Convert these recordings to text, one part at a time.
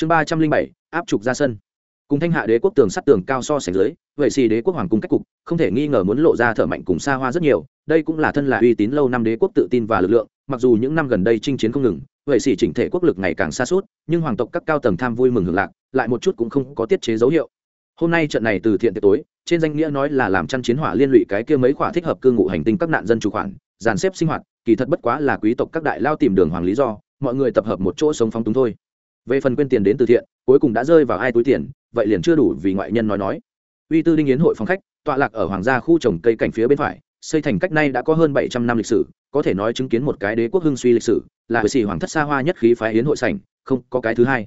chương ba trăm linh bảy, áp trục ra sân. Cùng thanh hạ đế quốc tường sắt tường cao so sánh dưới vậy xì đế quốc hoàng cung cách cục, không thể nghi ngờ muốn lộ ra thở mạnh cùng xa hoa rất nhiều, đây cũng là thân là uy tín lâu năm đế quốc tự tin và lực lượng, mặc dù những năm gần đây chinh chiến không ngừng vậy xì chỉnh thể quốc lực ngày càng xa suốt, nhưng hoàng tộc các cao tầng tham vui mừng hưởng lạc, lại một chút cũng không có tiết chế dấu hiệu. Hôm nay trận này từ thiện tiệc tối, trên danh nghĩa nói là làm chăn chiến hỏa liên lụy cái kia mấy khỏa thích hợp cư ngụ hành tinh các nạn dân chủ khoản, dàn xếp sinh hoạt, kỳ thật bất quá là quý tộc các đại lao tìm đường hoàng lý do, mọi người tập hợp một chỗ sống phóng túng thôi về phần quên tiền đến từ thiện, cuối cùng đã rơi vào hai túi tiền, vậy liền chưa đủ vì ngoại nhân nói nói. Uy tư đinh yến hội phòng khách, tọa lạc ở hoàng gia khu trồng cây cảnh phía bên phải, xây thành cách nay đã có hơn bảy trăm năm lịch sử, có thể nói chứng kiến một cái đế quốc hưng suy lịch sử, là bởi xì hoàng thất xa hoa nhất khí phái yến hội sảnh, không, có cái thứ hai.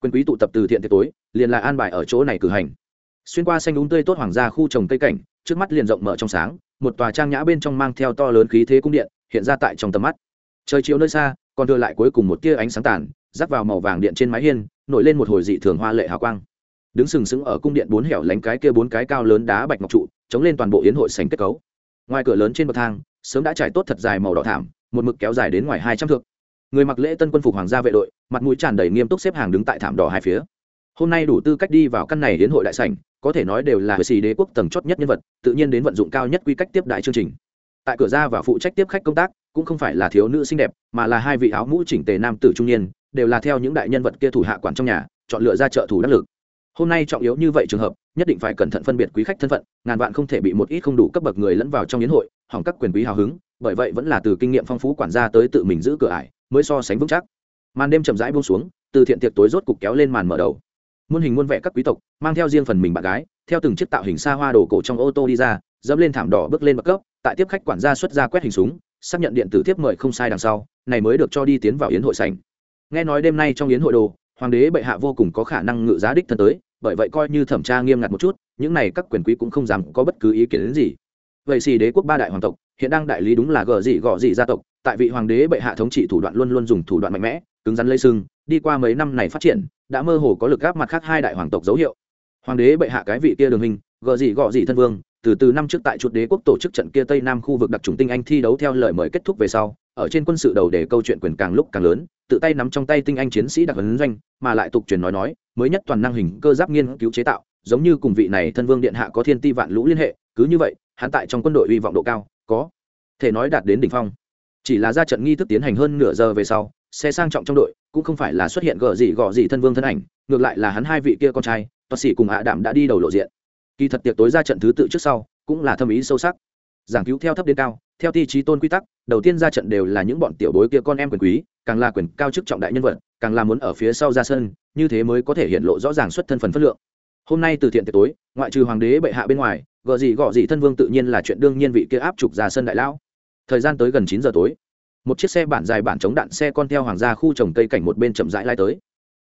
Quyền quý tụ tập từ thiện tiệc tối, liền là an bài ở chỗ này cử hành. Xuyên qua xanh đúng tươi tốt hoàng gia khu trồng cây cảnh, trước mắt liền rộng mở trong sáng, một tòa trang nhã bên trong mang theo to lớn khí thế cung điện, hiện ra tại trong tầm mắt. Trời chiếu nơi xa, còn đưa lại cuối cùng một tia ánh sáng tàn rắc vào màu vàng điện trên mái hiên, nổi lên một hồi dị thường hoa lệ hào quang. Đứng sừng sững ở cung điện bốn hẻo lánh cái kia bốn cái cao lớn đá bạch ngọc trụ, chống lên toàn bộ yến hội sành kết cấu. Ngoài cửa lớn trên bậc thang, sớm đã trải tốt thật dài màu đỏ thảm, một mực kéo dài đến ngoài hai trăm thước. Người mặc lễ tân quân phục hoàng gia vệ đội, mặt mũi tràn đầy nghiêm túc xếp hàng đứng tại thảm đỏ hai phía. Hôm nay đủ tư cách đi vào căn này đến hội đại sảnh, có thể nói đều là người xì đế quốc tầng chót nhất nhân vật, tự nhiên đến vận dụng cao nhất quy cách tiếp đại chương trình. Tại cửa ra và phụ trách tiếp khách công tác, cũng không phải là thiếu nữ xinh đẹp, mà là hai vị áo mũ chỉnh tề nam tử trung niên đều là theo những đại nhân vật kia thủ hạ quản trong nhà, chọn lựa ra trợ thủ đắc lực. Hôm nay trọng yếu như vậy trường hợp, nhất định phải cẩn thận phân biệt quý khách thân phận, ngàn vạn không thể bị một ít không đủ cấp bậc người lẫn vào trong yến hội, hỏng các quyền quý hào hứng, bởi vậy vẫn là từ kinh nghiệm phong phú quản gia tới tự mình giữ cửa ải, mới so sánh vững chắc. Màn đêm chậm rãi buông xuống, từ thiện tiệc tối rốt cục kéo lên màn mở đầu. Muôn hình muôn vẻ các quý tộc, mang theo riêng phần mình bạn gái, theo từng chiếc tạo hình xa hoa đồ cổ trong ô tô đi ra, dẫm lên thảm đỏ bước lên bậc cấp, tại tiếp khách quản gia xuất ra quét hình súng, xác nhận điện tử tiếp mời không sai đằng sau, này mới được cho đi tiến vào yến hội sảnh nghe nói đêm nay trong yến hội đồ, hoàng đế bệ hạ vô cùng có khả năng ngự giá đích thân tới, bởi vậy coi như thẩm tra nghiêm ngặt một chút, những này các quyền quý cũng không dám có bất cứ ý kiến đến gì. Vậy xì đế quốc ba đại hoàng tộc, hiện đang đại lý đúng là gờ gì gọ gì gia tộc, tại vị hoàng đế bệ hạ thống trị thủ đoạn luôn luôn dùng thủ đoạn mạnh mẽ, cứng rắn lây sưng, đi qua mấy năm này phát triển, đã mơ hồ có lực gáp mặt khác hai đại hoàng tộc dấu hiệu. Hoàng đế bệ hạ cái vị kia đường hình, gờ gì gọ gì thân vương từ từ năm trước tại chuột đế quốc tổ chức trận kia tây nam khu vực đặc trùng tinh anh thi đấu theo lời mời kết thúc về sau, ở trên quân sự đầu để câu chuyện quyền càng lúc càng lớn, tự tay nắm trong tay tinh anh chiến sĩ đặc huấn doanh, mà lại tục truyền nói nói, mới nhất toàn năng hình cơ giáp nghiên cứu chế tạo, giống như cùng vị này thân vương điện hạ có thiên ti vạn lũ liên hệ, cứ như vậy, hắn tại trong quân đội hy vọng độ cao, có thể nói đạt đến đỉnh phong. Chỉ là ra trận nghi thức tiến hành hơn nửa giờ về sau, xe sang trọng trong đội, cũng không phải là xuất hiện gở gì gọ gì thân vương thân ảnh, ngược lại là hắn hai vị kia con trai, toa sĩ cùng hạ đảm đã đi đầu lộ diện kỳ thật tiệc tối ra trận thứ tự trước sau, cũng là thâm ý sâu sắc. Giảng cứu theo thấp đến cao, theo ti trí tôn quy tắc, đầu tiên ra trận đều là những bọn tiểu bối kia con em quyền quý, càng là quyền cao chức trọng đại nhân vật, càng là muốn ở phía sau ra sân, như thế mới có thể hiện lộ rõ ràng xuất thân phần phất lượng. Hôm nay từ thiện tiệc tối, ngoại trừ hoàng đế bệ hạ bên ngoài gợ gì gọ gì thân vương tự nhiên là chuyện đương nhiên vị kia áp trục ra sân đại lão. Thời gian tới gần chín giờ tối, một chiếc xe bản dài bản chống đạn xe con theo hoàng gia khu trồng cây cảnh một bên chậm rãi lai tới.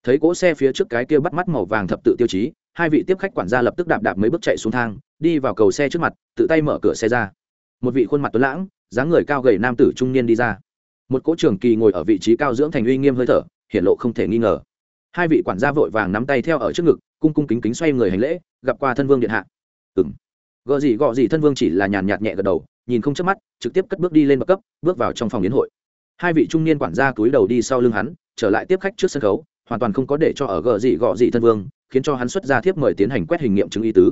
Thấy cỗ xe phía trước cái kia bắt mắt màu vàng thập tự tiêu chí hai vị tiếp khách quản gia lập tức đạp đạp mấy bước chạy xuống thang, đi vào cầu xe trước mặt, tự tay mở cửa xe ra. Một vị khuôn mặt tuấn lãng, dáng người cao gầy nam tử trung niên đi ra. Một cỗ trưởng kỳ ngồi ở vị trí cao dưỡng thành uy nghiêm hơi thở hiện lộ không thể nghi ngờ. Hai vị quản gia vội vàng nắm tay theo ở trước ngực, cung cung kính kính xoay người hành lễ, gặp qua thân vương điện hạ. Ừng gợ gì gọ gì thân vương chỉ là nhàn nhạt nhẹ gật đầu, nhìn không chớp mắt, trực tiếp cất bước đi lên bậc cấp, bước vào trong phòng yến hội. Hai vị trung niên quản gia cúi đầu đi sau lưng hắn, trở lại tiếp khách trước sân khấu, hoàn toàn không có để cho ở gợ gì gọ gì thân vương khiến cho hắn xuất ra thiếp mời tiến hành quét hình nghiệm chứng y tứ.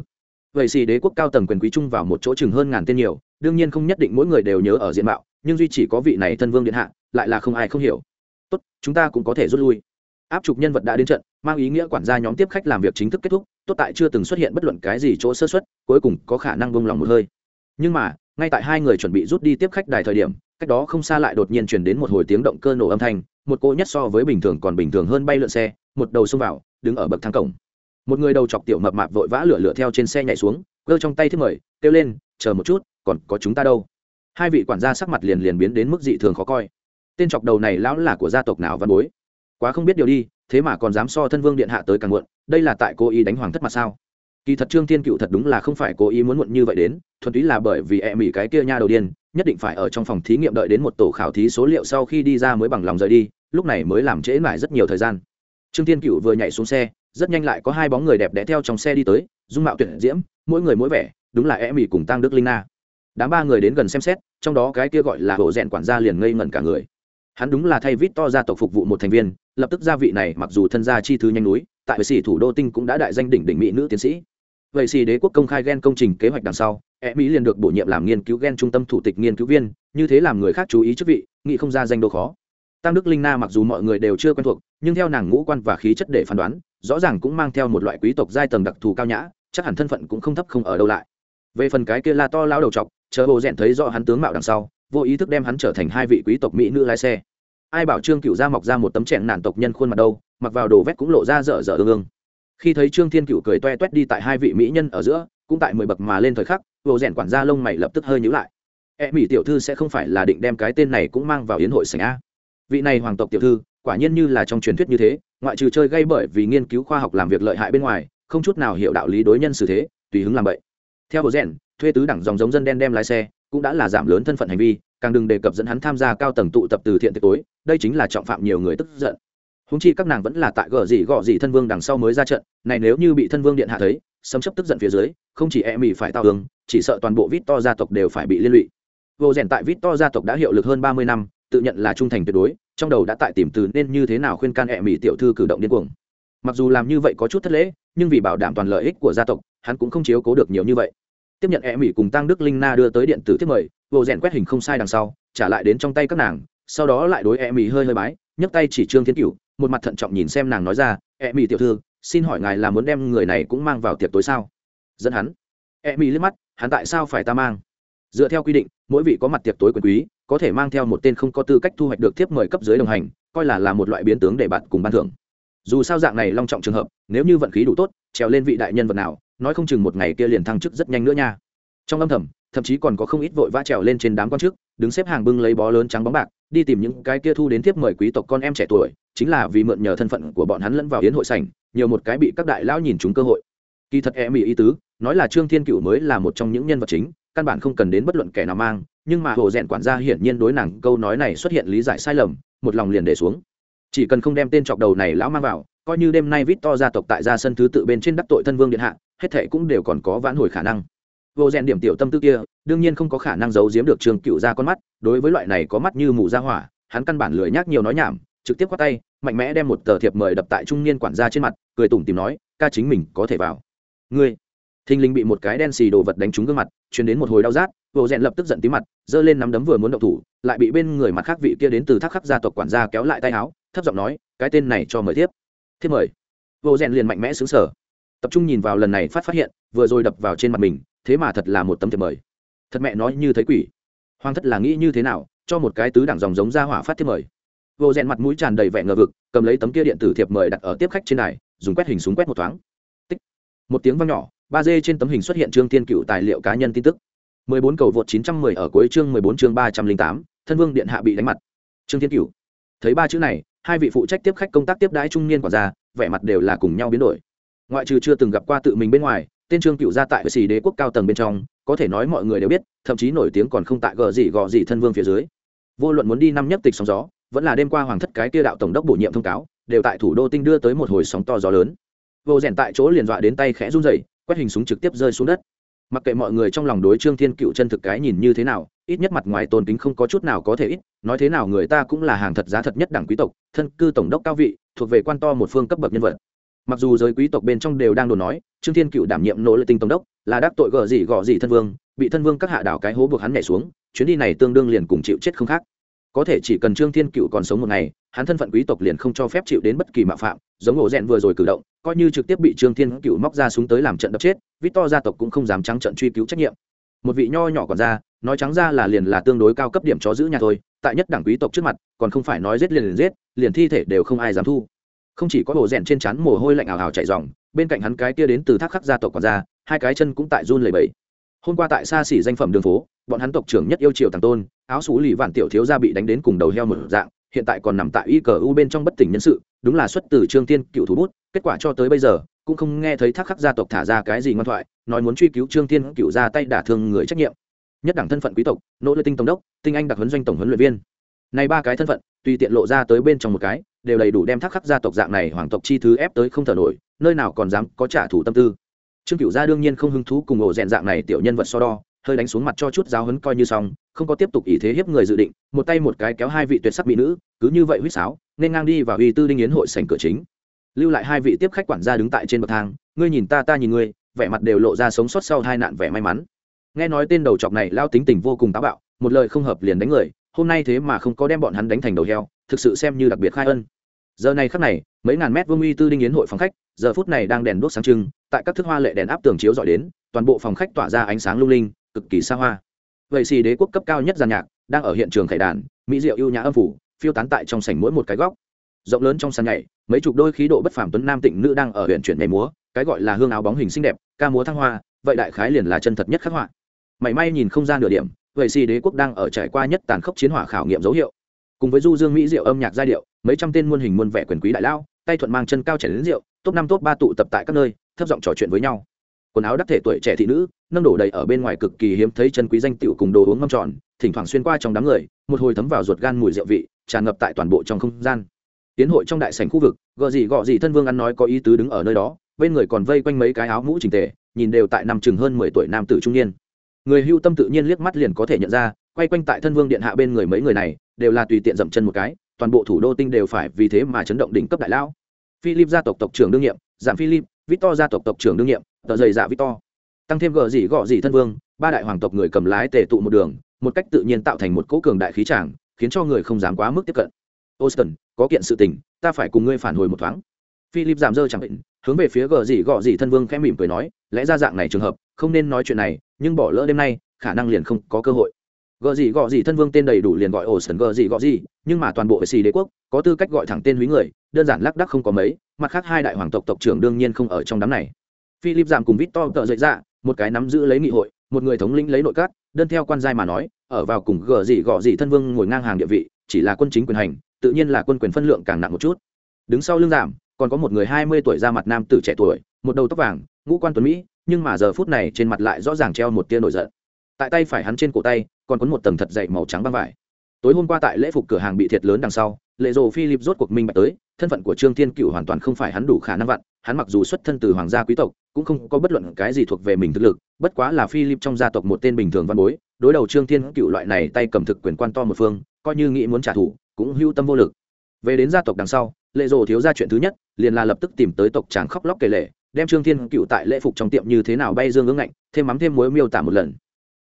Vậy xì đế quốc cao tầng quyền quý chung vào một chỗ chừng hơn ngàn tên nhiều, đương nhiên không nhất định mỗi người đều nhớ ở diện mạo, nhưng duy chỉ có vị này thân vương điện hạ, lại là không ai không hiểu. Tốt, chúng ta cũng có thể rút lui. Áp trục nhân vật đã đến trận, mang ý nghĩa quản gia nhóm tiếp khách làm việc chính thức kết thúc, tốt tại chưa từng xuất hiện bất luận cái gì chỗ sơ xuất cuối cùng có khả năng bông lòng một hơi. Nhưng mà, ngay tại hai người chuẩn bị rút đi tiếp khách đài thời điểm, cách đó không xa lại đột nhiên chuyển đến một hồi tiếng động cơ nổ âm thanh, một cô nhất so với bình thường còn bình thường hơn bay lượn xe, một đầu xông vào, đứng ở bậc thang cổng một người đầu chọc tiểu mập mạp vội vã lửa lửa theo trên xe nhảy xuống, cơ trong tay thiết mời, kêu lên, chờ một chút, còn có chúng ta đâu. Hai vị quản gia sắc mặt liền liền biến đến mức dị thường khó coi. Tên chọc đầu này lão là của gia tộc nào văn bối? Quá không biết điều đi, thế mà còn dám so thân vương điện hạ tới càng muộn, đây là tại cô ý đánh hoàng thất mặt sao? Kỳ thật trương thiên cựu thật đúng là không phải cố ý muốn muộn như vậy đến, thuần túy là bởi vì e mỹ cái kia nha đầu điên, nhất định phải ở trong phòng thí nghiệm đợi đến một tổ khảo thí số liệu sau khi đi ra mới bằng lòng rời đi, lúc này mới làm trễ mãi rất nhiều thời gian. Trương thiên cựu vừa nhảy xuống xe rất nhanh lại có hai bóng người đẹp đẽ theo trong xe đi tới, dung mạo tuyển diễm, mỗi người mỗi vẻ, đúng là e mỹ cùng tăng đức linh na. Đám ba người đến gần xem xét, trong đó cái kia gọi là hộ rèn quản gia liền ngây ngẩn cả người. Hắn đúng là thay vít to gia tộc phục vụ một thành viên, lập tức gia vị này mặc dù thân gia chi thứ nhanh núi, tại vệ sĩ thủ đô tinh cũng đã đại danh đỉnh đỉnh mỹ nữ tiến sĩ. Vậy xì đế quốc công khai gen công trình kế hoạch đằng sau e mỹ liền được bổ nhiệm làm nghiên cứu gen trung tâm thủ tịch nghiên cứu viên, như thế làm người khác chú ý chức vị, nghĩ không ra danh đô khó tăng đức linh na mặc dù mọi người đều chưa quen thuộc, nhưng theo nàng ngũ quan và khí chất để phán đoán, rõ ràng cũng mang theo một loại quý tộc giai tầng đặc thù cao nhã, chắc hẳn thân phận cũng không thấp không ở đâu lại. Về phần cái kia là to lao đầu t chờ bộ rèn thấy rõ hắn tướng mạo đằng sau, vô ý thức đem hắn trở thành hai vị quý tộc mỹ nữ lái xe. Ai bảo trương cựu ra mọc ra một tấm chẹn nản tộc nhân khuôn mặt đâu, mặc vào đồ vét cũng lộ ra dở dở ương ương. Khi thấy trương thiên cựu cười toe toét đi tại hai vị mỹ nhân ở giữa, cũng tại mười bậc mà lên thời khắc bộ rèn quản gia lông mày lập tức hơi nhíu lại. E mỹ tiểu thư sẽ không phải là định đem cái tên này cũng mang vào yến hội sảnh a? Vị này hoàng tộc tiểu thư, quả nhiên như là trong truyền thuyết như thế, ngoại trừ chơi gây bởi vì nghiên cứu khoa học làm việc lợi hại bên ngoài, không chút nào hiểu đạo lý đối nhân xử thế, tùy hứng làm vậy theo hồ rèn, thuê tứ đẳng dòng giống dân đen đem lái xe, cũng đã là giảm lớn thân phận hành vi, càng đừng đề cập dẫn hắn tham gia cao tầng tụ tập từ thiện tối, đây chính là trọng phạm nhiều người tức giận. Húng chi các nàng vẫn là tại gờ gì gọ gì thân vương đằng sau mới ra trận, này nếu như bị thân vương điện hạ thấy, sấm chấp tức giận phía dưới, không chỉ e mỹ phải tao hướng chỉ sợ toàn bộ vít to gia tộc đều phải bị liên lụy. Vô rèn tại vít to gia tộc đã hiệu lực hơn ba mươi năm, tự nhận là trung thành tuyệt đối trong đầu đã tại tìm từ nên như thế nào khuyên can e mỹ tiểu thư cử động điên cuồng. Mặc dù làm như vậy có chút thất lễ, nhưng vì bảo đảm toàn lợi ích của gia tộc, hắn cũng không chiếu cố được nhiều như vậy. Tiếp nhận e mỹ cùng tăng đức linh na đưa tới điện tử thiết mời, vô rèn quét hình không sai đằng sau, trả lại đến trong tay các nàng, sau đó lại đối e mỹ hơi hơi bái, nhấc tay chỉ trương thiên cửu, một mặt thận trọng nhìn xem nàng nói ra e mỹ tiểu thư, xin hỏi ngài là muốn đem người này cũng mang vào tiệc tối sao? Dẫn hắn. E mỹ liếc mắt, hắn tại sao phải ta mang? Dựa theo quy định, mỗi vị có mặt tiệc tối quyền quý có thể mang theo một tên không có tư cách thu hoạch được tiếp mời cấp dưới đồng hành, coi là là một loại biến tướng để bạn cùng ban thưởng. Dù sao dạng này long trọng trường hợp, nếu như vận khí đủ tốt, trèo lên vị đại nhân vật nào, nói không chừng một ngày kia liền thăng chức rất nhanh nữa nha. Trong âm thầm, thậm chí còn có không ít vội vã trèo lên trên đám quan trước, đứng xếp hàng bưng lấy bó lớn trắng bóng bạc, đi tìm những cái kia thu đến tiếp mời quý tộc con em trẻ tuổi, chính là vì mượn nhờ thân phận của bọn hắn lẫn vào hiến hội sảnh, nhiều một cái bị các đại lão nhìn chúng cơ hội. Kỳ thật e mỹ ý tứ, nói là trương thiên cựu mới là một trong những nhân vật chính, căn bản không cần đến bất luận kẻ nào mang nhưng mà hồ rèn quản gia hiển nhiên đối nàng câu nói này xuất hiện lý giải sai lầm, một lòng liền để xuống. Chỉ cần không đem tên chọc đầu này lão mang vào, coi như đêm nay vít to gia tộc tại gia sân thứ tự bên trên đắc tội thân vương điện hạ, hết thệ cũng đều còn có vãn hồi khả năng. Vô rèn điểm tiểu tâm tư kia, đương nhiên không có khả năng giấu giếm được trường cựu ra con mắt, đối với loại này có mắt như mù ra hỏa, hắn căn bản lười nhác nhiều nói nhảm, trực tiếp qua tay, mạnh mẽ đem một tờ thiệp mời đập tại trung niên quản gia trên mặt, cười tủm tìm nói, ca chính mình có thể vào. Ngươi? Thình linh bị một cái đen xì đồ vật đánh trúng gương mặt chuyển đến một hồi đau rát vô rèn lập tức giận tí mặt giơ lên nắm đấm vừa muốn động thủ, lại bị bên người mặt khác vị kia đến từ thác khắc gia tộc quản gia kéo lại tay áo, thấp giọng nói, cái tên này cho mời tiếp. Thiếp mời. Vô rèn liền mạnh mẽ xứng sở tập trung nhìn vào lần này phát phát hiện, vừa rồi đập vào trên mặt mình, thế mà thật là một tấm thiệp mời. Thật mẹ nói như thấy quỷ. Hoàng thất là nghĩ như thế nào, cho một cái tứ đẳng dòng giống ra hỏa phát thiệp mời. Vô rèn mặt mũi tràn đầy vẻ ngờ vực, cầm lấy tấm kia điện tử thiệp mời đặt ở tiếp khách trên này dùng quét hình súng quét một thoáng. Tích. Một tiếng vang nhỏ, ba d trên tấm hình xuất hiện trương tiên cựu tài liệu cá nhân tin tức. 14 cầu vượt 910 ở cuối chương 14 chương 308, thân vương điện hạ bị đánh mặt. Trương Thiên cựu thấy ba chữ này hai vị phụ trách tiếp khách công tác tiếp đãi trung niên quả ra, vẻ mặt đều là cùng nhau biến đổi. Ngoại trừ chưa từng gặp qua tự mình bên ngoài tên trương cựu gia tại Sĩ đế quốc cao tầng bên trong có thể nói mọi người đều biết thậm chí nổi tiếng còn không tại gở gì gò gì thân vương phía dưới. Vô luận muốn đi năm nhất tịch sóng gió vẫn là đêm qua hoàng thất cái kia đạo tổng đốc bổ nhiệm thông cáo đều tại thủ đô tinh đưa tới một hồi sóng to gió lớn. Vô rèn tại chỗ liền dọa đến tay khẽ run rẩy quét hình súng trực tiếp rơi xuống đất mặc kệ mọi người trong lòng đối trương thiên cựu chân thực cái nhìn như thế nào, ít nhất mặt ngoài tôn kính không có chút nào có thể ít, nói thế nào người ta cũng là hàng thật giá thật nhất đảng quý tộc, thân cư tổng đốc cao vị, thuộc về quan to một phương cấp bậc nhân vật. Mặc dù giới quý tộc bên trong đều đang đồn nói, trương thiên cựu đảm nhiệm nỗ lực tinh tổng đốc, là đắc tội gò gì gọ gì thân vương, bị thân vương các hạ đảo cái hố buộc hắn nhảy xuống, chuyến đi này tương đương liền cùng chịu chết không khác có thể chỉ cần trương thiên cựu còn sống một ngày, hắn thân phận quý tộc liền không cho phép chịu đến bất kỳ mạo phạm, giống ổ rèn vừa rồi cử động, coi như trực tiếp bị trương thiên cựu móc ra súng tới làm trận đập chết vít to gia tộc cũng không dám trắng trận truy cứu trách nhiệm. Một vị nho nhỏ còn ra, nói trắng ra là liền là tương đối cao cấp điểm chó giữ nhà thôi, tại nhất đảng quý tộc trước mặt, còn không phải nói giết liền liền giết, liền thi thể đều không ai dám thu. Không chỉ có ổ rèn trên chắn mồ hôi lạnh ảo ảo chạy dòng bên cạnh hắn cái kia đến từ thác khắc gia tộc còn ra, hai cái chân cũng tại run lầy bẫy hôm qua tại xa xỉ danh phẩm đường phố, bọn hắn tộc trưởng nhất yêu triều thằng tôn, áo xú lì vạn tiểu thiếu gia bị đánh đến cùng đầu heo một dạng, hiện tại còn nằm tại y cờ u bên trong bất tỉnh nhân sự, đúng là xuất từ trương tiên cựu thủ bút, kết quả cho tới bây giờ, cũng không nghe thấy thác khắc gia tộc thả ra cái gì ngoan thoại, nói muốn truy cứu trương tiên cựu ra tay đả thương người trách nhiệm. Nhất đẳng thân phận quý tộc, nỗ lực tinh tổng đốc, tinh anh đặc huấn doanh tổng huấn luyện viên. Này ba cái thân phận, tùy tiện lộ ra tới bên trong một cái, đều đầy đủ đem thác khắc gia tộc dạng này hoàng tộc chi thứ ép tới không thở nổi, nơi nào còn dám có trả thù tâm tư trương cựu gia đương nhiên không hứng thú cùng ổ rèn dạng này tiểu nhân vật so đo, hơi đánh xuống mặt cho chút giáo hấn coi như xong, không có tiếp tục ý thế hiếp người dự định, một tay một cái kéo hai vị tuyệt sắc mỹ nữ, cứ như vậy huýt sáo, nên ngang đi vào uy tư đinh yến hội sảnh cửa chính. Lưu lại hai vị tiếp khách quản gia đứng tại trên bậc thang, ngươi nhìn ta ta nhìn ngươi, vẻ mặt đều lộ ra sống sót sau hai nạn vẻ may mắn. Nghe nói tên đầu chọc này lao tính tình vô cùng táo bạo, một lời không hợp liền đánh người, hôm nay thế mà không có đem bọn hắn đánh thành đầu heo, thực sự xem như đặc biệt khai ân. Giờ này khắc này, mấy ngàn mét vương uy tư đinh yến hội phòng khách, giờ phút này đang đèn đốt sáng trưng tại các thức hoa lệ đèn áp tường chiếu dọi đến, toàn bộ phòng khách tỏa ra ánh sáng lung linh, cực kỳ xa hoa. Vậy xì đế quốc cấp cao nhất giàn nhạc, đang ở hiện trường khải đàn, mỹ diệu ưu nhã âm phủ, phiêu tán tại trong sảnh mỗi một cái góc. Rộng lớn trong sàn nhảy, mấy chục đôi khí độ bất phàm tuấn nam tịnh nữ đang ở huyện chuyển nhảy múa, cái gọi là hương áo bóng hình xinh đẹp, ca múa thăng hoa, vậy đại khái liền là chân thật nhất khắc họa. Mảy may nhìn không ra nửa điểm, vậy xì đế quốc đang ở trải qua nhất tàn khốc chiến hỏa khảo nghiệm dấu hiệu. Cùng với du dương mỹ diệu âm nhạc giai điệu, mấy trăm tên muôn hình muôn vẻ quyền quý đại lao, tay thuận mang chân cao chảy đến rượu, top năm top ba tụ tập tại các nơi thấp giọng trò chuyện với nhau. Quần áo đắc thể tuổi trẻ thị nữ, nâng đổ đầy ở bên ngoài cực kỳ hiếm thấy chân quý danh tiểu cùng đồ uống ngâm tròn, thỉnh thoảng xuyên qua trong đám người, một hồi thấm vào ruột gan mùi rượu vị, tràn ngập tại toàn bộ trong không gian. Tiến hội trong đại sảnh khu vực gợ gì gọ gì thân vương ăn nói có ý tứ đứng ở nơi đó, bên người còn vây quanh mấy cái áo mũ trình tề, nhìn đều tại năm chừng hơn mười tuổi nam tử trung niên. Người hưu tâm tự nhiên liếc mắt liền có thể nhận ra, quay quanh tại thân vương điện hạ bên người mấy người này, đều là tùy tiện dậm chân một cái, toàn bộ thủ đô tinh đều phải vì thế mà chấn động đỉnh cấp đại lão. Philip gia tộc tộc trưởng đương nhiệm giảm philip victor gia tộc tộc trưởng đương nhiệm, tờ dày dạ victor. Tăng thêm gờ gì gọ gì thân vương, ba đại hoàng tộc người cầm lái tề tụ một đường, một cách tự nhiên tạo thành một cỗ cường đại khí tràng, khiến cho người không dám quá mức tiếp cận. Austin, có kiện sự tình, ta phải cùng ngươi phản hồi một thoáng. Philip giảm dơ chẳng định, hướng về phía gờ gì gọ gì thân vương khẽ mỉm cười nói, lẽ ra dạng này trường hợp, không nên nói chuyện này, nhưng bỏ lỡ đêm nay, khả năng liền không có cơ hội. Gợ gì gọ gì thân vương tên đầy đủ liền gọi ổ sần gợ gì gọ gì, nhưng mà toàn bộ vệ xì đế quốc, có tư cách gọi thẳng tên húy người, đơn giản lác đắc không có mấy mặt khác hai đại hoàng tộc tộc trưởng đương nhiên không ở trong đám này. Philip giảm cùng Victor to tợ dậy ra một cái nắm giữ lấy nghị hội, một người thống lĩnh lấy nội các, đơn theo quan giai mà nói, ở vào cùng gờ gì gọ gì thân vương ngồi ngang hàng địa vị, chỉ là quân chính quyền hành, tự nhiên là quân quyền phân lượng càng nặng một chút. Đứng sau lưng giảm, còn có một người hai mươi tuổi ra mặt nam tử trẻ tuổi, một đầu tóc vàng, ngũ quan tuấn mỹ, nhưng mà giờ phút này trên mặt lại rõ ràng treo một tia nổi giận. Tại tay phải hắn trên cổ tay, còn có một tầng thật dày màu trắng băng vải. Tối hôm qua tại lễ phục cửa hàng bị thiệt lớn đằng sau lệ rồ philip rốt cuộc minh bạch tới, thân phận của trương thiên cựu hoàn toàn không phải hắn đủ khả năng vặn, hắn mặc dù xuất thân từ hoàng gia quý tộc, cũng không có bất luận cái gì thuộc về mình thực lực, bất quá là philip trong gia tộc một tên bình thường văn bối, đối đầu trương thiên cựu loại này tay cầm thực quyền quan to một phương, coi như nghĩ muốn trả thù, cũng hưu tâm vô lực. Về đến gia tộc đằng sau, lệ rồ thiếu ra chuyện thứ nhất, liền là lập tức tìm tới tộc tràng khóc lóc kể lệ đem trương thiên cựu tại lễ phục trong tiệm như thế nào bay dương ngưỡng ngạnh, thêm mắm thêm muối miêu tả một lần.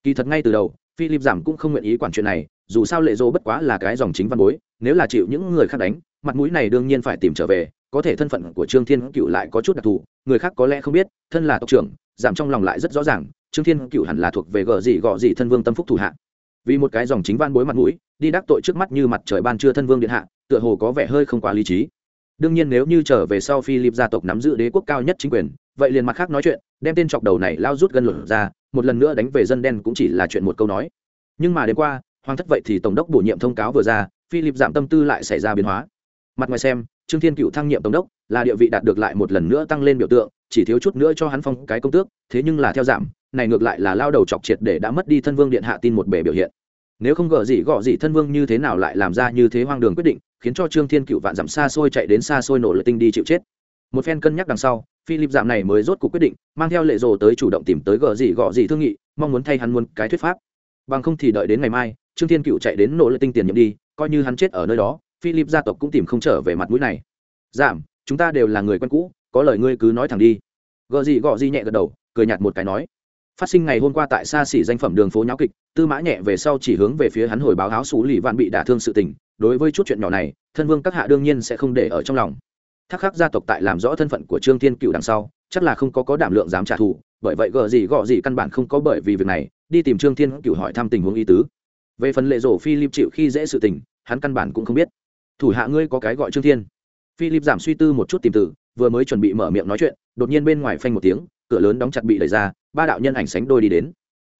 Kỳ thật ngay từ đầu, philip giảm cũng không nguyện ý quản chuyện này dù sao lệ dô bất quá là cái dòng chính văn bối, nếu là chịu những người khác đánh, mặt mũi này đương nhiên phải tìm trở về, có thể thân phận của trương thiên cựu lại có chút đặc thù, người khác có lẽ không biết, thân là tộc trưởng, giảm trong lòng lại rất rõ ràng, trương thiên cựu hẳn là thuộc về gờ gì gọ gì thân vương tâm phúc thủ hạ. Vì một cái dòng chính văn bối mặt mũi, đi đắc tội trước mắt như mặt trời ban trưa thân vương điện hạ, tựa hồ có vẻ hơi không quá lý trí. Đương nhiên nếu như trở về sau philip gia tộc nắm giữ đế quốc cao nhất chính quyền, vậy liền mặt khác nói chuyện, đem tên chọc đầu này lao rút gân lửa ra, một lần nữa đánh về dân đen cũng chỉ là chuyện một câu nói. Nhưng mà đến qua hoàng thất vậy thì tổng đốc bổ nhiệm thông cáo vừa ra, philip giảm tâm tư lại xảy ra biến hóa. Mặt ngoài xem, trương thiên cựu thăng nhiệm tổng đốc là địa vị đạt được lại một lần nữa tăng lên biểu tượng, chỉ thiếu chút nữa cho hắn phong cái công tước, thế nhưng là theo giảm, này ngược lại là lao đầu chọc triệt để đã mất đi thân vương điện hạ tin một bề biểu hiện. Nếu không gỡ gì gọ gì thân vương như thế nào lại làm ra như thế hoang đường quyết định, khiến cho trương thiên cựu vạn dặm xa xôi chạy đến xa xôi nổ lợi tinh đi chịu chết. Một phen cân nhắc đằng sau, philip giảm này mới rốt cuộc quyết định, mang theo lệ rồ tới chủ động tìm tới gờ gì gọ gì thương nghị, mong muốn thay hắn muốn cái thuyết pháp. Bằng không thì đợi đến ngày mai trương thiên cựu chạy đến nỗ lực tinh tiền nhiệm đi, coi như hắn chết ở nơi đó, philip gia tộc cũng tìm không trở về mặt mũi này. Giảm, chúng ta đều là người quen cũ, có lời ngươi cứ nói thẳng đi. Gợ gì gọ gì nhẹ gật đầu, cười nhạt một cái nói. Phát sinh ngày hôm qua tại xa xỉ danh phẩm đường phố nháo kịch, tư mã nhẹ về sau chỉ hướng về phía hắn hồi báo áo xú lì vạn bị đả thương sự tình, đối với chút chuyện nhỏ này, thân vương các hạ đương nhiên sẽ không để ở trong lòng. Thác khắc gia tộc tại làm rõ thân phận của trương thiên cựu đằng sau, chắc là không có có đảm lượng dám trả thù, bởi vậy gợ gì gọ gì căn bản không có bởi vì việc này, đi tìm trương thiên cựu hỏi thăm tình huống y tứ về phần lệ rổ philip chịu khi dễ sự tình, hắn căn bản cũng không biết. Thủ hạ ngươi có cái gọi trương thiên. Philip giảm suy tư một chút tìm từ, vừa mới chuẩn bị mở miệng nói chuyện, đột nhiên bên ngoài phanh một tiếng, cửa lớn đóng chặt bị đẩy ra, ba đạo nhân ảnh sánh đôi đi đến.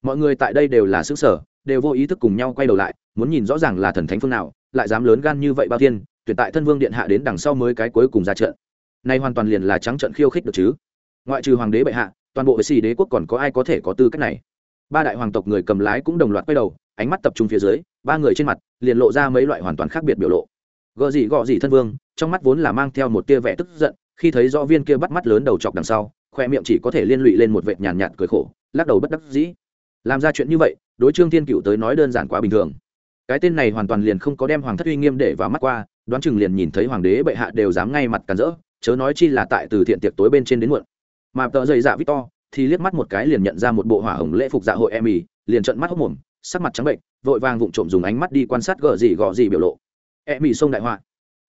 Mọi người tại đây đều là xứ sở đều vô ý thức cùng nhau quay đầu lại, muốn nhìn rõ ràng là thần thánh phương nào, lại dám lớn gan như vậy bao thiên, tuyển tại thân vương điện hạ đến đằng sau mới cái cuối cùng ra trận. Nay hoàn toàn liền là trắng trận khiêu khích được chứ. Ngoại trừ hoàng đế bệ hạ, toàn bộ vệ sĩ đế quốc còn có ai có thể có tư cách này? Ba đại hoàng tộc người cầm lái cũng đồng loạt quay đầu ánh mắt tập trung phía dưới ba người trên mặt liền lộ ra mấy loại hoàn toàn khác biệt biểu lộ. Gợ gì gọ gì thân vương trong mắt vốn là mang theo một tia vẻ tức giận khi thấy rõ viên kia bắt mắt lớn đầu chọc đằng sau khoe miệng chỉ có thể liên lụy lên một vệt nhàn nhạt, nhạt cười khổ lắc đầu bất đắc dĩ. Làm ra chuyện như vậy đối trương thiên cựu tới nói đơn giản quá bình thường. Cái tên này hoàn toàn liền không có đem hoàng thất uy nghiêm để vào mắt qua đoán chừng liền nhìn thấy hoàng đế bệ hạ đều dám ngay mặt cản rỡ chớ nói chi là tại từ thiện tiệc tối bên trên đến muộn. Mà tợ dày dạ victor thì liếc mắt một cái liền nhận ra một bộ hỏa hồng lễ phục dạ hội em ý liền trận mắt hốc mồm sắc mặt trắng bệnh, vội vàng vụng trộm dùng ánh mắt đi quan sát gờ gì gọ gì biểu lộ. E mỹ xông đại họa.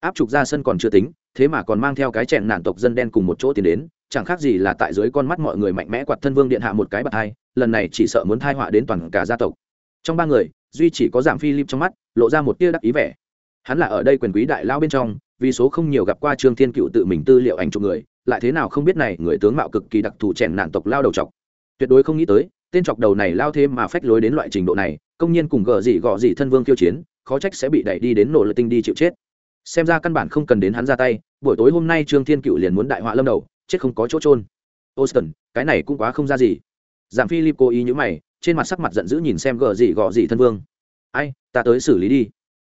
Áp trục ra sân còn chưa tính, thế mà còn mang theo cái chèn nản tộc dân đen cùng một chỗ tiến đến, chẳng khác gì là tại dưới con mắt mọi người mạnh mẽ quạt thân vương điện hạ một cái bạc hai, lần này chỉ sợ muốn thai họa đến toàn cả gia tộc. Trong ba người, duy chỉ có giảm philip trong mắt, lộ ra một tia đắc ý vẻ. Hắn là ở đây quyền quý đại lao bên trong, vì số không nhiều gặp qua trương thiên cựu tự mình tư liệu ảnh chụp người, lại thế nào không biết này người tướng mạo cực kỳ đặc thù chèn nản tộc lao đầu chọc. Tuyệt đối không nghĩ tới tên chọc đầu này lao thêm mà phách lối đến loại trình độ này công nhiên cùng gờ gì gọ gì thân vương kiêu chiến khó trách sẽ bị đẩy đi đến nổ lợi tinh đi chịu chết. Xem ra căn bản không cần đến hắn ra tay buổi tối hôm nay trương thiên cựu liền muốn đại họa lâm đầu chết không có chỗ trôn austin cái này cũng quá không ra gì. Giảm philip cố ý nhữ mày trên mặt sắc mặt giận dữ nhìn xem gờ gì gọ gì thân vương. Ai ta tới xử lý đi.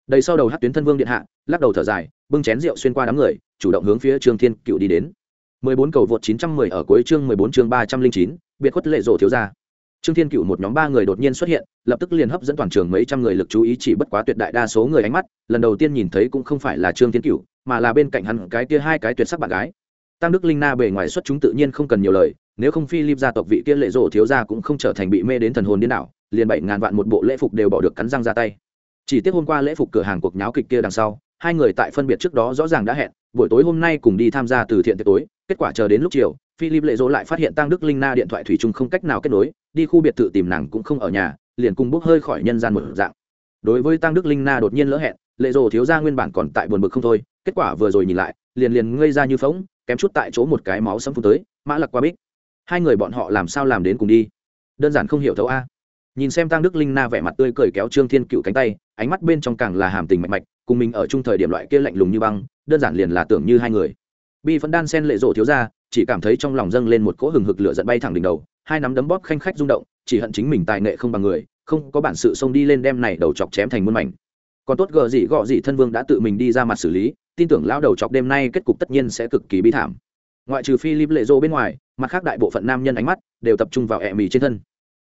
Đầy sau đầu hát tuyến thân vương điện hạ lắc đầu thở dài bưng chén rượu xuyên qua đám người chủ động hướng phía trương thiên cựu đi đến. 14 cầu vượt 910 ở cuối chương 14 chương 309, biệt khuất lệ rổ thiếu gia. Trương Thiên Cựu một nhóm ba người đột nhiên xuất hiện, lập tức liền hấp dẫn toàn trường mấy trăm người lực chú ý chỉ bất quá tuyệt đại đa số người ánh mắt, lần đầu tiên nhìn thấy cũng không phải là Trương Thiên Cựu, mà là bên cạnh hắn cái kia hai cái tuyệt sắc bạn gái. Tam Đức Linh Na bề ngoài xuất chúng tự nhiên không cần nhiều lời, nếu không Philip gia tộc vị kia lệ rổ thiếu gia cũng không trở thành bị mê đến thần hồn điên đảo, liền bảy ngàn vạn một bộ lễ phục đều bỏ được cắn răng ra tay. Chỉ tiếc hôm qua lễ phục cửa hàng cuộc nháo kịch kia đằng sau, hai người tại phân biệt trước đó rõ ràng đã hẹn, buổi tối hôm nay cùng đi tham gia từ thiện tiệc tối, kết quả chờ đến lúc chiều philip lệ dỗ lại phát hiện tăng đức linh na điện thoại thủy chung không cách nào kết nối, đi khu biệt thự tìm nàng cũng không ở nhà, liền cùng bốc hơi khỏi nhân gian một dạng. Đối với tăng đức linh na đột nhiên lỡ hẹn, lệ dỗ thiếu ra nguyên bản còn tại buồn bực không thôi, kết quả vừa rồi nhìn lại, liền liền ngây ra như phóng kém chút tại chỗ một cái máu sấm phun tới, mã lặc qua bích. Hai người bọn họ làm sao làm đến cùng đi? Đơn giản không hiểu thấu a. Nhìn xem tăng đức linh na vẻ mặt tươi cười kéo trương thiên cựu cánh tay, ánh mắt bên trong càng là hàm tình mạch mạch, cùng mình ở chung thời điểm loại kia lạnh lùng như băng, đơn giản liền là tưởng như hai người bi vẫn đan sen lệ rộ thiếu ra, chỉ cảm thấy trong lòng dâng lên một cỗ hừng hực lửa giận bay thẳng đỉnh đầu, hai nắm đấm bóp khanh khách rung động, chỉ hận chính mình tài nghệ không bằng người, không có bản sự xông đi lên đem này đầu chọc chém thành muôn mảnh. Còn tốt gờ gì gọ gì thân vương đã tự mình đi ra mặt xử lý, tin tưởng lão đầu chọc đêm nay kết cục tất nhiên sẽ cực kỳ bi thảm. Ngoại trừ philip lệ rô bên ngoài, mặt khác đại bộ phận nam nhân ánh mắt đều tập trung vào ẹ mì trên thân.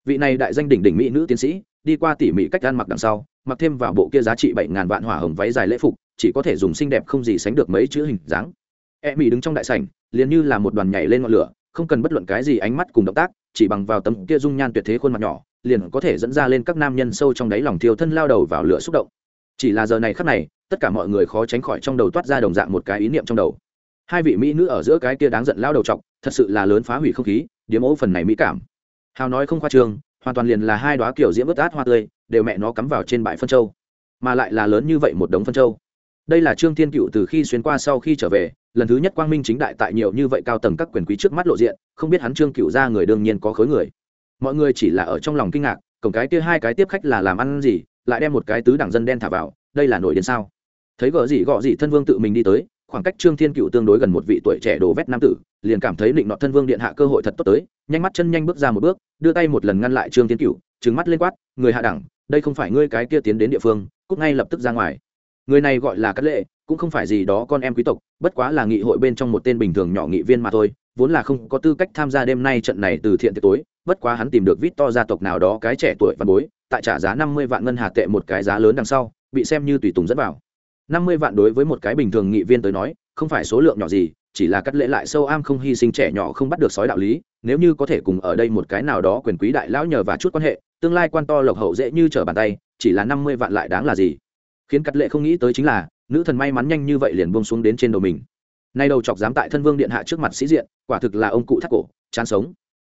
Vị này đại danh đỉnh đỉnh mỹ nữ tiến sĩ, đi qua tỉ mỉ cách ăn mặc đằng sau, mặc thêm vào bộ kia giá trị bảy ngàn vạn hỏa hồng váy dài lễ phục, chỉ có thể dùng xinh đẹp không gì sánh được mấy chữ hình dáng e mỹ đứng trong đại sảnh, liền như là một đoàn nhảy lên ngọn lửa, không cần bất luận cái gì ánh mắt cùng động tác, chỉ bằng vào tấm kia dung nhan tuyệt thế khuôn mặt nhỏ, liền có thể dẫn ra lên các nam nhân sâu trong đáy lòng thiêu thân lao đầu vào lửa xúc động. Chỉ là giờ này khắc này, tất cả mọi người khó tránh khỏi trong đầu toát ra đồng dạng một cái ý niệm trong đầu. Hai vị mỹ nữ ở giữa cái kia đáng giận lao đầu chọc, thật sự là lớn phá hủy không khí, điếm ố phần này mỹ cảm. Hào nói không khoa trương, hoàn toàn liền là hai đoá kiểu diễm ướt át hoa tươi, đều mẹ nó cắm vào trên bãi phân châu, mà lại là lớn như vậy một đống phân châu. Đây là trương thiên cựu từ khi xuyên qua sau khi trở về lần thứ nhất quang minh chính đại tại nhiều như vậy cao tầng các quyền quý trước mắt lộ diện, không biết hắn trương cựu ra người đương nhiên có khối người. Mọi người chỉ là ở trong lòng kinh ngạc, cổng cái kia hai cái tiếp khách là làm ăn gì, lại đem một cái tứ đẳng dân đen thả vào, đây là nổi đến sao? Thấy vợ gì gọ gì thân vương tự mình đi tới, khoảng cách trương thiên cựu tương đối gần một vị tuổi trẻ đồ vét nam tử, liền cảm thấy định nọ thân vương điện hạ cơ hội thật tốt tới, nhanh mắt chân nhanh bước ra một bước, đưa tay một lần ngăn lại trương thiên cựu trứng mắt lên quát, người hạ đẳng, đây không phải ngươi cái kia tiến đến địa phương, cút ngay lập tức ra ngoài. Người này gọi là cát lệ cũng không phải gì đó con em quý tộc, bất quá là nghị hội bên trong một tên bình thường nhỏ nghị viên mà thôi, vốn là không có tư cách tham gia đêm nay trận này từ thiện tiệc tối, bất quá hắn tìm được vít to gia tộc nào đó cái trẻ tuổi văn bối, tại trả giá năm mươi vạn ngân hà tệ một cái giá lớn đằng sau, bị xem như tùy tùng dẫn vào. năm mươi vạn đối với một cái bình thường nghị viên tới nói, không phải số lượng nhỏ gì, chỉ là cắt lễ lại sâu am không hy sinh trẻ nhỏ không bắt được sói đạo lý, nếu như có thể cùng ở đây một cái nào đó quyền quý đại lão nhờ và chút quan hệ, tương lai quan to lộc hậu dễ như trở bàn tay, chỉ là năm mươi vạn lại đáng là gì? Khiến cắt lệ không nghĩ tới chính là nữ thần may mắn nhanh như vậy liền buông xuống đến trên đầu mình. Nay đầu chọc dám tại thân vương điện hạ trước mặt sĩ diện, quả thực là ông cụ thắt cổ, chán sống.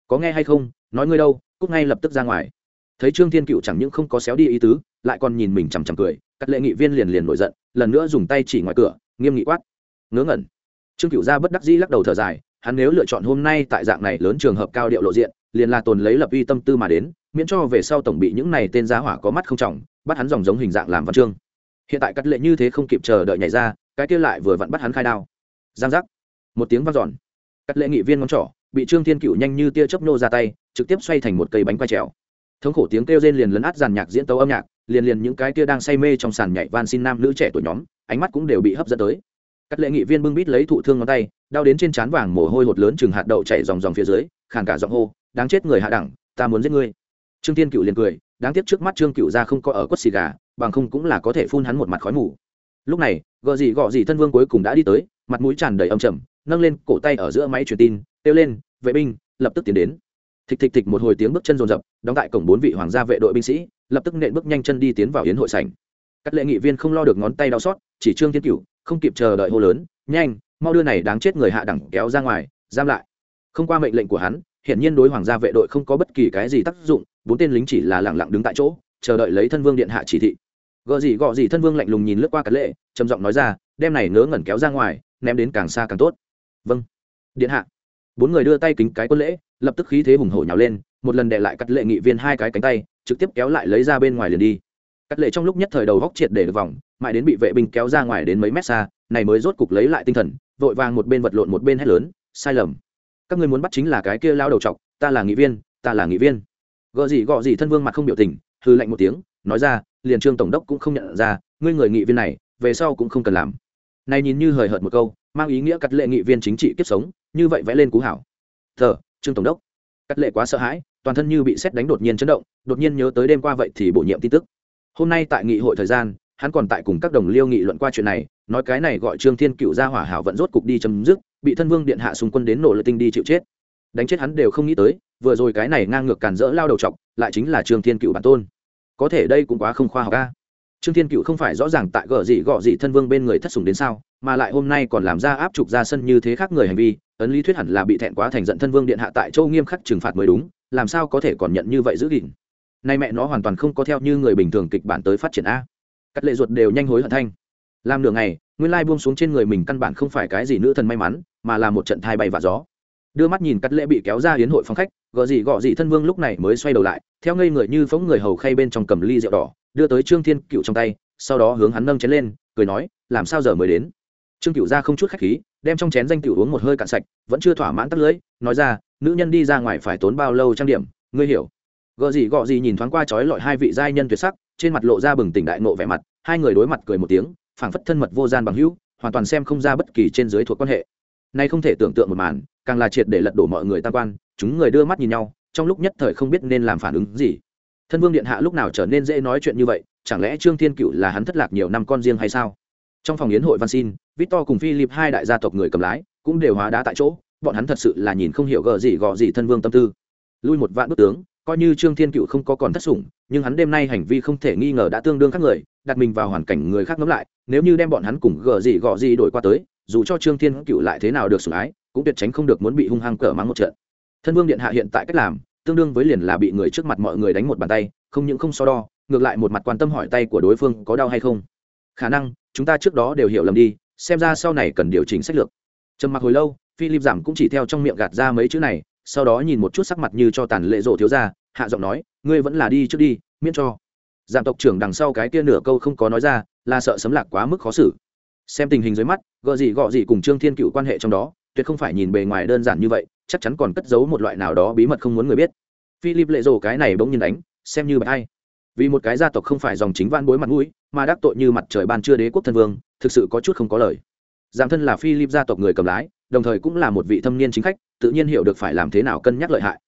Có nghe hay không? Nói ngươi đâu cúc ngay lập tức ra ngoài. Thấy trương thiên cựu chẳng những không có xéo đi ý tứ, lại còn nhìn mình chằm chằm cười, cắt lệ nghị viên liền liền nổi giận, lần nữa dùng tay chỉ ngoài cửa, nghiêm nghị quát. Ngớ ngẩn. Trương cựu ra bất đắc dĩ lắc đầu thở dài, hắn nếu lựa chọn hôm nay tại dạng này lớn trường hợp cao điệu lộ diện, liền là tồn lấy lập uy tâm tư mà đến, miễn cho về sau tổng bị những này tên giá hỏa có mắt không trọng, bắt hắn dòng giống hình dạng làm văn chương hiện tại cắt lệ như thế không kịp chờ đợi nhảy ra, cái kia lại vừa vặn bắt hắn khai đao. Giang giác. Một tiếng vang giòn cắt lệ nghị viên ngón trỏ, bị trương thiên cựu nhanh như tia chớp nô ra tay, trực tiếp xoay thành một cây bánh quay trèo. Thống khổ tiếng kêu rên liền lấn át giàn nhạc diễn tấu âm nhạc, liền liền những cái kia đang say mê trong sàn nhảy van xin nam nữ trẻ tuổi nhóm, ánh mắt cũng đều bị hấp dẫn tới. Cắt lệ nghị viên bưng bít lấy thụ thương ngón tay, đau đến trên trán vàng mồ hôi hột lớn chừng hạt đậu chảy dòng dòng phía dưới, khàn cả giọng hô, đáng chết người hạ đẳng, ta muốn giết ngươi. Trương thiên cựu liền cười, đáng tiếc trước mắt trương cựu ra không có ở quất xì gà bằng không cũng là có thể phun hắn một mặt khói mù. Lúc này gợ gì gọ gì thân vương cuối cùng đã đi tới, mặt mũi tràn đầy âm trầm, nâng lên cổ tay ở giữa máy truyền tin, kêu lên, vệ binh, lập tức tiến đến. Thịch thịch thịch một hồi tiếng bước chân rồn rập, đóng tại cổng bốn vị hoàng gia vệ đội binh sĩ, lập tức nện bước nhanh chân đi tiến vào yến hội sảnh. Các lệ nghị viên không lo được ngón tay đau xót, chỉ trương thiên cửu, không kịp chờ đợi hô lớn, nhanh, mau đưa này đáng chết người hạ đẳng kéo ra ngoài, giam lại. Không qua mệnh lệnh của hắn hiện nhiên đối hoàng gia vệ đội không có bất kỳ cái gì tác dụng, bốn tên lính chỉ là lẳng lặng đứng tại chỗ, chờ đợi lấy thân vương điện hạ chỉ thị gợ gì gọ gì thân vương lạnh lùng nhìn lướt qua cắt lệ, trầm giọng nói ra, đem này ngớ ngẩn kéo ra ngoài, ném đến càng xa càng tốt. Vâng. Điện hạ. Bốn người đưa tay kính cái quân lễ, lập tức khí thế hùng hổ nhào lên, một lần đệ lại cắt lệ nghị viên hai cái cánh tay, trực tiếp kéo lại lấy ra bên ngoài liền đi. Cắt lệ trong lúc nhất thời đầu góc triệt để được vòng, mãi đến bị vệ binh kéo ra ngoài đến mấy mét xa, này mới rốt cục lấy lại tinh thần, vội vàng một bên vật lộn một bên hét lớn, sai lầm. Các ngươi muốn bắt chính là cái kia lao đầu trọc ta là nghị viên, ta là nghị viên. Gợ gì gọ gì thân vương mặt không biểu tình hư lạnh một tiếng, nói ra liền trương tổng đốc cũng không nhận ra, ngươi người nghị viên này, về sau cũng không cần làm. Này nhìn như hời hợt một câu, mang ý nghĩa cắt lệ nghị viên chính trị kiếp sống, như vậy vẽ lên cú hảo. Thờ, trương tổng đốc. Cắt lệ quá sợ hãi, toàn thân như bị xét đánh đột nhiên chấn động, đột nhiên nhớ tới đêm qua vậy thì bổ nhiệm tin tức. Hôm nay tại nghị hội thời gian, hắn còn tại cùng các đồng liêu nghị luận qua chuyện này, nói cái này gọi trương thiên cựu ra hỏa hảo vận rốt cục đi chấm dứt, bị thân vương điện hạ xung quân đến nổ lợi tinh đi chịu chết. Đánh chết hắn đều không nghĩ tới, vừa rồi cái này ngang ngược càn rỡ lao đầu chọc, lại chính là trương thiên cựu bản tôn có thể đây cũng quá không khoa học ca trương thiên cựu không phải rõ ràng tại gợ gì gọ gì thân vương bên người thất sủng đến sao, mà lại hôm nay còn làm ra áp trục ra sân như thế khác người hành vi, ấn lý thuyết hẳn là bị thẹn quá thành giận thân vương điện hạ tại châu nghiêm khắc trừng phạt mới đúng, làm sao có thể còn nhận như vậy giữ gìn. Nay mẹ nó hoàn toàn không có theo như người bình thường kịch bản tới phát triển a. Cắt lệ ruột đều nhanh hối hận thanh. Làm nửa ngày, nguyên lai buông xuống trên người mình căn bản không phải cái gì nữ thần may mắn, mà là một trận thai bay và gió. Đưa mắt nhìn cắt lệ bị kéo ra hiến hội phong khách, gợ gì gọ gì thân vương lúc này mới xoay đầu lại theo ngây người như phóng người hầu khay bên trong cầm ly rượu đỏ, đưa tới trương thiên cựu trong tay, sau đó hướng hắn nâng chén lên, cười nói, làm sao giờ mới đến? Trương cựu ra không chút khách khí, đem trong chén danh cựu uống một hơi cạn sạch, vẫn chưa thỏa mãn tắt lưỡi, nói ra, nữ nhân đi ra ngoài phải tốn bao lâu trang điểm, ngươi hiểu. Gợ gì gọ gì nhìn thoáng qua trói lọi hai vị giai nhân tuyệt sắc, trên mặt lộ ra bừng tỉnh đại nộ vẻ mặt, hai người đối mặt cười một tiếng, phảng phất thân mật vô gian bằng hữu, hoàn toàn xem không ra bất kỳ trên dưới thuộc quan hệ. Nay không thể tưởng tượng một màn, càng là triệt để lật đổ mọi người tam quan, chúng người đưa mắt nhìn nhau trong lúc nhất thời không biết nên làm phản ứng gì. Thân vương điện hạ lúc nào trở nên dễ nói chuyện như vậy, chẳng lẽ trương thiên cựu là hắn thất lạc nhiều năm con riêng hay sao? Trong phòng yến hội văn xin, victor cùng philip hai đại gia tộc người cầm lái, cũng đều hóa đá tại chỗ, bọn hắn thật sự là nhìn không hiểu gờ gì gọ gì thân vương tâm tư. Lui một vạn bức tướng, coi như trương thiên cựu không có còn thất sủng, nhưng hắn đêm nay hành vi không thể nghi ngờ đã tương đương khác người, đặt mình vào hoàn cảnh người khác ngẫm lại, nếu như đem bọn hắn cùng gờ gì gọ gì đổi qua tới, dù cho trương thiên cựu lại thế nào được sủng ái, cũng tuyệt tránh không được muốn bị hung hăng cờ mắng một trận. Thân vương điện hạ hiện tại cách làm tương đương với liền là bị người trước mặt mọi người đánh một bàn tay, không những không so đo, ngược lại một mặt quan tâm hỏi tay của đối phương có đau hay không. Khả năng, chúng ta trước đó đều hiểu lầm đi, xem ra sau này cần điều chỉnh sách lược. Trầm mặc hồi lâu, philip giảm cũng chỉ theo trong miệng gạt ra mấy chữ này, sau đó nhìn một chút sắc mặt như cho tàn lệ rộ thiếu ra, hạ giọng nói, ngươi vẫn là đi trước đi, miễn cho. Giảm tộc trưởng đằng sau cái kia nửa câu không có nói ra, là sợ sấm lạc quá mức khó xử. Xem tình hình dưới mắt, gợ gì gọ gì cùng trương thiên cựu quan hệ trong đó, tuyệt không phải nhìn bề ngoài đơn giản như vậy chắc chắn còn cất giấu một loại nào đó bí mật không muốn người biết. Philip lệ rồ cái này bỗng nhiên đánh, xem như bạch hay vì một cái gia tộc không phải dòng chính van bối mặt mũi, mà đắc tội như mặt trời ban chưa đế quốc thân vương, thực sự có chút không có lời. Giảm thân là philip gia tộc người cầm lái, đồng thời cũng là một vị thâm niên chính khách, tự nhiên hiểu được phải làm thế nào cân nhắc lợi hại.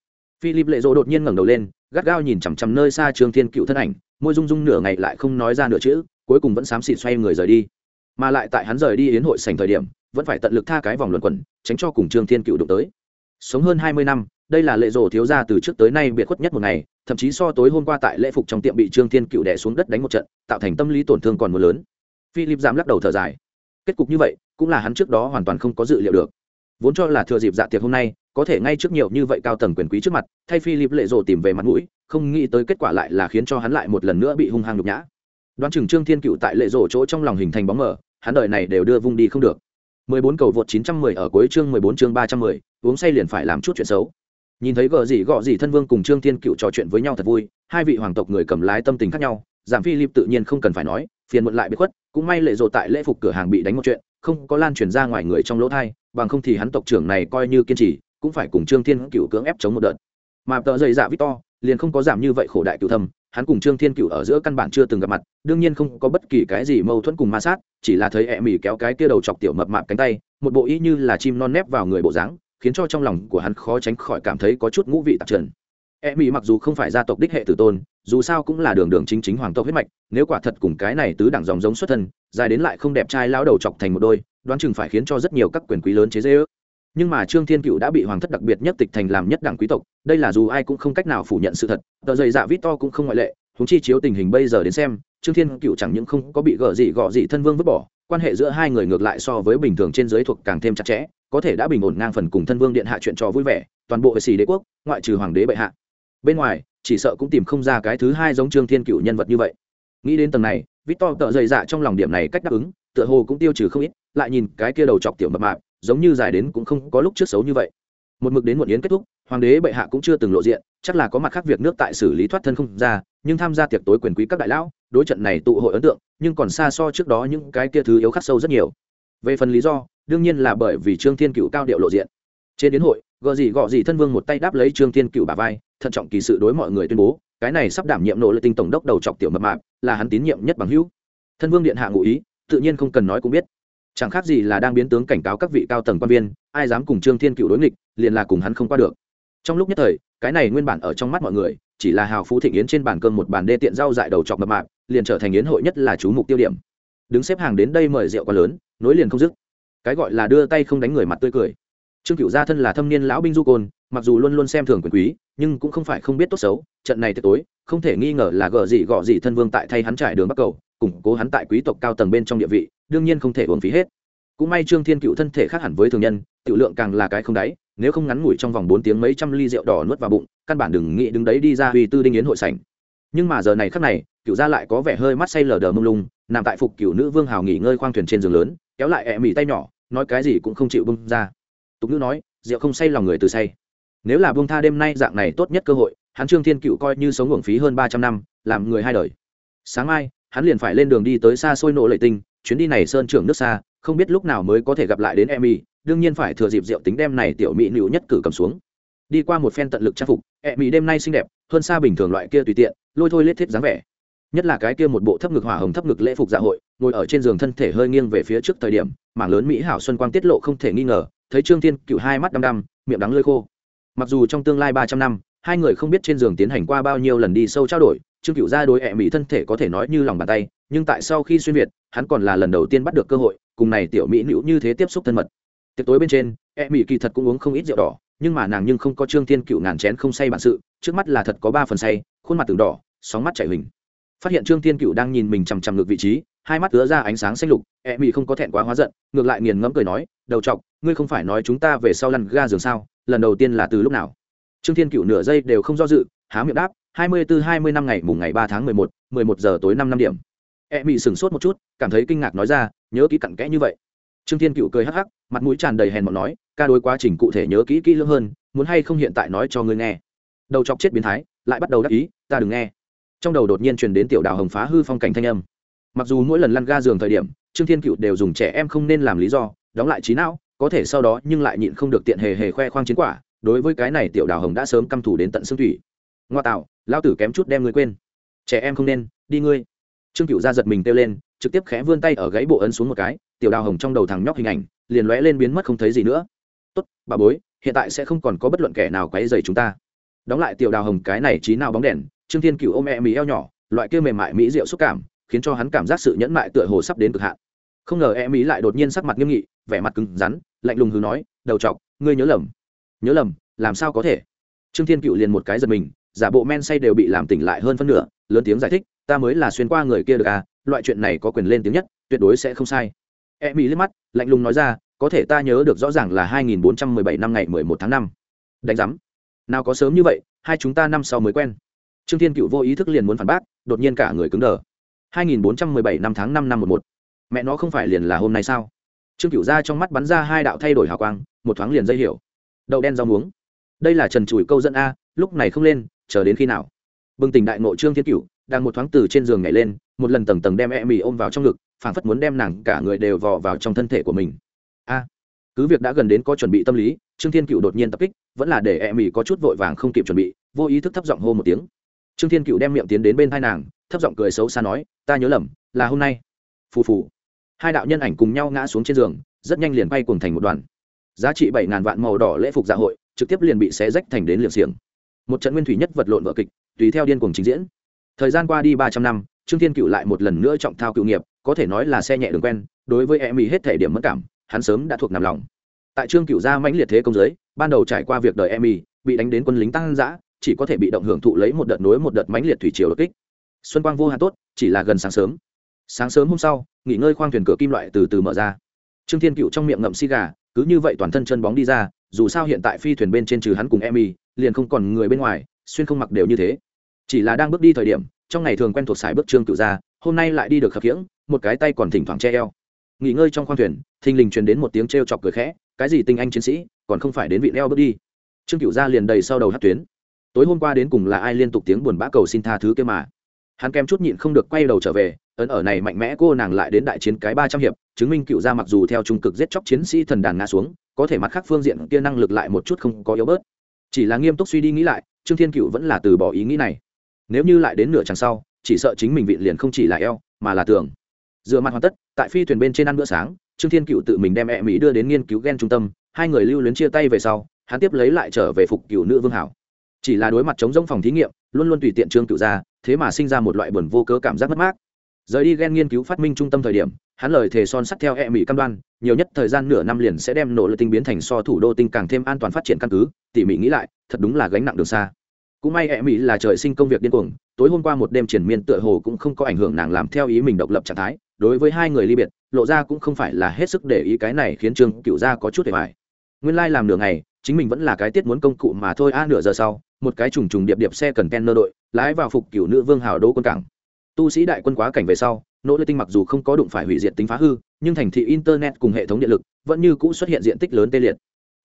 Philip lệ rồ đột nhiên ngẩng đầu lên, gắt gao nhìn chằm chằm nơi xa Trường thiên cựu thân ảnh, môi rung rung nửa ngày lại không nói ra nửa chữ, cuối cùng vẫn xám xịt xoay người rời đi. Mà lại tại hắn rời đi yến hội sành thời điểm, vẫn phải tận lực tha cái vòng luẩn quẩn, tránh cho cùng trương thiên cựu đụng tới sống hơn hai mươi năm, đây là lệ rồ thiếu gia từ trước tới nay biệt khuất nhất một ngày, thậm chí so tối hôm qua tại lễ phục trong tiệm bị trương thiên cựu đè xuống đất đánh một trận, tạo thành tâm lý tổn thương còn mưa lớn. Philip dám lắc đầu thở dài. Kết cục như vậy, cũng là hắn trước đó hoàn toàn không có dự liệu được. Vốn cho là thừa dịp dạ tiệc hôm nay, có thể ngay trước nhiều như vậy cao tầng quyền quý trước mặt, thay philip lệ rồ tìm về mặt mũi, không nghĩ tới kết quả lại là khiến cho hắn lại một lần nữa bị hung hăng nhục nhã. Đoán chừng trương thiên cựu tại lệ rồ chỗ trong lòng hình thành bóng mờ, hắn đời này đều đưa vung đi không được. 14 cầu vượt 910 ở cuối chương 14 chương 310, uống say liền phải làm chút chuyện xấu. Nhìn thấy gở gì gọ gì thân vương cùng Trương Thiên Cựu trò chuyện với nhau thật vui, hai vị hoàng tộc người cầm lái tâm tình khác nhau, Giảm phi Philip tự nhiên không cần phải nói, phiền muộn lại bị khuất, cũng may lệ rồ tại lễ phục cửa hàng bị đánh một chuyện, không có lan truyền ra ngoài người trong lỗ thai, bằng không thì hắn tộc trưởng này coi như kiên trì, cũng phải cùng Trương Thiên Cựu cưỡng ép chống một đợt. Mà tờ dày dạ Victor, liền không có giảm như vậy khổ đại cửu thâm, hắn cùng Trương Thiên Cựu ở giữa căn bản chưa từng gặp mặt, đương nhiên không có bất kỳ cái gì mâu thuẫn cùng ma sát, chỉ là thấy ẹ mỉ kéo cái kia đầu chọc tiểu mập mạp cánh tay, một bộ ý như là chim non nép vào người bộ dáng khiến cho trong lòng của hắn khó tránh khỏi cảm thấy có chút ngũ vị tạp trần. E mỹ mặc dù không phải gia tộc đích hệ tử tôn dù sao cũng là đường đường chính chính hoàng tộc huyết mạch nếu quả thật cùng cái này tứ đẳng dòng giống xuất thân dài đến lại không đẹp trai lão đầu chọc thành một đôi đoán chừng phải khiến cho rất nhiều các quyền quý lớn chế dễ ước nhưng mà trương thiên cựu đã bị hoàng thất đặc biệt nhất tịch thành làm nhất đảng quý tộc, đây là dù ai cũng không cách nào phủ nhận sự thật, tờ dày dạ vít to cũng không ngoại lệ húng chi chiếu tình hình bây giờ đến xem, trương thiên cựu chẳng những không có bị gợ gì gọ gì thân vương vứt bỏ, quan hệ giữa hai người ngược lại so với bình thường trên giới thuộc càng thêm chặt chẽ, có thể đã bình ổn ngang phần cùng thân vương điện hạ chuyện trò vui vẻ, toàn bộ hệ xì đế quốc, ngoại trừ hoàng đế bệ hạ. Bên ngoài, chỉ sợ cũng tìm không ra cái thứ hai giống trương thiên cựu nhân vật như vậy. Nghĩ đến tầng này, victor tợ dày dạ trong lòng điểm này cách đáp ứng, tựa hồ cũng tiêu trừ không ít, lại nhìn cái kia đầu chọc tiểu mập mạp giống như dài đến cũng không có lúc trước xấu như vậy. Một mực đến muộn yến kết thúc, hoàng đế bệ hạ cũng chưa từng lộ diện, chắc là có mặt khác việc nước tại xử lý thoát thân không ra, nhưng tham gia tiệc tối quyền quý các đại lão, đối trận này tụ hội ấn tượng, nhưng còn xa so trước đó những cái kia thứ yếu khắc sâu rất nhiều. Về phần lý do, đương nhiên là bởi vì trương thiên cựu cao điệu lộ diện. Trên đến hội gợ gì gọ gì thân vương một tay đáp lấy trương thiên cựu bà vai, thận trọng kỳ sự đối mọi người tuyên bố, cái này sắp đảm nhiệm nỗ lực tinh tổng đốc đầu chọc tiểu mập mạp, là hắn tín nhiệm nhất bằng hữu. Thân vương điện hạ ngụ ý, tự nhiên không cần nói cũng biết chẳng khác gì là đang biến tướng cảnh cáo các vị cao tầng quan viên, ai dám cùng trương thiên cựu đối nghịch, liền là cùng hắn không qua được. Trong lúc nhất thời, cái này nguyên bản ở trong mắt mọi người, chỉ là hào phú thịnh yến trên bàn cơm một bàn đê tiện rau dại đầu chọc mập mạp, liền trở thành yến hội nhất là chú mục tiêu điểm. Đứng xếp hàng đến đây mời rượu quá lớn, nối liền không dứt. Cái gọi là đưa tay không đánh người mặt tươi cười. Trương cựu gia thân là thâm niên lão binh du côn, mặc dù luôn luôn xem thường quyền quý, nhưng cũng không phải không biết tốt xấu, trận này tới tối, không thể nghi ngờ là gờ gì gọ gì thân vương tại thay hắn trải đường bắc cầu, củng cố hắn tại quý tộc cao tầng bên trong địa vị đương nhiên không thể uống phí hết. Cũng may trương thiên cựu thân thể khác hẳn với thường nhân, tiểu lượng càng là cái không đáy, nếu không ngắn ngủi trong vòng bốn tiếng mấy trăm ly rượu đỏ nuốt vào bụng, căn bản đừng nghĩ đứng đấy đi ra uy tư đinh yến hội sảnh. Nhưng mà giờ này khắc này, cựu gia lại có vẻ hơi mắt say lờ đờ mông lung, nằm tại phục cựu nữ vương hào nghỉ ngơi khoang thuyền trên giường lớn, kéo lại ẹ mỉ tay nhỏ, nói cái gì cũng không chịu bông ra. Tục nữ nói, rượu không say lòng người từ say. Nếu là bông tha đêm nay dạng này tốt nhất cơ hội, hắn trương thiên cựu coi như sống uổng phí hơn ba trăm năm, làm người hai đời. Sáng mai, hắn liền phải lên đường đi tới xa xôi nộ lệ tinh chuyến đi này sơn trưởng nước xa không biết lúc nào mới có thể gặp lại đến Emmy, đương nhiên phải thừa dịp rượu tính đêm này tiểu mỹ nữ nhất cử cầm xuống. Đi qua một phen tận lực trang phục, Emmy đêm nay xinh đẹp, hơn xa bình thường loại kia tùy tiện, lôi thôi lết thiết dáng vẻ. Nhất là cái kia một bộ thấp ngực hỏa hồng thấp ngực lễ phục dạ hội, ngồi ở trên giường thân thể hơi nghiêng về phía trước thời điểm, mảng lớn mỹ hảo xuân quang tiết lộ không thể nghi ngờ, thấy Trương Thiên cựu hai mắt đăm đăm, miệng đắng lưỡi khô. Mặc dù trong tương lai ba trăm năm, hai người không biết trên giường tiến hành qua bao nhiêu lần đi sâu trao đổi, Trương cựu gia đối ẹ mỹ thân thể có thể nói như lòng bàn tay, nhưng tại sau khi xuyên việt, hắn còn là lần đầu tiên bắt được cơ hội, cùng này tiểu mỹ nữ như thế tiếp xúc thân mật. Tiệc tối bên trên e mỹ kỳ thật cũng uống không ít rượu đỏ nhưng mà nàng nhưng không có trương thiên cựu ngàn chén không say bản sự trước mắt là thật có ba phần say khuôn mặt từng đỏ sóng mắt chảy hình phát hiện trương thiên cựu đang nhìn mình chằm chằm ngược vị trí hai mắt ứa ra ánh sáng xanh lục e mỹ không có thẹn quá hóa giận ngược lại nghiền ngẫm cười nói đầu chọc ngươi không phải nói chúng ta về sau lăn ga giường sao lần đầu tiên là từ lúc nào? Trương thiên cựu nửa giây đều không do dự há miệng đáp hai mươi từ hai mươi năm ngày mùng ngày ba tháng mười một mười một giờ tối năm năm điểm. E mị sửng sốt một chút, cảm thấy kinh ngạc nói ra, nhớ kỹ cặn kẽ như vậy. Trương thiên cựu cười hắc hắc, mặt mũi tràn đầy hèn mọn nói, ca đối quá trình cụ thể nhớ kỹ kỹ lưỡng hơn, muốn hay không hiện tại nói cho ngươi nghe. Đầu chọc chết biến thái, lại bắt đầu đắc ý, ta đừng nghe. Trong đầu đột nhiên truyền đến tiểu đào hồng phá hư phong cảnh thanh âm. Mặc dù mỗi lần lăn ga giường thời điểm, trương thiên cựu đều dùng trẻ em không nên làm lý do, đóng lại trí não, có thể sau đó nhưng lại nhịn không được tiện hề hề khoe khoang chiến quả, đối với cái này tiểu đào hồng đã sớm căm thủ đến tận xương thủy. Ngoa tạo lao tử kém chút đem ngươi quên. Trẻ em không nên, đi ngươi. Trương cựu ra giật mình kêu lên, trực tiếp khẽ vươn tay ở gãy bộ ấn xuống một cái, tiểu đào hồng trong đầu thằng nhóc hình ảnh, liền lóe lên biến mất không thấy gì nữa. Tốt, bà bối, hiện tại sẽ không còn có bất luận kẻ nào quấy dày chúng ta. Đóng lại tiểu đào hồng cái này trí nào bóng đèn, trương thiên cựu ôm e mì eo nhỏ, loại kia mềm mại mỹ rượu xúc cảm, khiến cho hắn cảm giác sự nhẫn mại tựa hồ sắp đến cực hạn. Không ngờ e mỹ lại đột nhiên sắc mặt nghiêm nghị, vẻ mặt cứng rắn, lạnh lùng hứ nói, đầu chọc ngươi nhớ lầm. Nhớ lầm, làm sao có thể? Trương thiên cựu liền một cái giật mình giả bộ men say đều bị làm tỉnh lại hơn phân nửa, lớn tiếng giải thích, ta mới là xuyên qua người kia được à loại chuyện này có quyền lên tiếng nhất, tuyệt đối sẽ không sai. E mỹ liếc mắt, lạnh lùng nói ra, có thể ta nhớ được rõ ràng là 2417 năm ngày 11 tháng 5. đánh giám. Nào có sớm như vậy, hai chúng ta năm sau mới quen. Trương thiên cựu vô ý thức liền muốn phản bác, đột nhiên cả người cứng đờ. 2417 năm tháng 5 năm 11. mẹ nó không phải liền là hôm nay sao? Trương cựu ra trong mắt bắn ra hai đạo thay đổi hào quang, một thoáng liền dây hiểu. Đậu đen rau muống. Đây là trần chùi câu dẫn a, lúc này không lên chờ đến khi nào? Bừng tỉnh đại nội trương thiên cựu đang một thoáng từ trên giường nhảy lên, một lần tầng tầng đem e mì ôm vào trong ngực, phảng phất muốn đem nàng cả người đều vò vào trong thân thể của mình. A, cứ việc đã gần đến có chuẩn bị tâm lý, trương thiên cựu đột nhiên tập kích, vẫn là để e mì có chút vội vàng không kịp chuẩn bị, vô ý thức thấp giọng hô một tiếng. Trương thiên cựu đem miệng tiến đến bên thai nàng, thấp giọng cười xấu xa nói, ta nhớ lầm, là hôm nay. Phù phù. Hai đạo nhân ảnh cùng nhau ngã xuống trên giường, rất nhanh liền bay cùng thành một đoàn. Giá trị bảy ngàn vạn màu đỏ lễ phục dạ hội, trực tiếp liền bị xé rách thành đến liệng xiềng một trận nguyên thủy nhất vật lộn vợ kịch, tùy theo điên cuồng trình diễn. Thời gian qua đi ba trăm năm, trương thiên cựu lại một lần nữa trọng thao cựu nghiệp, có thể nói là xe nhẹ đường quen, đối với em ý hết thể điểm mất cảm, hắn sớm đã thuộc nằm lòng. Tại trương cựu gia mãnh liệt thế công giới, ban đầu trải qua việc đời em ý bị đánh đến quân lính tăng giã chỉ có thể bị động hưởng thụ lấy một đợt nối một đợt mãnh liệt thủy triều đột kích. Xuân quang vô hạn tốt, chỉ là gần sáng sớm. Sáng sớm hôm sau, nghỉ ngơi khoang thuyền cửa kim loại từ từ mở ra. Trương thiên cựu trong miệng ngậm xi gà, cứ như vậy toàn thân chân bóng đi ra dù sao hiện tại phi thuyền bên trên trừ hắn cùng emmy liền không còn người bên ngoài, xuyên không mặc đều như thế. Chỉ là đang bước đi thời điểm, trong ngày thường quen thuộc xài bước trương cựu ra hôm nay lại đi được khập khiễng, một cái tay còn thỉnh thoảng che eo. Nghỉ ngơi trong khoang thuyền, thình lình truyền đến một tiếng t chọc cười khẽ, cái gì tinh anh chiến sĩ, còn không phải đến vị leo bước đi. Trương cựu ra liền đầy sau đầu hát tuyến. Tối hôm qua đến cùng là ai liên tục tiếng buồn bã cầu xin tha thứ kia mà. Hắn kém chút nhịn không được quay đầu trở về, ấn ở này mạnh mẽ cô nàng lại đến đại chiến cái ba trăm hiệp, chứng minh cựu gia mặc dù theo trung cực giết chóc chiến sĩ thần đàn ngã xuống có thể mặt khác phương diện kia năng lực lại một chút không có yếu bớt. Chỉ là nghiêm túc suy đi nghĩ lại, trương thiên cựu vẫn là từ bỏ ý nghĩ này. Nếu như lại đến nửa chặng sau, chỉ sợ chính mình vị liền không chỉ là eo, mà là tường. Dựa mặt hoàn tất, tại phi thuyền bên trên ăn bữa sáng, trương thiên cựu tự mình đem mẹ mỹ đưa đến nghiên cứu gen trung tâm, hai người lưu luyến chia tay về sau, hắn tiếp lấy lại trở về phục cựu nữ vương hảo. Chỉ là đối mặt chống giống phòng thí nghiệm, luôn luôn tùy tiện trương cựu ra, thế mà sinh ra một loại buồn vô cớ cảm giác mất mát. Rời đi ghen nghiên cứu phát minh trung tâm thời điểm hắn lời thề son sắt theo e mỹ cam đoan, nhiều nhất thời gian nửa năm liền sẽ đem nỗ lực tinh biến thành so thủ đô tinh càng thêm an toàn phát triển căn cứ, tỉ mỉ nghĩ lại, thật đúng là gánh nặng đường xa. Cũng may e mỹ là trời sinh công việc điên cuồng, tối hôm qua một đêm triển miên tựa hồ cũng không có ảnh hưởng nàng làm theo ý mình độc lập trạng thái, đối với hai người ly biệt, lộ ra cũng không phải là hết sức để ý cái này khiến trương cựu gia có chút hề mải nguyên lai、like、làm nửa ngày, chính mình vẫn là cái tiết muốn công cụ mà thôi, a, nửa giờ sau, một cái trùng trùng điệp điệp xe cần ken nơ đội lái vào phục cựu nữ vương hào đô quân cảng. Tu sĩ đại quân quá cảnh về sau nỗ lực tinh mặc dù không có đụng phải hủy diệt tính phá hư, nhưng thành thị internet cùng hệ thống điện lực vẫn như cũ xuất hiện diện tích lớn tê liệt.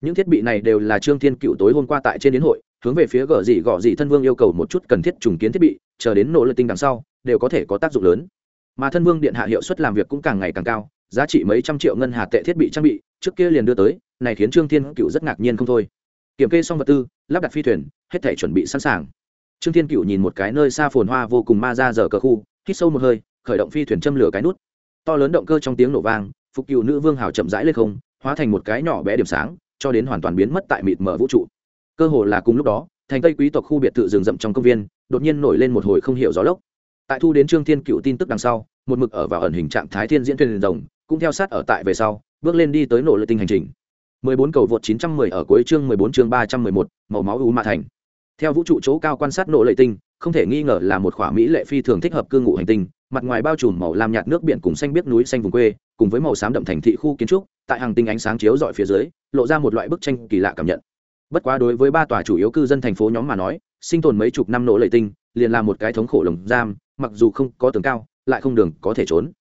Những thiết bị này đều là trương thiên cựu tối hôm qua tại trên đến hội, hướng về phía gõ dị gọ dị thân vương yêu cầu một chút cần thiết trùng kiến thiết bị, chờ đến nỗ lực tinh đằng sau, đều có thể có tác dụng lớn. Mà thân vương điện hạ hiệu suất làm việc cũng càng ngày càng cao, giá trị mấy trăm triệu ngân hà tệ thiết bị trang bị, trước kia liền đưa tới, này khiến trương thiên cựu rất ngạc nhiên không thôi. Kiểm kê xong vật tư, lắp đặt phi thuyền, hết thể chuẩn bị sẵn sàng. Trương thiên cựu nhìn một cái nơi xa phồn hoa vô cùng ma ra giờ cờ khu, hít sâu một hơi khởi động phi thuyền châm lửa cái nút. To lớn động cơ trong tiếng nổ vang phục cựu nữ vương hào chậm rãi lên không hóa thành một cái nhỏ bé điểm sáng cho đến hoàn toàn biến mất tại mịt mở vũ trụ. Cơ hồ là cùng lúc đó thành tây quý tộc khu biệt thự rừng rậm trong công viên đột nhiên nổi lên một hồi không hiểu gió lốc. Tại thu đến trương thiên cựu tin tức đằng sau một mực ở vào ẩn hình trạng thái thiên diễn thuyền rồng cũng theo sát ở tại về sau bước lên đi tới nổ lợi tinh hành trình. 14 cầu vượt 910 ở cuối chương 14 chương 311, màu máu u mạ thành. Theo vũ trụ chỗ cao quan sát nổ lợi tinh không thể nghi ngờ là một khỏa mỹ lệ phi thường thích hợp cư ngụ hành tinh mặt ngoài bao trùm màu lam nhạt nước biển cùng xanh biếc núi xanh vùng quê, cùng với màu xám đậm thành thị khu kiến trúc, tại hàng tinh ánh sáng chiếu dọi phía dưới, lộ ra một loại bức tranh kỳ lạ cảm nhận. Bất quá đối với ba tòa chủ yếu cư dân thành phố nhóm mà nói, sinh tồn mấy chục năm nổ lợi tinh, liền là một cái thống khổ lồng giam, mặc dù không có tường cao, lại không đường có thể trốn.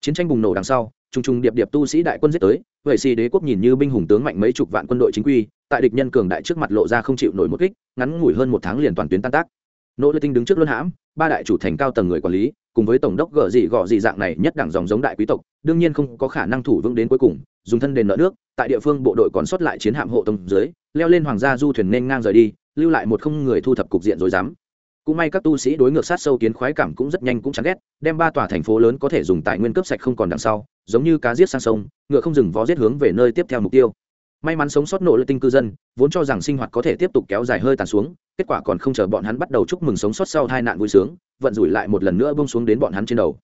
Chiến tranh bùng nổ đằng sau, trùng trùng điệp điệp tu sĩ đại quân giết tới vậy xì đế quốc nhìn như binh hùng tướng mạnh mấy chục vạn quân đội chính quy, tại địch nhân cường đại trước mặt lộ ra không chịu nổi một kích, ngắn ngủi hơn một tháng liền toàn tuyến tan tác. Nỗ lực tinh đứng trước luân hãm, ba đại chủ thành cao tầng người quản lý cùng với tổng đốc gở dị gọ dị dạng này nhất đẳng dòng giống đại quý tộc, đương nhiên không có khả năng thủ vững đến cuối cùng, dùng thân đền nợ nước, tại địa phương bộ đội còn sót lại chiến hạm hộ tông dưới, leo lên hoàng gia du thuyền nên ngang rời đi, lưu lại một không người thu thập cục diện rồi dám cũng may các tu sĩ đối ngược sát sâu kiến khoái cảm cũng rất nhanh cũng chán ghét, đem ba tòa thành phố lớn có thể dùng tài nguyên cấp sạch không còn đằng sau, giống như cá giết sang sông, ngựa không dừng vó giết hướng về nơi tiếp theo mục tiêu may mắn sống sót nổ lực tinh cư dân, vốn cho rằng sinh hoạt có thể tiếp tục kéo dài hơi tàn xuống, kết quả còn không chờ bọn hắn bắt đầu chúc mừng sống sót sau hai nạn vui sướng, vận rủi lại một lần nữa bông xuống đến bọn hắn trên đầu.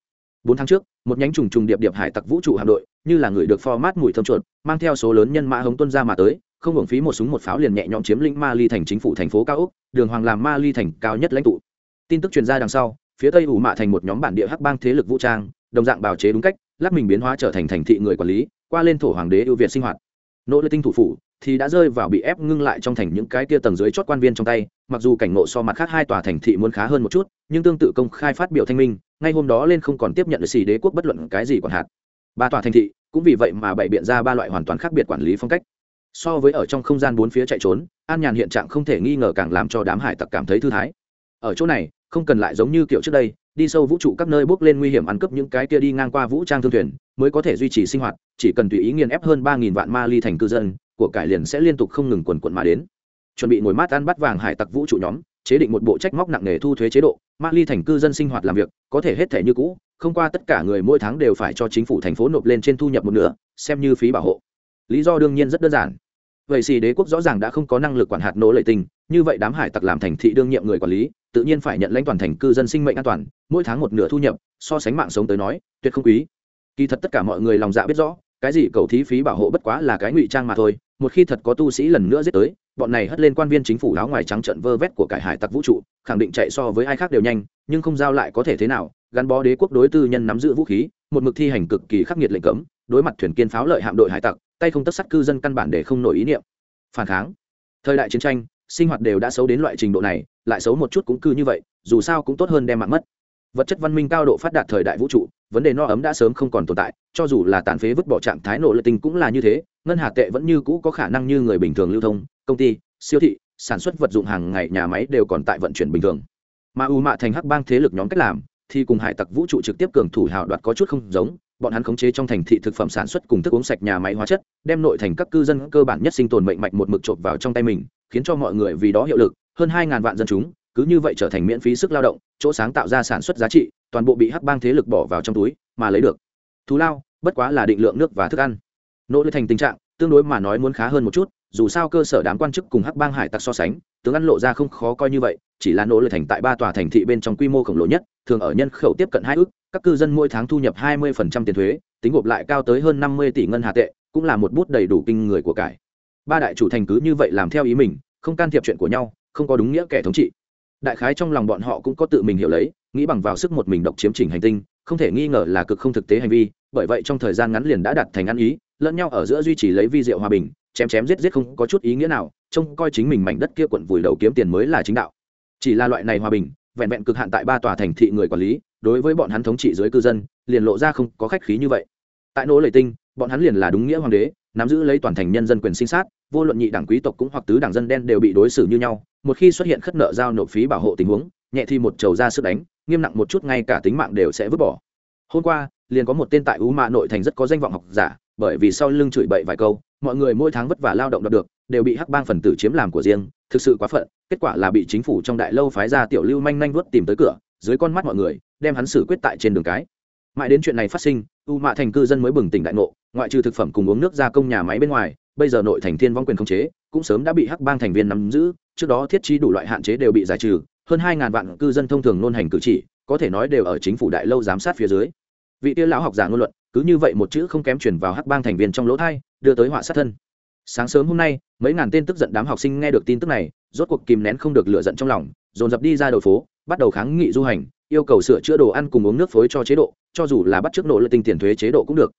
Bốn tháng trước, một nhánh trùng trùng điệp điệp hải tặc vũ trụ hạm đội, như là người được format mùi thơm chuột, mang theo số lớn nhân mã hống tuân ra mà tới, không hưởng phí một súng một pháo liền nhẹ nhõm chiếm lĩnh ma ly thành chính phủ thành phố cao úc đường hoàng làm ma ly thành cao nhất lãnh tụ. Tin tức truyền ra đằng sau, phía tây ủ mạ thành một nhóm bản địa hắc bang thế lực vũ trang, đồng dạng bào chế đúng cách lắp mình biến hóa trở thành thành thị người quản lý, qua lên thổ hoàng đế ưu việt sinh hoạt nỗ lực tinh thủ phủ, thì đã rơi vào bị ép ngưng lại trong thành những cái tia tầng dưới chót quan viên trong tay. Mặc dù cảnh ngộ so mặt khác hai tòa thành thị muốn khá hơn một chút, nhưng tương tự công khai phát biểu thanh minh, ngay hôm đó lên không còn tiếp nhận được xì đế quốc bất luận cái gì còn hạt. Ba tòa thành thị, cũng vì vậy mà bày biện ra ba loại hoàn toàn khác biệt quản lý phong cách. So với ở trong không gian bốn phía chạy trốn, an nhàn hiện trạng không thể nghi ngờ càng làm cho đám hải tặc cảm thấy thư thái. Ở chỗ này, không cần lại giống như kiểu trước đây, đi sâu vũ trụ các nơi bước lên nguy hiểm ăn cướp những cái kia đi ngang qua vũ trang thương thuyền, mới có thể duy trì sinh hoạt chỉ cần tùy ý nghiền ép hơn ba nghìn vạn ma ly thành cư dân, của cải liền sẽ liên tục không ngừng quần quận mà đến. Chuẩn bị ngồi mát ăn bắt vàng hải tặc vũ trụ nhóm, chế định một bộ trách móc nặng nề thu thuế chế độ, ma ly thành cư dân sinh hoạt làm việc, có thể hết thể như cũ, không qua tất cả người mỗi tháng đều phải cho chính phủ thành phố nộp lên trên thu nhập một nửa, xem như phí bảo hộ. Lý do đương nhiên rất đơn giản. Vậy xì đế quốc rõ ràng đã không có năng lực quản hạt nỗ lệ tình, như vậy đám hải tặc làm thành thị đương nhiệm người quản lý, tự nhiên phải nhận lãnh toàn thành cư dân sinh mệnh an toàn, mỗi tháng một nửa thu nhập, so sánh mạng sống tới nói, tuyệt không quý. Kỳ thật tất cả mọi người lòng dạ biết rõ cái gì cầu thí phí bảo hộ bất quá là cái ngụy trang mà thôi, một khi thật có tu sĩ lần nữa giết tới, bọn này hất lên quan viên chính phủ áo ngoài trắng trận vơ vét của cải hải tặc vũ trụ, khẳng định chạy so với ai khác đều nhanh, nhưng không giao lại có thể thế nào, gắn bó đế quốc đối tư nhân nắm giữ vũ khí, một mực thi hành cực kỳ khắc nghiệt lệnh cấm, đối mặt thuyền kiên pháo lợi hạm đội hải tặc, tay không tất sắt cư dân căn bản để không nổi ý niệm. Phản kháng. Thời đại chiến tranh, sinh hoạt đều đã xấu đến loại trình độ này, lại xấu một chút cũng cư như vậy, dù sao cũng tốt hơn đem mạng mất vật chất văn minh cao độ phát đạt thời đại vũ trụ, vấn đề no ấm đã sớm không còn tồn tại, cho dù là tàn phế vứt bỏ trạng thái nổ lợi tình cũng là như thế, ngân hà tệ vẫn như cũ có khả năng như người bình thường lưu thông, công ty, siêu thị, sản xuất vật dụng hàng ngày, nhà máy đều còn tại vận chuyển bình thường. Mà u mạ thành hắc bang thế lực nhóm cách làm, thì cùng hải tặc vũ trụ trực tiếp cường thủ hào đoạt có chút không giống, bọn hắn khống chế trong thành thị thực phẩm sản xuất cùng thức uống sạch nhà máy hóa chất, đem nội thành các cư dân cơ bản nhất sinh tồn mệnh mạch một mực trộm vào trong tay mình, khiến cho mọi người vì đó hiệu lực, hơn hai ngàn vạn dân chúng cứ như vậy trở thành miễn phí sức lao động, chỗ sáng tạo ra sản xuất giá trị, toàn bộ bị hắc bang thế lực bỏ vào trong túi, mà lấy được. Thú lao, bất quá là định lượng nước và thức ăn. Nỗ lực thành tình trạng, tương đối mà nói muốn khá hơn một chút, dù sao cơ sở đám quan chức cùng hắc bang hải tặc so sánh, tướng ăn lộ ra không khó coi như vậy, chỉ là nỗ lực thành tại ba tòa thành thị bên trong quy mô khổng lồ nhất, thường ở nhân khẩu tiếp cận hai ước, các cư dân mỗi tháng thu nhập hai mươi tiền thuế, tính gộp lại cao tới hơn năm mươi tỷ ngân hà tệ, cũng là một bút đầy đủ kinh người của cải. Ba đại chủ thành cứ như vậy làm theo ý mình, không can thiệp chuyện của nhau, không có đúng nghĩa kẻ thống trị đại khái trong lòng bọn họ cũng có tự mình hiểu lấy, nghĩ bằng vào sức một mình độc chiếm chỉnh hành tinh, không thể nghi ngờ là cực không thực tế hành vi, bởi vậy trong thời gian ngắn liền đã đạt thành ăn ý, lẫn nhau ở giữa duy trì lấy vi diệu hòa bình, chém chém giết giết không có chút ý nghĩa nào, trông coi chính mình mảnh đất kia quận vùi đầu kiếm tiền mới là chính đạo. Chỉ là loại này hòa bình, vẹn vẹn cực hạn tại ba tòa thành thị người quản lý, đối với bọn hắn thống trị dưới cư dân, liền lộ ra không có khách khí như vậy. Tại nỗ lệ tinh, bọn hắn liền là đúng nghĩa hoàng đế, nắm giữ lấy toàn thành nhân dân quyền sinh sát, vô luận nhị đảng quý tộc cũng hoặc tứ đảng dân đen đều bị đối xử như nhau một khi xuất hiện khất nợ giao nộp phí bảo hộ tình huống, nhẹ thì một trầu ra sức đánh, nghiêm nặng một chút ngay cả tính mạng đều sẽ vứt bỏ. Hôm qua, liền có một tên tại ú mạ nội thành rất có danh vọng học giả, bởi vì sau lưng chửi bậy vài câu, mọi người mỗi tháng vất vả lao động đạt được, đều bị hắc bang phần tử chiếm làm của riêng, thực sự quá phận, kết quả là bị chính phủ trong đại lâu phái ra tiểu lưu manh nhanh vuốt tìm tới cửa, dưới con mắt mọi người, đem hắn xử quyết tại trên đường cái. Mãi đến chuyện này phát sinh u mạ thành cư dân mới bừng tỉnh đại ngộ, ngoại trừ thực phẩm cùng uống nước gia công nhà máy bên ngoài, bây giờ nội thành thiên vong quyền khống chế, cũng sớm đã bị hắc bang thành viên nắm giữ trước đó thiết trí đủ loại hạn chế đều bị giải trừ, hơn hai ngàn vạn cư dân thông thường nôn hành cử chỉ, có thể nói đều ở chính phủ đại lâu giám sát phía dưới. Vị tiêu lão học giả ngôn luận, cứ như vậy một chữ không kém chuyển vào hắc bang thành viên trong lỗ thai, đưa tới họa sát thân. Sáng sớm hôm nay, mấy ngàn tên tức giận đám học sinh nghe được tin tức này, rốt cuộc kìm nén không được lựa giận trong lòng, dồn dập đi ra đầu phố, bắt đầu kháng nghị du hành, yêu cầu sửa chữa đồ ăn cùng uống nước phối cho chế độ, cho dù là bắt trước nỗ lực tinh tiền thuế chế độ cũng được.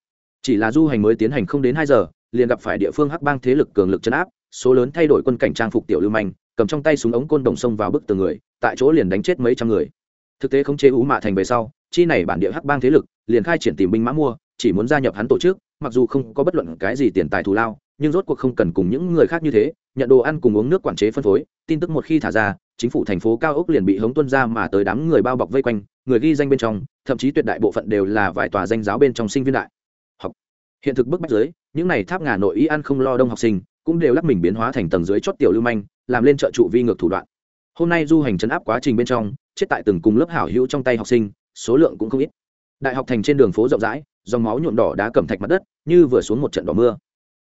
Chỉ là du hành mới tiến hành không đến hai giờ, liền gặp phải địa phương hắc bang thế lực cường lực chấn áp, số lớn thay đổi quân cảnh trang phục tiểu lưu manh cầm trong tay súng ống côn đồng sông vào bức tường người, tại chỗ liền đánh chết mấy trăm người. Thực tế không chế ú mạ thành về sau, chi này bản địa hắc bang thế lực liền khai triển tìm binh mã mua, chỉ muốn gia nhập hắn tổ chức, mặc dù không có bất luận cái gì tiền tài thù lao, nhưng rốt cuộc không cần cùng những người khác như thế, nhận đồ ăn cùng uống nước quản chế phân phối, tin tức một khi thả ra, chính phủ thành phố cao ốc liền bị hống tuân ra mà tới đám người bao bọc vây quanh, người ghi danh bên trong, thậm chí tuyệt đại bộ phận đều là vài tòa danh giáo bên trong sinh viên đại. Học. Hiện thực bức bách dưới, những này tháp ngà nội y ăn không lo đông học sinh, cũng đều lắc mình biến hóa thành tầng dưới chót tiểu lưu manh làm lên trợ trụ vi ngược thủ đoạn. Hôm nay du hành chấn áp quá trình bên trong, chết tại từng cùng lớp hảo hữu trong tay học sinh, số lượng cũng không ít. Đại học thành trên đường phố rộng rãi, dòng máu nhuộm đỏ đá cẩm thạch mặt đất, như vừa xuống một trận đỏ mưa.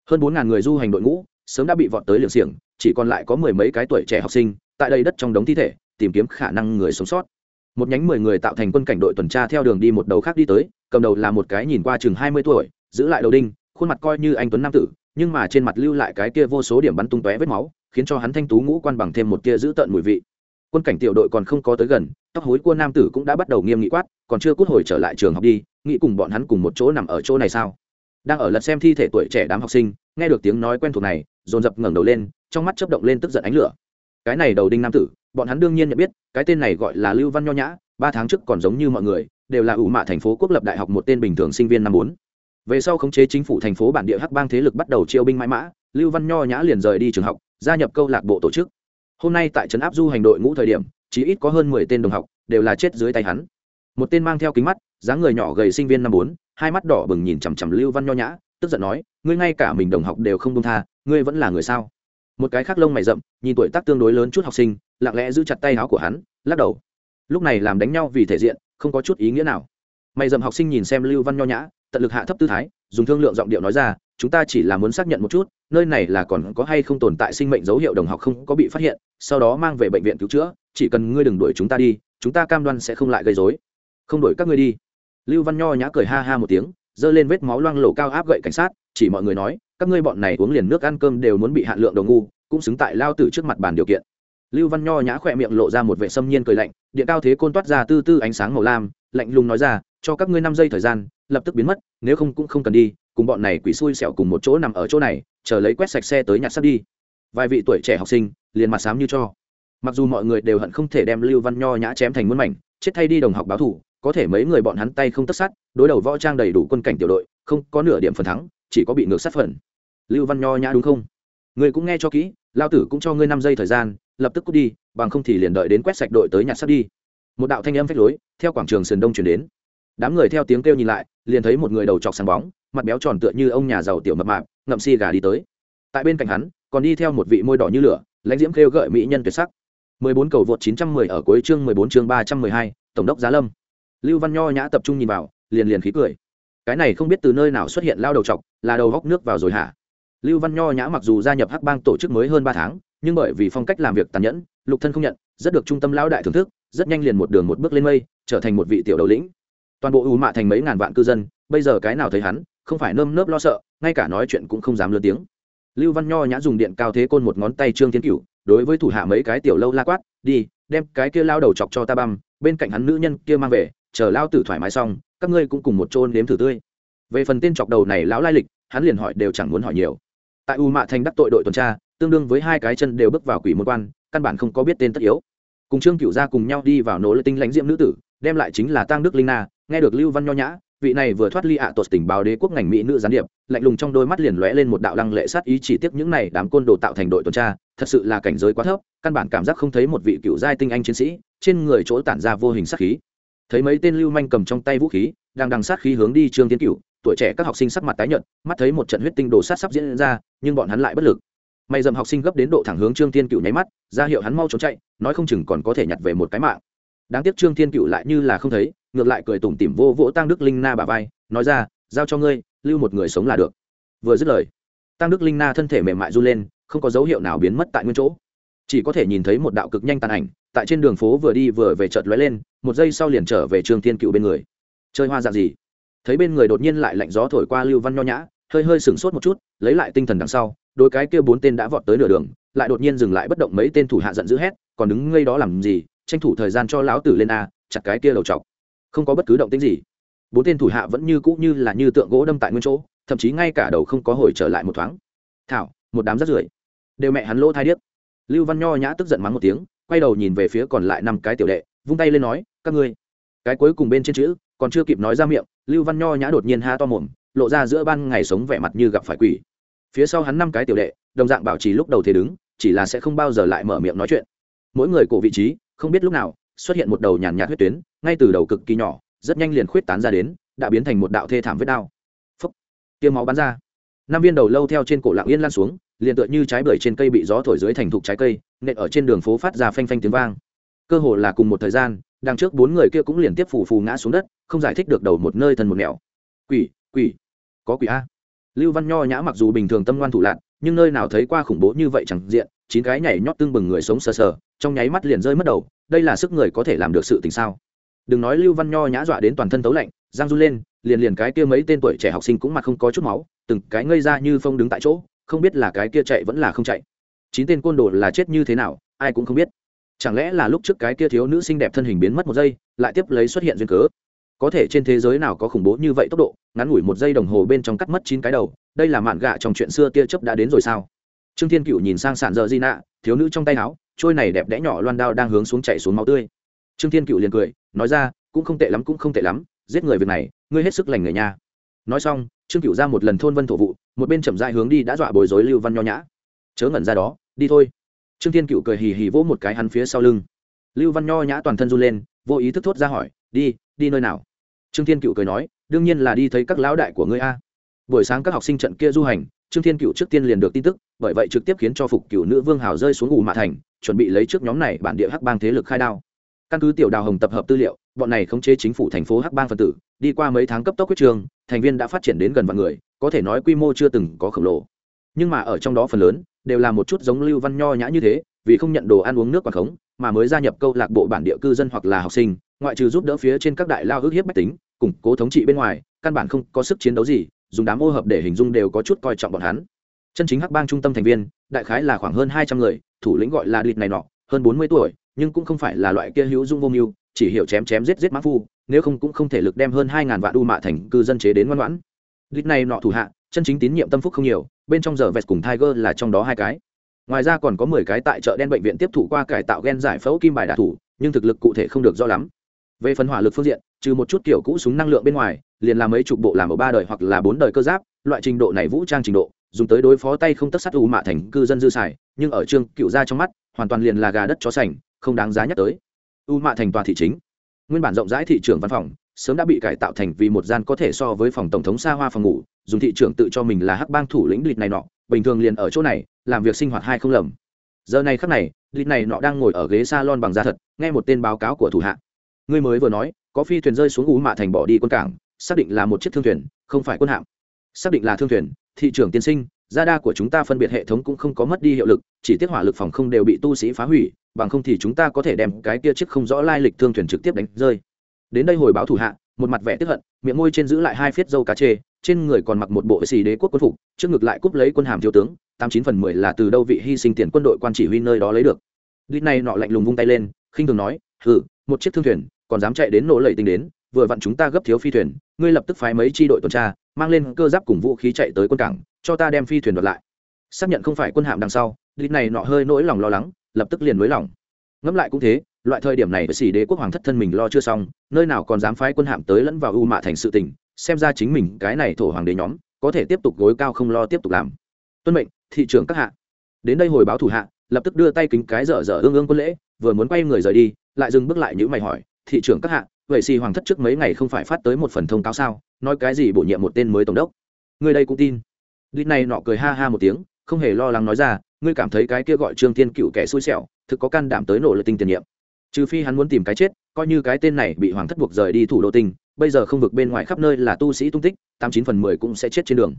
Hơn bốn ngàn người du hành đội ngũ, sớm đã bị vọt tới liều xiềng, chỉ còn lại có mười mấy cái tuổi trẻ học sinh, tại đây đất trong đống thi thể, tìm kiếm khả năng người sống sót. Một nhánh mười người tạo thành quân cảnh đội tuần tra theo đường đi một đầu khác đi tới, cầm đầu là một cái nhìn qua chừng hai mươi tuổi, giữ lại đầu đinh, khuôn mặt coi như anh tuấn nam tử, nhưng mà trên mặt lưu lại cái kia vô số điểm bắn tung tóe vết máu khiến cho hắn thanh tú ngũ quan bằng thêm một tia giữ tợn mùi vị. Quân cảnh tiểu đội còn không có tới gần, tóc hối của nam tử cũng đã bắt đầu nghiêm nghị quát, còn chưa cút hồi trở lại trường học đi, nghĩ cùng bọn hắn cùng một chỗ nằm ở chỗ này sao? Đang ở lật xem thi thể tuổi trẻ đám học sinh, nghe được tiếng nói quen thuộc này, dồn dập ngẩng đầu lên, trong mắt chớp động lên tức giận ánh lửa. Cái này đầu đinh nam tử, bọn hắn đương nhiên nhận biết, cái tên này gọi là lưu văn nho nhã, ba tháng trước còn giống như mọi người, đều là ủ mạ thành phố quốc lập đại học một tên bình thường sinh viên năm bốn. Về sau khống chế chính phủ thành phố bản địa hắc bang thế lực bắt đầu chiêu binh mãi mã, lưu văn nho nhã liền rời đi trường học gia nhập câu lạc bộ tổ chức. Hôm nay tại trấn áp du hành đội ngũ thời điểm chỉ ít có hơn mười tên đồng học, đều là chết dưới tay hắn. Một tên mang theo kính mắt, dáng người nhỏ gầy sinh viên năm bốn, hai mắt đỏ bừng nhìn chằm chằm lưu văn nho nhã, tức giận nói, ngươi ngay cả mình đồng học đều không công tha, ngươi vẫn là người sao? Một cái khác lông mày rậm, nhìn tuổi tác tương đối lớn chút học sinh, lặng lẽ giữ chặt tay áo của hắn, lắc đầu. Lúc này làm đánh nhau vì thể diện, không có chút ý nghĩa nào. Mày rậm học sinh nhìn xem lưu văn nho nhã, tận lực hạ thấp tư thái, dùng thương lượng giọng điệu nói ra chúng ta chỉ là muốn xác nhận một chút, nơi này là còn có hay không tồn tại sinh mệnh dấu hiệu đồng học không có bị phát hiện, sau đó mang về bệnh viện cứu chữa, chỉ cần ngươi đừng đuổi chúng ta đi, chúng ta cam đoan sẽ không lại gây dối không đuổi các ngươi đi. Lưu văn nho nhã cười ha ha một tiếng, giơ lên vết máu loang lổ cao áp gậy cảnh sát, chỉ mọi người nói, các ngươi bọn này uống liền nước ăn cơm đều muốn bị hạn lượng đầu ngu, cũng xứng tại lao tử trước mặt bàn điều kiện. Lưu văn nho nhã khỏe miệng lộ ra một vệ xâm nhiên cười lạnh, điện cao thế côn toát ra tư tư ánh sáng màu lam, lạnh lùng nói ra, cho các ngươi năm giây thời gian, lập tức biến mất, nếu không cũng không cần đi cùng bọn này quỷ xui xẻo cùng một chỗ nằm ở chỗ này, chờ lấy quét sạch xe tới nhặt sắt đi. Vài vị tuổi trẻ học sinh liền mặt sám như cho. Mặc dù mọi người đều hận không thể đem lưu văn nho nhã chém thành muôn mảnh, chết thay đi đồng học báo thủ, có thể mấy người bọn hắn tay không tất sát, đối đầu võ trang đầy đủ quân cảnh tiểu đội, không có nửa điểm phần thắng, chỉ có bị ngược sát phần. Lưu văn nho nhã đúng không? Người cũng nghe cho kỹ, lao tử cũng cho ngươi năm giây thời gian, lập tức cút đi, bằng không thì liền đợi đến quét sạch đội tới nhặt sắt đi. Một đạo thanh âm phách lối, theo quảng trường sườn đông chuyển đến. Đám người theo tiếng kêu nhìn lại, liền thấy một người đầu chọc sáng bóng mặt béo tròn tựa như ông nhà giàu tiểu mập mạp ngậm si gà đi tới. Tại bên cạnh hắn còn đi theo một vị môi đỏ như lửa lãnh diễm kêu gợi mỹ nhân tuyệt sắc. 14 cầu vượt 910 ở cuối chương 14 chương 312, tổng đốc giá lâm. Lưu văn nho nhã tập trung nhìn vào liền liền khí cười. Cái này không biết từ nơi nào xuất hiện lao đầu chọc là đầu góc nước vào rồi hả? Lưu văn nho nhã mặc dù gia nhập hắc bang tổ chức mới hơn ba tháng nhưng bởi vì phong cách làm việc tàn nhẫn lục thân không nhận rất được trung tâm lão đại thưởng thức rất nhanh liền một đường một bước lên mây trở thành một vị tiểu đầu lĩnh. Toàn bộ u mạ thành mấy ngàn vạn cư dân bây giờ cái nào thấy hắn không phải nơm nớp lo sợ, ngay cả nói chuyện cũng không dám lớn tiếng. Lưu văn nho nhã dùng điện cao thế côn một ngón tay trương tiến cửu, đối với thủ hạ mấy cái tiểu lâu la quát, đi, đem cái kia lao đầu chọc cho ta băm, bên cạnh hắn nữ nhân kia mang về, chờ lao tử thoải mái xong, các ngươi cũng cùng một chôn đếm thử tươi. Về phần tên chọc đầu này lão lai lịch, hắn liền hỏi đều chẳng muốn hỏi nhiều. Tại u mạ thành đắc tội đội tuần tra, tương đương với hai cái chân đều bước vào quỷ môn quan, căn bản không có biết tên tất yếu. Cùng trương cửu ra cùng nhau đi vào nỗ lực tinh lãnh diệm nữ tử, đem lại chính là tăng đức linh na, nghe được lưu văn nho nhã vị này vừa thoát ly ạ à tột tình báo đế quốc ngành mỹ nữ gián điệp, lạnh lùng trong đôi mắt liền lóe lên một đạo lăng lệ sát ý chỉ tiếc những này đám côn đồ tạo thành đội tuần tra, thật sự là cảnh giới quá thấp, căn bản cảm giác không thấy một vị cựu giai tinh anh chiến sĩ, trên người chỗ tản ra vô hình sát khí. Thấy mấy tên lưu manh cầm trong tay vũ khí, đang đằng sát khí hướng đi trương tiến cựu tuổi trẻ các học sinh sắc mặt tái nhợt, mắt thấy một trận huyết tinh đồ sát sắp diễn ra, nhưng bọn hắn lại bất lực. May dầm học sinh gấp đến độ thẳng hướng trương tiên cựu nháy mắt, ra hiệu hắn mau trốn chạy, nói không chừng còn có thể nhặt về một cái mạng. Đáng tiếc trương tiên cựu lại như là không thấy ngược lại cười tủm tỉm vô vỗ tăng đức linh na bà vai, nói ra, giao cho ngươi, lưu một người sống là được. Vừa dứt lời tăng đức linh na thân thể mềm mại run lên, không có dấu hiệu nào biến mất tại nguyên chỗ. Chỉ có thể nhìn thấy một đạo cực nhanh tàn ảnh, tại trên đường phố vừa đi vừa về chợt lóe lên, một giây sau liền trở về trương Thiên cựu bên người. Chơi hoa dạng gì? Thấy bên người đột nhiên lại lạnh gió thổi qua lưu văn nho nhã, hơi hơi sửng sốt một chút, lấy lại tinh thần đằng sau, đôi cái kia bốn tên đã vọt tới nửa đường, lại đột nhiên dừng lại bất động mấy tên thủ hạ giận dữ hét, còn đứng ngây đó làm gì? Tranh thủ thời gian cho lão tử lên a, chặt cái kia đầu chọc không có bất cứ động tĩnh gì. Bốn tên thủ hạ vẫn như cũ như là như tượng gỗ đâm tại nguyên chỗ, thậm chí ngay cả đầu không có hồi trở lại một thoáng. Thảo, một đám rắt rưởi. Đều mẹ hắn lỗ thai điếc. Lưu văn nho nhã tức giận mắng một tiếng, quay đầu nhìn về phía còn lại năm cái tiểu đệ, vung tay lên nói, các ngươi. Cái cuối cùng bên trên chữ, còn chưa kịp nói ra miệng, lưu văn nho nhã đột nhiên ha to mồm, lộ ra giữa ban ngày sống vẻ mặt như gặp phải quỷ. Phía sau hắn năm cái tiểu đệ, đồng dạng bảo trì lúc đầu thế đứng, chỉ là sẽ không bao giờ lại mở miệng nói chuyện. Mỗi người cổ vị trí, không biết lúc nào xuất hiện một đầu nhàn nhạt huyết tuyến, ngay từ đầu cực kỳ nhỏ, rất nhanh liền khuyết tán ra đến, đã biến thành một đạo thê thảm vết đao phấp tiêm máu bắn ra. Năm viên đầu lâu theo trên cổ lạng yên lan xuống, liền tựa như trái bưởi trên cây bị gió thổi dưới thành thục trái cây, nện ở trên đường phố phát ra phanh phanh tiếng vang. Cơ hồ là cùng một thời gian, đằng trước bốn người kia cũng liền tiếp phù phù ngã xuống đất, không giải thích được đầu một nơi thân một nẻo. Quỷ quỷ, có quỷ a. Lưu văn nho nhã mặc dù bình thường tâm ngoan thủ lạc nhưng nơi nào thấy qua khủng bố như vậy chẳng diện, chín cái nhảy nhót tương bừng người sống sờ sờ, trong nháy mắt liền rơi mất đầu đây là sức người có thể làm được sự tình sao? Đừng nói lưu văn nho nhã dọa đến toàn thân tấu lạnh giang run lên, liền liền cái kia mấy tên tuổi trẻ học sinh cũng mặt không có chút máu, từng cái ngây ra như phong đứng tại chỗ, không biết là cái kia chạy vẫn là không chạy. Chín tên côn đồ là chết như thế nào, ai cũng không biết. Chẳng lẽ là lúc trước cái kia thiếu nữ xinh đẹp thân hình biến mất một giây, lại tiếp lấy xuất hiện duyên cớ? Có thể trên thế giới nào có khủng bố như vậy tốc độ, ngắn ngủi một giây đồng hồ bên trong cắt mất chín cái đầu, đây là mạn gạ trong chuyện xưa tia chớp đã đến rồi sao? Trương thiên cựu nhìn sang sàn dợ di nạ thiếu nữ trong tay áo trôi này đẹp đẽ nhỏ loan đao đang hướng xuống chạy xuống máu tươi. Trương thiên cựu liền cười, nói ra, cũng không tệ lắm, cũng không tệ lắm, giết người việc này, ngươi hết sức lành người nha. Nói xong, trương cựu ra một lần thôn vân thổ vụ, một bên chậm dại hướng đi đã dọa bồi dối lưu văn nho nhã. Chớ ngẩn ra đó, đi thôi. Trương thiên cựu cười hì hì vỗ một cái hắn phía sau lưng. Lưu văn nho nhã toàn thân run lên, vô ý thức thốt ra hỏi, đi đi nơi nào? Trương thiên cựu cười nói, đương nhiên là đi thấy các lão đại của ngươi a. Buổi sáng các học sinh trận kia du hành trương thiên cựu trước tiên liền được tin tức, bởi vậy trực tiếp khiến cho phục cựu nữ vương hào rơi xuống ủ mạ thành, chuẩn bị lấy trước nhóm này bản địa hắc bang thế lực khai đao. Căn cứ tiểu đào hồng tập hợp tư liệu, bọn này khống chế chính phủ thành phố hắc bang phân tử, đi qua mấy tháng cấp tốc quyết trường, thành viên đã phát triển đến gần vạn người, có thể nói quy mô chưa từng có khổng lồ. Nhưng mà ở trong đó phần lớn, đều là một chút giống lưu văn nho nhã như thế, vì không nhận đồ ăn uống nước quảng khống, mà mới gia nhập câu lạc bộ bản địa cư dân hoặc là học sinh, ngoại trừ giúp đỡ phía trên các đại lao ước hiếp bách tính, củng cố thống trị bên ngoài, căn bản không có sức chiến đấu gì dùng đám ô hợp để hình dung đều có chút coi trọng bọn hắn. Chân chính hắc bang trung tâm thành viên, đại khái là khoảng hơn hai trăm người, thủ lĩnh gọi là địch này nọ, hơn bốn mươi tuổi, nhưng cũng không phải là loại kia hữu dung vô mưu, chỉ hiểu chém chém giết giết mã phu, nếu không cũng không thể lực đem hơn hai ngàn vạn u mạ thành cư dân chế đến ngoan ngoãn. Địch này nọ thủ hạ, chân chính tín nhiệm tâm phúc không nhiều, bên trong giờ vẹt cùng tiger là trong đó hai cái. Ngoài ra còn có mười cái tại chợ đen bệnh viện tiếp thụ qua cải tạo gen giải phẫu kim bài đạ thủ, nhưng thực lực cụ thể không được rõ lắm về phần hỏa lực phương diện, trừ một chút kiểu cũ súng năng lượng bên ngoài, liền làm mấy chục bộ làm ở ba đời hoặc là bốn đời cơ giáp, loại trình độ này vũ trang trình độ, dùng tới đối phó tay không tất sát u mạ thành cư dân dư xài, nhưng ở trương cựu ra trong mắt, hoàn toàn liền là gà đất chó sành, không đáng giá nhắc tới. U mạ thành tòa thị chính. Nguyên bản rộng rãi thị trường văn phòng, sớm đã bị cải tạo thành vì một gian có thể so với phòng tổng thống xa hoa phòng ngủ, dùng thị trường tự cho mình là hắc bang thủ lĩnh lịch này nọ, bình thường liền ở chỗ này, làm việc sinh hoạt hai không lầm. Giờ này khắc này lịch này nọ đang ngồi ở ghế salon bằng da thật, nghe một tên báo cáo của thủ hạ ngươi mới vừa nói, có phi thuyền rơi xuống ú mạ thành bỏ đi quân cảng, xác định là một chiếc thương thuyền, không phải quân hạm. Xác định là thương thuyền, thị trường tiên sinh, gia đa của chúng ta phân biệt hệ thống cũng không có mất đi hiệu lực, chỉ tiết hỏa lực phòng không đều bị tu sĩ phá hủy, bằng không thì chúng ta có thể đem cái kia chiếc không rõ lai lịch thương thuyền trực tiếp đánh rơi. Đến đây hồi báo thủ hạ, một mặt vẻ tức hận, miệng môi trên giữ lại hai phiết dâu cá chê, trên người còn mặc một bộ xì đế quốc quân phục, trước ngực lại cúp lấy quân hàm thiếu tướng, tám chín phần mười là từ đâu vị hy sinh tiền quân đội quan chỉ huy nơi đó lấy được. Đít này nọ lạnh lùng vung tay lên, khinh thường nói, hừ, một chiếc thương thuyền còn dám chạy đến nổ lầy tinh đến, vừa vặn chúng ta gấp thiếu phi thuyền, ngươi lập tức phái mấy tri đội tuần tra, mang lên cơ giáp cùng vũ khí chạy tới quân cảng, cho ta đem phi thuyền đoạt lại. Xác nhận không phải quân hạm đằng sau lịch này nọ hơi nỗi lòng lo lắng, lập tức liền nới lỏng. Ngẫm lại cũng thế, loại thời điểm này với xỉ đế quốc hoàng thất thân mình lo chưa xong, nơi nào còn dám phái quân hạm tới lẫn vào u mạ thành sự tình, xem ra chính mình cái này thổ hoàng đế nhóm, có thể tiếp tục gối cao không lo tiếp tục làm. Tuân mệnh, thị trưởng các hạ. Đến đây hồi báo thủ hạ, lập tức đưa tay kính cái dở dở ương ương quân lễ, vừa muốn quay người rời đi, lại dừng bước lại những mày hỏi thị trưởng các hạ vậy xì hoàng thất trước mấy ngày không phải phát tới một phần thông cáo sao nói cái gì bổ nhiệm một tên mới tổng đốc người đây cũng tin Lịch này nọ cười ha ha một tiếng, không hề lo lắng nói ra, ngươi cảm thấy cái kia gọi Trương Thiên Cựu kẻ xui xẻo, thực có can đảm tới nổ lực tinh tiền nhiệm. Trừ phi hắn muốn tìm cái chết, coi như cái tên này bị hoàng thất buộc rời đi thủ đô tinh, bây giờ không vực bên ngoài khắp nơi là tu sĩ tung tích, tám chín phần mười cũng sẽ chết trên đường.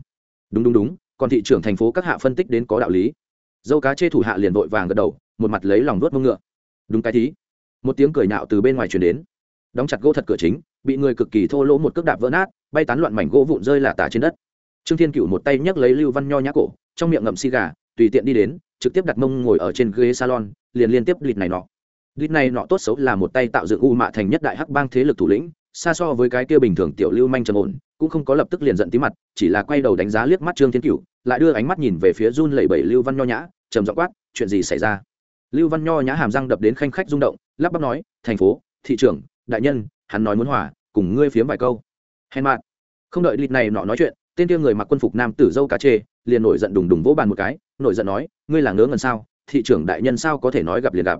Đúng đúng đúng, còn thị trưởng thành phố các hạ phân tích đến có đạo lý. Dâu cá chê thủ hạ liền vội vàng gật đầu, một mặt lấy lòng nuốt mông ngựa. Đúng cái thí. Một tiếng cười nhạo từ bên ngoài truyền đến. Đóng chặt gỗ thật cửa chính, bị người cực kỳ thô lỗ một cước đạp vỡ nát, bay tán loạn mảnh gỗ vụn rơi là tả trên đất. Trương thiên cựu một tay nhấc lấy lưu văn nho nhã cổ trong miệng ngậm xì gà tùy tiện đi đến trực tiếp đặt mông ngồi ở trên ghế salon liền liên tiếp lịt này nọ. Lịt này nọ tốt xấu là một tay tạo dựng u mạ thành nhất đại hắc bang thế lực thủ lĩnh xa so với cái kia bình thường tiểu lưu manh trầm ổn cũng không có lập tức liền giận tí mặt chỉ là quay đầu đánh giá liếc mắt trương thiên cựu lại đưa ánh mắt nhìn về phía run lẩy bẩy lưu văn nho nhã trầm giọng quát chuyện gì xảy ra? Lưu văn nho nhã hàm răng đập đến khanh khách rung động lắp bắp nói, thành phố, thị trưởng, đại nhân, hắn nói muốn hòa, cùng ngươi phiếm vài câu. Hèn mạn không đợi lịt này nọ nói chuyện, tên kia người mặc quân phục nam tử dâu cá chê, liền nổi giận đùng đùng vỗ bàn một cái, nổi giận nói, ngươi là ngớ ngần sao? Thị trưởng đại nhân sao có thể nói gặp liền gặp?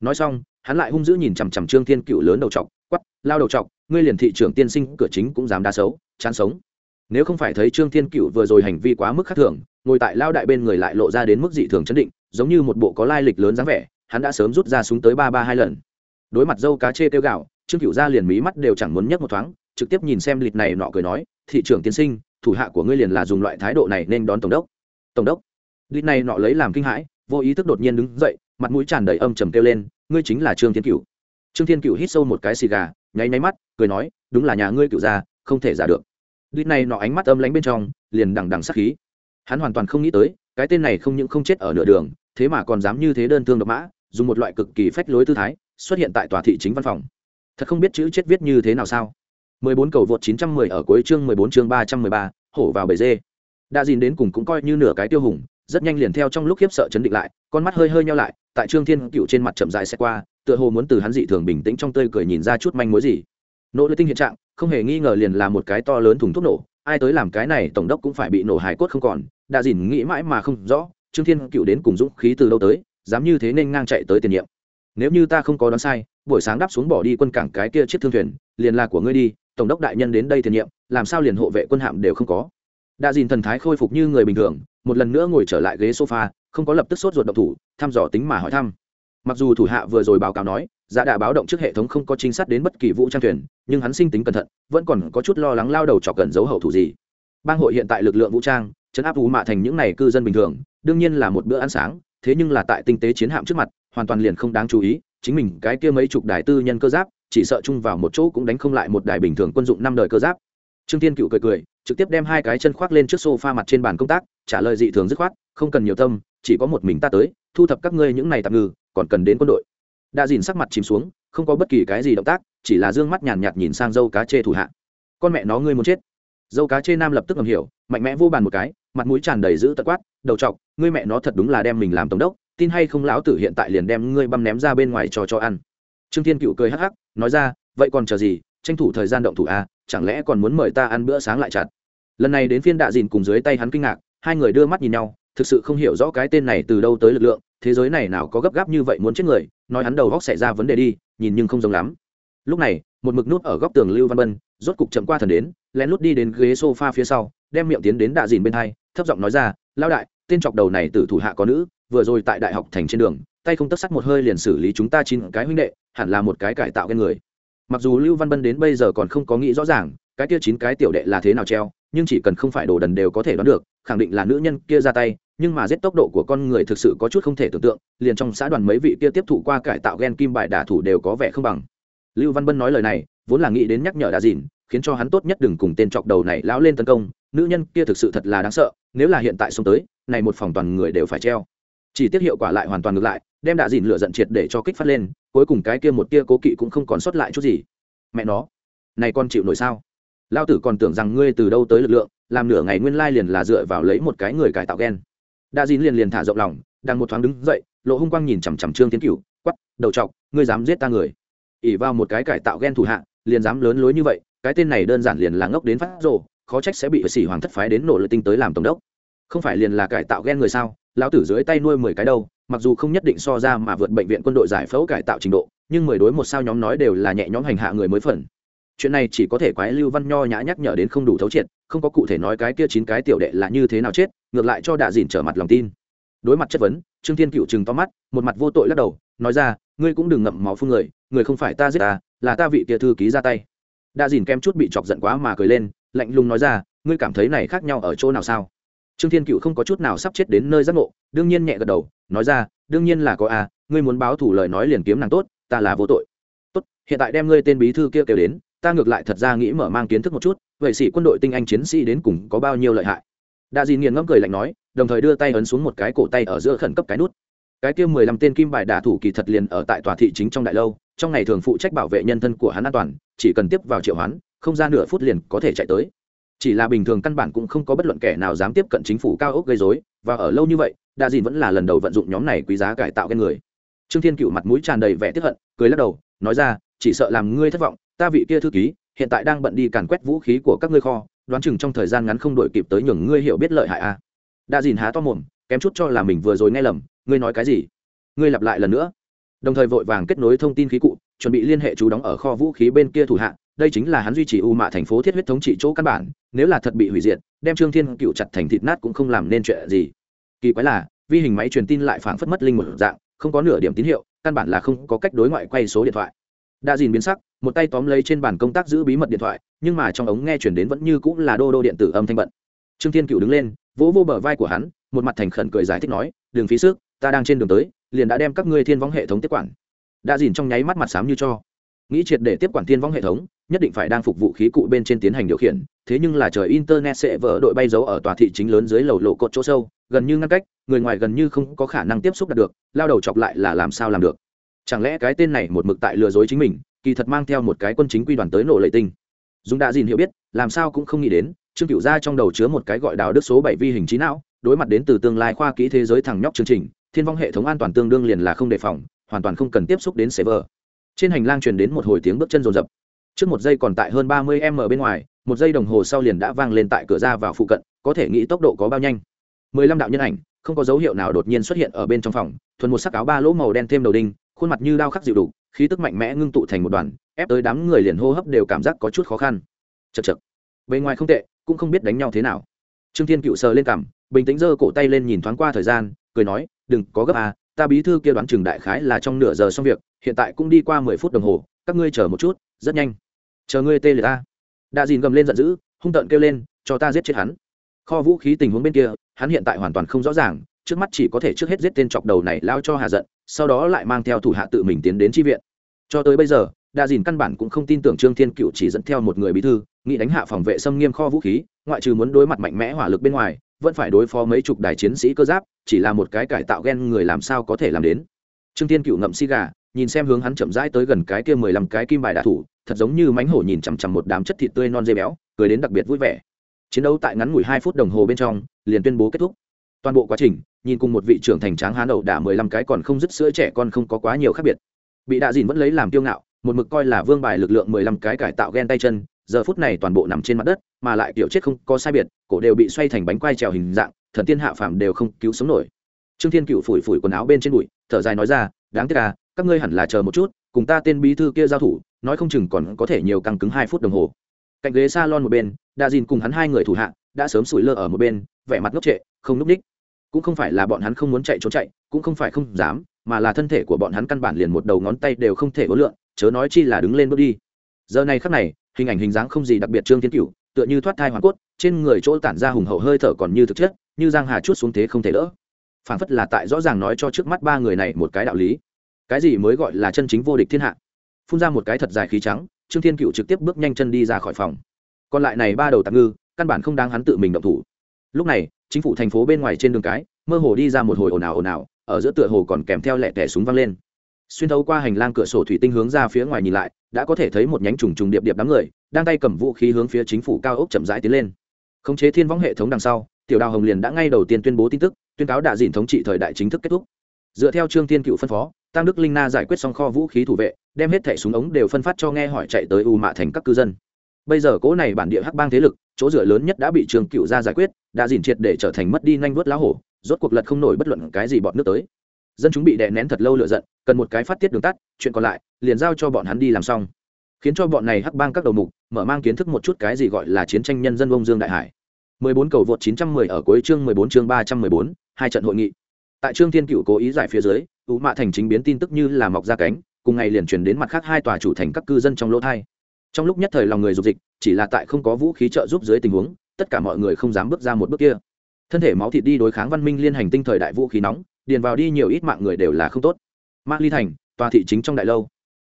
Nói xong, hắn lại hung dữ nhìn chằm chằm trương thiên cựu lớn đầu trọc quắp lao đầu trọc ngươi liền thị trưởng tiên sinh, cửa chính cũng dám đa xấu, chán sống. Nếu không phải thấy trương thiên cựu vừa rồi hành vi quá mức khác thường, ngồi tại lao đại bên người lại lộ ra đến mức dị thường chấn định, giống như một bộ có lai lịch lớn dáng vẻ hắn đã sớm rút ra súng tới ba ba hai lần. Đối mặt dâu cá chê tiêu gạo trương cựu ra liền mí mắt đều chẳng muốn nhấc một thoáng, trực tiếp nhìn xem lịch này nọ cười nói, thị trưởng tiên sinh, thủ hạ của ngươi liền là dùng loại thái độ này nên đón tổng đốc. Tổng đốc? Lịch này nọ lấy làm kinh hãi, vô ý thức đột nhiên đứng dậy, mặt mũi tràn đầy âm trầm kêu lên, ngươi chính là trương thiên cựu trương thiên cựu hít sâu một cái xì gà, nháy nháy mắt, cười nói, đúng là nhà ngươi cựu gia, không thể giả được. Lịch này nọ ánh mắt âm lánh bên trong, liền đằng đằng sắc khí. Hắn hoàn toàn không nghĩ tới, cái tên này không những không chết ở nửa đường, thế mà còn dám như thế đơn thương độc mã dùng một loại cực kỳ phách lối tư thái xuất hiện tại tòa thị chính văn phòng thật không biết chữ chết viết như thế nào sao 14 cầu vượt 910 ở cuối chương 14 chương 313, hổ vào bể dê. Đã dìn đến cùng cũng coi như nửa cái tiêu hùng, rất nhanh liền theo trong lúc khiếp sợ chấn định lại, con mắt hơi hơi nhau lại, tại Trương Thiên Cựu trên mặt chậm rãi sẽ qua, tựa hồ muốn từ hắn dị thường bình tĩnh trong tươi cười nhìn ra chút manh mối gì. Nỗ lực tinh hiện trạng, không hề nghi ngờ liền là một cái to lớn thùng thuốc nổ, ai tới làm cái này tổng đốc cũng phải bị nổ hài cốt không còn, đã dìn nghĩ mãi mà không rõ, Trương Thiên Cựu đến cùng dũng khí từ đâu tới, dám như thế nên ngang chạy tới tiền nhiệm. Nếu như ta không có đoán sai, buổi sáng đáp xuống bỏ đi quân cảng cái kia chiếc thương thuyền, liền là của ngươi đi, tổng đốc đại nhân đến đây tiền nhiệm làm sao liền hộ vệ quân hạm đều không có. Đã dìn thần thái khôi phục như người bình thường một lần nữa ngồi trở lại ghế sofa không có lập tức sốt ruột độc thủ thăm dò tính mà hỏi thăm. Mặc dù thủ hạ vừa rồi báo cáo nói giá đã báo động trước hệ thống không có chính xác đến bất kỳ vụ trang thuyền nhưng hắn sinh tính cẩn thận vẫn còn có chút lo lắng lao đầu chọc cần giấu hậu thủ gì. Bang hội hiện tại lực lượng vũ trang chấn áp vũ mạ thành những này cư dân bình thường đương nhiên là một bữa ăn sáng thế nhưng là tại tinh tế chiến hạm trước mặt, hoàn toàn liền không đáng chú ý, chính mình cái kia mấy chục đài tư nhân cơ giáp, chỉ sợ chung vào một chỗ cũng đánh không lại một đài bình thường quân dụng năm đời cơ giáp. Trương tiên cựu cười cười, trực tiếp đem hai cái chân khoác lên trước sofa mặt trên bàn công tác, trả lời dị thường dứt khoát, không cần nhiều tâm, chỉ có một mình ta tới, thu thập các ngươi những này tạm ngư, còn cần đến quân đội. Đã dìn sắc mặt chìm xuống, không có bất kỳ cái gì động tác, chỉ là d ư ơ n g mắt nhàn nhạt nhìn sang dâu cá chê thủ hạ. Con mẹ nó ngươi muốn chết. Dâu cá chê nam lập tức ngầm hiểu, mạnh mẽ vô bàn một cái mặt mũi tràn đầy giữ tật quát đầu t ngươi mẹ nó thật đúng là đem mình làm tổng đốc tin hay không lão tử hiện tại liền đem ngươi băm ném ra bên ngoài cho cho ăn. Trương thiên cựu cười hắc hắc nói ra vậy còn chờ gì tranh thủ thời gian động thủ a à, chẳng lẽ còn muốn mời ta ăn bữa sáng lại chặt? Lần này đến phiên đạ dìn cùng dưới tay hắn kinh ngạc hai người đưa mắt nhìn nhau thực sự không hiểu rõ cái tên này từ đâu tới lực lượng thế giới này nào có gấp gáp như vậy muốn chết người nói hắn đầu góc xảy ra vấn đề đi nhìn nhưng không giống lắm. Lúc này một mực nút ở góc tường lưu văn bân rốt cục chậm qua thần đến lén lút đi đến ghế sofa phía sau đem miệng tiến đến đạ dìn bên hai, thấp giọng nói ra lao đại, tên chọc đầu này từ thủ hạ có nữ, vừa rồi tại đại học thành trên đường, tay không tất sắt một hơi liền xử lý chúng ta chín cái huynh đệ, hẳn là một cái cải tạo ghen người. Mặc dù lưu văn bân đến bây giờ còn không có nghĩ rõ ràng, cái kia chín cái tiểu đệ là thế nào treo, nhưng chỉ cần không phải đồ đần đều có thể đoán được, khẳng định là nữ nhân kia ra tay, nhưng mà giết tốc độ của con người thực sự có chút không thể tưởng tượng, liền trong xã đoàn mấy vị kia tiếp thụ qua cải tạo gen kim bài đả thủ đều có vẻ không bằng. Lưu văn bân nói lời này, vốn là nghĩ đến nhắc nhở đà dìn khiến cho hắn tốt nhất đừng cùng tên chọc đầu này lão lên tấn công, nữ nhân kia thực sự thật là đáng sợ, nếu là hiện tại xông tới, này một phòng toàn người đều phải treo. Chỉ tiếc hiệu quả lại hoàn toàn ngược lại, đem đạ dìn lửa giận triệt để cho kích phát lên, cuối cùng cái kia một tia cố kỵ cũng không còn sót lại chút gì. Mẹ nó, này con chịu nổi sao? Lao tử còn tưởng rằng ngươi từ đâu tới lực lượng, làm nửa ngày nguyên lai liền là dựa vào lấy một cái người cải tạo ghen đa dìn liền liền thả rộng lòng, đang một thoáng đứng dậy, lộ hung quang nhìn chằm chằm trương tiến cửu quắp đầu chọc, ngươi dám giết ta người? ỉ vào một cái cải tạo ghen thủ hạ, liền dám lớn lối như vậy cái tên này đơn giản liền là ngốc đến phát rồ, khó trách sẽ bị sĩ hoàng thất phái đến nổ lợi tinh tới làm tổng đốc. Không phải liền là cải tạo ghen người sao? Lão tử dưới tay nuôi mười cái đâu, mặc dù không nhất định so ra mà vượt bệnh viện quân đội giải phẫu cải tạo trình độ, nhưng mười đối một sao nhóm nói đều là nhẹ nhõm hành hạ người mới phần. Chuyện này chỉ có thể quái lưu văn nho nhã nhắc nhở đến không đủ thấu triệt, không có cụ thể nói cái kia chín cái tiểu đệ là như thế nào chết, ngược lại cho đạ dìn trở mặt lòng tin. Đối mặt chất vấn, trương thiên cựu chừng to mắt, một mặt vô tội lắc đầu, nói ra, ngươi cũng đừng ngậm máu phương người người không phải ta giết ta, là ta vị kia thư ký ra tay đã dìn kem chút bị chọc giận quá mà cười lên, lạnh lùng nói ra, ngươi cảm thấy này khác nhau ở chỗ nào sao? Trương thiên cựu không có chút nào sắp chết đến nơi giác ngộ, đương nhiên nhẹ gật đầu, nói ra, đương nhiên là có a ngươi muốn báo thủ lời nói liền kiếm nàng tốt, ta là vô tội. Tốt, hiện tại đem ngươi tên bí thư kia kêu đến, ta ngược lại thật ra nghĩ mở mang kiến thức một chút, vậy sĩ quân đội tinh anh chiến sĩ đến cùng có bao nhiêu lợi hại? Đa dìn nghiền ngẫm cười lạnh nói, đồng thời đưa tay ấn xuống một cái cổ tay ở giữa khẩn cấp cái nút cái kia mười lăm tên kim bài đả thủ kỳ thật liền ở tại tòa thị chính trong đại lâu, trong ngày thường phụ trách bảo vệ nhân thân của hắn an toàn, chỉ cần tiếp vào triệu hoán, không ra nửa phút liền có thể chạy tới chỉ là bình thường căn bản cũng không có bất luận kẻ nào dám tiếp cận chính phủ cao ốc gây dối và ở lâu như vậy, đa dìn vẫn là lần đầu vận dụng nhóm này quý giá cải tạo ghen người trương thiên cựu mặt mũi tràn đầy vẻ tiếp hận, cười lắc đầu, nói ra, chỉ sợ làm ngươi thất vọng, ta vị kia thư ký, hiện tại đang bận đi càn quét vũ khí của các ngươi kho, đoán chừng trong thời gian ngắn không đổi kịp tới nhường ngươi hiểu biết lợi hại a à. đã dìn há to mồm kém chút cho là mình vừa rồi nghe lầm, ngươi nói cái gì? Ngươi lặp lại lần nữa. Đồng thời vội vàng kết nối thông tin khí cụ, chuẩn bị liên hệ chú đóng ở kho vũ khí bên kia thủ hạ. Đây chính là hắn duy trì u mạ thành phố thiết huyết thống trị chỗ căn bản, nếu là thật bị hủy diệt, đem trương thiên cựu chặt thành thịt nát cũng không làm nên chuyện gì. Kỳ quái là, vi hình máy truyền tin lại phảng phất mất linh một dạng, không có nửa điểm tín hiệu, căn bản là không có cách đối ngoại quay số điện thoại. Đã dìn biến sắc, một tay tóm lấy trên bàn công tác giữ bí mật điện thoại, nhưng mà trong ống nghe chuyển đến vẫn như cũng là đô đô điện tử âm thanh bận. Trương thiên cựu đứng lên, vỗ vô bờ vai của hắn một mặt thành khẩn cười giải thích nói đường phí sức, ta đang trên đường tới, liền đã đem các ngươi thiên vong hệ thống tiếp quản. Đã dìn trong nháy mắt mặt xám như cho. Nghĩ triệt để tiếp quản thiên vong hệ thống, nhất định phải đang phục vụ khí cụ bên trên tiến hành điều khiển, thế nhưng là trời internet sẽ vỡ đội bay dấu ở tòa thị chính lớn dưới lầu lộ cột chỗ sâu, gần như ngăn cách, người ngoài gần như không có khả năng tiếp xúc đạt được, lao đầu chọc lại là làm sao làm được? Chẳng lẽ cái tên này một mực tại lừa dối chính mình, kỳ thật mang theo một cái quân chính quy đoàn tới nổ lệ tinh? Dùng đã dìn hiểu biết, làm sao cũng không nghĩ đến, trương cựu gia trong đầu chứa một cái gọi đào đức số bảy vi hình trí não đối mặt đến từ tương lai khoa kỹ thế giới thằng nhóc chương trình, thiên vong hệ thống an toàn tương đương liền là không đề phòng, hoàn toàn không cần tiếp xúc đến server. Trên hành lang truyền đến một hồi tiếng bước chân rồn rập. Trước một giây còn tại hơn ba mươi m bên ngoài, một giây đồng hồ sau liền đã vang lên tại cửa ra vào phụ cận, có thể nghĩ tốc độ có bao nhanh. mười lăm đạo nhân ảnh, không có dấu hiệu nào đột nhiên xuất hiện ở bên trong phòng, thuần một sắc áo ba lỗ màu đen thêm đầu đinh, khuôn mặt như đao khắc dịu đủ, khí tức mạnh mẽ ngưng tụ thành một đoàn, ép tới đám người liền hô hấp đều cảm giác có chút khó khăn. Chật chật bề ngoài không tệ, cũng không biết đánh nhau thế nào. Trương thiên cựu sờ lên cằm bình tĩnh giơ cổ tay lên nhìn thoáng qua thời gian, cười nói, đừng, có gấp à ta bí thư kia đoán chừng đại khái là trong nửa giờ xong việc, hiện tại cũng đi qua mười phút đồng hồ, các ngươi chờ một chút, rất nhanh. Chờ ngươi tê liệt ta. Đạ dìn gầm lên giận dữ, hung tợn kêu lên, cho ta giết chết hắn. Kho vũ khí tình huống bên kia, hắn hiện tại hoàn toàn không rõ ràng, trước mắt chỉ có thể trước hết giết tên chọc đầu này lao cho hà giận, sau đó lại mang theo thủ hạ tự mình tiến đến tri viện. Cho tới bây giờ đa dìn căn bản cũng không tin tưởng trương thiên cựu chỉ dẫn theo một người bí thư, nghĩ đánh hạ phòng vệ xâm nghiêm kho vũ khí ngoại trừ muốn đối mặt mạnh mẽ hỏa lực bên ngoài, vẫn phải đối phó mấy chục đài chiến sĩ cơ giáp, chỉ là một cái cải tạo ghen người làm sao có thể làm đến. Trương thiên cựu ngậm xi gà, nhìn xem hướng hắn chậm rãi tới gần cái kia mười lăm cái kim bài đạ thủ, thật giống như mánh hổ nhìn chằm chằm một đám chất thịt tươi non dây béo, cười đến đặc biệt vui vẻ. Chiến đấu tại ngắn ngủi hai phút đồng hồ bên trong, liền tuyên bố kết thúc. Toàn bộ quá trình, nhìn cùng một vị trưởng thành tráng hán đầu đả mười lăm cái còn không dứt sữa trẻ con không có quá nhiều khác biệt. Bị đạ dìn vẫn lấy làm kiêu ngạo, một mực coi là vương bài lực lượng mười lăm cái cải tạo ghen tay chân giờ phút này toàn bộ nằm trên mặt đất, mà lại kiểu chết không có sai biệt, cổ đều bị xoay thành bánh quai trèo hình dạng, thần tiên hạ phàm đều không cứu sống nổi. Trương thiên cựu phủi phủi quần áo bên trên bụi, thở dài nói ra, đáng tiếc à các ngươi hẳn là chờ một chút, cùng ta tên bí thư kia giao thủ, nói không chừng còn có thể nhiều căng cứng hai phút đồng hồ. Cạnh ghế salon một bên, đa dìn cùng hắn hai người thủ hạ, đã sớm sủi lơ ở một bên, vẻ mặt ngốc trệ, không núp ních. Cũng không phải là bọn hắn không muốn chạy trốn chạy, cũng không phải không dám, mà là thân thể của bọn hắn căn bản liền một đầu ngón tay đều không thể có lượn, chớ nói chi là đứng lên bước đi. Giờ này khắc này hình ảnh hình dáng không gì đặc biệt trương thiên cửu, tựa như thoát thai hoàn cốt, trên người chỗ tản ra hùng hậu hơi thở còn như thực chất, như giang hà chút xuống thế không thể đỡ. Phản phất là tại rõ ràng nói cho trước mắt ba người này một cái đạo lý. Cái gì mới gọi là chân chính vô địch thiên hạ? Phun ra một cái thật dài khí trắng, trương thiên cựu trực tiếp bước nhanh chân đi ra khỏi phòng. Còn lại này ba đầu tạm ngư, căn bản không đáng hắn tự mình động thủ. Lúc này, chính phủ thành phố bên ngoài trên đường cái, mơ hồ đi ra một hồi ồn ào ồn ào, ở giữa tựa hồ còn kèm theo lẹ tẻ súng văng lên xuyên thấu qua hành lang cửa sổ thủy tinh hướng ra phía ngoài nhìn lại, đã có thể thấy một nhánh trùng trùng điệp điệp đám người, đang tay cầm vũ khí hướng phía chính phủ cao ốc chậm rãi tiến lên. Khống chế thiên võng hệ thống đằng sau, tiểu đào hồng liền đã ngay đầu tiên tuyên bố tin tức, tuyên cáo đạ dìn thống trị thời đại chính thức kết thúc. Dựa theo trương thiên cựu phân phó, tam đức linh na giải quyết xong kho vũ khí thủ vệ, đem hết thẻ súng ống đều phân phát cho nghe hỏi chạy tới u mạ thành các cư dân. Bây giờ cố này bản địa hắc bang thế lực, chỗ dựa lớn nhất đã bị trương cựu ra giải quyết đã dìn triệt để trở thành mất đi nhanh vớt lá hổ, rốt cuộc lật không nổi bất luận cái gì bọn nước tới dân chúng bị đè nén thật lâu lựa giận cần một cái phát tiết đường tắt chuyện còn lại liền giao cho bọn hắn đi làm xong. Khiến cho bọn này hắc bang các đầu mục mở mang kiến thức một chút cái gì gọi là chiến tranh nhân dân bông dương đại hải. 14 cầu vượt 910 ở cuối chương 14 chương 314, hai trận hội nghị. Tại trương thiên cựu cố ý giải phía dưới ủ mạ thành chính biến tin tức như là mọc ra cánh cùng ngày liền truyền đến mặt khác hai tòa chủ thành các cư dân trong lỗ thai. Trong lúc nhất thời lòng người dục dịch chỉ là tại không có vũ khí trợ giúp dưới tình huống tất cả mọi người không dám bước ra một bước kia. Thân thể máu thịt đi đối kháng văn minh liên hành tinh thời đại vũ khí nóng điền vào đi nhiều ít mạng người đều là không tốt. Ma ly thành, tòa thị chính trong đại lâu.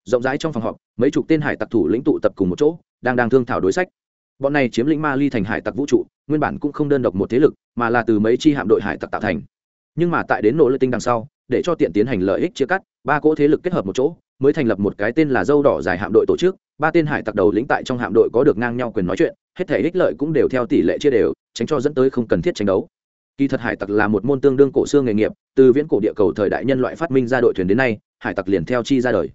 Rộng rãi trong phòng họp, mấy chục tên hải tặc thủ lĩnh tụ tập cùng một chỗ, đang đang thương thảo đối sách. Bọn này chiếm lĩnh ma ly thành hải tặc vũ trụ, nguyên bản cũng không đơn độc một thế lực, mà là từ mấy chi hạm đội hải tặc tạo thành. Nhưng mà tại đến nỗ lực tinh đằng sau, để cho tiện tiến hành lợi ích chia cắt, ba cỗ thế lực kết hợp một chỗ, mới thành lập một cái tên là dâu đỏ dài hạm đội tổ chức. Ba tên hải tặc đầu lĩnh tại trong hạm đội có được ngang nhau quyền nói chuyện, hết thể ích lợi cũng đều theo tỷ lệ chia đều, tránh cho dẫn tới không cần thiết tranh đấu kỳ thật hải tặc là một môn tương đương cổ xương nghề nghiệp, từ viễn cổ địa cầu thời đại nhân loại phát minh ra đội thuyền đến nay, hải tặc liền theo chi ra đời.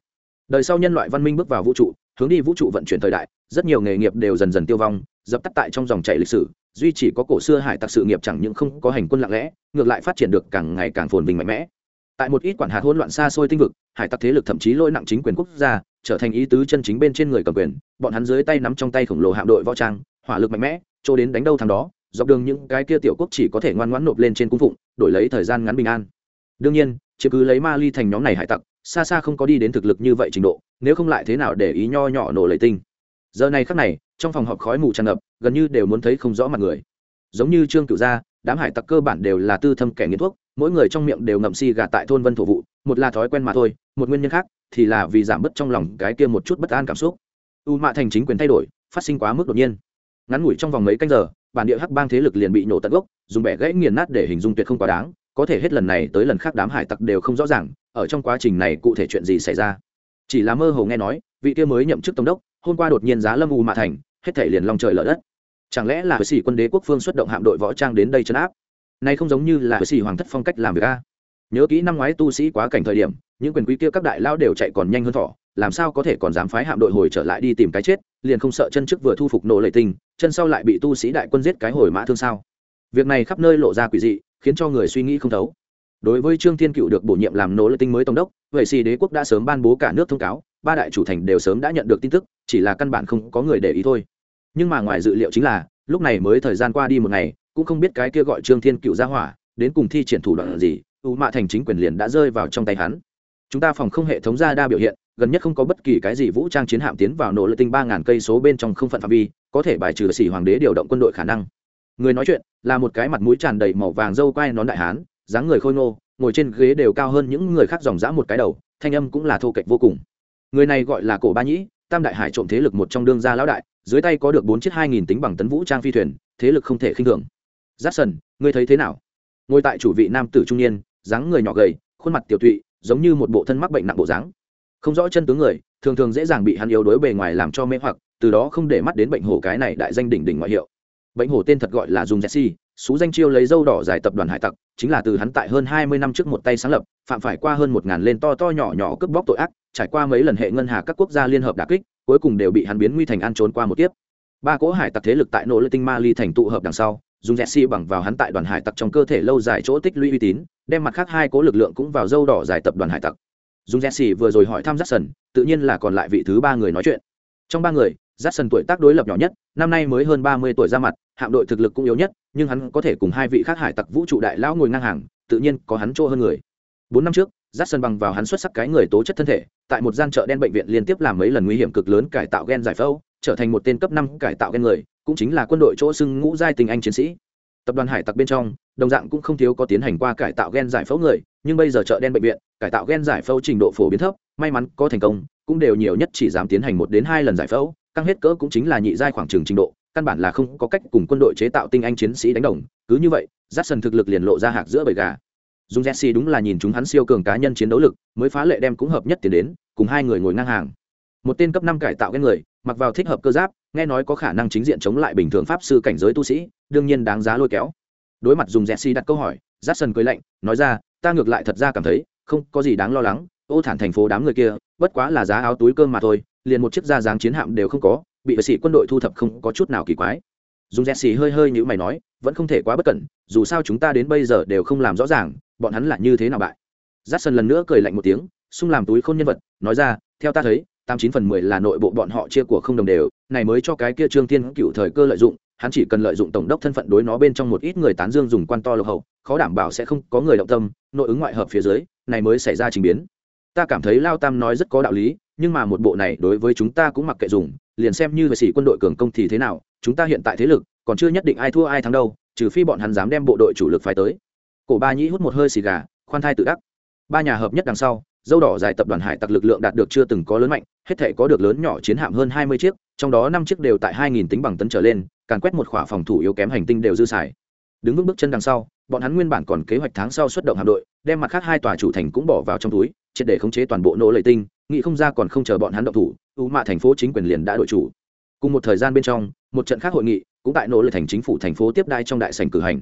Đời sau nhân loại văn minh bước vào vũ trụ, hướng đi vũ trụ vận chuyển thời đại, rất nhiều nghề nghiệp đều dần dần tiêu vong, dập tắt tại trong dòng chảy lịch sử, duy chỉ có cổ xưa hải tặc sự nghiệp chẳng những không có hành quân lặng lẽ, ngược lại phát triển được càng ngày càng phồn vinh mạnh mẽ. Tại một ít quản hạt hỗn loạn xa xôi tinh vực, hải tặc thế lực thậm chí lỗi nặng chính quyền quốc gia, trở thành ý tứ chân chính bên trên người cầm quyền, bọn hắn dưới tay nắm trong tay khổng lồ hạm đội võ trang, hỏa lực mạnh mẽ, chỗ đến đánh đâu thằng đó dọc đường những cái kia tiểu quốc chỉ có thể ngoan ngoãn nộp lên trên cung phụng, đổi lấy thời gian ngắn bình an. Đương nhiên chứ cứ lấy ma ly thành nhóm này hải tặc, xa xa không có đi đến thực lực như vậy trình độ, nếu không lại thế nào để ý nho nhỏ nổ lệ tinh. Giờ này khắc này, trong phòng họp khói mù tràn ngập, gần như đều muốn thấy không rõ mặt người. Giống như trương cửu gia, đám hải tặc cơ bản đều là tư thâm kẻ nghiện thuốc, mỗi người trong miệng đều ngậm si gà tại thôn vân thổ vụ, một là thói quen mà thôi, một nguyên nhân khác thì là vì giảm bớt trong lòng cái kia một chút bất an cảm xúc. U mạ thành chính quyền thay đổi, phát sinh quá mức đột nhiên. Ngắn ngủi trong vòng mấy canh giờ bản địa hắc bang thế lực liền bị nổ tận gốc, dùng bẻ gãy nghiền nát để hình dung tuyệt không quá đáng, có thể hết lần này tới lần khác đám hải tặc đều không rõ ràng, ở trong quá trình này cụ thể chuyện gì xảy ra. Chỉ là mơ hồ nghe nói, vị kia mới nhậm chức tổng đốc, hôm qua đột nhiên giá lâm u mạ thành, hết thể liền lòng trời lở đất. Chẳng lẽ là sĩ quân đế quốc phương xuất động hạm đội võ trang đến đây chấn áp? Nay không giống như là sĩ hoàng thất phong cách làm việc a. Nhớ kỹ năm ngoái tu sĩ quá cảnh thời điểm, những quyền quý kia các đại lao đều chạy còn nhanh hơn thỏ, làm sao có thể còn dám phái hạm đội hồi trở lại đi tìm cái chết? Liền không sợ chân trước vừa thu phục nổ lệ tình chân sau lại bị tu sĩ đại quân giết cái hồi mã thương sao? Việc này khắp nơi lộ ra quỷ dị, khiến cho người suy nghĩ không thấu. Đối với trương thiên cựu được bổ nhiệm làm nổ lệ tinh mới tổng đốc, vậy xì đế quốc đã sớm ban bố cả nước thông cáo, ba đại chủ thành đều sớm đã nhận được tin tức, chỉ là căn bản không có người để ý thôi. Nhưng mà ngoài dự liệu chính là, lúc này mới thời gian qua đi một ngày, cũng không biết cái kia gọi trương thiên cựu ra hỏa, đến cùng thi triển thủ đoạn gì, u mạ thành chính quyền liền đã rơi vào trong tay hắn. Chúng ta phòng không hệ thống ra đa biểu hiện gần nhất không có bất kỳ cái gì vũ trang chiến hạm tiến vào nổ lực tinh ba ngàn cây số bên trong không phận phạm vi, có thể bài trừ xỉ hoàng đế điều động quân đội khả năng. Người nói chuyện là một cái mặt mũi tràn đầy màu vàng dâu quai nón đại hán, dáng người khôi ngô, ngồi trên ghế đều cao hơn những người khác dòng dã một cái đầu, thanh âm cũng là thô kệch vô cùng. Người này gọi là cổ ba nhĩ, tam đại hải trộm thế lực một trong đương gia lão đại, dưới tay có được bốn chiếc hai nghìn tính bằng tấn vũ trang phi thuyền, thế lực không thể khinh thường. Giáp sần ngươi thấy thế nào? Ngồi tại chủ vị nam tử trung niên, dáng người nhỏ gầy, khuôn mặt tiểu tụy, giống như một bộ thân mắc bệnh nặng bộ dáng không rõ chân tướng người, thường thường dễ dàng bị hắn yếu đối bề ngoài làm cho mê hoặc, từ đó không để mắt đến bệnh hổ cái này đại danh đỉnh đỉnh ngoại hiệu. Bệnh hổ tên thật gọi là dùng jesse, xú danh chiêu lấy dâu đỏ giải tập đoàn hải tặc, chính là từ hắn tại hơn hai mươi năm trước một tay sáng lập, phạm phải qua hơn một ngàn lên to to nhỏ nhỏ cướp bóc tội ác, trải qua mấy lần hệ ngân hà các quốc gia liên hợp đà kích, cuối cùng đều bị hắn biến nguy thành ăn trốn qua một tiếp ba cỗ hải tặc thế lực tại nỗ lực tinh ma ly thành tụ hợp đằng sau dùng jesse bằng vào hắn tại đoàn hải tặc trong cơ thể lâu dài chỗ tích lũy uy tín, đem mặt khác hai cỗ lực lượng cũng vào dâu đỏ giải tập đoàn hải tặc dùng jesse vừa rồi hỏi thăm jackson tự nhiên là còn lại vị thứ ba người nói chuyện trong ba người Jackson tuổi tác đối lập nhỏ nhất, năm nay mới hơn ba mươi tuổi ra mặt, hạm đội thực lực cũng yếu nhất, nhưng hắn có thể cùng hai vị khác hải tặc vũ trụ đại lão ngồi ngang hàng, tự nhiên có hắn chỗ hơn người. Bốn năm trước, Jackson bằng vào hắn xuất sắc cái người tố chất thân thể, tại một gian chợ đen bệnh viện liên tiếp làm mấy lần nguy hiểm cực lớn cải tạo gen giải phẫu, trở thành một tên cấp năm cải tạo gen người, cũng chính là quân đội chỗ xưng ngũ giai tình anh chiến sĩ. Tập đoàn hải tặc bên trong, đồng dạng cũng không thiếu có tiến hành qua cải tạo gen giải phẫu người, nhưng bây giờ chợ đen bệnh viện, cải tạo gen giải phẫu trình độ phổ biến thấp, may mắn có thành công, cũng đều nhiều nhất chỉ dám tiến hành một đến hai lần giải phẫu, căng hết cỡ cũng chính là nhị giai khoảng trường trình độ căn bản là không có cách cùng quân đội chế tạo tinh anh chiến sĩ đánh đồng cứ như vậy j a thực lực liền lộ ra hạc giữa bầy gà. Dùng jesse đúng là nhìn chúng hắn siêu cường cá nhân chiến đấu lực mới phá lệ đem cũng hợp nhất tiến đến cùng hai người ngồi ngang hàng. Một tên cấp năm cải tạo cái người mặc vào thích hợp cơ giáp nghe nói có khả năng chính diện chống lại bình thường pháp sư cảnh giới tu sĩ đương nhiên đáng giá lôi kéo đối mặt dùng jesse đặt câu hỏi j cười lạnh, nói ra, ta ngược lại thật ra cảm thấy, không có gì đáng lo lắng, ô thản thành phố đám người kia, bất quá là giá áo túi cơm mà thôi, liền một chiếc da dáng chiến hạm đều không có, bị vệ sĩ quân đội thu thập không có chút nào kỳ quái. Dùng jesse hơi hơi như mày nói, vẫn không thể quá bất cẩn, dù sao chúng ta đến bây giờ đều không làm rõ ràng, bọn hắn là như thế nào bại. J lần nữa cười lạnh một tiếng xung làm túi khôn nhân vật, nói ra, theo ta thấy, tám chín phần mười là nội bộ bọn họ chia của không đồng đều, này mới cho cái kia trương tiên cựu thời cơ lợi dụng hắn chỉ cần lợi dụng tổng đốc thân phận đối nó bên trong một ít người tán dương dùng quan to lộc hậu, khó đảm bảo sẽ không có người động tâm, nội ứng ngoại hợp phía dưới, này mới xảy ra trình biến. Ta cảm thấy lao tam nói rất có đạo lý, nhưng mà một bộ này đối với chúng ta cũng mặc kệ dùng, liền xem như vệ sĩ quân đội cường công thì thế nào, chúng ta hiện tại thế lực, còn chưa nhất định ai thua ai thắng đâu, trừ phi bọn hắn dám đem bộ đội chủ lực phái tới. Cổ ba nhĩ hút một hơi xì gà, khoan thai tự đắc. Ba nhà hợp nhất đằng sau, dâu đỏ dài tập đoàn hải tặc lực lượng đạt được chưa từng có lớn mạnh, hết thể có được lớn nhỏ chiến hạm hơn hai mươi chiếc, trong đó năm chiếc đều tại hai nghìn tính bằng tấn trở lên càn quét một khỏa phòng thủ yếu kém hành tinh đều dư xài. Đứng vững bước chân đằng sau, bọn hắn nguyên bản còn kế hoạch tháng sau xuất động hạm đội, đem mặt khác hai tòa chủ thành cũng bỏ vào trong túi, triệt để khống chế toàn bộ nỗ lệ tinh, nghĩ không ra còn không chờ bọn hắn động thủ, u mạ thành phố chính quyền liền đã đội chủ. Cùng một thời gian bên trong, một trận khác hội nghị, cũng tại nỗ lực thành chính phủ thành phố tiếp đai trong đại sành cử hành.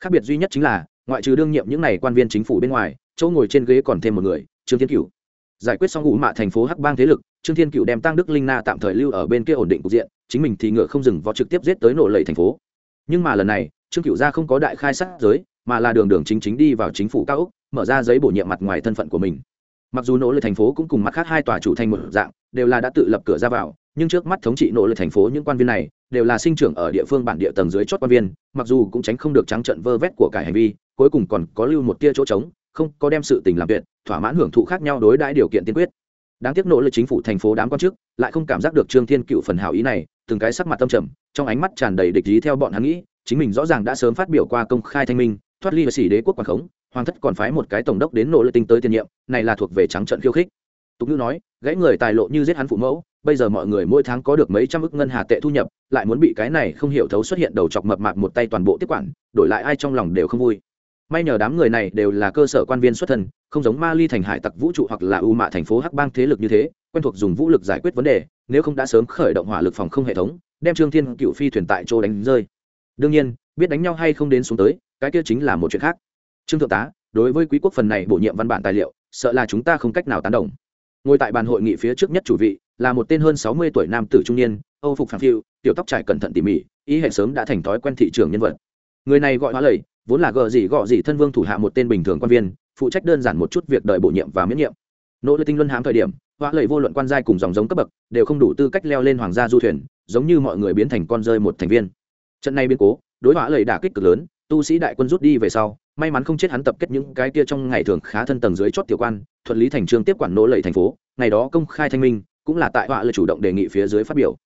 Khác biệt duy nhất chính là, ngoại trừ đương nhiệm những n à y quan viên chính phủ bên ngoài, chỗ ngồi trên ghế còn thêm một người, trương thiên cửu giải quyết xong u mạ thành phố hắc bang thế lực, trương thiên cựu đem tăng đức linh na tạm thời lưu ở bên kia ổn định cục diện, chính mình thì ngựa không dừng vó trực tiếp giết tới nổ lầy thành phố. Nhưng mà lần này, trương cựu gia không có đại khai sát giới, mà là đường đường chính chính đi vào chính phủ cao úc mở ra giấy bổ nhiệm mặt ngoài thân phận của mình. Mặc dù nỗ lực thành phố cũng cùng mặt khác hai tòa chủ thành một dạng, đều là đã tự lập cửa ra vào, nhưng trước mắt thống trị nỗ lực thành phố những quan viên này, đều là sinh trưởng ở địa phương bản địa tầng dưới chót quan viên, mặc dù cũng tránh không được trắng trận vơ vét của cải hành vi, cuối cùng còn có lưu một tia chỗ trống, không có đem sự tình làm việc thỏa mãn hưởng thụ khác nhau đối đãi điều kiện tiên quyết. Đáng tiếc nỗ lực chính phủ thành phố đám quan chức lại không cảm giác được trương thiên cựu phần hào ý này, từng cái sắc mặt tâm trầm, trong ánh mắt tràn đầy địch ý theo bọn hắn nghĩ, chính mình rõ ràng đã sớm phát biểu qua công khai thanh minh, thoát ly và xỉ đế quốc quảng khống, hoàng thất còn phái một cái tổng đốc đến nỗ lực tinh tới tiền nhiệm, này là thuộc về trắng trận khiêu khích. Tục ngữ nói, gãy người tài lộ như giết hắn phụ mẫu, bây giờ mọi người mỗi tháng có được mấy trăm ức ngân hà tệ thu nhập, lại muốn bị cái này không hiểu thấu xuất hiện đầu chọc mập mạp một tay toàn bộ tiếp quản, đổi lại ai trong lòng đều không vui may nhờ đám người này đều là cơ sở quan viên xuất thân, không giống ma ly thành hải tặc vũ trụ hoặc là u mạ thành phố hắc bang thế lực như thế, quen thuộc dùng vũ lực giải quyết vấn đề, nếu không đã sớm khởi động hỏa lực phòng không hệ thống, đem trương thiên cựu phi thuyền tại chỗ đánh rơi. Đương nhiên, biết đánh nhau hay không đến xuống tới, cái kia chính là một chuyện khác. Trương thượng tá, đối với quý quốc phần này bổ nhiệm văn bản tài liệu, sợ là chúng ta không cách nào tán đồng. Ngồi tại bàn hội nghị phía trước nhất chủ vị, là một tên hơn sáu mươi tuổi nam tử trung niên, âu phục phản phiu, tiểu tóc trải cẩn thận tỉ mỉ, ý hệ sớm đã thành thói quen thị trường nhân vật người này gọi hóa lầy, vốn là gờ gì gọ gì thân vương thủ hạ một tên bình thường quan viên, phụ trách đơn giản một chút việc đợi bổ nhiệm và miễn nhiệm. Nỗ lực tinh luân hãm thời điểm, hóa lầy vô luận quan giai cùng dòng giống cấp bậc, đều không đủ tư cách leo lên hoàng gia du thuyền, giống như mọi người biến thành con rơi một thành viên. Trận này biến cố, đối hóa lầy đả kích cực lớn, tu sĩ đại quân rút đi về sau, may mắn không chết hắn tập kết những cái kia trong ngày thường khá thân tầng dưới chót tiểu quan, thuận lý thành trương tiếp quản nỗ lầy thành phố, ngày đó công khai thanh minh, cũng là tại họa lời chủ động đề nghị phía dưới phát biểu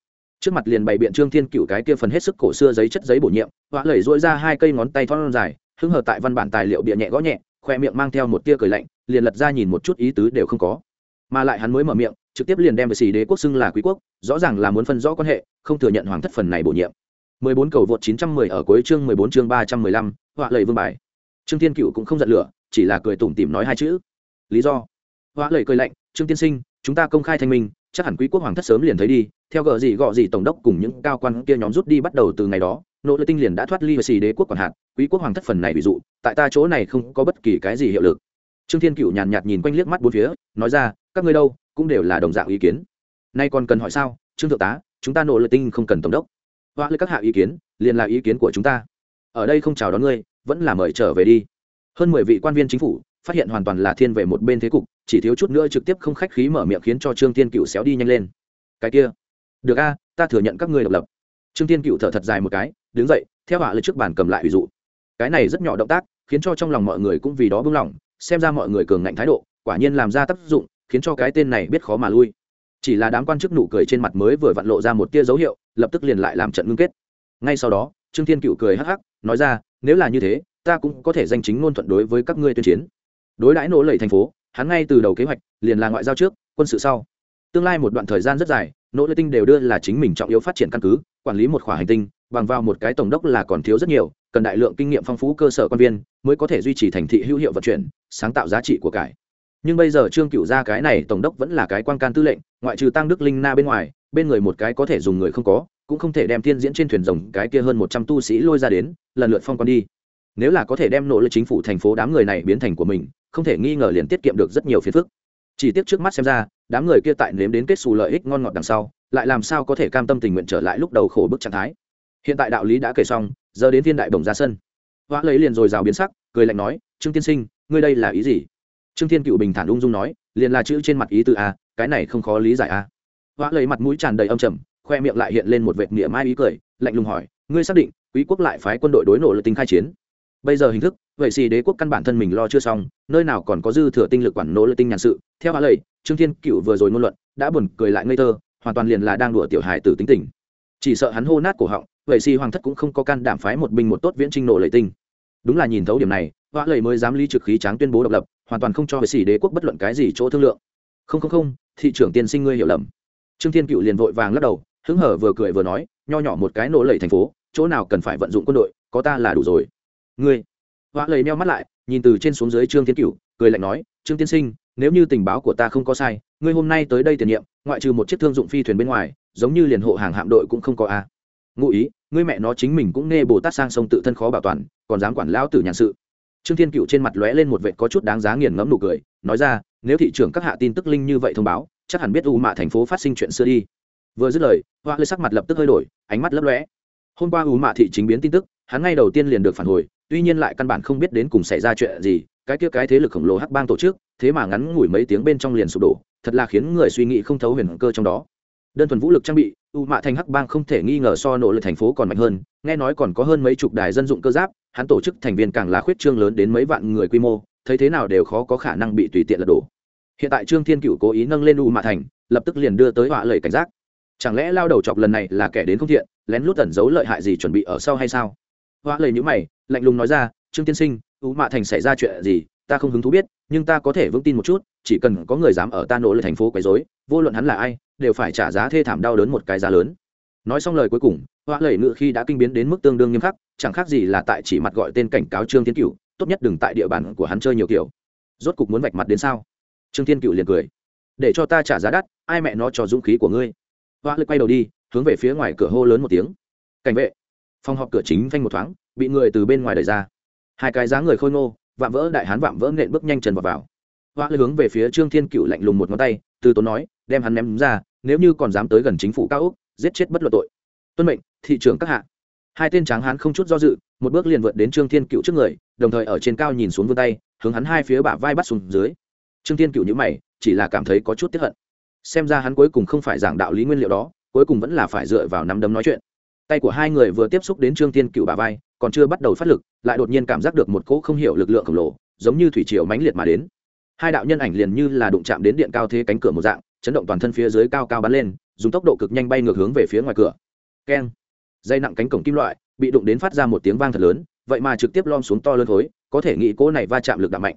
trước mặt liền bày biện trương thiên cựu cái kia phần hết sức cổ xưa giấy chất giấy bổ nhiệm họa lẩy dỗi ra hai cây ngón tay thon dài hưng hờ tại văn bản tài liệu bịa nhẹ gõ nhẹ khoe miệng mang theo một tia cười lạnh liền lật ra nhìn một chút ý tứ đều không có. Mà lại hắn mới mở miệng trực tiếp liền đem về xì đế quốc xưng là quý quốc rõ ràng là muốn phân rõ quan hệ không thừa nhận hoàng thất phần này bổ nhiệm. 14 cầu vượt 910 ở cuối chương 14 chương 315, họa lầy vương bài. Trương thiên cựu cũng không giận lửa chỉ là cười tủm tỉm nói hai chữ. Lý do. Họa lầy cười lạnh trương tiên sinh chúng ta công khai thanh minh chắc hẳn quý quốc hoàng thất sớm liền thấy đi, theo gờ gì gọ gì tổng đốc cùng những cao quan kia nhóm rút đi bắt đầu từ ngày đó, nỗ lực tinh liền đã thoát ly về xì đế quốc quản hạt, quý quốc hoàng thất phần này ví dụ, tại ta chỗ này không có bất kỳ cái gì hiệu lực. Trương thiên cựu nhàn nhạt nhìn quanh liếc mắt bốn phía, nói ra, các ngươi đâu, cũng đều là đồng dạng ý kiến. Nay còn cần hỏi sao, trương thượng tá, chúng ta nỗ lực tinh không cần tổng đốc. Hoa lực các hạ ý kiến, liền là ý kiến của chúng ta. Ở đây không chào đón ngươi, vẫn là mời trở về đi. Hơn mười vị quan viên chính phủ, phát hiện hoàn toàn là thiên về một bên thế cục chỉ thiếu chút nữa trực tiếp không khách khí mở miệng khiến cho trương thiên cựu xéo đi nhanh lên. Cái kia, được a, ta thừa nhận các ngươi độc lập. Trương thiên cựu thở thật dài một cái, đứng dậy, theo họa lên trước bàn cầm lại ví dụ. Cái này rất nhỏ động tác, khiến cho trong lòng mọi người cũng vì đó buông lỏng xem ra mọi người cường ngạnh thái độ, quả nhiên làm ra tác dụng, khiến cho cái tên này biết khó mà lui. Chỉ là đám quan chức nụ cười trên mặt mới vừa vặn lộ ra một tia dấu hiệu, lập tức liền lại làm trận ngưng kết. Ngay sau đó, trương thiên cựu cười hắc hắc, nói ra, nếu là như thế, ta cũng có thể danh chính ngôn thuận đối với các ngươi tuyên chiến. Đối đãi nỗ lầy thành phố hắn ngay từ đầu kế hoạch liền là ngoại giao trước, quân sự sau. Tương lai một đoạn thời gian rất dài, nỗ lực tinh đều đưa là chính mình trọng yếu phát triển căn cứ, quản lý một khỏa hành tinh, bằng vào một cái tổng đốc là còn thiếu rất nhiều, cần đại lượng kinh nghiệm phong phú cơ sở quan viên mới có thể duy trì thành thị hữu hiệu vận chuyển, sáng tạo giá trị của cải. Nhưng bây giờ trương cựu ra cái này tổng đốc vẫn là cái quan can tư lệnh, ngoại trừ tăng đức linh na bên ngoài, bên người một cái có thể dùng người không có, cũng không thể đem thiên diễn trên thuyền rồng cái kia hơn một trăm tu sĩ lôi ra đến, lần lượt phong quan đi nếu là có thể đem nỗ lực chính phủ thành phố đám người này biến thành của mình, không thể nghi ngờ liền tiết kiệm được rất nhiều phiền phức. Chỉ tiếc trước mắt xem ra, đám người kia tại nếm đến kết xù lợi ích ngon ngọt đằng sau, lại làm sao có thể cam tâm tình nguyện trở lại lúc đầu khổ bức trạng thái. Hiện tại đạo lý đã kể xong, giờ đến thiên đại bồng ra sân. Hoa lấy liền rồi rào biến sắc, cười lạnh nói, trương tiên sinh, ngươi đây là ý gì? Trương thiên cựu bình thản ung dung nói, liền là chữ trên mặt ý từ a, cái này không khó lý giải a. Hoa lấy mặt mũi tràn đầy âm trầm, khoe miệng lại hiện lên một vệt nghĩa mai ý cười, lạnh lùng hỏi, ngươi xác định quý quốc lại phái quân đội đối nổ lực tinh khai chiến? Bây giờ hình thức, vậy xì đế quốc căn bản thân mình lo chưa xong, nơi nào còn có dư thừa tinh lực quản nỗ lợi tinh nhàn sự. Theo hạ lầy trương thiên cựu vừa rồi ngôn luận, đã buồn cười lại ngây thơ, hoàn toàn liền là đang đùa tiểu hài tử tính tình. Chỉ sợ hắn hô nát cổ họng, vậy xì hoàng thất cũng không có can đảm phái một binh một tốt viễn trinh nổ lợi tinh. Đúng là nhìn thấu điểm này hạ lầy mới dám lý trực khí tráng tuyên bố độc lập, hoàn toàn không cho vệ xì đế quốc bất luận cái gì chỗ thương lượng. Không không không, thị trưởng tiên sinh ngươi hiểu lầm. Trương thiên cựu liền vội vàng lắc đầu, hứng hở vừa cười vừa nói, nho nhỏ một cái nổ lợi thành phố, chỗ nào cần phải vận dụng quân đội, có ta là đủ rồi ngươi. Hoa lầy meo mắt lại, nhìn từ trên xuống dưới trương thiên cựu cười lạnh nói, trương tiên sinh, nếu như tình báo của ta không có sai, ngươi hôm nay tới đây tiền nhiệm, ngoại trừ một chiếc thương dụng phi thuyền bên ngoài, giống như liền hộ hàng hạm đội cũng không có a. Ngụ ý, ngươi mẹ nó chính mình cũng nghe bồ tát sang sông tự thân khó bảo toàn, còn dám quản lão tử nhàn sự. Trương thiên cựu trên mặt lóe lên một vệ có chút đáng giá nghiền ngẫm nụ cười, nói ra, nếu thị trưởng các hạ tin tức linh như vậy thông báo, chắc hẳn biết u mạ thành phố phát sinh chuyện xưa đi. Vừa dứt lời hoa lê sắc mặt lập tức hơi đổi, ánh mắt lấp lóe. Hôm qua u mạ thị chính biến tin tức, hắn ngay đầu tiên liền được phản hồi tuy nhiên lại căn bản không biết đến cùng xảy ra chuyện gì, cái kia cái thế lực khổng lồ hắc bang tổ chức, thế mà ngắn ngủi mấy tiếng bên trong liền sụp đổ, thật là khiến người suy nghĩ không thấu huyền cơ trong đó. Đơn thuần vũ lực trang bị, u mạ thành hắc bang không thể nghi ngờ so nỗ lực thành phố còn mạnh hơn, nghe nói còn có hơn mấy chục đài dân dụng cơ giáp, hắn tổ chức thành viên càng là khuyết trương lớn đến mấy vạn người quy mô, thấy thế nào đều khó có khả năng bị tùy tiện lật đổ. Hiện tại trương thiên cựu cố ý nâng lên u mạ thành, lập tức liền đưa tới họa lời cảnh giác. Chẳng lẽ lao đầu chọc lần này là kẻ đến không thiện, lén lút tẩn giấu lợi hại gì chuẩn bị ở sau hay sao? Họa lời nhữ mày lạnh lùng nói ra, trương tiên sinh, u mạ thành xảy ra chuyện gì, ta không hứng thú biết, nhưng ta có thể vững tin một chút, chỉ cần có người dám ở ta nỗ lực thành phố quấy dối vô luận hắn là ai, đều phải trả giá thê thảm đau đớn một cái giá lớn. Nói xong lời cuối cùng, hoa lẩy ngự khi đã kinh biến đến mức tương đương nghiêm khắc, chẳng khác gì là tại chỉ mặt gọi tên cảnh cáo trương thiên cựu tốt nhất đừng tại địa bàn của hắn chơi nhiều kiểu. Rốt cục muốn vạch mặt đến sao? Trương thiên cựu liền cười. Để cho ta trả giá đắt, ai mẹ nó cho dũng khí của ngươi. Hoa lẩy quay đầu đi, hướng về phía ngoài cửa hô lớn một tiếng. Cảnh vệ. Phòng họp cửa chính phanh một thoáng bị người từ bên ngoài đẩy ra. Hai cái giá người khôi ngô, vạm vỡ đại hán vạm vỡ nện bước nhanh chân vào vào. Hoa lư hướng về phía trương thiên cựu lạnh lùng một ngón tay, từ tốn nói, đem hắn ném ra, nếu như còn dám tới gần chính phủ cao úc giết chết bất luận tội. Tuân mệnh, thị trưởng các hạ. Hai tên tráng hán không chút do dự, một bước liền vượt đến trương thiên cựu trước người, đồng thời ở trên cao nhìn xuống vươn tay, hướng hắn hai phía bả vai bắt xuống dưới. Trương thiên cựu nhữ mày, chỉ là cảm thấy có chút tiếp hận. Xem ra hắn cuối cùng không phải giảng đạo lý nguyên liệu đó, cuối cùng vẫn là phải dựa vào nắm đấm nói chuyện tay của hai người vừa tiếp xúc đến trương thiên cựu bả vai, còn chưa bắt đầu phát lực, lại đột nhiên cảm giác được một cỗ không hiểu lực lượng khổng lồ, giống như thủy triều mãnh liệt mà đến. Hai đạo nhân ảnh liền như là đụng chạm đến điện cao thế cánh cửa một dạng, chấn động toàn thân phía dưới cao cao bắn lên, dùng tốc độ cực nhanh bay ngược hướng về phía ngoài cửa. Keng! Dây nặng cánh cổng kim loại, bị đụng đến phát ra một tiếng vang thật lớn, vậy mà trực tiếp lom xuống to lớn khối, có thể nghĩ cỗ này va chạm lực đạm mạnh.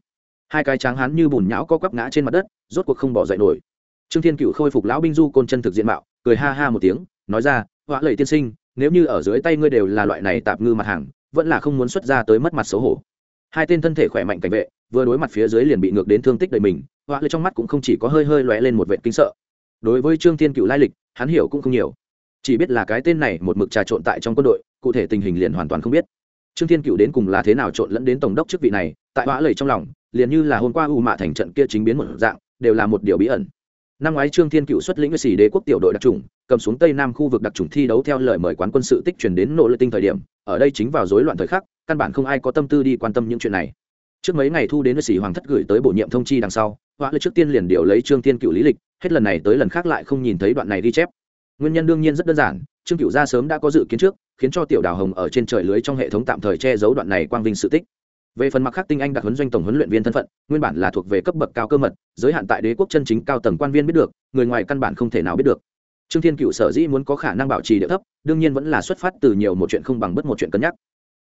Hai cái tráng hán như bùn nhão co quắp ngã trên mặt đất, rốt cuộc không bỏ dậy nổi. Trương thiên cựu khôi phục lão binh du côn chân thực diện mạo, cười ha ha một tiếng, nói ra họa lầy tiên sinh nếu như ở dưới tay ngươi đều là loại này tạp ngư mặt hàng, vẫn là không muốn xuất ra tới mất mặt xấu hổ. Hai tên thân thể khỏe mạnh cảnh vệ, vừa đối mặt phía dưới liền bị ngược đến thương tích đầy mình, họa lầy trong mắt cũng không chỉ có hơi hơi lóe lên một vệ kinh sợ. Đối với trương thiên cựu lai lịch, hắn hiểu cũng không nhiều. Chỉ biết là cái tên này một mực trà trộn tại trong quân đội, cụ thể tình hình liền hoàn toàn không biết. Trương thiên cựu đến cùng là thế nào trộn lẫn đến tổng đốc chức vị này, tại họa lầy trong lòng, liền như là hôm qua u mạ thành trận kia chính biến một dạng, đều là một điều bí ẩn năm ngoái trương thiên cựu xuất lĩnh với sĩ đế quốc tiểu đội đặc trùng cầm xuống tây nam khu vực đặc trùng thi đấu theo lời mời quán quân sự tích chuyển đến nỗ lực tinh thời điểm, ở đây chính vào rối loạn thời khắc, căn bản không ai có tâm tư đi quan tâm những chuyện này. Trước mấy ngày thu đến với sĩ hoàng thất gửi tới bổ nhiệm thông chi đằng sau họa lệ trước tiên liền điều lấy trương thiên cựu lý lịch, hết lần này tới lần khác lại không nhìn thấy đoạn này ghi chép. Nguyên nhân đương nhiên rất đơn giản, trương cựu gia sớm đã có dự kiến trước, khiến cho tiểu đào hồng ở trên trời lưới trong hệ thống tạm thời che giấu đoạn này quang vinh sự tích về phần mặc khác tinh anh đặc huấn doanh tổng huấn luyện viên thân phận, nguyên bản là thuộc về cấp bậc cao cơ mật, giới hạn tại đế quốc chân chính cao tầng quan viên biết được, người ngoài căn bản không thể nào biết được. Trương thiên cựu sở dĩ muốn có khả năng bảo trì địa thấp, đương nhiên vẫn là xuất phát từ nhiều một chuyện không bằng bất một chuyện cân nhắc.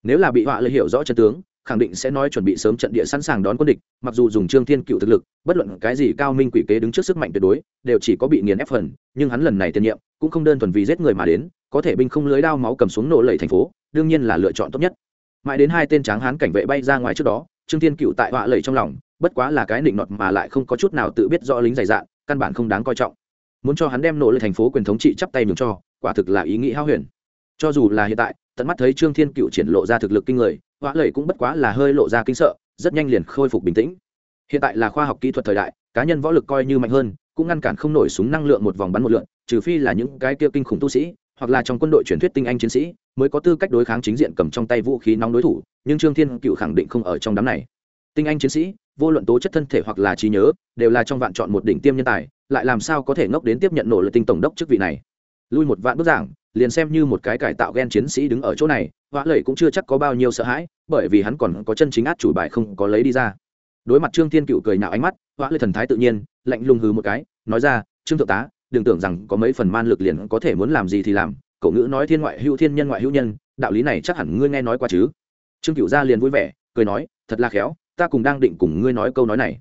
Nếu là bị họa lợi hiểu rõ chân tướng, khẳng định sẽ nói chuẩn bị sớm trận địa sẵn sàng đón quân địch, mặc dù dùng trương thiên cựu thực lực, bất luận cái gì cao minh quỷ kế đứng trước sức mạnh tuyệt đối, đều chỉ có bị nghiền ép phần, nhưng hắn lần này tiền nhiệm, cũng không đơn thuần vì giết người mà đến, có thể binh không lưới đao máu cầm xuống nổ lầy thành phố, đương nhiên là lựa chọn tốt nhất mãi đến hai tên tráng hán cảnh vệ bay ra ngoài trước đó, trương thiên cựu tại họa lầy trong lòng, bất quá là cái nịnh nọt mà lại không có chút nào tự biết rõ lính dày dạn, căn bản không đáng coi trọng. Muốn cho hắn đem nổ lên thành phố quyền thống trị chắp tay mừng cho, quả thực là ý nghĩ hao huyền. Cho dù là hiện tại, tận mắt thấy trương thiên cựu triển lộ ra thực lực kinh người, họa lầy cũng bất quá là hơi lộ ra kinh sợ, rất nhanh liền khôi phục bình tĩnh. Hiện tại là khoa học kỹ thuật thời đại, cá nhân võ lực coi như mạnh hơn, cũng ngăn cản không nổi súng năng lượng một vòng bắn một lượn, trừ phi là những cái kia kinh khủng tu sĩ hoặc là trong quân đội truyền thuyết tinh anh chiến sĩ, mới có tư cách đối kháng chính diện cầm trong tay vũ khí nóng đối thủ, nhưng trương thiên cựu khẳng định không ở trong đám này. Tinh anh chiến sĩ, vô luận tố chất thân thể hoặc là trí nhớ, đều là trong vạn chọn một đỉnh tiêm nhân tài, lại làm sao có thể ngốc đến tiếp nhận nổ lợi tinh tổng đốc chức vị này? Lui một vạn bức giảng, liền xem như một cái cải tạo ghen chiến sĩ đứng ở chỗ này vã lợi cũng chưa chắc có bao nhiêu sợ hãi, bởi vì hắn còn có chân chính át chủ bài không có lấy đi ra. Đối mặt trương thiên cựu cười nhạo ánh mắt vã lợi thần thái tự nhiên, lạnh lùng hừ một cái, nói ra, trương thượng tá đừng tưởng rằng có mấy phần man lực liền có thể muốn làm gì thì làm cậu ngữ nói thiên ngoại hữu thiên nhân ngoại hữu nhân, đạo lý này chắc hẳn ngươi nghe nói qua chứ? Trương cựu gia liền vui vẻ, cười nói, thật là khéo, ta cùng đang định cùng ngươi nói câu nói này.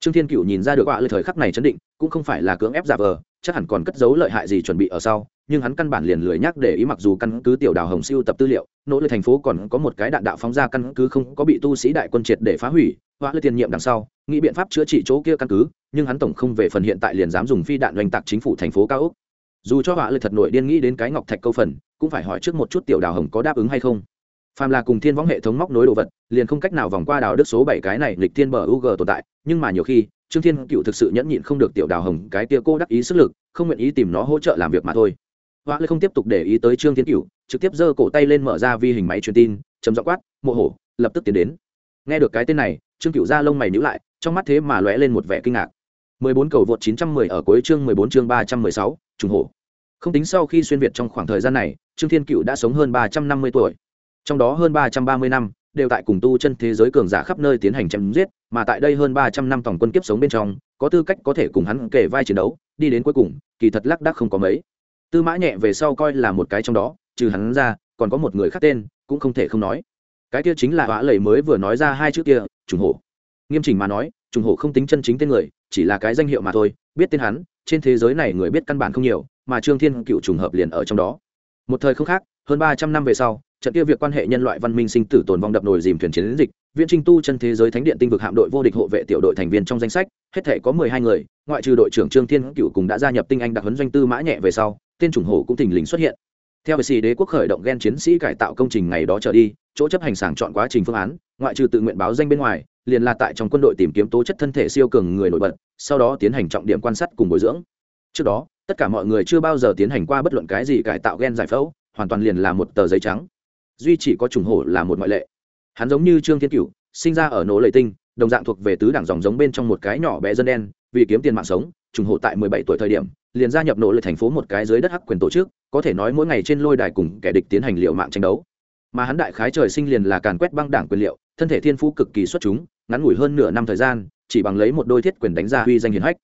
Trương thiên cựu nhìn ra được họa lời thời khắc này chấn định, cũng không phải là cưỡng ép giả vờ, chắc hẳn còn cất giấu lợi hại gì chuẩn bị ở sau nhưng hắn căn bản liền lười nhắc để ý mặc dù căn cứ tiểu đào hồng siêu tập tư liệu, nỗ lực thành phố còn có một cái đạn đạo phóng ra căn cứ không có bị tu sĩ đại quân triệt để phá hủy hoa lời tiền nhiệm đằng sau, nghĩ biện pháp chữa trị chỗ kia căn cứ, nhưng hắn tổng không về phần hiện tại liền dám dùng phi đạn oanh tạc chính phủ thành phố cao úc dù cho họa lời thật nổi điên nghĩ đến cái ngọc thạch câu phần, cũng phải hỏi trước một chút tiểu đào hồng có đáp ứng hay không. Phàm là cùng thiên võng hệ thống móc nối đồ vật, liền không cách nào vòng qua đào đức số bảy cái này lịch thiên bờ u g tồn tại, nhưng mà nhiều khi, trương thiên cựu thực sự nhẫn nhịn không được tiểu đào hồng cái tia cô đắc ý sức lực, không nguyện ý tìm nó hỗ trợ làm việc mà thôi hoa lê không tiếp tục để ý tới trương thiên cựu trực tiếp giơ cổ tay lên mở ra vi hình máy truyền tin chấm dọ quát mộ hổ lập tức tiến đến nghe được cái tên này trương cựu ra lông mày nhữ lại trong mắt thế mà lóe lên một vẻ kinh ngạc 14 cầu vượt 910 ở cuối chương 14 chương 316, trùng hổ. Không tính sau khi xuyên việt trong khoảng thời gian này, Trương Thiên Cựu đã sống hơn 350 tuổi. Trong đó hơn 330 năm đều tại cùng tu chân thế giới cường giả khắp nơi tiến hành chém giết, mà tại đây hơn 300 năm tổng quân kiếp sống bên trong, có tư cách có thể cùng hắn kể vai chiến đấu, đi đến cuối cùng, kỳ thật lắc đắc không có mấy. Tư Mã Nhẹ về sau coi là một cái trong đó, trừ hắn ra, còn có một người khác tên, cũng không thể không nói. Cái kia chính là Hỏa lầy mới vừa nói ra hai chữ kia, trùng hổ. Nghiêm chỉnh mà nói, trùng hổ không tính chân chính tên người, chỉ là cái danh hiệu mà thôi, biết tên hắn, trên thế giới này người biết căn bản không nhiều, mà Trương Thiên Cựu trùng hợp liền ở trong đó. Một thời không khác, hơn 300 năm về sau, trận kia việc quan hệ nhân loại văn minh sinh tử tồn vong đập nồi dìm thuyền chiến dịch viên trinh tu chân thế giới thánh điện tinh vực hạm đội vô địch hộ vệ tiểu đội thành viên trong danh sách, hết thể có mười hai người, ngoại trừ đội trưởng trương thiên cựu cùng đã gia nhập tinh anh đặc huấn doanh tư mã nhẹ về sau, tên chủng hổ cũng thình lình xuất hiện. Theo sĩ đế quốc khởi động ghen chiến sĩ cải tạo công trình ngày đó trở đi, chỗ chấp hành sàng chọn quá trình phương án, ngoại trừ tự nguyện báo danh bên ngoài, liền là tại trong quân đội tìm kiếm tố chất thân thể siêu cường người nổi bật, sau đó tiến hành trọng điểm quan sát cùng bồi dưỡng. Trước đó, tất cả mọi người chưa bao giờ tiến hành qua bất luận cái gì cải tạo ghen giải phẫu, hoàn toàn liền là một tờ giấy trắng duy chỉ có trùng hổ là một ngoại lệ. Hắn giống như trương thiên cửu, sinh ra ở nỗ lệ tinh, đồng dạng thuộc về tứ đảng dòng giống bên trong một cái nhỏ bé dân đen, vì kiếm tiền mạng sống, trùng hổ tại mười bảy tuổi thời điểm, liền gia nhập nỗ lệ thành phố một cái dưới đất hắc quyền tổ chức, có thể nói mỗi ngày trên lôi đài cùng kẻ địch tiến hành liệu mạng tranh đấu. Mà hắn đại khái trời sinh liền là càn quét băng đảng quyền liệu, thân thể thiên phú cực kỳ xuất chúng, ngắn ngủi hơn nửa năm thời gian, chỉ bằng lấy một đôi thiết quyền đánh ra uy danh hiển hách.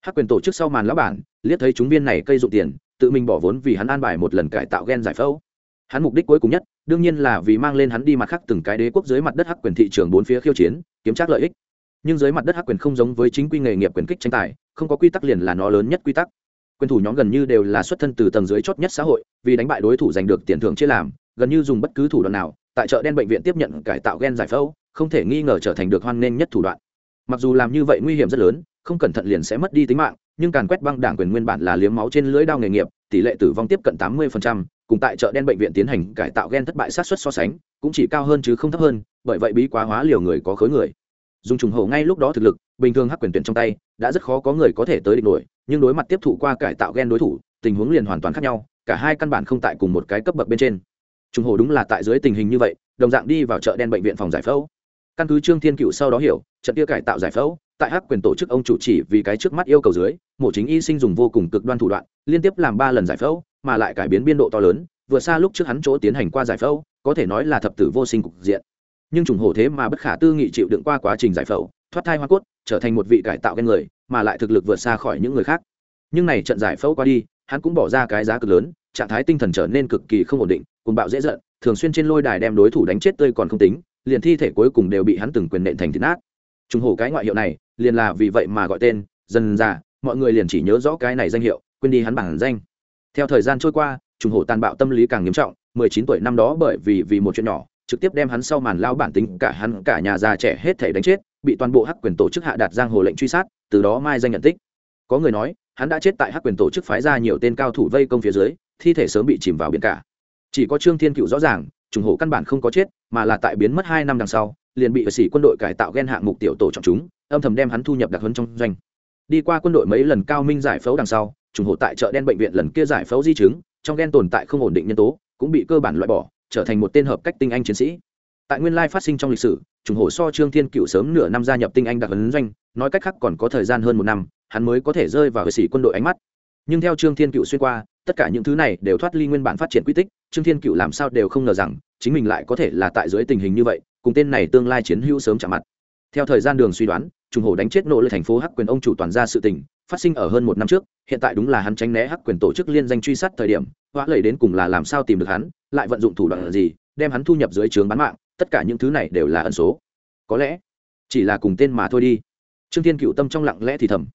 Hắc quyền tổ chức sau màn lão bản, liếc thấy chúng viên này cây dụng tiền, tự mình bỏ vốn vì hắn an bài một lần cải tạo gen giải phẫu. Hắn mục đích cuối cùng nhất đương nhiên là vì mang lên hắn đi mặt khác từng cái đế quốc dưới mặt đất hắc quyền thị trường bốn phía khiêu chiến kiếm trác lợi ích. Nhưng dưới mặt đất hắc quyền không giống với chính quy nghề nghiệp quyền kích tranh tài không có quy tắc liền là nó lớn nhất quy tắc. Quyền thủ nhóm gần như đều là xuất thân từ tầng dưới chót nhất xã hội vì đánh bại đối thủ giành được tiền thưởng chia làm gần như dùng bất cứ thủ đoạn nào tại chợ đen bệnh viện tiếp nhận cải tạo gen giải phẫu không thể nghi ngờ trở thành được hoan nghênh nhất thủ đoạn. Mặc dù làm như vậy nguy hiểm rất lớn không cẩn thận liền sẽ mất đi tính mạng nhưng càn quét băng đảng quyền nguyên bản là liếm máu trên lưỡi đao nghề nghiệp tỷ lệ tử vong tiếp cận tám 80%, cùng tại chợ đen bệnh viện tiến hành cải tạo gen thất bại sát xuất so sánh, cũng chỉ cao hơn chứ không thấp hơn, bởi vậy bí quá hóa liều người có khối người. Dùng trùng hậu ngay lúc đó thực lực, bình thường hắc quyền tuyển trong tay, đã rất khó có người có thể tới địch nổi, nhưng đối mặt tiếp thụ qua cải tạo gen đối thủ, tình huống liền hoàn toàn khác nhau, cả hai căn bản không tại cùng một cái cấp bậc bên trên. Trùng hổ đúng là tại dưới tình hình như vậy, đồng dạng đi vào chợ đen bệnh viện phòng giải phẫu. Căn cứ trương thiên cựu sau đó hiểu, trận kia cải tạo giải phẫu, tại hắc quyền tổ chức ông chủ chỉ vì cái trước mắt yêu cầu dưới, mổ chính y sinh dùng vô cùng cực đoan thủ đoạn, liên tiếp làm ba lần giải phẫu mà lại cải biến biên độ to lớn vừa xa lúc trước hắn chỗ tiến hành qua giải phẫu có thể nói là thập tử vô sinh cục diện. Nhưng trùng hổ thế mà bất khả tư nghị chịu đựng qua quá trình giải phẫu thoát thai hoa cốt trở thành một vị cải tạo gen người mà lại thực lực vượt xa khỏi những người khác. Nhưng này trận giải phẫu qua đi hắn cũng bỏ ra cái giá cực lớn trạng thái tinh thần trở nên cực kỳ không ổn định cùng bạo dễ giận thường xuyên trên lôi đài đem đối thủ đánh chết tươi còn không tính liền thi thể cuối cùng đều bị hắn từng quyền nện thành thịt nát. Trùng hổ cái ngoại hiệu này liền là vì vậy mà gọi tên dần già, mọi người liền chỉ nhớ rõ cái này danh hiệu quên đi hắn bản danh theo thời gian trôi qua, trùng hổ tàn bạo tâm lý càng nghiêm trọng, mười chín tuổi năm đó bởi vì vì một chuyện nhỏ, trực tiếp đem hắn sau màn lao bản tính cả hắn cả nhà già trẻ hết thể đánh chết, bị toàn bộ hắc quyền tổ chức hạ đạt giang hồ lệnh truy sát, từ đó mai danh nhận tích. Có người nói, hắn đã chết tại hắc quyền tổ chức phái ra nhiều tên cao thủ vây công phía dưới, thi thể sớm bị chìm vào biển cả. Chỉ có trương thiên cựu rõ ràng, trùng hổ căn bản không có chết, mà là tại biến mất hai năm đằng sau, liền bị vệ sĩ quân đội cải tạo ghen hạng mục tiểu tổ trọng chúng, âm thầm đem hắn thu nhập đặc huấn trong doanh. Đi qua quân đội mấy lần cao minh giải phẫu đằng sau trùng hổ tại chợ đen bệnh viện lần kia giải phẫu di chứng, trong gen tồn tại không ổn định nhân tố, cũng bị cơ bản loại bỏ, trở thành một tên hợp cách tinh anh chiến sĩ. Tại nguyên lai phát sinh trong lịch sử, trùng hổ so trương thiên cựu sớm nửa năm gia nhập tinh anh đặc huấn doanh, nói cách khác còn có thời gian hơn một năm, hắn mới có thể rơi vào hệ sĩ quân đội ánh mắt. Nhưng theo trương thiên cựu xuyên qua, tất cả những thứ này đều thoát ly nguyên bản phát triển quy tích, trương thiên cựu làm sao đều không ngờ rằng, chính mình lại có thể là tại dưới tình hình như vậy, cùng tên này tương lai chiến hữu sớm chạm mặt. Theo thời gian đường suy đoán, trùng hổ đánh chết nỗ lực thành phố hắc quyền ông chủ toàn ra sự tình phát sinh ở hơn một năm trước, hiện tại đúng là hắn tránh né hắc quyền tổ chức liên danh truy sát thời điểm, hóa lầy đến cùng là làm sao tìm được hắn, lại vận dụng thủ đoạn gì, đem hắn thu nhập dưới trướng bán mạng, tất cả những thứ này đều là ẩn số. Có lẽ, chỉ là cùng tên mà thôi đi. Trương thiên cựu tâm trong lặng lẽ thì thầm.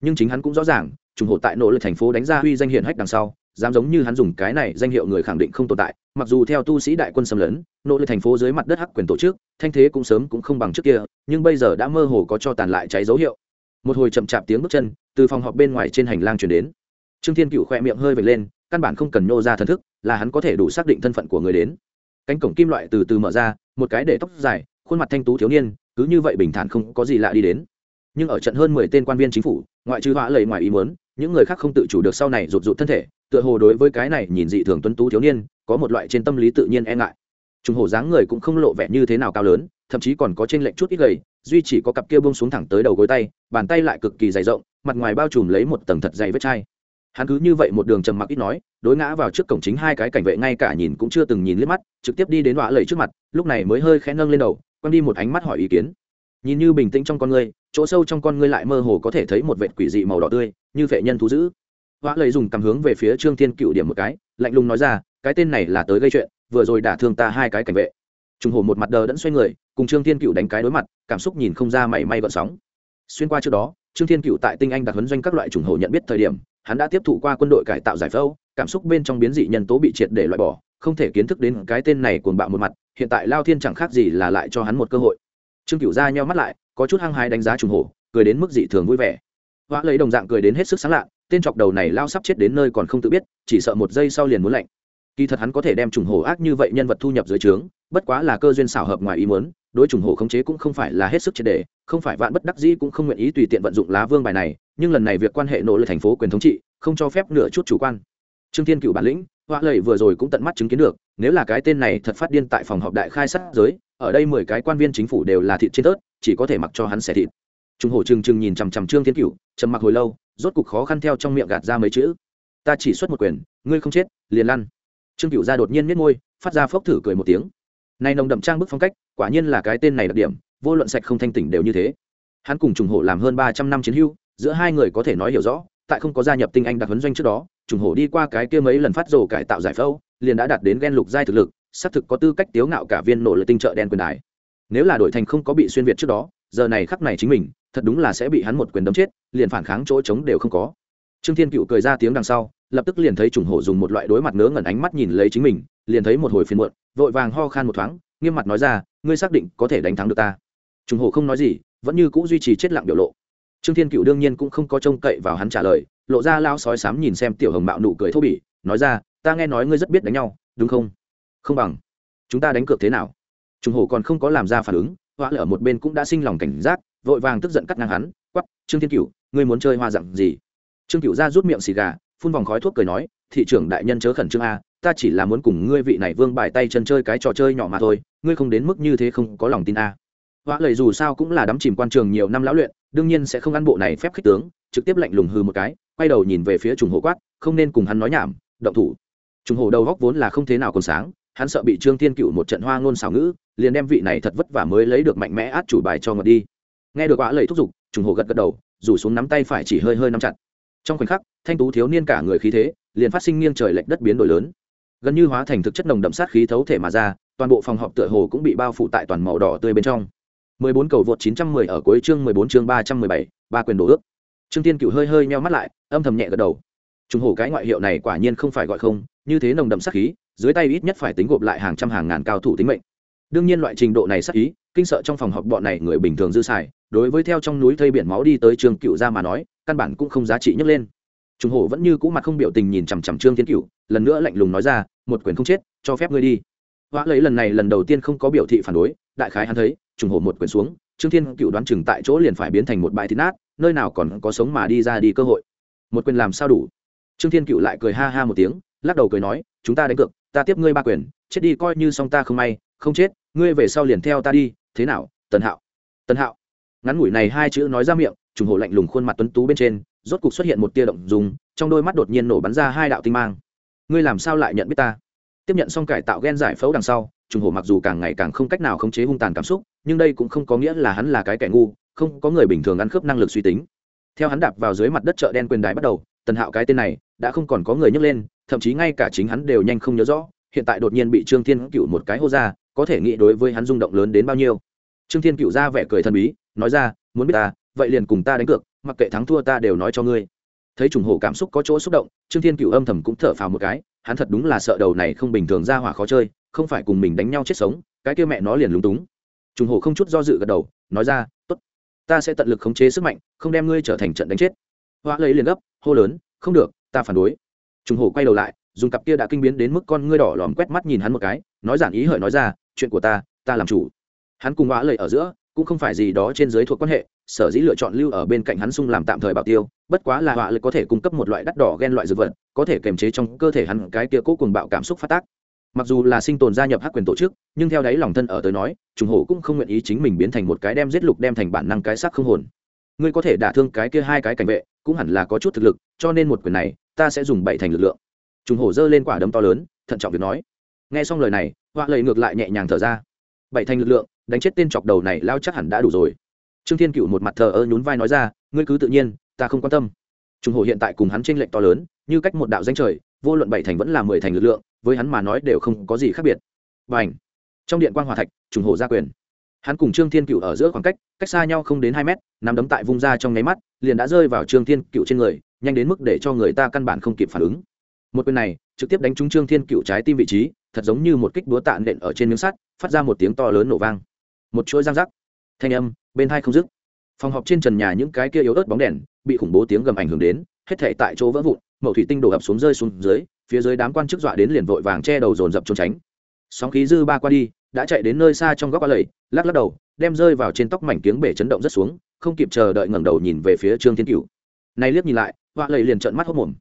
Nhưng chính hắn cũng rõ ràng, trùng hộ tại nội lực thành phố đánh ra huy danh hiển hách đằng sau, dám giống như hắn dùng cái này danh hiệu người khẳng định không tồn tại, mặc dù theo tu sĩ đại quân xâm lấn nội lực thành phố dưới mặt đất hắc quyền tổ chức, thanh thế cũng sớm cũng không bằng trước kia, nhưng bây giờ đã mơ hồ có cho tàn lại cháy dấu hiệu một hồi chậm chạp tiếng bước chân từ phòng họp bên ngoài trên hành lang chuyển đến. Trương thiên cựu khỏe miệng hơi vệt lên, căn bản không cần nhô ra thần thức, là hắn có thể đủ xác định thân phận của người đến. Cánh cổng kim loại từ từ mở ra, một cái để tóc dài, khuôn mặt thanh tú thiếu niên, cứ như vậy bình thản không có gì lạ đi đến. Nhưng ở trận hơn mười tên quan viên chính phủ, ngoại trừ họa lầy ngoài ý muốn, những người khác không tự chủ được sau này rụt rụt thân thể, tựa hồ đối với cái này nhìn dị thường tuấn tú thiếu niên, có một loại trên tâm lý tự nhiên e ngại. Trùng hổ dáng người cũng không lộ vẻ như thế nào cao lớn, thậm chí còn có trên lệnh chút ít gầy duy chỉ có cặp kia bông xuống thẳng tới đầu gối tay, bàn tay lại cực kỳ dày rộng, mặt ngoài bao trùm lấy một tầng thật dày vết chai. Hắn cứ như vậy một đường trầm mặc ít nói, đối ngã vào trước cổng chính hai cái cảnh vệ ngay cả nhìn cũng chưa từng nhìn liếc mắt, trực tiếp đi đến đọa lầy trước mặt, lúc này mới hơi khẽ nâng lên đầu, quăng đi một ánh mắt hỏi ý kiến. Nhìn như bình tĩnh trong con ngươi, chỗ sâu trong con ngươi lại mơ hồ có thể thấy một vệt quỷ dị màu đỏ tươi, như vệ nhân thú dữ. Họa lầy dùng cầm hướng về phía trương thiên cựu điểm một cái, lạnh lùng nói ra, cái tên này là tới gây chuyện, vừa rồi đả thương ta hai cái cảnh vệ. Trùng hồ một mặt đờ đẫn xoay người cùng trương thiên cựu đánh cái đối mặt, cảm xúc nhìn không ra mảy may gọn sóng. Xuyên qua trước đó, trương thiên cựu tại tinh anh đặc huấn doanh các loại trùng hồ nhận biết thời điểm, hắn đã tiếp thụ qua quân đội cải tạo giải phẫu cảm xúc bên trong biến dị nhân tố bị triệt để loại bỏ, không thể kiến thức đến cái tên này cuồng bạo một mặt, hiện tại lao thiên chẳng khác gì là lại cho hắn một cơ hội. Trương cựu ra nheo mắt lại, có chút hăng hái đánh giá trùng hổ, cười đến mức dị thường vui vẻ. Hoa lấy đồng dạng cười đến hết sức sáng lạ tên chọc đầu này lao sắp chết đến nơi còn không tự biết, chỉ sợ một giây sau liền muốn lạnh. Kỳ thật hắn có thể đem trùng hổ ác như vậy nhân vật thu nhập dưới trướng, bất quá là cơ duyên xảo hợp ngoài ý muốn đối trùng hổ khống chế cũng không phải là hết sức triệt đề, không phải vạn bất đắc dĩ cũng không nguyện ý tùy tiện vận dụng lá vương bài này, nhưng lần này việc quan hệ nỗ lực thành phố quyền thống trị, không cho phép nửa chút chủ quan. Trương thiên cựu bản lĩnh họa lầy vừa rồi cũng tận mắt chứng kiến được, nếu là cái tên này thật phát điên tại phòng họp đại khai sát giới, ở đây mười cái quan viên chính phủ đều là thịt trên tớt, chỉ có thể mặc cho hắn xẻ thịt. Trung hổ trừng trừng nhìn chằm chằm trương thiên cựu trầm mặc hồi lâu, rốt cục khó khăn theo trong miệng gạt ra mấy chữ. Ta chỉ xuất một quyền, ngươi không chết, liền lăn. Trương cựu ra đột nhiên miết môi, phát ra phốc thử cười một tiếng nay nồng đậm trang bức phong cách, quả nhiên là cái tên này đặc điểm, vô luận sạch không thanh tỉnh đều như thế. Hắn cùng trùng hổ làm hơn ba trăm năm chiến hưu giữa hai người có thể nói hiểu rõ, tại không có gia nhập tinh anh đặc huấn doanh trước đó, trùng hổ đi qua cái kia mấy lần phát rồ cải tạo giải phẫu, liền đã đạt đến ghen lục giai thực lực, xác thực có tư cách tiếu ngạo cả viên nổ lợi tinh trợ đen quyền đài. Nếu là đội thành không có bị xuyên việt trước đó, giờ này khắc này chính mình, thật đúng là sẽ bị hắn một quyền đấm chết, liền phản kháng chỗ trống đều không có. Trương thiên cựu cười ra tiếng đằng sau lập tức liền thấy trùng hổ dùng một loại đối mặt ngớ ngẩn ánh mắt nhìn lấy chính mình, liền thấy một hồi phiền muộn, vội vàng ho khan một thoáng, nghiêm mặt nói ra, ngươi xác định có thể đánh thắng được ta? Trùng hổ không nói gì, vẫn như c ũ duy trì chết lặng biểu lộ. Trương thiên cựu đương nhiên cũng không có trông cậy vào hắn trả lời, lộ ra lao sói sám nhìn xem tiểu hồng mạo nụ cười thô bỉ, nói ra, ta nghe nói ngươi rất biết đánh nhau, đúng không? Không bằng. Chúng ta đánh cược thế nào? Trùng hổ còn không có làm ra phản ứng hoa ở một bên cũng đã sinh lòng cảnh giác, vội vàng tức giận cắt ngang hắn, quắp, trương thiên cựu ngươi muốn chơi hoa dặn gì? Trương cựu ra rút miệng xì gà phun vòng khói thuốc cười nói, thị trưởng đại nhân chớ khẩn trương a, ta chỉ là muốn cùng ngươi vị này vương bài tay chân chơi cái trò chơi nhỏ mà thôi, ngươi không đến mức như thế không có lòng tin a. Vã lời dù sao cũng là đắm chìm quan trường nhiều năm lão luyện, đương nhiên sẽ không ăn bộ này phép khích tướng, trực tiếp lạnh lùng hư một cái, quay đầu nhìn về phía trùng hổ quát, không nên cùng hắn nói nhảm, động thủ. Trùng hổ đầu góc vốn là không thế nào còn sáng, hắn sợ bị trương thiên cựu một trận hoa ngôn xảo ngữ, liền đem vị này thật vất vả mới lấy được mạnh mẽ át chủ bài cho ngọt đi. Nghe được quả lời thúc giục, trùng hổ gật gật đầu, rủ xuống nắm tay phải chỉ hơi hơi nắm chặt trong khoảnh khắc thanh tú thiếu niên cả người khí thế liền phát sinh nghiêng trời lệch đất biến đổi lớn gần như hóa thành thực chất nồng đậm sát khí thấu thể mà ra toàn bộ phòng họp tựa hồ cũng bị bao phủ tại toàn màu đỏ tươi bên trong 14 cầu vượt 910 ở cuối chương 14 chương 317, ba quyền đổ ước. Trương Tiên Cửu hơi hơi meo mắt lại, âm thầm nhẹ gật đầu. trùng hổ cái ngoại hiệu này quả nhiên không phải gọi không, như thế nồng đậm sát khí, dưới tay ít nhất phải tính gộp lại hàng trăm hàng ngàn cao thủ tính mệnh. Đương nhiên loại trình độ này sát ý, kinh sợ trong phòng họp bọn này người bình thường dư xài, đối với theo trong núi thây biển máu đi tới Trương cựu ra mà nói, căn bản cũng không giá trị nhấc lên. Trung hổ vẫn như cũ mặt không biểu tình nhìn chằm chằm Trương thiên cựu lần nữa lạnh lùng nói ra, một quyền không chết, cho phép ngươi đi. Hóa lấy lần này lần đầu tiên không có biểu thị phản đối, đại khái hắn thấy, Trung hổ một quyền xuống, trương thiên cựu đoán chừng tại chỗ liền phải biến thành một bãi thịt nát nơi nào còn có sống mà đi ra đi cơ hội một quyền làm sao đủ trương thiên cựu lại cười ha ha một tiếng lắc đầu cười nói chúng ta đánh cược ta tiếp ngươi ba quyền chết đi coi như song ta không may không chết ngươi về sau liền theo ta đi thế nào tần hạo tần hạo ngắn ngủi này hai chữ nói ra miệng trùng Hổ lạnh lùng khuôn mặt tuấn tú bên trên, rốt cục xuất hiện một tia động dùng trong đôi mắt đột nhiên nổ bắn ra hai đạo tinh mang. Ngươi làm sao lại nhận biết ta? Tiếp nhận xong cải tạo g e n giải phẫu đằng sau, trùng Hổ mặc dù càng ngày càng không cách nào khống chế hung tàn cảm xúc, nhưng đây cũng không có nghĩa là hắn là cái kẻ ngu, không có người bình thường ăn khớp năng lực suy tính. Theo hắn đạp vào dưới mặt đất chợ đen quyền đài bắt đầu, tần hạo cái tên này, đã không còn có người nhấc lên, thậm chí ngay cả chính hắn đều nhanh không nhớ rõ, hiện tại đột nhiên bị trương thiên cựu một cái hô ra, có thể nghĩ đối với hắn rung động lớn đến bao nhiêu. Trương thiên cựu ra vẻ cười thần bí, nói ra, muốn biết ta vậy liền cùng ta đánh cược, mặc kệ thắng thua ta đều nói cho ngươi. Thấy trùng hổ cảm xúc có chỗ xúc động, trương thiên cựu âm thầm cũng thở phào một cái, hắn thật đúng là sợ đầu này không bình thường ra hỏa khó chơi, không phải cùng mình đánh nhau chết sống, cái kia mẹ nó liền lúng túng. Trùng hổ không chút do dự gật đầu, nói ra, tốt, ta sẽ tận lực khống chế sức mạnh, không đem ngươi trở thành trận đánh chết. Hoa lấy liền gấp, hô lớn, không được, ta phản đối. Trùng hổ quay đầu lại, dùng cặp kia đã kinh biến đến mức con ngươi đỏ lòm quét mắt nhìn hắn một cái, nói giản ý hợi nói ra, chuyện của ta ta làm chủ. Hắn cùng hoa lời ở giữa, cũng không phải gì đó trên dưới thuộc quan hệ sở dĩ lựa chọn lưu ở bên cạnh hắn sung làm tạm thời bảo tiêu, bất quá là họa lực có thể cung cấp một loại đắt đỏ ghen loại dược vật, có thể kềm chế trong cơ thể hắn cái kia cố cùng bạo cảm xúc phát tác. Mặc dù là sinh tồn gia nhập hắc quyền tổ chức, nhưng theo đáy lòng thân ở tới nói, trùng hổ cũng không nguyện ý chính mình biến thành một cái đem giết lục đem thành bản năng cái xác không hồn. Ngươi có thể đả thương cái kia hai cái cảnh vệ, cũng hẳn là có chút thực lực, cho nên một quyền này, ta sẽ dùng bảy thành lực lượng. Trùng hổ giơ lên quả đấm to lớn, thận trọng việc nói. Nghe xong lời này, họa lời ngược lại nhẹ nhàng thở ra. Bảy thành lực lượng, đánh chết tên chọc đầu này, lao chắc hẳn đã đủ rồi trương thiên cựu một mặt thờ ơ nhún vai nói ra, ngươi cứ tự nhiên, ta không quan tâm. Trùng hổ hiện tại cùng hắn tranh lệch to lớn, như cách một đạo danh trời, vô luận bảy thành vẫn là mười thành lực lượng, với hắn mà nói đều không có gì khác biệt. Và ảnh trong điện quan hòa thạch, trùng hổ ra quyền. Hắn cùng trương thiên cựu ở giữa khoảng cách cách xa nhau không đến hai mét nằm đấm tại vung ra trong nháy mắt, liền đã rơi vào trương thiên cựu trên người, nhanh đến mức để cho người ta căn bản không kịp phản ứng. Một quyền này, trực tiếp đánh trúng trương thiên cựu trái tim vị trí, thật giống như một kích búa tạ nện ở trên miếng sắt, phát ra một tiếng to lớn nổ vang. Một chuỗi răng rắc. Thanh âm bên hai không dứt. Phòng họp trên trần nhà những cái kia yếu ớt bóng đèn bị khủng bố tiếng gầm ảnh hưởng đến, hết thể tại chỗ vỡ vụn mẩu thủy tinh đổ ập xuống rơi xuống dưới, phía dưới đám quan chức dọa đến liền vội vàng che đầu dồn dập trốn tránh. Sóng khí dư ba qua đi, đã chạy đến nơi xa trong góc ba lầy, lắc lắc đầu, đem rơi vào trên tóc mảnh kiếng bể chấn động rất xuống, không kịp chờ đợi ngẩng đầu nhìn về phía trương thiên cựu này liếc nhìn lại họa lầy liền trợn mắt hốc mồm.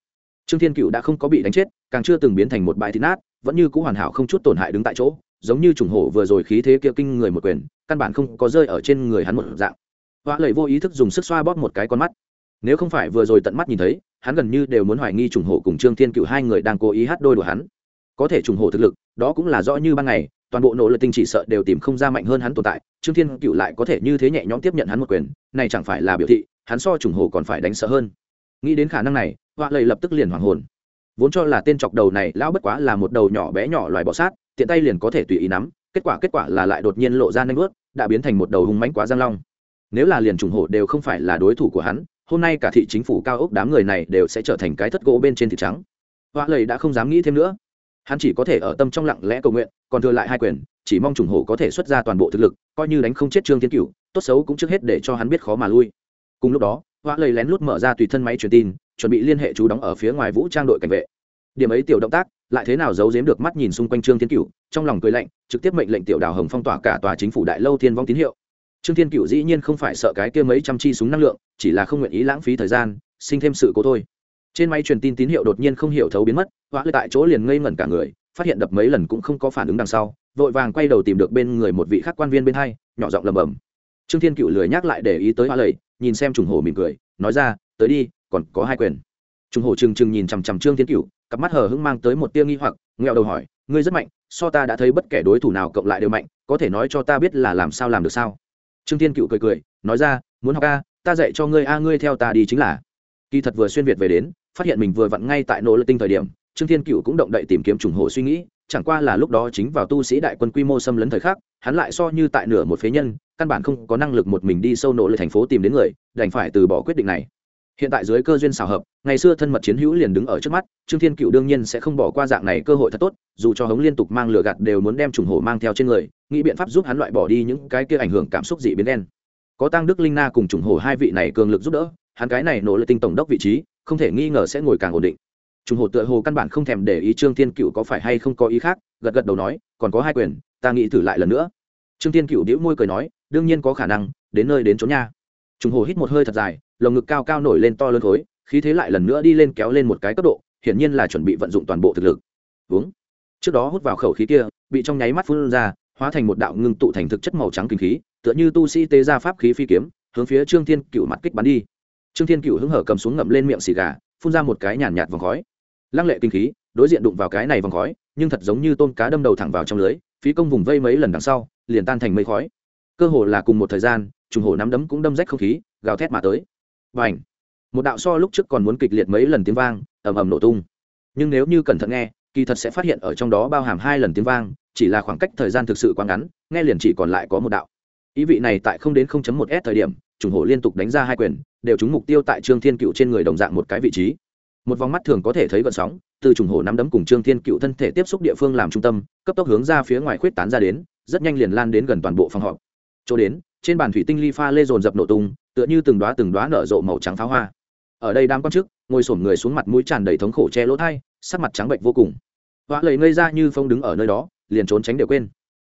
Trương thiên cựu đã không có bị đánh chết, càng chưa từng biến thành một bãi thịt nát, vẫn như c ũ hoàn hảo không chút tổn hại đứng tại chỗ giống như trùng hổ vừa rồi khí thế kia kinh người một quyền, căn bản không có rơi ở trên người hắn một dạng. Hoa lầy vô ý thức dùng sức xoa bóp một cái con mắt. Nếu không phải vừa rồi tận mắt nhìn thấy, hắn gần như đều muốn hoài nghi trùng hổ cùng trương thiên cựu hai người đang cố ý hát đôi đùa hắn. Có thể trùng hổ thực lực, đó cũng là rõ như ban ngày, toàn bộ nỗ lực tinh chỉ sợ đều tìm không ra mạnh hơn hắn tồn tại, trương thiên cựu lại có thể như thế nhẹ nhõm tiếp nhận hắn một quyền, này chẳng phải là biểu thị, hắn so trùng hổ còn phải đánh sợ hơn. Nghĩ đến khả năng này họa lầy lập tức liền hoàng hồn. Vốn cho là tên chọc đầu này lão bất quá là một đầu nhỏ bé nhỏ loài bọ sát tiện tay liền có thể tùy ý nắm, kết quả kết quả là lại đột nhiên lộ ra nanh vớt, đã biến thành một đầu hung mánh quá giang long. Nếu là liền trùng hổ đều không phải là đối thủ của hắn, hôm nay cả thị chính phủ cao ốc đám người này đều sẽ trở thành cái thất gỗ bên trên thịt trắng. Hoa lầy đã không dám nghĩ thêm nữa. Hắn chỉ có thể ở tâm trong lặng lẽ cầu nguyện, còn thừa lại hai quyền, chỉ mong trùng hổ có thể xuất ra toàn bộ thực lực, coi như đánh không chết trương thiên cựu tốt xấu cũng trước hết để cho hắn biết khó mà lui. Cùng lúc đó, hoa lầy lén lút mở ra tùy thân máy truyền tin, chuẩn bị liên hệ chú đóng ở phía ngoài vũ trang đội cảnh vệ điểm ấy tiểu động tác, lại thế nào giấu giếm được mắt nhìn xung quanh trương thiên cựu trong lòng cười lạnh, trực tiếp mệnh lệnh tiểu đào hồng phong tỏa cả tòa chính phủ đại lâu thiên vong tín hiệu. Trương thiên cựu dĩ nhiên không phải sợ cái kia mấy trăm chi súng năng lượng, chỉ là không nguyện ý lãng phí thời gian, sinh thêm sự cố thôi. Trên máy truyền tin tín hiệu đột nhiên không hiểu thấu biến mất, hóa lại tại chỗ liền ngây ngẩn cả người, phát hiện đập mấy lần cũng không có phản ứng đằng sau, vội vàng quay đầu tìm được bên người một vị khác quan viên bên hai, nhỏ giọng lầm bầm trương thiên cựu lười nhắc lại để ý tới hoa lầy nhìn xem trùng hồ mỉm cười, nói ra, tới đi, còn có hai quyền trùng hổ trừng trừng nhìn chằm chằm trương thiên cựu cặp mắt hờ hững mang tới một tia nghi hoặc, nghẹo đầu hỏi, ngươi rất mạnh, so ta đã thấy bất kể đối thủ nào cộng lại đều mạnh, có thể nói cho ta biết là làm sao làm được sao? Trương thiên Cửu cười cười, nói ra, muốn học a, ta dạy cho ngươi a, ngươi theo ta đi chính là. Kỳ thật vừa xuyên việt về đến, phát hiện mình vừa vặn ngay tại nỗ lực tinh thời điểm, trương thiên Cửu cũng động đậy tìm kiếm trùng Hổ suy nghĩ, chẳng qua là lúc đó chính vào tu sĩ đại quân quy mô xâm lấn thời khắc, hắn lại so như tại nửa một phế nhân, căn bản không có năng lực một mình đi sâu nỗ lực thành phố tìm đến người, đành phải từ bỏ quyết định này hiện tại dưới cơ duyên xảo hợp, ngày xưa thân mật chiến hữu liền đứng ở trước mắt, trương thiên cựu đương nhiên sẽ không bỏ qua dạng này cơ hội thật tốt, dù cho hống liên tục mang lửa gạt đều muốn đem trùng hổ mang theo trên người, nghĩ biện pháp giúp hắn loại bỏ đi những cái kia ảnh hưởng cảm xúc dị biến đen. Có tăng đức linh na cùng trùng hổ hai vị này cường lực giúp đỡ, hắn cái này nỗ lực tinh tổng đốc vị trí, không thể nghi ngờ sẽ ngồi càng ổn định. Trùng hổ tựa hồ căn bản không thèm để ý trương thiên cựu có phải hay không có ý khác, gật gật đầu nói, còn có hai quyền, ta nghĩ thử lại lần nữa. Trương thiên cựu đĩu môi cười nói, đương nhiên có khả năng, đến nơi đến chỗ nha trùng hổ hít một hơi thật dài lồng ngực cao cao nổi lên to lớn khối khí thế lại lần nữa đi lên kéo lên một cái cấp độ hiển nhiên là chuẩn bị vận dụng toàn bộ thực lực. Uống. Trước đó hút vào khẩu khí kia bị trong nháy mắt phun ra hóa thành một đạo ngưng tụ thành thực chất màu trắng kinh khí tựa như tu sĩ tế ra pháp khí phi kiếm hướng phía trương thiên cựu mặt kích bắn đi. Trương thiên cựu hứng hở cầm xuống ngậm lên miệng xì gà phun ra một cái nhàn nhạt, vòng khói. Lăng lệ kinh khí đối diện đụng vào cái này vòng khói nhưng thật giống như tôm cá đâm đầu thẳng vào trong lưới phí công vùng vây mấy lần đằng sau liền tan thành mây khói. Cơ hồ là cùng một thời gian trùng hổ nắm đấm cũng đâm rách không khí, gào thét mà tới. Và ảnh một đạo so lúc trước còn muốn kịch liệt mấy lần tiếng vang, ầm ầm nổ tung. Nhưng nếu như cẩn thận nghe, kỳ thật sẽ phát hiện ở trong đó bao hàm hai lần tiếng vang, chỉ là khoảng cách thời gian thực sự quá ngắn, nghe liền chỉ còn lại có một đạo. Ý vị này tại không đến 0.1 s thời điểm, trùng hổ liên tục đánh ra hai quyền, đều trúng mục tiêu tại trương thiên cựu trên người đồng dạng một cái vị trí. Một vòng mắt thường có thể thấy gợn sóng, từ trùng hổ nắm đấm cùng trương thiên cựu thân thể tiếp xúc địa phương làm trung tâm, cấp tốc hướng ra phía ngoài khuyết tán ra đến, rất nhanh liền lan đến gần toàn bộ phòng họp chỗ đến, trên bàn thủy tinh ly pha lê dồn dập nổ tung, tựa như từng đoá từng đoá nở rộ màu trắng pháo hoa. Ở đây đang quan chức ngồi sổm người xuống mặt mũi tràn đầy thống khổ che lỗ thai, sắc mặt trắng bệnh vô cùng. Họa lầy ngây ra như phong đứng ở nơi đó, liền trốn tránh đều quên.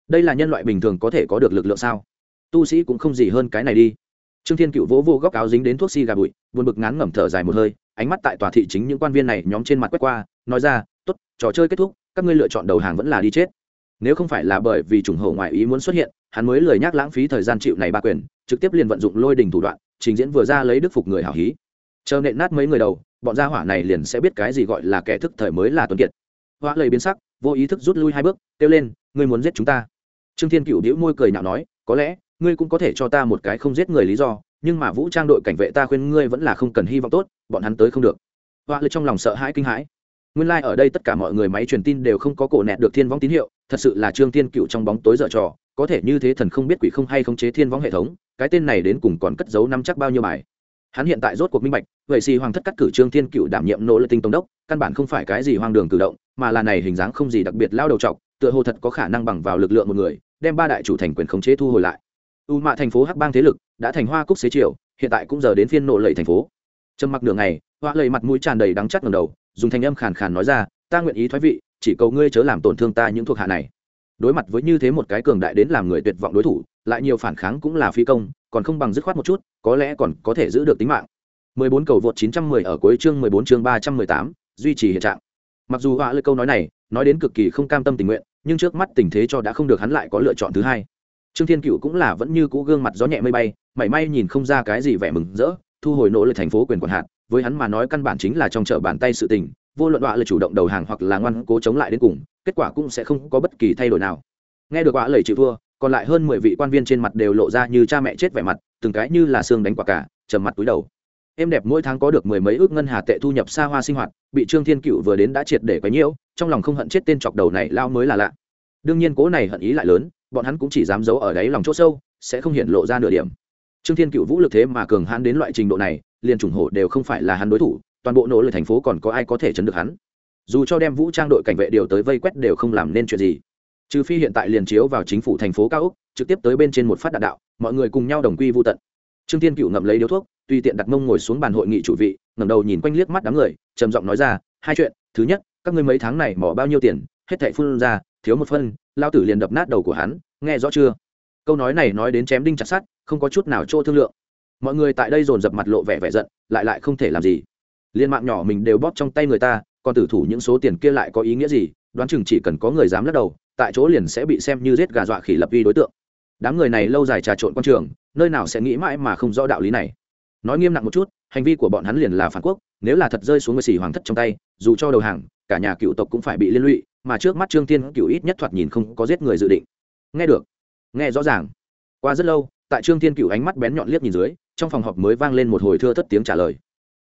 Đây là nhân loại bình thường có thể có được lực lượng sao? Tu sĩ cũng không gì hơn cái này đi. Trương thiên cựu vỗ vô góc áo dính đến thuốc xi gà bụi, buồn bực ngán ngẩm thở dài một hơi, ánh mắt tại tòa thị chính những quan viên này nhóm trên mặt quét qua, nói ra t ố t trò chơi kết thúc, các ngươi lựa chọn đầu hàng vẫn là đi chết nếu không phải là bởi vì trùng hổ ngoại ý muốn xuất hiện, hắn mới lời nhắc lãng phí thời gian chịu này ba quyền, trực tiếp liền vận dụng lôi đình thủ đoạn, trình diễn vừa ra lấy đức phục người hảo hí. Chờ nện nát mấy người đầu, bọn gia hỏa này liền sẽ biết cái gì gọi là kẻ thức thời mới là tuấn kiệt. Hoa lầy biến sắc, vô ý thức rút lui hai bước, kêu lên, ngươi muốn giết chúng ta? Trương thiên cựu đĩu môi cười nhạo nói, có lẽ, ngươi cũng có thể cho ta một cái không giết người lý do, nhưng mà vũ trang đội cảnh vệ ta khuyên ngươi vẫn là không cần hy vọng tốt, bọn hắn tới không được. Hoa lầy trong lòng sợ hãi kinh hãi. Nguyên lai ở đây tất cả mọi người máy truyền tin đều không có cổ nẹt được thiên vong tín hiệu thật sự là trương thiên cựu trong bóng tối dở trò, có thể như thế thần không biết quỷ không hay không chế thiên võng hệ thống, cái tên này đến cùng còn cất giấu năm chắc bao nhiêu bài. Hắn hiện tại rốt cuộc minh bạch, vậy xì hoàng thất cắt cử trương thiên cựu đảm nhiệm nỗ lực tinh tổng đốc, căn bản không phải cái gì hoang đường cử động, mà là này hình dáng không gì đặc biệt lao đầu trọc, tựa hồ thật có khả năng bằng vào lực lượng một người, đem ba đại chủ thành quyền khống chế thu hồi lại. U mạ thành phố hắc bang thế lực đã thành hoa cúc xế triều, hiện tại cũng giờ đến phiên nộ lầy thành phố. Trầm mặc nửa ngày, hoa lầy mặt mũi tràn đầy đắng chắc ngầm đầu, dùng thanh âm khàn khàn nói ra, ta nguyện ý thoái vị chỉ cầu ngươi chớ làm tổn thương ta những thuộc hạ này. Đối mặt với như thế một cái cường đại đến làm người tuyệt vọng đối thủ lại nhiều phản kháng cũng là phi công còn không bằng dứt khoát một chút có lẽ còn có thể giữ được tính mạng. 14 cầu vượt 910 ở cuối chương 14 chương 318, duy trì hiện trạng. Mặc dù họa lời câu nói này nói đến cực kỳ không cam tâm tình nguyện nhưng trước mắt tình thế cho đã không được hắn lại có lựa chọn thứ hai. Trương thiên cựu cũng là vẫn như cũ gương mặt gió nhẹ mây bay mảy may nhìn không ra cái gì vẻ mừng rỡ thu hồi nỗ lực thành phố quyền quản hạt với hắn mà nói căn bản chính là trong chợ bàn tay sự tình vô luận họa lời chủ động đầu hàng hoặc là ngoan cố chống lại đến cùng, kết quả cũng sẽ không có bất kỳ thay đổi nào. Nghe được họa lời chịu thua, còn lại hơn mười vị quan viên trên mặt đều lộ ra như cha mẹ chết vẻ mặt, từng cái như là xương đánh quả cả, trầm mặt túi đầu. Em đẹp mỗi tháng có được mười mấy ước ngân hà tệ thu nhập xa hoa sinh hoạt, bị trương thiên cựu vừa đến đã triệt để quấy nhiễu, trong lòng không hận chết tên chọc đầu này lao mới là lạ. Đương nhiên cố này hận ý lại lớn, bọn hắn cũng chỉ dám giấu ở đáy lòng chỗ sâu, sẽ không hiện lộ ra nửa điểm. Trương thiên cựu vũ lực thế mà cường hãn đến loại trình độ này, liền chủng hổ đều không phải là hắn đối thủ toàn bộ nỗ lực thành phố còn có ai có thể chấn được hắn? Dù cho đem vũ trang đội cảnh vệ điều tới vây quét đều không làm nên chuyện gì. Trừ phi hiện tại liền chiếu vào chính phủ thành phố cao úc trực tiếp tới bên trên một phát đạn đạo, mọi người cùng nhau đồng quy vô tận. Trương thiên cựu ngậm lấy điếu thuốc, tùy tiện đặt mông ngồi xuống bàn hội nghị chủ vị, ngẩng đầu nhìn quanh liếc mắt đám người, trầm giọng nói ra, hai chuyện, thứ nhất, các ngươi mấy tháng này mỏ bao nhiêu tiền, hết thảy phun ra, thiếu một phân, lao tử liền đập nát đầu của hắn, nghe rõ chưa? Câu nói này nói đến chém đinh chặt sắt, không có chút nào chỗ thương lượng. Mọi người tại đây dồn dập mặt lộ vẻ vẻ giận, lại lại không thể làm gì liên mạng nhỏ mình đều bóp trong tay người ta, còn tử thủ những số tiền kia lại có ý nghĩa gì? Đoán chừng chỉ cần có người dám lắc đầu, tại chỗ liền sẽ bị xem như giết gà dọa khỉ lập vi đối tượng. Đám người này lâu dài trà trộn quan trường, nơi nào sẽ nghĩ mãi mà không rõ đạo lý này. Nói nghiêm nặng một chút, hành vi của bọn hắn liền là phản quốc, nếu là thật rơi xuống người xỉ hoàng thất trong tay, dù cho đầu hàng, cả nhà cựu tộc cũng phải bị liên lụy, mà trước mắt trương tiên cựu ít nhất thoạt nhìn không có giết người dự định. Nghe được, nghe rõ ràng. Qua rất lâu, tại trương thiên cựu ánh mắt bén nhọn liếc nhìn dưới, trong phòng họp mới vang lên một hồi thưa thất tiếng trả lời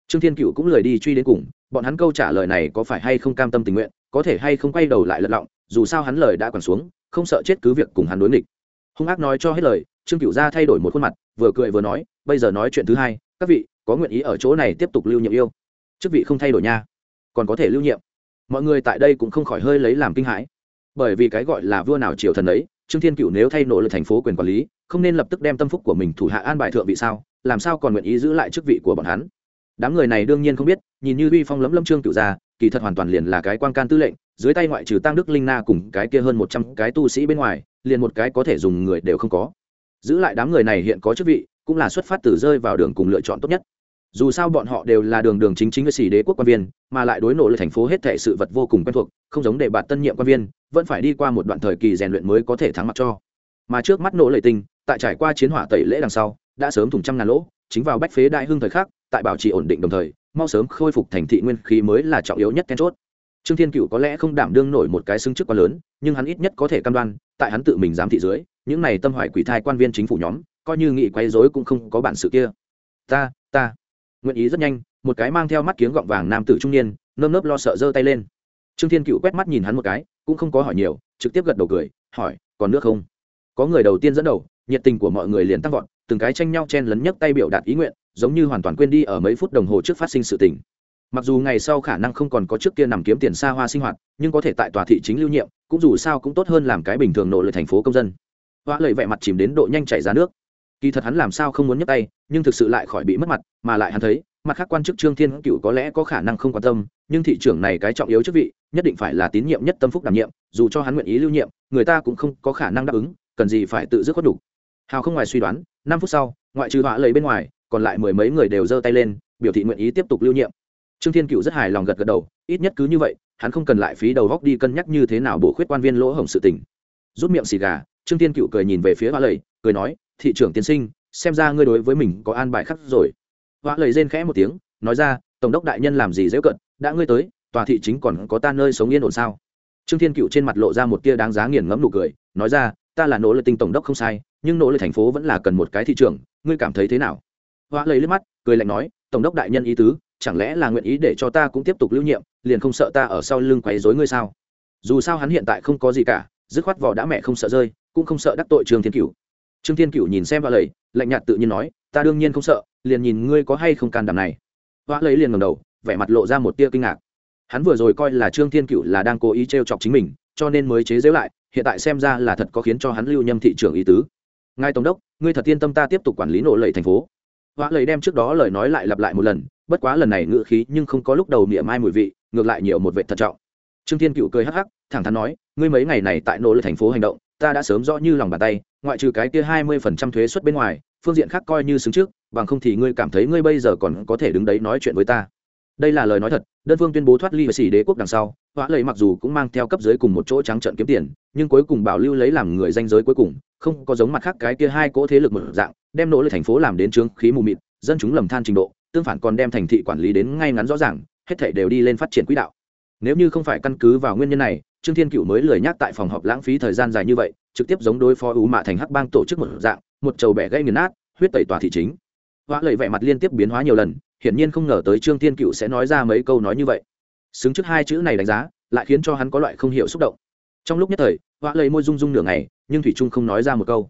trương thiên cựu cũng lời đi truy đến cùng, bọn hắn câu trả lời này có phải hay không cam tâm tình nguyện, có thể hay không quay đầu lại lật lọng, dù sao hắn lời đã còn xuống, không sợ chết cứ việc cùng hắn đối nghịch. Hung ác nói cho hết lời, trương cựu ra thay đổi một khuôn mặt, vừa cười vừa nói, bây giờ nói chuyện thứ hai, các vị, có nguyện ý ở chỗ này tiếp tục lưu nhiệm yêu? Chức vị không thay đổi nha. Còn có thể lưu nhiệm. Mọi người tại đây cũng không khỏi hơi lấy làm kinh hãi. Bởi vì cái gọi là vua nào triều thần ấy, trương thiên cựu nếu thay nỗ lực thành phố quyền quản lý, không nên lập tức đem tâm phúc của mình thủ hạ an bài thượng vị sao? Làm sao còn nguyện ý giữ lại chức vị của bọn hắn? Đám người này đương nhiên không biết, nhìn như uy phong lấm lâm trương cựu gia, kỳ thật hoàn toàn liền là cái quan can tư lệnh, dưới tay ngoại trừ tăng đức linh na cùng cái kia hơn một trăm cái tu sĩ bên ngoài, liền một cái có thể dùng người đều không có. Giữ lại đám người này hiện có chức vị, cũng là xuất phát từ rơi vào đường cùng lựa chọn tốt nhất. Dù sao bọn họ đều là đường đường chính chính với xì đế quốc quan viên, mà lại đối nổ lời thành phố hết thệ sự vật vô cùng quen thuộc, không giống để bạn tân nhiệm quan viên, vẫn phải đi qua một đoạn thời kỳ rèn luyện mới có thể thắng mặt cho. Mà trước mắt nổ lệ tinh, tại trải qua chiến hỏa tẩy lễ đằng sau, đã sớm thủng trăm ngàn lỗ, chính vào bách phế đại hưng thời khắc tại bảo trì ổn định đồng thời, mau sớm khôi phục thành thị nguyên khí mới là trọng yếu nhất then chốt. Trương thiên cựu có lẽ không đảm đương nổi một cái xứng chức quá lớn, nhưng hắn ít nhất có thể cam đoan, tại hắn tự mình giám thị dưới, những này tâm hoài quỷ thai quan viên chính phủ nhóm, coi như nghị quấy rối cũng không có bản sự kia. Ta ta. Nguyện ý rất nhanh, một cái mang theo mắt kiếng gọng vàng nam tử trung niên, nơm nớp lo sợ giơ tay lên. Trương thiên cựu quét mắt nhìn hắn một cái, cũng không có hỏi nhiều, trực tiếp gật đầu cười, hỏi, còn nước không? Có người đầu tiên dẫn đầu, nhiệt tình của mọi người liền tăng vọt, từng cái tranh nhau chen lấn nhấc tay biểu đạt ý nguyện giống như hoàn toàn quên đi ở mấy phút đồng hồ trước phát sinh sự tình. Mặc dù ngày sau khả năng không còn có trước kia nằm kiếm tiền xa hoa sinh hoạt, nhưng có thể tại tòa thị chính lưu nhiệm, cũng dù sao cũng tốt hơn làm cái bình thường nội lực thành phố công dân. Hoa lợi vẻ mặt chìm đến độ nhanh chảy ra nước. Kỳ thật hắn làm sao không muốn nhấc tay, nhưng thực sự lại khỏi bị mất mặt, mà lại hắn thấy, mặt khác quan chức trương thiên cựu có lẽ có khả năng không quan tâm, nhưng thị trưởng này cái trọng yếu chức vị, nhất định phải là tín nhiệm nhất tâm phúc đảm nhiệm, dù cho hắn nguyện ý lưu nhiệm, người ta cũng không có khả năng đáp ứng, cần gì phải tự dứt khoát đủ. Hào không ngoài suy đoán, năm phút sau, ngoại trừ họa lấy bên ngoài còn lại mười mấy người đều giơ tay lên, biểu thị nguyện ý tiếp tục lưu nhiệm. Trương thiên cựu rất hài lòng gật gật đầu, ít nhất cứ như vậy, hắn không cần lại phí đầu góc đi cân nhắc như thế nào bổ khuyết quan viên lỗ hổng sự tình. Rút miệng xì gà, trương thiên cựu cười nhìn về phía hoa lầy cười nói, thị trưởng tiên sinh, xem ra ngươi đối với mình có an bài khắc rồi. Hoa lầy rên khẽ một tiếng, nói ra, tổng đốc đại nhân làm gì dễ cận, đã ngươi tới, tòa thị chính còn có ta nơi sống yên ổn sao? Trương thiên cựu trên mặt lộ ra một tia đáng giá nghiền ngẫm nụ cười, nói ra, ta là nỗ lực tinh tổng đốc không sai, nhưng nỗ lực thành phố vẫn là cần một cái thị trường ngươi cảm thấy thế nào? Hoa lấy lên mắt, cười lạnh nói, tổng đốc đại nhân ý tứ, chẳng lẽ là nguyện ý để cho ta cũng tiếp tục lưu nhiệm, liền không sợ ta ở sau lưng quấy rối ngươi sao? Dù sao hắn hiện tại không có gì cả, dứt khoát vỏ đã mẹ không sợ rơi, cũng không sợ đắc tội trương thiên cửu. Trương thiên cửu nhìn xem hoa lầy, lạnh nhạt tự nhiên nói, ta đương nhiên không sợ, liền nhìn ngươi có hay không can đảm này. Hoa lấy liền ngầm đầu, vẻ mặt lộ ra một tia kinh ngạc. Hắn vừa rồi coi là trương thiên cửu là đang cố ý t chọc chính mình, cho nên mới chế giễu lại, hiện tại xem ra là thật có khiến cho hắn lưu nhâm thị trường ý tứ. Ngài tổng đốc, ngươi thật yên tâm ta tiếp tục quản lý nổ lầy thành phố họa lầy đem trước đó lời nói lại lặp lại một lần, bất quá lần này ngự khí nhưng không có lúc đầu mỉa mai mùi vị, ngược lại nhiều một vệ thận trọng. Trương thiên cựu cười hắc hắc, thẳng thắn nói, ngươi mấy ngày này tại nỗ lực thành phố hành động, ta đã sớm rõ như lòng bàn tay, ngoại trừ cái kia hai mươi phần trăm thuế suất bên ngoài, phương diện khác coi như xứng trước, bằng không thì ngươi cảm thấy ngươi bây giờ còn có thể đứng đấy nói chuyện với ta. Đây là lời nói thật, đơn phương tuyên bố thoát ly và xỉ đế quốc đằng sau họa lầy mặc dù cũng mang theo cấp dưới cùng một chỗ trắng trận kiếm tiền, nhưng cuối cùng bảo lưu lấy làm người danh giới cuối cùng, không có giống mặt khác cái kia hai cỗ thế lực một dạng đem nỗ lực thành phố làm đến trướng khí mù mịt, dân chúng lầm than trình độ, tương phản còn đem thành thị quản lý đến ngay ngắn rõ ràng, hết thể đều đi lên phát triển quỹ đạo. Nếu như không phải căn cứ vào nguyên nhân này, trương thiên cựu mới lười nhắc tại phòng họp lãng phí thời gian dài như vậy, trực tiếp giống đối phó ú mạ thành hắc bang tổ chức một dạng, một trầu bẻ gây nghiền nát, huyết tẩy tòa thị chính. Hoa lầy vẻ mặt liên tiếp biến hóa nhiều lần, hiển nhiên không ngờ tới trương thiên cựu sẽ nói ra mấy câu nói như vậy. Xứng trước hai chữ này đánh giá, lại khiến cho hắn có loại không hiểu xúc động. Trong lúc nhất thời hoa lầy môi rung rung nửa ngày, nhưng thủy trung không nói ra một câu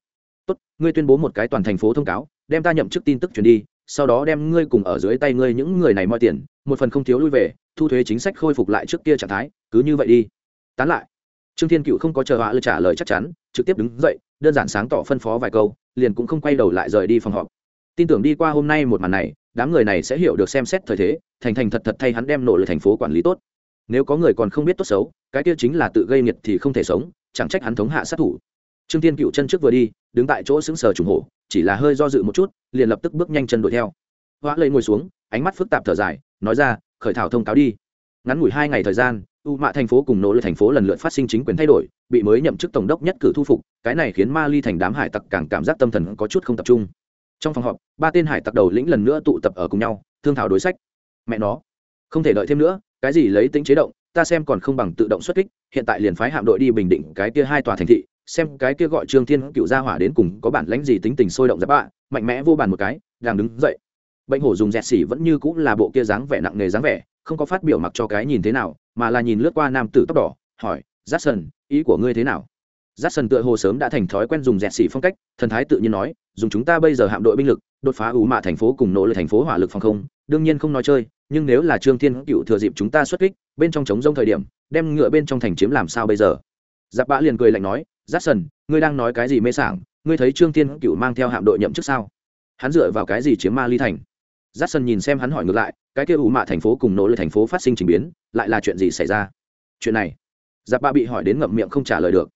tốt, ngươi tuyên bố một cái toàn thành phố thông cáo, đem ta nhậm chức tin tức truyền đi, sau đó đem ngươi cùng ở dưới tay ngươi những người này moi tiền, một phần không thiếu lui về, thu thuế chính sách khôi phục lại trước kia trạng thái, cứ như vậy đi. Tán lại. Trương thiên cựu không có chờ họa lựa trả lời chắc chắn, trực tiếp đứng dậy, đơn giản sáng tỏ phân phó vài câu, liền cũng không quay đầu lại rời đi phòng họp. Tin tưởng đi qua hôm nay một màn này, đám người này sẽ hiểu được xem xét thời thế, thành thành thật thật thay hắn đem nổ lời thành phố quản lý tốt. Nếu có người còn không biết tốt xấu, cái kia chính là tự gây nghiệt thì không thể sống, chẳng trách hắn thống hạ sát thủ trương tiên cựu chân trước vừa đi, đứng tại chỗ xứng sờ trùng hổ, chỉ là hơi do dự một chút, liền lập tức bước nhanh chân đuổi theo. Hoa lây ngồi xuống, ánh mắt phức tạp thở dài, nói ra, khởi thảo thông cáo đi. Ngắn ngủi hai ngày thời gian, u mạ thành phố cùng nỗ lực thành phố lần lượt phát sinh chính quyền thay đổi, bị mới nhậm chức tổng đốc nhất cử thu phục, cái này khiến ma ly thành đám hải tặc càng cảm giác tâm thần có chút không tập trung. Trong phòng họp, ba tên hải tặc đầu lĩnh lần nữa tụ tập ở cùng nhau, thương thảo đối sách. Mẹ nó, không thể đợi thêm nữa, cái gì lấy tính chế động, ta xem còn không bằng tự động xuất kích, hiện tại liền phái hạm đội đi bình định, cái kia hai tòa thành thị xem cái kia gọi trương thiên cựu gia hỏa đến cùng có bản lãnh gì tính tình sôi động giáp bạ, mạnh mẽ vô bàn một cái, đang đứng dậy. Bệnh hổ dùng dẹt xỉ vẫn như cũng là bộ kia dáng vẻ nặng nề dáng vẻ, không có phát biểu mặc cho cái nhìn thế nào, mà là nhìn lướt qua nam tử tóc đỏ, hỏi, jackson, ý của ngươi thế nào? Jackson tựa hồ sớm đã thành thói quen dùng dẹt xỉ phong cách, thần thái tự nhiên nói, dùng chúng ta bây giờ hạm đội binh lực, đột phá ủ mạ thành phố cùng nỗ lực thành phố hỏa lực phòng không, đương nhiên không nói chơi, nhưng nếu là trương thiên cựu thừa dịp chúng ta xuất kích, bên trong chống rông thời điểm, đem ngựa bên trong thành chiếm làm sao bây giờ? Giáp bã liền cười lạnh nói giắt sần, ngươi đang nói cái gì mê sảng? Ngươi thấy trương thiên cựu mang theo hạm đội nhậm chức sao? Hắn dựa vào cái gì chiếm ma ly thành? Giắt sần nhìn xem hắn hỏi ngược lại, cái kia ủ mạ thành phố cùng nỗ lực thành phố phát sinh trình biến, lại là chuyện gì xảy ra? Chuyện này, giáp ba bị hỏi đến ngậm miệng không trả lời được.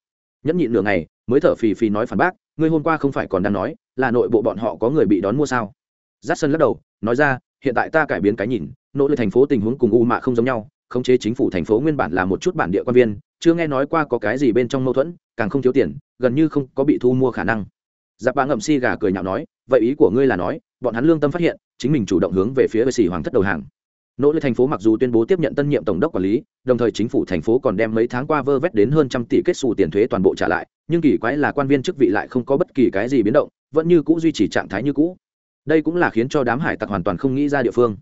Nhẫn nhịn nửa ngày, mới thở phì phì nói phản bác, ngươi hôm qua không phải còn đang nói, là nội bộ bọn họ có người bị đón mua sao? Giáp sân lắc đầu, nói ra, hiện tại ta cải biến cái nhìn, nỗ lực thành phố tình huống cùng u mạ không giống nhau, khống chế chính phủ thành phố nguyên bản là một chút bản địa quan viên chưa nghe nói qua có cái gì bên trong mâu thuẫn càng không thiếu tiền gần như không có bị thu mua khả năng. Giáp bá ngậm si gà cười nhạo nói vậy ý của ngươi là nói bọn hắn lương tâm phát hiện chính mình chủ động hướng về phía vệ sĩ hoàng thất đầu hàng. Nỗ lực thành phố mặc dù tuyên bố tiếp nhận tân nhiệm tổng đốc quản lý đồng thời chính phủ thành phố còn đem mấy tháng qua vơ vét đến hơn trăm tỷ kết xù tiền thuế toàn bộ trả lại nhưng kỳ quái là quan viên chức vị lại không có bất kỳ cái gì biến động vẫn như cũ duy trì trạng thái như cũ. Đây cũng là khiến cho đám hải tặc hoàn toàn không nghĩ ra địa phương.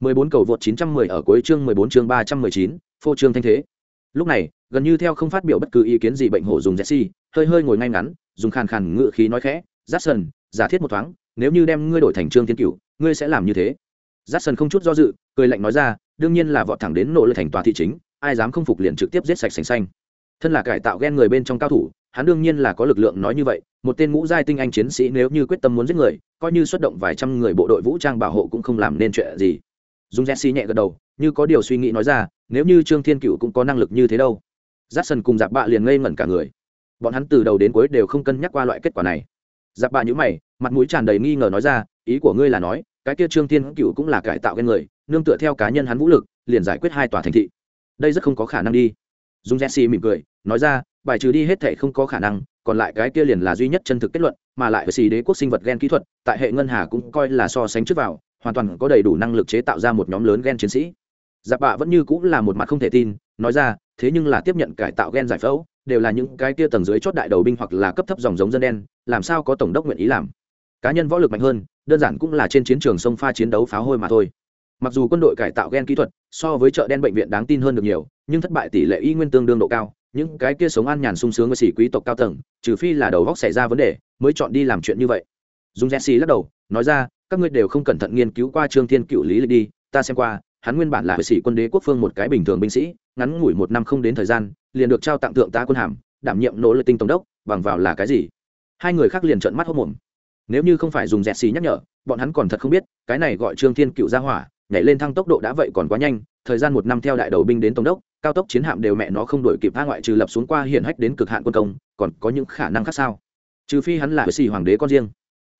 14 cầu vượt 910 ở cuối chương 14 chương 319, phô trương thanh thế lúc này, gần như theo không phát biểu bất cứ ý kiến gì bệnh hổ dùng jesse, hơi hơi ngồi ngay ngắn, dùng khàn khàn ngựa khí nói khẽ, jackson, giả thiết một thoáng, nếu như đem ngươi đổi thành trương thiên cửu, ngươi sẽ làm như thế? Jackson không chút do dự, cười lạnh nói ra, đương nhiên là vọt thẳng đến nỗ lực thành tòa thị chính, ai dám không phục liền trực tiếp giết sạch sành xanh. Thân là cải tạo ghen người bên trong cao thủ, hắn đương nhiên là có lực lượng nói như vậy, một tên ngũ giai tinh anh chiến sĩ nếu như quyết tâm muốn giết người, coi như xuất động vài trăm người bộ đội vũ trang bảo hộ cũng không làm nên chuyện gì dùng jesse nhẹ gật đầu, như có điều suy nghĩ nói ra, nếu như trương thiên cựu cũng có năng lực như thế đâu. Giáp sân cùng giặc bạ liền ngây ngẩn cả người. Bọn hắn từ đầu đến cuối đều không cân nhắc qua loại kết quả này. Giặc bạ nhữ mày, mặt mũi tràn đầy nghi ngờ nói ra, ý của ngươi là nói, cái kia trương thiên cựu cũng là cải tạo ghen người, nương tựa theo cá nhân hắn vũ lực, liền giải quyết hai tòa thành thị. Đây rất không có khả năng đi. Dùng jesse mỉm cười, nói ra, bài trừ đi hết thể không có khả năng, còn lại cái kia liền là duy nhất chân thực kết luận, mà lại với xì đế quốc sinh vật gen kỹ thuật, tại hệ ngân hà cũng coi là so sánh trước vào hoàn toàn có đầy đủ năng lực chế tạo ra một nhóm lớn gen chiến sĩ. Giặc bạ vẫn như cũng là một mặt không thể tin, nói ra, thế nhưng là tiếp nhận cải tạo gen giải phẫu, đều là những cái kia tầng dưới chót đại đầu binh hoặc là cấp thấp dòng giống dân đen, làm sao có tổng đốc nguyện ý làm? Cá nhân võ lực mạnh hơn, đơn giản cũng là trên chiến trường sông pha chiến đấu pháo hôi mà thôi. Mặc dù quân đội cải tạo gen kỹ thuật so với chợ đen bệnh viện đáng tin hơn được nhiều, nhưng thất bại tỷ lệ y nguyên tương đương độ cao, những cái kia sống an nhàn sung sướng với sĩ quý tộc cao tầng, trừ phi là đầu góc xảy ra vấn đề, mới chọn đi làm chuyện như vậy. Dùng jesse lắc đầu, nói ra các ngươi đều không cẩn thận nghiên cứu qua trương thiên cựu lý lịch đi, ta xem qua, hắn nguyên bản là vệ sĩ quân đế quốc phương một cái bình thường binh sĩ, ngắn ngủi một năm không đến thời gian, liền được trao tặng thượng tá quân hàm, đảm nhiệm nỗ lực tinh tổng đốc, bằng vào là cái gì? Hai người khác liền trợn mắt hốc mồm. Nếu như không phải dùng dẹt xì nhắc nhở, bọn hắn còn thật không biết, cái này gọi trương thiên cựu ra hỏa, nhảy lên thăng tốc độ đã vậy còn quá nhanh, thời gian một năm theo đại đầu binh đến tổng đốc, cao tốc chiến hạm đều mẹ nó không đổi kịp tha ngoại trừ lập xuống qua hiển hách đến cực hạn quân công, còn có những khả năng khác sao? Trừ phi hắn là xì hoàng đế con riêng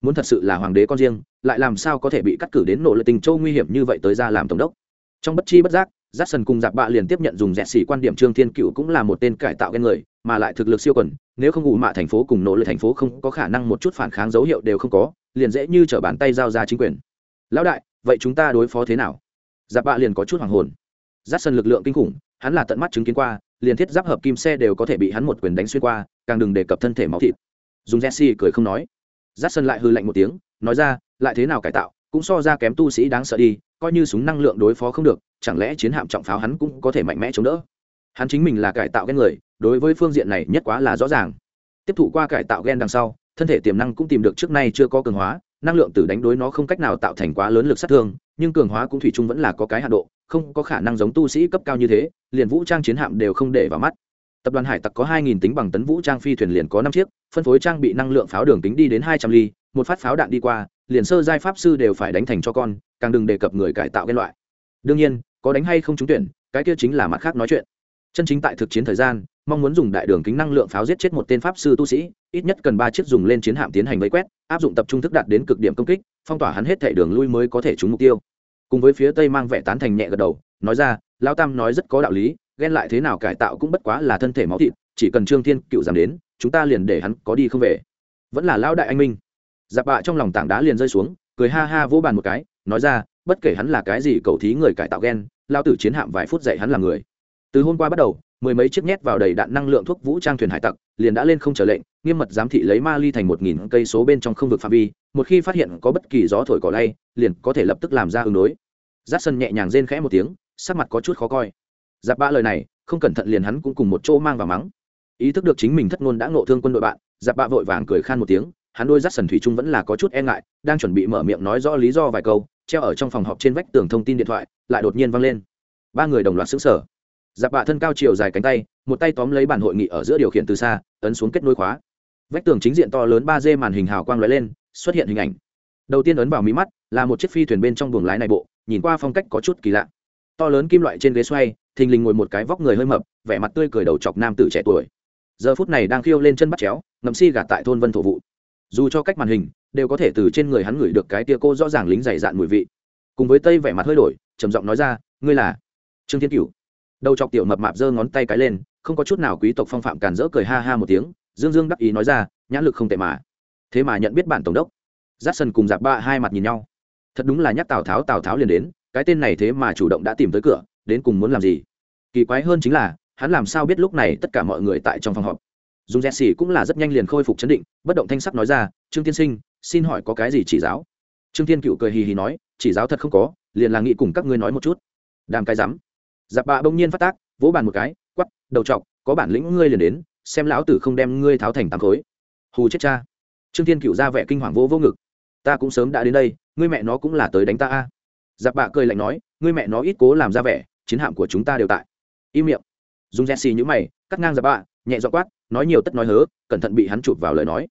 muốn thật sự là hoàng đế con riêng, lại làm sao có thể bị cắt cử đến nổ lợi tình châu nguy hiểm như vậy tới ra làm tổng đốc? Trong bất chi bất giác j a cùng giặc bạ liền tiếp nhận dùng dẹt xỉ quan điểm trương thiên cựu cũng là một tên cải tạo ghen người, mà lại thực lực siêu quần, nếu không ủ mạ thành phố cùng nỗ lực thành phố không có khả năng một chút phản kháng dấu hiệu đều không có, liền dễ như t bàn tay giao ra chính quyền. Lão đại, vậy chúng ta đối phó thế nào? Giặc bạ liền có chút hoàng hồn. J a lực lượng kinh khủng, hắn là tận mắt chứng kiến qua, liền thiết giáp hợp kim xe đều có thể bị hắn một quyền đánh xuyên qua, càng đừng đề cập thân thể máu thịt. Dùng jesse cười không nói giắt sân lại hư lạnh một tiếng, nói ra, lại thế nào cải tạo, cũng so ra kém tu sĩ đáng sợ đi, coi như súng năng lượng đối phó không được, chẳng lẽ chiến hạm trọng pháo hắn cũng có thể mạnh mẽ chống đỡ? Hắn chính mình là cải tạo ghen người, đối với phương diện này nhất quá là rõ ràng. Tiếp thụ qua cải tạo ghen đằng sau, thân thể tiềm năng cũng tìm được trước nay chưa có cường hóa, năng lượng tử đánh đối nó không cách nào tạo thành quá lớn lực sát thương, nhưng cường hóa cũng thủy chung vẫn là có cái hạ độ, không có khả năng giống tu sĩ cấp cao như thế, liền vũ trang chiến hạm đều không để vào mắt. Tập đoàn hải tặc có 2.000 tính bằng tấn vũ trang phi thuyền liền có năm chiếc phân phối trang bị năng lượng pháo đường tính đi đến 200 ly, một phát pháo đạn đi qua, liền sơ giai pháp sư đều phải đánh thành cho con, càng đừng đề cập người cải tạo cái loại. Đương nhiên, có đánh hay không trúng tuyển, cái kia chính là mặt khác nói chuyện. Chân chính tại thực chiến thời gian, mong muốn dùng đại đường kính năng lượng pháo giết chết một tên pháp sư tu sĩ, ít nhất cần ba chiếc dùng lên chiến hạm tiến hành vây quét, áp dụng tập trung thức đạt đến cực điểm công kích, phong tỏa hắn hết thể đường lui mới có thể trúng mục tiêu. Cùng với phía tây mang vẻ tán thành nhẹ gật đầu, nói ra, lão tam nói rất có đạo lý, ghen lại thế nào cải tạo cũng bất quá là thân thể máu thịt chỉ cần trương thiên cựu giảm đến, chúng ta liền để hắn có đi không về. Vẫn là lão đại anh minh. Giặc bạ trong lòng tảng đá liền rơi xuống, cười ha ha vỗ bàn một cái, nói ra, bất kể hắn là cái gì cầu thí người cải tạo ghen lao tử chiến hạm vài phút dạy hắn là người. Từ hôm qua bắt đầu, mười mấy chiếc nhét vào đầy đạn năng lượng thuốc vũ trang thuyền hải tặc, liền đã lên không trở lệnh, nghiêm mật giám thị lấy ma ly thành một nghìn cây số bên trong không vực phạm vi, một khi phát hiện có bất kỳ gió thổi cỏ lay, liền có thể lập tức làm ra ứng đối. Giáp sân nhẹ nhàng rên khẽ một tiếng, sắc mặt có chút khó coi. Giáp ba lời này, không cẩn thận liền hắn cũng cùng một chỗ mang vào mắng ý thức được chính mình thất ngôn đã ngộ thương quân đội bạn giặc bạ vội vàng cười khan một tiếng, hắn đôi rắt sần thủy trung vẫn là có chút e ngại, đang chuẩn bị mở miệng nói rõ lý do vài câu, treo ở trong phòng họp trên vách tường thông tin điện thoại, lại đột nhiên văng lên. Ba người đồng loạt xứng sở giặc bạ thân cao chiều dài cánh tay, một tay tóm lấy bản hội nghị ở giữa điều khiển từ xa, ấn xuống kết nối khóa. Vách tường chính diện to lớn ba d màn hình hào quang lóe lên, xuất hiện hình ảnh. Đầu tiên ấn vào mí mắt, là một chiếc phi thuyền bên trong buồng lái này bộ, nhìn qua phong cách có chút kỳ lạ. To lớn kim loại trên ghế xoay, thình lình ngồi một cái vóc người hơi mập, vẻ mặt tươi cười đầu chọc nam tử trẻ tuổi giờ phút này đang khiêu lên chân bắt chéo, ngậm si gạt tại thôn vân thổ vụ. Dù cho cách màn hình, đều có thể từ trên người hắn ngửi được cái tia cô rõ ràng lính dày dạn mùi vị. Cùng với tây vẻ mặt hơi đổi, trầm giọng nói ra, ngươi là trương thiên cửu. Đầu chọc tiểu mập mạp giơ ngón tay cái lên, không có chút nào quý tộc phong phạm càn rỡ cười ha ha một tiếng, dương dương đắc ý nói ra, nhãn lực không tệ mà. Thế mà nhận biết bản tổng đốc. Giáp sân cùng giặc ba hai mặt nhìn nhau. Thật đúng là nhắc tào tháo tào tháo liền đến, cái tên này thế mà chủ động đã tìm tới cửa, đến cùng muốn làm gì? Kỳ quái hơn chính là hắn làm sao biết lúc này tất cả mọi người tại trong phòng họp? Dùng dẹt xỉ cũng là rất nhanh liền khôi phục chấn định, bất động thanh sắc nói ra, trương tiên sinh, xin hỏi có cái gì chỉ giáo? Trương tiên cựu cười hì hì nói, chỉ giáo thật không có, liền là nghĩ cùng các ngươi nói một chút. Đàm cái rắm. Giặc bạ bỗng nhiên phát tác, vỗ bàn một cái quắp đầu chọc có bản lĩnh ngươi liền đến, xem lão tử không đem ngươi tháo thành tám khối. Hù chết cha. Trương thiên cựu ra vẻ kinh hoàng vỗ vô ngực. Ta cũng sớm đã đến đây, ngươi mẹ nó cũng là tới đánh ta a. Giặc bạ cười lạnh nói, ngươi mẹ nó ít cố làm ra vẻ, chiến hạm của chúng ta đều tại. Im miệng dùng jesse nhữ mày, cắt ngang giặc bạ, nhẹ dọ quát, nói nhiều tất nói hớ, cẩn thận bị hắn chụp vào lời nói.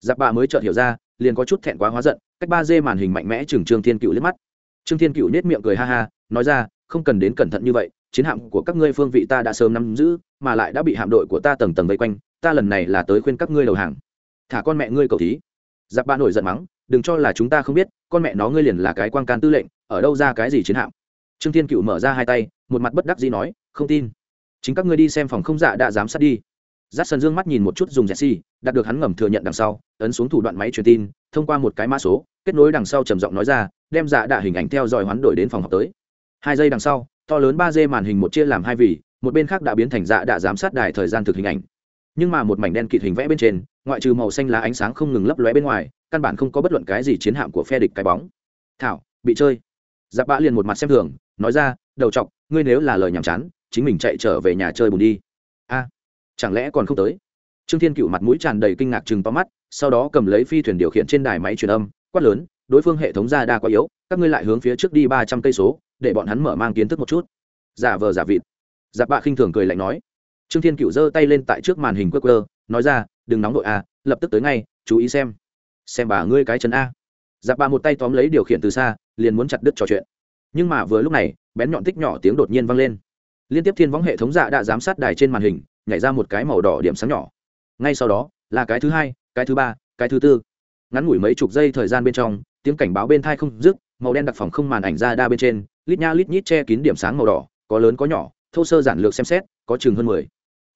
Giặc bạ mới chợt hiểu ra, liền có chút thẹn quá hóa giận, cách ba dê màn hình mạnh mẽ chừng trương thiên cựu liếc mắt. Trương thiên cựu nết miệng cười ha ha, nói ra, không cần đến cẩn thận như vậy, chiến hạm của các ngươi phương vị ta đã sớm nắm giữ, mà lại đã bị hạm đội của ta tầng tầng vây quanh, ta lần này là tới khuyên các ngươi đầu hàng. Thả con mẹ ngươi cầu thí. Giặc bạ nổi giận mắng, đừng cho là chúng ta không biết, con mẹ nó ngươi liền là cái quan can tư lệnh, ở đâu ra cái gì chiến hạm? Trương thiên cựu mở ra hai tay, một mặt bất đắc dĩ nói, không tin chính các ngươi đi xem phòng không dạ đã dám sát đi giắt sân dương mắt nhìn một chút dùng Jesse, đạt được hắn ngầm thừa nhận đằng sau, ấn xuống thủ đoạn máy truyền tin, thông qua một cái mã số, kết nối đằng sau trầm giọng nói ra, đem dạ đạ hình ảnh theo dõi hoán đổi đến phòng học tới. Hai giây đằng sau, to lớn ba d màn hình một chia làm hai vị, một bên khác đã biến thành dạ đạ giám sát đài thời gian thực hình ảnh. Nhưng mà một mảnh đen kịt hình vẽ bên trên, ngoại trừ màu xanh lá ánh sáng không ngừng lấp lóe bên ngoài, căn bản không có bất luận cái gì chiến hạm của phe địch cái bóng. Thảo, bị chơi. Dạ Giáp Bã liền một mặt xem thường, nói ra, đầu trọc, ngươi nếu là lời nhảm chán, chính mình chạy trở về nhà chơi bùn đi. A, chẳng lẽ còn không tới? Trương thiên cựu mặt mũi tràn đầy kinh ngạc chừng to mắt, sau đó cầm lấy phi thuyền điều khiển trên đài máy truyền âm, quát lớn, đối phương hệ thống ra đa quá yếu, các ngươi lại hướng phía trước đi ba trăm cây số, để bọn hắn mở mang kiến thức một chút. Giả vờ giả vịt. Giặc bạ khinh thường cười lạnh nói. Trương thiên cựu giơ tay lên tại trước màn hình quơ quơ, nói ra, đừng nóng đội a à, lập tức tới ngay, chú ý xem. Xem bà ngươi cái chân a. Giặc bạ một tay tóm lấy điều khiển từ xa, liền muốn chặt đứt trò chuyện. Nhưng mà vừa lúc này, bén nhọn tích nhỏ tiếng đột nhiên vang lên liên tiếp thiên võng hệ thống dạ đã giám sát đài trên màn hình, nhảy ra một cái màu đỏ điểm sáng nhỏ. Ngay sau đó, là cái thứ hai, cái thứ ba, cái thứ tư. Ngắn ngủi mấy chục giây thời gian bên trong, tiếng cảnh báo bên thai không dứt, màu đen đặc phòng không màn ảnh ra đa bên trên, lít nha lít nhít che kín điểm sáng màu đỏ, có lớn có nhỏ, thô sơ giản lược xem xét, có chừng hơn mười.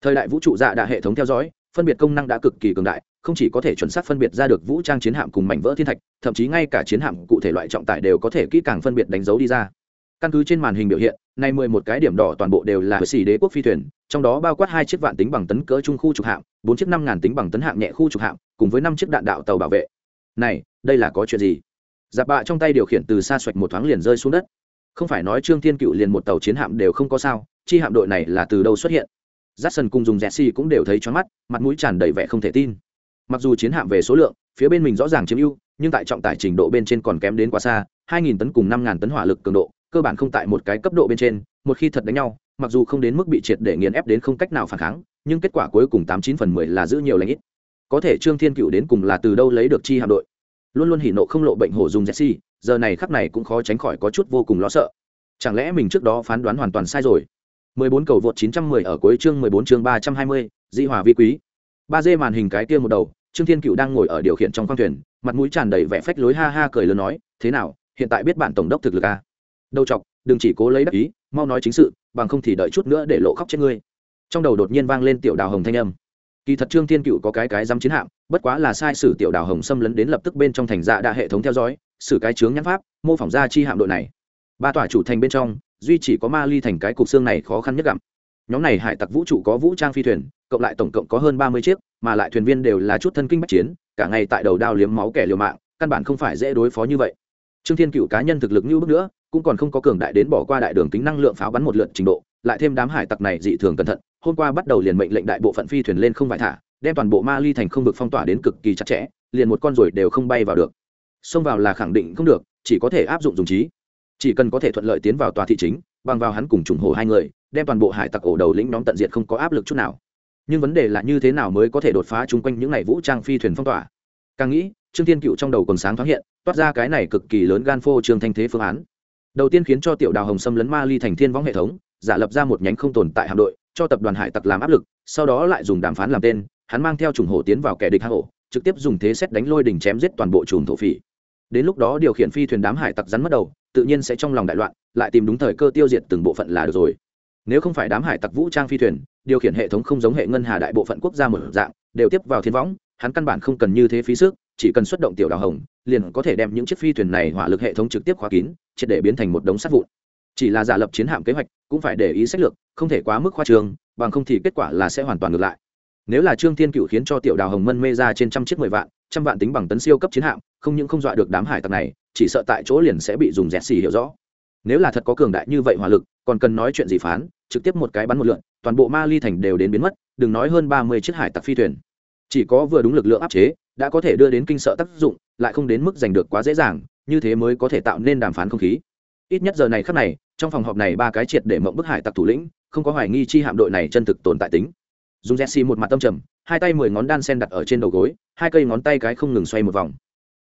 Thời đại vũ trụ dạ đã hệ thống theo dõi, phân biệt công năng đã cực kỳ cường đại, không chỉ có thể chuẩn xác phân biệt ra được vũ trang chiến hạm cùng mảnh vỡ thiên thạch, thậm chí ngay cả chiến hạm cụ thể loại trọng tải đều có thể kỹ càng phân biệt đánh dấu đi ra căn cứ trên màn hình biểu hiện, nay mười một cái điểm đỏ toàn bộ đều là xỉ đế quốc phi thuyền, trong đó bao quát hai chiếc vạn tính bằng tấn cỡ trung khu trục hạm, bốn chiếc năm ngàn tính bằng tấn hạng nhẹ khu trục hạm, cùng với năm chiếc đạn đạo tàu bảo vệ. Này, đây là có chuyện gì? Giặc bạ trong tay điều khiển từ xa xoạch một thoáng liền rơi xuống đất. Không phải nói trương thiên cựu liền một tàu chiến hạm đều không có sao, chi hạm đội này là từ đâu xuất hiện? J sân cùng dùng jesse cũng đều thấy choáng mắt, mặt mũi tràn đầy vẻ không thể tin. Mặc dù chiến hạm về số lượng, phía bên mình rõ ràng chiếm ưu, nhưng tại trọng tải trình độ bên trên còn kém đến quá xa 2.000 tấn cùng 5.000 tấn hỏa lực cường độ cơ bản không tại một cái cấp độ bên trên một khi thật đánh nhau mặc dù không đến mức bị triệt để nghiền ép đến không cách nào phản kháng nhưng kết quả cuối cùng tám chín phần mười là giữ nhiều lãnh ít có thể trương thiên cựu đến cùng là từ đâu lấy được chi hạm đội luôn luôn hỉ nộ không lộ bệnh hổ dùng jesse giờ này khắc này cũng khó tránh khỏi có chút vô cùng lo sợ chẳng lẽ mình trước đó phán đoán hoàn toàn sai rồi 14 cầu vượt 910 ở cuối chương 14 chương 320, Di Hòa Vi Quý. ba d màn hình cái kia một đầu, Trương Thiên Cựu đang ngồi ở điều khiển trong khoang thuyền, mặt mũi tràn đầy vẻ phách lối ha ha cười lớn nói, "Thế nào, hiện tại biết bạn tổng đốc thực lực à? Đầu chọc, đừng chỉ cố lấy đắc ý, mau nói chính sự, bằng không thì đợi chút nữa để lộ khóc chết ngươi." Trong đầu đột nhiên vang lên tiểu đào hồng thanh âm. Kỳ thật Trương Thiên Cựu có cái cái dám chiến hạm, bất quá là sai sử tiểu đào hồng xâm lấn đến lập tức bên trong thành dạ đã hệ thống theo dõi, sử cái chướng nhãn pháp, mô phỏng ra chi hạm đội này. Ba tòa chủ thành bên trong, duy chỉ có ma ly thành cái cục xương này khó khăn nhất gặm nhóm này hải tặc vũ trụ có vũ trang phi thuyền cộng lại tổng cộng có hơn ba mươi chiếc mà lại thuyền viên đều là chút thân kinh bắc chiến cả ngày tại đầu đao liếm máu kẻ liều mạng căn bản không phải dễ đối phó như vậy trương thiên cựu cá nhân thực lực như bước nữa cũng còn không có cường đại đến bỏ qua đại đường tính năng lượng pháo bắn một lượt trình độ, lại thêm đám hải tặc này dị thường cẩn thận, hôm qua bắt đầu liền mệnh lệnh đại bộ phận phi thuyền lên không phải thả, đem toàn bộ ma ly thành không vực phong tỏa đến cực kỳ chặt chẽ, liền một con ruồi đều không bay vào được. Xông vào là khẳng định không được, chỉ có thể áp dụng dùng trí. Chỉ cần có thể thuận lợi tiến vào tòa thị chính, bằng vào hắn cùng trùng hồ hai người, đem toàn bộ hải tặc ổ đầu lĩnh nhóm tận diệt không có áp lực chút nào. Nhưng vấn đề là như thế nào mới có thể đột phá chung quanh những ngày vũ trang phi thuyền phong tỏa? Càng nghĩ, trương thiên cựu trong đầu còn sáng thoáng hiện, toát ra cái này cực kỳ lớn gan phô trương thanh thế phương án đầu tiên khiến cho tiểu đào hồng xâm lấn ma ly thành thiên võng hệ thống, giả lập ra một nhánh không tồn tại hạm đội, cho tập đoàn hải tặc làm áp lực, sau đó lại dùng đàm phán làm tên, hắn mang theo trùng hổ tiến vào kẻ địch hạ hổ trực tiếp dùng thế xét đánh lôi đỉnh chém giết toàn bộ chùm thổ phỉ. Đến lúc đó điều khiển phi thuyền đám hải tặc rắn mất đầu, tự nhiên sẽ trong lòng đại loạn, lại tìm đúng thời cơ tiêu diệt từng bộ phận là được rồi. Nếu không phải đám hải tặc vũ trang phi thuyền, điều khiển hệ thống không giống hệ ngân hà đại bộ phận quốc gia một dạng, đều tiếp vào thiên võng, hắn căn bản không cần như thế phí sức, chỉ cần xuất động tiểu đào hồng liền có thể đem những chiếc phi thuyền này hỏa lực hệ thống trực tiếp khóa kín, triệt để biến thành một đống sắt vụn. Chỉ là giả lập chiến hạm kế hoạch, cũng phải để ý sách lược, không thể quá mức khoa trường bằng không thì kết quả là sẽ hoàn toàn ngược lại. Nếu là trương thiên cựu khiến cho tiểu đào hồng mân mê ra trên trăm chiếc mười vạn, trăm vạn tính bằng tấn siêu cấp chiến hạm, không những không dọa được đám hải tặc này, chỉ sợ tại chỗ liền sẽ bị dùng dẹt xì hiểu rõ. Nếu là thật có cường đại như vậy hỏa lực, còn cần nói chuyện gì phán, trực tiếp một cái bắn một lượn, toàn bộ ma ly thành đều đến biến mất, đừng nói hơn ba mươi chiếc hải tặc phi thuyền. Chỉ có vừa đúng lực lượng áp chế đã có thể đưa đến kinh sợ tác dụng, lại không đến mức giành được quá dễ dàng, như thế mới có thể tạo nên đàm phán không khí. Ít nhất giờ này khắc này, trong phòng họp này ba cái triệt để mộng bức hải tặc thủ lĩnh, không có hoài nghi chi hạm đội này chân thực tồn tại tính. Dùng jesse một mặt tâm trầm, hai tay mười ngón đan sen đặt ở trên đầu gối, hai cây ngón tay cái không ngừng xoay một vòng.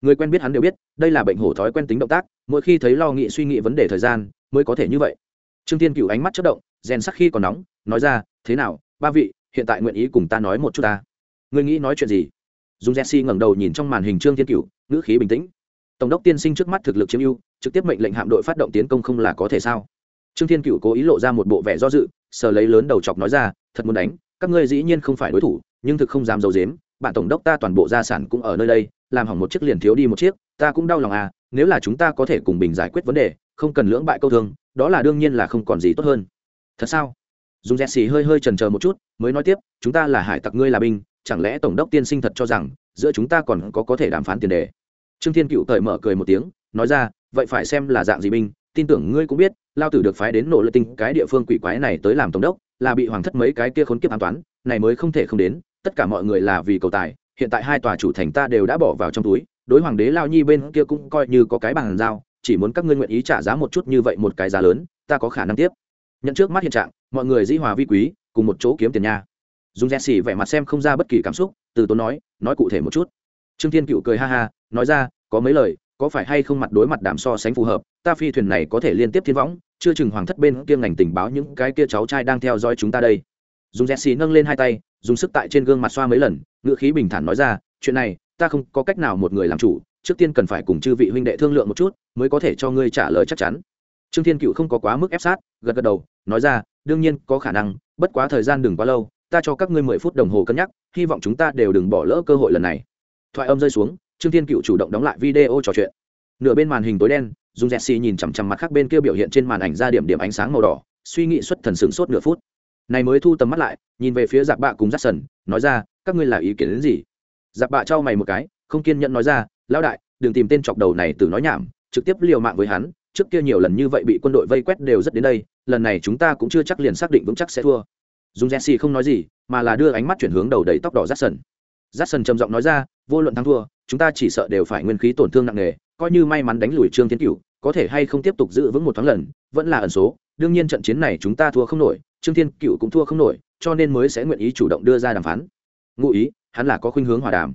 Người quen biết hắn đều biết, đây là bệnh hổ thói quen tính động tác, mỗi khi thấy lo nghị suy nghĩ vấn đề thời gian, mới có thể như vậy. Trương tiên cựu ánh mắt chất động, rèn sắc khi còn nóng, nói ra, thế nào, ba vị, hiện tại nguyện ý cùng ta nói một chút ta? Người nghĩ nói chuyện gì? Dùng jesse ngẩng đầu nhìn trong màn hình trương Thiên cựu ngữ khí bình tĩnh. Tổng đốc tiên sinh trước mắt thực lực chiếm ưu, trực tiếp mệnh lệnh hạm đội phát động tiến công không là có thể sao? Trương thiên cựu cố ý lộ ra một bộ vẻ do dự, sờ lấy lớn đầu chọc nói ra, thật muốn đánh, các ngươi dĩ nhiên không phải đối thủ, nhưng thực không dám giấu dếm bạn tổng đốc ta toàn bộ gia sản cũng ở nơi đây, làm hỏng một chiếc liền thiếu đi một chiếc, ta cũng đau lòng à nếu là chúng ta có thể cùng bình giải quyết vấn đề, không cần lưỡng bại câu thương, đó là đương nhiên là không còn gì tốt hơn. Thật sao? Dùng jesse hơi hơi trần chờ một chút, mới nói tiếp, chúng ta là hải tặc ngươi là binh chẳng lẽ tổng đốc tiên sinh thật cho rằng giữa chúng ta còn có có thể đàm phán tiền đề? Trương thiên cựu cởi mở cười một tiếng, nói ra, vậy phải xem là dạng gì binh, tin tưởng ngươi cũng biết, lao tử được phái đến nổ lợi tinh cái địa phương quỷ quái này tới làm tổng đốc, là bị hoàng thất mấy cái kia khốn kiếp an toán, này mới không thể không đến, tất cả mọi người là vì cầu tài, hiện tại hai tòa chủ thành ta đều đã bỏ vào trong túi, đối hoàng đế lao nhi bên kia cũng coi như có cái bàn giao, chỉ muốn các ngươi nguyện ý trả giá một chút như vậy một cái giá lớn, ta có khả năng tiếp. Nhận trước mắt hiện trạng, mọi người dĩ hòa vi quý, cùng một chỗ kiếm tiền nha dùng jesse vẻ mặt xem không ra bất kỳ cảm xúc, từ tốn nói nói cụ thể một chút. Trương thiên cựu cười ha ha, nói ra, có mấy lời, có phải hay không mặt đối mặt đảm so sánh phù hợp, ta phi thuyền này có thể liên tiếp thiên võng, chưa chừng hoàng thất bên kia ngành tình báo những cái kia cháu trai đang theo dõi chúng ta đây. Dùng jesse nâng lên hai tay, dùng sức tại trên gương mặt xoa mấy lần ngựa khí bình thản nói ra, chuyện này, ta không có cách nào một người làm chủ, trước tiên cần phải cùng chư vị huynh đệ thương lượng một chút, mới có thể cho ngươi trả lời chắc chắn. Trương thiên cựu không có quá mức ép sát, gật gật đầu, nói ra, đương nhiên, có khả năng, bất quá thời gian đừng quá lâu ta cho các ngươi mười phút đồng hồ cân nhắc, hy vọng chúng ta đều đừng bỏ lỡ cơ hội lần này. Thoại âm rơi xuống, trương thiên cựu chủ động đóng lại video trò chuyện. Nửa bên màn hình tối đen dùng jesse nhìn chằm chằm mặt khác bên kia biểu hiện trên màn ảnh ra điểm điểm ánh sáng màu đỏ, suy nghĩ xuất thần sửng sốt nửa phút. Này mới thu tầm mắt lại, nhìn về phía giặc bạ cùng rắt sần nói ra, các ngươi là ý kiến đến gì? Giặc bạ trao mày một cái, không kiên nhẫn nói ra, lão đại, đừng tìm tên chọc đầu này từ nói nhảm, trực tiếp liều mạng với hắn, trước kia nhiều lần như vậy bị quân đội vây quét đều rất đến đây, lần này chúng ta cũng chưa chắc liền xác định vững chắc sẽ thua dùng jesse không nói gì, mà là đưa ánh mắt chuyển hướng đầu đầy tóc đỏ rắt sần giắt sần trầm giọng nói ra, vô luận thắng thua, chúng ta chỉ sợ đều phải nguyên khí tổn thương nặng nề, coi như may mắn đánh lùi trương thiên cựu có thể hay không tiếp tục giữ vững một thoáng lần, vẫn là ẩn số. Đương nhiên trận chiến này chúng ta thua không nổi, trương thiên cựu cũng thua không nổi, cho nên mới sẽ nguyện ý chủ động đưa ra đàm phán. Ngụ ý, hắn là có khuynh hướng hòa đàm.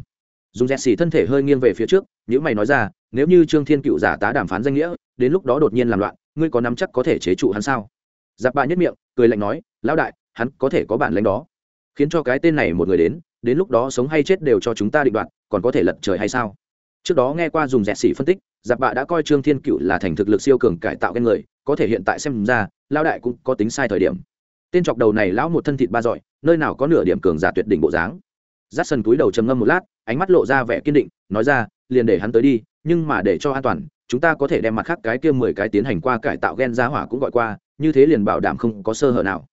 Dùng dẹt xì thân thể hơi nghiêng về phía trước nếu mày nói ra, nếu như trương thiên cựu giả tá đàm phán danh nghĩa, đến lúc đó đột nhiên làm loạn, ngươi có nắm chắc có thể chế trụ hắn sao? Giặc bà nhất miệng, cười lạnh nói, lão đại hắn có thể có bản lãnh đó. Khiến cho cái tên này một người đến đến lúc đó sống hay chết đều cho chúng ta định đoạt, còn có thể lật trời hay sao? Trước đó nghe qua dùng dẹt xỉ phân tích, giặc bạ đã coi trương thiên cựu là thành thực lực siêu cường cải tạo gen người, có thể hiện tại xem ra lao đại cũng có tính sai thời điểm. Tên chọc đầu này lão một thân thịt ba dọi nơi nào có nửa điểm cường giả tuyệt đỉnh bộ dáng. Giắt sân túi đầu trầm ngâm một lát, ánh mắt lộ ra vẻ kiên định, nói ra, liền để hắn tới đi, nhưng mà để cho an toàn, chúng ta có thể đem mặt khác cái kia mười cái tiến hành qua cải tạo gen ra hỏa cũng gọi qua, như thế liền bảo đảm không có sơ hở nào.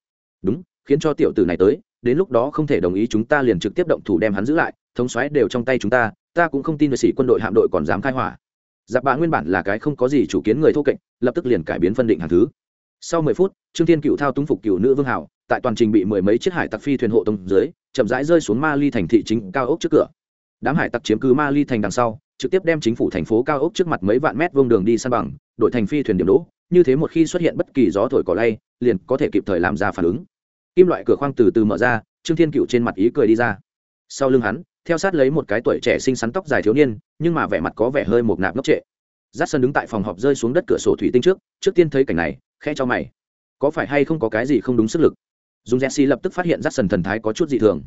Đúng khiến cho tiểu tử này tới, đến lúc đó không thể đồng ý chúng ta liền trực tiếp động thủ đem hắn giữ lại, thống xoáy đều trong tay chúng ta ta cũng không tin vệ sĩ quân đội hạm đội còn dám khai hỏa. Giặc bạ nguyên bản là cái không có gì chủ kiến người thô kệch, lập tức liền cải biến phân định hàng thứ. Sau mười phút, trương thiên cựu thao túng phục cựu nữ vương hảo, tại toàn trình bị mười mấy chiếc hải tặc phi thuyền hộ tông dưới, chậm rãi rơi xuống ma ly thành thị chính cao ốc trước cửa. Đám hải tặc chiếm cứ ma ly thành đằng sau, trực tiếp đem chính phủ thành phố cao ốc trước mặt mấy vạn mét vuông đường đi săn bằng đội thành phi thuyền điểm đỗ, như thế một khi xuất hiện bất kỳ gió thổi cỏ lay, liền có thể kịp thời làm ra phản ứng kim loại cửa khoang từ từ mở ra, trương thiên cựu trên mặt ý cười đi ra. Sau lưng hắn, theo sát lấy một cái tuổi trẻ xinh xắn tóc dài thiếu niên, nhưng mà vẻ mặt có vẻ hơi một nạp ngốc trệ. Giắt sân đứng tại phòng họp rơi xuống đất cửa sổ thủy tinh trước trước tiên thấy cảnh này khe cho mày. Có phải hay không có cái gì không đúng sức lực? Dùng jesse lập tức phát hiện giắt sân thần thái có chút dị thường.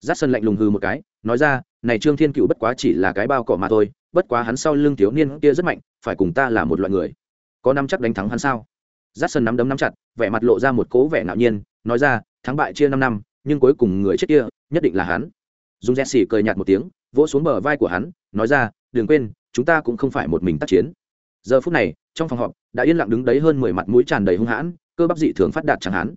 Giắt sân lạnh lùng hư một cái, nói ra, này trương thiên cựu bất quá chỉ là cái bao cỏ mà thôi, bất quá hắn sau lưng thiếu niên kia rất mạnh, phải cùng ta là một loại người. Có năm chắc đánh thắng hắn sao? Giắt sân nắm đấm nắm chặt, vẻ mặt lộ ra một cố vẻ ngạo nhiên nói ra, thắng bại chia năm năm, nhưng cuối cùng người chết kia, nhất định là hắn. Dùng jesse cười nhạt một tiếng, vỗ xuống bờ vai của hắn, nói ra, đừng quên, chúng ta cũng không phải một mình tác chiến. Giờ phút này, trong phòng họp, đã yên lặng đứng đấy hơn mười mặt mũi tràn đầy hung hãn, cơ bắp dị thường phát đạt chẳng hán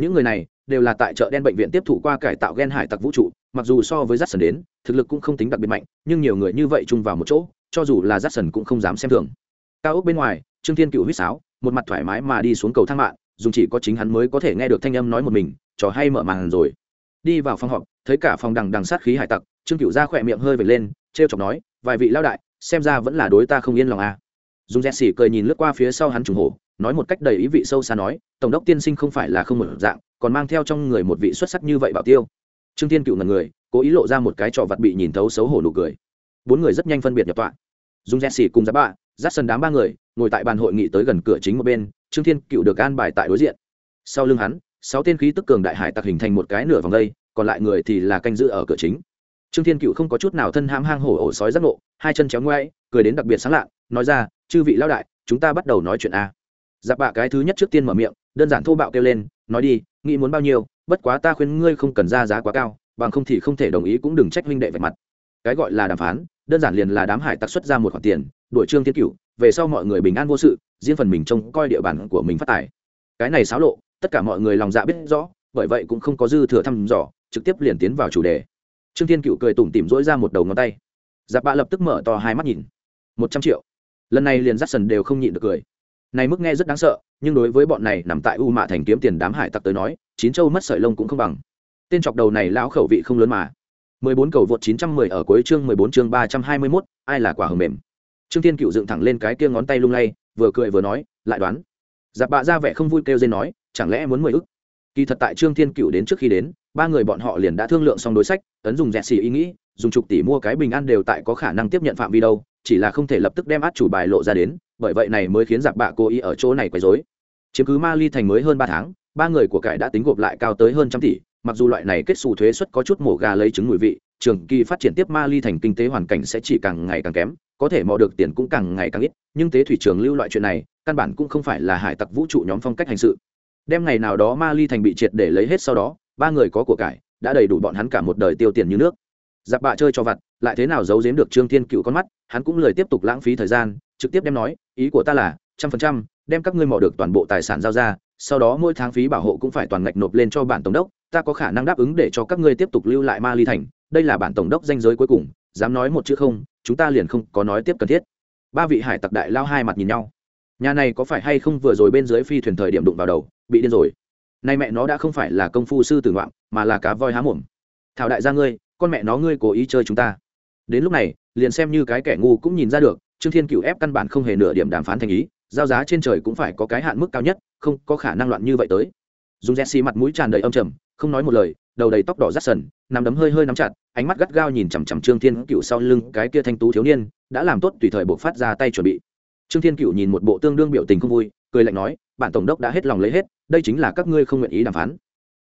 những người này đều là tại chợ đen bệnh viện tiếp thụ qua cải tạo gen hải tặc vũ trụ, mặc dù so với Jackson đến, thực lực cũng không tính đặc biệt mạnh, nhưng nhiều người như vậy chung vào một chỗ, cho dù là Jackson cũng không dám xem thường. Cao ốc bên ngoài, trương thiên cựu huýt sáo, một mặt thoải mái mà đi xuống cầu thang mạng dùng chỉ có chính hắn mới có thể nghe được thanh âm nói một mình, trò hay mở màn rồi. Đi vào phòng họp, thấy cả phòng đằng đằng sát khí hải tặc, trương cựu ra khỏe miệng hơi vệt lên t r e o chọc nói, vài vị lao đại, xem ra vẫn là đối ta không yên lòng à. dùng rẽ xỉ cười nhìn lướt qua phía sau hắn trùng hổ, nói một cách đầy ý vị sâu xa nói, tổng đốc tiên sinh không phải là không một dạng, còn mang theo trong người một vị xuất sắc như vậy bảo tiêu. Trương tiên cựu ngần người, cố ý lộ ra một cái trò vặt bị nhìn thấu xấu hổ nụ cười. Bốn người rất nhanh phân biệt nhập tọa. Dùng rẽ xỉ cùng giá bạ dắt sân đám ba người, ngồi tại bàn hội nghị tới gần cửa chính một bên, trương thiên cựu được an bài tại đối diện. Sau lưng hắn, sáu tên khí tức cường đại hải tặc hình thành một cái nửa vòng đây, còn lại người thì là canh giữ ở cửa chính. Trương thiên cựu không có chút nào thân hãm hang hổ ổ sói giác ngộ, hai chân chéo ngoáy cười đến đặc biệt sáng lạ, nói ra, chư vị lão đại, chúng ta bắt đầu nói chuyện a. Giặc bạ cái thứ nhất trước tiên mở miệng, đơn giản thô bạo kêu lên, nói đi, nghĩ muốn bao nhiêu, bất quá ta khuyên ngươi không cần ra giá quá cao, bằng không thì không thể đồng ý cũng đừng trách huynh đệ vạch mặt. Cái gọi là đàm phán đơn giản liền là đám hải tặc xuất ra một khoản tiền, đuổi trương thiên cựu về sau mọi người bình an vô sự, riêng phần mình trông coi địa bàn của mình phát tài. Cái này xáo lộ, tất cả mọi người lòng dạ biết rõ, bởi vậy cũng không có dư thừa thăm dò, trực tiếp liền tiến vào chủ đề. Trương thiên cựu cười tủm tỉm rỗi ra một đầu ngón tay. Giặc bạ lập tức mở to hai mắt nhìn. Một trăm triệu. Lần này liền dắt sần đều không nhịn được cười. Này mức nghe rất đáng sợ, nhưng đối với bọn này nằm tại u mạ thành kiếm tiền đám hải tặc tới nói, chín châu mất sợi lông cũng không bằng. Tên chọc đầu này lão khẩu vị không lớn mà mười bốn cầu vượt chín trăm mười ở cuối chương mười bốn chương 321, ai là quả hầm mềm? Trương thiên cựu dựng thẳng lên cái kia ngón tay lung lay vừa cười vừa nói lại đoán. Giặc bạ ra vẻ không vui kêu lên nói chẳng lẽ muốn mười ức? Kỳ thật tại trương thiên cựu đến trước khi đến ba người bọn họ liền đã thương lượng xong đối sách ấn dùng dẹt xì ý nghĩ dùng chục tỷ mua cái bình an đều tại có khả năng tiếp nhận phạm vi đâu chỉ là không thể lập tức đem át chủ bài lộ ra đến bởi vậy này mới khiến giặc bạ cố ý ở chỗ này quấy rối. chiếm cứ ma ly thành mới hơn ba tháng ba người của cải đã tính gộp lại cao tới hơn trăm tỷ mặc dù loại này kết xù thuế suất có chút mổ gà lấy trứng mùi vị, trường kỳ phát triển tiếp ma ly thành kinh tế hoàn cảnh sẽ chỉ càng ngày càng kém, có thể mò được tiền cũng càng ngày càng ít, nhưng tế thủy trường lưu loại chuyện này, căn bản cũng không phải là hải tặc vũ trụ nhóm phong cách hành sự. Đem ngày nào đó ma ly thành bị triệt để lấy hết sau đó, ba người có của cải, đã đầy đủ bọn hắn cả một đời tiêu tiền như nước. Giặc bạ chơi cho vặt, lại thế nào giấu giếm được trương thiên cựu con mắt, hắn cũng lời tiếp tục lãng phí thời gian, trực tiếp đem nói, ý của ta là, trăm phần trăm, đem các ngươi mò được toàn bộ tài sản giao ra sau đó mỗi tháng phí bảo hộ cũng phải toàn ngạch nộp lên cho bản tổng đốc, ta có khả năng đáp ứng để cho các ngươi tiếp tục lưu lại ma ly thành, đây là bản tổng đốc danh giới cuối cùng, dám nói một chữ không, chúng ta liền không có nói tiếp cần thiết. Ba vị hải tặc đại lao hai mặt nhìn nhau. Nhà này có phải hay không vừa rồi bên dưới phi thuyền thời điểm đụng vào đầu, bị điên rồi. Nay mẹ nó đã không phải là công phu sư tử ngoạm, mà là cá voi há mồm. Thảo đại gia ngươi, con mẹ nó ngươi cố ý chơi chúng ta. Đến lúc này, liền xem như cái kẻ ngu cũng nhìn ra được, trương thiên cựu ép căn bản không hề nửa điểm đàm phán thành ý giao giá trên trời cũng phải có cái hạn mức cao nhất, không có khả năng loạn như vậy tới. Dùng jesse mặt mũi tràn đầy âm trầm, không nói một lời, đầu đầy tóc đỏ rát sần nằm đấm hơi hơi nắm chặt, ánh mắt gắt gao nhìn chằm chằm trương thiên cựu sau lưng cái kia thanh tú thiếu niên, đã làm tốt tùy thời buộc phát ra tay chuẩn bị. Trương thiên cựu nhìn một bộ tương đương biểu tình không vui, cười lạnh nói bản tổng đốc đã hết lòng lấy hết, đây chính là các ngươi không nguyện ý đàm phán.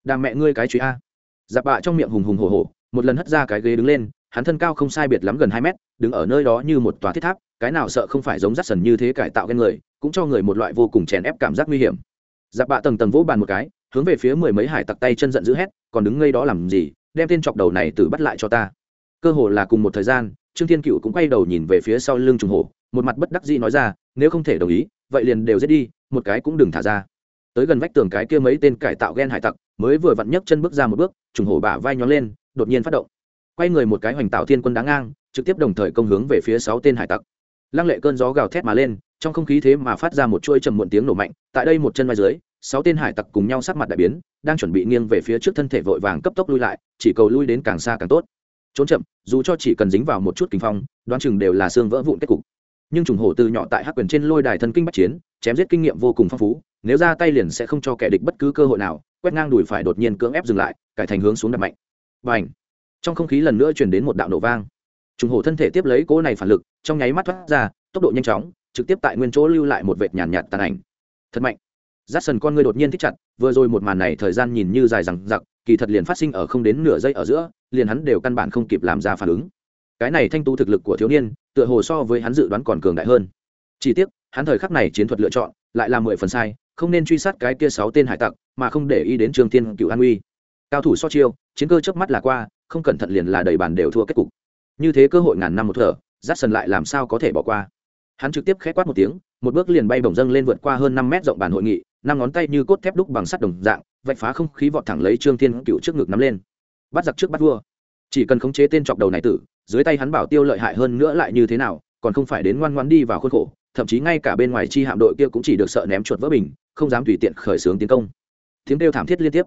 Đàm mẹ ngươi cái truy a. Giặc bạ trong miệng hùng hùng hổ hổ, một lần hất ra cái ghế đứng lên, hắn thân cao không sai biệt lắm gần hai mét, đứng ở nơi đó như một tòa thiết tháp, cái nào sợ không phải giống rắt sần như thế cải tạo cái người cũng cho người một loại vô cùng chèn ép cảm giác nguy hiểm. Giặc bạ tầng tầng vỗ bàn một cái, hướng về phía mười mấy hải tặc tay chân giận dữ hét, còn đứng ngây đó làm gì? Đem tên chọc đầu này từ bắt lại cho ta. Cơ hồ là cùng một thời gian, trương thiên cựu cũng quay đầu nhìn về phía sau lưng trùng hổ, một mặt bất đắc dĩ nói ra, nếu không thể đồng ý, vậy liền đều giết đi, một cái cũng đừng thả ra. Tới gần vách tường cái kia mấy tên cải tạo ghen hải tặc, mới vừa vặn nhấc chân bước ra một bước, trùng hổ bả vai nhón lên, đột nhiên phát động. Quay người một cái hoành tạo thiên quân đáng ngang, trực tiếp đồng thời công hướng về phía sáu tên hải tặc. Lăng lệ cơn gió gào thét mà lên trong không khí thế mà phát ra một chuỗi trầm muộn tiếng nổ mạnh, tại đây một chân vai dưới, sáu tên hải tặc cùng nhau sắc mặt đại biến, đang chuẩn bị nghiêng về phía trước thân thể vội vàng cấp tốc lui lại, chỉ cầu lui đến càng xa càng tốt. Trốn chậm, dù cho chỉ cần dính vào một chút kinh phong, đoán chừng đều là xương vỡ vụn kết cục. Nhưng trùng hổ từ nhỏ tại hắc quyền trên lôi đài thân kinh bắc chiến, chém giết kinh nghiệm vô cùng phong phú, nếu ra tay liền sẽ không cho kẻ địch bất cứ cơ hội nào, quét ngang đùi phải đột nhiên cưỡng ép dừng lại, cải thành hướng xuống đập mạnh. Và ảnh trong không khí lần nữa truyền đến một đạo nổ vang. Trùng hổ thân thể tiếp lấy cỗ này phản lực, trong nháy mắt thoát ra, tốc độ nhanh chóng trực tiếp tại nguyên chỗ lưu lại một vệt nhàn nhạt, nhạt tàn ảnh. Thật mạnh. Rát sần con người đột nhiên thích chặt vừa rồi một màn này thời gian nhìn như dài rằng giặc kỳ thật liền phát sinh ở không đến nửa giây ở giữa liền hắn đều căn bản không kịp làm ra phản ứng. Cái này thanh tú thực lực của thiếu niên tựa hồ so với hắn dự đoán còn cường đại hơn. Chỉ tiếc hắn thời khắc này chiến thuật lựa chọn lại là mười phần sai không nên truy sát cái kia sáu tên hải tặc mà không để ý đến trường tiên cựu an uy. Cao thủ so chiêu chiến cơ chớp mắt là qua không cẩn thận liền là đầy bàn đều thua kết cục. Như thế cơ hội ngàn năm một thở rát sần lại làm sao có thể bỏ qua? Hắn trực tiếp khẽ quát một tiếng, một bước liền bay bổng dâng lên vượt qua hơn năm mét rộng bàn hội nghị, năm ngón tay như cốt thép đúc bằng sắt đồng dạng, vạch phá không khí vọt thẳng lấy trương thiên cựu trước ngực nắm lên. Bắt giặc trước bắt vua. Chỉ cần khống chế tên chọc đầu này tử, dưới tay hắn bảo tiêu lợi hại hơn nữa lại như thế nào, còn không phải đến ngoan ngoan đi vào khuôn khổ, thậm chí ngay cả bên ngoài chi hạm đội kia cũng chỉ được sợ ném chuột vỡ bình, không dám tùy tiện khởi xướng tiến công. Tiếng kêu thảm thiết liên tiếp.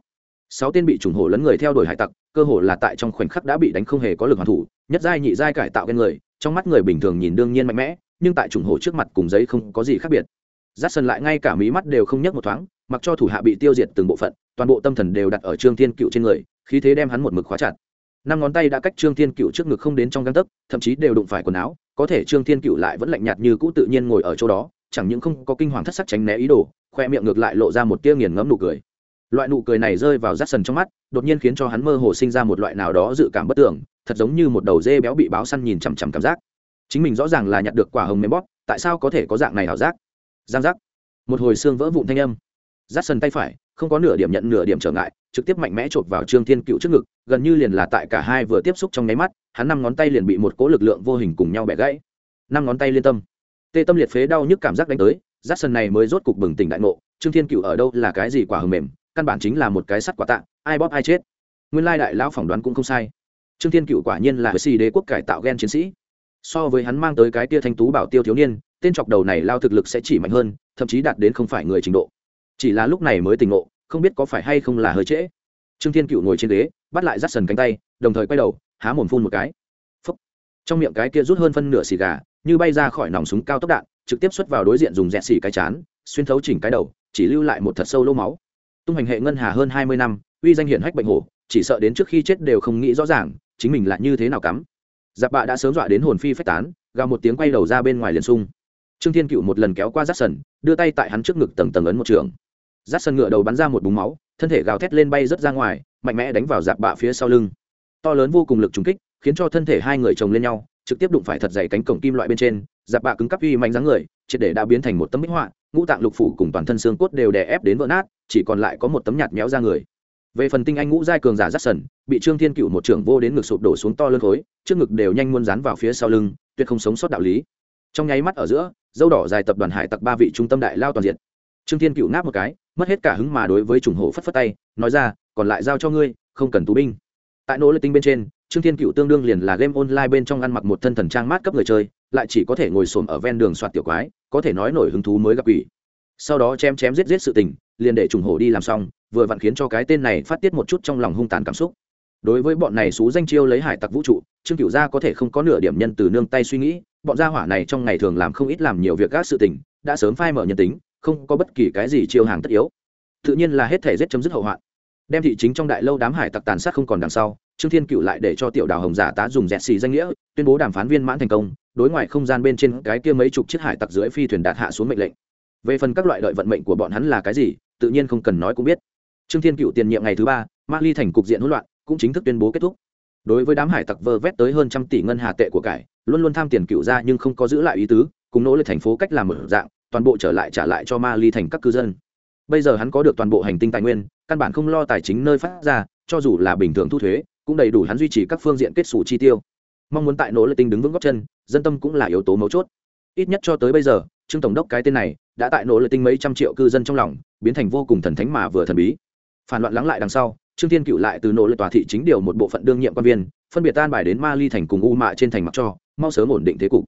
Sáu tên bị trùng hổ lấn người theo đuổi hải tặc, cơ hồ là tại trong khoảnh khắc đã bị đánh không hề có lực hoàn thủ, nhất giai nhị giai cải tạo ghen người, trong mắt người bình thường nhìn đương nhiên mạnh mẽ nhưng tại trùng hổ trước mặt cùng giấy không có gì khác biệt. Giắt sân lại ngay cả mí mắt đều không nhấc một thoáng, mặc cho thủ hạ bị tiêu diệt từng bộ phận, toàn bộ tâm thần đều đặt ở trương thiên cựu trên người, khí thế đem hắn một mực khóa chặt. Năm ngón tay đã cách trương thiên cựu trước ngực không đến trong găng tấc, thậm chí đều đụng phải quần áo, có thể trương thiên cựu lại vẫn lạnh nhạt như cũ tự nhiên ngồi ở chỗ đó, chẳng những không có kinh hoàng thất sắc tránh né ý đồ, khoe miệng ngược lại lộ ra một tia nghiền ngẫm nụ cười. Loại nụ cười này rơi vào rát sần trong mắt, đột nhiên khiến cho hắn mơ hồ sinh ra một loại nào đó dự cảm bất tưởng, thật giống như một đầu dê béo bị báo săn nhìn chằm chằm cảm giác chính mình rõ ràng là nhặt được quả hồng mềm bóp, tại sao có thể có dạng này ảo giác? Giang giác. Một hồi xương vỡ vụn thanh âm. Rát sần tay phải, không có nửa điểm nhận nửa điểm trở ngại, trực tiếp mạnh mẽ chộp vào trương thiên cựu trước ngực, gần như liền là tại cả hai vừa tiếp xúc trong nháy mắt, hắn năm ngón tay liền bị một cỗ lực lượng vô hình cùng nhau bẻ gãy. Năm ngón tay liên tâm. Tê tâm liệt phế đau nhức cảm giác đánh tới, rát sần này mới rốt cục bừng tỉnh đại ngộ, trương thiên cựu ở đâu, là cái gì quả hầm mềm, căn bản chính là một cái sắt quả tạ, ai bóp ai chết. Nguyên lai đại lão phỏng đoán cũng không sai. Trương thiên cựu quả nhiên là hệ sĩ đế quốc cải tạo gen chiến sĩ so với hắn mang tới cái tia thanh tú bảo tiêu thiếu niên, tên chọc đầu này lao thực lực sẽ chỉ mạnh hơn, thậm chí đạt đến không phải người trình độ. Chỉ là lúc này mới tỉnh ngộ, không biết có phải hay không là hơi trễ. Trương thiên cựu ngồi trên ghế, bắt lại rắt sần cánh tay, đồng thời quay đầu, há mồm phun một cái. Phúc. trong miệng cái kia rút hơn phân nửa xì gà, như bay ra khỏi nòng súng cao tốc đạn, trực tiếp xuất vào đối diện dùng dẹt xì cái chán, xuyên thấu chỉnh cái đầu, chỉ lưu lại một thật sâu lỗ máu. Tung hành hệ ngân hà hơn hai mươi năm, uy danh hiển hách bệnh hổ, chỉ sợ đến trước khi chết đều không nghĩ rõ ràng, chính mình là như thế nào cắm giặc bạ đã sớm dọa đến hồn phi phách tán, gào một tiếng quay đầu ra bên ngoài liền sung trương thiên cựu một lần kéo qua rát sần đưa tay tại hắn trước ngực tầng tầng ấn một trường. Rát sần ngựa đầu bắn ra một búng máu, thân thể gào thét lên bay rớt ra ngoài, mạnh mẽ đánh vào giặc bạ phía sau lưng. To lớn vô cùng lực trúng kích, khiến cho thân thể hai người chồng lên nhau, trực tiếp đụng phải thật dày cánh cổng kim loại bên trên giặc bạ cứng cắp uy mạnh dáng người, triệt để đã biến thành một tấm bích họa, ngũ tạng lục phủ cùng toàn thân xương cốt đều đè ép đến vỡ nát, chỉ còn lại có một tấm nhạt méo ra người về phần tinh anh ngũ giai cường giả rát sần, bị trương thiên cựu một trưởng vô đến ngực sụp đổ xuống to lưng khối, trước ngực đều nhanh muôn rán vào phía sau lưng, tuyệt không sống sót đạo lý. Trong nháy mắt ở giữa, dâu đỏ dài tập đoàn hải tặc ba vị trung tâm đại lao toàn diện. Trương thiên cựu ngáp một cái, mất hết cả hứng mà đối với trùng hổ phất phất tay, nói ra, còn lại giao cho ngươi, không cần tù binh. Tại nỗ lực tinh bên trên, trương thiên cựu tương đương liền là game online bên trong ăn mặc một thân thần trang mát cấp người chơi, lại chỉ có thể ngồi xổm ở ven đường soạt tiểu quái, có thể nói nổi hứng thú mới gặp quỷ. Sau đó chém chém giết giết sự tình, liền để trùng hổ đi làm xong vừa vặn khiến cho cái tên này phát tiết một chút trong lòng hung tàn cảm xúc. Đối với bọn này xú danh chiêu lấy hải tặc vũ trụ, trương cửu gia có thể không có nửa điểm nhân từ nương tay suy nghĩ, bọn gia hỏa này trong ngày thường làm không ít làm nhiều việc các sự tình, đã sớm phai mở nhân tính, không có bất kỳ cái gì chiêu hàng tất yếu. Tự nhiên là hết thể giết chấm dứt hậu hoạn. Đem thị chính trong đại lâu đám hải tặc tàn sát không còn đằng sau, trương thiên cựu lại để cho tiểu đào hồng giả tá dùng dẹt xì danh nghĩa, tuyên bố đàm phán viên mãn thành công, đối ngoại không gian bên trên cái kia mấy chục chiếc hải tặc dưới phi thuyền đạt hạ xuống mệnh lệnh. Về phần các loại đợi vận mệnh của bọn hắn là cái gì, tự nhiên không cần nói cũng biết trương thiên cựu tiền nhiệm ngày thứ ba, ma ly thành cục diện hỗn loạn, cũng chính thức tuyên bố kết thúc. Đối với đám hải tặc vơ vét tới hơn trăm tỷ ngân hà tệ của cải, luôn luôn tham tiền cựu ra nhưng không có giữ lại ý tứ, cùng nỗ lực thành phố cách làm mở dạng, toàn bộ trở lại trả lại cho ma ly thành các cư dân. Bây giờ hắn có được toàn bộ hành tinh tài nguyên, căn bản không lo tài chính nơi phát ra, cho dù là bình thường thu thuế, cũng đầy đủ hắn duy trì các phương diện kết xù chi tiêu. Mong muốn tại nỗ lực tinh đứng vững góc chân, dân tâm cũng là yếu tố mấu chốt. Ít nhất cho tới bây giờ, trương tổng đốc cái tên này, đã tại nỗ lực tinh mấy trăm triệu cư dân trong lòng, biến thành vô cùng thần thánh mà vừa thần bí phản loạn lắng lại đằng sau, trương thiên cựu lại từ nỗ lực tòa thị chính điều một bộ phận đương nhiệm quan viên, phân biệt tan bài đến ma ly thành cùng u mạ trên thành mặc cho, mau sớm ổn định thế cục.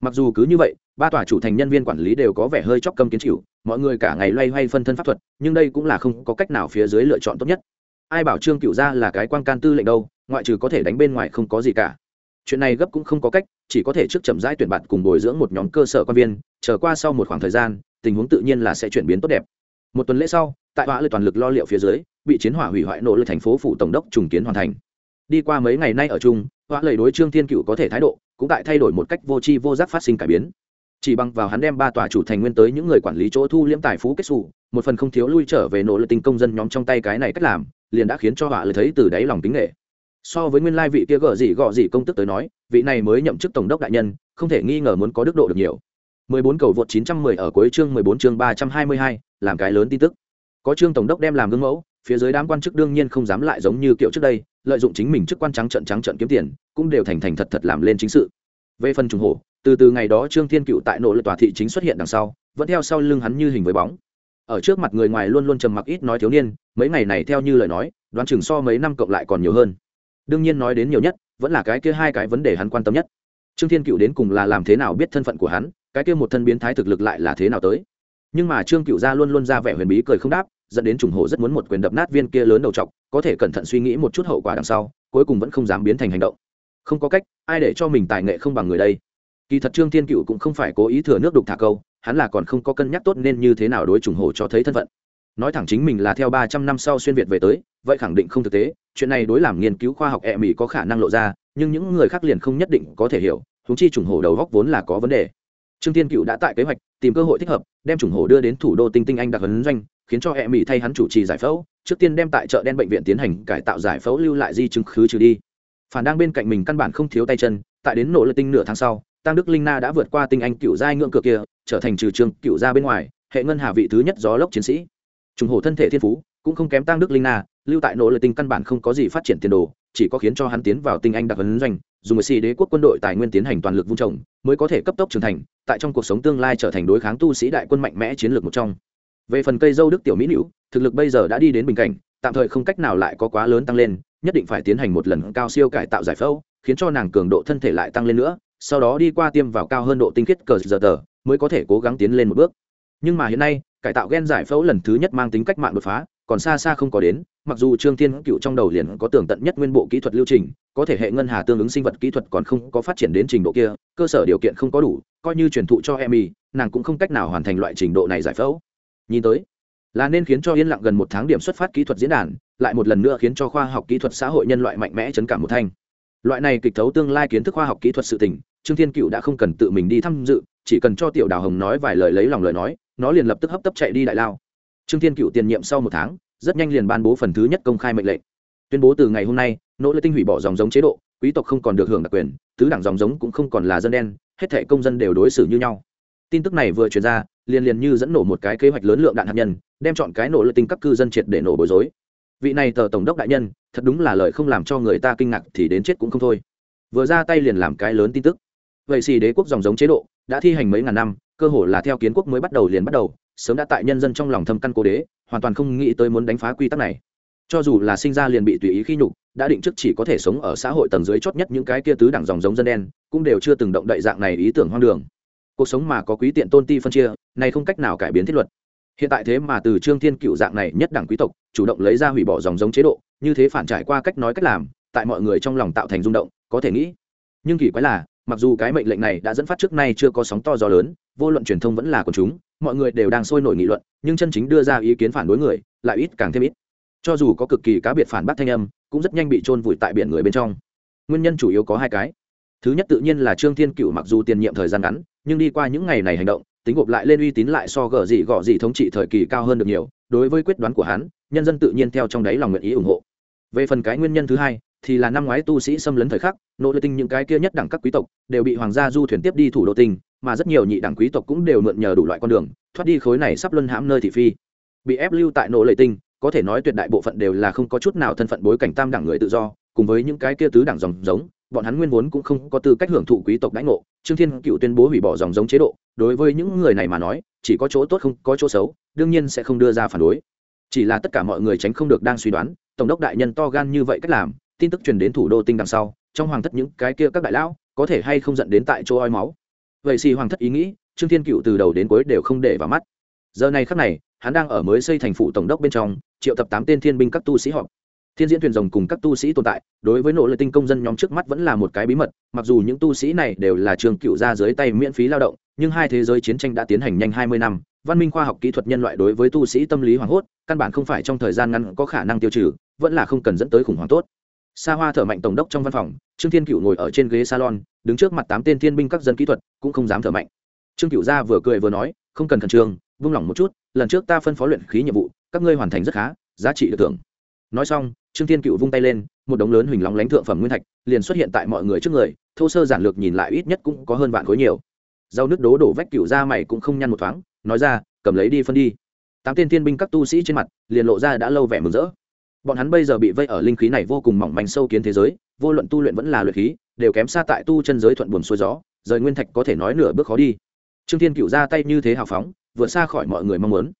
Mặc dù cứ như vậy, ba tòa chủ thành nhân viên quản lý đều có vẻ hơi chóc cầm kiến chịu, mọi người cả ngày loay hoay phân thân pháp thuật, nhưng đây cũng là không có cách nào phía dưới lựa chọn tốt nhất. Ai bảo trương cựu ra là cái quan can tư lệnh đâu, ngoại trừ có thể đánh bên ngoài không có gì cả. Chuyện này gấp cũng không có cách, chỉ có thể trước chậm rãi tuyển bạn cùng bồi dưỡng một nhóm cơ sở quan viên trở qua sau một khoảng thời gian, tình huống tự nhiên là sẽ chuyển biến tốt đẹp một tuần lễ sau tại hỏa lợi toàn lực lo liệu phía dưới bị chiến hỏa hủy hoại nổ lên thành phố phủ tổng đốc trùng kiến hoàn thành. Đi qua mấy ngày nay ở chung hỏa lời đối trương thiên cựu có thể thái độ cũng tại thay đổi một cách vô tri vô giác phát sinh cải biến. Chỉ bằng vào hắn đem ba tòa chủ thành nguyên tới những người quản lý chỗ thu liễm tài phú kết xù một phần không thiếu lui trở về nỗ lực tình công dân nhóm trong tay cái này cách làm liền đã khiến cho họa lời thấy từ đáy lòng tính nghệ so với nguyên lai vị kia gở gì gọ gì công tức tới nói vị này mới nhậm chức tổng đốc đại nhân không thể nghi ngờ muốn có đức độ được nhiều. 14 cầu vượt 910 ở cuối chương 14 chương 322, làm cái lớn tin tức. Có trương tổng đốc đem làm gương mẫu, phía dưới đám quan chức đương nhiên không dám lại giống như kiểu trước đây, lợi dụng chính mình chức quan trắng trận trắng trận kiếm tiền, cũng đều thành thành thật thật làm lên chính sự. Về phần trùng hổ, từ từ ngày đó trương thiên cựu tại nội lực tòa thị chính xuất hiện đằng sau, vẫn theo sau lưng hắn như hình với bóng. Ở trước mặt người ngoài luôn luôn trầm mặc ít nói thiếu niên, mấy ngày này theo như lời nói, đoán chừng so mấy năm cộng lại còn nhiều hơn. Đương nhiên nói đến nhiều nhất, vẫn là cái kia hai cái vấn đề hắn quan tâm nhất. Trương thiên cựu đến cùng là làm thế nào biết thân phận của hắn, cái kia một thân biến thái thực lực lại là thế nào tới nhưng mà trương cựu gia luôn luôn ra vẻ huyền bí cười không đáp, dẫn đến trùng hổ rất muốn một quyền đập nát viên kia lớn đầu t có thể cẩn thận suy nghĩ một chút hậu quả đằng sau, cuối cùng vẫn không dám biến thành hành động. Không có cách, ai để cho mình tài nghệ không bằng người đây? Kỳ thật trương thiên cựu cũng không phải cố ý thừa nước đục thả câu, hắn là còn không có cân nhắc tốt nên như thế nào đối trùng hổ cho thấy thân phận. Nói thẳng chính mình là theo ba trăm năm sau xuyên việt về tới, vậy khẳng định không thực tế, chuyện này đối làm nghiên cứu khoa học e mỹ có khả năng lộ ra, nhưng những người khác liền không nhất định có thể hiểu húng chi trùng hổ đầu góc vốn là có vấn đề trương thiên cựu đã tại kế hoạch, tìm cơ hội thích hợp, đem trùng hổ đưa đến thủ đô tinh tinh anh đặc huấn doanh, khiến cho hệ mỹ thay hắn chủ trì giải phẫu, trước tiên đem tại chợ đen bệnh viện tiến hành cải tạo giải phẫu lưu lại di chứng khứ trừ đi. Phản đang bên cạnh mình căn bản không thiếu tay chân, tại đến nỗ lực tinh nửa tháng sau, tăng đức linh na đã vượt qua tinh anh cựu giai ngưỡng cửa kia, trở thành trừ trường cựu gia bên ngoài, hệ ngân hà vị thứ nhất gió lốc chiến sĩ. Trùng hổ thân thể thiên phú cũng không kém tăng đức linh na, lưu tại nỗ lợi tinh căn bản không có gì phát triển tiền đồ, chỉ có khiến cho hắn tiến vào tinh anh đặc huấn doanh, dùng một xì đế quốc quân đội tài nguyên tiến hành toàn lực vung trồng, mới có thể cấp tốc trưởng thành, tại trong cuộc sống tương lai trở thành đối kháng tu sĩ đại quân mạnh mẽ chiến lược một trong. Về phần cây dâu đức tiểu mỹ nữ, thực lực bây giờ đã đi đến bình cảnh, tạm thời không cách nào lại có quá lớn tăng lên, nhất định phải tiến hành một lần cao siêu cải tạo giải phẫu, khiến cho nàng cường độ thân thể lại tăng lên nữa, sau đó đi qua tiêm vào cao hơn độ tinh khiết cờ giờ tờ, mới có thể cố gắng tiến lên một bước. Nhưng mà hiện nay, cải tạo gen giải phẫu lần thứ nhất mang tính cách mạng đột phá còn xa xa không có đến, mặc dù trương thiên cựu trong đầu liền có tường tận nhất nguyên bộ kỹ thuật lưu trình, có thể hệ ngân hà tương ứng sinh vật kỹ thuật còn không có phát triển đến trình độ kia, cơ sở điều kiện không có đủ, coi như truyền thụ cho emmy nàng cũng không cách nào hoàn thành loại trình độ này giải phẫu. Nhìn tới, là nên khiến cho yên lặng gần một tháng điểm xuất phát kỹ thuật diễn đàn, lại một lần nữa khiến cho khoa học kỹ thuật xã hội nhân loại mạnh mẽ chấn cảm một thanh. Loại này kịch thấu tương lai kiến thức khoa học kỹ thuật sự tình, trương thiên cựu đã không cần tự mình đi tham dự, chỉ cần cho tiểu đào hồng nói vài lời lấy lòng lời nói, nó liền lập tức hấp tấp chạy đi đại lao trương thiên cựu tiền nhiệm sau một tháng, rất nhanh liền ban bố phần thứ nhất công khai mệnh lệnh. Tuyên bố từ ngày hôm nay, nỗ lực tinh hủy bỏ dòng giống chế độ, quý tộc không còn được hưởng đặc quyền, tứ đảng dòng giống cũng không còn là dân đen, hết thệ công dân đều đối xử như nhau. Tin tức này vừa truyền ra, liền liền như dẫn nổ một cái kế hoạch lớn lượng đạn hạt nhân, đem chọn cái nổ lực tinh các cư dân triệt để nổ bối rối. Vị này tờ tổng đốc đại nhân, thật đúng là lời không làm cho người ta kinh ngạc thì đến chết cũng không thôi. Vừa ra tay liền làm cái lớn tin tức. Vậy xì đế quốc dòng giống chế độ đã thi hành mấy ngàn năm, cơ hồ là theo kiến quốc mới bắt đầu liền bắt đầu sớm đã tại nhân dân trong lòng thâm căn cố đế, hoàn toàn không nghĩ tới muốn đánh phá quy tắc này. Cho dù là sinh ra liền bị tùy ý khi nhục, đã định trước chỉ có thể sống ở xã hội tầng dưới chót nhất những cái kia tứ đẳng dòng giống dân đen, cũng đều chưa từng động đậy dạng này ý tưởng hoang đường. Cuộc sống mà có quý tiện tôn ti phân chia, này không cách nào cải biến thiết luật. Hiện tại thế mà từ trương thiên cựu dạng này nhất đẳng quý tộc, chủ động lấy ra hủy bỏ dòng giống chế độ, như thế phản trải qua cách nói cách làm, tại mọi người trong lòng tạo thành rung động, có thể nghĩ. Nhưng kỳ quái là, mặc dù cái mệnh lệnh này đã dẫn phát trước nay chưa có sóng to gió lớn, vô luận truyền thông vẫn là của chúng mọi người đều đang sôi nổi nghị luận, nhưng chân chính đưa ra ý kiến phản đối người, lại ít càng thêm ít. Cho dù có cực kỳ cá biệt phản bác thanh âm, cũng rất nhanh bị trôn vùi tại biển người bên trong. Nguyên nhân chủ yếu có hai cái. Thứ nhất tự nhiên là trương thiên cựu mặc dù tiền nhiệm thời gian ngắn, nhưng đi qua những ngày này hành động, tính gộp lại lên uy tín lại so gở gì gọ gì thống trị thời kỳ cao hơn được nhiều, đối với quyết đoán của hắn, nhân dân tự nhiên theo trong đáy lòng nguyện ý ủng hộ. Về phần cái nguyên nhân thứ hai, thì là năm ngoái tu sĩ xâm lấn thời khắc nỗ lực tinh những cái kia nhất đẳng các quý tộc, đều bị hoàng gia du thuyền tiếp đi thủ đô tinh mà rất nhiều nhị đẳng quý tộc cũng đều mượn nhờ đủ loại con đường, thoát đi khối này sắp luân hãm nơi thị phi. Bị ép lưu tại nỗ lệ tinh, có thể nói tuyệt đại bộ phận đều là không có chút nào thân phận bối cảnh tam đẳng người tự do, cùng với những cái kia tứ đẳng dòng giống, bọn hắn nguyên vốn cũng không có tư cách hưởng thụ quý tộc đãi ngộ. Trương thiên cựu tuyên bố hủy bỏ dòng giống chế độ, đối với những người này mà nói, chỉ có chỗ tốt không có chỗ xấu, đương nhiên sẽ không đưa ra phản đối. Chỉ là tất cả mọi người tránh không được đang suy đoán, tổng đốc đại nhân to gan như vậy cách làm, tin tức truyền đến thủ đô tinh đằng sau, trong hoàng thất những cái kia các đại lão, có thể hay không dẫn đến tại chỗ oi máu vậy xì hoàng thất ý nghĩ, trương thiên cựu từ đầu đến cuối đều không để vào mắt. Giờ này khắc này, hắn đang ở mới xây thành phủ tổng đốc bên trong, triệu tập tám tên thiên binh các tu sĩ họp. Thiên diễn thuyền rồng cùng các tu sĩ tồn tại, đối với nỗ lực tinh công dân nhóm trước mắt vẫn là một cái bí mật, mặc dù những tu sĩ này đều là trường cựu ra dưới tay miễn phí lao động, nhưng hai thế giới chiến tranh đã tiến hành nhanh hai mươi năm, văn minh khoa học kỹ thuật nhân loại đối với tu sĩ tâm lý hoảng hốt, căn bản không phải trong thời gian ngắn có khả năng tiêu trừ, vẫn là không cần dẫn tới khủng hoảng tốt. Xa hoa thở mạnh tổng đốc trong văn phòng, trương thiên cựu ngồi ở trên ghế salon đứng trước mặt tám tên thiên binh các dân kỹ thuật, cũng không dám thở mạnh. Trương cựu gia vừa cười vừa nói, không cần khẩn trương, vung lòng một chút, lần trước ta phân phó luyện khí nhiệm vụ, các ngươi hoàn thành rất khá, giá trị được thưởng. Nói xong, trương thiên cựu vung tay lên, một đống lớn huỳnh lóng lánh thượng phẩm nguyên thạch liền xuất hiện tại mọi người trước người, thô sơ giản lược nhìn lại ít nhất cũng có hơn vạn khối nhiều. Rau nước đố đổ vách cựu ra mày cũng không nhăn một thoáng, nói ra, cầm lấy đi phân đi. Tám tên thiên binh các tu sĩ trên mặt liền lộ ra đã lâu vẻ mừng rỡ. Bọn hắn bây giờ bị vây ở linh khí này vô cùng mỏng manh sâu kiến thế giới, vô luận tu luyện vẫn là luyện khí đều kém xa tại tu chân giới thuận buồn xuôi gió, rời nguyên thạch có thể nói nửa bước khó đi. Trương thiên cựu ra tay như thế hào phóng, vượt xa khỏi mọi người mong muốn.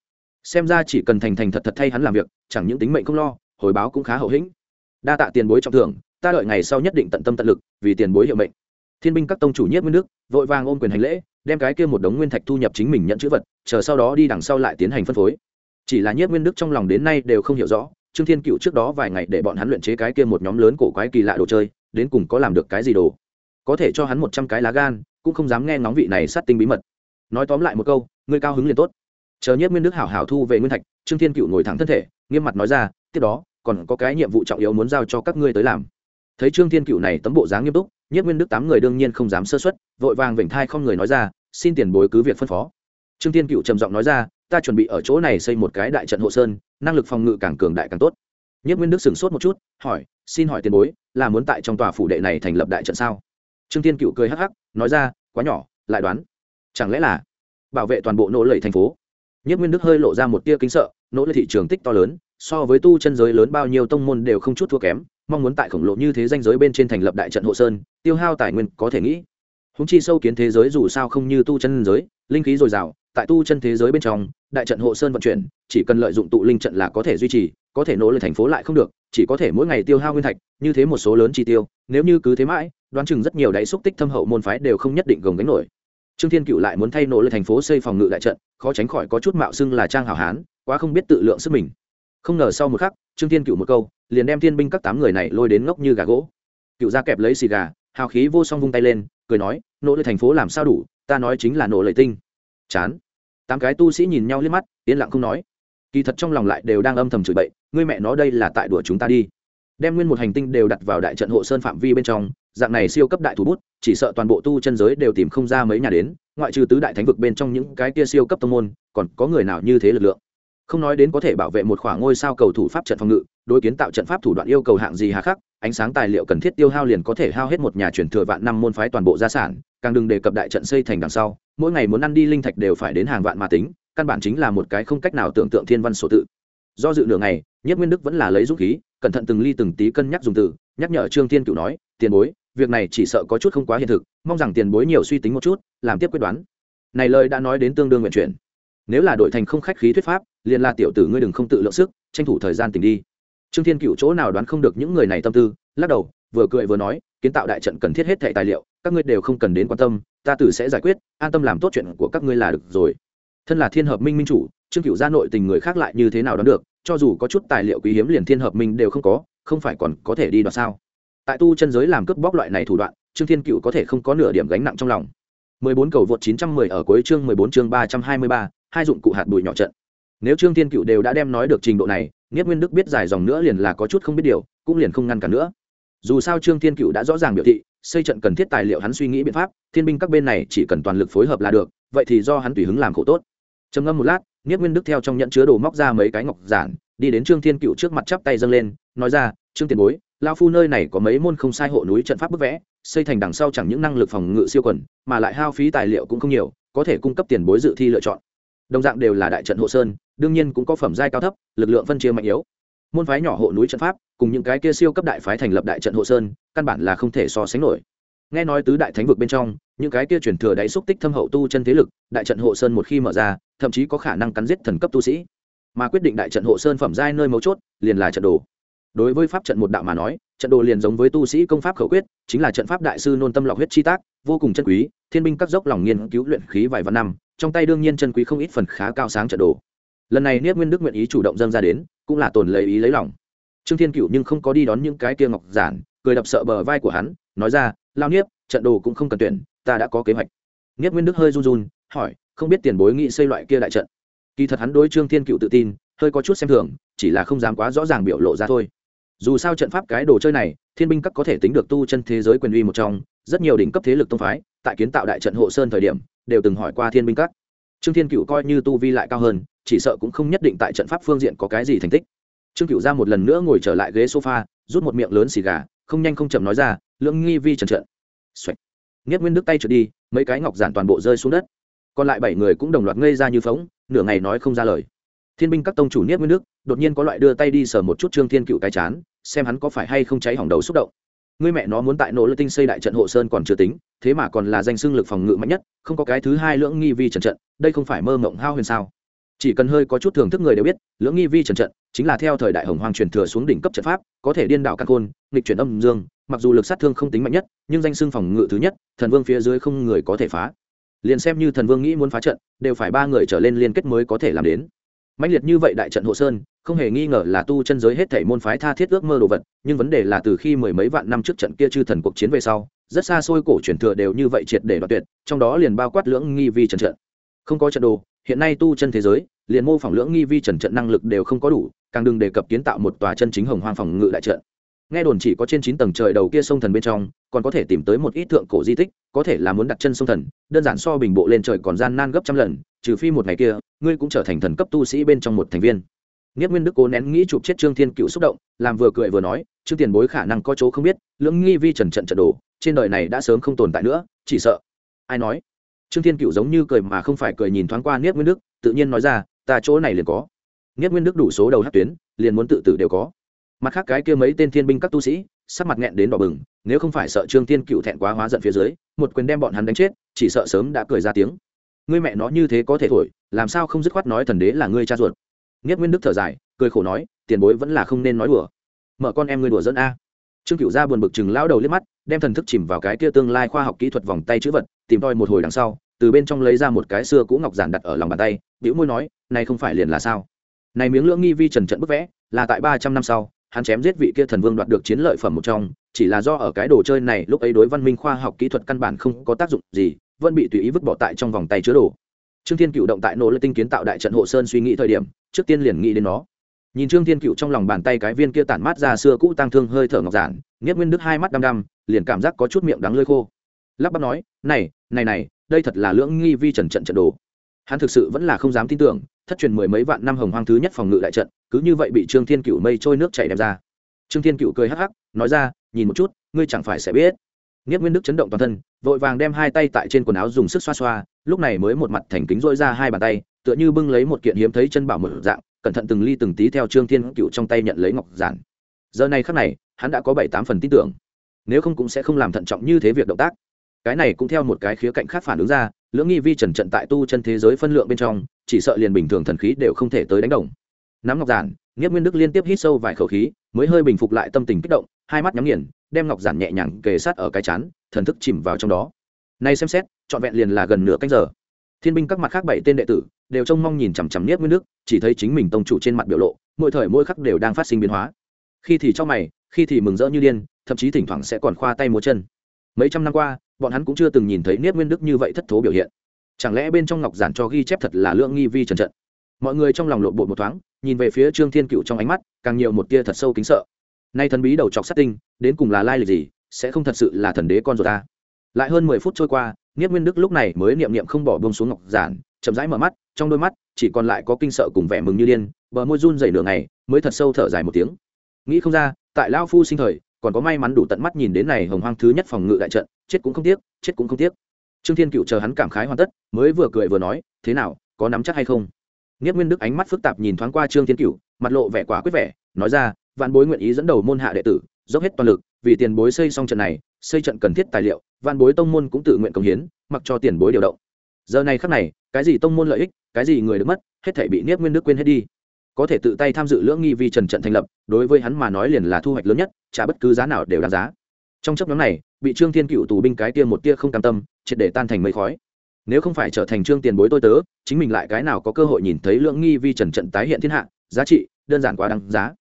Xem ra chỉ cần thành thành thật thật thay hắn làm việc, chẳng những tính mệnh không lo, hồi báo cũng khá hậu hĩnh. Đa tạ tiền bối trọng thưởng, ta đợi ngày sau nhất định tận tâm tận lực, vì tiền bối hiệu mệnh. Thiên binh các tông chủ nhất nguyên nước, vội vàng ôm quyền hành lễ, đem cái kia một đống nguyên thạch thu nhập chính mình nhận chữ vật, chờ sau đó đi đằng sau lại tiến hành phân phối. Chỉ là nhất nguyên đức trong lòng đến nay đều không hiểu rõ, trương thiên cựu trước đó vài ngày để bọn hắn luyện chế cái kia một nhóm lớn cổ quái kỳ lạ đồ chơi đến cùng có làm được cái gì đồ. Có thể cho hắn một trăm cái lá gan, cũng không dám nghe ngóng vị này sát tinh bí mật. Nói tóm lại một câu, ngươi cao hứng liền tốt. Chờ nhất nguyên đức hảo hảo thu về nguyên thạch, trương thiên cựu ngồi thẳng thân thể, nghiêm mặt nói ra, tiếp đó, còn có cái nhiệm vụ trọng yếu muốn giao cho các ngươi tới làm. Thấy trương thiên cựu này tấm bộ dáng nghiêm túc nhất nguyên đức tám người đương nhiên không dám sơ xuất vội vàng vểnh thai không người nói ra, xin tiền bối cứ việc phân phó. Trương thiên cựu trầm giọng nói ra, ta chuẩn bị ở chỗ này xây một cái đại trận hộ sơn, năng lực phòng ngự càng cường đại càng tốt. Nhất nguyên đức sửng sốt một chút, hỏi, xin hỏi tiền bối là muốn tại trong tòa phủ đệ này thành lập đại trận sao? Trương thiên cựu cười hắc hắc, nói ra, quá nhỏ, lại đoán. Chẳng lẽ là bảo vệ toàn bộ nỗ lệ thành phố? Nhất nguyên đức hơi lộ ra một tia kính sợ, nỗ lực thị trường tích to lớn, so với tu chân giới lớn bao nhiêu tông môn đều không chút thua kém, mong muốn tại khổng lộ như thế danh giới bên trên thành lập đại trận hộ sơn, tiêu hao tài nguyên có thể nghĩ húng chi sâu kiến thế giới dù sao không như tu chân giới, linh khí dồi dào, tại tu chân thế giới bên trong, đại trận hộ sơn vận chuyển, chỉ cần lợi dụng tụ linh trận là có thể duy trì, có thể nỗ lực thành phố lại không được, chỉ có thể mỗi ngày tiêu hao nguyên thạch, như thế một số lớn chi tiêu, nếu như cứ thế mãi, đoán chừng rất nhiều đáy xúc tích thâm hậu môn phái đều không nhất định gồng gánh nổi. Trương thiên cựu lại muốn thay nỗ lực thành phố xây phòng ngự đại trận, khó tránh khỏi có chút mạo xưng là trang hảo hán, quá không biết tự lượng sức mình. Không ngờ sau một khắc, trương thiên cựu một câu, liền đem thiên binh các tám người này lôi đến ngốc như gà gỗ. Cựu ra kẹp lấy xì gà, hào khí vô song vung tay lên cười nói, nỗ lực thành phố làm sao đủ, ta nói chính là nỗ lệ tinh. Chán. Tám cái tu sĩ nhìn nhau liếc mắt, yên lặng không nói. Kỳ thật trong lòng lại đều đang âm thầm chửi bậy, ngươi mẹ nó, đây là tại đùa chúng ta đi. Đem nguyên một hành tinh đều đặt vào đại trận hộ sơn phạm vi bên trong, dạng này siêu cấp đại thủ bút, chỉ sợ toàn bộ tu chân giới đều tìm không ra mấy nhà đến, ngoại trừ tứ đại thánh vực bên trong những cái kia siêu cấp tông môn, còn có người nào như thế lực lượng? Không nói đến có thể bảo vệ một khoảng ngôi sao cầu thủ pháp trận phòng ngự đối kiến tạo trận pháp thủ đoạn yêu cầu hạng gì hà khắc, ánh sáng tài liệu cần thiết tiêu hao liền có thể hao hết một nhà truyền thừa vạn năm môn phái toàn bộ gia sản, càng đừng đề cập đại trận xây thành đằng sau, mỗi ngày muốn ăn đi linh thạch đều phải đến hàng vạn mà tính, căn bản chính là một cái không cách nào tưởng tượng thiên văn sổ tự. Do dự nửa ngày nhất nguyên đức vẫn là lấy dũng khí, cẩn thận từng ly từng tí cân nhắc dùng từ, nhắc nhở trương thiên cửu nói, tiền bối, việc này chỉ sợ có chút không quá hiện thực, mong rằng tiền bối nhiều suy tính một chút, làm tiếp quyết đoán. Này lời đã nói đến tương đương nguyện chuyển. Nếu là đội thành không khách khí thuyết pháp, liền là tiểu tử ngươi đừng không tự lượng sức, tranh thủ thời gian tỉnh đi trương thiên cựu chỗ nào đoán không được những người này tâm tư lắc đầu vừa cười vừa nói kiến tạo đại trận cần thiết hết thẻ tài liệu các ngươi đều không cần đến quan tâm ta tử sẽ giải quyết an tâm làm tốt chuyện của các ngươi là được rồi. Thân là thiên hợp minh minh chủ trương cựu gia nội tình người khác lại như thế nào đoán được cho dù có chút tài liệu quý hiếm liền thiên hợp minh đều không có không phải còn có thể đi đoạt sao? Tại tu chân giới làm cướp bóc loại này thủ đoạn trương thiên cựu có thể không có nửa điểm gánh nặng trong lòng. 14 cầu vượt 910 ở cuối chương 14 chương 323, hai dụng cụ hạt bụi nhỏ trận. Nếu trương thiên cựu đều đã đem nói được trình độ này nghiết nguyên đức biết dài dòng nữa liền là có chút không biết điều, cũng liền không ngăn cản nữa. Dù sao trương thiên cựu đã rõ ràng biểu thị, xây trận cần thiết tài liệu hắn suy nghĩ biện pháp, thiên binh các bên này chỉ cần toàn lực phối hợp là được, vậy thì do hắn tùy hứng làm khổ tốt. Trầm ngâm một lát nghiết nguyên đức theo trong nhận chứa đồ móc ra mấy cái ngọc giản, đi đến trương thiên cựu trước mặt chắp tay dâng lên, nói ra, trương tiền bối lao phu nơi này có mấy môn không sai hộ núi trận pháp bức vẽ, xây thành đằng sau chẳng những năng lực phòng ngự siêu quần, mà lại hao phí tài liệu cũng không nhiều, có thể cung cấp tiền bối dự thi lựa chọn. Đồng dạng đều là đại trận hộ sơn đương nhiên cũng có phẩm giai cao thấp, lực lượng phân chia mạnh yếu. Môn phái nhỏ hộ núi trận pháp, cùng những cái kia siêu cấp đại phái thành lập đại trận hộ sơn, căn bản là không thể so sánh nổi. Nghe nói tứ đại thánh vực bên trong, những cái kia truyền thừa đáy xúc tích thâm hậu tu chân thế lực, đại trận hộ sơn một khi mở ra, thậm chí có khả năng cắn giết thần cấp tu sĩ. Mà quyết định đại trận hộ sơn phẩm giai nơi mấu chốt, liền là trận đồ. Đối với pháp trận một đạo mà nói, trận đồ liền giống với tu sĩ công pháp khẩu quyết, chính là trận pháp đại sư nôn tâm lọc huyết chi tác, vô cùng chân quý, thiên binh các dốc lòng nghiên cứu luyện khí vài vạn năm, trong tay đương nhiên chân quý không ít phần khá cao sáng trận đồ lần này niết nguyên đức nguyện ý chủ động dâng ra đến, cũng là tồn lấy ý lấy lòng. Trương thiên cựu nhưng không có đi đón những cái kia ngọc giản, cười đập sợ bờ vai của hắn, nói ra, lao niếp, trận đồ cũng không cần tuyển, ta đã có kế hoạch. Niết nguyên đức hơi run run, hỏi, không biết tiền bối nghĩ xây loại kia đại trận? Kỳ thật hắn đối trương thiên cựu tự tin, hơi có chút xem thường, chỉ là không dám quá rõ ràng biểu lộ ra thôi. Dù sao trận pháp cái đồ chơi này, thiên binh các có thể tính được tu chân thế giới quyền uy một trong, rất nhiều đỉnh cấp thế lực tông phái, tại kiến tạo đại trận hộ sơn thời điểm, đều từng hỏi qua thiên binh các trương thiên cựu coi như tu vi lại cao hơn chỉ sợ cũng không nhất định tại trận pháp phương diện có cái gì thành tích trương cựu ra một lần nữa ngồi trở lại ghế sofa rút một miệng lớn xì gà không nhanh không chậm nói ra lưỡng nghi vi trần trận Xoạch. Nghiết Nguyên Đức tay trượt đi, mấy cái ngọc giản toàn bộ rơi xuống đất. Còn lại bảy người cũng đồng loạt ngây ra như phóng, nửa ngày nói không ra lời. Thiên binh các tông chủ Niết Nguyên Đức, đột nhiên có loại đưa tay đi sờ một chút Trương Thiên Cựu cái chán, xem hắn có phải hay không cháy hỏng đầu xúc động. Ngươi mẹ nó muốn tại nỗ lực tinh xây đại trận hộ sơn còn chưa tính, thế mà còn là danh xưng lực phòng ngự mạnh nhất, không có cái thứ hai lưỡng nghi vi trần trận, đây không phải mơ mộng hao huyền sao? Chỉ cần hơi có chút thưởng thức người đều biết, lưỡng nghi vi trần trận chính là theo thời đại hồng hoàng truyền thừa xuống đỉnh cấp trận pháp, có thể điên đảo căn côn nghịch chuyển âm dương, mặc dù lực sát thương không tính mạnh nhất nhưng danh xưng phòng ngự thứ nhất thần vương phía dưới không người có thể phá liền xem như thần vương nghĩ muốn phá trận đều phải ba người trở lên liên kết mới có thể làm đến mạnh liệt như vậy đại trận hộ sơn không hề nghi ngờ là tu chân giới hết thảy môn phái tha thiết ước mơ đồ vật, nhưng vấn đề là từ khi mười mấy vạn năm trước trận kia chư thần cuộc chiến về sau, rất xa xôi cổ truyền thừa đều như vậy triệt để đoạt tuyệt, trong đó liền bao quát lưỡng nghi vi trần trận. Không có trận đồ, hiện nay tu chân thế giới, liền mô phỏng lưỡng nghi vi trần trận năng lực đều không có đủ, càng đừng đề cập kiến tạo một tòa chân chính hồng hoang phòng ngự đại trận. Nghe đồn chỉ có trên chín tầng trời đầu kia sông thần bên trong, còn có thể tìm tới một ít thượng cổ di tích, có thể là muốn đặt chân sông thần, đơn giản so bình bộ lên trời còn gian nan gấp trăm lần, trừ phi một ngày kia, ngươi cũng trở thành thần cấp tu sĩ bên trong một thành viên. Niết Nguyên Đức cố nén nghĩ chụp chết Trương Thiên Cựu xúc động, làm vừa cười vừa nói, Trương Tiền Bối khả năng có chỗ không biết, lưỡng nghi vi trần trận trận đồ, trên đời này đã sớm không tồn tại nữa, chỉ sợ. Ai nói? Trương Thiên Cựu giống như cười mà không phải cười nhìn thoáng qua Niết Nguyên Đức, tự nhiên nói ra, ta chỗ này liền có. Niết Nguyên Đức đủ số đầu hất tuyến, liền muốn tự tử đều có mặt khác cái kia mấy tên thiên binh các tu sĩ sắc mặt nghẹn đến đỏ bừng nếu không phải sợ trương Thiên cựu thẹn quá hóa giận phía dưới một quyền đem bọn hắn đánh chết chỉ sợ sớm đã cười ra tiếng ngươi mẹ nó như thế có thể thổi làm sao không dứt khoát nói thần đế là ngươi cha ruột nghiết nguyên đức thở dài, cười khổ nói, tiền bối vẫn là không nên nói đùa. Mở con em ngươi đùa dẫn a. Trương cựu ra buồn bực chừng lao đầu liếc mắt, đem thần thức chìm vào cái kia tương lai khoa học kỹ thuật vòng tay chữ vật, tìm tòi một hồi đằng sau, từ bên trong lấy ra một cái xưa cũ ngọc giản đặt ở lòng bàn tay biểu môi nói, này không phải liền là sao? Này miếng lưỡng nghi vi trần trận bức vẽ, là tại ba trăm năm sau, hắn chém giết vị kia thần vương đoạt được chiến lợi phẩm một trong, chỉ là do ở cái đồ chơi này, lúc ấy đối văn minh khoa học kỹ thuật căn bản không có tác dụng gì, vẫn bị tùy ý vứt bỏ tại trong vòng tay chứa đồ. Trương thiên cựu động tại nỗ lực tinh kiến tạo đại trận hộ sơn suy nghĩ thời điểm trước tiên liền nghĩ đến nó. Nhìn trương thiên cựu trong lòng bàn tay cái viên kia tản mát ra xưa cũ tăng thương hơi thở ngọc giản nghiết nguyên đức hai mắt đăm đăm, liền cảm giác có chút miệng đắng lơi khô. Lắp bắp nói, này này này, đây thật là lưỡng nghi vi trần trận trận đồ. Hắn thực sự vẫn là không dám tin tưởng, thất truyền mười mấy vạn năm hồng hoang thứ nhất phòng ngự đại trận, cứ như vậy bị trương thiên cựu mây trôi nước chảy đem ra. Trương thiên cựu cười hắc hắc, nói ra, nhìn một chút, ngươi chẳng phải sẽ biết. Nghiết nguyên đức chấn động toàn thân, vội vàng đem hai tay tại trên quần áo dùng sức xoa xoa, lúc này mới một mặt thành kính dỗi ra hai bàn tay tựa như bưng lấy một kiện hiếm thấy chân bảo một dạng, cẩn thận từng ly từng tí theo trương thiên cựu trong tay nhận lấy ngọc giản. Giờ này khắc này, hắn đã có bảy tám phần tin tưởng. Nếu không cũng sẽ không làm thận trọng như thế việc động tác. Cái này cũng theo một cái khía cạnh khác phản ứng ra, lưỡng nghi vi trần trận tại tu chân thế giới phân lượng bên trong, chỉ sợ liền bình thường thần khí đều không thể tới đánh đồng. Nắm ngọc giản nghĩa nguyên đức liên tiếp hít sâu vài khẩu khí, mới hơi bình phục lại tâm tình kích động, hai mắt nhắm nghiền, đem ngọc giản nhẹ nhàng kề sát ở cái chán, thần thức chìm vào trong đó. Nay xem xét, trọn vẹn liền là gần nửa canh giờ thiên binh các mặt khác bảy tên đệ tử đều trông mong nhìn chằm chằm niết nguyên đức, chỉ thấy chính mình tông chủ trên mặt biểu lộ, mỗi thời mỗi khắc đều đang phát sinh biến hóa. Khi thì cho mày, khi thì mừng rỡ như điên, thậm chí thỉnh thoảng sẽ còn khoa tay múa chân. Mấy trăm năm qua, bọn hắn cũng chưa từng nhìn thấy niết nguyên đức như vậy thất thố biểu hiện. Chẳng lẽ bên trong ngọc giản cho ghi chép thật là lượng nghi vi trần trận? Mọi người trong lòng lộn bột một thoáng, nhìn về phía trương thiên cựu trong ánh mắt, càng nhiều một tia thật sâu kính sợ. Nay thần bí đầu chọc sát tinh, đến cùng là lai lịch gì, sẽ không thật sự là thần đế con rồi ta lại hơn mười phút trôi qua nghiết nguyên đức lúc này mới niệm niệm không bỏ bông xuống ngọc giản, chậm rãi mở mắt, trong đôi mắt, chỉ còn lại có kinh sợ cùng vẻ mừng như điên, bờ môi run dày nửa ngày, mới thật sâu thở dài một tiếng. Nghĩ không ra, tại lao phu sinh thời, còn có may mắn đủ tận mắt nhìn đến này hồng hoang thứ nhất phòng ngự đại trận, chết cũng không tiếc, chết cũng không tiếc. Trương thiên cựu chờ hắn cảm khái hoàn tất, mới vừa cười vừa nói, thế nào, có nắm chắc hay không? Nghiết nguyên đức ánh mắt phức tạp nhìn thoáng qua trương thiên cựu, mặt lộ vẻ quả quyết vẻ, nói ra, vạn bối nguyện ý dẫn đầu môn hạ đệ tử, dốc hết toàn lực, vì tiền bối xây xong trận này, xây trận cần thiết tài liệu văn bối tông môn cũng tự nguyện công hiến, mặc cho tiền bối điều động. Giờ này khắc này, cái gì tông môn lợi ích, cái gì người được mất, hết thể bị niết nguyên đức quên hết đi. Có thể tự tay tham dự lưỡng nghi vi trần trận thành lập, đối với hắn mà nói liền là thu hoạch lớn nhất trả bất cứ giá nào đều đáng giá. Trong chấp nhóm này, bị trương thiên cựu tù binh cái tia một tia không cam tâm, triệt để tan thành mây khói. Nếu không phải trở thành trương tiền bối tôi tớ, chính mình lại cái nào có cơ hội nhìn thấy lưỡng nghi vi trần trận tái hiện thiên hạ, giá trị, đơn giản quá đáng giá.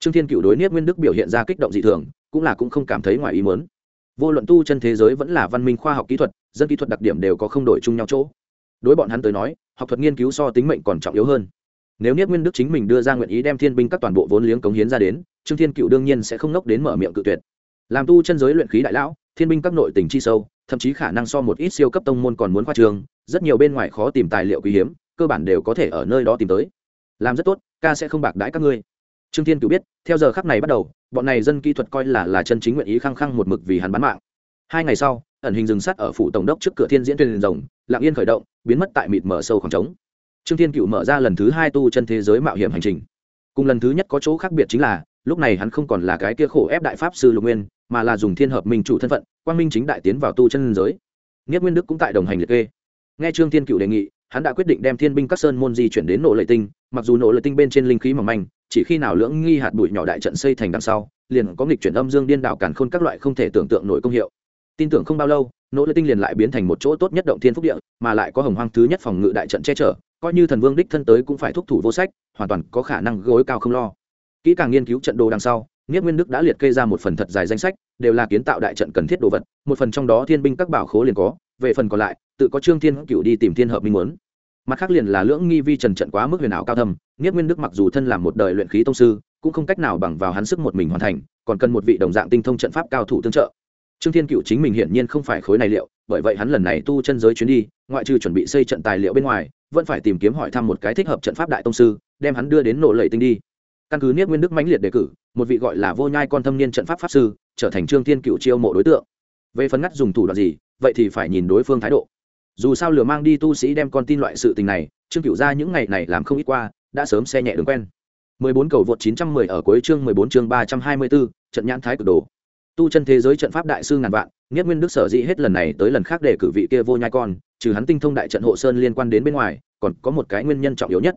Trương thiên cựu đối niết nguyên đức biểu hiện ra kích động dị thường, cũng là cũng không cảm thấy ngoài ý mớn vô luận tu chân thế giới vẫn là văn minh khoa học kỹ thuật, dân kỹ thuật đặc điểm đều có không đổi chung nhau chỗ. Đối bọn hắn tới nói, học thuật nghiên cứu so tính mệnh còn trọng yếu hơn. Nếu niết nguyên đức chính mình đưa ra nguyện ý đem thiên binh các toàn bộ vốn liếng cống hiến ra đến, trương thiên cựu đương nhiên sẽ không ngốc đến mở miệng cự tuyệt. Làm tu chân giới luyện khí đại lão, thiên binh các nội tình chi sâu, thậm chí khả năng so một ít siêu cấp tông môn còn muốn khoa trường, rất nhiều bên ngoài khó tìm tài liệu quý hiếm, cơ bản đều có thể ở nơi đó tìm tới. Làm rất tốt, ca sẽ không bạc đãi các ngươi trương thiên cựu biết, theo giờ khắc này bắt đầu, bọn này dân kỹ thuật coi là là chân chính nguyện ý khăng khăng một mực vì hắn bán mạng. Hai ngày sau, ẩn hình rừng sắt ở phủ tổng đốc trước cửa thiên diễn tuyên rồng lạng yên khởi động, biến mất tại mịt mở sâu khoảng trống. Trương thiên cựu mở ra lần thứ hai tu chân thế giới mạo hiểm hành trình. Cùng lần thứ nhất có chỗ khác biệt chính là, lúc này hắn không còn là cái kia khổ ép đại pháp sư lục nguyên, mà là dùng thiên hợp minh chủ thân phận, quang minh chính đại tiến vào tu chân giới. Nghiết nguyên đức cũng tại đồng hành liệt kê. Nghe trương thiên cựu đề nghị hắn đã quyết định đem thiên binh các sơn môn di chuyển đến nổ lợi tinh mặc dù nổ lợi tinh bên trên linh khí mỏng manh chỉ khi nào lưỡng nghi hạt bụi nhỏ đại trận xây thành đằng sau liền có nghịch chuyển âm dương điên đạo cản khôn các loại không thể tưởng tượng nổi công hiệu. Tin tưởng không bao lâu nỗ lợi tinh liền lại biến thành một chỗ tốt nhất động thiên phúc địa mà lại có hồng hoang thứ nhất phòng ngự đại trận che chở coi như thần vương đích thân tới cũng phải thúc thủ vô sách hoàn toàn có khả năng gối cao không lo. Kỹ càng nghiên cứu trận đồ đằng sau Niết Nguyên Đức đã liệt kê ra một phần thật dài danh sách, đều là kiến tạo đại trận cần thiết đồ vật, một phần trong đó thiên binh các bảo khố liền có, về phần còn lại, tự có Trương Thiên cựu đi tìm thiên hợp minh muốn. Mặt khác liền là lưỡng nghi vi trần trận quá mức huyền ảo cao thâm, Niết Nguyên Đức mặc dù thân làm một đời luyện khí tông sư, cũng không cách nào bằng vào hắn sức một mình hoàn thành, còn cần một vị đồng dạng tinh thông trận pháp cao thủ tương trợ. Trương Thiên cựu chính mình hiển nhiên không phải khối này liệu, bởi vậy hắn lần này tu chân giới chuyến đi, ngoại trừ chuẩn bị xây trận tài liệu bên ngoài, vẫn phải tìm kiếm hỏi thăm một cái thích hợp trận pháp đại tông sư, đem hắn đưa đến nổ lầy tinh đi căn cứ niết nguyên đức mãnh liệt đề cử một vị gọi là vô nhai con thâm niên trận pháp pháp sư trở thành trương thiên cựu chiêu mộ đối tượng về phần ngắt dùng thủ đoạn gì vậy thì phải nhìn đối phương thái độ dù sao lừa mang đi tu sĩ đem con tin loại sự tình này trương cựu ra những ngày này làm không ít qua đã sớm xe nhẹ đường quen. 14 cầu vượt 910 ở cuối chương 14 chương 324, trận nhãn thái cực đồ. Tu chân thế giới trận pháp đại sư ngàn vạn nghiết nguyên đức sở dĩ hết lần này tới lần khác để cử vị kia vô nhai con trừ hắn tinh thông đại trận hộ sơn liên quan đến bên ngoài còn có một cái nguyên nhân trọng yếu nhất.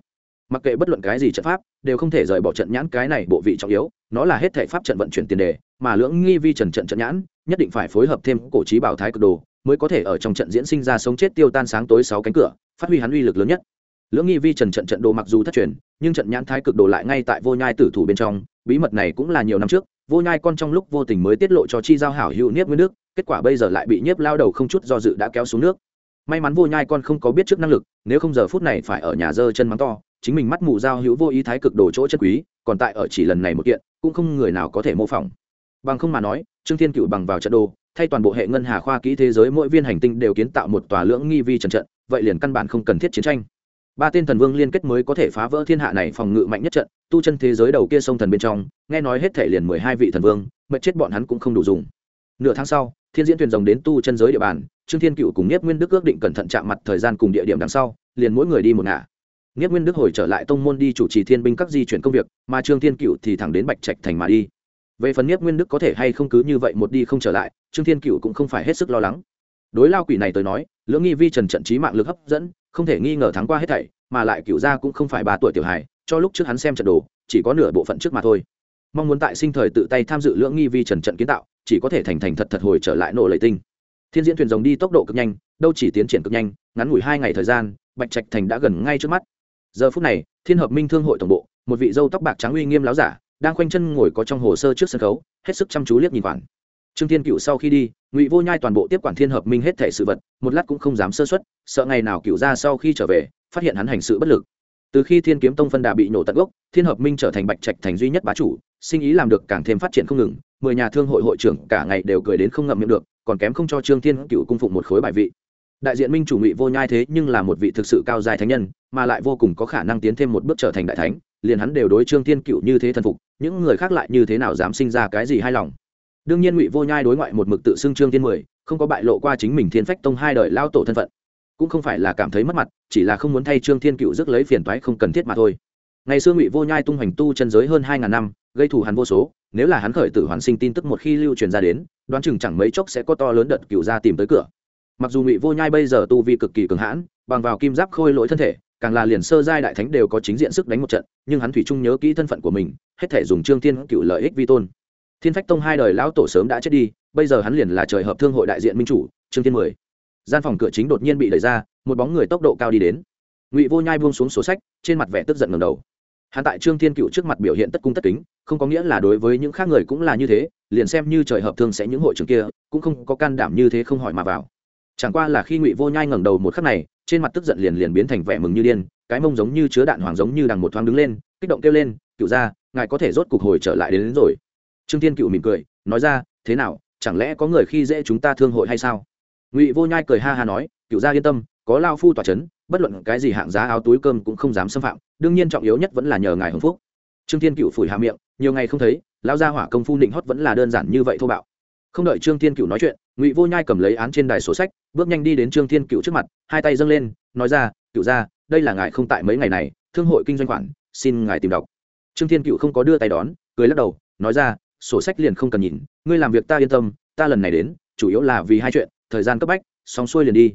Mặc kệ bất luận cái gì trận pháp đều không thể rời bỏ trận nhãn cái này bộ vị trọng yếu nó là hết thể pháp trận vận chuyển tiền đề mà lưỡng nghi vi trần trận trận nhãn nhất định phải phối hợp thêm cổ trí bảo thái cực đồ mới có thể ở trong trận diễn sinh ra sống chết tiêu tan sáng tối sáu cánh cửa, phát huy hắn uy lực lớn nhất. Lưỡng nghi vi trần trận trận đồ mặc dù thất truyền, nhưng trận nhãn thái cực đồ lại ngay tại vô nhai tử thủ bên trong, bí mật này cũng là nhiều năm trước, vô nhai con trong lúc vô tình mới tiết lộ cho chi giao hảo hữu niếp nguyên nước kết quả bây giờ lại bị nhiếp lao đầu không chút do dự đã kéo xuống nước. May mắn vô nhai con không có biết trước năng lực, nếu không giờ phút này phải ở nhà dơ chân mắng to, chính mình mắt mù giao hữu vô ý thái cực đồ chỗ chân quý, còn tại ở chỉ lần này một kiện, cũng không người nào có thể mô phỏng. Bằng không mà nói, trương thiên cựu bằng vào trận đồ thay toàn bộ hệ ngân hà khoa kỹ thế giới mỗi viên hành tinh đều kiến tạo một tòa lưỡng nghi vi trần trận vậy liền căn bản không cần thiết chiến tranh. Ba tên thần vương liên kết mới có thể phá vỡ thiên hạ này phòng ngự mạnh nhất trận tu chân thế giới đầu kia sông thần bên trong nghe nói hết thể liền mười hai vị thần vương mệt chết bọn hắn cũng không đủ dùng. Nửa tháng sau thiên diễn thuyền rồng đến tu chân giới địa bàn trương thiên cựu cùng nhất nguyên đức ước định cẩn thận chạm mặt thời gian cùng địa điểm đằng sau liền mỗi người đi một ngả. Nhất Nguyên Đức hồi trở lại tông môn đi chủ trì thiên binh các di chuyển công việc, mà Trương Thiên Cựu thì thẳng đến Bạch Trạch thành mà đi. Về phần nhất Nguyên Đức có thể hay không cứ như vậy một đi không trở lại, Trương Thiên Cựu cũng không phải hết sức lo lắng. Đối lao quỷ này tới nói, lưỡng nghi vi trần trận trí mạng lực hấp dẫn, không thể nghi ngờ thắng qua hết thảy, mà lại cựu gia cũng không phải ba tuổi tiểu hài, cho lúc trước hắn xem trận đồ, chỉ có nửa bộ phận trước mà thôi. Mong muốn tại sinh thời tự tay tham dự lưỡng nghi vi trần trận kiến tạo, chỉ có thể thành thành thật thật hồi trở lại nổ lệ tinh. thiên diễn thuyền rồng đi tốc độ cực nhanh đâu chỉ tiến triển cực nhanh ngắn ngủi hai ngày thời gian bạch trạch thành đã gần ngay trước mắt giờ phút này thiên hợp minh thương hội tổng bộ một vị dâu tóc bạc trắng uy nghiêm láo giả đang khoanh chân ngồi có trong hồ sơ trước sân khấu hết sức chăm chú liếc nhìn khoản trương thiên cựu sau khi đi, ngụy vô nhai toàn bộ tiếp quản thiên hợp minh hết thể sự vật, một lát cũng không dám sơ xuất sợ ngày nào cựu ra sau khi trở về, phát hiện hắn hành sự bất lực. Từ khi thiên kiếm tông phân đà bị nổ tận gốc, thiên hợp minh trở thành bạch trạch thành duy nhất bá chủ, sinh ý làm được càng thêm phát triển không ngừng, mười nhà thương hội hội trưởng cả ngày đều cười đến không ngậm miệng được, còn kém không cho trương thiên cựu cung phụng một khối bài vị. Đại diện minh chủ ngụy vô nhai thế nhưng là một vị thực sự cao dài thánh nhân, mà lại vô cùng có khả năng tiến thêm một bước trở thành đại thánh, liền hắn đều đối trương thiên cựu như thế thần phục, những người khác lại như thế nào dám sinh ra cái gì hài lòng đương nhiên ngụy vô nhai đối ngoại một mực tự xưng trương thiên mười, không có bại lộ qua chính mình thiên phách tông hai đời lao tổ thân phận. Cũng không phải là cảm thấy mất mặt, chỉ là không muốn thay trương thiên cựu rước lấy phiền toái không cần thiết mà thôi. Ngày xưa ngụy vô nhai tung hoành tu chân giới hơn hai ngàn năm, gây thù hắn vô số, nếu là hắn khởi tử hoàn sinh tin tức một khi lưu truyền ra đến, đoán chừng chẳng mấy chốc sẽ có to lớn đợt cựu ra tìm tới cửa. Mặc dù ngụy vô nhai bây giờ tu vi cực kỳ cường hãn, bằng vào kim giáp khôi lỗi thân thể, càng là liền sơ giai đại thánh đều có chính diện sức đánh một trận, nhưng hắn thủy trung nhớ kỹ thân phận của mình, hết thể dùng trương thiên cựu lợi ích vi tôn thiên phách tông hai đời lão tổ sớm đã chết đi bây giờ hắn liền là trời hợp thương hội đại diện minh chủ trương thiên mười. Gian phòng cửa chính đột nhiên bị đẩy ra một bóng người tốc độ cao đi đến. Ngụy vô nhai buông xuống sổ sách trên mặt vẻ tức giận ngầm đầu. Hắn tại trương thiên cựu trước mặt biểu hiện tất cung tất kính không có nghĩa là đối với những khác người cũng là như thế liền xem như trời hợp thương sẽ những hội trưởng kia cũng không có can đảm như thế không hỏi mà vào. Chẳng qua là khi ngụy vô nhai ngẩng đầu một khắc này trên mặt tức giận liền liền biến thành vẻ mừng như điên cái mông giống như chứa đạn hoàng giống như đằng một thoáng đứng lên kích động kêu lên cựu ra ngài có thể rốt cục hồi trở lại đến, đến rồi trương thiên cựu mỉm cười, nói ra, thế nào, chẳng lẽ có người khi dễ chúng ta thương hội hay sao? Ngụy vô nhai cười ha ha nói, cựu gia yên tâm, có lao phu tỏa c h ấ n bất luận cái gì hạng giá áo túi cơm cũng không dám xâm phạm, đương nhiên trọng yếu nhất vẫn là nhờ ngài Hồng phúc. Trương thiên cựu phủi hạ miệng, nhiều ngày không thấy lao gia hỏa công phu nịnh hót vẫn là đơn giản như vậy thô bạo. Không đợi trương thiên cựu nói chuyện, ngụy vô nhai cầm lấy án trên đài sổ sách, bước nhanh đi đến trương thiên cựu trước mặt, hai tay dâng lên, nói ra, cựu ra đây là ngài không tại mấy ngày này, thương hội kinh doanh khoản, xin ngài tìm đọc. Trương thiên cựu không có đưa tay đón, cười lắc đầu, nói ra sổ sách liền không cần nhìn, ngươi làm việc ta yên tâm, ta lần này đến, chủ yếu là vì hai chuyện, thời gian cấp bách, xong xuôi liền đi.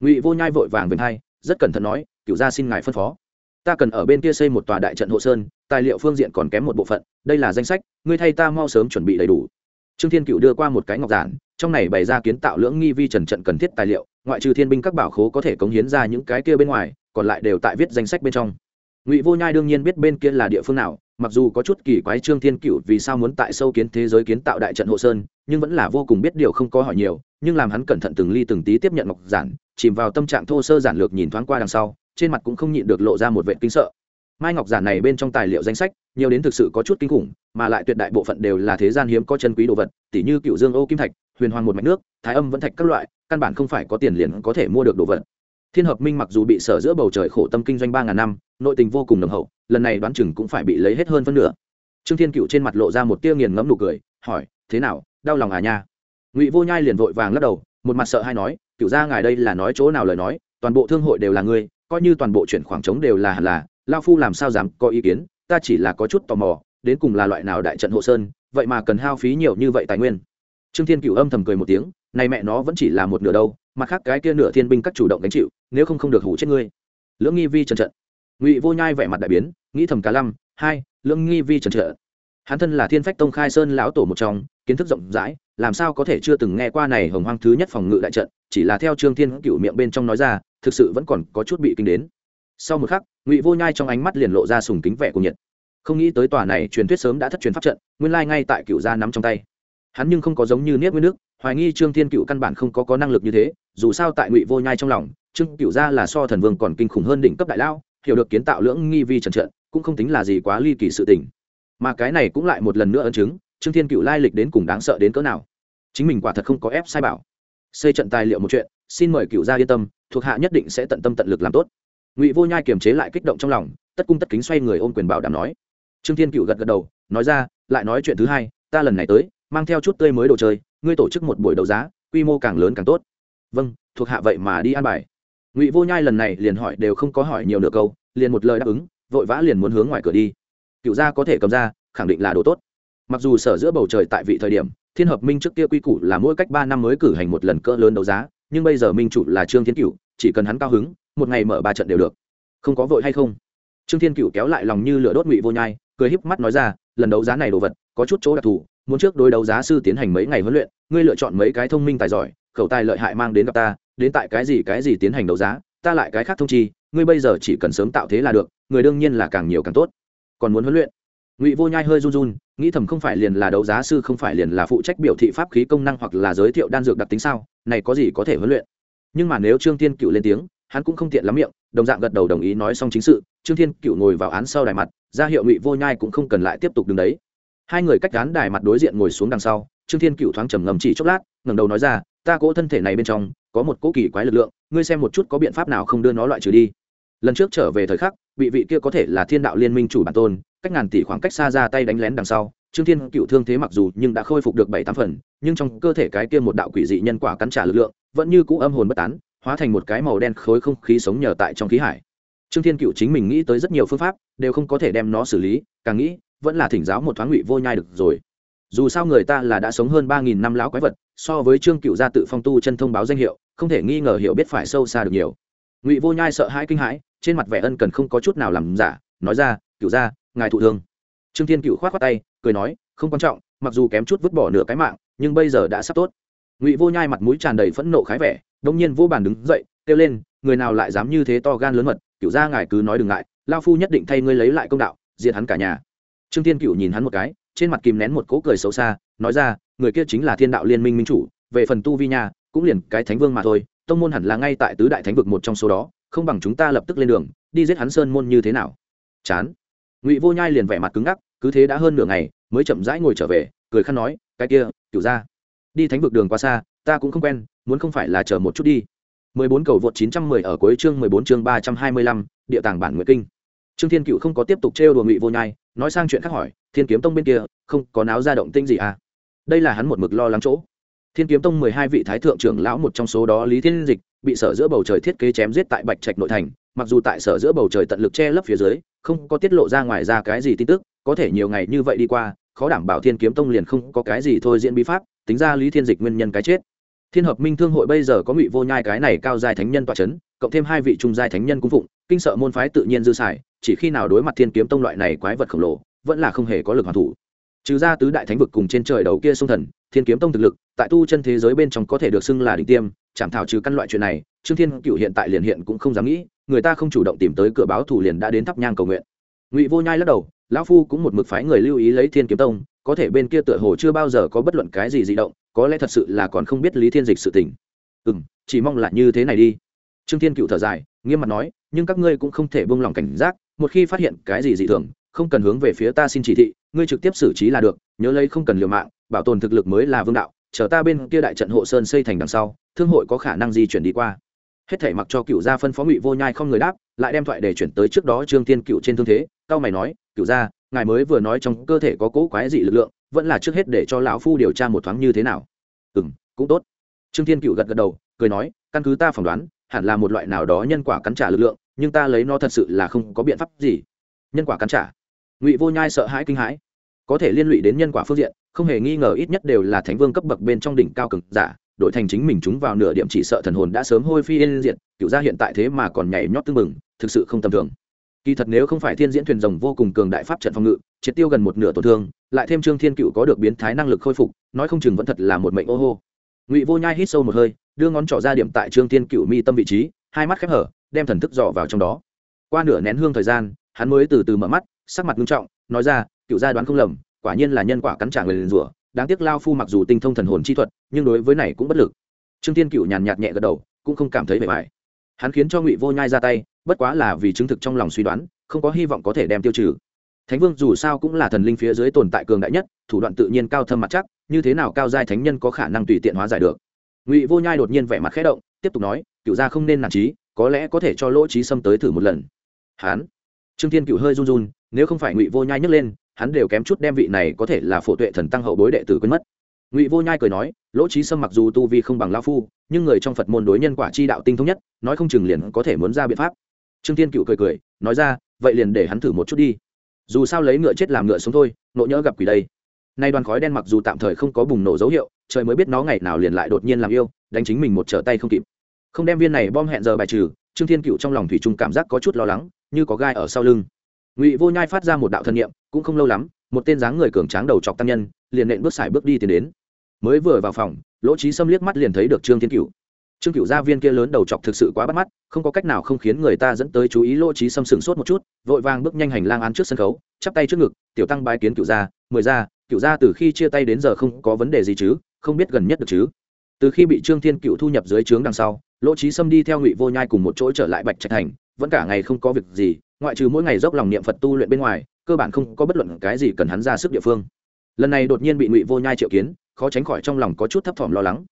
Ngụy vô nhai vội vàng về hai, rất cẩn thận nói cựu gia xin ngài phân phó. Ta cần ở bên kia xây một tòa đại trận hộ sơn, tài liệu phương diện còn kém một bộ phận, đây là danh sách, ngươi thay ta mau sớm chuẩn bị đầy đủ. Trương thiên cựu đưa qua một cái ngọc giản, trong này bày ra kiến tạo lưỡng nghi vi trần trận cần thiết tài liệu, ngoại trừ thiên binh các bảo khố có thể cống hiến ra những cái kia bên ngoài, còn lại đều tại viết danh sách bên trong. Ngụy vô nhai đương nhiên biết bên kia là địa phương nào mặc dù có chút kỳ quái trương thiên cựu vì sao muốn tại sâu kiến thế giới kiến tạo đại trận hộ sơn, nhưng vẫn là vô cùng biết điều không có hỏi nhiều, nhưng làm hắn cẩn thận từng ly từng tí tiếp nhận ngọc giản, chìm vào tâm trạng thô sơ giản lược nhìn thoáng qua đằng sau, trên mặt cũng không nhịn được lộ ra một vệ kinh sợ. Mai ngọc giản này bên trong tài liệu danh sách, nhiều đến thực sự có chút kinh khủng, mà lại tuyệt đại bộ phận đều là thế gian hiếm có chân quý đồ vật tỷ như cựu dương ô kim thạch, huyền hoàng một mạch nước, thái âm vẫn thạch các loại, căn bản không phải có tiền liền có thể mua được đồ vật thiên hợp minh mặc dù bị sở giữa bầu trời khổ tâm kinh doanh ba ngàn năm, nội tình vô cùng nồng hậu, lần này đoán chừng cũng phải bị lấy hết hơn phân nửa. Trương thiên cựu trên mặt lộ ra một tia nghiền ngẫm nụ cười, hỏi, thế nào, đau lòng à nha? Ngụy vô nhai liền vội vàng lắc đầu, một mặt sợ hay nói cựu ra ngài đây là nói chỗ nào lời nói, toàn bộ thương hội đều là ngươi, coi như toàn bộ chuyển khoảng trống đều là hẳn là lao phu làm sao dám có ý kiến, ta chỉ là có chút tò mò, đến cùng là loại nào đại trận hộ sơn, vậy mà cần hao phí nhiều như vậy tài nguyên. Trương thiên cựu âm thầm cười một tiếng này mẹ nó vẫn chỉ là một nửa đâu mặt khác cái kia nửa thiên binh các chủ động gánh chịu, nếu không không được hủ chết ngươi. Lưỡng nghi vi trần trận ngụy vô nhai vẻ mặt đại biến, nghĩ thầm cả lăm, hai, lưỡng nghi vi trần trợ hắn thân là thiên phách tông khai sơn lão tổ một trong, kiến thức rộng rãi, làm sao có thể chưa từng nghe qua này hồng hoang thứ nhất phòng ngự đại trận, chỉ là theo trương thiên cựu miệng bên trong nói ra, thực sự vẫn còn có chút bị kinh đến. Sau một khắc, ngụy vô nhai trong ánh mắt liền lộ ra sùng kính vẻ của nhiệt. Không nghĩ tới tòa này truyền thuyết sớm đã thất truyền pháp trận, nguyên lai ngay tại cựu gia nắm trong tay hắn nhưng không có giống như niết nguyên nước hoài nghi trương thiên cựu căn bản không có có năng lực như thế, dù sao tại ngụy vô nhai trong lòng, trương cựu gia là so thần vương còn kinh khủng hơn đỉnh cấp đại lao, hiểu được kiến tạo lưỡng nghi vi trần trận cũng không tính là gì quá ly kỳ sự tình. Mà cái này cũng lại một lần nữa ấn chứng, trương thiên cựu lai lịch đến cùng đáng sợ đến cỡ nào. Chính mình quả thật không có ép sai bảo. Xây trận tài liệu một chuyện, xin mời cựu gia yên tâm, thuộc hạ nhất định sẽ tận tâm tận lực làm tốt. Ngụy vô nhai kiềm chế lại kích động trong lòng, tất cung tất kính xoay người ôm quyền bảo đảm nói. Trương thiên cựu gật gật đầu, nói ra, lại nói chuyện thứ hai, ta lần này tới mang theo chút tươi mới đồ chơi, ngươi tổ chức một buổi đấu giá, quy mô càng lớn càng tốt. Vâng thuộc hạ vậy mà đi an bài. Ngụy vô nhai lần này liền hỏi đều không có hỏi nhiều nửa câu, liền một lời đáp ứng, vội vã liền muốn hướng ngoài cửa đi. Cựu gia có thể cầm ra, khẳng định là đồ tốt. Mặc dù sở giữa bầu trời tại vị thời điểm, thiên hợp minh trước kia quy củ là mỗi cách ba năm mới cử hành một lần cỡ lớn đấu giá, nhưng bây giờ minh chủ là trương thiên cựu chỉ cần hắn cao hứng, một ngày mở ba trận đều được. Không có vội hay không? Trương thiên cựu kéo lại lòng như lửa đốt ngụy vô nhai, cười híp mắt nói ra, lần đấu giá này đồ vật, có chút chỗ đặc thù muốn trước đối đấu giá sư tiến hành mấy ngày huấn luyện, ngươi lựa chọn mấy cái thông minh tài giỏi, khẩu tài lợi hại mang đến gặp ta, đến tại cái gì cái gì tiến hành đấu giá, ta lại cái khác thông chi, ngươi bây giờ chỉ cần sớm tạo thế là được, người đương nhiên là càng nhiều càng tốt. Còn muốn huấn luyện? Ngụy vô nhai hơi run run, nghĩ thầm không phải liền là đấu giá sư, không phải liền là phụ trách biểu thị pháp khí công năng hoặc là giới thiệu đan dược đặc tính sao, này có gì có thể huấn luyện? Nhưng mà nếu trương thiên cựu lên tiếng, hắn cũng không tiện lắm miệng, đồng dạng gật đầu đồng ý nói xong chính sự, trương thiên cựu ngồi vào án sau đài mặt, ra hiệu ngụy vô nhai cũng không cần lại tiếp tục đứng đấy hai người cách án đài mặt đối diện ngồi xuống đằng sau, trương thiên cựu thoáng trầm ngầm chỉ chốc lát, ngẩng đầu nói ra, ta cỗ thân thể này bên trong, có một cỗ kỳ quái lực lượng, ngươi xem một chút có biện pháp nào không đưa nó loại trừ đi. Lần trước trở về thời khắc, vị vị kia có thể là thiên đạo liên minh chủ bản tôn, cách ngàn tỷ khoảng cách xa ra tay đánh lén đằng sau, trương thiên cựu thương thế mặc dù nhưng đã khôi phục được bảy tám phần, nhưng trong cơ thể cái kia một đạo quỷ dị nhân quả cắn trả lực lượng, vẫn như cũ âm hồn bất tán, hóa thành một cái màu đen khối không khí sống nhờ tại trong khí hải. Trương thiên cựu chính mình nghĩ tới rất nhiều phương pháp, đều không có thể đem nó xử lý, càng nghĩ vẫn là thỉnh giáo một thoáng ngụy vô nhai được rồi. Dù sao người ta là đã sống hơn ba nghìn năm lão quái vật, so với trương cựu gia tự phong tu chân thông báo danh hiệu, không thể nghi ngờ hiểu biết phải sâu xa được nhiều. Ngụy vô nhai sợ hãi kinh hãi, trên mặt vẻ ân cần không có chút nào làm giả, nói ra, cựu gia, ngài thụ thương. Trương thiên cựu k h o á t khoác tay, cười nói, không quan trọng, mặc dù kém chút vứt bỏ nửa cái mạng, nhưng bây giờ đã sắp tốt. Ngụy vô nhai mặt mũi tràn đầy phẫn nộ khái vẻ đông nhiên vô bàn đứng dậy, kêu lên, người nào lại dám như thế to gan lớn mật, cựu gia ngài cứ nói đừng ngại lao phu nhất định thay ngươi lấy lại công đạo, diệt hắn cả nhà trương thiên cựu nhìn hắn một cái trên mặt kìm nén một cố cười xấu xa nói ra người kia chính là thiên đạo liên minh minh chủ về phần tu vi nhà cũng liền cái thánh vương mà thôi tông môn hẳn là ngay tại tứ đại thánh vực một trong số đó không bằng chúng ta lập tức lên đường đi giết hắn sơn môn như thế nào. Chán. Ngụy vô nhai liền vẻ mặt cứng ngắc cứ thế đã hơn nửa ngày mới chậm rãi ngồi trở về cười khăn nói cái kia cựu ra đi thánh vực đường quá xa ta cũng không quen muốn không phải là chờ một chút đi. 14 cầu vượt 910 ở cuối chương 14 chương 325, địa tàng bản nguyệt kinh. Trương Thiên Cựu không có tiếp tục trêu đùa Ngụy Vô Nhai, nói sang chuyện khác hỏi, Thiên Kiếm Tông bên kia, không có náo ra động tĩnh gì à? Đây là hắn một mực lo lắng chỗ. Thiên Kiếm Tông 12 vị thái thượng trưởng lão một trong số đó Lý Thiên Dịch, bị sở giữa bầu trời thiết kế chém giết tại Bạch Trạch nội thành, mặc dù tại sở giữa bầu trời tận lực che lấp phía dưới, không có tiết lộ ra ngoài ra cái gì tin tức, có thể nhiều ngày như vậy đi qua, khó đảm bảo Thiên Kiếm Tông liền không có cái gì thôi diễn bí pháp, tính ra Lý Thiên Dịch nguyên nhân cái chết thiên hợp minh thương hội bây giờ có ngụy vô nhai cái này cao giai thánh nhân tọa c h ấ n cộng thêm hai vị trung giai thánh nhân cung phụng kinh sợ môn phái tự nhiên dư xài chỉ khi nào đối mặt thiên kiếm tông loại này quái vật khổng lồ, vẫn là không hề có lực hoàn thủ. Trừ ra tứ đại thánh vực cùng trên trời đầu kia sông thần, thiên kiếm tông thực lực, tại tu chân thế giới bên trong có thể được xưng là đỉnh tiêm chẳng thảo trừ căn loại chuyện này, trương thiên cựu hiện tại liền hiện cũng không dám nghĩ, người ta không chủ động tìm tới cửa báo thủ liền đã đến thắp nhang cầu nguyện. Ngụy vô nhai lắc đầu, lão phu cũng một mực phái người lưu ý lấy thiên kiếm tông, có thể bên kia tựa hồ chưa bao giờ có bất luận cái gì di động, có lẽ thật sự là còn không biết lý thiên dịch sự tình. Ừ m chỉ mong là như thế này đi. Trương thiên cựu thở dài, nghiêm mặt nói, nhưng các ngươi cũng không thể buông lỏng cảnh giác một khi phát hiện cái gì dị thường, không cần hướng về phía ta xin chỉ thị, ngươi trực tiếp xử trí là được, nhớ lấy không cần liều mạng, bảo tồn thực lực mới là vương đạo, chờ ta bên kia đại trận hộ sơn xây thành đằng sau, thương hội có khả năng di chuyển đi qua. Hết thể mặc cho cựu gia phân phó ngụy vô nhai không người đáp, lại đem thoại để chuyển tới trước đó trương tiên cựu trên thương thế, cao mày nói, cựu gia, ngài mới vừa nói trong cơ thể có cỗ quái dị lực lượng, vẫn là trước hết để cho lão phu điều tra một thoáng như thế nào. Ừ m cũng tốt. Trương thiên cựu gật gật đầu, cười nói, căn cứ ta phỏng đoán, hẳn là một loại nào đó nhân quả cắn trả lực lượng nhưng ta lấy nó thật sự là không có biện pháp gì. Nhân quả cắn trả. Ngụy vô nhai sợ hãi kinh hãi. Có thể liên lụy đến nhân quả phương diện, không hề nghi ngờ ít nhất đều là thánh vương cấp bậc bên trong đỉnh cao cực giả, đổi thành chính mình chúng vào nửa điểm chỉ sợ thần hồn đã sớm hôi phi yên diện cựu gia hiện tại thế mà còn nhảy nhót tưng mừng thực sự không tầm thường. Kỳ thật nếu không phải thiên diễn thuyền rồng vô cùng cường đại pháp trận phòng ngự, triệt tiêu gần một nửa tổn thương, lại thêm trương thiên cựu có được biến thái năng lực khôi phục, nói không chừng vẫn thật là một mệnh ô hô. Ngụy vô nhai hít sâu một hơi, đưa ngón trỏ ra điểm tại trương thiên cựu mi tâm vị trí, hai mắt khép hở đem thần thức dò vào trong đó. Qua nửa nén hương thời gian, hắn mới từ từ mở mắt, sắc mặt nghiêm trọng, nói ra, cựu gia đoán không lầm, quả nhiên là nhân quả cắn trả người liền rủa, đáng tiếc lao phu mặc dù tinh thông thần hồn chi thuật, nhưng đối với này cũng bất lực. Trương thiên cựu nhàn nhạt nhẹ gật đầu, cũng không cảm thấy bề bài hắn khiến cho ngụy vô nhai ra tay, bất quá là vì chứng thực trong lòng suy đoán, không có hy vọng có thể đem tiêu trừ. Thánh vương dù sao cũng là thần linh phía dưới tồn tại cường đại nhất, thủ đoạn tự nhiên cao thâm mặt chắc, như thế nào cao giai thánh nhân có khả năng tùy tiện hóa giải được? Ngụy vô nhai đột nhiên vẻ mặt khẽ động, tiếp tục nói, cựu gia không nên nản trí có lẽ có thể cho lỗ trí sâm tới thử một lần. Hắn trương thiên cựu hơi run run, nếu không phải ngụy vô nhai nhấc lên, hắn đều kém chút đem vị này có thể là phổ tuệ thần tăng hậu bối đệ tử quên mất. Ngụy vô nhai cười nói, lỗ trí sâm mặc dù tu vi không bằng lao phu, nhưng người trong phật môn đối nhân quả chi đạo tinh thông nhất, nói không chừng liền có thể muốn ra biện pháp. Trương tiên cựu cười cười, nói ra, vậy liền để hắn thử một chút đi. Dù sao lấy ngựa chết làm ngựa sống thôi, nộ nhỡ gặp quỷ đây. Nay đoàn khói đen mặc dù tạm thời không có bùng nổ dấu hiệu, trời mới biết nó ngày nào liền lại đột nhiên làm yêu, đánh chính mình một trở tay không kịp không đem viên này bom hẹn giờ bài trừ, trương thiên cựu trong lòng thủy trung cảm giác có chút lo lắng, như có gai ở sau lưng. Ngụy vô nhai phát ra một đạo thân nhiệm cũng không lâu lắm, một tên dáng người cường tráng đầu chọc tăng nhân, liền nện bước xài bước đi tiến đến. Mới vừa vào phòng, lỗ trí xâm liếc mắt liền thấy được trương thiên cựu trương cựu gia viên kia lớn đầu chọc thực sự quá bắt mắt, không có cách nào không khiến người ta dẫn tới chú ý lỗ trí xâm sừng sốt một chút, vội vàng bước nhanh hành lang án trước sân khấu, chắp tay trước ngực, tiểu tăng bái kiến cựu gia mười gia cựu gia từ khi chia tay đến giờ không có vấn đề gì chứ, không biết gần nhất được chứ? Từ khi bị trương thiên cựu thu nhập dưới trướng đằng sau lỗ trí Sâm đi theo ngụy vô nhai cùng một chỗ trở lại bạch trạch thành, vẫn cả ngày không có việc gì, ngoại trừ mỗi ngày dốc lòng niệm phật tu luyện bên ngoài, cơ bản không có bất luận cái gì cần hắn ra sức địa phương. Lần này đột nhiên bị ngụy vô nhai triệu kiến, khó tránh khỏi trong lòng có chút thấp thỏm lo lắng.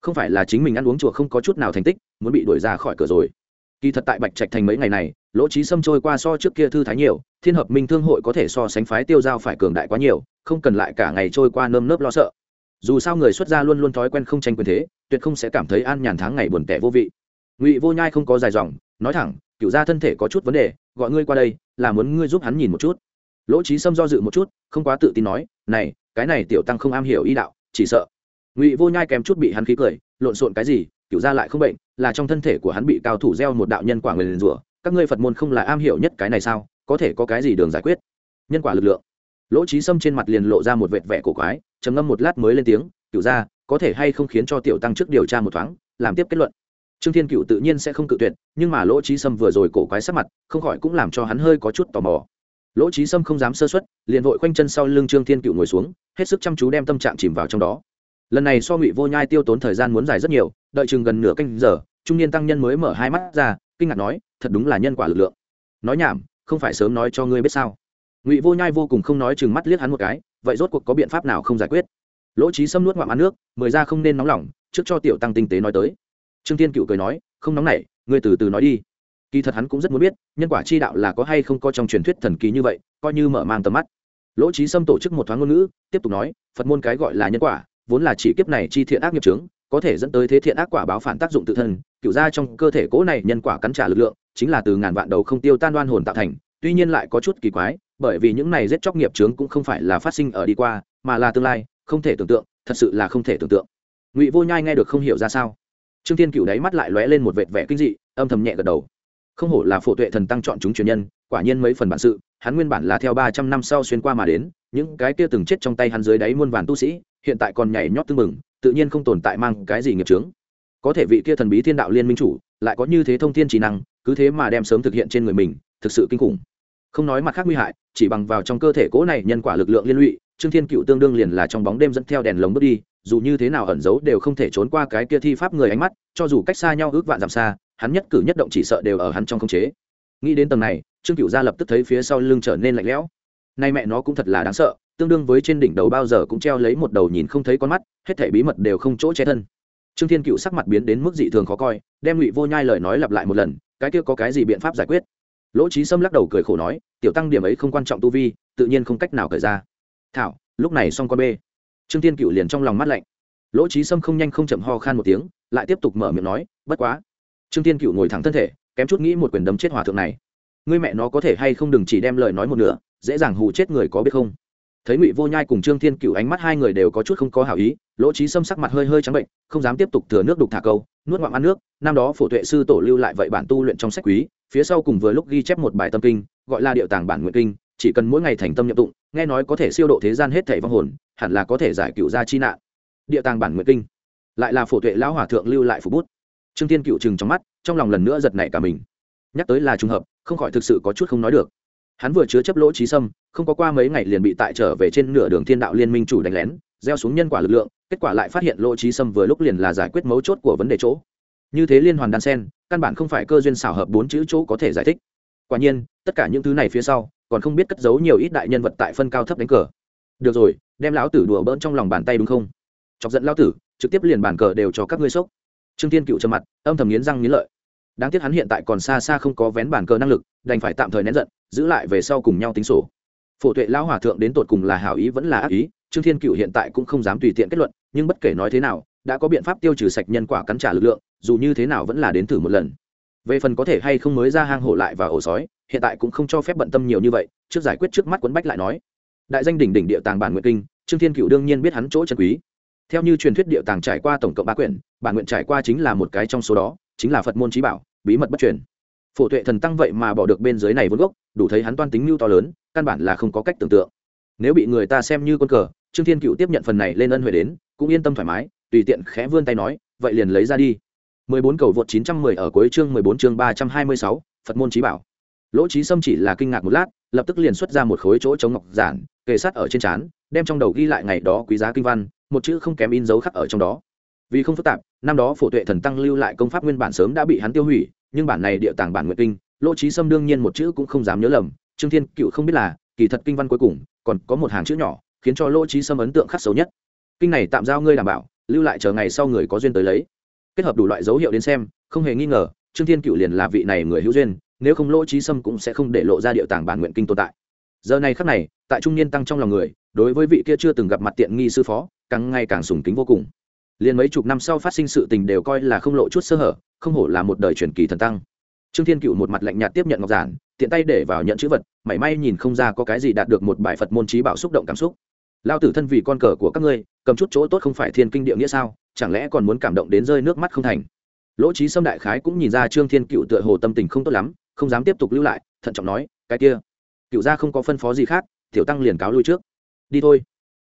Không phải là chính mình ăn uống chùa không có chút nào thành tích, muốn bị đuổi ra khỏi cửa rồi. Kỳ thật tại bạch trạch thành mấy ngày này, lỗ trí xâm trôi qua so trước kia thư thái nhiều, thiên hợp minh thương hội có thể so sánh phái tiêu giao phải cường đại quá nhiều, không cần lại cả ngày trôi qua nơm nớp lo sợ dù sao người xuất gia luôn luôn thói quen không tranh quyền thế, tuyệt không sẽ cảm thấy an nhàn tháng ngày buồn tẻ vô vị. Ngụy vô nhai không có dài dòng, nói thẳng, cựu gia thân thể có chút vấn đề, gọi ngươi qua đây là muốn ngươi giúp hắn nhìn một chút. Lỗ trí sâm do dự một chút, không quá tự tin nói, này, cái này tiểu tăng không am hiểu y đạo, chỉ sợ. Ngụy vô nhai kèm chút bị hắn khí cười, lộn xộn cái gì, cựu gia lại không bệnh, là trong thân thể của hắn bị cao thủ gieo một đạo nhân quả người liền rủa, các ngươi phật môn không là am hiểu nhất cái này sao, có thể có cái gì đường giải quyết? Nhân quả lực lượng lỗ trí sâm trên mặt liền lộ ra một vệt vẻ cổ quái, trầm ngâm một lát mới lên tiếng, cựu gia, có thể hay không khiến cho tiểu tăng trước điều tra một thoáng, làm tiếp kết luận? Trương thiên cựu tự nhiên sẽ không cự tuyệt, nhưng mà lỗ trí sâm vừa rồi cổ quái sắc mặt, không khỏi cũng làm cho hắn hơi có chút tò mò. Lỗ trí sâm không dám sơ xuất liền vội khoanh chân sau lưng trương thiên cựu ngồi xuống, hết sức chăm chú đem tâm trạng chìm vào trong đó. Lần này so ngụy vô nhai tiêu tốn thời gian muốn dài rất nhiều, đợi chừng gần nửa canh giờ, trung niên tăng nhân mới mở hai mắt ra, kinh ngạc nói, thật đúng là nhân quả lực lượng. Nói nhảm, không phải sớm nói cho ngươi biết sao? Ngụy vô nhai vô cùng không nói chừng mắt liếc hắn một cái vậy rốt cuộc có biện pháp nào không giải quyết lỗ trí xâm nuốt ngoạm ăn nước mười ra không nên nóng lòng trước cho tiểu tăng tinh tế nói tới trương tiên cựu cười nói không nóng nảy ngươi từ từ nói đi kỳ thật hắn cũng rất muốn biết nhân quả chi đạo là có hay không có trong truyền thuyết thần kỳ như vậy coi như mở mang tầm mắt lỗ trí xâm tổ chức một thoáng ngôn ngữ tiếp tục nói phật môn cái gọi là nhân quả vốn là chỉ kiếp này chi thiện ác nghiệp trướng có thể dẫn tới thế thiện ác quả báo phản tác dụng tự thân cựu ra trong cơ thể cố này nhân quả cắn trả lực lượng chính là từ ngàn vạn đầu không tiêu tan đoan hồn tạo thành tuy nhiên lại có chút kỳ quái bởi vì những này giết chóc nghiệp chướng cũng không phải là phát sinh ở đi qua, mà là tương lai, không thể tưởng tượng, thật sự là không thể tưởng tượng. Ngụy vô nhai nghe được không hiểu ra sao. Trương thiên cựu đáy mắt lại lóe lên một vệt vẻ kinh dị, âm thầm nhẹ gật đầu. Không hổ là phổ tuệ thần tăng chọn chúng truyền nhân, quả nhiên mấy phần bản sự, hắn nguyên bản là theo ba trăm năm sau xuyên qua mà đến, những cái kia từng chết trong tay hắn dưới đáy muôn vàn tu sĩ, hiện tại còn nhảy nhót tưng mừng tự nhiên không tồn tại mang cái gì nghiệp trướng có thể vị kia thần bí thiên đạo liên minh chủ, lại có như thế thông thiên trí năng, cứ thế mà đem sớm thực hiện trên người mình, thực sự kinh khủng không nói mặt khác nguy hại, chỉ bằng vào trong cơ thể cố này nhân quả lực lượng liên lụy, trương thiên cựu tương đương liền là trong bóng đêm dẫn theo đèn lồng bước đi, dù như thế nào ẩn giấu đều không thể trốn qua cái kia thi pháp người ánh mắt, cho dù cách xa nhau ước vạn dặm xa, hắn nhất cử nhất động chỉ sợ đều ở hắn trong không chế. Nghĩ đến tầng này, trương cựu gia lập tức thấy phía sau lưng trở nên lạnh lẽo. Nay mẹ nó cũng thật là đáng sợ, tương đương với trên đỉnh đầu bao giờ cũng treo lấy một đầu nhìn không thấy con mắt, hết thảy bí mật đều không chỗ che thân. Trương thiên cựu sắc mặt biến đến mức dị thường khó coi, đem ngụy vô nhai lời nói lặp lại một lần, cái kia có cái gì biện pháp giải quyết? Lỗ trí sâm lắc đầu cười khổ nói, tiểu tăng điểm ấy không quan trọng tu vi, tự nhiên không cách nào cởi ra. Thảo, lúc này xong con bê. Trương thiên cựu liền trong lòng mắt lạnh. Lỗ trí sâm không nhanh không chậm ho khan một tiếng, lại tiếp tục mở miệng nói, bất quá. Trương thiên cựu ngồi thẳng thân thể, kém chút nghĩ một quyền đấm chết hòa thượng này. Ngươi mẹ nó có thể hay không đừng chỉ đem lời nói một nửa, dễ dàng hù chết người có biết không? Thấy ngụy vô nhai cùng trương thiên cựu ánh mắt hai người đều có chút không có hảo ý, lỗ trí xâm sắc mặt hơi hơi trắng bệnh, không dám tiếp tục thừa nước đục thả câu, nuốt ngoạm ăn nước, năm đó phổ tuệ sư tổ lưu lại vậy bản tu luyện trong sách quý, phía sau cùng vừa lúc ghi chép một bài tâm kinh, gọi là điệu tàng bản nguyện kinh, chỉ cần mỗi ngày thành tâm nhậm tụng, nghe nói có thể siêu độ thế gian hết thảy vong hồn, hẳn là có thể giải cựu gia chi nạn. Địa tàng bản nguyện kinh. Lại là phổ tuệ lão hòa thượng lưu lại phục bút. Trương thiên cựu chừng trong mắt, trong lòng lần nữa giật nảy cả mình. Nhắc tới là trùng hợp, không khỏi thực sự có chút không nói được hắn vừa chứa chấp lỗ trí sâm, không có qua mấy ngày liền bị tại trở về trên nửa đường thiên đạo liên minh chủ đánh lén, gieo xuống nhân quả lực lượng, kết quả lại phát hiện lỗ trí sâm vừa lúc liền là giải quyết mấu chốt của vấn đề chỗ. Như thế liên hoàn đan sen, căn bản không phải cơ duyên xảo hợp bốn chữ chỗ có thể giải thích. Quả nhiên, tất cả những thứ này phía sau, còn không biết cất giấu nhiều ít đại nhân vật tại phân cao thấp đánh cờ. Được rồi, đem lão tử đùa bỡn trong lòng bàn tay đúng không? Chọc giận lão tử, trực tiếp liền bàn cờ đều cho các ngươi sốc. Trương thiên cựu trầm mặt, âm thầm nghiến răng nghiến lợi đáng tiếc hắn hiện tại còn xa xa không có vén bản cờ năng lực, đành phải tạm thời nén giận, giữ lại về sau cùng nhau tính sổ. Phổ tuệ lão hòa thượng đến tột cùng là hảo ý vẫn là ác ý, trương thiên cựu hiện tại cũng không dám tùy tiện kết luận, nhưng bất kể nói thế nào, đã có biện pháp tiêu trừ sạch nhân quả cắn trả lực lượng, dù như thế nào vẫn là đến thử một lần. Về phần có thể hay không mới ra hang hổ lại và ổ sói, hiện tại cũng không cho phép bận tâm nhiều như vậy, trước giải quyết trước mắt quấn bách lại nói. Đại danh đỉnh đỉnh địa tàng bản nguyện kinh, trương thiên cựu đương nhiên biết hắn chỗ chân quý. Theo như truyền thuyết địa tàng trải qua tổng cộng ba quyển, bản nguyện trải qua chính là một cái trong số đó chính là phật môn trí bảo bí mật bất truyền phổ tuệ thần tăng vậy mà bỏ được bên dưới này vốn gốc đủ thấy hắn toan tính mưu to lớn căn bản là không có cách tưởng tượng nếu bị người ta xem như con cờ trương thiên cựu tiếp nhận phần này lên ân huệ đến cũng yên tâm thoải mái tùy tiện khẽ vươn tay nói vậy liền lấy ra đi 14 cầu vượt 910 ở cuối chương 14 chương 326, Phật môn chí bảo. Lỗ Chí Sâm chỉ là kinh ngạc một lát, lập tức liền xuất ra một khối chỗ chống ngọc giản, kề sát ở trên trán, đem trong đầu ghi lại ngày đó quý giá kinh văn, một chữ không kém in dấu khắc ở trong đó. Vì không phức tạp, năm đó phổ tuệ thần tăng lưu lại công pháp nguyên bản sớm đã bị hắn tiêu hủy, nhưng bản này địa tàng bản nguyện kinh, Lỗ Chí Sâm đương nhiên một chữ cũng không dám nhớ lầm, Trương Thiên Cựu không biết là, kỳ thật kinh văn cuối cùng còn có một hàng chữ nhỏ, khiến cho Lỗ Chí Sâm ấn tượng khắc sâu nhất. Kinh này tạm giao ngươi đảm bảo, lưu lại chờ ngày sau người có duyên tới lấy. Kết hợp đủ loại dấu hiệu đến xem không hề nghi ngờ trương thiên cựu liền là vị này người hữu duyên nếu không lỗ trí sâm cũng sẽ không để lộ ra địa tàng bản nguyện kinh tồn tại. Giờ này khắc này tại trung niên tăng trong lòng người đối với vị kia chưa từng gặp mặt tiện nghi sư phó càng ngày càng sùng kính vô cùng liền mấy chục năm sau phát sinh sự tình đều coi là không lộ chút sơ hở, không hổ là một đời truyền kỳ thần tăng. Trương thiên cựu một mặt lạnh nhạt tiếp nhận ngọc giản, tiện tay để vào nhận chữ vật, mảy may nhìn không ra có cái gì đạt được một bài phật môn trí bảo xúc động cảm xúc. Lao tử thân vì con cờ của các ngươi, cầm chút chỗ tốt không phải thiên kinh địa nghĩa sao, chẳng lẽ còn muốn cảm động đến rơi nước mắt không thành? Lỗ trí sâm đại khái cũng nhìn ra trương thiên cựu tựa hồ tâm tình không tốt lắm, không dám tiếp tục lưu lại, thận trọng nói, cái kia, cựu gia không có phân phó gì khác, tiểu tăng liền cáo lui trước. Đi thôi.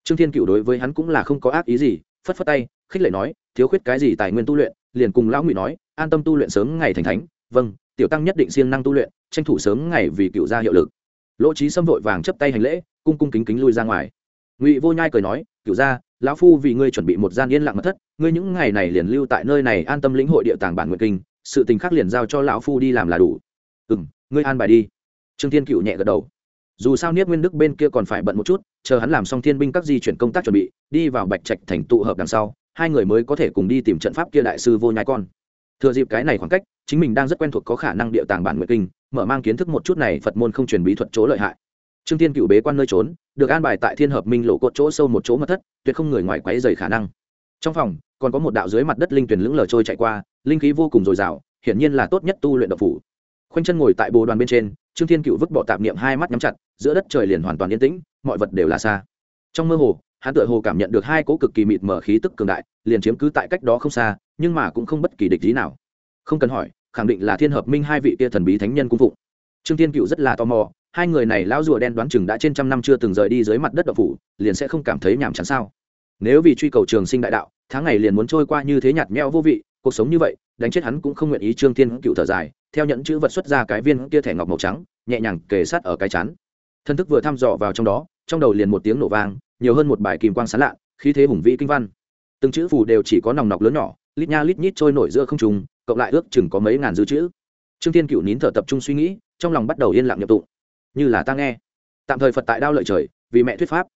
Trương thiên cựu đối với hắn cũng là không có ác ý gì, phất phất tay khích lệ nói, thiếu khuyết cái gì tài nguyên tu luyện? Liền cùng lão ngụy nói, an tâm tu luyện sớm ngày thành thánh. Vâng tiểu tăng nhất định siêng năng tu luyện, tranh thủ sớm ngày vì cựu gia hiệu lực. Lỗ trí xâm vội vàng chấp tay hành lễ, cung cung kính kính lui ra ngoài. Ngụy vô nhai cười nói, cựu gia, lão phu vì ngươi chuẩn bị một gian yên lặng mật thất, ngươi những ngày này liền lưu tại nơi này an tâm lĩnh hội địa tàng bản nguyện kinh, sự tình khác liền giao cho lão phu đi làm là đủ. Ừ m ngươi an bài đi. Trương thiên cựu nhẹ gật đầu. Dù sao niết nguyên đức bên kia còn phải bận một chút, chờ hắn làm xong thiên binh các di chuyển công tác chuẩn bị, đi vào bạch trạch thành tụ hợp đằng sau hai người mới có thể cùng đi tìm trận pháp kia đại sư vô nhai con. Thừa dịp cái này khoảng cách, chính mình đang rất quen thuộc có khả năng địa tàng bản nguyện kinh, mở mang kiến thức một chút này phật môn không truyền bí thuật chỗ lợi hại. Trương thiên cựu bế quan nơi trốn, được an bài tại thiên hợp minh lộ cột chỗ sâu một chỗ mật thất, tuyệt không người ngoài quấy dày khả năng. Trong phòng, còn có một đạo dưới mặt đất linh tuyển lững lờ trôi chạy qua, linh khí vô cùng dồi dào, hiển nhiên là tốt nhất tu luyện độc phủ. Khoanh chân ngồi tại bồ đoàn bên trên, trương thiên cựu vứt bỏ tạp niệm hai mắt nhắm chặt, giữa đất trời liền hoàn toàn yên tĩnh, mọi vật đều là xa. Trong mơ hồ hắn tựa hồ cảm nhận được hai cố cực kỳ mịt mở khí tức cường đại, liền chiếm cứ tại cách đó không xa, nhưng mà cũng không bất kỳ địch lý nào. Không cần hỏi, khẳng định là thiên hợp minh hai vị kia thần bí thánh nhân cung phụng. Trương thiên cựu rất là tò mò, hai người này lão rùa đen đoán chừng đã trên trăm năm chưa từng rời đi dưới mặt đất đậu phủ, liền sẽ không cảm thấy nhàm chán sao? Nếu vì truy cầu trường sinh đại đạo, tháng ngày liền muốn trôi qua như thế nhạt nhẽo vô vị, cuộc sống như vậy, đánh chết hắn cũng không nguyện ý trương thiên cựu thở dài, theo nhận chữ vật xuất ra cái viên kia thẻ ngọc màu trắng, nhẹ nhàng kề sát ở cái chán. Thân thức vừa thăm dò vào trong đó, trong đầu liền một tiếng nổ vang nhiều hơn một bài kìm quang sán lạ, khí thế hùng vĩ kinh văn. Từng chữ phù đều chỉ có nòng nọc lớn nhỏ, lít nha lít nhít trôi nổi giữa không trùng cộng lại ước chừng có mấy ngàn dư chữ. Trương thiên cựu nín thở tập trung suy nghĩ, trong lòng bắt đầu yên lặng nhập tụng. Như là ta nghe. Tạm thời phật tại đao lợi trời, vì mẹ thuyết pháp.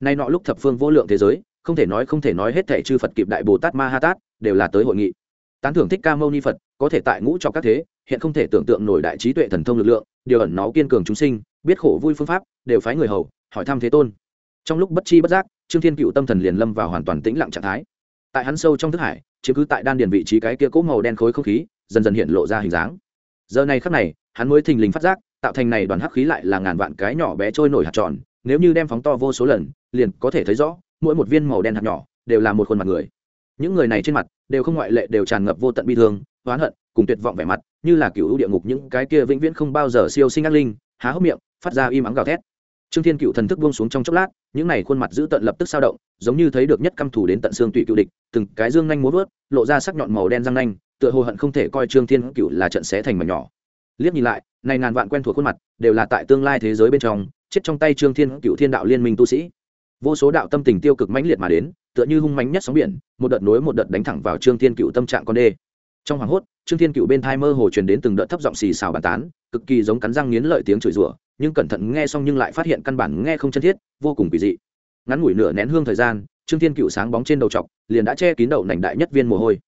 Nay nọ lúc thập phương vô lượng thế giới, không thể nói không thể nói hết thể chư phật kịp đại bồ tát ma ha tát, đều là tới hội nghị. Tán thưởng thích ca mâu ni phật, có thể tại ngũ cho các thế, hiện không thể tưởng tượng nổi đại trí tuệ thần thông lực lượng, điều ẩn nó kiên cường chúng sinh, biết khổ vui phương pháp, đều phái người hầu, hỏi thăm thế tôn trong lúc bất chi bất giác, trương thiên cựu tâm thần liền lâm vào hoàn toàn tĩnh lặng trạng thái. Tại hắn sâu trong thức hải chứ cứ tại đan điền vị trí cái kia cỗ màu đen khối không khí, dần dần hiện lộ ra hình dáng. Giờ này khắc này, hắn mới thình lình phát giác, tạo thành này đoàn hắc khí lại là ngàn vạn cái nhỏ bé trôi nổi hạt tròn, nếu như đem phóng to vô số lần, liền có thể thấy rõ, mỗi một viên màu đen hạt nhỏ, đều là một khuôn mặt người. Những người này trên mặt, đều không ngoại lệ đều tràn ngập vô tận bi thương, oán hận, cùng tuyệt vọng vẻ mặt, như là cựu địa ngục những cái kia vĩnh viễn không bao giờ siêu sinh ác linh, há hốc miệng, phát ra im ắng gào thét trương thiên cựu thần thức buông xuống trong chốc lát, những này khuôn mặt giữ tận lập tức sao động, giống như thấy được nhất căm thủ đến tận xương tụy cựu địch, từng cái dương nhanh múa vớt, lộ ra sắc nhọn màu đen răng nanh, tựa hồ hận không thể coi trương thiên cựu là trận xé thành mảnh nhỏ. Liếc nhìn lại, này ngàn vạn quen thuộc khuôn mặt, đều là tại tương lai thế giới bên trong, chết trong tay trương thiên cựu thiên đạo liên minh tu sĩ. Vô số đạo tâm tình tiêu cực mãnh liệt mà đến, tựa như hung mãnh nhất sóng biển, một đợt nối một đợt đánh thẳng vào trương thiên cựu tâm trạng con đê trong hoàng hốt, trương thiên cựu bên thai mơ hồ truyền đến từng đợt thấp giọng xì xào bàn tán, cực kỳ giống cắn răng nghiến lợi tiếng chửi rủa, nhưng cẩn thận nghe xong nhưng lại phát hiện căn bản nghe không chân thiết, vô cùng kỳ dị. Ngắn ngủi nửa nén hương thời gian, trương thiên cựu sáng bóng trên đầu trọc, liền đã che kín đầu nành đại nhất viên mồ hôi.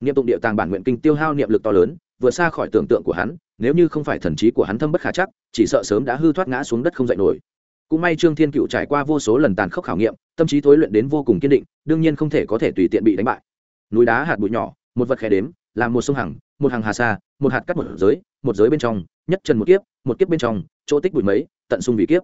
Niệm tụng địa tàng bản nguyện kinh tiêu hao niệm lực to lớn, vượt xa khỏi tưởng tượng của hắn, nếu như không phải thần trí của hắn thâm bất khả chắc, chỉ sợ sớm đã hư thoát ngã xuống đất không dậy nổi. Cũng may trương thiên cựu trải qua vô số lần tàn khốc khảo nghiệm, tâm trí thối luyện đến vô cùng kiên định, đương nhiên không thể có thể tùy tiện bị đánh bại. Núi đá hạt bụi nhỏ, một vật khẽ đếm làm một sông hằng một hàng hà sa, một hạt cắt một giới một giới bên trong nhất trần một kiếp một kiếp bên trong chỗ tích bụi mấy tận sung vì kiếp.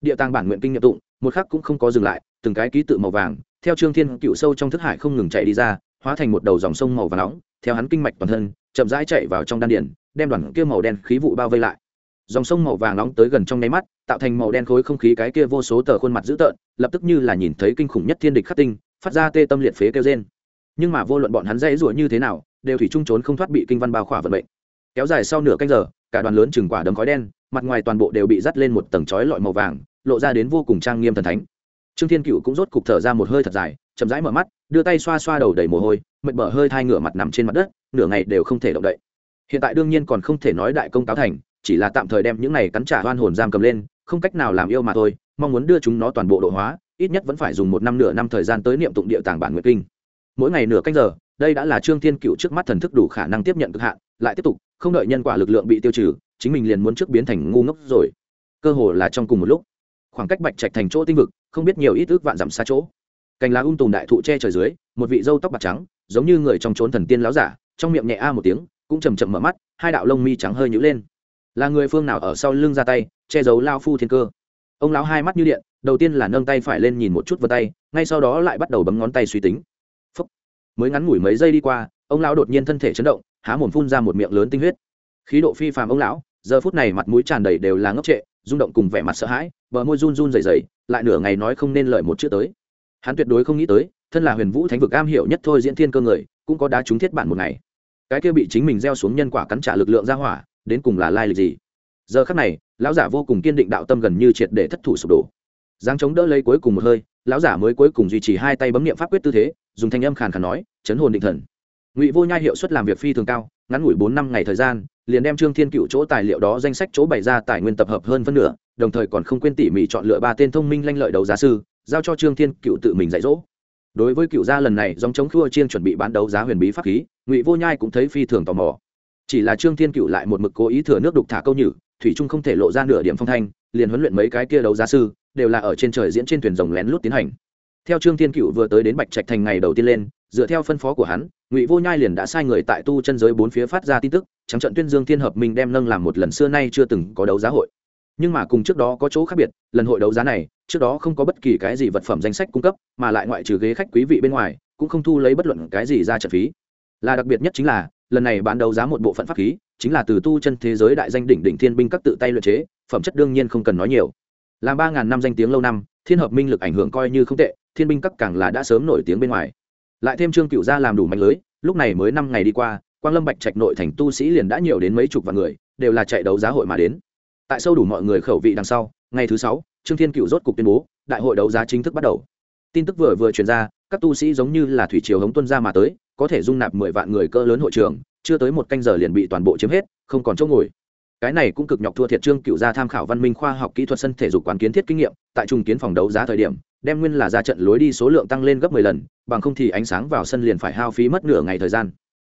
Địa tàng bản nguyện kinh nghiệm tụng một khắc cũng không có dừng lại từng cái ký tự màu vàng theo trương thiên cựu sâu trong thức hải không ngừng chạy đi ra hóa thành một đầu dòng sông màu vàng nóng theo hắn kinh mạch toàn thân chậm rãi chạy vào trong đan điển đem đoàn kia màu đen khí vụ bao vây lại. Dòng sông màu vàng nóng tới gần trong nháy mắt tạo thành màu đen khối không khí cái kia vô số tờ khuôn mặt dữ tợn lập tức như là nhìn thấy kinh khủng nhất thiên địch khắc tinh phát ra tê tâm liệt phế kêu trên nhưng mà vô luận bọn hắn dãy rủa như thế nào đều thủy chung trốn không thoát bị kinh văn bao khỏa vận mệnh. Kéo dài sau nửa canh giờ, cả đoàn lớn chừng quả đấm khói đen, mặt ngoài toàn bộ đều bị dắt lên một tầng chói lọi màu vàng, lộ ra đến vô cùng trang nghiêm thần thánh. Trương thiên cựu cũng rốt cục thở ra một hơi thật dài, chậm rãi mở mắt, đưa tay xoa xoa đầu đầy mồ hôi, mệt mở hơi thai ngửa mặt nằm trên mặt đất, nửa ngày đều không thể động đậy. Hiện tại đương nhiên còn không thể nói đại công cáo thành, chỉ là tạm thời đem những này cắn trả hoan hồn giam cầm lên, không cách nào làm yêu mà thôi, mong muốn đưa chúng nó toàn bộ độ hóa, ít nhất vẫn phải dùng một năm nửa năm thời gian tới niệm tụng địa tàng bản nguyệt kinh. Mỗi ngày nửa canh giờ đây đã là trương thiên cựu trước mắt thần thức đủ khả năng tiếp nhận cực hạn, lại tiếp tục, không đợi nhân quả lực lượng bị tiêu trừ, chính mình liền muốn trước biến thành ngu ngốc rồi. Cơ hồ là trong cùng một lúc, khoảng cách bạch trạch thành chỗ tinh vực, không biết nhiều ít ước vạn dặm xa chỗ. Cành lá ung tùm đại thụ che trời dưới, một vị dâu tóc bạc trắng, giống như người trong trốn thần tiên láo giả, trong miệng nhẹ a một tiếng, cũng chầm chậm mở mắt, hai đạo lông mi trắng hơi nhữ lên. Là người phương nào ở sau lưng ra tay, che giấu lao phu thiên cơ? Ông lão hai mắt như điện, đầu tiên là nâng tay phải lên nhìn một chút vân tay, ngay sau đó lại bắt đầu bấm ngón tay suy tính mới ngắn ngủi mấy giây đi qua, ông lão đột nhiên thân thể chấn động, há mồm phun ra một miệng lớn tinh huyết. Khí độ phi phàm ông lão, giờ phút này mặt mũi tràn đầy đều là ngốc trệ, rung động cùng vẻ mặt sợ hãi, bờ môi run run dày dày lại nửa ngày nói không nên lời một chữ tới. Hắn tuyệt đối không nghĩ tới, thân là huyền vũ thánh vực am hiểu nhất thôi diễn thiên cơ người, cũng có đá trúng thiết bản một ngày. Cái kia bị chính mình gieo xuống nhân quả cắn trả lực lượng ra hỏa, đến cùng là lai lịch gì? Giờ khắc này, lão giả vô cùng kiên định đạo tâm gần như triệt để thất thủ sụp đổ. Giáng chống đỡ lấy cuối cùng một hơi, lão giả mới cuối cùng duy trì hai tay bấm nghiệm pháp quyết tư thế dùng thanh âm khàn khàn nói, chấn hồn định thần. Ngụy vô nhai hiệu suất làm việc phi thường cao, ngắn ngủi bốn năm ngày thời gian, liền đem trương thiên cựu chỗ tài liệu đó danh sách chỗ bày ra tài nguyên tập hợp hơn phân nửa, đồng thời còn không quên tỉ mỉ chọn lựa ba tên thông minh lanh lợi đầu giá sư, giao cho trương thiên cựu tự mình dạy dỗ. Đối với cựu gia lần này dòng chống khua chiên chuẩn bị bán đấu giá huyền bí pháp khí, ngụy vô nhai cũng thấy phi thường tò mò. Chỉ là trương thiên cựu lại một mực cố ý thừa nước đục thả câu nhử, thủy trung không thể lộ ra nửa điểm phong thanh, liền huấn luyện mấy cái kia đấu giá sư, đều là ở trên trời diễn trên thuyền rồng lén lút tiến hành theo trương thiên cựu vừa tới đến bạch trạch thành ngày đầu tiên lên, dựa theo phân phó của hắn, ngụy vô nhai liền đã sai người tại tu chân giới bốn phía phát ra tin tức, trắng trận tuyên dương thiên hợp minh đem nâng làm một lần xưa nay chưa từng có đấu giá hội. Nhưng mà cùng trước đó có chỗ khác biệt, lần hội đấu giá này, trước đó không có bất kỳ cái gì vật phẩm danh sách cung cấp, mà lại ngoại trừ ghế khách quý vị bên ngoài, cũng không thu lấy bất luận cái gì ra trận phí. Là đặc biệt nhất chính là, lần này bán đấu giá một bộ phận pháp khí, chính là từ tu chân thế giới đại danh đỉnh đỉnh thiên binh các tự tay luyện chế, phẩm chất đương nhiên không cần nói nhiều. Làm ba ngàn năm danh tiếng lâu năm, thiên hợp minh lực ảnh hưởng coi như không tệ thiên binh các càng là đã sớm nổi tiếng bên ngoài. Lại thêm trương cựu gia làm đủ mạnh lưới, lúc này mới năm ngày đi qua, quang lâm bạch trạch nội thành tu sĩ liền đã nhiều đến mấy chục vạn người, đều là chạy đấu giá hội mà đến. Tại sâu đủ mọi người khẩu vị đằng sau, ngày thứ sáu, trương thiên cựu rốt cục tuyên bố, đại hội đấu giá chính thức bắt đầu. Tin tức vừa vừa truyền ra, các tu sĩ giống như là thủy triều hống tuân ra mà tới, có thể dung nạp mười vạn người cỡ lớn hội trường, chưa tới một canh giờ liền bị toàn bộ chiếm hết, không còn chỗ ngồi. Cái này cũng cực nhọc thua thiệt trương cựu gia tham khảo văn minh khoa học kỹ thuật sân thể dục quán kiến thiết kinh nghiệm, tại trung kiến phòng đấu giá thời điểm đem nguyên là ra trận lối đi số lượng tăng lên gấp mười lần bằng không thì ánh sáng vào sân liền phải hao phí mất nửa ngày thời gian.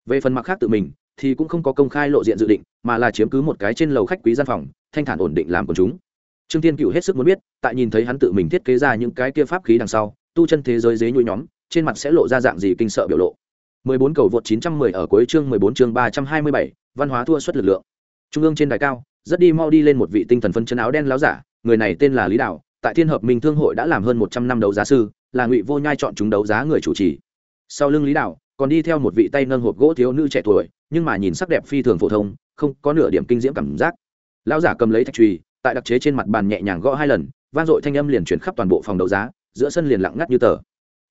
Về phần mặt khác tự mình thì cũng không có công khai lộ diện dự định mà là chiếm cứ một cái trên lầu khách quý gian phòng thanh thản ổn định làm của chúng. Trương tiên cựu hết sức muốn biết tại nhìn thấy hắn tự mình thiết kế ra những cái kia pháp khí đằng sau tu chân thế giới dế nhuôi nhóm trên mặt sẽ lộ ra dạng gì kinh sợ biểu lộ. 14 cầu vượt 910 ở cuối chương 14 chương 327, văn hóa thua suất lực lượng. Trung ương trên đài cao, rất đi mau đi lên một vị tinh thần phân chân áo đen láo giả, người này tên là Lý Đạo, tại Thiên Hợp Minh Thương hội đã làm hơn 100 năm đấu giá sư, là Ngụy Vô Nhai chọn chúng đấu giá người chủ trì. Sau lưng Lý Đạo, còn đi theo một vị tay nâng hộp gỗ thiếu nữ trẻ tuổi, nhưng mà nhìn sắc đẹp phi thường phổ thông, không có nửa điểm kinh diễm cảm giác. Lão giả cầm lấy thạch trùy tại đặc chế trên mặt bàn nhẹ nhàng gõ hai lần, vang dội thanh âm liền chuyển khắp toàn bộ phòng đấu giá, giữa sân liền lặng ngắt như tờ.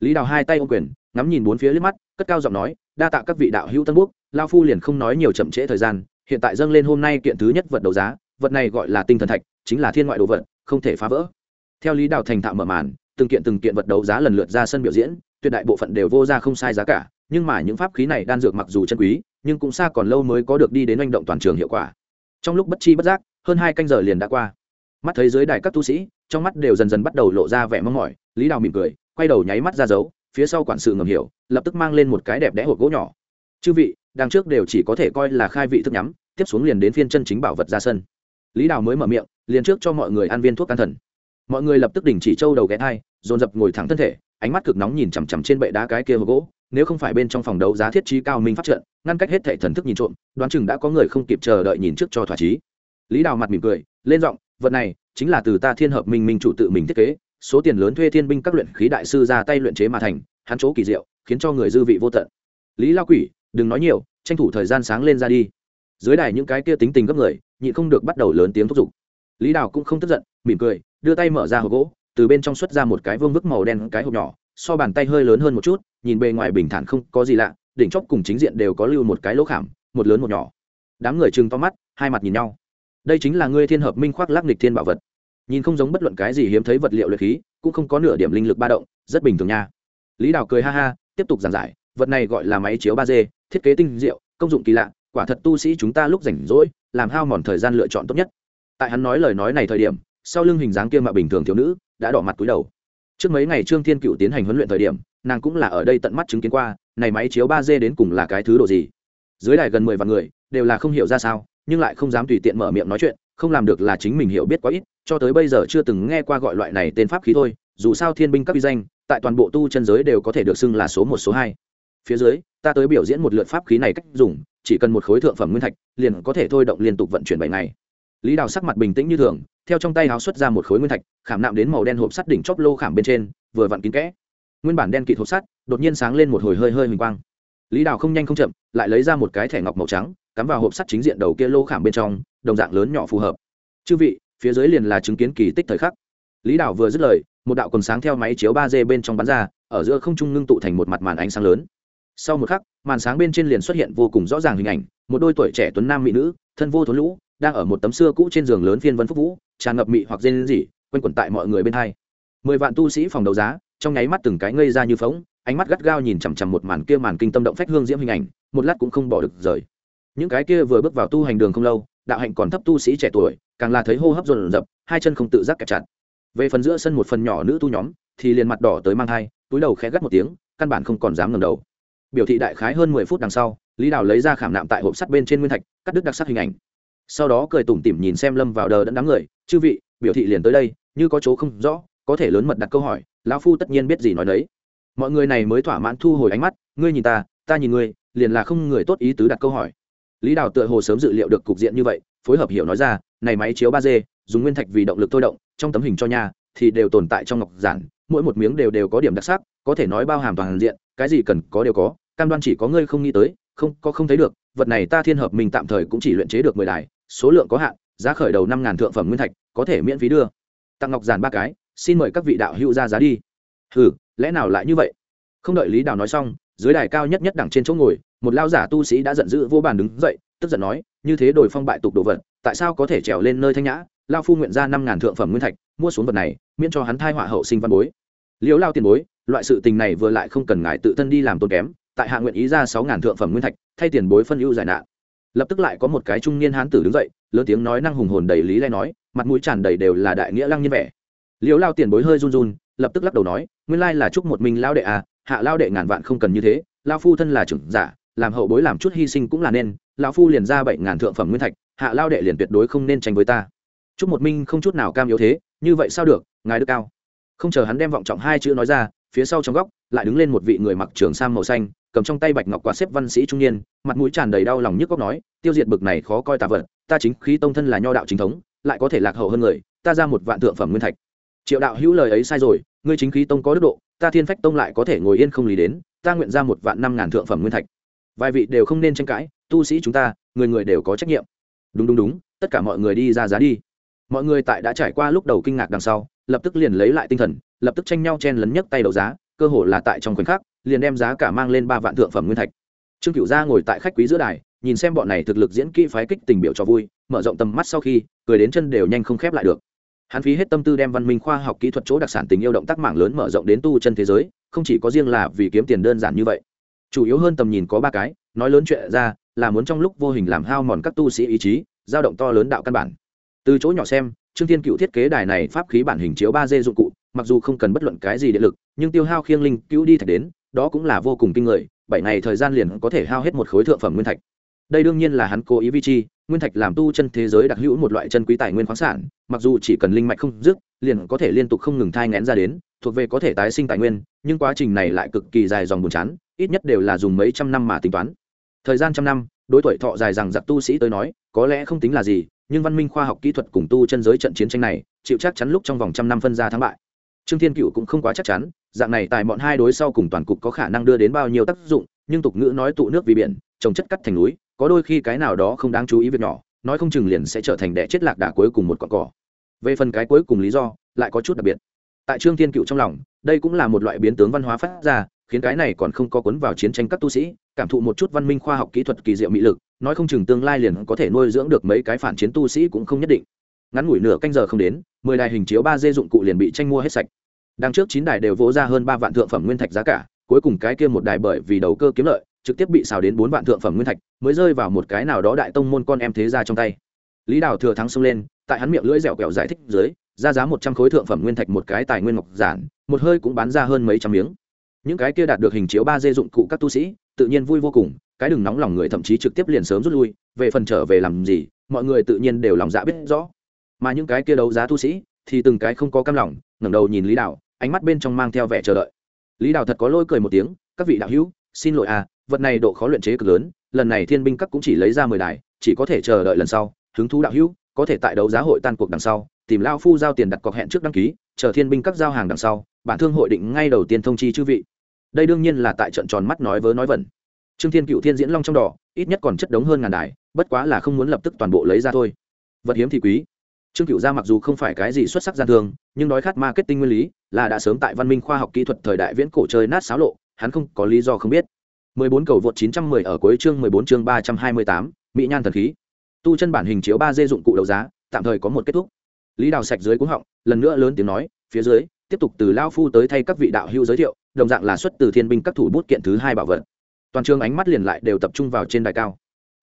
Lý Đào hai tay ôm quyền, ngắm nhìn bốn phía liếc mắt, cất cao giọng nói đa tạ các vị đạo hữu tân quốc lao phu liền không nói nhiều chậm trễ thời gian hiện tại dâng lên hôm nay kiện thứ nhất vật đấu giá vật này gọi là tinh thần thạch chính là thiên ngoại đồ vật không thể phá vỡ theo lý đào thành thạo mở màn, từng kiện từng kiện vật đấu giá lần lượt ra sân biểu diễn, tuyệt đại bộ phận đều vô ra không sai giá cả, nhưng mà những pháp khí này đan dược mặc dù chân quý, nhưng cũng xa còn lâu mới có được đi đến manh động toàn trường hiệu quả. Trong lúc bất chi bất giác, hơn hai canh giờ liền đã qua. Mắt thấy dưới đài các tu sĩ, trong mắt đều dần dần bắt đầu lộ ra vẻ mong mỏi, lý đào mỉm cười, quay đầu nháy mắt ra dấu, phía sau quản sự ngầm hiểu, lập tức mang lên một cái đẹp đẽ hộp gỗ nhỏ. Chư vị, đằng trước đều chỉ có thể coi là khai vị thức nhắm, tiếp xuống liền đến phiên chân chính bảo vật ra sân. Lý đào mới mở miệng, liền trước cho mọi người ăn viên thuốc can thần mọi người lập tức đình chỉ trâu đầu ghé thai, dồn dập ngồi thẳng thân thể, ánh mắt cực nóng nhìn chằm chằm trên bệ đá cái kia hộp gỗ, nếu không phải bên trong phòng đấu giá thiết trí cao minh phát trận, ngăn cách hết thể thần thức nhìn trộm, đoán chừng đã có người không kịp chờ đợi nhìn trước cho thỏa chí. Lý đào mặt mỉm cười, lên giọng, vật này chính là từ ta thiên hợp minh minh chủ tự mình thiết kế, số tiền lớn thuê thiên binh các luyện khí đại sư ra tay luyện chế mà thành, hắn chỗ kỳ diệu, khiến cho người dư vị vô tận. Lý lao quỷ, đừng nói nhiều, tranh thủ thời gian sáng lên ra đi. Dưới đài những cái kia tính tình gấp người nhị không được bắt đầu lớn tiếng thúc giục lý đào cũng không tức giận, mỉm cười, đưa tay mở ra hộp gỗ, từ bên trong xuất ra một cái vương vức màu đen cái hộp nhỏ, so bàn tay hơi lớn hơn một chút, nhìn bề ngoài bình thản không có gì lạ, đỉnh chóp cùng chính diện đều có lưu một cái lỗ khảm, một lớn một nhỏ. Đám người chừng to mắt, hai mặt nhìn nhau. Đây chính là ngươi thiên hợp minh khoác lắc nịch thiên bảo vật. Nhìn không giống bất luận cái gì hiếm thấy vật liệu luyện khí, cũng không có nửa điểm linh lực ba động, rất bình thường nha. Lý đào cười ha ha, tiếp tục giảng giải, vật này gọi là máy chiếu ba d, thiết kế tinh diệu, công dụng kỳ lạ, quả thật tu sĩ chúng ta lúc rảnh rỗi, làm hao mòn thời gian lựa chọn tốt nhất tại hắn nói lời nói này thời điểm, sau lưng hình dáng kia mà bình thường thiếu nữ đã đỏ mặt túi đầu. Trước mấy ngày trương thiên cựu tiến hành huấn luyện thời điểm, nàng cũng là ở đây tận mắt chứng kiến qua, này máy chiếu ba d đến cùng là cái thứ độ gì? Dưới đài gần mười vạn người, đều là không hiểu ra sao, nhưng lại không dám tùy tiện mở miệng nói chuyện, không làm được là chính mình hiểu biết quá ít, cho tới bây giờ chưa từng nghe qua gọi loại này tên pháp khí thôi, dù sao thiên binh các uy danh, tại toàn bộ tu chân giới đều có thể được xưng là số một, số hai. Phía dưới, ta tới biểu diễn một lượt pháp khí này cách dùng, chỉ cần một khối thượng phẩm nguyên thạch, liền có thể thôi động liên tục vận chuyển bảy ngày lý đào sắc mặt bình tĩnh như thường, theo trong tay háo xuất ra một khối nguyên thạch, khảm nạm đến màu đen hộp sắt đỉnh chóp lô khảm bên trên, vừa vặn kín kẽ. Nguyên bản đen kịt hộp sắt, đột nhiên sáng lên một hồi hơi hơi huỳnh quang. Lý đào không nhanh không chậm, lại lấy ra một cái thẻ ngọc màu trắng, cắm vào hộp sắt chính diện đầu kia lô khảm bên trong, đồng dạng lớn nhỏ phù hợp. Chư vị, phía dưới liền là chứng kiến kỳ tích thời khắc. Lý đào vừa dứt lời, một đạo quần sáng theo máy chiếu ba d bên trong bắn ra, ở giữa không trung ngưng tụ thành một mặt màn ánh sáng lớn. Sau một khắc, màn sáng bên trên liền xuất hiện vô cùng rõ ràng hình ảnh, một đôi tuổi trẻ tuấn nam mỹ nữ, thân vô thốn lũ đang ở một tấm xưa cũ trên giường lớn phiên vân phúc vũ, tràn ngập mị hoặc dên gì quanh quẩn tại mọi người bên hai. Mười vạn tu sĩ phòng đấu giá, trong nháy mắt từng cái ngây ra như phóng ánh mắt gắt gao nhìn chằm chằm một màn kia màn kinh tâm động phách hương diễm hình ảnh, một lát cũng không bỏ được rời. Những cái kia vừa bước vào tu hành đường không lâu, đạo hạnh còn thấp tu sĩ trẻ tuổi, càng là thấy hô hấp dồn dập, hai chân không tự giác kẹp chặt. Về phần giữa sân một phần nhỏ nữ tu nhóm, thì liền mặt đỏ tới mang thai, túi đầu khẽ gắt một tiếng, căn bản không còn dám ngẩng đầu. Biểu thị đại khái hơn mười phút đằng sau, lý đào lấy ra khảm nạm tại hộp sắt bên trên nguyên thạch, cắt đứt đặc sắc hình ảnh sau đó cười tủm tỉm nhìn xem lâm vào đờ đẫn đám người, chư vị, biểu thị liền tới đây, như có chỗ không rõ, có thể lớn mật đặt câu hỏi, lão phu tất nhiên biết gì nói đấy. Mọi người này mới thỏa mãn thu hồi ánh mắt, ngươi nhìn ta ta nhìn ngươi, liền là không người tốt ý tứ đặt câu hỏi. Lý đào tựa hồ sớm dự liệu được cục diện như vậy, phối hợp hiểu nói ra, này máy chiếu ba d, dùng nguyên thạch vì động lực thôi động, trong tấm hình cho nhà thì đều tồn tại trong ngọc giản, mỗi một miếng đều đều có điểm đặc sắc, có thể nói bao hàm toàn diện, cái gì cần có đều có, cam đoan chỉ có ngươi không nghĩ tới, không, có không thấy được, vật này ta thiên hợp mình tạm thời cũng chỉ luyện chế được mười đài số lượng có hạn, giá khởi đầu năm ngàn thượng phẩm nguyên thạch, có thể miễn phí đưa. Tặng ngọc giản ba cái, xin mời các vị đạo hữu ra giá đi. Hừ, lẽ nào lại như vậy? Không đợi lý đào nói xong, dưới đài cao nhất nhất đẳng trên chỗ ngồi, một lao giả tu sĩ đã giận dữ vô bàn đứng dậy, tức giận nói, như thế đổi phong bại tục đồ vật, tại sao có thể trèo lên nơi thanh nhã? Lao phu nguyện ra năm ngàn thượng phẩm nguyên thạch, mua xuống vật này, miễn cho hắn thai họa hậu sinh văn bối. Liễu lao tiền bối, loại sự tình này vừa lại không cần ngài tự thân đi làm tốn kém, tại hạ nguyện ý ra sáu ngàn thượng phẩm nguyên thạch, thay tiền bối phân ưu giải nạn lập tức lại có một cái trung niên hán tử đứng dậy, lớn tiếng nói năng hùng hồn đầy lý lẽ nói, mặt mũi tràn đầy đều là đại nghĩa lăng nhân vẻ. Liễu lao tiền bối hơi run run, lập tức lắc đầu nói, nguyên lai là chúc một mình lao đệ à hạ lao đệ ngàn vạn không cần như thế, lao phu thân là trưởng giả, làm hậu bối làm chút hy sinh cũng là nên, lão phu liền ra bảy ngàn thượng phẩm nguyên thạch, hạ lao đệ liền tuyệt đối không nên tranh với ta. Chúc một minh không chút nào cam yếu thế, như vậy sao được, ngài đức cao. Không chờ hắn đem vọng trọng hai chữ nói ra, phía sau trong góc, lại đứng lên một vị người mặc trường sam màu xanh cầm trong tay bạch ngọc quạt xếp văn sĩ trung niên, mặt mũi tràn đầy đau lòng nhức góc nói, tiêu diệt bực này khó coi tà vật, ta chính khí tông thân là nho đạo chính thống, lại có thể lạc hậu hơn người, ta ra một vạn thượng phẩm nguyên thạch. Triệu đạo hữu lời ấy sai rồi, ngươi chính khí tông có đức độ, ta thiên phách tông lại có thể ngồi yên không lý đến, ta nguyện ra một vạn năm ngàn thượng phẩm nguyên thạch. Vài vị đều không nên tranh cãi, tu sĩ chúng ta, người người đều có trách nhiệm. Đúng đúng đúng, tất cả mọi người đi ra giá đi. Mọi người tại đã trải qua lúc đầu kinh ngạc đằng sau, lập tức liền lấy lại tinh thần, lập tức tranh nhau chen lấn nhấc tay đấu giá, cơ hồ là tại trong khoảnh khắc liền đem giá cả mang lên ba vạn thượng phẩm nguyên thạch. Trương cựu gia ngồi tại khách quý giữa đài, nhìn xem bọn này thực lực diễn kỹ phái kích tình biểu cho vui, mở rộng tầm mắt sau khi, cười đến chân đều nhanh không khép lại được. Hắn phí hết tâm tư đem văn minh khoa học kỹ thuật chỗ đặc sản tình yêu động tác mạng lớn mở rộng đến tu chân thế giới, không chỉ có riêng là vì kiếm tiền đơn giản như vậy. Chủ yếu hơn tầm nhìn có ba cái, nói lớn chuyện ra, là muốn trong lúc vô hình làm hao mòn các tu sĩ ý chí dao động to lớn đạo căn bản. Từ chỗ nhỏ xem, trương thiên cựu thiết kế đài này pháp khí bản hình chiếu ba d dụng cụ, mặc dù không cần bất luận cái gì điện lực, nhưng tiêu hao khiêng linh cứu đi thạch đến đó cũng là vô cùng kinh người, bảy ngày thời gian liền có thể hao hết một khối thượng phẩm nguyên thạch. Đây đương nhiên là hắn cố ý vi chi, nguyên thạch làm tu chân thế giới đặc hữu một loại chân quý tài nguyên khoáng sản, mặc dù chỉ cần linh mạch không dứt, liền có thể liên tục không ngừng thai ngén ra đến, thuộc về có thể tái sinh tài nguyên, nhưng quá trình này lại cực kỳ dài dòng buồn chán, ít nhất đều là dùng mấy trăm năm mà tính toán. Thời gian trăm năm, đối tuổi thọ dài rằng giặc tu sĩ tới nói, có lẽ không tính là gì, nhưng văn minh khoa học kỹ thuật cùng tu chân giới trận chiến tranh này, chịu chắc chắn lúc trong vòng trăm năm phân ra thắng bại trương thiên cựu cũng không quá chắc chắn, dạng này tại bọn hai đối sau cùng toàn cục có khả năng đưa đến bao nhiêu tác dụng, nhưng tục ngữ nói tụ nước vì biển, trồng chất cắt thành núi, có đôi khi cái nào đó không đáng chú ý việc nhỏ, nói không chừng liền sẽ trở thành đẻ chết lạc đà cuối cùng một con cỏ. Về phần cái cuối cùng lý do, lại có chút đặc biệt. Tại trương thiên cựu trong lòng, đây cũng là một loại biến tướng văn hóa phát ra, khiến cái này còn không có cuốn vào chiến tranh các tu sĩ, cảm thụ một chút văn minh khoa học kỹ thuật kỳ diệu mỹ lực, nói không chừng tương lai liền có thể nuôi dưỡng được mấy cái phản chiến tu sĩ cũng không nhất định. Ngắn ngủi nửa canh giờ không đến mười đài hình chiếu ba d dụng cụ liền bị tranh mua hết sạch. Đằng trước chín đài đều vỗ ra hơn ba vạn thượng phẩm nguyên thạch giá cả, cuối cùng cái kia một đài bởi vì đầu cơ kiếm lợi, trực tiếp bị xào đến bốn vạn thượng phẩm nguyên thạch, mới rơi vào một cái nào đó đại tông môn con em thế ra trong tay. Lý đào thừa thắng xông lên, tại hắn miệng lưỡi dẻo kẹo giải thích dưới, ra giá một trăm khối thượng phẩm nguyên thạch một cái tài nguyên ngọc giản, một hơi cũng bán ra hơn mấy trăm miếng. Những cái kia đạt được hình chiếu ba d dụng cụ các tu sĩ, tự nhiên vui vô cùng, cái đừng nóng lòng người thậm chí trực tiếp liền sớm rút lui, về phần trở về làm gì, mọi người tự nhiên đều lòng dạ biết rõ mà những cái kia đấu giá tu sĩ thì từng cái không có cam lòng, ngẩng đầu nhìn lý đạo ánh mắt bên trong mang theo vẻ chờ đợi. Lý đạo thật có lôi cười một tiếng, các vị đạo hữu, xin lỗi à vật này độ khó luyện chế cực lớn, lần này thiên binh các cũng chỉ lấy ra mười đài, chỉ có thể chờ đợi lần sau, hứng thú đạo hữu, có thể tại đấu giá hội tan cuộc đằng sau, tìm lao phu giao tiền đặt cọc hẹn trước đăng ký, chờ thiên binh các giao hàng đằng sau, bản thương hội định ngay đầu tiên thông chi chư vị. Đây đương nhiên là tại trận tròn mắt nói vớ nói vẩn. Trương thiên cựu thiên diễn long trong đỏ, ít nhất còn chất đống hơn ngàn đài, bất quá là không muốn lập tức toàn bộ lấy ra thôi. Vật hiếm thì quý trương cựu gia mặc dù không phải cái gì xuất sắc gian thương nhưng đói khát marketing nguyên lý là đã sớm tại văn minh khoa học kỹ thuật thời đại viễn cổ chơi nát xáo lộ hắn không có lý do không biết. 14 cầu vượt 910 ở cuối chương 14 chương 328, mỹ nhan thần khí. Tu chân bản hình chiếu 3D dụng cụ đấu giá tạm thời có một kết thúc. Lý đào sạch dưới cuống họng lần nữa lớn tiếng nói phía dưới tiếp tục từ lao phu tới thay các vị đạo hữu giới thiệu đồng dạng là xuất từ thiên binh các thủ bút kiện thứ hai bảo vật. Toàn trường ánh mắt liền lại đều tập trung vào trên đài cao.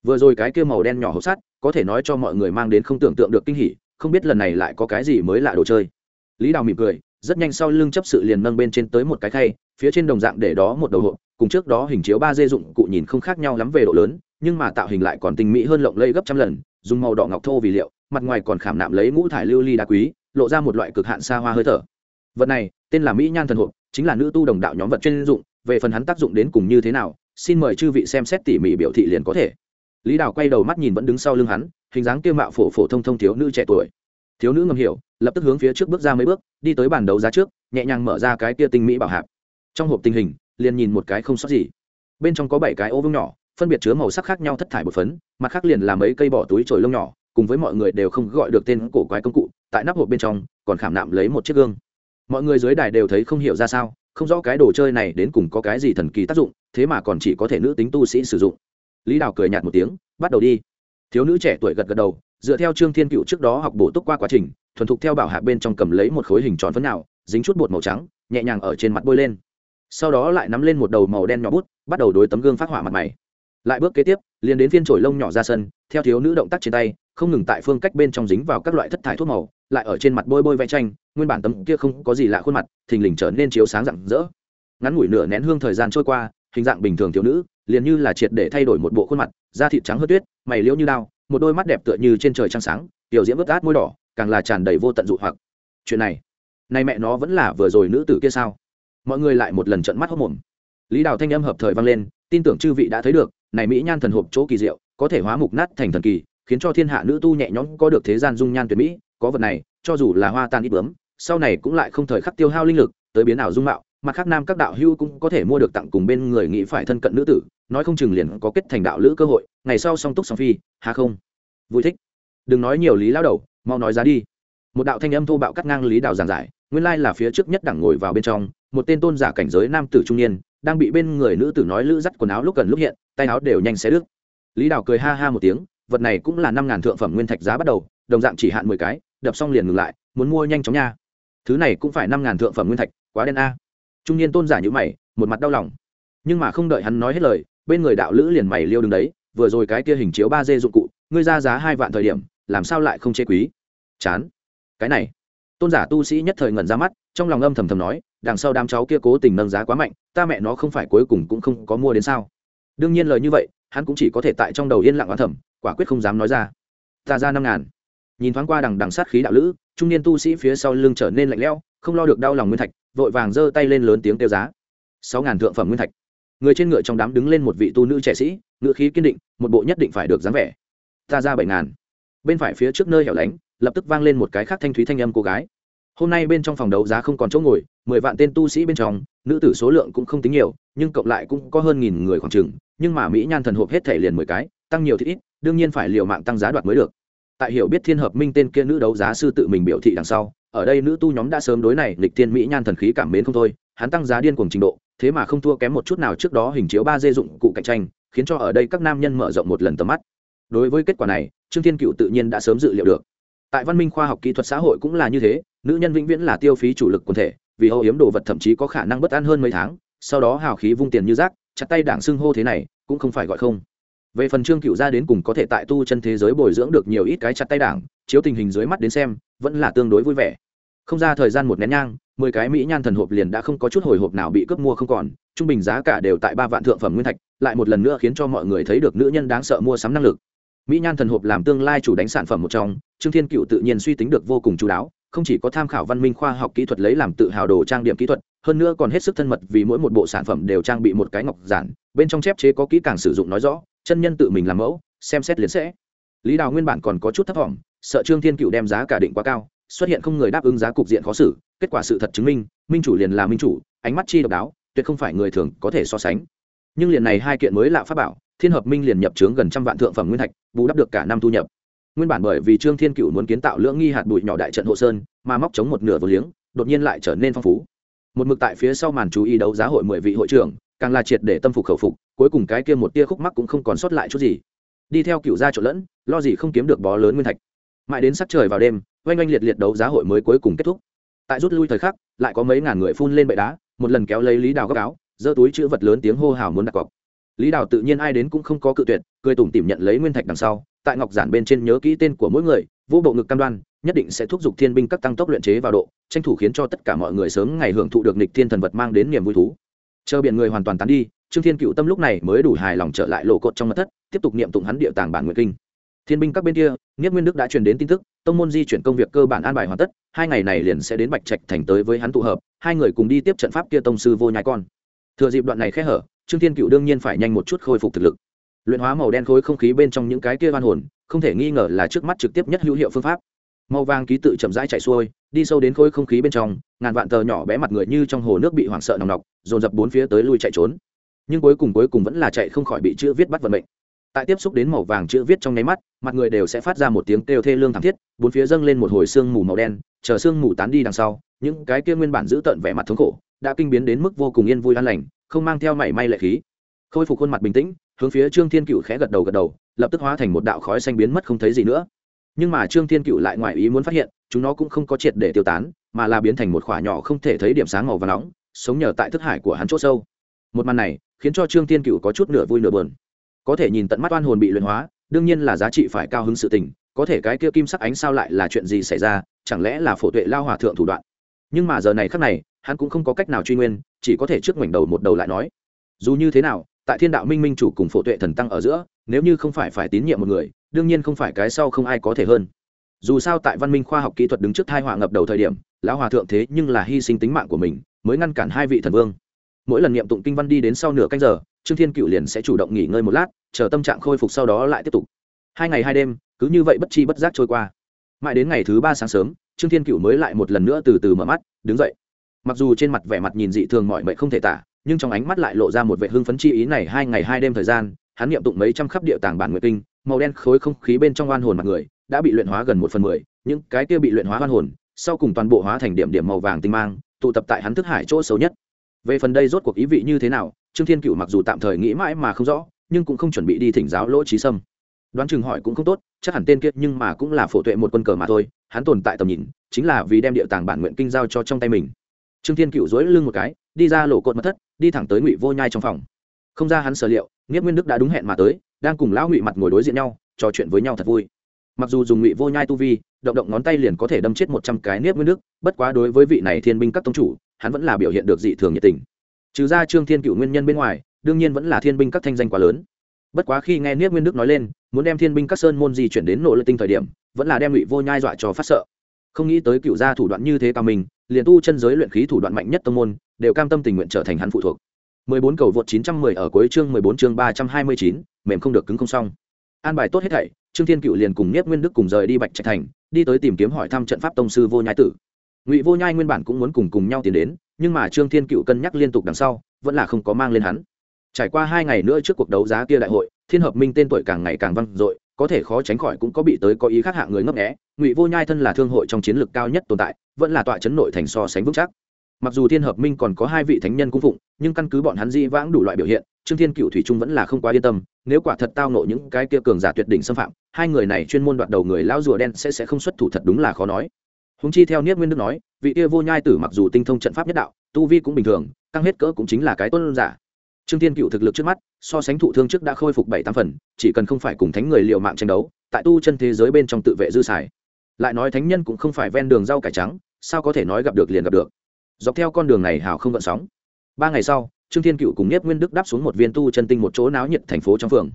Vừa rồi cái kia màu đen nhỏ hộp sắt có thể nói cho mọi người mang đến không tưởng tượng được kinh hỉ không biết lần này lại có cái gì mới lạ đồ chơi. Lý đào mỉm cười, rất nhanh sau lưng chấp sự liền nâng bên trên tới một cái khay, phía trên đồng dạng để đó một đầu hộp, cùng trước đó hình chiếu ba d dụng cụ nhìn không khác nhau lắm về độ lớn, nhưng mà tạo hình lại còn tinh mỹ hơn lộng lây gấp trăm lần, dùng màu đỏ ngọc thô vì liệu, mặt ngoài còn khảm nạm lấy ngũ thải lưu ly đá quý, lộ ra một loại cực hạn xa hoa hơi thở. Vật này, tên là mỹ nhan thần hộp, chính là nữ tu đồng đạo nhóm vật chuyên dụng, về phần hắn tác dụng đến cùng như thế nào, xin mời chư vị xem xét tỉ mỉ biểu thị liền có thể lý đào quay đầu mắt nhìn vẫn đứng sau lưng hắn, hình dáng kiêm mạo phổ phổ thông thông thiếu nữ trẻ tuổi. Thiếu nữ ngầm hiểu, lập tức hướng phía trước bước ra mấy bước, đi tới bàn đấu giá trước, nhẹ nhàng mở ra cái kia tinh mỹ bảo hạp. Trong hộp tình hình, liền nhìn một cái không sót gì. Bên trong có bảy cái ô vương nhỏ, phân biệt chứa màu sắc khác nhau thất thải bột phấn, mặt khác liền là mấy cây bỏ túi trồi lông nhỏ, cùng với mọi người đều không gọi được tên cổ quái công cụ, tại nắp hộp bên trong, còn khảm nạm lấy một chiếc gương. Mọi người dưới đài đều thấy không hiểu ra sao, không rõ cái đồ chơi này đến cùng có cái gì thần kỳ tác dụng, thế mà còn chỉ có thể nữ tính tu sĩ sử dụng lý đào cười nhạt một tiếng, bắt đầu đi. Thiếu nữ trẻ tuổi gật gật đầu, dựa theo trương thiên cựu trước đó học bổ túc qua quá trình, thuần thục theo bảo hạ bên trong cầm lấy một khối hình tròn phấn nào, dính chút bột màu trắng, nhẹ nhàng ở trên mặt bôi lên. Sau đó lại nắm lên một đầu màu đen nhỏ bút, bắt đầu đối tấm gương phát hỏa mặt mày. Lại bước kế tiếp, liền đến phiên trổi lông nhỏ ra sân, theo thiếu nữ động tác trên tay, không ngừng tại phương cách bên trong dính vào các loại thất thải thuốc màu, lại ở trên mặt bôi bôi vẽ tranh, nguyên bản tấm kia không có gì lạ khuôn mặt, thình lình trở nên chiếu sáng rạng rỡ. Ngắn ngủi nửa nén hương thời gian trôi qua hình dạng bình thường thiếu nữ, liền như là triệt để thay đổi một bộ khuôn mặt, da thịt trắng hớt tuyết, mày liễu như đao, một đôi mắt đẹp tựa như trên trời trăng sáng, tiểu diễm ướt át môi đỏ, càng là tràn đầy vô tận dụ hoặc. Chuyện này, nay mẹ nó vẫn là vừa rồi nữ tử kia sao? Mọi người lại một lần trận mắt hốc mồm. Lý đào thanh âm hợp thời vang lên, tin tưởng chư vị đã thấy được, này mỹ nhan thần hộp chỗ kỳ diệu, có thể hóa mục nát thành thần kỳ, khiến cho thiên hạ nữ tu nhẹ nhõm có được thế gian dung nhan tuyệt mỹ, có vật này, cho dù là hoa tan ít bướm, sau này cũng lại không thời khắc tiêu hao linh lực, tới biến ảo dung mạo mặt khác nam các đạo hưu cũng có thể mua được tặng cùng bên người nghĩ phải thân cận nữ tử, nói không chừng liền có kết thành đạo lữ cơ hội, ngày sau song túc song phi hà không? Vui thích. Đừng nói nhiều lý lao đầu, mau nói ra đi. Một đạo thanh âm thô bạo cắt ngang lý đạo giảng giải, nguyên lai là phía trước nhất đẳng ngồi vào bên trong, một tên tôn giả cảnh giới nam tử trung niên, đang bị bên người nữ tử nói lữ dắt quần áo lúc gần lúc hiện, tay áo đều nhanh xé đứt. Lý đào cười ha ha một tiếng, vật này cũng là năm ngàn thượng phẩm nguyên thạch giá bắt đầu, đồng dạng chỉ hạn mười cái, đập xong liền ngừng lại, muốn mua nhanh chóng nha. Thứ này cũng phải năm ngàn thượng phẩm nguyên thạch, quá đen a trung niên tôn giả như mày, một mặt đau lòng. Nhưng mà không đợi hắn nói hết lời, bên người đạo lữ liền mày liêu đứng đấy, vừa rồi cái kia hình chiếu ba d dụng cụ, ngươi ra giá hai vạn thời điểm, làm sao lại không chê quý? Chán. Cái này. Tôn giả tu sĩ nhất thời ngẩn ra mắt, trong lòng âm thầm thầm nói, đằng sau đám cháu kia cố tình nâng giá quá mạnh, ta mẹ nó không phải cuối cùng cũng không có mua đến sao? Đương nhiên lời như vậy, hắn cũng chỉ có thể tại trong đầu yên lặng oán thầm, quả quyết không dám nói ra. Ta ra năm ngàn nhìn thoáng qua đằng đằng sát khí đạo lữ, trung niên tu sĩ phía sau lưng trở nên lạnh lẽo, không lo được đau lòng nguyên thạch, vội vàng giơ tay lên lớn tiếng kêu giá. Sáu ngàn thượng phẩm nguyên thạch. Người trên ngựa trong đám đứng lên một vị tu nữ trẻ sĩ, ngựa khí kiên định, một bộ nhất định phải được dáng vẻ. Ta ra bảy ngàn. Bên phải phía trước nơi hẻo lánh, lập tức vang lên một cái khác thanh thúy thanh âm cô gái. Hôm nay bên trong phòng đấu giá không còn chỗ ngồi, mười vạn tên tu sĩ bên trong, nữ tử số lượng cũng không tính nhiều, nhưng cộng lại cũng có hơn nghìn người khoảng chừng, nhưng mà mỹ nhan thần hộp hết thể liền mười cái, tăng nhiều thì ít, đương nhiên phải liều mạng tăng giá đoạt mới được tại hiểu biết thiên hợp minh tên kia nữ đấu giá sư tự mình biểu thị đằng sau, ở đây nữ tu nhóm đã sớm đối này lịch thiên mỹ nhan thần khí cảm mến không thôi, hắn tăng giá điên cuồng trình độ, thế mà không thua kém một chút nào trước đó hình chiếu ba dê dụng cụ cạnh tranh, khiến cho ở đây các nam nhân mở rộng một lần tầm mắt. Đối với kết quả này, trương thiên cựu tự nhiên đã sớm dự liệu được. Tại văn minh khoa học kỹ thuật xã hội cũng là như thế, nữ nhân vĩnh viễn là tiêu phí chủ lực quần thể, vì hậu hiếm đồ vật thậm chí có khả năng bất an hơn mấy tháng, sau đó hào khí vung tiền như rác, chặt tay đảng xưng hô thế này, cũng không phải gọi không về phần trương cựu gia đến cùng có thể tại tu chân thế giới bồi dưỡng được nhiều ít cái chặt tay đảng, chiếu tình hình dưới mắt đến xem, vẫn là tương đối vui vẻ. Không ra thời gian một nén nhang, mười cái mỹ nhan thần hộp liền đã không có chút hồi hộp nào bị cướp mua không còn, trung bình giá cả đều tại ba vạn thượng phẩm nguyên thạch, lại một lần nữa khiến cho mọi người thấy được nữ nhân đáng sợ mua sắm năng lực. Mỹ nhan thần hộp làm tương lai chủ đánh sản phẩm một trong, trương thiên cựu tự nhiên suy tính được vô cùng chú đáo, không chỉ có tham khảo văn minh khoa học kỹ thuật lấy làm tự hào đồ trang điểm kỹ thuật, hơn nữa còn hết sức thân mật vì mỗi một bộ sản phẩm đều trang bị một cái ngọc giản, bên trong chép chế có kỹ càng sử dụng nói rõ chân nhân tự mình làm mẫu, xem xét liền sẽ. Lý đào nguyên bản còn có chút thấp thỏm, sợ trương thiên cựu đem giá cả định quá cao, xuất hiện không người đáp ứng giá cục diện khó xử, kết quả sự thật chứng minh minh chủ liền là minh chủ, ánh mắt chi độc đáo, tuyệt không phải người thường có thể so sánh. Nhưng liền này hai kiện mới lạ pháp bảo, thiên hợp minh liền nhập trướng gần trăm vạn thượng phẩm nguyên thạch, bù đắp được cả năm thu nhập. Nguyên bản bởi vì trương thiên cựu muốn kiến tạo lưỡng nghi hạt bụi nhỏ đại trận hộ sơn, mà móc chống một nửa vô liếng, đột nhiên lại trở nên phong phú. Một mực tại phía sau màn chú ý đấu giá hội mười vị hội trưởng, càng là triệt để tâm phục khẩu phục cuối cùng cái kia một tia khúc mắc cũng không còn sót lại chút gì. Đi theo cựu gia trộn lẫn, lo gì không kiếm được bó lớn nguyên thạch. Mãi đến sắc trời vào đêm, oanh oanh liệt liệt đấu giá hội mới cuối cùng kết thúc. Tại rút lui thời khắc, lại có mấy ngàn người phun lên bệ đá, một lần kéo lấy lý đào góc áo, giơ túi chữ vật lớn tiếng hô hào muốn đặt cọc. Lý đào tự nhiên ai đến cũng không có cự tuyệt, cười tủm tỉm nhận lấy nguyên thạch đằng sau, tại ngọc giản bên trên nhớ kỹ tên của mỗi người, vô bộ ngực cam đoan, nhất định sẽ thúc giục thiên binh các tăng tốc luyện chế vào độ, tranh thủ khiến cho tất cả mọi người sớm ngày hưởng thụ được nịch thiên thần vật mang đến niềm vui thú. Chờ biển người hoàn toàn tán đi trương thiên cựu tâm lúc này mới đủ hài lòng trở lại lộ cột trong mặt thất, tiếp tục niệm tụng hắn địa tàng bản nguyện kinh. Thiên binh các bên kia nghiết nguyên đức đã truyền đến tin tức, tông môn di chuyển công việc cơ bản an bài hoàn tất, hai ngày này liền sẽ đến bạch trạch thành tới với hắn tụ hợp, hai người cùng đi tiếp trận pháp kia tông sư vô nhai con. Thừa dịp đoạn này khẽ hở, trương thiên cựu đương nhiên phải nhanh một chút khôi phục thực lực. Luyện hóa màu đen khối không khí bên trong những cái kia van hồn, không thể nghi ngờ là trước mắt trực tiếp nhất hữu hiệu phương pháp. Màu vàng ký tự chậm rãi chạy xuôi, đi sâu đến khối không khí bên trong, ngàn vạn tờ nhỏ bé mặt người như trong hồ nước bị hoảng sợ nòng nọc, dồn dập bốn phía tới lui chạy trốn nhưng cuối cùng cuối cùng vẫn là chạy không khỏi bị chữ viết bắt vận mệnh. Tại tiếp xúc đến màu vàng chữ viết trong nháy mắt, mặt người đều sẽ phát ra một tiếng kêu thê lương thảm thiết, bốn phía dâng lên một hồi sương mù màu đen, chờ sương mù tán đi đằng sau, những cái kia nguyên bản giữ tợn vẻ mặt thống khổ, đã kinh biến đến mức vô cùng yên vui an lành, không mang theo mảy may lệ khí. Khôi phục khuôn mặt bình tĩnh, hướng phía trương thiên cựu khẽ gật đầu gật đầu, lập tức hóa thành một đạo khói xanh biến mất không thấy gì nữa. Nhưng mà trương thiên cựu lại ngoài ý muốn phát hiện, chúng nó cũng không có triệt để tiêu tán, mà là biến thành một khỏa nhỏ không thể thấy điểm sáng màu và nóng, sống nhờ tại thức hải của hắn c h ỗ sâu. Một màn này khiến cho trương thiên cựu có chút nửa vui nửa buồn. Có thể nhìn tận mắt oan hồn bị luyện hóa, đương nhiên là giá trị phải cao hứng sự tình, có thể cái kia kim sắc ánh sao lại là chuyện gì xảy ra, chẳng lẽ là phổ tuệ lao hòa thượng thủ đoạn. Nhưng mà giờ này khắc này, hắn cũng không có cách nào truy nguyên, chỉ có thể trước ngoảnh đầu một đầu lại nói. Dù như thế nào, tại thiên đạo minh minh chủ cùng phổ tuệ thần tăng ở giữa, nếu như không phải phải tín nhiệm một người, đương nhiên không phải cái sau không ai có thể hơn. Dù sao tại văn minh khoa học kỹ thuật đứng trước thai họa ngập đầu thời điểm, lão hòa thượng thế nhưng là hy sinh tính mạng của mình, mới ngăn cản hai vị thần vương mỗi lần niệm tụng kinh văn đi đến sau nửa canh giờ, trương thiên cựu liền sẽ chủ động nghỉ ngơi một lát, chờ tâm trạng khôi phục sau đó lại tiếp tục. Hai ngày hai đêm, cứ như vậy bất chi bất giác trôi qua. Mãi đến ngày thứ ba sáng sớm, trương thiên cựu mới lại một lần nữa từ từ mở mắt, đứng dậy. Mặc dù trên mặt vẻ mặt nhìn dị thường mọi mệnh không thể tả, nhưng trong ánh mắt lại lộ ra một vệ hưng phấn chi ý này hai ngày hai đêm thời gian, hắn niệm tụng mấy trăm khắp địa tàng bản nguyệt kinh, màu đen khối không khí bên trong oan hồn mặt người, đã bị luyện hóa gần một phần mười, những cái kia bị luyện hóa oan hồn, sau cùng toàn bộ hóa thành điểm điểm màu vàng tinh mang, tụ tập tại hắn thức hải chỗ xấu nhất về phần đây rốt cuộc ý vị như thế nào, trương thiên cựu mặc dù tạm thời nghĩ mãi mà không rõ, nhưng cũng không chuẩn bị đi thỉnh giáo lỗ trí sâm. Đoán chừng hỏi cũng không tốt, chắc hẳn tên kiệt nhưng mà cũng là phổ tuệ một quân cờ mà thôi, hắn tồn tại tầm nhìn, chính là vì đem địa tàng bản nguyện kinh giao cho trong tay mình. Trương thiên cựu dối lưng một cái, đi ra lỗ cột mất thất, đi thẳng tới ngụy vô nhai trong phòng. Không ra hắn sở liệu nghĩa nguyên đức đã đúng hẹn mà tới, đang cùng lão ngụy mặt ngồi đối diện nhau, trò chuyện với nhau thật vui. Mặc dù dùng ngụy vô nhai tu vi, động động ngón tay liền có thể đâm chết một trăm cái nếp nguyên đức, bất quá đối với vị này thiên binh các tông chủ hắn vẫn là biểu hiện được dị thường nhiệt tình trừ ra trương thiên cựu nguyên nhân bên ngoài đương nhiên vẫn là thiên binh các thanh danh quá lớn bất quá khi nghe niết nguyên đức nói lên muốn đem thiên binh các sơn môn di chuyển đến nội lợi tinh thời điểm vẫn là đem ngụy vô nhai dọa cho phát sợ không nghĩ tới cựu gia thủ đoạn như thế cao mình liền tu chân giới luyện khí thủ đoạn mạnh nhất tông môn đều cam tâm tình nguyện trở thành hắn phụ thuộc 14 cầu vượt 910 ở cuối chương 14 chương 329, mềm không được cứng không xong. An bài tốt hết thảy, Trương Thiên Cựu liền cùng Niếp Nguyên Đức cùng rời đi Bạch Trạch Thành, đi tới tìm kiếm hỏi thăm trận pháp tông sư Vô Nhai Tử. Ngụy Vô Nhai nguyên bản cũng muốn cùng cùng nhau tiến đến, nhưng mà Trương Thiên Cựu cân nhắc liên tục đằng sau, vẫn là không có mang lên hắn. Trải qua hai ngày nữa trước cuộc đấu giá kia đại hội, Thiên Hợp Minh tên tuổi càng ngày càng vang dội, có thể khó tránh khỏi cũng có bị tới có ý khác hạng người ngấp nghé ngụy vô nhai thân là thương hội trong chiến lược cao nhất tồn tại vẫn là tọa chấn nội thành so sánh vững chắc mặc dù thiên hợp minh còn có hai vị thánh nhân cung phụng nhưng căn cứ bọn hắn di vãng đủ loại biểu hiện trương thiên cựu thủy trung vẫn là không quá yên tâm nếu quả thật tao nộ những cái kia cường giả tuyệt đỉnh xâm phạm hai người này chuyên môn đoạt đầu người lão rùa đen sẽ sẽ không xuất thủ thật đúng là khó nói húng chi theo niết nguyên đức nói, vị kia vô nhai tử mặc dù tinh thông trận pháp nhất đạo, tu vi cũng bình thường, căng hết cỡ cũng chính là cái tuân giả. Trương thiên cựu thực lực trước mắt, so sánh thụ thương trước đã khôi phục bảy tám phần, chỉ cần không phải cùng thánh người liệu mạng tranh đấu, tại tu chân thế giới bên trong tự vệ dư xài. Lại nói thánh nhân cũng không phải ven đường rau cải trắng, sao có thể nói gặp được liền gặp được. Dọc theo con đường này hào không gợn sóng. Ba ngày sau, trương thiên cựu cùng nhất nguyên đức đáp xuống một viên tu chân tinh một chỗ náo nhiệt thành phố trong phường.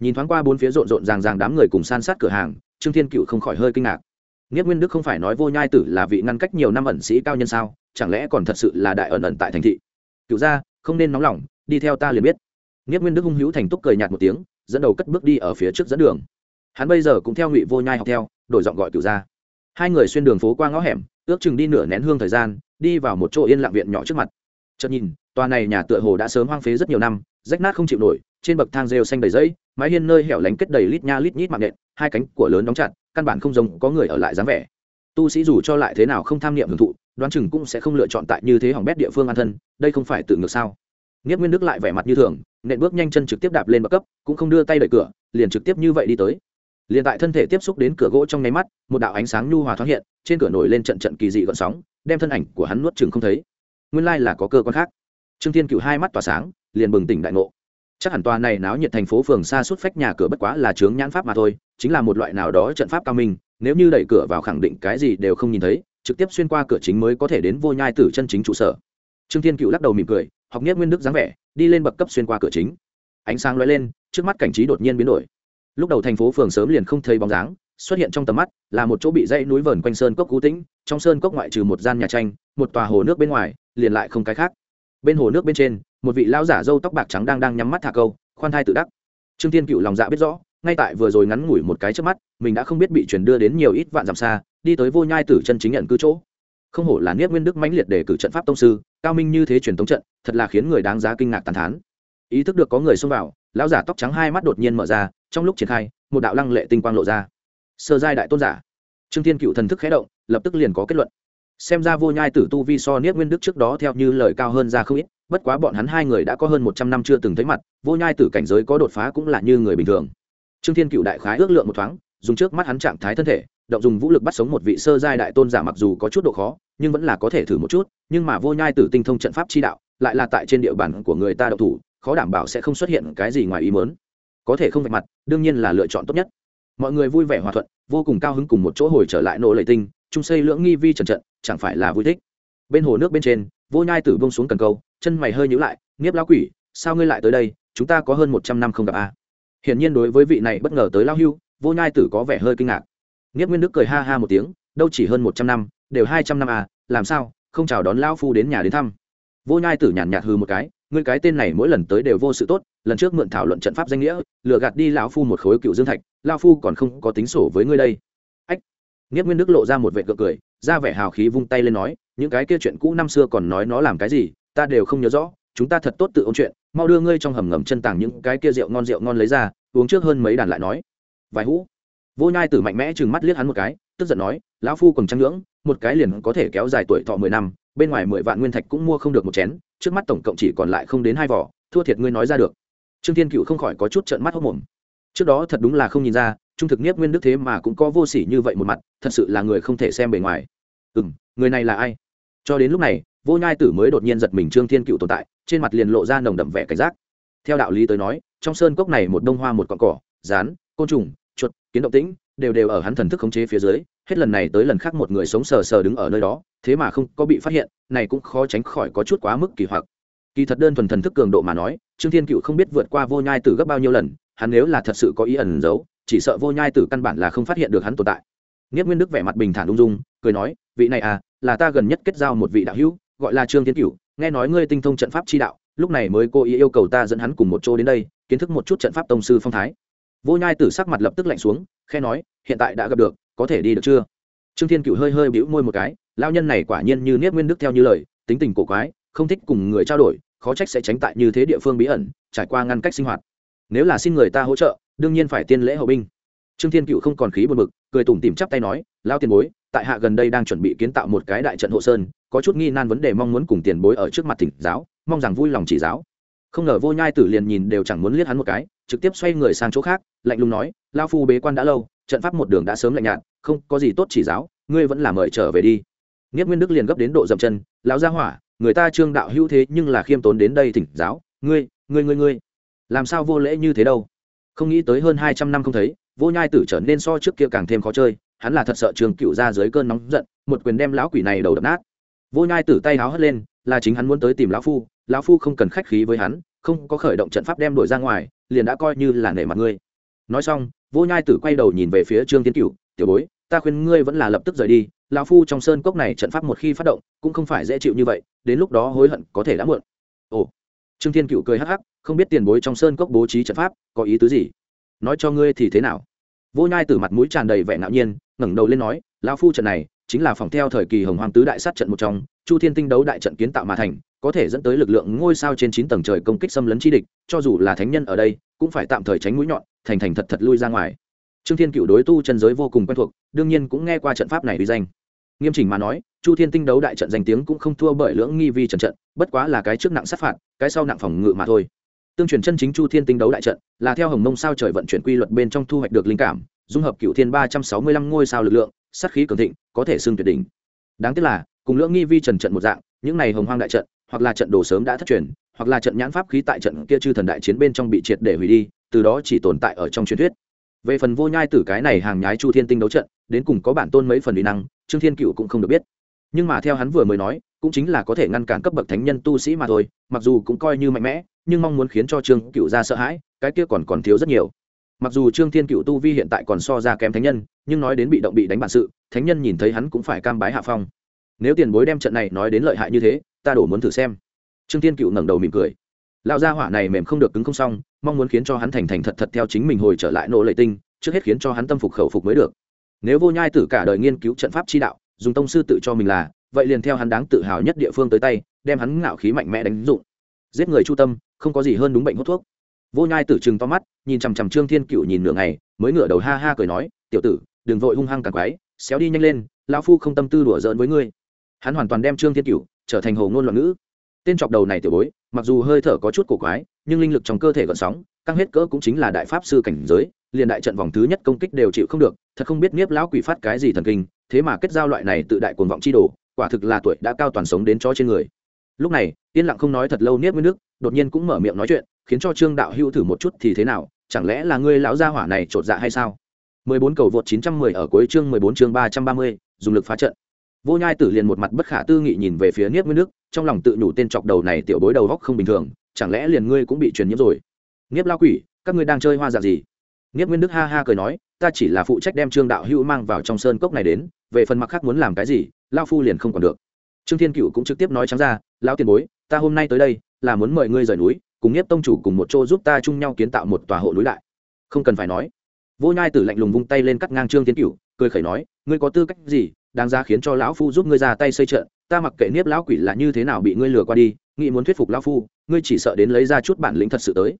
Nhìn thoáng qua bốn phía rộn rộn ràng ràng đám người cùng san sát cửa hàng, trương thiên cựu không khỏi hơi kinh ngạc nhất nguyên đức không phải nói vô nhai tử là vị ngăn cách nhiều năm ẩn sĩ cao nhân sao? Chẳng lẽ còn thật sự là đại ẩn ẩn tại thành thị? Cựu ra không nên nóng lòng, đi theo ta liền biết. Nhất nguyên đức hung hữu thành túc cười nhạt một tiếng, dẫn đầu cất bước đi ở phía trước dẫn đường. Hắn bây giờ cũng theo ngụy vô nhai học theo, đổi giọng gọi cựu ra hai người xuyên đường phố qua ngõ hẻm, ước chừng đi nửa nén hương thời gian, đi vào một chỗ yên lặng viện nhỏ trước mặt. Chợt nhìn, tòa này nhà tựa hồ đã sớm hoang phế rất nhiều năm, rách nát không chịu nổi, trên bậc thang rêu xanh đầy giấy mái hiên nơi hẻo lánh kết đầy lít nha lít nhít mạng nện, hai cánh của lớn đóng chặt, căn bản không giống có người ở lại dáng vẻ. Tu sĩ dù cho lại thế nào không tham niệm hưởng thụ, đoán chừng cũng sẽ không lựa chọn tại như thế hỏng bét địa phương an thân, đây không phải tự ngược sao? Nghiết nguyên đức lại vẻ mặt như thường, nện bước nhanh chân trực tiếp đạp lên bậc cấp, cũng không đưa tay đợi cửa, liền trực tiếp như vậy đi tới. Liền tại thân thể tiếp xúc đến cửa gỗ trong nháy mắt, một đạo ánh sáng nhu hòa thoáng hiện, trên cửa nổi lên trận trận kỳ dị gợn sóng, đem thân ảnh của hắn nuốt chừng không thấy. Nguyên lai là có cơ quan khác. Trương thiên cựu hai mắt tỏa sáng, liền bừng tỉnh đại ngộ chắc hẳn tòa này náo nhiệt thành phố phường xa suốt phách nhà cửa bất quá là chướng nhãn pháp mà thôi, chính là một loại nào đó trận pháp cao minh, nếu như đẩy cửa vào khẳng định cái gì đều không nhìn thấy, trực tiếp xuyên qua cửa chính mới có thể đến vô nhai tử chân chính trụ sở. Trương thiên cựu lắc đầu mỉm cười, học nhất nguyên đức dáng vẻ, đi lên bậc cấp xuyên qua cửa chính. Ánh sáng lóe lên, trước mắt cảnh trí đột nhiên biến đổi. Lúc đầu thành phố phường sớm liền không thấy bóng dáng, xuất hiện trong tầm mắt là một chỗ bị dãy núi vờn quanh sơn cốc cú tĩnh, trong sơn cốc ngoại trừ một gian nhà tranh, một tòa hồ nước bên ngoài, liền lại không cái khác. Bên hồ nước bên trên một vị lao giả râu tóc bạc trắng đang đang nhắm mắt thả câu, khoan thai tự đắc. Trương thiên cựu lòng dạ biết rõ, ngay tại vừa rồi ngắn ngủi một cái trước mắt, mình đã không biết bị chuyển đưa đến nhiều ít vạn dặm xa, đi tới vô nhai tử chân chính nhận cư chỗ. Không hổ là niết nguyên đức mãnh liệt để cử trận pháp tông sư, cao minh như thế truyền tống trận, thật là khiến người đáng giá kinh ngạc tàn thán. Ý thức được có người xông vào, lão giả tóc trắng hai mắt đột nhiên mở ra, trong lúc triển khai, một đạo lăng lệ tinh quang lộ ra. Sơ giai đại tôn giả. Trương thiên cựu thần thức khé động, lập tức liền có kết luận. Xem ra vô nhai tử tu vi so niết nguyên đức trước đó theo như lời cao hơn ra không ít bất quá bọn hắn hai người đã có hơn một trăm năm chưa từng thấy mặt, vô nhai tử cảnh giới có đột phá cũng là như người bình thường. Trương thiên cựu đại khái ước lượng một thoáng, dùng trước mắt hắn trạng thái thân thể, động dùng vũ lực bắt sống một vị sơ giai đại tôn giả mặc dù có chút độ khó, nhưng vẫn là có thể thử một chút, nhưng mà vô nhai tử tinh thông trận pháp chi đạo, lại là tại trên địa bàn của người ta đậu thủ, khó đảm bảo sẽ không xuất hiện cái gì ngoài ý mớn có thể không vạch mặt, đương nhiên là lựa chọn tốt nhất. Mọi người vui vẻ hòa thuận, vô cùng cao hứng cùng một chỗ hồi trở lại nỗ lệ tinh, chung xây lưỡng nghi vi trần trận, chẳng phải là vui thích bên hồ nước bên trên, vô nhai tử bông xuống cần câu, chân mày hơi nhữ lại, nghiếp lao quỷ, sao ngươi lại tới đây? Chúng ta có hơn một trăm năm không gặp a. À? hiển nhiên đối với vị này bất ngờ tới lao hưu, vô nhai tử có vẻ hơi kinh ngạc. Nghiếp nguyên đức cười ha ha một tiếng, đâu chỉ hơn một trăm năm, đều hai trăm năm à làm sao, không chào đón lao phu đến nhà đến thăm? Vô nhai tử nhàn nhạt hư một cái, ngươi cái tên này mỗi lần tới đều vô sự tốt, lần trước mượn thảo luận trận pháp danh nghĩa, lừa gạt đi lão phu một khối cựu dương thạch lao phu còn không có tính sổ với ngươi đây. Ách! Nghiếp nguyên đức lộ ra một vệ cự cười, ra vẻ hào khí vung tay lên nói những cái kia chuyện cũ năm xưa còn nói nó làm cái gì, ta đều không nhớ rõ, chúng ta thật tốt tự ôn chuyện, mau đưa ngươi trong hầm ngầm chân tàng những cái kia rượu ngon rượu ngon lấy ra, uống trước hơn mấy đàn lại nói. Vài hũ. Vô nhai tử mạnh mẽ chừng mắt liếc hắn một cái, tức giận nói, lão phu còn trăng ngưỡng, một cái liền có thể kéo dài tuổi thọ mười năm, bên ngoài mười vạn nguyên thạch cũng mua không được một chén, trước mắt tổng cộng chỉ còn lại không đến hai vỏ, thua thiệt ngươi nói ra được. Trương thiên cựu không khỏi có chút trợn mắt hốc mồm trước đó thật đúng là không nhìn ra, trung thực nhiếp nguyên đức thế mà cũng có vô sỉ như vậy một mặt, thật sự là người không thể xem bề ngoài. Ừ m người này là ai? Cho đến lúc này, vô nhai tử mới đột nhiên giật mình trương thiên cựu tồn tại, trên mặt liền lộ ra nồng đậm vẻ cảnh giác. Theo đạo lý tới nói, trong sơn cốc này một đông hoa một cọn cỏ, rán, côn trùng, chuột, kiến động tĩnh, đều đều ở hắn thần thức khống chế phía dưới, hết lần này tới lần khác một người sống sờ sờ đứng ở nơi đó, thế mà không có bị phát hiện, này cũng khó tránh khỏi có chút quá mức kỳ hoặc. Kỳ thật đơn thuần thần thức cường độ mà nói, trương thiên cựu không biết vượt qua vô nhai tử gấp bao nhiêu lần, hắn nếu là thật sự có ý ẩn giấu, chỉ sợ vô nhai tử căn bản là không phát hiện được hắn tồn tại. Nghiếp nguyên đức vẻ mặt bình thản ung dung, cười nói, vị này à là ta gần nhất kết giao một vị đạo hữu, gọi là trương thiên cửu. nghe nói ngươi tinh thông trận pháp chi đạo, lúc này mới cô ý yêu cầu ta dẫn hắn cùng một chỗ đến đây, kiến thức một chút trận pháp tông sư phong thái. Vô nhai tử sắc mặt lập tức lạnh xuống khe nói, hiện tại đã gặp được, có thể đi được chưa? Trương thiên cựu hơi hơi bĩu môi một cái lao nhân này quả nhiên như niết nguyên đức theo như lời, tính tình cổ quái, không thích cùng người trao đổi, khó trách sẽ tránh tại như thế địa phương bí ẩn, trải qua ngăn cách sinh hoạt. Nếu là xin người ta hỗ trợ, đương nhiên phải tiên lễ hậu binh. Trương thiên cựu không còn khí buồn bực cười tủm tìm chắp tay nói lao tiền bối, tại hạ gần đây đang chuẩn bị kiến tạo một cái đại trận hộ sơn, có chút nghi nan vấn đề mong muốn cùng tiền bối ở trước mặt thỉnh giáo, mong rằng vui lòng chỉ giáo. Không ngờ vô nhai tử liền nhìn đều chẳng muốn liếc hắn một cái, trực tiếp xoay người sang chỗ khác, lạnh lùng nói lao phu bế quan đã lâu, trận pháp một đường đã sớm lạnh nhạt, không có gì tốt chỉ giáo, ngươi vẫn là mời trở về đi. Nghiết nguyên đức liền gấp đến độ dậm chân, lão gia hỏa, người ta trương đạo hữu thế nhưng là khiêm tốn đến đây thỉnh giáo, ngươi ngươi ngươi ngươi, làm sao vô lễ như thế đâu? Không nghĩ tới hơn hai trăm năm không thấy vô nhai tử trở nên so trước kia càng thêm khó chơi, hắn là thật sợ trường cựu ra dưới cơn nóng giận, một quyền đem lão quỷ này đầu đập nát. Vô nhai tử tay háo hất lên, là chính hắn muốn tới tìm lão phu lão phu không cần khách khí với hắn, không có khởi động trận pháp đem đổi ra ngoài, liền đã coi như là nể mặt ngươi. Nói xong, vô nhai tử quay đầu nhìn về phía trương tiến cựu tiểu bối, ta khuyên ngươi vẫn là lập tức rời đi, lão phu trong sơn cốc này trận pháp một khi phát động, cũng không phải dễ chịu như vậy, đến lúc đó hối hận có thể đã muộn. Ồ. Trương thiên cựu cười hắc hắc, không biết tiền bối trong sơn cốc bố trí trận pháp, có ý tứ gì? Nói cho ngươi thì thế nào? Vô nhai từ mặt mũi tràn đầy vẻ ngạo nhiên, ngẩng đầu lên nói, lão phu trận này chính là phòng theo thời kỳ hồng hoàng tứ đại sát trận một trong, chu thiên tinh đấu đại trận kiến tạo mà thành, có thể dẫn tới lực lượng ngôi sao trên chín tầng trời công kích xâm lấn chi địch, cho dù là thánh nhân ở đây, cũng phải tạm thời tránh mũi nhọn, thành thành thật thật lui ra ngoài. Trương thiên cựu đối tu chân giới vô cùng quen thuộc, đương nhiên cũng nghe qua trận pháp này uy danh. Nghiêm chỉnh mà nói, chu thiên tinh đấu đại trận danh tiếng cũng không thua bởi lưỡng nghi vi trận trận, bất quá là cái trước nặng sát phạt, cái sau nặng phòng ngự mà thôi tương truyền chân chính chu thiên tinh đấu đại trận, là theo hồng mông sao trời vận chuyển quy luật bên trong thu hoạch được linh cảm, dung hợp cựu thiên ba trăm sáu mươi lăm ngôi sao lực lượng, sát khí cường thịnh, có thể xưng tuyệt đỉnh. Đáng tiếc là, cùng lưỡng nghi vi trần trận một dạng, những này hồng hoang đại trận, hoặc là trận đồ sớm đã thất truyền, hoặc là trận nhãn pháp khí tại trận kia chư thần đại chiến bên trong bị triệt để hủy đi, từ đó chỉ tồn tại ở trong truyền thuyết. Về phần vô nhai tử cái này hàng nhái chu thiên tinh đấu trận, đến cùng có bản tôn mấy phần uy năng, trương thiên cựu cũng không được biết. Nhưng mà theo hắn vừa mới nói, cũng chính là có thể ngăn cản cấp bậc thánh nhân tu sĩ mà thôi, mặc dù cũng coi như mạnh mẽ nhưng mong muốn khiến cho trương cựu ra sợ hãi, cái kia còn còn thiếu rất nhiều. Mặc dù trương thiên cựu tu vi hiện tại còn so ra kém thánh nhân, nhưng nói đến bị động bị đánh bản sự, thánh nhân nhìn thấy hắn cũng phải cam bái hạ phong. Nếu tiền bối đem trận này nói đến lợi hại như thế, ta đổ muốn thử xem. Trương thiên cựu ngẩng đầu mỉm cười. Lão gia hỏa này mềm không được cứng không xong, mong muốn khiến cho hắn thành thành thật thật theo chính mình hồi trở lại nô lệ tinh, trước hết khiến cho hắn tâm phục khẩu phục mới được. Nếu vô nhai tử cả đời nghiên cứu trận pháp chi đạo, dùng tông sư tự cho mình là, vậy liền theo hắn đáng tự hào nhất địa phương tới tay, đem hắn ngạo khí mạnh mẽ đánh dụng. Giết người chu tâm không có gì hơn đúng bệnh hút thuốc. Vô nhai tử chừng to mắt, nhìn chằm chằm trương thiên cựu nhìn nửa ngày, mới ngửa đầu ha ha cười nói, tiểu tử, đừng vội hung hăng càng quái, xéo đi nhanh lên, lão phu không tâm tư đùa giỡn với ngươi. Hắn hoàn toàn đem trương thiên cựu trở thành hồ ngôn loạn ngữ. Tên chọc đầu này tiểu bối, mặc dù hơi thở có chút cổ quái, nhưng linh lực trong cơ thể gợn sóng, căng hết cỡ cũng chính là đại pháp sư cảnh giới, liền đại trận vòng thứ nhất công kích đều chịu không được, thật không biết niếp lão quỷ phát cái gì thần kinh, thế mà kết giao loại này tự đại cuồng vọng chi đồ, quả thực là tuổi đã cao toàn sống đến chó trên người. Lúc này, yên lặng không nói thật lâu niếp với nước đột nhiên cũng mở miệng nói chuyện khiến cho trương đạo hữu thử một chút thì thế nào chẳng lẽ là ngươi lão gia hỏa này trột dạ hay sao? 14 cầu vượt 910 ở cuối chương 14 chương 330, dùng lực phá trận. Vô nhai tử liền một mặt bất khả tư nghị nhìn về phía niếp nguyên nước trong lòng tự nhủ tên chọc đầu này tiểu bối đầu góc không bình thường chẳng lẽ liền ngươi cũng bị truyền nhiễm rồi? Niếp lao quỷ các ngươi đang chơi hoa dạng gì? Niếp nguyên đức ha ha cười nói ta chỉ là phụ trách đem trương đạo hữu mang vào trong sơn cốc này đến về phần mặc khác muốn làm cái gì lao phu liền không còn được. Trương thiên cựu cũng trực tiếp nói trắng ra lao tiền bối ta hôm nay tới đây là muốn mời ngươi rời núi, cùng nhiếp tông chủ cùng một chỗ giúp ta chung nhau kiến tạo một tòa hộ núi lại. Không cần phải nói. Vô nhai tử lạnh lùng vung tay lên cắt ngang trương thiên cựu cười khẩy nói, ngươi có tư cách gì, đáng ra khiến cho lão phu giúp ngươi ra tay xây trận, ta mặc kệ niếp lão quỷ là như thế nào bị ngươi lừa qua đi, nghĩ muốn thuyết phục lão phu, ngươi chỉ sợ đến lấy ra chút bản lĩnh thật sự tới.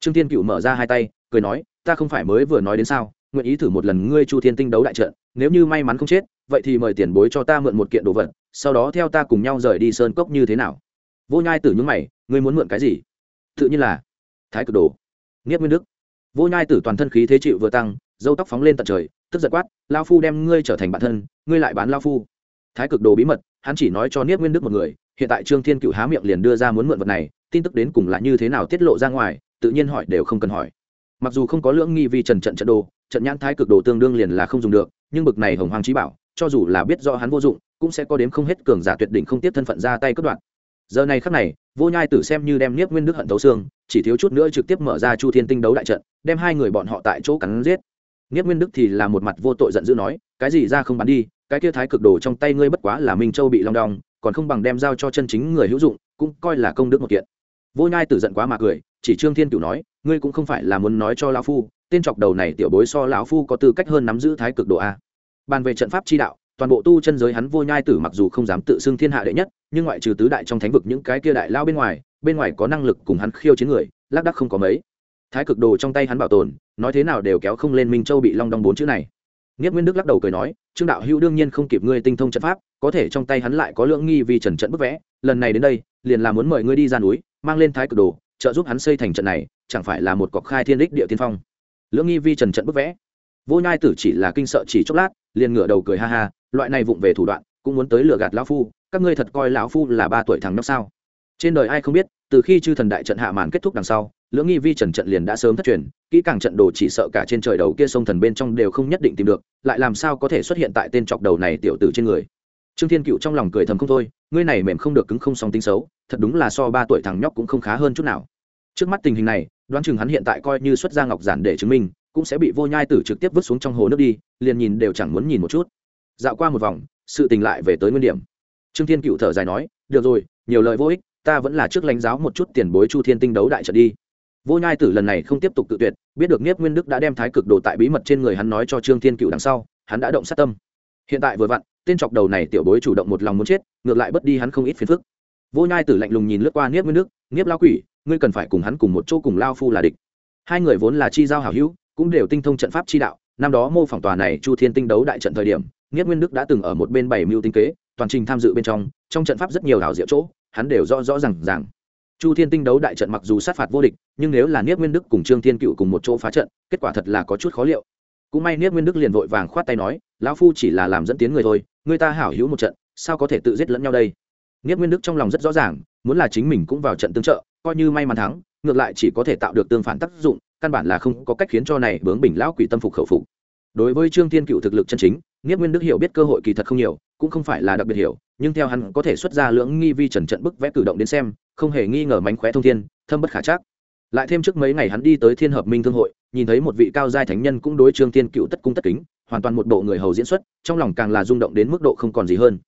Trương thiên cựu mở ra hai tay, cười nói, ta không phải mới vừa nói đến sao, nguyện ý thử một lần ngươi chu thiên tinh đấu đại trận, nếu như may mắn không chết, vậy thì mời tiền bối cho ta mượn một kiện đồ vật, sau đó theo ta cùng nhau rời đi sơn cốc như thế nào vô nhai tử nhúng mày, ngươi muốn mượn cái gì? Tự nhiên là thái cực đồ. Nghiếp nguyên đức. Vô nhai tử toàn thân khí thế chịu vừa tăng, dâu tóc phóng lên tận trời, tức giật quát, lao phu đem ngươi trở thành bản thân, ngươi lại bán lao phu. Thái cực đồ bí mật, hắn chỉ nói cho niết nguyên đức một người, hiện tại trương thiên cựu há miệng liền đưa ra muốn mượn vật này, tin tức đến cùng là như thế nào tiết lộ ra ngoài, tự nhiên hỏi đều không cần hỏi. Mặc dù không có lưỡng nghi vi trần trận trận đồ, trận nhãn thái cực đồ tương đương liền là không dùng được, nhưng bực này hồng hoàng trí bảo, cho dù là biết do hắn vô dụng, cũng sẽ có đếm không hết cường giả tuyệt đỉnh không tiếp thân phận ra tay cất đoạn giờ này khắc này, vô nhai tử xem như đem niếp nguyên đức hận thấu xương, chỉ thiếu chút nữa trực tiếp mở ra chu thiên tinh đấu đại trận, đem hai người bọn họ tại chỗ cắn giết. Niếp nguyên đức thì là một mặt vô tội giận dữ nói, cái gì ra không bắn đi, cái kia thái cực đồ trong tay ngươi bất quá là minh châu bị long đong, còn không bằng đem giao cho chân chính người hữu dụng, cũng coi là công đức một kiện. Vô nhai tử giận quá mà cười, chỉ trương thiên cửu nói, ngươi cũng không phải là muốn nói cho lão phu, tên chọc đầu này tiểu bối so lão phu có tư cách hơn nắm giữ thái cực độ a. Bàn về trận pháp chi đạo toàn bộ tu chân giới hắn vô nhai tử mặc dù không dám tự xưng thiên hạ đệ nhất, nhưng ngoại trừ tứ đại trong thánh vực những cái kia đại lao bên ngoài bên ngoài có năng lực cùng hắn khiêu chiến người, lác đắc không có mấy. Thái cực đồ trong tay hắn bảo tồn, nói thế nào đều kéo không lên minh châu bị long đong bốn chữ này. Nghiết nguyên đức lắc đầu cười nói, trương đạo hữu đương nhiên không kịp ngươi tinh thông trận pháp, có thể trong tay hắn lại có lượng nghi vì trần trận bức vẽ, lần này đến đây, liền là muốn mời ngươi đi ra núi, mang lên thái cực đồ, trợ giúp hắn xây thành trận này, chẳng phải là một cọc khai thiên đích địa tiên phong. Lưỡng nghi vi trần trận bức vẽ vô nhai tử chỉ là kinh sợ chỉ chốc lát, liền ngửa đầu cười ha ha, loại này vụng về thủ đoạn, cũng muốn tới lừa gạt lão phu, các ngươi thật coi lão phu là ba tuổi thằng nhóc sao? Trên đời ai không biết, từ khi chư thần đại trận hạ màn kết thúc đằng sau, lưỡng nghi vi trần trận liền đã sớm thất truyền, kỹ càng trận đồ chỉ sợ cả trên trời đầu kia sông thần bên trong đều không nhất định tìm được, lại làm sao có thể xuất hiện tại tên chọc đầu này tiểu tử trên người? Trương thiên cựu trong lòng cười thầm không thôi, ngươi này mềm không được cứng không song tính xấu, thật đúng là so ba tuổi thằng nhóc cũng không khá hơn chút nào. Trước mắt tình hình này, đoán chừng hắn hiện tại coi như xuất ra ngọc giản để chứng minh cũng sẽ bị vô nhai tử trực tiếp vứt xuống trong hồ nước đi, liền nhìn đều chẳng muốn nhìn một chút. Dạo qua một vòng, sự tình lại về tới nguyên điểm. Trương thiên cựu thở dài nói, được rồi, nhiều lời vô ích, ta vẫn là trước lãnh giáo một chút tiền bối chu thiên tinh đấu đại trận đi. Vô nhai tử lần này không tiếp tục tự tuyệt, biết được nghiếp nguyên đức đã đem thái cực đồ tại bí mật trên người hắn nói cho trương thiên cựu đằng sau, hắn đã động sát tâm. Hiện tại vừa vặn, tên chọc đầu này tiểu bối chủ động một lòng muốn chết, ngược lại bất đi hắn không ít phiền phức. Vô nhai tử lạnh lùng nhìn lướt qua nghiếp nguyên đức, nghiếp lao quỷ, ngươi cần phải cùng hắn cùng một chỗ cùng lao phu là địch. Hai người vốn là chi giao hảo hữu cũng đều tinh thông trận pháp chi đạo. Năm đó mô phỏng tòa này chu thiên tinh đấu đại trận thời điểm, nghiết nguyên đức đã từng ở một bên bảy mưu tinh kế, toàn trình tham dự bên trong trong trận pháp rất nhiều hảo diệu chỗ, hắn đều rõ rõ r à n g rằng chu thiên tinh đấu đại trận mặc dù sát phạt vô địch, nhưng nếu là niết nguyên đức cùng trương thiên cựu cùng một chỗ phá trận, kết quả thật là có chút khó liệu. Cũng may niết nguyên đức liền vội vàng khoát tay nói, lão phu chỉ là làm dẫn tiến người thôi, người ta hảo hữu một trận, sao có thể tự giết lẫn nhau đây? Niết nguyên đức trong lòng rất rõ ràng, muốn là chính mình cũng vào trận tương trợ, coi như may mắn thắng, ngược lại chỉ có thể tạo được tương phản tác dụng căn bản là không có cách khiến cho này bướng bình lão quỷ tâm phục khẩu phục. Đối với trương thiên cựu thực lực chân chính nghiết nguyên đức hiểu biết cơ hội kỳ thật không nhiều, cũng không phải là đặc biệt hiểu, nhưng theo hắn có thể xuất ra lưỡng nghi vi trần trận bức vẽ cử động đến xem, không hề nghi ngờ mánh khóe thông thiên, thâm bất khả chắc lại thêm trước mấy ngày hắn đi tới thiên hợp minh thương hội, nhìn thấy một vị cao giai thánh nhân cũng đối trương thiên cựu tất cung tất kính, hoàn toàn một bộ người hầu diễn xuất, trong lòng càng là rung động đến mức độ không còn gì hơn.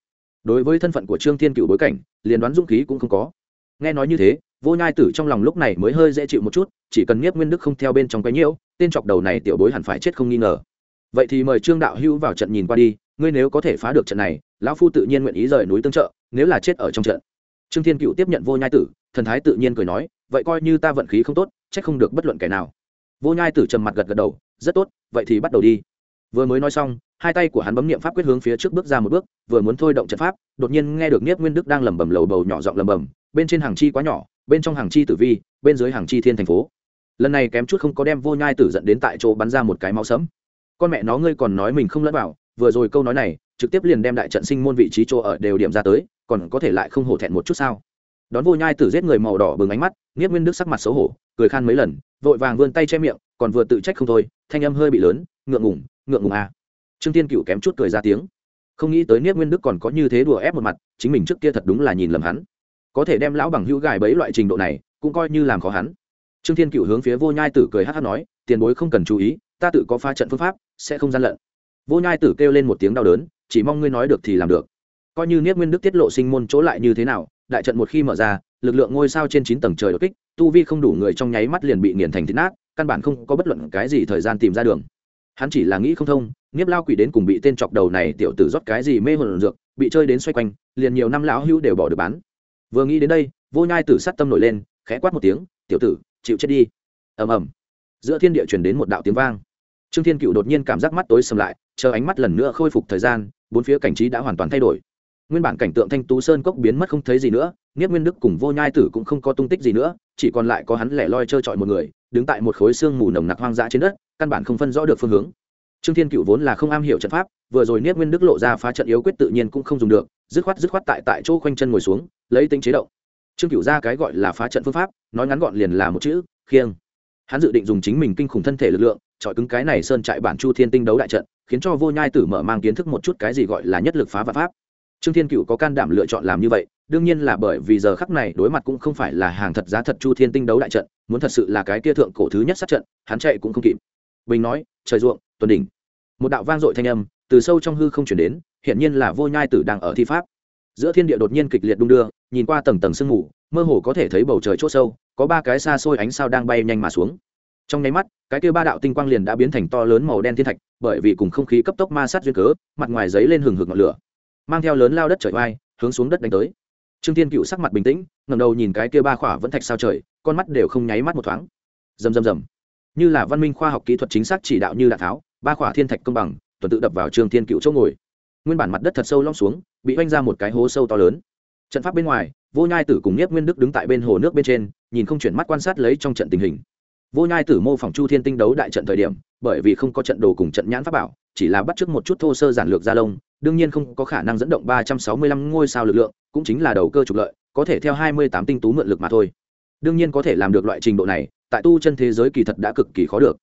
Đối với thân phận của trương thiên cựu bối cảnh, liền đoán dũng khí cũng không có. Nghe nói như thế vô nhai tử trong lòng lúc này mới hơi dễ chịu một chút, chỉ cần nghiếp nguyên đức không theo bên trong cái nhiễu, tên chọc đầu này tiểu bối hẳn phải chết không nghi ngờ. Vậy thì mời trương đạo hữu vào trận nhìn qua đi, ngươi nếu có thể phá được trận này, lão phu tự nhiên nguyện ý rời núi tương trợ, nếu là chết ở trong trận. Trương thiên cựu tiếp nhận vô nhai tử, thần thái tự nhiên cười nói, vậy coi như ta vận khí không tốt trách không được bất luận kẻ nào. Vô nhai tử trầm mặt gật gật đầu, rất tốt, vậy thì bắt đầu đi. Vừa mới nói xong, hai tay của hắn bấm niệm pháp quyết hướng phía trước bước ra một bước, vừa muốn thôi động trận pháp, đột nhiên nghe được niết nguyên đức đang lẩm bẩm lầu bầu nhỏ giọng lẩm bẩm, bên trên hàng chi quá nhỏ bên trong hàng chi tử vi, bên dưới hàng chi thiên thành phố. Lần này kém chút không có đem vô nhai tử dẫn đến tại chỗ bắn ra một cái máu sấm con mẹ nó ngươi còn nói mình không lẫn vào, vừa rồi câu nói này, trực tiếp liền đem đại trận sinh môn vị trí chỗ ở đều điểm ra tới, còn có thể lại không hổ thẹn một chút sao? Đón vô nhai tử giết người màu đỏ bừng ánh mắt, nghiết nguyên đức sắc mặt xấu hổ, cười khan mấy lần, vội vàng vươn tay che miệng, còn vừa tự trách không thôi, thanh âm hơi bị lớn, ngượng ngủng ngượng ngùng à. trương tiên cựu kém chút cười ra tiếng. Không nghĩ tới niết nguyên đức còn có như thế đùa ép một mặt, chính mình trước kia thật đúng là nhìn lầm hắn có thể đem lão bằng hữu gài bấy loại trình độ này, cũng coi như làm khó hắn. Trương thiên cựu hướng phía vô nhai tử cười hát hát nói, tiền bối không cần chú ý, ta tự có pha trận phương pháp, sẽ không gian lận. Vô nhai tử kêu lên một tiếng đau đớn, chỉ mong ngươi nói được thì làm được. Coi như niết nguyên đức tiết lộ sinh môn chỗ lại như thế nào, đại trận một khi mở ra, lực lượng ngôi sao trên chín tầng trời đột kích, tu vi không đủ người trong nháy mắt liền bị nghiền thành thịt nát, căn bản không có bất luận cái gì thời gian tìm ra đường. Hắn chỉ là nghĩ không thông nghiếp lao quỷ đến cùng bị tên chọc đầu này tiểu tử rót cái gì mê hồn dược, bị chơi đến xoay quanh, liền nhiều năm lão hữu đều bỏ được bán vừa nghĩ đến đây, vô nhai tử sát tâm nổi lên, khẽ quát một tiếng, tiểu tử, chịu chết đi. Ầm ầm. Giữa thiên địa truyền đến một đạo tiếng vang. Trương thiên cựu đột nhiên cảm giác mắt tối sầm lại, chờ ánh mắt lần nữa khôi phục thời gian, bốn phía cảnh trí đã hoàn toàn thay đổi. Nguyên bản cảnh tượng thanh tú sơn cốc biến mất không thấy gì nữa, nghiết nguyên đức cùng vô nhai tử cũng không có tung tích gì nữa, chỉ còn lại có hắn lẻ loi trơ trọi một người, đứng tại một khối xương mù nồng nặc hoang dã trên đất, căn bản không phân rõ được phương hướng trương thiên cựu vốn là không am hiểu trận pháp, vừa rồi niết nguyên đức lộ ra phá trận yếu quyết tự nhiên cũng không dùng được, dứt khoát dứt khoát tại tại chỗ khoanh chân ngồi xuống, lấy tính chế động. Trương cựu ra cái gọi là phá trận phương pháp, nói ngắn gọn liền là một chữ, khiêng. Hắn dự định dùng chính mình kinh khủng thân thể lực lượng, chọi cứng cái này sơn trại bản chu thiên tinh đấu đại trận, khiến cho vô nhai tử mở mang kiến thức một chút cái gì gọi là nhất lực phá vạn pháp. Trương thiên cựu có can đảm lựa chọn làm như vậy, đương nhiên là bởi vì giờ khắc này đối mặt cũng không phải là hàng thật giá thật chu thiên tinh đấu đại trận, muốn thật sự là cái kia thượng cổ thứ nhất sát trận, hắn chạy cũng không kịp bình nói, trời ruộng, tuần đỉnh. Một đạo vang dội thanh âm từ sâu trong hư không chuyển đến hiện nhiên là vô nhai tử đang ở thi pháp. Giữa thiên địa đột nhiên kịch liệt đung đưa, nhìn qua tầng tầng sương mù, mơ hồ có thể thấy bầu trời c h ỗ sâu, có ba cái xa xôi ánh sao đang bay nhanh mà xuống. Trong nháy mắt, cái kia ba đạo tinh quang liền đã biến thành to lớn màu đen thiên thạch, bởi vì cùng không khí cấp tốc ma sát duyên cớ, mặt ngoài giấy lên hừng hực ngọn lửa, mang theo lớn lao đất trời vai hướng xuống đất đánh tới. Trương tiên cựu sắc mặt bình tĩnh ngầm đầu nhìn cái kia ba khỏa vẫn thạch sao trời, con mắt đều không nháy mắt một thoáng. Rầm rầm rầm như là văn minh khoa học kỹ thuật chính xác chỉ đạo như đạn tháo, ba khỏa thiên thạch công bằng, tuần tự đập vào trường thiên cựu chỗ ngồi. Nguyên bản mặt đất thật sâu lom xuống, bị oanh ra một cái hố sâu to lớn. Trận pháp bên ngoài, vô nhai tử cùng nhiếp nguyên đức đứng tại bên hồ nước bên trên, nhìn không chuyển mắt quan sát lấy trong trận tình hình. Vô nhai tử mô phỏng chu thiên tinh đấu đại trận thời điểm, bởi vì không có trận đồ cùng trận nhãn pháp bảo, chỉ là bắt t một chút thô sơ giản lược gia lông, đương nhiên không có khả năng dẫn động ba trăm sáu mươi lăm ngôi sao lực lượng, cũng chính là đầu cơ trục lợi, có thể theo hai mươi tám tinh tú mượn lực mà thôi. Đương nhiên có thể làm được loại trình độ này tại tu chân thế giới kỳ thật đã cực kỳ khó được.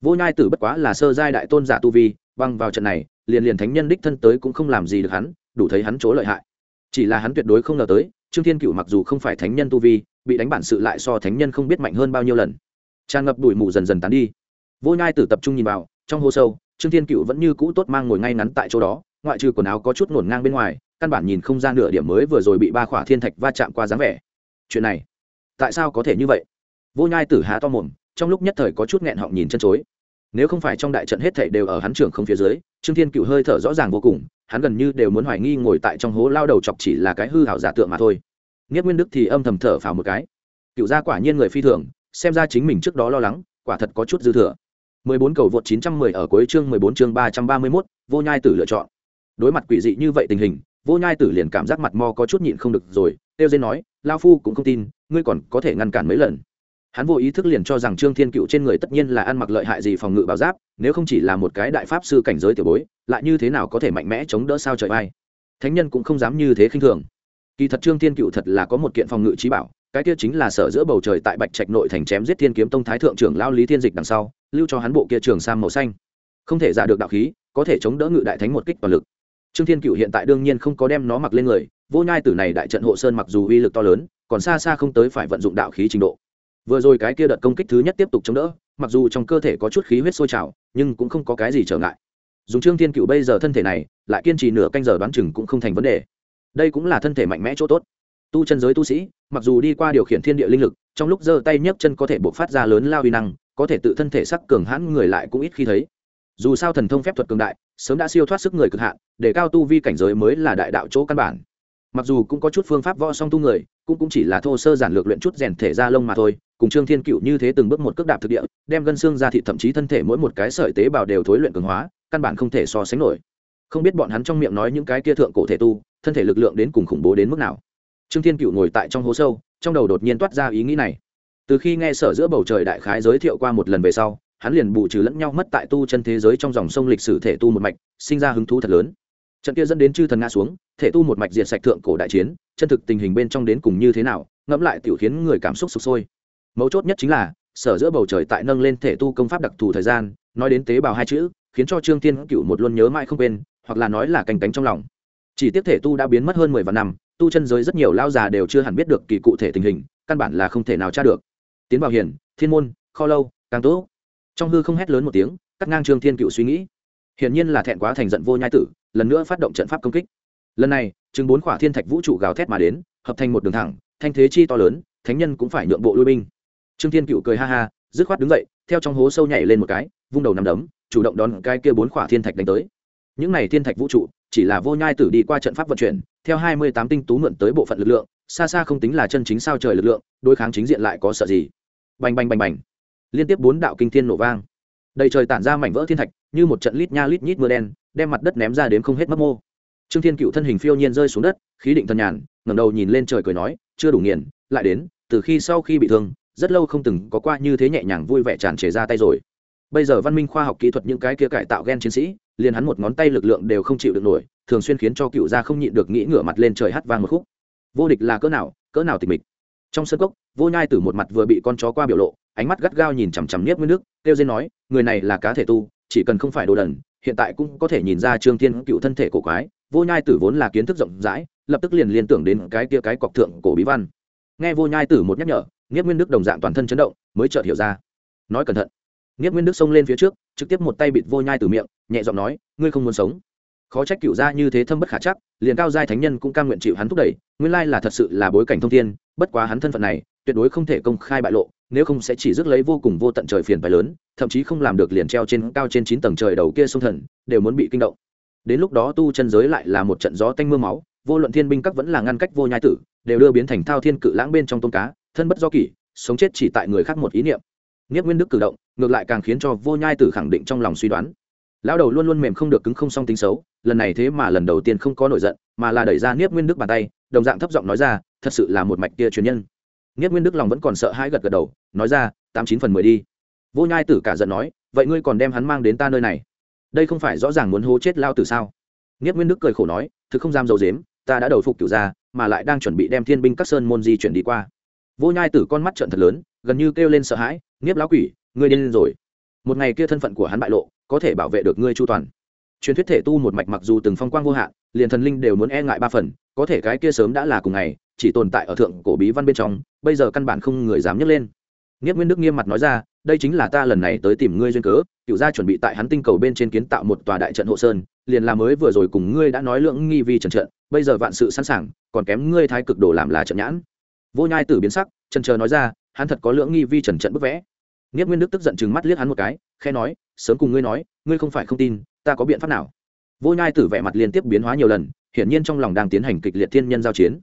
Vô nhai tử bất quá là sơ giai đại tôn giả tu vi, băng vào trận này, liền liền thánh nhân đích thân tới cũng không làm gì được hắn, đủ thấy hắn chỗ lợi hại. Chỉ là hắn tuyệt đối không ngờ tới, trương thiên cựu mặc dù không phải thánh nhân tu vi, bị đánh bản sự lại so thánh nhân không biết mạnh hơn bao nhiêu lần. Tràn ngập đuổi mù dần dần tán đi. Vô nhai tử tập trung nhìn vào, trong hô sâu, trương thiên cựu vẫn như cũ tốt mang ngồi ngay ngắn tại chỗ đó, ngoại trừ quần áo có chút ngổn ngang bên ngoài, căn bản nhìn không ra nửa điểm mới vừa rồi bị ba khỏa thiên thạch va chạm qua dáng vẻ. Chuyện này, tại sao có thể như vậy? Vô nhai tử há to mồm trong lúc nhất thời có chút nghẹn họng nhìn chân chối. Nếu không phải trong đại trận hết thảy đều ở hắn trưởng không phía dưới trương thiên cựu hơi thở rõ ràng vô cùng hắn gần như đều muốn hoài nghi ngồi tại trong hố lao đầu chọc chỉ là cái hư hảo giả tượng mà thôi. Nghiết nguyên đức thì âm thầm thở phào một cái. Cựu gia quả nhiên người phi thường xem ra chính mình trước đó lo lắng quả thật có chút dư thừa. 14 cầu vượt 910 ở cuối chương 14 chương 331, vô nhai tử lựa chọn. Đối mặt quỷ dị như vậy tình hình vô nhai tử liền cảm giác mặt mo có chút nhịn không được rồi tiêu dên nói lao phu cũng không tin ngươi còn có thể ngăn cản mấy lần hắn vô ý thức liền cho rằng trương thiên cựu trên người tất nhiên là ăn mặc lợi hại gì phòng ngự bảo giáp, nếu không chỉ là một cái đại pháp sư cảnh giới tiểu bối, lại như thế nào có thể mạnh mẽ chống đỡ sao trời vai? Thánh nhân cũng không dám như thế khinh thường. Kỳ thật trương thiên cựu thật là có một kiện phòng ngự trí bảo, cái kia chính là sở giữa bầu trời tại bạch trạch nội thành chém giết thiên kiếm tông thái thượng trưởng lao lý thiên dịch đằng sau, lưu cho hắn bộ kia trường sam màu xanh. Không thể giả được đạo khí, có thể chống đỡ ngự đại thánh một kích toàn lực. Trương thiên cựu hiện tại đương nhiên không có đem nó mặc lên người, vô nhai tử này đại trận hộ sơn mặc dù uy lực to lớn, còn xa xa không tới phải vận dụng đạo khí trình độ vừa rồi cái kia đợt công kích thứ nhất tiếp tục chống đỡ, mặc dù trong cơ thể có chút khí huyết sôi trào, nhưng cũng không có cái gì trở ngại. Dùng trương thiên cựu bây giờ thân thể này, lại kiên trì nửa canh giờ đoán chừng cũng không thành vấn đề. Đây cũng là thân thể mạnh mẽ chỗ tốt. Tu chân giới tu sĩ, mặc dù đi qua điều khiển thiên địa linh lực, trong lúc giơ tay nhấc chân có thể buộc phát ra lớn lao uy năng, có thể tự thân thể sắc cường hãn người lại cũng ít khi thấy. Dù sao thần thông phép thuật cường đại, sớm đã siêu thoát sức người cực hạn, để cao tu vi cảnh giới mới là đại đạo chỗ căn bản. Mặc dù cũng có chút phương pháp võ song tu người, cũng cũng chỉ là thô sơ giản lược luyện chút rèn thể ra lông mà thôi cùng trương thiên cựu như thế từng bước một cước đạp thực địa, đem gân xương ra thịt thậm chí thân thể mỗi một cái sợi tế bào đều thối luyện cường hóa, căn bản không thể so sánh nổi. Không biết bọn hắn trong miệng nói những cái kia thượng cổ thể tu, thân thể lực lượng đến cùng khủng bố đến mức nào. Trương thiên cựu ngồi tại trong hố sâu, trong đầu đột nhiên toát ra ý nghĩ này. Từ khi nghe sở giữa bầu trời đại khái giới thiệu qua một lần về sau, hắn liền bù trừ lẫn nhau mất tại tu chân thế giới trong dòng sông lịch sử thể tu một mạch, sinh ra hứng thú thật lớn. Trận kia dẫn đến chư thần ngã xuống, thể tu một mạch diệt sạch thượng cổ đại chiến, chân thực tình hình bên trong đến cùng như thế nào, ngẫm lại tiểu khiến người cảm xúc sụp sôi mấu chốt nhất chính là, sở giữa bầu trời tại nâng lên thể tu công pháp đặc thù thời gian, nói đến tế bào hai chữ, khiến cho trương thiên cựu một luôn nhớ mãi không quên, hoặc là nói là cành cánh trong lòng. Chỉ tiếp thể tu đã biến mất hơn mười vạn năm, tu chân giới rất nhiều lao già đều chưa hẳn biết được kỳ cụ thể tình hình, căn bản là không thể nào tra được. Tiến vào hiền thiên môn, kho lâu, càng tốt. Trong hư không hét lớn một tiếng, cắt ngang trương thiên cựu suy nghĩ. Hiển nhiên là thẹn quá thành giận vô nhai tử, lần nữa phát động trận pháp công kích. Lần này, chừng bốn khỏa thiên thạch vũ trụ gào thét mà đến, hợp thành một đường thẳng, thanh thế chi to lớn, thánh nhân cũng phải nhượng bộ lui binh trương thiên cựu cười ha ha, dứt khoát đứng dậy, theo trong hố sâu nhảy lên một cái, vung đầu nằm đấm, chủ động đón cái kia bốn khỏa thiên thạch đánh tới. Những này thiên thạch vũ trụ, chỉ là vô nhai tử đi qua trận pháp vận chuyển, theo hai mươi tám tinh tú mượn tới bộ phận lực lượng, xa xa không tính là chân chính sao trời lực lượng, đối kháng chính diện lại có sợ gì. Bành bành bành bành. Liên tiếp bốn đạo kinh thiên nổ vang. Đầy trời tản ra mảnh vỡ thiên thạch, như một trận lít nha lít nhít mưa đen, đem mặt đất ném ra đến không hết mất mô. Trương thiên cựu thân hình phiêu nhiên rơi xuống đất, khí định thần nhàn, ngẩng đầu nhìn lên trời cười nói, chưa đủ nghiền, lại đến, từ khi sau khi bị thương rất lâu không từng có qua như thế nhẹ nhàng vui vẻ tràn trề ra tay rồi. Bây giờ văn minh khoa học kỹ thuật những cái kia cải tạo gen chiến sĩ, liền hắn một ngón tay lực lượng đều không chịu được nổi, thường xuyên khiến cho cựu gia không nhịn được nghĩ ngửa mặt lên trời hát vang một khúc. Vô địch là cỡ nào cỡ nào tịch mịch. Trong sân cốc, vô nhai tử một mặt vừa bị con chó qua biểu lộ, ánh mắt gắt gao nhìn chằm chằm niếp nguyên nước kêu dên nói, người này là cá thể tu, chỉ cần không phải đồ đần, hiện tại cũng có thể nhìn ra trương thiên cựu thân thể cổ quái. Vô nhai tử vốn là kiến thức rộng rãi, lập tức liền liên tưởng đến cái kia cái cọc thượng cổ bí văn. Nghe vô nhai tử một nhắc nhở nghiếp nguyên đức đồng dạng toàn thân chấn động, mới chợt hiểu ra. Nói cẩn thận. Nghiếp nguyên đức xông lên phía trước, trực tiếp một tay bịt vô nhai từ miệng, nhẹ giọng nói, ngươi không muốn sống. Khó trách cựu gia như thế thâm bất khả chắc, liền cao giai thánh nhân cũng cam nguyện chịu hắn thúc đẩy, nguyên lai là thật sự là bối cảnh thông thiên, bất quá hắn thân phận này, tuyệt đối không thể công khai bại lộ, nếu không sẽ chỉ rước lấy vô cùng vô tận trời phiền phải lớn, thậm chí không làm được liền treo trên cao trên chín tầng trời đầu kia sông thần, đều muốn bị kinh động. Đến lúc đó tu chân giới lại là một trận gió tanh mưa máu, vô luận thiên binh các vẫn là ngăn cách vô nhai tử, đều đưa biến thành thao thiên cự lãng bên trong tôm cá thân bất do kỷ, sống chết chỉ tại người khác một ý niệm. Nghiếp nguyên đức cử động, ngược lại càng khiến cho vô nhai tử khẳng định trong lòng suy đoán. Lão đầu luôn luôn mềm không được cứng không song tính xấu, lần này thế mà lần đầu tiên không có nổi giận, mà là đẩy ra nghiếp nguyên đức bàn tay, đồng dạng thấp giọng nói ra, thật sự là một mạch kia truyền nhân. Nghiếp nguyên đức lòng vẫn còn sợ hãi gật gật đầu, nói ra, tám chín phần mười đi. Vô nhai tử cả giận nói, vậy ngươi còn đem hắn mang đến ta nơi này? Đây không phải rõ ràng muốn hố chết lao tử sao? Nghiếp nguyên đức cười khổ nói thứ không dám dầu dếm ta đã đầu phục cửu ra mà lại đang chuẩn bị đem thiên binh các sơn môn di chuyển đi qua vô nhai tử con mắt trận thật lớn, gần như kêu lên sợ hãi, nghiếp lão quỷ, ngươi điên lên rồi. Một ngày kia thân phận của hắn bại lộ, có thể bảo vệ được ngươi chu toàn. Truyền thuyết thể tu một mạch mặc dù từng phong quang vô hạn, liền thần linh đều muốn e ngại ba phần, có thể cái kia sớm đã là cùng ngày, chỉ tồn tại ở thượng cổ bí văn bên trong, bây giờ căn bản không người dám nhấc lên. Nghiếp nguyên đức nghiêm mặt nói ra, đây chính là ta lần này tới tìm ngươi duyên cớ cựu gia chuẩn bị tại hắn tinh cầu bên trên kiến tạo một tòa đại trận hộ sơn, liền là mới vừa rồi cùng ngươi đã nói lượng nghi vi trần trận, bây giờ vạn sự sẵn sàng, còn kém ngươi thái cực đồ làm là trận nhãn vô nhai tử biến sắc trần chờ nói ra, hắn thật có lượng nghi vi trần trận bức vẽ. Nghiếp nguyên đức tức giận chừng mắt liếc hắn một cái khe nói, sớm cùng ngươi nói, ngươi không phải không tin, ta có biện pháp nào? Vô nhai tử vẻ mặt liên tiếp biến hóa nhiều lần, hiển nhiên trong lòng đang tiến hành kịch liệt thiên nhân giao chiến.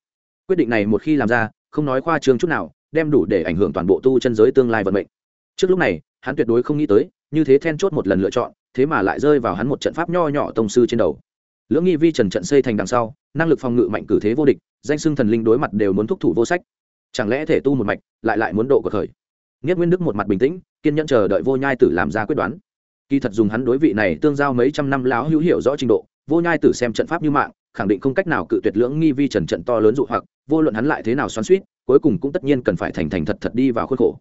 Quyết định này một khi làm ra, không nói khoa trương chút nào, đem đủ để ảnh hưởng toàn bộ tu chân giới tương lai vận mệnh. Trước lúc này, hắn tuyệt đối không nghĩ tới, như thế then chốt một lần lựa chọn, thế mà lại rơi vào hắn một trận pháp nho nhỏ tông sư trên đầu. Lưỡng nghi vi trần trận xây thành đằng sau, năng lực phòng ngự mạnh cử thế vô địch, danh xưng thần linh đối mặt đều muốn thúc thủ vô sách chẳng lẽ thể tu một mạch lại lại muốn độ của khởi nghiết nguyên đức một mặt bình tĩnh, kiên nhẫn chờ đợi vô nhai tử làm ra quyết đoán. Kỳ thật dùng hắn đối vị này tương giao mấy trăm năm láo hữu hiểu rõ trình độ, vô nhai tử xem trận pháp như mạng, khẳng định không cách nào cự tuyệt lưỡng nghi vi trần trận to lớn dụ hoặc, vô luận hắn lại thế nào xoắn suýt cuối cùng cũng tất nhiên cần phải thành thành thật thật đi vào khuôn khổ.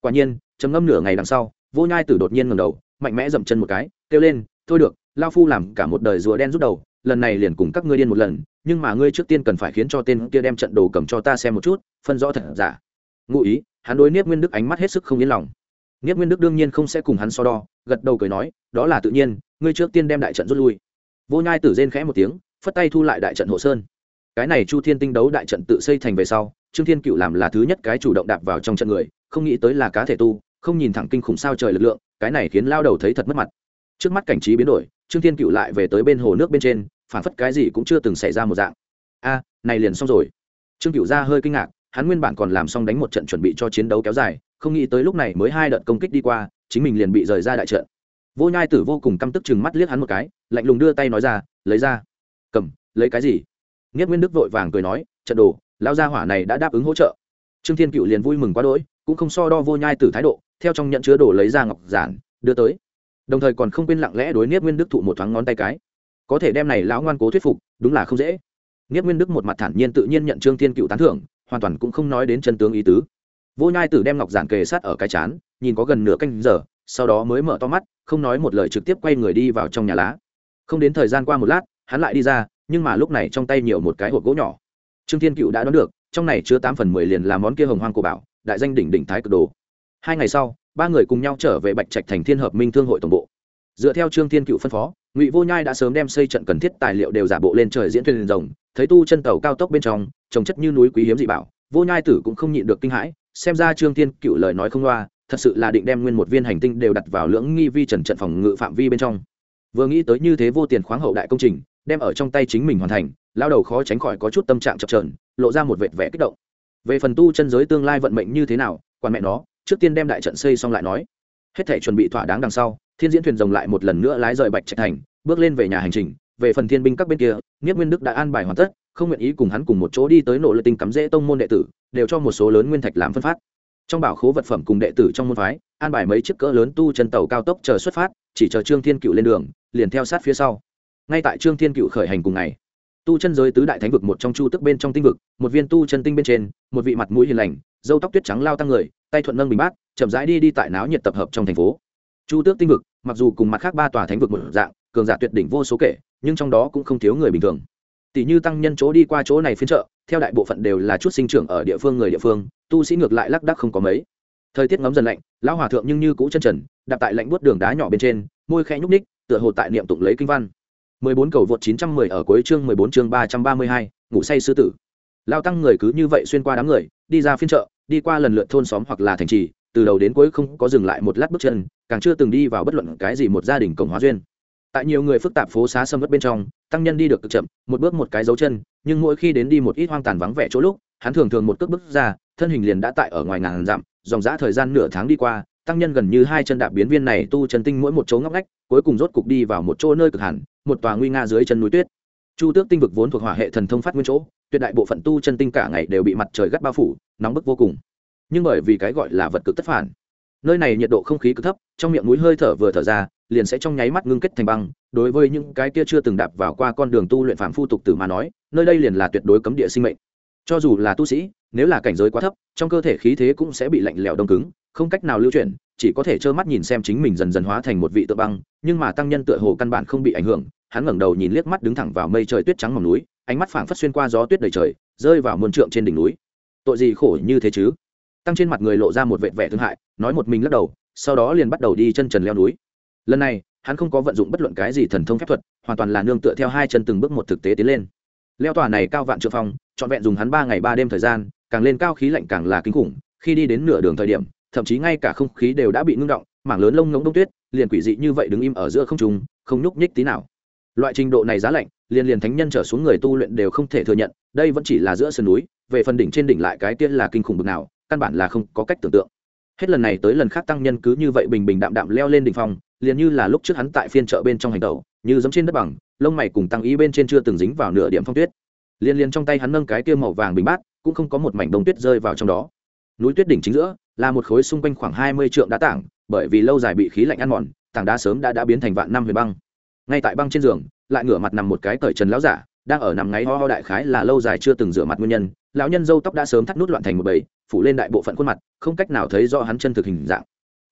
Quả nhiên, trầm ngâm nửa ngày đằng sau, vô nhai tử đột nhiên ngầm đầu, mạnh mẽ dậm chân một cái, kêu lên, thôi được lao phu làm cả một đời rùa đen rút đầu lần này liền cùng các ngươi điên một lần, nhưng mà ngươi trước tiên cần phải khiến cho tên kia đem trận đồ cầm cho ta xem một chút, phân rõ thật giả. Ngụ ý, hắn đối niết nguyên đức ánh mắt hết sức không yên lòng. Niết nguyên đức đương nhiên không sẽ cùng hắn so đo, gật đầu cười nói, đó là tự nhiên, ngươi trước tiên đem đại trận rút lui. Vô nhai tử rên khẽ một tiếng, phất tay thu lại đại trận hộ sơn. Cái này chu thiên tinh đấu đại trận tự xây thành về sau, trương thiên cựu làm là thứ nhất cái chủ động đạp vào trong trận người, không nghĩ tới là cá thể tu, không nhìn thẳng kinh khủng sao trời lực lượng, cái này khiến lao đầu thấy thật mất mặt. Trước mắt cảnh trí biến đổi, trương thiên cựu lại về tới bên hồ nước bên trên phản phất cái gì cũng chưa từng xảy ra một dạng. A, này liền xong rồi. Trương cựu gia hơi kinh ngạc, hắn nguyên bản còn làm xong đánh một trận chuẩn bị cho chiến đấu kéo dài, không nghĩ tới lúc này mới hai đợt công kích đi qua, chính mình liền bị rời ra đại trận. Vô nhai tử vô cùng căm tức chừng mắt liếc hắn một cái, lạnh lùng đưa tay nói ra, lấy ra. Cầm, lấy cái gì? Nghiết nguyên đức vội vàng cười nói, trận đồ lao gia hỏa này đã đáp ứng hỗ trợ. Trương thiên cựu liền vui mừng quá đỗi, cũng không so đo vô nhai tử thái độ, theo trong nhận chứa đồ lấy ra ngọc giản, đưa tới. Đồng thời còn không quên lặng lẽ đối niết nguyên đức thụ một thoáng ngón tay cái có thể đem này lão ngoan cố thuyết phục, đúng là không dễ. Niết nguyên đức một mặt thản nhiên tự nhiên nhận trương thiên cựu tán thưởng, hoàn toàn cũng không nói đến chân tướng ý tứ. Vô nhai tử đem ngọc giản kề sát ở cái chán, nhìn có gần nửa canh giờ, sau đó mới mở to mắt, không nói một lời trực tiếp quay người đi vào trong nhà lá. Không đến thời gian qua một lát, hắn lại đi ra, nhưng mà lúc này trong tay nhiều một cái hộp gỗ nhỏ. Trương thiên cựu đã đoán được, trong này chứa tám phần mười liền là món kia hồng hoang của bảo, đại danh đỉnh đỉnh thái cực đồ. Hai ngày sau, ba người cùng nhau trở về bạch trạch thành thiên hợp minh thương hội tổng bộ dựa theo trương thiên cựu phân phó, ngụy vô nhai đã sớm đem xây trận cần thiết tài liệu đều giả bộ lên trời diễn thuyền rồng, thấy tu chân tàu cao tốc bên trong, trồng chất như núi quý hiếm dị bảo, vô nhai tử cũng không nhịn được kinh hãi, xem ra trương thiên cựu lời nói không loa, thật sự là định đem nguyên một viên hành tinh đều đặt vào lưỡng nghi vi trần trận phòng ngự phạm vi bên trong. Vừa nghĩ tới như thế vô tiền khoáng hậu đại công trình, đem ở trong tay chính mình hoàn thành lao đầu khó tránh khỏi có chút tâm trạng chập trờn lộ ra một vệt vẻ kích động. Về phần tu chân giới tương lai vận mệnh như thế nào quan mẹ nó, trước tiên đem đại trận xây xong lại nói. Hết thể chuẩn bị thỏa đáng đằng sau thiên diễn thuyền rồng lại một lần nữa lái rời bạch trạch thành, bước lên về nhà hành trình, về phần thiên binh các bên kia, nghiếp nguyên đức đã an bài hoàn tất, không nguyện ý cùng hắn cùng một chỗ đi tới nỗ lực tinh cắm rễ tông môn đệ tử, đều cho một số lớn nguyên thạch làm phân phát. Trong bảo khố vật phẩm cùng đệ tử trong môn phái, an bài mấy chiếc cỡ lớn tu chân tàu cao tốc chờ xuất phát, chỉ chờ trương thiên cựu lên đường, liền theo sát phía sau. Ngay tại trương thiên cựu khởi hành cùng ngày, tu chân giới tứ đại thánh vực một trong chu tức bên trong tinh vực, một viên tu chân tinh bên trên, một vị mặt mũi hiền lành dâu tóc tuyết trắng lao tăng người, tay thuận nâng bình bát, chậm rãi đi đi tại náo nhiệt tập hợp trong thành phố chu tước tinh vực mặc dù cùng mặt khác ba tòa thánh vực một dạng cường giả tuyệt đỉnh vô số kể nhưng trong đó cũng không thiếu người bình thường. Tỷ như tăng nhân chỗ đi qua chỗ này phiên chợ theo đại bộ phận đều là chút sinh trưởng ở địa phương người địa phương tu sĩ ngược lại lác đắc không có mấy. Thời tiết ngấm dần lạnh lão hòa thượng nhưng như cũ chân trần đạp tại lạnh buốt đường đá nhỏ bên trên môi khẽ nhúc ních tựa hồ tại niệm tụng lấy kinh văn. 14 cầu vượt 910 ở cuối chương 14 chương 332, ngủ say sư tử. Lao tăng người cứ như vậy xuyên qua đám người, đi ra phiên chợ, đi qua lần lượt thôn xóm hoặc là thành trì, từ đầu đến cuối không có dừng lại một lát bước chân, càng chưa từng đi vào bất luận cái gì một gia đình cộng hóa duyên. Tại nhiều người phức tạp phố xá sâm vất bên trong, tăng nhân đi được cực chậm, một bước một cái dấu chân, nhưng mỗi khi đến đi một ít hoang tàn vắng vẻ chỗ lúc, hắn thường thường một cước bước ra, thân hình liền đã tại ở ngoài ngàn dặm, dòng dã thời gian nửa tháng đi qua, tăng nhân gần như hai chân đạp biến viên này tu chân tinh mỗi một chỗ ngóc ngách cuối cùng rốt cục đi vào một chỗ nơi cực hẳn một tòa nguy nga dưới chân núi tuyết chu tước tinh vực vốn thuộc hỏa hệ thần thông phát nguyên chỗ tuyệt đại bộ phận tu chân tinh cả ngày đều bị mặt trời gắt bao phủ nóng bức vô cùng nhưng bởi vì cái gọi là vật cực tất phản. Nơi này nhiệt độ không khí cực thấp, trong miệng núi hơi thở vừa thở ra, liền sẽ trong nháy mắt ngưng kết thành băng. Đối với những cái kia chưa từng đạp vào qua con đường tu luyện phạm phu tục tử mà nói, nơi đây liền là tuyệt đối cấm địa sinh mệnh. Cho dù là tu sĩ, nếu là cảnh giới quá thấp, trong cơ thể khí thế cũng sẽ bị lạnh lẽo đông cứng, không cách nào lưu chuyển, chỉ có thể trơ mắt nhìn xem chính mình dần dần hóa thành một vị tự băng, nhưng mà tăng nhân tựa hồ căn bản không bị ảnh hưởng, hắn ngẩng đầu nhìn liếc mắt đứng thẳng vào mây trời tuyết trắng mỏng núi, ánh mắt phảng phất xuyên qua gió tuyết đầy trời, rơi vào muôn trượng trên đỉnh núi. Tội gì khổ như thế chứ? Tăng trên mặt người lộ ra một vẻ vẻ thương hại, nói một mình lắc đầu, sau đó liền bắt đầu đi chân trần leo núi. Lần này, hắn không có vận dụng bất luận cái gì thần thông phép thuật, hoàn toàn là nương tựa theo hai chân từng bước một thực tế tiến lên. Leo tòa này cao vạn trượng phong, trọn vẹn dùng hắn ba ngày ba đêm thời gian, càng lên cao khí lạnh càng là kinh khủng, khi đi đến nửa đường thời điểm, thậm chí ngay cả không khí đều đã bị ngưng động, mảng lớn lông ngỗng đông tuyết, liền quỷ dị như vậy đứng im ở giữa không trung, không nhúc nhích tí nào. Loại trình độ này giá lạnh, liền liền thánh nhân trở xuống người tu luyện đều không thể thừa nhận, đây vẫn chỉ là giữa sườn núi, về phần đỉnh trên đỉnh lại cái tiên là kinh khủng bực nào căn bản là không có cách tưởng tượng. Hết lần này tới lần khác tăng nhân cứ như vậy bình bình đạm đạm leo lên đỉnh phong, liền như là lúc trước hắn tại phiên chợ bên trong hành tẩu, như giống trên đất bằng, lông mày cùng tăng ý bên trên chưa từng dính vào nửa điểm phong tuyết. Liên liên trong tay hắn nâng cái kia màu vàng bình bát, cũng không có một mảnh đông tuyết rơi vào trong đó. Núi tuyết đỉnh chính giữa, là một khối xung quanh khoảng hai mươi trượng đá tảng, bởi vì lâu dài bị khí lạnh ăn mòn, tảng đá sớm đã đã biến thành vạn năm huyền băng. Ngay tại băng trên giường, lại ngửa mặt nằm một cái cởi trần lão giả, đang ở nằm ngáy ho ho đại khái là lâu dài chưa từng rửa mặt nguyên nhân lão nhân dâu tóc đã sớm thắt nút loạn thành một bầy, phủ lên đại bộ phận khuôn mặt, không cách nào thấy rõ hắn chân thực hình dạng.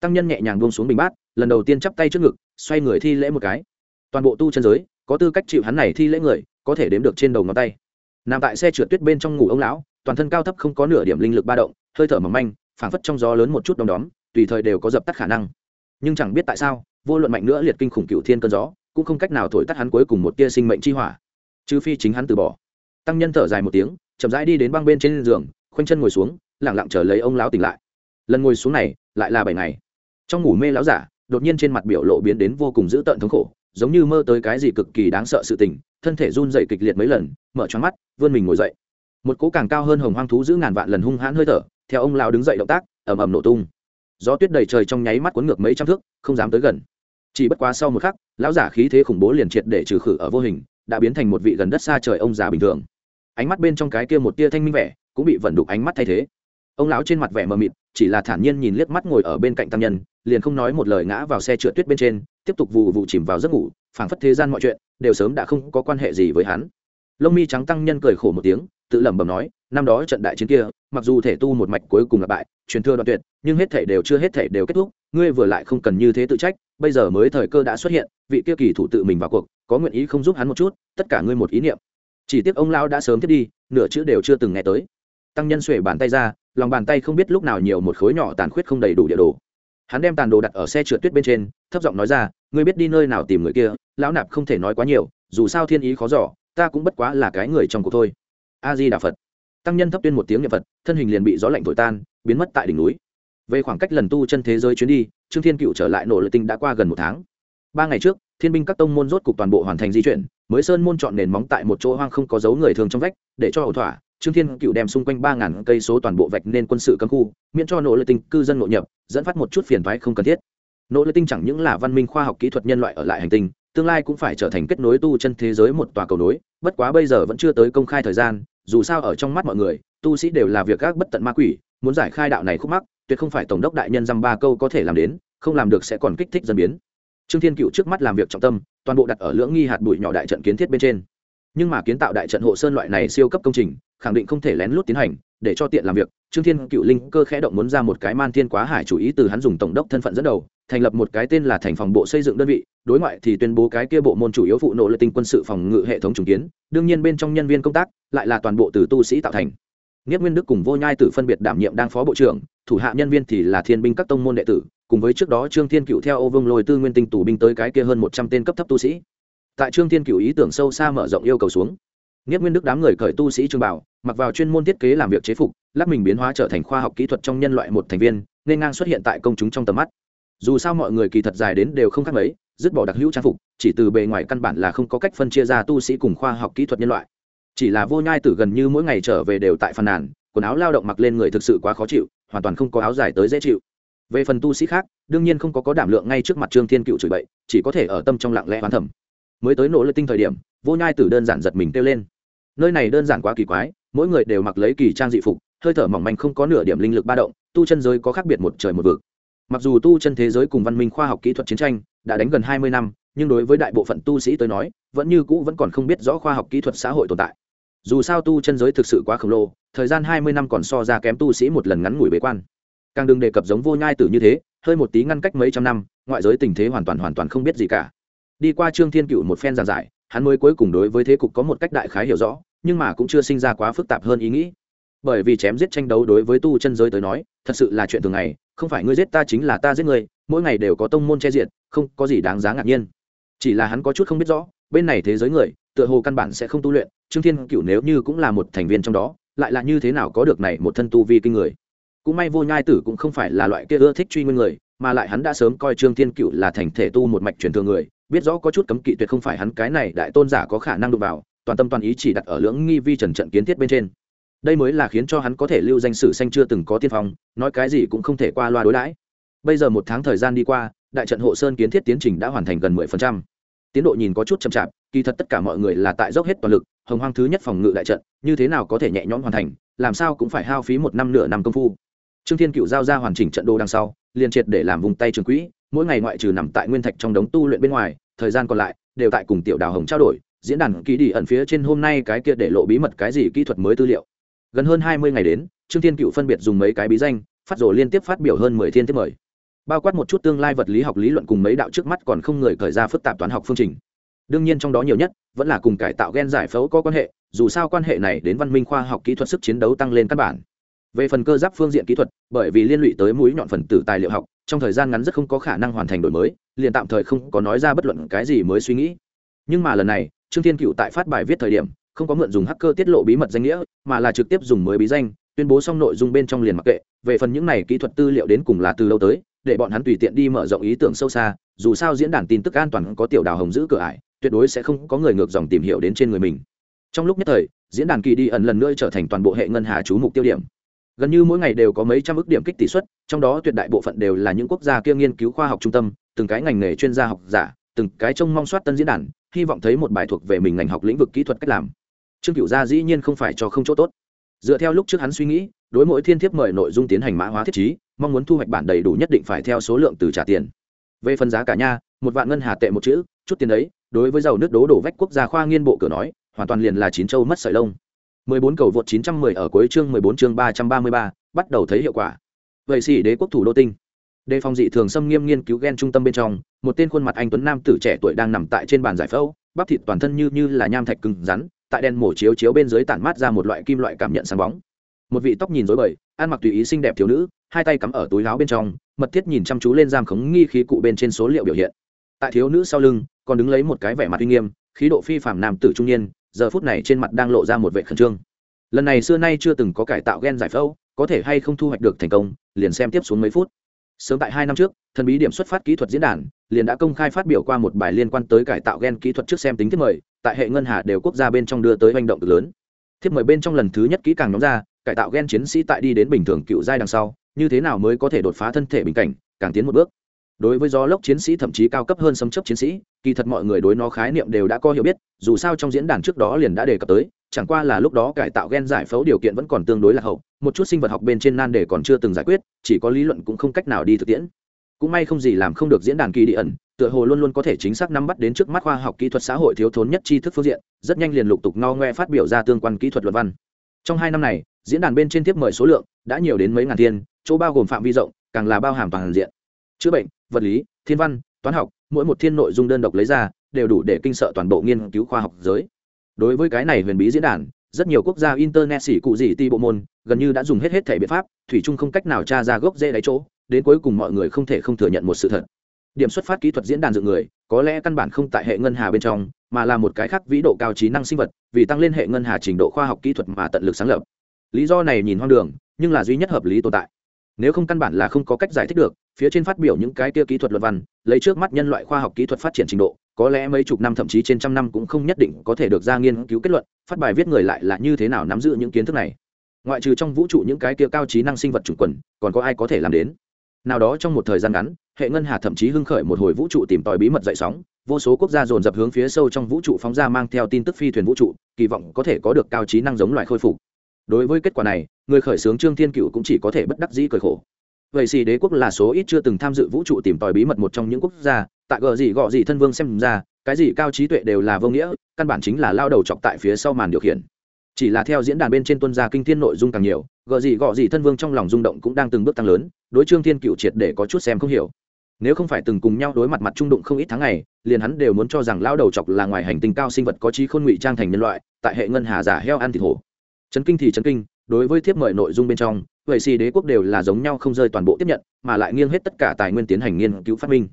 Tăng nhân nhẹ nhàng buông xuống bình bát, lần đầu tiên chắp tay trước ngực, xoay người thi lễ một cái. Toàn bộ tu chân giới, có tư cách chịu hắn này thi lễ người, có thể đếm được trên đầu ngón tay. Nằm tại xe trượt tuyết bên trong ngủ ông lão, toàn thân cao thấp không có nửa điểm linh lực ba động, hơi thở mỏng manh, phảng phất trong gió lớn một chút đom đóm, tùy thời đều có dập tắt khả năng. Nhưng chẳng biết tại sao, vô luận mạnh nữa liệt kinh khủng cựu thiên cơn gió, cũng không cách nào thổi tắt hắn cuối cùng một tia sinh mệnh chi hỏa. Trừ phi chính hắn từ bỏ. Tăng nhân thở dài một tiếng chậm rãi đi đến băng bên trên giường, khoanh chân ngồi xuống lẳng lặng chờ lấy ông lão tỉnh lại. Lần ngồi xuống này, lại là bảy ngày. Trong ngủ mê lão giả, đột nhiên trên mặt biểu lộ biến đến vô cùng dữ tợn thống khổ, giống như mơ tới cái gì cực kỳ đáng sợ sự tình, thân thể run dậy kịch liệt mấy lần, mở choáng mắt, vươn mình ngồi dậy. Một cỗ càng cao hơn hồng hoang thú giữ ngàn vạn lần hung hãn hơi thở, theo ông lão đứng dậy động tác, ầm ầm nổ tung. Gió tuyết đầy trời trong nháy mắt cuốn ngược mấy trăm thước, không dám tới gần. Chỉ bất quá sau một khắc, lão giả khí thế khủng bố liền triệt để trừ khử ở vô hình, đã biến thành một vị gần đất xa trời ông già bình thường ánh mắt bên trong cái kia một tia thanh minh vẻ, cũng bị vẩn đục ánh mắt thay thế. Ông lão trên mặt vẻ mờ mịt, chỉ là thản nhiên nhìn liếc mắt ngồi ở bên cạnh tăng nhân, liền không nói một lời ngã vào xe trượt tuyết bên trên, tiếp tục vụ vụ chìm vào giấc ngủ, phảng phất thế gian mọi chuyện, đều sớm đã không có quan hệ gì với hắn. Lông mi trắng tăng nhân cười khổ một tiếng, tự lẩm bẩm nói, năm đó trận đại chiến kia, mặc dù thể tu một mạch cuối cùng là bại, truyền thừa đoạn tuyệt, nhưng hết thể đều chưa hết thể đều kết thúc, ngươi vừa lại không cần như thế tự trách, bây giờ mới thời cơ đã xuất hiện, vị kia kỳ thủ tự mình vào cuộc, có nguyện ý không giúp hắn một chút, tất cả ngươi một ý niệm chỉ tiếc ông lão đã sớm thiết đi, nửa chữ đều chưa từng nghe tới. Tăng nhân xuể bàn tay ra, lòng bàn tay không biết lúc nào nhiều một khối nhỏ tàn khuyết không đầy đủ địa đồ. Hắn đem tàn đồ đặt ở xe trượt tuyết bên trên, thấp giọng nói ra, ngươi biết đi nơi nào tìm người kia, lão nạp không thể nói quá nhiều, dù sao thiên ý khó giỏ ta cũng bất quá là cái người trong cuộc thôi. A di đà phật tăng nhân thấp tuyên một tiếng niệm phật, thân hình liền bị gió lạnh thổi tan, biến mất tại đỉnh núi. Về khoảng cách lần tu chân thế giới chuyến đi, trương thiên cựu trở lại nổ lợi tinh đã qua gần một tháng. Ba ngày trước thiên binh các tông môn rốt cục toàn bộ hoàn thành di chuyển, mới sơn môn chọn nền móng tại một chỗ hoang không có dấu người thường trong vách, để cho ẩu thỏa. Trương thiên cựu đem xung quanh ba ngàn cây số toàn bộ vạch nên quân sự cấm khu, miễn cho nỗ lực tinh cư dân nội nhập, dẫn phát một chút phiền thoái không cần thiết. Nỗ lực tinh chẳng những là văn minh khoa học kỹ thuật nhân loại ở lại hành tinh, tương lai cũng phải trở thành kết nối tu chân thế giới một tòa cầu nối, bất quá bây giờ vẫn chưa tới công khai thời gian, dù sao ở trong mắt mọi người, tu sĩ đều là việc các bất tận ma quỷ, muốn giải khai đạo này khúc mắc, tuyệt không phải tổng đốc đại nhân dăm ba câu có thể làm đến, không làm được sẽ còn kích thích dân biến trương thiên cựu trước mắt làm việc trọng tâm toàn bộ đặt ở lưỡng nghi hạt bụi nhỏ đại trận kiến thiết bên trên. Nhưng mà kiến tạo đại trận hộ sơn loại này siêu cấp công trình khẳng định không thể lén lút tiến hành để cho tiện làm việc trương thiên cựu linh cơ khẽ động muốn ra một cái man thiên quá hải chủ ý từ hắn dùng tổng đốc thân phận dẫn đầu thành lập một cái tên là thành phòng bộ xây dựng đơn vị đối ngoại thì tuyên bố cái kia bộ môn chủ yếu phụ nỗ lực tinh quân sự phòng ngự hệ thống trùng kiến đương nhiên bên trong nhân viên công tác lại là toàn bộ từ tu sĩ tạo thành. Niết Nguyên Đức cùng Vô Nhai Tử phân biệt đảm nhiệm đang phó bộ trưởng, thủ hạ nhân viên thì là thiên binh các tông môn đệ tử, cùng với trước đó Trương Thiên Cựu theo Ô Vương Lôi Tư Nguyên Tinh tù binh tới cái kia hơn một trăm tên cấp thấp tu sĩ. Tại Trương Thiên Cựu ý tưởng sâu xa mở rộng yêu cầu xuống, nghiết Nguyên Đức đám người cởi tu sĩ trương bảo, mặc vào chuyên môn thiết kế làm việc chế phục, lắp mình biến hóa trở thành khoa học kỹ thuật trong nhân loại một thành viên, nên ngang xuất hiện tại công chúng trong tầm mắt. Dù sao mọi người kỳ thật dài đến đều không khác mấy, dứt bỏ đặc hữu trang phục, chỉ từ bề ngoài căn bản là không có cách phân chia ra tu sĩ cùng khoa học kỹ thuật nhân loại. Chỉ là Vô Nhai Tử gần như mỗi ngày trở về đều tại phàn nàn, quần áo lao động mặc lên người thực sự quá khó chịu hoàn toàn không có áo dài tới dễ chịu về phần tu sĩ khác, đương nhiên không có có đảm lượng ngay trước mặt trương thiên cựu chửi bậy, chỉ có thể ở tâm trong lặng lẽ hoán thẩm mới tới nỗ lực tinh thời điểm, vô nhai tử đơn giản giật mình kêu lên. Nơi này đơn giản quá kỳ quái, mỗi người đều mặc lấy kỳ trang dị phục, hơi thở mỏng manh không có nửa điểm linh lực ba động, tu chân giới có khác biệt một trời một vực. Mặc dù tu chân thế giới cùng văn minh khoa học kỹ thuật chiến tranh đã đánh gần hai mươi năm, nhưng đối với đại bộ phận tu sĩ tới nói, vẫn như cũ vẫn còn không biết rõ khoa học kỹ thuật xã hội tồn tại. Dù sao tu chân giới thực sự quá khổng lồ, thời gian hai mươi năm còn so ra kém tu sĩ một lần ngắn ngủi bế quan càng đừng đề cập giống vô nhai tử như thế, hơi một tí ngăn cách mấy trăm năm, ngoại giới tình thế hoàn toàn hoàn toàn không biết gì cả. Đi qua trương thiên cựu một phen giàn giải, hắn mới cuối cùng đối với thế cục có một cách đại khái hiểu rõ, nhưng mà cũng chưa sinh ra quá phức tạp hơn ý nghĩ. Bởi vì chém giết tranh đấu đối với tu chân giới tới nói, thật sự là chuyện thường ngày, không phải ngươi giết ta chính là ta giết ngươi, mỗi ngày đều có tông môn che diện không có gì đáng giá ngạc nhiên. Chỉ là hắn có chút không biết rõ, bên này thế giới người, tựa hồ căn bản sẽ không tu luyện, trương thiên cựu nếu như cũng là một thành viên trong đó, lại là như thế nào có được này một thân tu vi kinh người? Cũng may vô nhai tử cũng không phải là loại kia ưa thích truy nguyên người, mà lại hắn đã sớm coi trương thiên cựu là thành thể tu một mạch truyền thường người, biết rõ có chút cấm kỵ tuyệt không phải hắn cái này đại tôn giả có khả năng đụng vào, toàn tâm toàn ý chỉ đặt ở lưỡng nghi vi trần trận kiến thiết bên trên. Đây mới là khiến cho hắn có thể lưu danh sử xanh chưa từng có tiên phong, nói cái gì cũng không thể qua loa đối đãi. Bây giờ một tháng thời gian đi qua, đại trận hộ sơn kiến thiết tiến trình đã hoàn thành gần mười phần trăm. Tiến độ nhìn có chút chậm chạp, kỳ thật tất cả mọi người là tại dốc hết toàn lực, hồng hoang thứ nhất phòng ngự đại trận, như thế nào có thể nhẹ nhõm hoàn thành, làm sao cũng phải hao phí một năm nửa năm công phu trương thiên cựu giao ra hoàn chỉnh trận đồ đằng sau, liền triệt để làm vùng tay trường quỹ, mỗi ngày ngoại trừ nằm tại nguyên thạch trong đống tu luyện bên ngoài, thời gian còn lại đều tại cùng tiểu đào hồng trao đổi, diễn đàn ký đi ẩn phía trên hôm nay cái kia để lộ bí mật cái gì kỹ thuật mới tư liệu. Gần hơn hai mươi ngày đến, trương thiên cựu phân biệt dùng mấy cái bí danh, phát rồ liên tiếp phát biểu hơn mười thiên tiếp mời. Bao quát một chút tương lai vật lý học lý luận cùng mấy đạo trước mắt còn không người khởi ra phức tạp toán học phương trình. Đương nhiên trong đó nhiều nhất, vẫn là cùng cải tạo gen giải phẫu có quan hệ, dù sao quan hệ này đến văn minh khoa học kỹ thuật sức chiến đấu tăng lên căn bản về phần cơ giáp phương diện kỹ thuật, bởi vì liên lụy tới mũi nhọn phần tử tài liệu học, trong thời gian ngắn rất không có khả năng hoàn thành đổi mới, liền tạm thời không có nói ra bất luận cái gì mới suy nghĩ. Nhưng mà lần này, trương thiên cựu tại phát bài viết thời điểm, không có mượn dùng hacker tiết lộ bí mật danh nghĩa, mà là trực tiếp dùng mới bí danh, tuyên bố xong nội dung bên trong liền mặc kệ. Về phần những này kỹ thuật tư liệu đến cùng là từ lâu tới, để bọn hắn tùy tiện đi mở rộng ý tưởng sâu xa, dù sao diễn đàn tin tức an toàn có tiểu đào hồng giữ cửa ải, tuyệt đối sẽ không có người ngược dòng tìm hiểu đến trên người mình. Trong lúc nhất thời, diễn đàn kỳ đi ẩn lần nữa trở thành toàn bộ hệ ngân hà chú mục tiêu điểm gần như mỗi ngày đều có mấy trăm ước điểm kích tỷ suất, trong đó tuyệt đại bộ phận đều là những quốc gia kia nghiên cứu khoa học trung tâm, từng cái ngành nghề chuyên gia học giả, từng cái trông mong soát tân diễn đàn, hy vọng thấy một bài thuộc về mình ngành học lĩnh vực kỹ thuật cách làm. Trương cựu gia dĩ nhiên không phải cho không chỗ tốt. Dựa theo lúc trước hắn suy nghĩ, đối mỗi thiên thiếp mời nội dung tiến hành mã hóa thiết chí mong muốn thu hoạch bản đầy đủ nhất định phải theo số lượng từ trả tiền. Về phần giá cả nha, một vạn ngân hà tệ một chữ, chút tiền đấy, đối với giàu nước đố đổ vách quốc gia khoa nghiên bộ cửa nói, hoàn toàn liền là chín châu mất sợi lông. 14 cầu vượt 910 ở cuối chương 14 chương 333, bắt đầu thấy hiệu quả. Vậy xỉ đế quốc thủ đô tinh. Đề phòng dị thường xâm nghiêm nghiên cứu gen trung tâm bên trong, một tên khuôn mặt anh tuấn nam tử trẻ tuổi đang nằm tại trên bàn giải phẫu, bắp thịt toàn thân như như là nham thạch cứng rắn, tại đèn mổ chiếu chiếu bên dưới tản mát ra một loại kim loại cảm nhận sáng bóng. Một vị tóc nhìn rối bời, ăn mặc tùy ý xinh đẹp thiếu nữ, hai tay cắm ở túi áo bên trong, mật thiết nhìn chăm chú lên giam khống nghi khí cụ bên trên số liệu biểu hiện. Tại thiếu nữ sau lưng, còn đứng lấy một cái vẻ mặt uy nghiêm, khí độ phi phàm nam tử trung niên, giờ phút này trên mặt đang lộ ra một vẻ khẩn trương. Lần này xưa nay chưa từng có cải tạo gen giải phẫu, có thể hay không thu hoạch được thành công, liền xem tiếp xuống mấy phút. Sớm tại hai năm trước, thần bí điểm xuất phát kỹ thuật diễn đàn liền đã công khai phát biểu qua một bài liên quan tới cải tạo gen kỹ thuật trước xem tính thiết mời, tại hệ ngân hà đều quốc gia bên trong đưa tới hành động lớn. Thiết mời bên trong lần thứ nhất kỹ càng nhóm ra, cải tạo gen chiến sĩ tại đi đến bình thường cựu giai đằng sau, như thế nào mới có thể đột phá thân thể bình cảnh, càng tiến một bước đối với gió lốc chiến sĩ thậm chí cao cấp hơn sấm chấp chiến sĩ, kỳ thật mọi người đối nó khái niệm đều đã có hiểu biết, dù sao trong diễn đàn trước đó liền đã đề cập tới, chẳng qua là lúc đó cải tạo gen giải phẫu điều kiện vẫn còn tương đối là hậu, một chút sinh vật học bên trên nan đề còn chưa từng giải quyết, chỉ có lý luận cũng không cách nào đi thực tiễn. Cũng may không gì làm không được diễn đàn kỳ địa ẩn, tựa hồ luôn luôn có thể chính xác nắm bắt đến trước mắt khoa học kỹ thuật xã hội thiếu thốn nhất tri thức phương diện, rất nhanh liền lục tục no ngoe phát biểu ra tương quan kỹ thuật luận văn. Trong hai năm này, diễn đàn bên trên tiếp mời số lượng đã nhiều đến mấy ngàn thiên, chỗ bao gồm phạm vi rộng, càng là bao hàm toàn diện. Chữa bệnh vật lý, thiên văn, toán học, mỗi một thiên nội dung đơn độc lấy ra, đều đủ để kinh sợ toàn bộ nghiên cứu khoa học giới. Đối với cái này huyền bí diễn đàn, rất nhiều quốc gia internet xỉ cụ gì ti bộ môn, gần như đã dùng hết hết thể biện pháp, thủy chung không cách nào tra ra gốc rễ đáy chỗ, đến cuối cùng mọi người không thể không thừa nhận một sự thật. Điểm xuất phát kỹ thuật diễn đàn dựng người, có lẽ căn bản không tại hệ ngân hà bên trong, mà là một cái khác vĩ độ cao trí năng sinh vật, vì tăng lên hệ ngân hà trình độ khoa học kỹ thuật mà tận lực sáng lập. Lý do này nhìn hoang đường, nhưng là duy nhất hợp lý tồn tại nếu không căn bản là không có cách giải thích được, phía trên phát biểu những cái kia kỹ thuật luận văn, lấy trước mắt nhân loại khoa học kỹ thuật phát triển trình độ, có lẽ mấy chục năm thậm chí trên trăm năm cũng không nhất định có thể được ra nghiên cứu kết luận, phát bài viết người lại là như thế nào nắm giữ những kiến thức này. Ngoại trừ trong vũ trụ những cái kia cao trí năng sinh vật chủng quần, còn có ai có thể làm đến? Nào đó trong một thời gian ngắn, hệ ngân hà thậm chí hưng khởi một hồi vũ trụ tìm tòi bí mật dậy sóng, vô số quốc gia dồn dập hướng phía sâu trong vũ trụ phóng ra mang theo tin tức phi thuyền vũ trụ, kỳ vọng có thể có được cao trí năng giống loài khôi phục đối với kết quả này, người khởi xướng trương thiên cựu cũng chỉ có thể bất đắc dĩ cười khổ. Vậy xì đế quốc là số ít chưa từng tham dự vũ trụ tìm tòi bí mật một trong những quốc gia, tại gờ gì gọ gì thân vương xem ra, cái gì cao trí tuệ đều là vô nghĩa, căn bản chính là lao đầu chọc tại phía sau màn điều khiển. Chỉ là theo diễn đàn bên trên tuân gia kinh thiên nội dung càng nhiều, gờ gì gọ gì thân vương trong lòng rung động cũng đang từng bước tăng lớn, đối trương thiên cựu triệt để có chút xem không hiểu. Nếu không phải từng cùng nhau đối mặt mặt trung đụng không ít tháng ngày, liền hắn đều muốn cho rằng lao đầu chọc là ngoài hành tinh cao sinh vật có trí khôn ngụy trang thành nhân loại, tại hệ ngân hà giả heo ăn thịt hổ chấn kinh thì chấn kinh, đối với thiếp mời nội dung bên trong, vậy xì đế quốc đều là giống nhau không rơi toàn bộ tiếp nhận, mà lại nghiêng hết tất cả tài nguyên tiến hành nghiên cứu phát minh.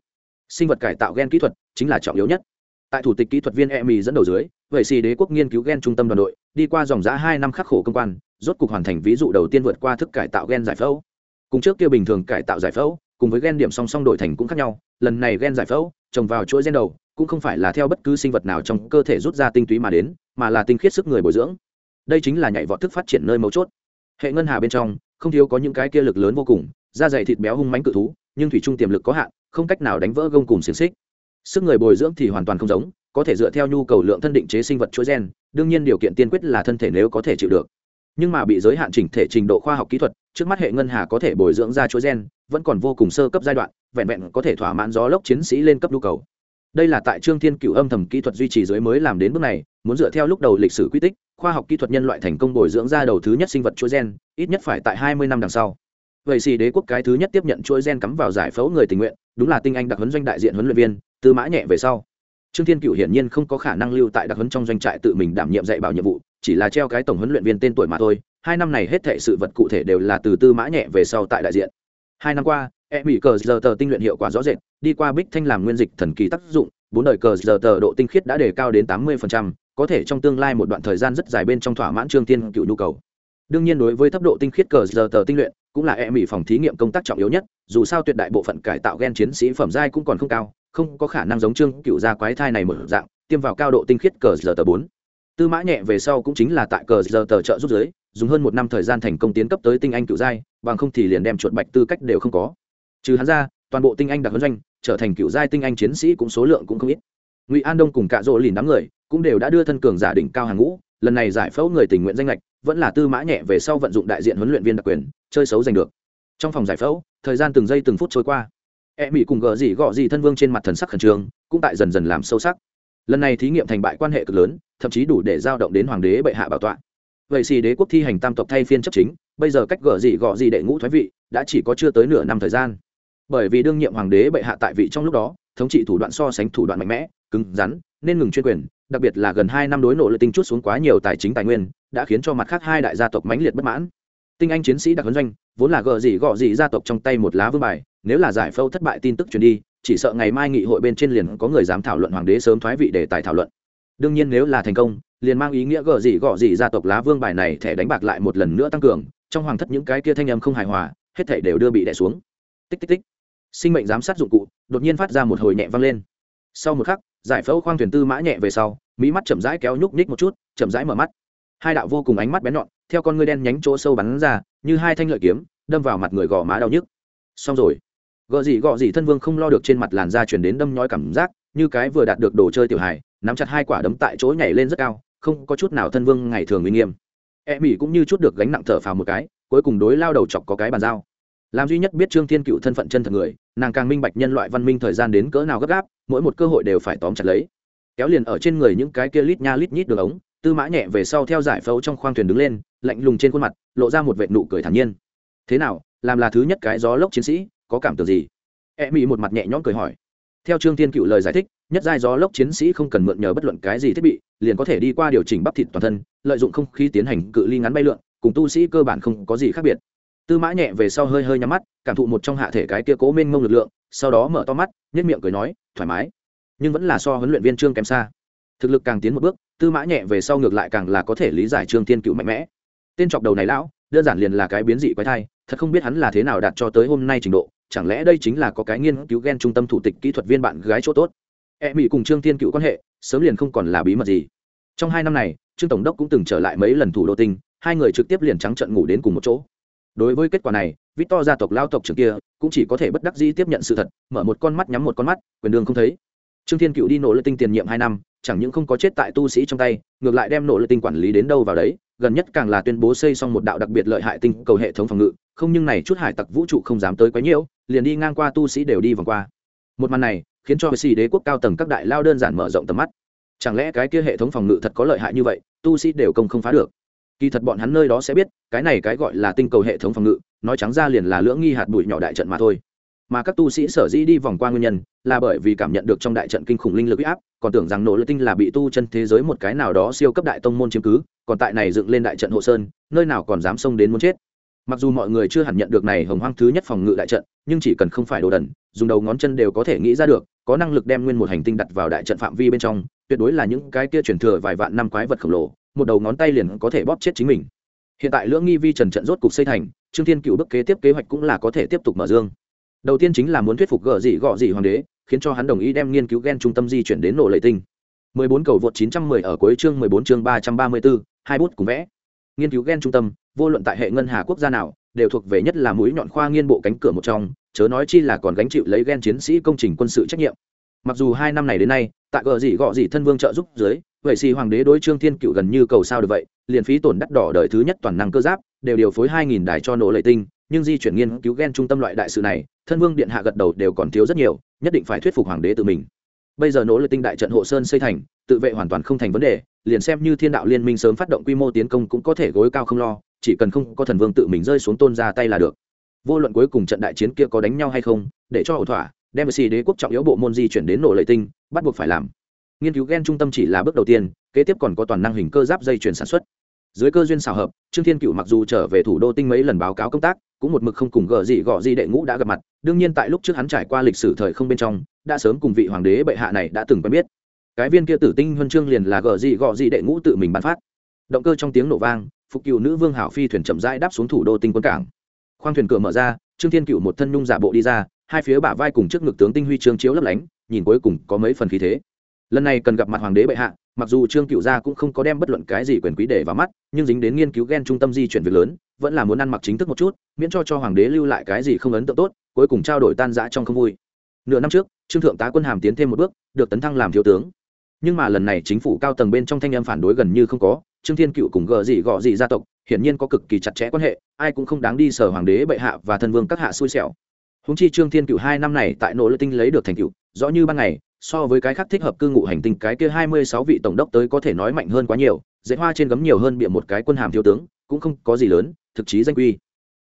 Sinh vật cải tạo gen kỹ thuật chính là trọng yếu nhất. Tại thủ tịch kỹ thuật viên e dẫn đầu dưới, vậy xì đế quốc nghiên cứu gen trung tâm đoàn đội, đi qua dòng giã hai năm khắc khổ công quan, rốt cục hoàn thành ví dụ đầu tiên vượt qua thức cải tạo gen giải phẫu. Cùng trước kia bình thường cải tạo giải phẫu, cùng với gen điểm song song đổi thành cũng khác nhau, lần này gen giải phẫu, trồng vào chuỗi gen đầu, cũng không phải là theo bất cứ sinh vật nào trong cơ thể rút ra tinh túy mà đến, mà là tinh khiết sức người bồi dưỡng đây chính là nhảy vọt thức phát triển nơi mấu chốt. Hệ ngân hà bên trong, không thiếu có những cái kia lực lớn vô cùng, da dày thịt béo hung mánh cự thú, nhưng thủy trung tiềm lực có hạn, không cách nào đánh vỡ gông cùng xiềng xích. Sức người bồi dưỡng thì hoàn toàn không giống, có thể dựa theo nhu cầu lượng thân định chế sinh vật chuỗi gen, đương nhiên điều kiện tiên quyết là thân thể nếu có thể chịu được. Nhưng mà bị giới hạn chỉnh thể trình độ khoa học kỹ thuật, trước mắt hệ ngân hà có thể bồi dưỡng ra chuỗi gen, vẫn còn vô cùng sơ cấp giai đoạn, vẹn vẹn có thể thỏa mãn gió lốc chiến sĩ lên cấp nhu cầu đây là tại trương thiên cựu âm thầm kỹ thuật duy trì dưới mới làm đến bước này, muốn dựa theo lúc đầu lịch sử quy tích, khoa học kỹ thuật nhân loại thành công bồi dưỡng ra đầu thứ nhất sinh vật chuỗi gen, ít nhất phải tại hai mươi năm đằng sau. Vậy xì đế quốc cái thứ nhất tiếp nhận chuỗi gen cắm vào giải phẫu người tình nguyện, đúng là tinh anh đặc huấn doanh đại diện huấn luyện viên, tư mã nhẹ về sau. Trương thiên cựu hiển nhiên không có khả năng lưu tại đặc huấn trong doanh trại tự mình đảm nhiệm dạy bảo nhiệm vụ, chỉ là treo cái tổng huấn luyện viên tên tuổi mà thôi. Hai năm này hết thệ sự vật cụ thể đều là từ tư mã nhẹ về sau tại đại diện. Hai năm qua e mỹ cờ giờ tờ tinh luyện hiệu quả rõ rệt, đi qua bích thanh làm nguyên dịch thần kỳ tác dụng, bốn đời cờ giờ tờ độ tinh khiết đã đề cao đến tám mươi có thể trong tương lai một đoạn thời gian rất dài bên trong thỏa mãn trương tiên cựu nhu cầu. Đương nhiên đối với thấp độ tinh khiết cờ giờ tờ tinh luyện, cũng là e mỹ phòng thí nghiệm công tác trọng yếu nhất, dù sao tuyệt đại bộ phận cải tạo gen chiến sĩ phẩm giai cũng còn không cao, không có khả năng giống trương cựu gia quái thai này một dạng, tiêm vào cao độ tinh khiết cờ giờ tờ bốn. Tư mã nhẹ về sau cũng chính là tại cờ giờ tờ trợ giúp giới, dùng hơn một năm thời gian thành công tiến cấp tới tinh anh cựu giai, bằng không thì liền đem chuột bạch tư cách đều không có trừ hắn ra, toàn bộ tinh anh đặc huấn doanh, trở thành cựu giai tinh anh chiến sĩ cũng số lượng cũng không ít. Ngụy an đông cùng cạ rỗ lìn đám người cũng đều đã đưa thân cường giả đỉnh cao hàng ngũ, lần này giải phẫu người tình nguyện danh lệch vẫn là tư mã nhẹ về sau vận dụng đại diện huấn luyện viên đặc quyền, chơi xấu giành được. Trong phòng giải phẫu, thời gian từng giây từng phút trôi qua. E mỹ cùng gờ gì gọ gì thân vương trên mặt thần sắc khẩn trương, cũng tại dần dần làm sâu sắc. Lần này thí nghiệm thành bại quan hệ cực lớn, thậm chí đủ để giao động đến hoàng đế bệ hạ bảo tọa. Vậy xì đế quốc thi hành tam tộc thay phiên chấp chính, bây giờ cách gờ gì gọ gì đệ ngũ thoái vị, đã chỉ có chưa tới nửa năm thời gian bởi vì đương nhiệm hoàng đế bệ hạ tại vị trong lúc đó, thống trị thủ đoạn so sánh thủ đoạn mạnh mẽ, cứng rắn, nên ngừng chuyên quyền, đặc biệt là gần hai năm đối nội lợi tinh chút xuống quá nhiều tài chính tài nguyên, đã khiến cho mặt khác hai đại gia tộc mãnh liệt bất mãn. Tinh anh chiến sĩ đặc huấn doanh, vốn là gờ gì gọ gì gia tộc trong tay một lá vương bài, nếu là giải phẫu thất bại tin tức truyền đi, chỉ sợ ngày mai nghị hội bên trên liền có người dám thảo luận hoàng đế sớm thoái vị để tài thảo luận. Đương nhiên nếu là thành công, liền mang ý nghĩa gờ gì gọ gì gia tộc lá vương bài này thẻ đánh bạc lại một lần nữa tăng cường, trong hoàng thất những cái kia thanh âm không hài hòa, hết thảy đều đưa bị đè xuống. Tích tích tích sinh mệnh giám sát dụng cụ, đột nhiên phát ra một hồi nhẹ vang lên. Sau một khắc, giải phẫu khoang thuyền tư mã nhẹ về sau mỹ mắt chậm rãi kéo nhúc nhích một chút, chậm rãi mở mắt. Hai đạo vô cùng ánh mắt bén nhọn, theo con ngươi đen nhánh chỗ sâu bắn ra, như hai thanh lợi kiếm, đâm vào mặt người gò má đau nhức. Xong rồi. Gò gì gò gì thân vương không lo được trên mặt làn da chuyển đến đâm nhói cảm giác, như cái vừa đạt được đồ chơi tiểu hài, nắm chặt hai quả đấm tại chỗ nhảy lên rất cao, không có chút nào thân vương ngày thường uy nghiêm. E mỹ cũng như chút được gánh nặng thở phào một cái, cuối cùng đối lao đầu chọc có cái bàn giao làm duy nhất biết trương thiên cựu thân phận chân thật người, nàng càng minh bạch nhân loại văn minh thời gian đến cỡ nào gấp gáp, mỗi một cơ hội đều phải tóm chặt lấy. Kéo liền ở trên người những cái kia lít nha lít nhít đường ống, tư mã nhẹ về sau theo giải phẫu trong khoang thuyền đứng lên, lạnh lùng trên khuôn mặt, lộ ra một vệ nụ cười thản nhiên. Thế nào, làm là thứ nhất cái gió lốc chiến sĩ, có cảm tưởng gì? E mỹ một mặt nhẹ nhõm cười hỏi. Theo trương thiên cựu lời giải thích, nhất giai gió lốc chiến sĩ không cần mượn nhờ bất luận cái gì thiết bị, liền có thể đi qua điều chỉnh bắp thịt toàn thân, lợi dụng không khí tiến hành cự ly ngắn bay lượn, cùng tu sĩ cơ bản không có gì khác biệt tư mã nhẹ về sau hơi hơi nhắm mắt, cảm thụ một trong hạ thể cái kia cố mênh mông lực lượng, sau đó mở to mắt nhất miệng cười nói, thoải mái. Nhưng vẫn là so huấn luyện viên trương kém xa. Thực lực càng tiến một bước, tư mã nhẹ về sau ngược lại càng là có thể lý giải trương thiên cựu mạnh mẽ. Tên chọc đầu này lão, đơn giản liền là cái biến dị quái thai, thật không biết hắn là thế nào đạt cho tới hôm nay trình độ, chẳng lẽ đây chính là có cái nghiên cứu g e n trung tâm thủ tịch kỹ thuật viên bạn gái chỗ tốt? E mỹ cùng trương thiên cựu quan hệ, sớm liền không còn là bí mật gì. Trong hai năm này, trương tổng đốc cũng từng trở lại mấy lần thủ đô tinh, hai người trực tiếp liền trắng trận ngủ đến cùng một chỗ đối với kết quả này, victor gia tộc lao tộc trưởng kia cũng chỉ có thể bất đắc dĩ tiếp nhận sự thật, mở một con mắt nhắm một con mắt, quyền đường không thấy. Trương thiên cựu đi nổ lợi tinh tiền nhiệm hai năm, chẳng những không có chết tại tu sĩ trong tay, ngược lại đem nổ lợi tinh quản lý đến đâu vào đấy, gần nhất càng là tuyên bố xây xong một đạo đặc biệt lợi hại tinh cầu hệ thống phòng ngự, không nhưng này chút hải tặc vũ trụ không dám tới quấy nhiễu liền đi ngang qua tu sĩ đều đi vòng qua. Một màn này khiến cho xì đế quốc cao tầng các đại lao đơn giản mở rộng tầm mắt. Chẳng lẽ cái kia hệ thống phòng ngự thật có lợi hại như vậy, tu sĩ đều công không phá được? Kỳ thật bọn hắn nơi đó sẽ biết, cái này cái gọi là tinh cầu hệ thống phòng ngự, nói trắng ra liền là lưỡng nghi hạt bụi nhỏ đại trận mà thôi. Mà các tu sĩ sở dĩ đi vòng qua nguyên nhân, là bởi vì cảm nhận được trong đại trận kinh khủng linh lực áp, còn tưởng rằng nỗ lực tinh là bị tu chân thế giới một cái nào đó siêu cấp đại tông môn chiếm cứ, còn tại này dựng lên đại trận hộ sơn, nơi nào còn dám xông đến muốn chết. Mặc dù mọi người chưa hẳn nhận được này hồng hoang thứ nhất phòng ngự đại trận, nhưng chỉ cần không phải đồ đần, dùng đầu ngón chân đều có thể nghĩ ra được, có năng lực đem nguyên một hành tinh đặt vào đại trận phạm vi bên trong, tuyệt đối là những cái kia truyền thừa vài vạn năm quái vật khổng lồ một đầu ngón tay liền có thể bóp chết chính mình. Hiện tại lưỡng nghi vi trần trận rốt cục xây thành trương thiên cựu bức kế tiếp kế hoạch cũng là có thể tiếp tục mở dương. Đầu tiên chính là muốn thuyết phục gợ dị gọ dị hoàng đế khiến cho hắn đồng ý đem nghiên cứu gen trung tâm di chuyển đến nổ lệ tinh. 14 cầu vượt 910 ở cuối chương 14 chương 334, hai bút cùng vẽ. Nghiên cứu gen trung tâm vô luận tại hệ ngân hà quốc gia nào đều thuộc về nhất là mũi nhọn khoa nghiên bộ cánh cửa một trong chớ nói chi là còn gánh chịu lấy gen chiến sĩ công trình quân sự trách nhiệm. Mặc dù hai năm này đến nay tại gờ dị gọ dị thân vương trợ giúp dưới vậy xì hoàng đế đối trương thiên cựu gần như cầu sao được vậy, liền phí tổn đắt đỏ đời thứ nhất toàn năng cơ giáp, đều điều phối hai nghìn đài cho nổ lệ tinh, nhưng di chuyển nghiên cứu gen trung tâm loại đại sự này, thân vương điện hạ gật đầu đều còn thiếu rất nhiều, nhất định phải thuyết phục hoàng đế tự mình. Bây giờ nỗ lực tinh đại trận hộ sơn xây thành, tự vệ hoàn toàn không thành vấn đề, liền xem như thiên đạo liên minh sớm phát động quy mô tiến công cũng có thể gối cao không lo, chỉ cần không có thần vương tự mình rơi xuống tôn ra tay là được. Vô luận cuối cùng trận đại chiến kia có đánh nhau hay không, để cho ẩu thỏa, đem xì đế quốc trọng yếu bộ môn di chuyển đến nổ lệ tinh, bắt buộc phải làm nghiên cứu gen trung tâm chỉ là bước đầu tiên, kế tiếp còn có toàn năng hình cơ giáp dây chuyển sản xuất. Dưới cơ duyên xào hợp, trương thiên cựu mặc dù trở về thủ đô tinh mấy lần báo cáo công tác, cũng một mực không cùng gờ gì gọ gì đệ ngũ đã gặp mặt, đương nhiên tại lúc trước hắn trải qua lịch sử thời không bên trong, đã sớm cùng vị hoàng đế bệ hạ này đã từng quen biết. Cái viên kia tử tinh huân chương liền là gờ gì gọ gì đệ ngũ tự mình bắn phát. Động cơ trong tiếng nổ vang, phục cựu nữ vương hảo phi thuyền chậm rãi đáp xuống thủ đô tinh quân cảng. Khoang thuyền cửa mở ra, trương thiên cựu một thân nhung giả bộ đi ra, hai phía bả vai cùng trước ngực tướng tinh huy trương chiếu lấp lánh, nhìn cuối cùng có mấy phần khí thế lần này cần gặp mặt hoàng đế bệ hạ, mặc dù trương cựu gia cũng không có đem bất luận cái gì quyền quý để vào mắt, nhưng dính đến nghiên cứu g e n trung tâm di chuyển việc lớn, vẫn là muốn ăn mặc chính thức một chút, miễn cho cho hoàng đế lưu lại cái gì không ấn tượng tốt, cuối cùng trao đổi tan giã trong không vui. Nửa năm trước, trương thượng tá quân hàm tiến thêm một bước, được tấn thăng làm thiếu tướng. Nhưng mà lần này chính phủ cao tầng bên trong thanh em phản đối gần như không có, trương thiên cựu cùng gờ gì gọ gì gia tộc, hiển nhiên có cực kỳ chặt chẽ quan hệ, ai cũng không đáng đi sở hoàng đế bệ hạ và thân vương các hạ xui xẻo. Húng chi trương thiên cựu hai năm này tại nỗ lực tinh lấy được thành cựu rõ như ban ngày so với cái khác thích hợp cư ngụ hành tinh, cái kia hai mươi sáu vị tổng đốc tới có thể nói mạnh hơn quá nhiều dễ hoa trên gấm nhiều hơn bịa một cái quân hàm thiếu tướng, cũng không có gì lớn, thực chí danh quy.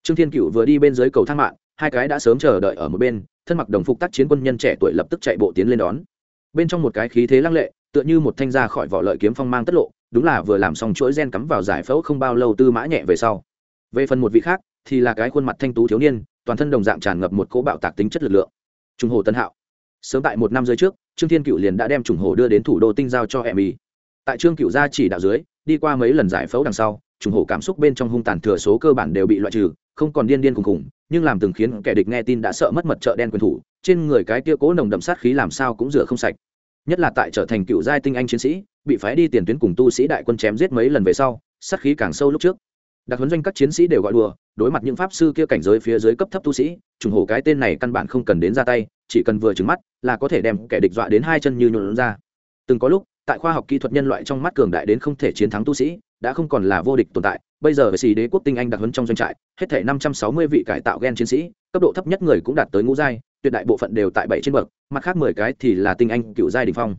Trương thiên cựu vừa đi bên dưới cầu thang mạng, hai cái đã sớm chờ đợi ở một bên, thân mặc đồng phục tác chiến quân nhân trẻ tuổi lập tức chạy bộ tiến lên đón. Bên trong một cái khí thế lăng lệ, tựa như một thanh ra khỏi vỏ lợi kiếm phong mang tất lộ, đúng là vừa làm xong chuỗi gen cắm vào giải phẫu không bao lâu tư mã nhẹ về sau. Về phần một vị khác, thì là cái khuôn mặt thanh tú thiếu niên, toàn thân đồng dạng tràn ngập một cỗ bạo tạc tính chất lực lượng. Trung hồ tân hạo sớm tại một năm rưỡi trước, trương thiên cựu liền đã đem trùng hổ đưa đến thủ đô tinh giao cho em y. Tại trương cựu gia chỉ đạo dưới, đi qua mấy lần giải phẫu đằng sau, trùng hổ cảm xúc bên trong hung tàn thừa số cơ bản đều bị loại trừ, không còn điên điên cùng khủng, nhưng làm từng khiến kẻ địch nghe tin đã sợ mất mật trợ đen quyền thủ, trên người cái kia cố nồng đậm sát khí làm sao cũng rửa không sạch. Nhất là tại trở thành cựu giai tinh anh chiến sĩ, bị phái đi tiền tuyến cùng tu sĩ đại quân chém giết mấy lần về sau, sát khí càng sâu lúc trước đặc huấn doanh các chiến sĩ đều gọi đùa, đối mặt những pháp sư kia cảnh giới phía dưới cấp thấp tu sĩ, trùng hổ cái tên này căn bản không cần đến ra tay, chỉ cần vừa trứng mắt là có thể đem kẻ địch dọa đến hai chân như nhuộn ra. Từng có lúc, tại khoa học kỹ thuật nhân loại trong mắt cường đại đến không thể chiến thắng tu sĩ, đã không còn là vô địch tồn tại. Bây giờ về xì đế quốc tinh anh đặc huấn trong doanh trại, hết thể năm trăm sáu mươi vị cải tạo gen chiến sĩ, cấp độ thấp nhất người cũng đạt tới ngũ giai, tuyệt đại bộ phận đều tại bảy trên bậc, mặt khác mười cái thì là tinh anh cựu giai đình phong.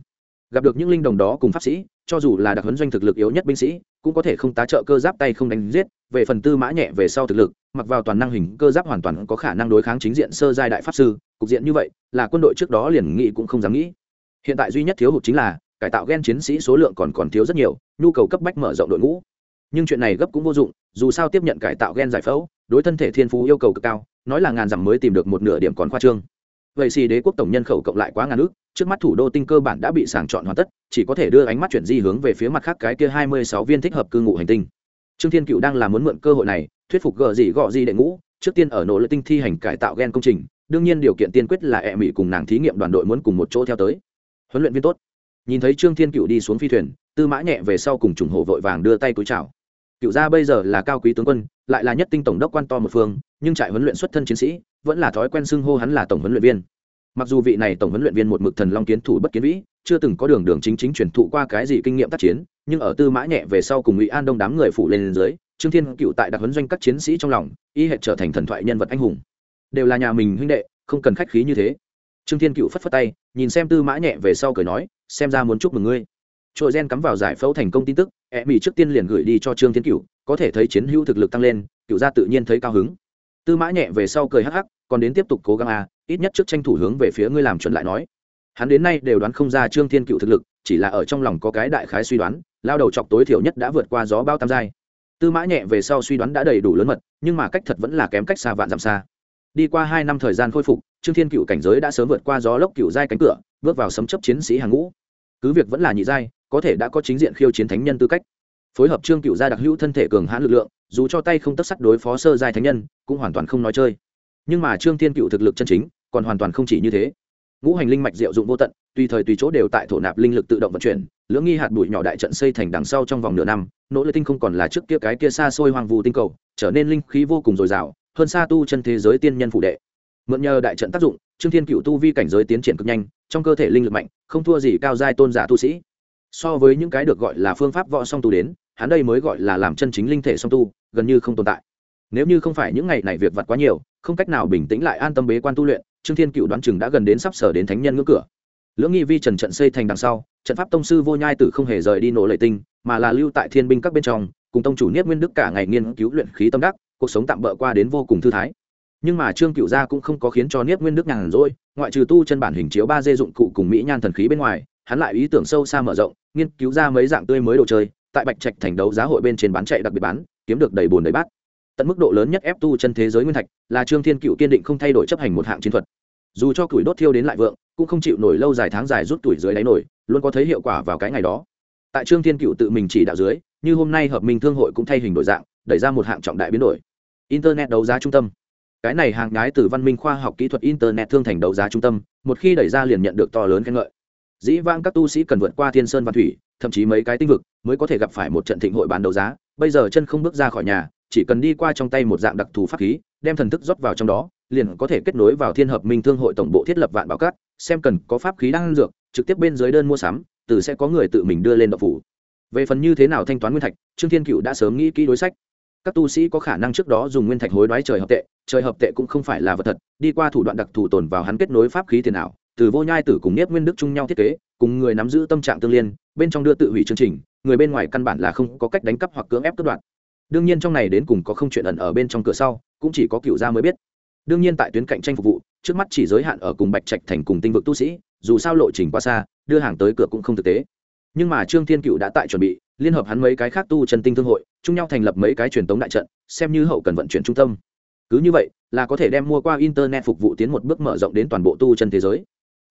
Gặp được những linh đồng đó cùng pháp sĩ, cho dù là đặc huấn doanh thực lực yếu nhất binh sĩ cũng có thể không tá trợ cơ giáp tay không đánh giết, về phần tư mã nhẹ về sau thực lực, mặc vào toàn năng hình cơ giáp hoàn toàn có khả năng đối kháng chính diện sơ giai đại pháp sư, cục diện như vậy, là quân đội trước đó liền nghĩ cũng không dám nghĩ. Hiện tại duy nhất thiếu hụt chính là, cải tạo gen chiến sĩ số lượng còn còn thiếu rất nhiều, nhu cầu cấp bách mở rộng đội ngũ. Nhưng chuyện này gấp cũng vô dụng, dù sao tiếp nhận cải tạo gen giải phẫu, đối thân thể thiên phú yêu cầu cực cao, nói là ngàn dặm mới tìm được một nửa điểm còn khoa trương vậy xì đế quốc tổng nhân khẩu cộng lại quá ngàn ước, trước mắt thủ đô tinh cơ bản đã bị sàng chọn hoàn tất, chỉ có thể đưa ánh mắt chuyển di hướng về phía mặt khác cái kia hai mươi sáu viên thích hợp cư ngụ hành tinh. Trương thiên cựu đang làm muốn mượn cơ hội này, thuyết phục gờ gì gọ gì đệ ngũ trước tiên ở nỗ lực tinh thi hành cải tạo gen công trình, đương nhiên điều kiện tiên quyết là e mỹ cùng nàng thí nghiệm đoàn đội muốn cùng một chỗ theo tới. Huấn luyện viên tốt. Nhìn thấy trương thiên cựu đi xuống phi thuyền, tư mã nhẹ về sau cùng trùng hộ vội vàng đưa tay túi chào cựu gia bây giờ là cao quý tướng quân, lại là nhất tinh tổng đốc quan to một phương, nhưng trại huấn luyện xuất thân chiến sĩ, vẫn là thói quen xưng hô hắn là tổng huấn luyện viên. Mặc dù vị này tổng huấn luyện viên một mực thần long kiến thủ bất kiến vĩ, chưa từng có đường đường chính chính truyền thụ qua cái gì kinh nghiệm tác chiến, nhưng ở tư mã nhẹ về sau cùng ngụy an đông đám người phụ lên dưới, trương thiên cựu tại đặc huấn doanh các chiến sĩ trong lòng, y hệ trở thành thần thoại nhân vật anh hùng. Đều là nhà mình huynh đệ, không cần khách khí như thế. Trương thiên cựu phất phất tay, nhìn xem tư mã nhẹ về sau cười nói, xem ra muốn chúc mừng ngươi trội gen cắm vào giải phẫu thành công tin tức e mỹ trước tiên liền gửi đi cho trương thiên cựu có thể thấy chiến hữu thực lực tăng lên cựu gia tự nhiên thấy cao hứng. Tư mã nhẹ về sau cười hắc hắc, còn đến tiếp tục cố gắng à ít nhất trước tranh thủ hướng về phía ngươi làm chuẩn lại nói. Hắn đến nay đều đoán không ra trương thiên cựu thực lực, chỉ là ở trong lòng có cái đại khái suy đoán, lao đầu chọc tối thiểu nhất đã vượt qua gió bao tam giai. Tư mã nhẹ về sau suy đoán đã đầy đủ lớn mật, nhưng mà cách thật vẫn là kém cách xa vạn dặm xa. Đi qua hai năm thời gian khôi phục, trương thiên cựu cảnh giới đã sớm vượt qua gió lốc cựu giai cánh cửa, bước vào sấm chấp chiến sĩ hàng ngũ. Cứ việc vẫn là nhị giai có thể đã có chính diện khiêu chiến thánh nhân tư cách. Phối hợp trương cựu gia đặc hữu thân thể cường hãn lực lượng, dù cho tay không tất sắt đối phó sơ giai thánh nhân, cũng hoàn toàn không nói chơi. Nhưng mà trương thiên cựu thực lực chân chính, còn hoàn toàn không chỉ như thế. Ngũ hành linh mạch diệu dụng vô tận, tùy thời tùy chỗ đều tại thổ nạp linh lực tự động vận chuyển, lưỡng nghi hạt bụi nhỏ đại trận xây thành đằng sau trong vòng nửa năm, nỗ lực tinh không còn là trước kia cái kia xa xôi hoang vu tinh cầu, trở nên linh khí vô cùng dồi dào, hơn xa tu chân thế giới tiên nhân phụ đệ. Mượn nhờ đại trận tác dụng, trương thiên cựu tu vi cảnh giới tiến triển cực nhanh, trong cơ thể linh lực mạnh, không thua gì cao giai tôn giả tu sĩ so với những cái được gọi là phương pháp võ song tu đến, hắn đây mới gọi là làm chân chính linh thể song tu, gần như không tồn tại. Nếu như không phải những ngày này việc vặt quá nhiều, không cách nào bình tĩnh lại an tâm bế quan tu luyện, trương thiên cựu đoán chừng đã gần đến sắp sở đến thánh nhân ngưỡng cửa. Lưỡng nghi vi trần trận xây thành đằng sau, trận pháp tông sư vô nhai tử không hề rời đi nổ lệ tinh, mà là lưu tại thiên binh các bên trong, cùng tông chủ niết nguyên đức cả ngày nghiên cứu luyện khí tâm đắc, cuộc sống tạm bỡ qua đến vô cùng thư thái. Nhưng mà trương cựu gia cũng không có khiến cho niết nguyên đức nhàn rỗi, ngoại trừ tu chân bản hình chiếu ba dê dụng cụ cùng mỹ nhan thần khí bên ngoài hắn lại ý tưởng sâu xa mở rộng, nghiên cứu ra mấy dạng tươi mới đồ chơi, tại bạch trạch thành đấu giá hội bên trên bán chạy đặc biệt bán, kiếm được đầy buồn đầy bát. Tận mức độ lớn nhất ép tu chân thế giới nguyên thạch, là trương thiên cựu kiên định không thay đổi chấp hành một hạng chiến thuật. Dù cho củi đốt thiêu đến lại vượng, cũng không chịu nổi lâu dài tháng dài rút tuổi dưới đáy nổi, luôn có thấy hiệu quả vào cái ngày đó. Tại trương thiên cựu tự mình chỉ đạo dưới, như hôm nay hợp minh thương hội cũng thay hình đổi dạng, đẩy ra một hạng trọng đại biến đổi. Internet đấu giá trung tâm. Cái này hàng nhái từ văn minh khoa học kỹ thuật internet thương thành đấu giá trung tâm, một khi đẩy ra liền nhận được to lớn khen ngợi dĩ vãng các tu sĩ cần vượt qua thiên sơn và thủy, thậm chí mấy cái tinh vực mới có thể gặp phải một trận thịnh hội bán đấu giá. Bây giờ chân không bước ra khỏi nhà, chỉ cần đi qua trong tay một dạng đặc thù pháp khí, đem thần thức rót vào trong đó, liền có thể kết nối vào thiên hợp minh thương hội tổng bộ thiết lập vạn bảo cát, xem cần có pháp khí đang dược, trực tiếp bên dưới đơn mua sắm, từ sẽ có người tự mình đưa lên độc phủ. Về phần như thế nào thanh toán nguyên thạch, trương thiên cựu đã sớm nghĩ kỹ đối sách. Các tu sĩ có khả năng trước đó dùng nguyên thạch hối đoái trời hợp tệ, trời hợp tệ cũng không phải là vật thật, đi qua thủ đoạn đặc thù tồn vào hắn kết nối pháp khí tiền ảo từ vô nhai tử cùng niết nguyên đức chung nhau thiết kế, cùng người nắm giữ tâm trạng tương liên, bên trong đưa tự hủy chương trình, người bên ngoài căn bản là không có cách đánh cắp hoặc cưỡng ép cướp đoạt. Đương nhiên trong này đến cùng có không chuyện ẩn ở bên trong cửa sau, cũng chỉ có cựu gia mới biết. Đương nhiên tại tuyến cạnh tranh phục vụ, trước mắt chỉ giới hạn ở cùng bạch trạch thành cùng tinh vực tu sĩ, dù sao lộ trình qua xa, đưa hàng tới cửa cũng không thực tế. Nhưng mà trương thiên cựu đã tại chuẩn bị, liên hợp hắn mấy cái khác tu chân tinh thương hội, chung nhau thành lập mấy cái truyền tống đại trận, xem như hậu cần vận chuyển trung tâm. Cứ như vậy, là có thể đem mua qua internet phục vụ tiến một bước mở rộng đến toàn bộ tu chân thế giới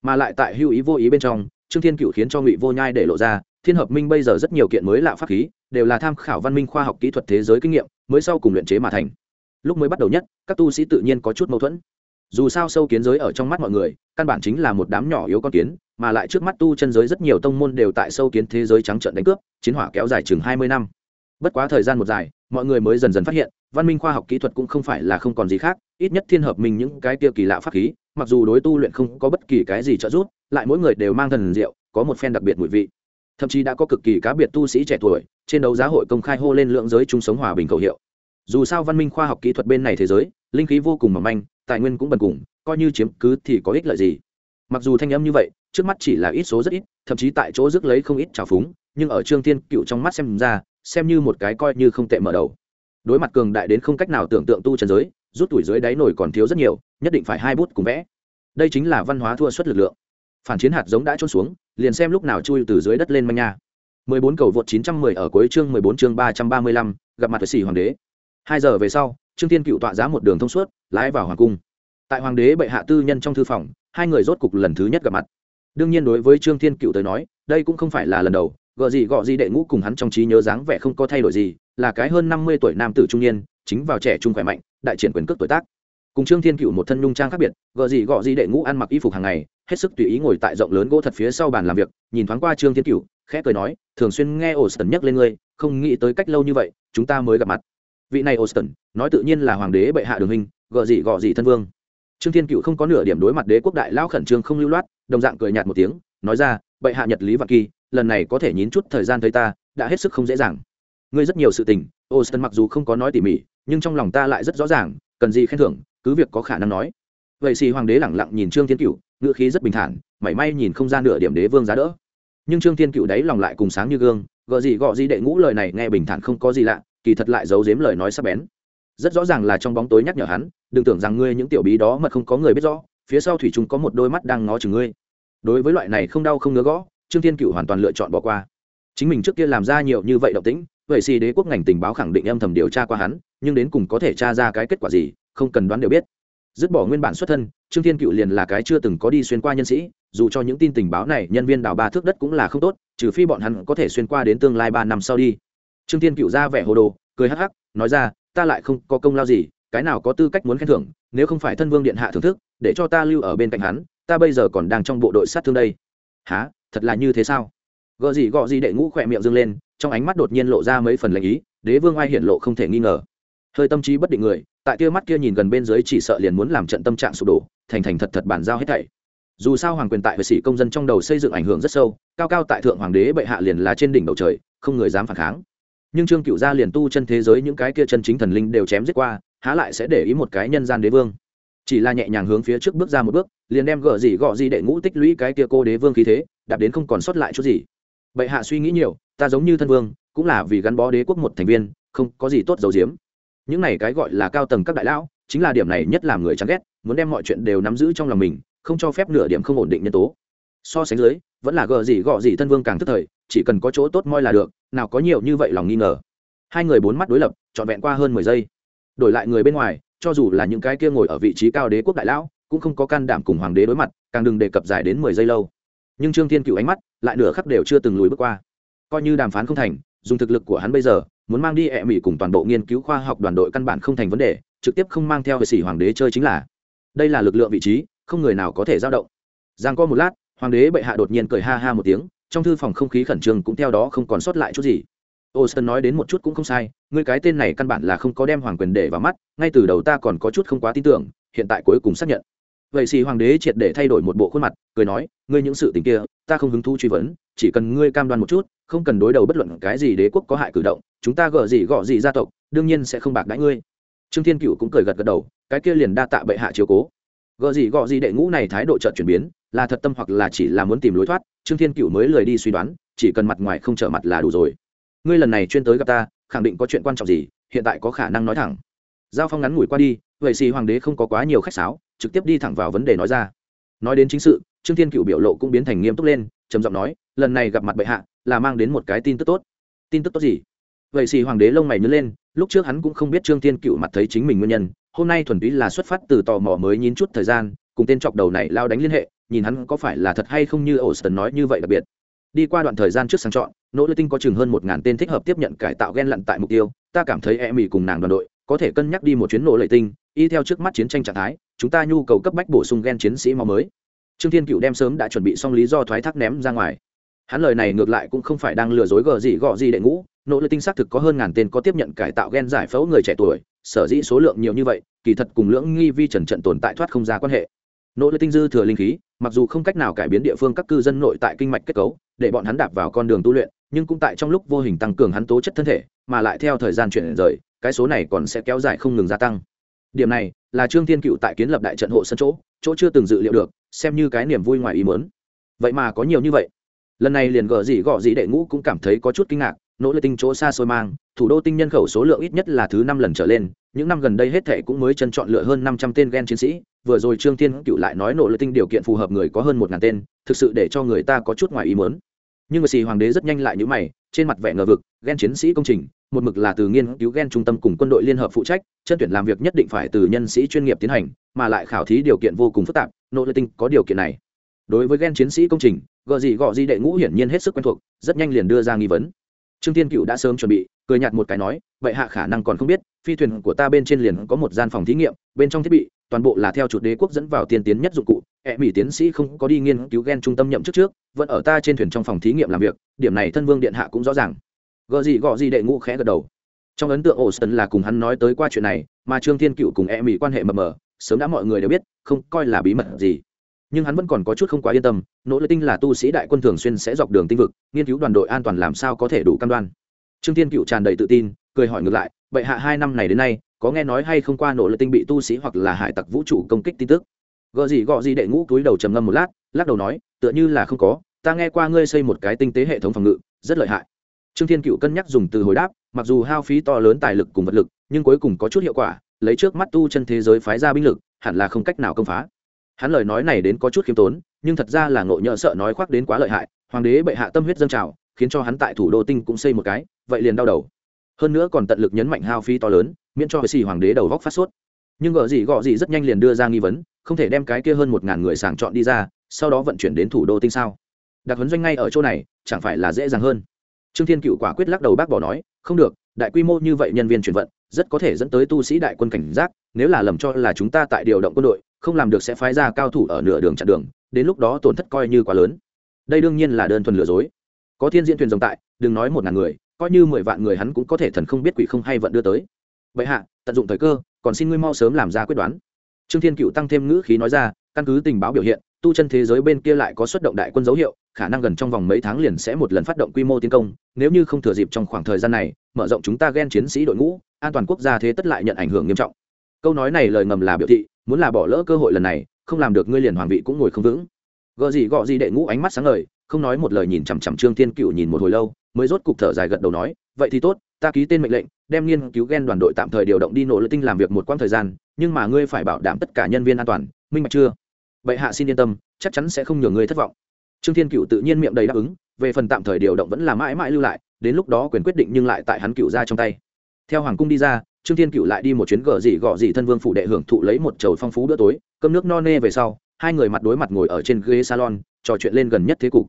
mà lại tại hưu ý vô ý bên trong, trương thiên cựu khiến cho ngụy vô nhai để lộ ra, thiên hợp minh bây giờ rất nhiều kiện mới lạ pháp khí, đều là tham khảo văn minh khoa học kỹ thuật thế giới kinh nghiệm, mới sau cùng luyện chế mà thành. Lúc mới bắt đầu nhất, các tu sĩ tự nhiên có chút mâu thuẫn. Dù sao sâu kiến giới ở trong mắt mọi người, căn bản chính là một đám nhỏ yếu con kiến, mà lại trước mắt tu chân giới rất nhiều tông môn đều tại sâu kiến thế giới trắng trợn đánh cướp, chiến hỏa kéo dài chừng hai mươi năm. Bất quá thời gian một dài mọi người mới dần dần phát hiện, văn minh khoa học kỹ thuật cũng không phải là không còn gì khác, ít nhất thiên hợp mình những cái kia kỳ lạ pháp khí, mặc dù đối tu luyện không có bất kỳ cái gì trợ giúp, lại mỗi người đều mang thần diệu, có một phen đặc biệt mùi vị. Thậm chí đã có cực kỳ cá biệt tu sĩ trẻ tuổi, trên đấu giá hội công khai hô lên lượng giới chung sống hòa bình cầu hiệu. Dù sao văn minh khoa học kỹ thuật bên này thế giới, linh khí vô cùng mỏng manh, tài nguyên cũng bần cùng, coi như chiếm cứ thì có ích lợi gì. Mặc dù thanh âm như vậy, trước mắt chỉ là ít số rất ít, thậm chí tại chỗ rước lấy không ít trào phúng, nhưng ở trương thiên cựu trong mắt xem ra xem như một cái coi như không tệ mở đầu đối mặt cường đại đến không cách nào tưởng tượng tu trần giới rút tuổi dưới đáy nổi còn thiếu rất nhiều nhất định phải hai bút cùng vẽ đây chính là văn hóa thua suất lực lượng phản chiến hạt giống đã trôn xuống liền xem lúc nào chui từ dưới đất lên manh nha 14 cầu vượt 910 ở cuối chương 14 chương 335, gặp mặt với sĩ hoàng đế. 2 giờ về sau, Trương Thiên Cựu tọa giá một đường thông suốt, lái vào hoàng cung. Tại hoàng đế bệ hạ tư nhân trong thư phòng, hai người rốt cục lần thứ nhất gặp mặt. Đương nhiên đối với Trương Thiên Cựu tới nói, đây cũng không phải là lần đầu, Gọi gì gọ gì đệ ngũ cùng hắn trong trí nhớ dáng vẻ không có thay đổi gì, là cái hơn 50 tuổi nam tử trung niên, chính vào trẻ trung khỏe mạnh, đại triển quyền cước tuổi tác. Cùng Trương Thiên Cựu một thân nhung trang khác biệt, gọi gì gọ gì đệ ngũ ăn mặc y phục hàng ngày, hết sức tùy ý ngồi tại rộng lớn gỗ thật phía sau bàn làm việc nhìn thoáng qua trương thiên cửu khẽ cười nói thường xuyên nghe ổ sần nhắc lên ngươi không nghĩ tới cách lâu như vậy chúng ta mới gặp mặt vị này austin nói tự nhiên là hoàng đế bệ hạ đường hình gợ gì gọ gì thân vương trương thiên cựu không có nửa điểm đối mặt đế quốc đại lao khẩn trương không lưu loát đồng dạng cười nhạt một tiếng nói ra bệ hạ nhật lý vạn kỳ lần này có thể nhín chút thời gian thấy ta, đã hết sức không dễ dàng. Ngươi rất nhiều sự tình, austin mặc dù không có nói tỉ mỉ, nhưng trong lòng ta lại rất rõ ràng, cần gì khen thưởng, cứ việc có khả năng nói. Vậy xì hoàng đế lẳng lặng nhìn trương thiên cựu ngữ khí rất bình thản, mảy may nhìn không ra nửa điểm đế vương giá đỡ. Nhưng trương thiên cựu đấy lòng lại cùng sáng như gương gợ gì gọ gì đệ ngũ lời này nghe bình thản không có gì lạ, kỳ thật lại giấu giếm lời nói sắp bén. Rất rõ ràng là trong bóng tối nhắc nhở hắn, đừng tưởng rằng ngươi những tiểu bí đó mà không có người biết rõ, phía sau thủy chúng có một đôi mắt đang ngó chừng ngươi. Đối với loại này không đau không ngứa gõ trương thiên cựu hoàn toàn lựa chọn bỏ qua. Chính mình trước kia làm ra nhiều như vậy động tĩnh, vậy xì đế quốc ngành tình báo khẳng định âm thầm điều tra qua hắn, nhưng đến cùng có thể tra ra cái kết quả gì, không cần đoán đều biết. Dứt bỏ nguyên bản xuất thân, trương thiên cựu liền là cái chưa từng có đi xuyên qua nhân sĩ, dù cho những tin tình báo này, nhân viên đào ba thước đất cũng là không tốt, trừ phi bọn hắn có thể xuyên qua đến tương lai ba năm sau đi. Trương thiên cựu ra vẻ hồ đồ, cười hắc hắc, nói ra, ta lại không có công lao gì, cái nào có tư cách muốn khen thưởng, nếu không phải thân vương điện hạ thưởng thức, để cho ta lưu ở bên cạnh hắn, ta bây giờ còn đang trong bộ đội sát thương đây. Há thật là như thế sao? Gợ gì gọ gì đệ ngũ khỏe miệng dâng lên, trong ánh mắt đột nhiên lộ ra mấy phần lệnh ý, đế vương ai hiện lộ không thể nghi ngờ. Hơi tâm trí bất định người, tại kia mắt kia nhìn gần bên dưới chỉ sợ liền muốn làm trận tâm trạng sụp đổ, thành thành thật thật bản giao hết thảy. Dù sao hoàng quyền tại vệ sĩ công dân trong đầu xây dựng ảnh hưởng rất sâu, cao cao tại thượng hoàng đế bệ hạ liền là trên đỉnh đầu trời, không người dám phản kháng. Nhưng trương cựu gia liền tu chân thế giới những cái kia chân chính thần linh đều chém giết qua, há lại sẽ để ý một cái nhân gian đế vương. Chỉ là nhẹ nhàng hướng phía trước bước ra một bước, liền đem gỡ gì gọ gì đệ ngũ tích lũy cái kia cô đế vương khí thế đạp đến không còn sót lại chút gì. Bệ hạ suy nghĩ nhiều, ta giống như thân vương, cũng là vì gắn bó đế quốc một thành viên, không có gì tốt dầu giếm. Những này cái gọi là cao tầng các đại lão, chính là điểm này nhất làm người chán ghét, muốn đem mọi chuyện đều nắm giữ trong lòng mình, không cho phép nửa điểm không ổn định nhân tố. So sánh dưới, vẫn là gờ gì gọ gì thân vương càng tức thời, chỉ cần có chỗ tốt moi là được, nào có nhiều như vậy lòng nghi ngờ. Hai người bốn mắt đối lập, trọn vẹn qua hơn mười giây. Đổi lại người bên ngoài, cho dù là những cái kia ngồi ở vị trí cao đế quốc đại lão, cũng không có can đảm cùng hoàng đế đối mặt, càng đừng đề cập dài đến mười giây lâu nhưng trương thiên cựu ánh mắt lại nửa khắc đều chưa từng lùi bước qua coi như đàm phán không thành dùng thực lực của hắn bây giờ muốn mang đi ẹ mỹ cùng toàn bộ nghiên cứu khoa học đoàn đội căn bản không thành vấn đề trực tiếp không mang theo về sĩ hoàng đế chơi chính là đây là lực lượng vị trí không người nào có thể giao động giang có một lát hoàng đế bệ hạ đột nhiên cười ha ha một tiếng trong thư phòng không khí khẩn trương cũng theo đó không còn sót lại chút gì Austin nói đến một chút cũng không sai, ngươi cái tên này căn bản là không có đem hoàng quyền để vào mắt, ngay từ đầu ta còn có chút không quá tin tưởng, hiện tại cuối cùng xác nhận. Vậy xì hoàng đế triệt để thay đổi một bộ khuôn mặt, cười nói, ngươi những sự tình kia, ta không hứng thú truy vấn, chỉ cần ngươi cam đoan một chút, không cần đối đầu bất luận cái gì đế quốc có hại cử động, chúng ta gỡ gì gọ gì gia tộc, đương nhiên sẽ không bạc đãi ngươi. Trương Thiên Cựu cũng cười gật gật đầu, cái kia liền đa tạ bệ hạ chiếu cố. Gở gì gọ gì đệ ngũ này thái độ chợt chuyển biến, là thật tâm hoặc là chỉ là muốn tìm lối thoát, Trương Thiên Cựu mới lười đi suy đoán, chỉ cần mặt ngoài không trở mặt là đủ rồi ngươi lần này chuyên tới gặp ta khẳng định có chuyện quan trọng gì hiện tại có khả năng nói thẳng giao phong ngắn ngủi qua đi vậy xì hoàng đế không có quá nhiều khách sáo trực tiếp đi thẳng vào vấn đề nói ra. Nói đến chính sự, trương thiên cựu biểu lộ cũng biến thành nghiêm túc lên, trầm giọng nói, lần này gặp mặt bệ hạ, là mang đến một cái tin tức tốt. Tin tức tốt gì? Vậy xì hoàng đế lông mày nhớ lên, lúc trước hắn cũng không biết trương thiên cựu mặt thấy chính mình nguyên nhân, hôm nay thuần túy là xuất phát từ tò mò mới nhín chút thời gian, cùng tên chọc đầu này lao đánh liên hệ, nhìn hắn có phải là thật hay không như Austin nói như vậy đặc biệt. Đi qua đoạn thời gian trước sang chọn, nỗ lực tinh có chừng hơn một ngàn tên thích hợp tiếp nhận cải tạo ghen lặn tại mục tiêu, ta cảm thấy e mỹ cùng nàng đoàn đội có thể cân nhắc đi một chuyến nổ lệ tinh, y theo trước mắt chiến tranh trạng thái, chúng ta nhu cầu cấp bách bổ sung ghen chiến sĩ máu mới. Trương thiên cựu đem sớm đã chuẩn bị xong lý do thoái thác ném ra ngoài. Hắn lời này ngược lại cũng không phải đang lừa dối gờ gì gọ gì đệ ngũ nỗ lực tinh xác thực có hơn ngàn tên có tiếp nhận cải tạo ghen giải phẫu người trẻ tuổi, sở dĩ số lượng nhiều như vậy, kỳ thật cùng lưỡng nghi vi trần trận tồn tại thoát không ra quan hệ. Nỗ lực tinh dư thừa linh khí, mặc dù không cách nào cải biến địa phương các cư dân nội tại kinh mạch kết cấu, để bọn hắn đạp vào con đường tu luyện, nhưng cũng tại trong lúc vô hình tăng cường hắn tố chất thân thể, mà lại theo thời gian chuyển rời cái số này còn sẽ kéo dài không ngừng gia tăng. Điểm này là trương thiên cựu tại kiến lập đại trận hộ sân chỗ chỗ chưa từng dự liệu được, xem như cái niềm vui ngoài ý mớn vậy mà có nhiều như vậy. Lần này liền gờ gì gọ gì đệ ngũ cũng cảm thấy có chút kinh ngạc, nỗ lực tinh chỗ xa xôi mang, thủ đô tinh nhân khẩu số lượng ít nhất là thứ năm lần trở lên, những năm gần đây hết thệ cũng mới chân chọn lựa hơn năm trăm tên gen chiến sĩ, vừa rồi trương thiên cựu lại nói nỗ lực tinh điều kiện phù hợp người có hơn một ngàn tên, thực sự để cho người ta có chút ngoài ý mớn nhưng mà xì hoàng đế rất nhanh lại nhữ mày, trên mặt vẻ ngờ vực, ghen chiến sĩ công trình, một mực là từ nghiên cứu ghen trung tâm cùng quân đội liên hợp phụ trách, chân tuyển làm việc nhất định phải từ nhân sĩ chuyên nghiệp tiến hành, mà lại khảo thí điều kiện vô cùng phức tạp nỗ lực tinh có điều kiện này. Đối với ghen chiến sĩ công trình gợ gì gọ gì đệ ngũ hiển nhiên hết sức quen thuộc, rất nhanh liền đưa ra nghi vấn. Trương thiên cựu đã sớm chuẩn bị, cười nhạt một cái nói, vậy hạ khả năng còn không biết, phi thuyền của ta bên trên liền có một gian phòng thí nghiệm, bên trong thiết bị toàn bộ là theo chuột đế quốc dẫn vào tiên tiến nhất dụng cụ e mỹ tiến sĩ không có đi nghiên cứu gen trung tâm nhậm chức trước, vẫn ở ta trên thuyền trong phòng thí nghiệm làm việc, điểm này thân vương điện hạ cũng rõ ràng. Gợ gì gọ gì đệ ngũ khẽ gật đầu. Trong ấn tượng Austin là cùng hắn nói tới qua chuyện này, mà trương thiên cựu cùng e mỹ quan hệ mờ mờ, sớm đã mọi người đều biết, không coi là bí mật gì. Nhưng hắn vẫn còn có chút không quá yên tâm, nỗ lực tinh là tu sĩ đại quân thường xuyên sẽ dọc đường tinh vực, nghiên cứu đoàn đội an toàn làm sao có thể đủ cam đoan. Trương thiên cựu tràn đầy tự tin, cười hỏi ngược lại vậy hạ hai năm này đến nay có nghe nói hay không qua nổ lực tinh bị tu sĩ hoặc là hải tặc vũ trụ công kích tin tức. Gợ gì gọ gì đệ ngũ túi đầu trầm ngâm một lát, lắc đầu nói, tựa như là không có, ta nghe qua ngươi xây một cái tinh tế hệ thống phòng ngự, rất lợi hại. Trương thiên cựu cân nhắc dùng từ hồi đáp, mặc dù hao phí to lớn tài lực cùng vật lực, nhưng cuối cùng có chút hiệu quả, lấy trước mắt tu chân thế giới phái ra binh lực, hẳn là không cách nào công phá. Hắn lời nói này đến có chút khiêm tốn, nhưng thật ra là ngộ nhỡ sợ nói khoác đến quá lợi hại, hoàng đế bệ hạ tâm huyết dâng trào, khiến cho hắn tại thủ đô tinh cũng xây một cái, vậy liền đau đầu. Hơn nữa còn tận lực nhấn mạnh hao phí to lớn miễn cho xì hoàng đế đầu góc phát sốt. Nhưng gợ gì gọ gì rất nhanh liền đưa ra nghi vấn, không thể đem cái kia hơn một ngàn người sàng chọn đi ra, sau đó vận chuyển đến thủ đô tinh sao? Đặc huấn doanh ngay ở chỗ này, chẳng phải là dễ dàng hơn? Trương thiên cựu quả quyết lắc đầu bác bỏ nói, không được, đại quy mô như vậy nhân viên chuyển vận, rất có thể dẫn tới tu sĩ đại quân cảnh giác, nếu là lầm cho là chúng ta tại điều động quân đội, không làm được sẽ phái ra cao thủ ở nửa đường chặn đường, đến lúc đó tổn thất coi như quá lớn. Đây đương nhiên là đơn thuần lừa dối. Có thiên diễn thuyền dòng tại, đừng nói một ngàn người, coi như mười vạn người hắn cũng có thể thần không biết quỷ không hay vận đưa tới bệ hạ, tận dụng thời cơ, còn xin ngươi mau sớm làm ra quyết đoán. Trương thiên cựu tăng thêm ngữ khí nói ra, căn cứ tình báo biểu hiện, tu chân thế giới bên kia lại có xuất động đại quân dấu hiệu, khả năng gần trong vòng mấy tháng liền sẽ một lần phát động quy mô tiến công, nếu như không thừa dịp trong khoảng thời gian này, mở rộng chúng ta ghen chiến sĩ đội ngũ, an toàn quốc gia thế tất lại nhận ảnh hưởng nghiêm trọng. Câu nói này lời ngầm là biểu thị, muốn là bỏ lỡ cơ hội lần này, không làm được ngươi liền hoàng vị cũng ngồi không vững. Gợ gì gọ gì đệ ngũ ánh mắt sáng ngời, không nói một lời nhìn chằm chằm trương thiên cựu nhìn một hồi lâu, mới rốt cục thở dài gật đầu nói, vậy thì tốt ta ký tên mệnh lệnh, đem nghiên cứu gen đoàn đội tạm thời điều động đi nổ lợi tinh làm việc một quãng thời gian, nhưng mà ngươi phải bảo đảm tất cả nhân viên an toàn, minh bạch chưa? Bệ hạ xin yên tâm, chắc chắn sẽ không nhường ngươi thất vọng. Trương thiên cựu tự nhiên miệng đầy đáp ứng, về phần tạm thời điều động vẫn là mãi mãi lưu lại, đến lúc đó quyền quyết định nhưng lại tại hắn cựu ra trong tay. Theo hoàng cung đi ra, trương thiên cựu lại đi một chuyến gờ dị gọ dị thân vương phủ đệ hưởng thụ lấy một chầu phong phú bữa tối, cơm nước no nê về sau, hai người mặt đối mặt ngồi ở trên ghế salon, trò chuyện lên gần nhất thế cục.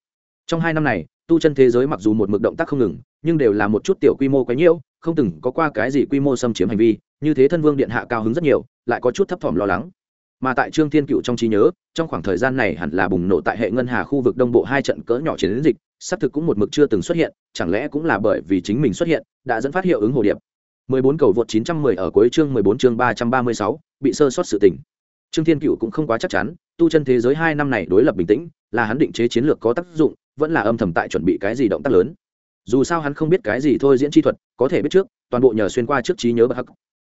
Trong hai năm này tu chân thế giới mặc dù một mực động tác không ngừng nhưng đều là một chút tiểu quy mô quấy nhiễu không từng có qua cái gì quy mô xâm chiếm hành vi như thế thân vương điện hạ cao hứng rất nhiều lại có chút thấp thỏm lo lắng mà tại trương thiên cựu trong trí nhớ trong khoảng thời gian này hẳn là bùng nổ tại hệ ngân hà khu vực đông bộ hai trận cỡ nhỏ chiến dịch xác thực cũng một mực chưa từng xuất hiện chẳng lẽ cũng là bởi vì chính mình xuất hiện đã dẫn phát hiệu ứng hồ điệp 14 cầu vượt 910 ở cuối chương 14 chương 336, bị sơ sót sự tình. Trương Thiên Cựu cũng không quá chắc chắn, tu chân thế giới hai năm này đối lập bình tĩnh, là hắn định chế chiến lược có tác dụng, vẫn là âm thầm tại chuẩn bị cái gì động tác lớn. Dù sao hắn không biết cái gì thôi diễn chi thuật, có thể biết trước, toàn bộ nhờ xuyên qua trước trí nhớ bậc hắc.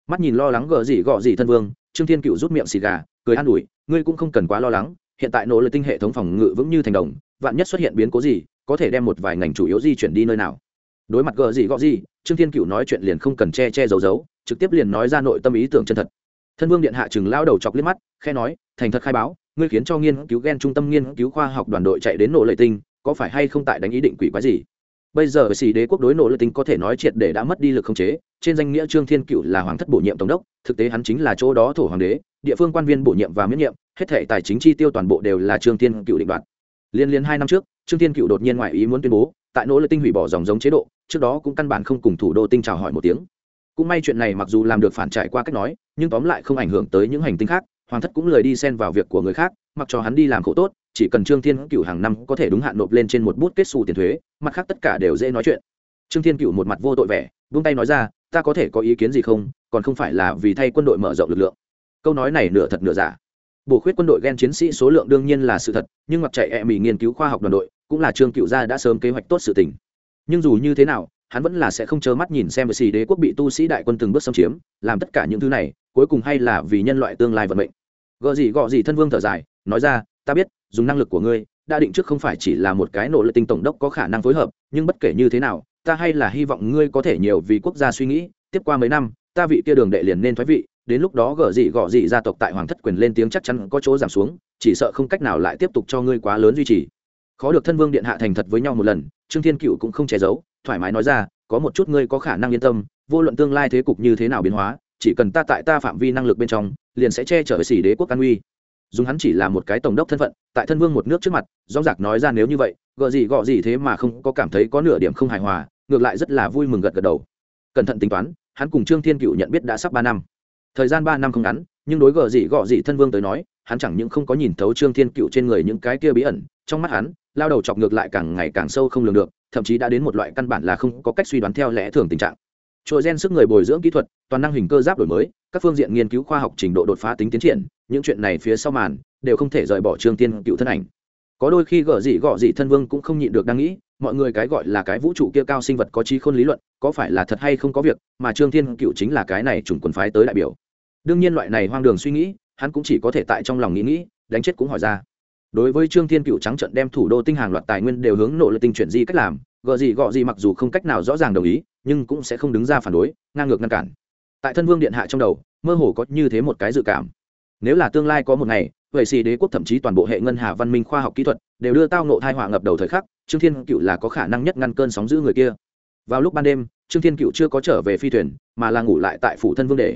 Mắt nhìn lo lắng gờ gì gọ gì thân vương, Trương Thiên Cựu rút miệng xì gà, cười an ủi, ngươi cũng không cần quá lo lắng, hiện tại nỗ lực tinh hệ thống phòng ngự vững như thành đồng, vạn nhất xuất hiện biến cố gì, có thể đem một vài ngành chủ yếu di chuyển đi nơi nào đối mặt gờ gì gọ gì trương thiên cựu nói chuyện liền không cần che che giấu giấu trực tiếp liền nói ra nội tâm ý tưởng chân thật thân vương điện hạ chừng lao đầu chọc liếc mắt khe nói thành thật khai báo ngươi khiến cho nghiên cứu gen trung tâm nghiên cứu khoa học đoàn đội chạy đến nổ lợi tinh có phải hay không tại đánh ý định quỷ quái gì? Bây giờ xì đế quốc đối nội lợi tinh có thể nói triệt để đã mất đi lực không chế, trên danh nghĩa trương thiên cựu là hoàng thất bổ nhiệm tổng đốc, thực tế hắn chính là chỗ đó thổ hoàng đế, địa phương quan viên bổ nhiệm và miễn nhiệm, hết thể tài chính chi tiêu toàn bộ đều là trương thiên cựu định đoạt. Liên liên hai năm trước, trương thiên cựu đột nhiên ngoại ý muốn tuyên bố, tại nỗ lực tinh hủy bỏ dòng giống chế độ, trước đó cũng căn bản không cùng thủ đô tinh chào hỏi một tiếng. Cũng may chuyện này mặc dù làm được phản trải qua cách nói, nhưng tóm lại không ảnh hưởng tới những hành tinh khác, hoàng thất cũng lời đi xen vào việc của người khác, mặc cho hắn đi làm khổ tốt chỉ cần trương thiên cựu hàng năm có thể đúng hạn nộp lên trên một bút kết xù tiền thuế, mặt khác tất cả đều dễ nói chuyện. Trương thiên cựu một mặt vô tội vẻ vung tay nói ra, ta có thể có ý kiến gì không? Còn không phải là vì thay quân đội mở rộng lực lượng. Câu nói này nửa thật nửa giả. Bổ khuyết quân đội ghen chiến sĩ số lượng đương nhiên là sự thật, nhưng mặt chạy e mỹ nghiên cứu khoa học đoàn đội, cũng là trương cựu gia đã sớm kế hoạch tốt sự tình. Nhưng dù như thế nào, hắn vẫn là sẽ không chớ mắt nhìn xem với xì đế quốc bị tu sĩ đại quân từng bước xâm chiếm, làm tất cả những thứ này, cuối cùng hay là vì nhân loại tương lai vận mệnh. Gợ gì gọ gì thân vương thở dài, nói ra, ta biết dùng năng lực của ngươi, đã định trước không phải chỉ là một cái nỗ lực tinh tổng đốc có khả năng phối hợp, nhưng bất kể như thế nào, ta hay là hy vọng ngươi có thể nhiều vì quốc gia suy nghĩ, tiếp qua mấy năm, ta vị kia đường đệ liền nên thoái vị, đến lúc đó gở dị gọ dị gia tộc tại hoàng thất quyền lên tiếng chắc chắn có chỗ giảm xuống, chỉ sợ không cách nào lại tiếp tục cho ngươi quá lớn duy trì. Khó được thân vương điện hạ thành thật với nhau một lần, trương thiên cựu cũng không che giấu, thoải mái nói ra, có một chút ngươi có khả năng yên tâm, vô luận tương lai thế cục như thế nào biến hóa, chỉ cần ta tại ta phạm vi năng lực bên trong, liền sẽ che chở xỉ đế quốc an uy dùng hắn chỉ là một cái tổng đốc thân phận, tại thân vương một nước trước mặt do giặc nói ra nếu như vậy, gợ gì gọ gì thế mà không có cảm thấy có nửa điểm không hài hòa, ngược lại rất là vui mừng gật gật đầu. Cẩn thận tính toán, hắn cùng trương thiên cựu nhận biết đã sắp ba năm. Thời gian ba năm không ngắn, nhưng đối gợ gì gọ gì thân vương tới nói, hắn chẳng những không có nhìn thấu trương thiên cựu trên người những cái kia bí ẩn, trong mắt hắn, lao đầu chọc ngược lại càng ngày càng sâu không lường được, thậm chí đã đến một loại căn bản là không có cách suy đoán theo lẽ thường tình trạng. Trội gen sức người bồi dưỡng kỹ thuật, toàn năng hình cơ giáp đổi mới, các phương diện nghiên cứu khoa học trình độ đột phá tính tiến triển những chuyện này phía sau màn, đều không thể rời bỏ trương tiên cựu thân ảnh. Có đôi khi gở dị gọ dị thân vương cũng không nhịn được đang nghĩ, mọi người cái gọi là cái vũ trụ kia cao sinh vật có trí khôn lý luận, có phải là thật hay không có việc, mà trương thiên cựu chính là cái này chủng quần phái tới đại biểu. Đương nhiên loại này hoang đường suy nghĩ, hắn cũng chỉ có thể tại trong lòng nghĩ nghĩ, đánh chết cũng hỏi ra. Đối với trương thiên cựu trắng trận đem thủ đô tinh hàng loạt tài nguyên đều hướng nội lực tinh chuyển di cách làm gợ gì gọ gì mặc dù không cách nào rõ ràng đồng ý, nhưng cũng sẽ không đứng ra phản đối, ngang ngược ngăn cản. Tại thân vương điện hạ trong đầu, mơ hồ có như thế một cái dự cảm nếu là tương lai có một ngày vậy xì đế quốc thậm chí toàn bộ hệ ngân hà văn minh khoa học kỹ thuật đều đưa tao nộ thai họa ngập đầu thời khắc, trương thiên cựu là có khả năng nhất ngăn cơn sóng giữ người kia. Vào lúc ban đêm, trương thiên cựu chưa có trở về phi thuyền, mà là ngủ lại tại phủ thân vương đề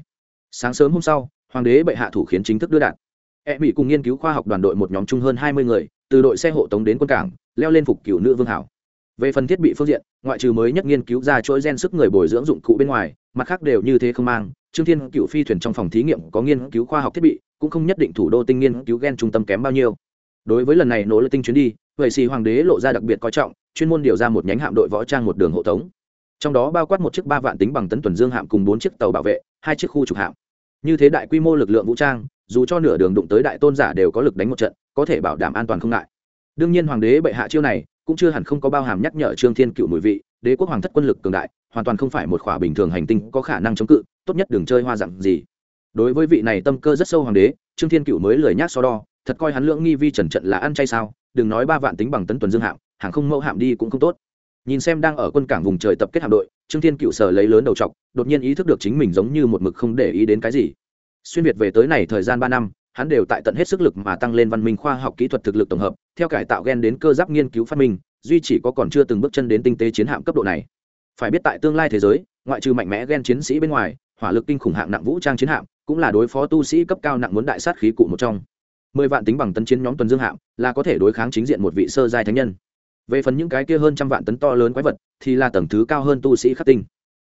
sáng sớm hôm sau, hoàng đế bệ hạ thủ khiến chính thức đưa đạn e mỹ cùng nghiên cứu khoa học đoàn đội một nhóm chung hơn hai mươi người, từ đội xe hộ tống đến quân cảng, leo lên phục cựu nữ vương hảo. Về phần thiết bị phương diện, ngoại trừ mới nhất nghiên cứu ra chuỗi gen sức người bồi dưỡng dụng cụ bên ngoài, mặt khác đều như thế không mang. Trương thiên cựu phi thuyền trong phòng thí nghiệm có nghiên cứu khoa học thiết bị cũng không nhất định thủ đô tinh nghiên cứu gen trung tâm kém bao nhiêu. Đối với lần này nỗ lực tinh chuyến đi, vậy xì hoàng đế lộ ra đặc biệt coi trọng, chuyên môn điều ra một nhánh hạm đội võ trang một đường hộ tống. Trong đó bao quát một chiếc ba vạn tính bằng tấn tuần dương hạm cùng bốn chiếc tàu bảo vệ, hai chiếc khu trục hạm. Như thế đại quy mô lực lượng vũ trang, dù cho nửa đường đụng tới đại tôn giả đều có lực đánh một trận, có thể bảo đảm an toàn không ngại. Đương nhiên hoàng đế bệ hạ chiêu này, cũng chưa hẳn không có bao hàm nhắc nhở trương thiên cựu mùi vị, đế quốc hoàng thất quân lực cường đại, hoàn toàn không phải một khỏa bình thường hành tinh có khả năng chống cự, tốt nhất đừng chơi hoa dặn gì đối với vị này tâm cơ rất sâu hoàng đế, trương thiên cựu mới lười nhác so đo, thật coi hắn lưỡng nghi vi trần trận là ăn chay sao, đừng nói ba vạn tính bằng tấn tuần dương hạm, hàng không mẫu hạm đi cũng không tốt. Nhìn xem đang ở quân cảng vùng trời tập kết hạm đội, trương thiên cựu sở lấy lớn đầu t đột nhiên ý thức được chính mình giống như một mực không để ý đến cái gì. Xuyên việt về tới này thời gian ba năm, hắn đều tại tận hết sức lực mà tăng lên văn minh khoa học kỹ thuật thực lực tổng hợp, theo cải tạo gen đến cơ giáp nghiên cứu phát minh, duy chỉ có còn chưa từng bước chân đến tinh tế chiến hạm cấp độ này. Phải biết tại tương lai thế giới, ngoại trừ mạnh mẽ gen chiến sĩ bên ngoài, hỏa lực kinh khủng hạng nặng vũ trang chiến hạm cũng là đối phó tu sĩ cấp cao nặng muốn đại sát khí cụ một trong. Mười vạn tính bằng tấn chiến nhóm tuần dương hạm, là có thể đối kháng chính diện một vị sơ giai thánh nhân. Về phần những cái kia hơn trăm vạn tấn to lớn quái vật, thì là tầng thứ cao hơn tu sĩ khắc tinh.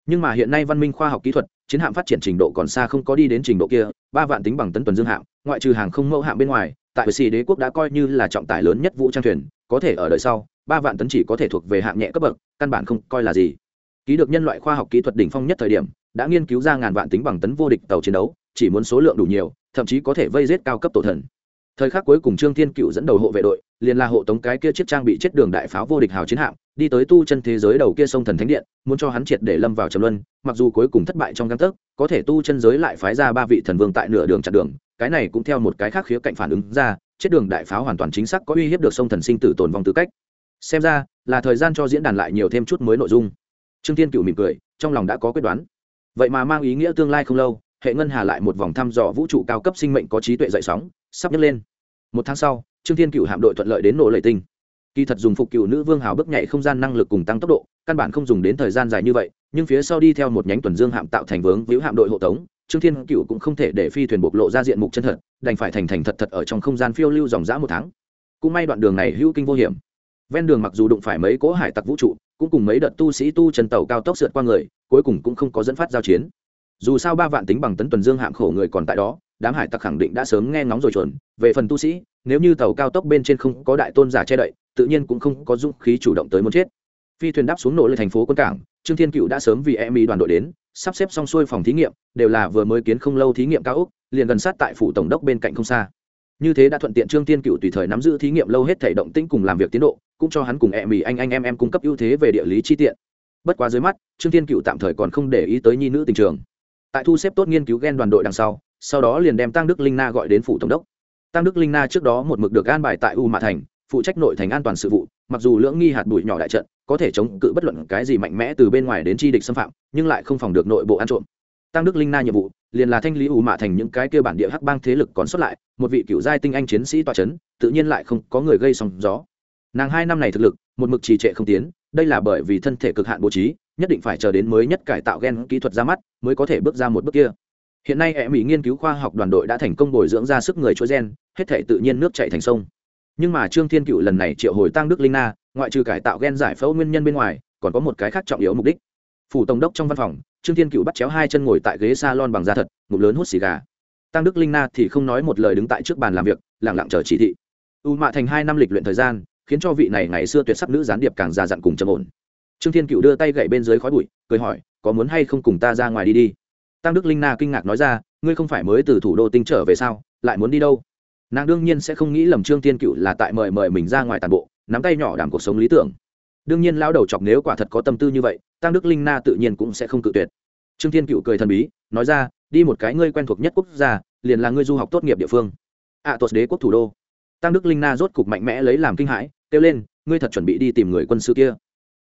Nhưng mà hiện nay văn minh khoa học kỹ thuật, chiến hạm phát triển trình độ còn xa không có đi đến trình độ kia, ba vạn tính bằng tấn tuần dương hạm, ngoại trừ hàng không mẫu hạm bên ngoài, tại xì đế quốc đã coi như là trọng tải lớn nhất vũ trang thuyền, có thể ở đời sau, ba vạn tấn chỉ có thể thuộc về hạng nhẹ cấp bậc, căn bản không coi là gì. Ký được nhân loại khoa học kỹ thuật đỉnh phong nhất thời điểm, đã nghiên cứu ra ngàn vạn tính bằng tấn vô địch tàu chiến đấu chỉ muốn số lượng đủ nhiều, thậm chí có thể vây giết cao cấp tổ thần. Thời khắc cuối cùng trương thiên cựu dẫn đầu hộ vệ đội, liền là hộ tống cái kia chiếc trang bị chết đường đại pháo vô địch hào chiến hạm, đi tới tu chân thế giới đầu kia sông thần thánh điện, muốn cho hắn triệt để lâm vào trầm luân, mặc dù cuối cùng thất bại trong găng tấc, có thể tu chân giới lại phái ra ba vị thần vương tại nửa đường chặn đường, cái này cũng theo một cái khác khía cạnh phản ứng ra, chết đường đại pháo hoàn toàn chính xác có uy hiếp được sông thần sinh tử tồn vong tư cách. Xem ra, là thời gian cho diễn đàn lại nhiều thêm chút mới nội dung. Trương thiên cựu mỉm cười, trong lòng đã có quyết đoán. Vậy mà mang ý nghĩa tương lai không lâu hệ ngân hà lại một vòng thăm dò vũ trụ cao cấp sinh mệnh có trí tuệ dậy sóng, sắp nhấc lên. Một tháng sau, trương thiên cựu hạm đội thuận lợi đến nổ lệ tinh. Kỳ thật dùng phục cựu nữ vương hào bước nhảy không gian năng lực cùng tăng tốc độ, căn bản không dùng đến thời gian dài như vậy, nhưng phía sau đi theo một nhánh tuần dương hạm tạo thành vướng víu hạm đội hộ tống, trương thiên cựu cũng không thể để phi thuyền bộc lộ ra diện mục chân thật, đành phải thành thành thật thật ở trong không gian phiêu lưu dòng dã một tháng. Cũng may đoạn đường này hữu kinh vô hiểm. Ven đường mặc dù đụng phải mấy cỗ hải tặc vũ trụ, cũng cùng mấy đợt tu sĩ tu chân tàu cao tốc sượt qua người, cuối cùng cũng không có dẫn phát giao chiến dù sao ba vạn tính bằng tấn tuần dương hạng khổ người còn tại đó, đám hải tặc khẳng định đã sớm nghe ngóng rồi chuẩn. Về phần tu sĩ, nếu như tàu cao tốc bên trên không có đại tôn giả che đậy, tự nhiên cũng không có dũng khí chủ động tới muốn chết. Phi thuyền đáp xuống nổ lên thành phố quân cảng, trương thiên cựu đã sớm vì em đoàn đội đến, sắp xếp xong xuôi phòng thí nghiệm, đều là vừa mới kiến không lâu thí nghiệm cao úc liền gần sát tại phủ tổng đốc bên cạnh không xa. Như thế đã thuận tiện trương thiên cựu tùy thời nắm giữ thí nghiệm lâu hết thể động tĩnh cùng làm việc tiến độ, cũng cho hắn cùng em mì anh anh em em cung cấp ưu thế về địa lý chi tiện. Bất quá dưới mắt, trương thiên cựu tạm thời còn không để ý tới nhi nữ tình trường tại thu xếp tốt nghiên cứu gen đoàn đội đằng sau sau đó liền đem tăng đức linh na gọi đến phủ tổng đốc. Tăng đức linh na trước đó một mực được gan bài tại u mạ thành, phụ trách nội thành an toàn sự vụ, mặc dù lưỡng nghi hạt bụi nhỏ đại trận, có thể chống cự bất luận cái gì mạnh mẽ từ bên ngoài đến chi địch xâm phạm, nhưng lại không phòng được nội bộ ăn trộm. Tăng đức linh na nhiệm vụ, liền là thanh lý u mạ thành những cái kia bản địa hắc bang thế lực còn xuất lại, một vị cựu giai tinh anh chiến sĩ tọa c h ấ n tự nhiên lại không có người gây sóng gió. Nàng hai năm này thực lực, một mực trì trệ không tiến, đây là bởi vì thân thể cực hạn bố trí nhất định phải chờ đến mới nhất cải tạo gen kỹ thuật ra mắt mới có thể bước ra một bước kia. Hiện nay hệ mỹ nghiên cứu khoa học đoàn đội đã thành công bồi dưỡng ra sức người chuỗi gen, hết thể tự nhiên nước chạy thành sông. Nhưng mà trương thiên cựu lần này triệu hồi tăng đức linh na, ngoại trừ cải tạo gen giải phẫu nguyên nhân bên ngoài, còn có một cái khác trọng yếu mục đích. Phủ tổng đốc trong văn phòng, trương thiên cựu bắt chéo hai chân ngồi tại ghế s a lon bằng da thật, ngụm lớn hút xì gà. Tăng đức linh na thì không nói một lời đứng tại trước bàn làm việc lẳng lặng chờ chỉ thị. U mạ thành hai năm lịch luyện thời gian, khiến cho vị này ngày xưa tuyệt sắc nữ gián điệp càng già dặn cùng trầm ổn trương thiên cựu đưa tay gậy bên dưới khói bụi cười hỏi có muốn hay không cùng ta ra ngoài đi đi? Tăng đức linh na kinh ngạc nói ra ngươi không phải mới từ thủ đô tinh trở về sao lại muốn đi đâu? Nàng đương nhiên sẽ không nghĩ lầm trương thiên cựu là tại mời mời mình ra ngoài tàn bộ nắm tay nhỏ đảm cuộc sống lý tưởng. Đương nhiên lao đầu chọc nếu quả thật có tâm tư như vậy tăng đức linh na tự nhiên cũng sẽ không cự tuyệt. Trương thiên cựu cười thần bí nói ra đi một cái ngươi quen thuộc nhất quốc gia liền là ngươi du học tốt nghiệp địa phương. Ạ à, tuột đế quốc thủ đô. Tăng đức linh na rốt cục mạnh mẽ lấy làm kinh hãi kêu lên ngươi thật chuẩn bị đi tìm người quân sư kia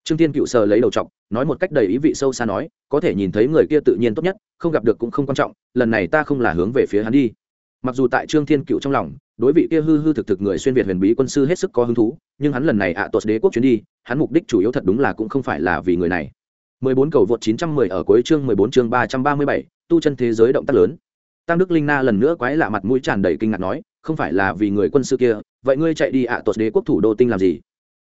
trương thiên cựu sờ lấy đầu chọc nói một cách đầy ý vị sâu xa nói có thể nhìn thấy người kia tự nhiên tốt nhất không gặp được cũng không quan trọng lần này ta không là hướng về phía hắn đi. Mặc dù tại trương thiên cựu trong lòng đối vị kia hư hư thực thực người xuyên việt huyền bí quân sư hết sức có hứng thú nhưng hắn lần này ạ à tuột đế quốc chuyến đi hắn mục đích chủ yếu thật đúng là cũng không phải là vì người này. 14 cầu vượt 910 ở cuối chương 14 chương 337, tu chân thế giới động tác lớn. Tăng đức linh na lần nữa quái lạ mặt mũi tràn đầy kinh ngạc nói không phải là vì người quân sư kia vậy ngươi chạy đi ạ à tuột đế quốc thủ đô tinh làm gì?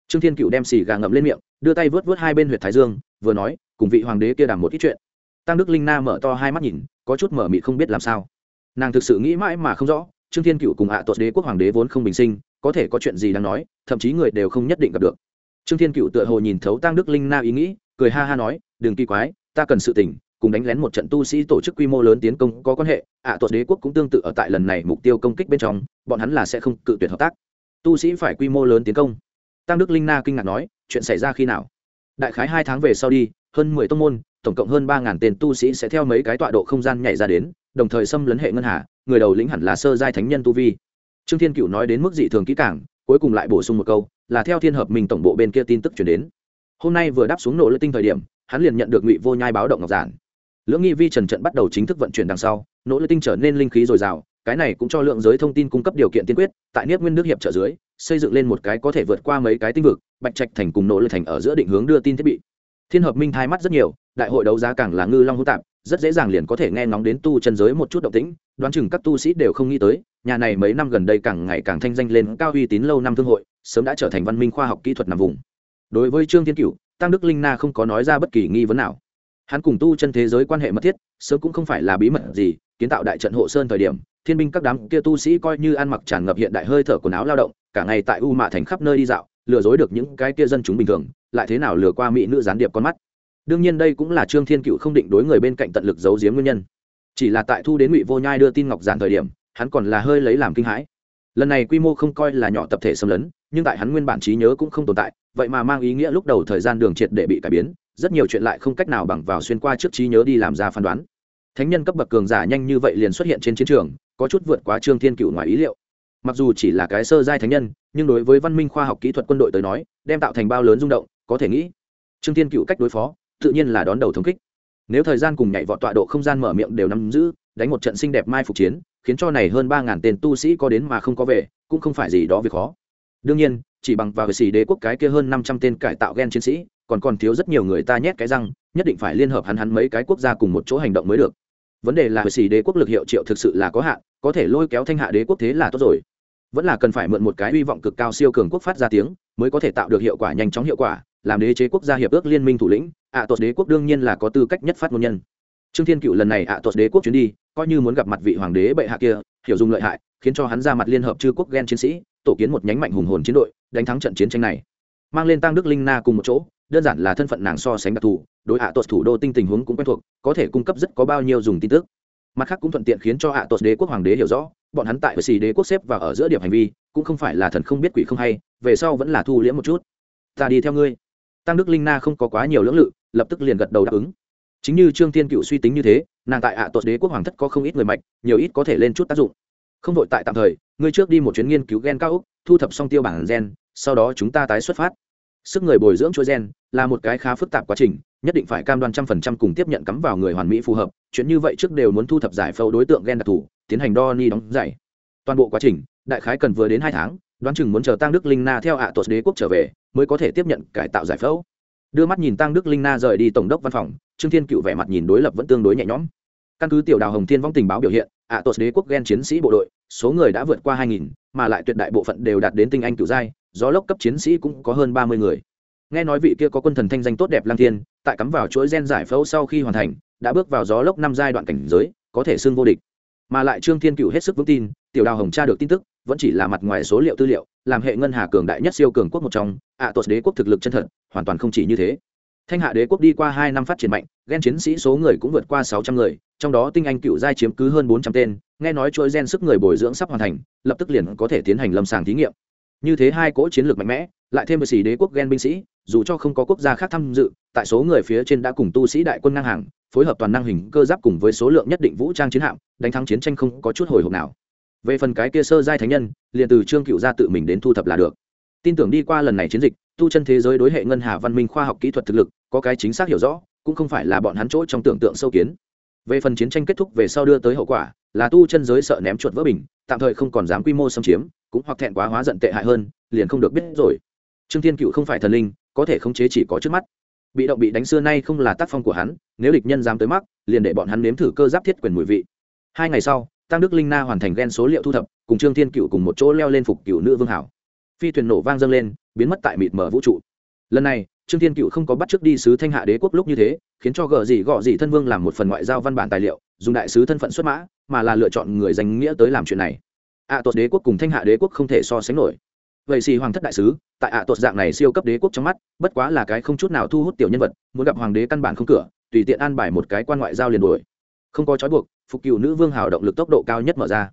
Trương thiên cựu đem xì gà ngậm lên miệng đưa tay vớt vớt hai bên huyệt thái dương vừa nói cùng vị hoàng đế kia đàm một ít chuyện. Tăng đức linh na mở to hai mắt nhìn có chút mở mị không biết làm sao. Nàng thực sự nghĩ mãi mà không rõ trương thiên cựu cùng ạ à tuột đế quốc hoàng đế vốn không bình sinh có thể có chuyện gì đang nói thậm chí người đều không nhất định gặp được. Trương thiên cựu tựa hồ nhìn thấu tăng đức linh na ý nghĩ cười ha ha nói đừng kỳ quái ta cần sự tỉnh cùng đánh lén một trận tu sĩ tổ chức quy mô lớn tiến công có quan hệ ạ à, tuột đế quốc cũng tương tự ở tại lần này mục tiêu công kích bên trong bọn hắn là sẽ không cự tuyệt hợp tác. Tu sĩ phải quy mô lớn tiến công tăng đức linh na kinh ngạc nói, chuyện xảy ra khi nào? Đại khái hai tháng về sau đi, hơn mười tông môn, tổng cộng hơn ba ngàn tên tu sĩ sẽ theo mấy cái tọa độ không gian nhảy ra đến, đồng thời xâm lấn hệ ngân hà, người đầu lĩnh hẳn là sơ giai thánh nhân tu vi. Trương thiên cựu nói đến mức dị thường kỹ cảng cuối cùng lại bổ sung một câu, là theo thiên hợp mình tổng bộ bên kia tin tức chuyển đến. Hôm nay vừa đáp xuống nổ lợi tinh thời điểm, hắn liền nhận được ngụy vô nhai báo động ngọc giản. Lưỡng nghi vi trần trận bắt đầu chính thức vận chuyển đằng sau nỗ lợi tinh trở nên linh khí dồi dào, cái này cũng cho lượng giới thông tin cung cấp điều kiện tiên quyết, tại niết nguyên nước hiệp trợ dưới xây dựng lên một cái có thể vượt qua mấy cái tinh vực, bạch trạch thành cùng nỗ lực thành ở giữa định hướng đưa tin thiết bị. Thiên hợp minh thai mắt rất nhiều, đại hội đấu giá càng là ngư long hữu tạp, rất dễ dàng liền có thể nghe ngóng đến tu chân giới một chút động tĩnh, đoán chừng các tu sĩ đều không nghĩ tới, nhà này mấy năm gần đây càng ngày càng thanh danh lên cao uy tín lâu năm thương hội, sớm đã trở thành văn minh khoa học kỹ thuật nằm vùng. Đối với trương thiên cửu, tăng đức linh na không có nói ra bất kỳ nghi vấn nào. Hắn cùng tu chân thế giới quan hệ mật thiết, sớm cũng không phải là bí mật gì, kiến tạo đại trận hộ sơn thời điểm, thiên binh các đám kia tu sĩ coi như ăn mặc tràn ngập hiện đại hơi thở quần áo lao động cả ngày tại u mạ thành khắp nơi đi dạo, lừa dối được những cái kia dân chúng bình thường, lại thế nào lừa qua mỹ nữ gián điệp con mắt. Đương nhiên đây cũng là trương thiên cựu không định đối người bên cạnh tận lực giấu giếm nguyên nhân. Chỉ là tại thu đến ngụy vô nhai đưa tin ngọc giản thời điểm, hắn còn là hơi lấy làm kinh hãi. Lần này quy mô không coi là nhỏ tập thể xâm lấn, nhưng tại hắn nguyên bản trí nhớ cũng không tồn tại, vậy mà mang ý nghĩa lúc đầu thời gian đường triệt để bị cải biến, rất nhiều chuyện lại không cách nào bằng vào xuyên qua trước trí nhớ đi làm ra phán đoán. Thánh nhân cấp bậc cường giả nhanh như vậy liền xuất hiện trên chiến trường, có chút vượt quá trương thiên cựu ngoài ý liệu mặc dù chỉ là cái sơ giai thánh nhân, nhưng đối với văn minh khoa học kỹ thuật quân đội tới nói, đem tạo thành bao lớn rung động, có thể nghĩ, trương thiên cựu cách đối phó, tự nhiên là đón đầu thống kích. Nếu thời gian cùng nhảy vọt tọa độ không gian mở miệng đều nắm giữ, đánh một trận xinh đẹp mai phục chiến, khiến cho này hơn ba ngàn tên tu sĩ có đến mà không có về, cũng không phải gì đó việc khó. Đương nhiên, chỉ bằng vào xì đế quốc cái kia hơn năm trăm tên cải tạo gen chiến sĩ, còn còn thiếu rất nhiều người ta nhét cái răng, nhất định phải liên hợp hắn hắn mấy cái quốc gia cùng một chỗ hành động mới được. Vấn đề là xì đế quốc lực hiệu triệu thực sự là có hạn, có thể lôi kéo thanh hạ đế quốc thế là tốt rồi vẫn là cần phải mượn một cái hy vọng cực cao siêu cường quốc phát ra tiếng mới có thể tạo được hiệu quả nhanh chóng hiệu quả làm đế chế quốc gia hiệp ước liên minh thủ lĩnh ạ à, tuột đế quốc đương nhiên là có tư cách nhất phát ngôn nhân. Trương thiên cựu lần này ạ à, tuột đế quốc chuyến đi coi như muốn gặp mặt vị hoàng đế bệ hạ kia hiểu dùng lợi hại khiến cho hắn ra mặt liên hợp chư quốc ghen chiến sĩ tổ kiến một nhánh mạnh hùng hồn chiến đội đánh thắng trận chiến tranh này. Mang lên tăng đức linh na cùng một chỗ đơn giản là thân phận nàng so sánh đặc thù đối ạ à, tuột thủ đô tinh tình huống cũng quen thuộc có thể cung cấp rất có bao nhiêu dùng tin tức. Mặt khác cũng thuận tiện khiến cho ạ tuột đế quốc hoàng đế hiểu rõ bọn hắn tại xì đế quốc xếp và ở giữa điểm hành vi, cũng không phải là thần không biết quỷ không hay, về sau vẫn là thu liễm một chút. Ta đi theo ngươi. Tăng đức linh na không có quá nhiều lưỡng lự, lập tức liền gật đầu đáp ứng. Chính như trương tiên cựu suy tính như thế, nàng tại ạ à tuột đế quốc hoàng thất có không ít người mạch, nhiều ít có thể lên chút tác dụng. Không vội tại tạm thời, ngươi trước đi một chuyến nghiên cứu gen cao úc thu thập xong tiêu bản gen, sau đó chúng ta tái xuất phát. Sức người bồi dưỡng chuỗi gen là một cái khá phức tạp quá trình, nhất định phải cam đoan trăm phần trăm cùng tiếp nhận cắm vào người hoàn mỹ phù hợp, chuyện như vậy trước đều muốn thu thập giải phẫu đối tượng gen đặc thù tiến hành đo ni đóng giải toàn bộ quá trình, đại khái cần vừa đến hai tháng, đoán chừng muốn chờ tăng đức linh na theo ạ à tuột đế quốc trở về, mới có thể tiếp nhận cải tạo giải phẫu. Đưa mắt nhìn tăng đức linh na rời đi tổng đốc văn phòng, trương thiên cựu vẻ mặt nhìn đối lập vẫn tương đối nhẹ nhõm. Căn cứ tiểu đào hồng thiên vong tình báo biểu hiện, ạ à tuột đế quốc ghen chiến sĩ bộ đội, số người đã vượt qua hai nghìn, mà lại tuyệt đại bộ phận đều đạt đến tinh anh cựu giai, gió lốc cấp chiến sĩ cũng có hơn ba mươi người. Nghe nói vị kia có quân thần thanh danh tốt đẹp lang thiên, tại cắm vào chuỗi gen giải phẫu sau khi hoàn thành, đã bước vào gió lốc năm giai đoạn cảnh giới, có thể xưng vô địch mà lại trương thiên cựu hết sức vững tin tiểu đào hồng tra được tin tức vẫn chỉ là mặt ngoài số liệu tư liệu làm hệ ngân hà cường đại nhất siêu cường quốc một trong ạ à, tuột đế quốc thực lực chân thật hoàn toàn không chỉ như thế. Thanh hạ đế quốc đi qua hai năm phát triển mạnh ghen chiến sĩ số người cũng vượt qua sáu trăm người trong đó tinh anh cựu giai chiếm cứ hơn bốn trăm tên nghe nói chuỗi gen sức người bồi dưỡng sắp hoàn thành lập tức liền có thể tiến hành lâm sàng thí nghiệm như thế hai cỗ chiến lược mạnh mẽ, lại thêm một xì đế quốc ghen binh sĩ, dù cho không có quốc gia khác tham dự, tại số người phía trên đã cùng tu sĩ đại quân ngang hàng, phối hợp toàn năng hình cơ giáp cùng với số lượng nhất định vũ trang chiến hạm, đánh thắng chiến tranh không có chút hồi hộp nào. Về phần cái kia sơ giai thánh nhân, liền từ trương cựu gia tự mình đến thu thập là được. Tin tưởng đi qua lần này chiến dịch, tu chân thế giới đối hệ ngân hà văn minh khoa học kỹ thuật thực lực, có cái chính xác hiểu rõ, cũng không phải là bọn hắn chỗ trong tưởng tượng sâu kiến. Về phần chiến tranh kết thúc về sau đưa tới hậu quả, là tu chân giới sợ ném chuột vỡ bình, tạm thời không còn dám quy mô xâm chiếm cũng hoặc thẹn quá hóa giận tệ hại hơn, liền không được biết rồi. Trương thiên cựu không phải thần linh, có thể khống chế chỉ có trước mắt. Bị động bị đánh xưa nay không là tác phong của hắn, nếu địch nhân dám tới mắc, liền để bọn hắn nếm thử cơ giáp thiết quyền mùi vị. Hai ngày sau, tăng đức linh na hoàn thành ghen số liệu thu thập, cùng trương thiên cựu cùng một chỗ leo lên phục cựu nữ vương hảo. Phi thuyền nổ vang dâng lên, biến mất tại mịt mở vũ trụ. Lần này, trương thiên cựu không có bắt t đi sứ thanh hạ đế quốc lúc như thế, khiến cho gờ gì gọ gì thân vương làm một phần ngoại giao văn bản tài liệu, dùng đại sứ thân phận xuất mã, mà là lựa chọn người danh nghĩa tới làm chuyện này ạ à, tuột đế quốc cùng thanh hạ đế quốc không thể so sánh nổi. Vậy xì hoàng thất đại sứ tại ạ à, tuột dạng này siêu cấp đế quốc trong mắt bất quá là cái không chút nào thu hút tiểu nhân vật muốn gặp hoàng đế căn bản không cửa tùy tiện an bài một cái quan ngoại giao liền đuổi. Không có trói buộc phục cựu nữ vương hào động lực tốc độ cao nhất mở ra.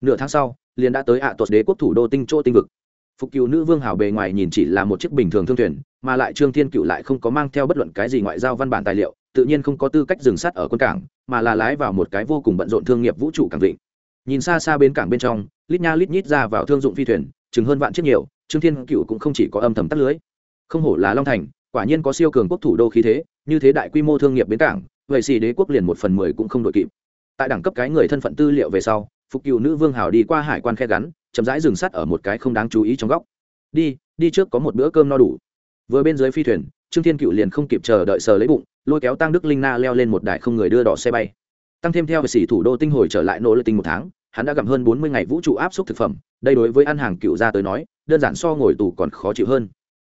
Nửa tháng sau liền đã tới ạ à, tuột đế quốc thủ đô tinh chỗ tinh vực. Phục cựu nữ vương hào bề ngoài nhìn chỉ là một chiếc bình thường thương thuyền mà lại trương thiên cựu lại không có mang theo bất luận cái gì ngoại giao văn bản tài liệu tự nhiên không có tư cách dừng sát ở quân cảng mà là lái vào một cái vô cùng bận rộn thương nghiệp vũ trụ cảng vịnh. Nhìn xa xa bên cảng bên trong lít nha lít nhít ra vào thương dụng phi thuyền, chừng hơn vạn chiếc nhiều, trương thiên cựu cũng không chỉ có âm thầm tắt lưới. Không hổ là long thành, quả nhiên có siêu cường quốc thủ đô khí thế, như thế đại quy mô thương nghiệp bến cảng, vậy xì đế quốc liền một phần mười cũng không đội kịp. Tại đẳng cấp cái người thân phận tư liệu về sau, phục cựu nữ vương hào đi qua hải quan khe gắn, chậm rãi dừng sắt ở một cái không đáng chú ý trong góc. Đi đi trước có một bữa cơm no đủ. Vừa bên dưới phi thuyền, trương thiên cựu liền không kịp chờ đợi sờ lấy bụng, lôi kéo tăng đức linh na leo lên một đài không người đưa đỏ xe bay. Tăng thêm theo về sĩ thủ đô tinh hồi trở lại nỗ lực tinh một tháng hắn đã gặm hơn bốn mươi ngày vũ trụ áp suất thực phẩm, đây đối với ăn hàng cựu gia tới nói, đơn giản so ngồi tù còn khó chịu hơn.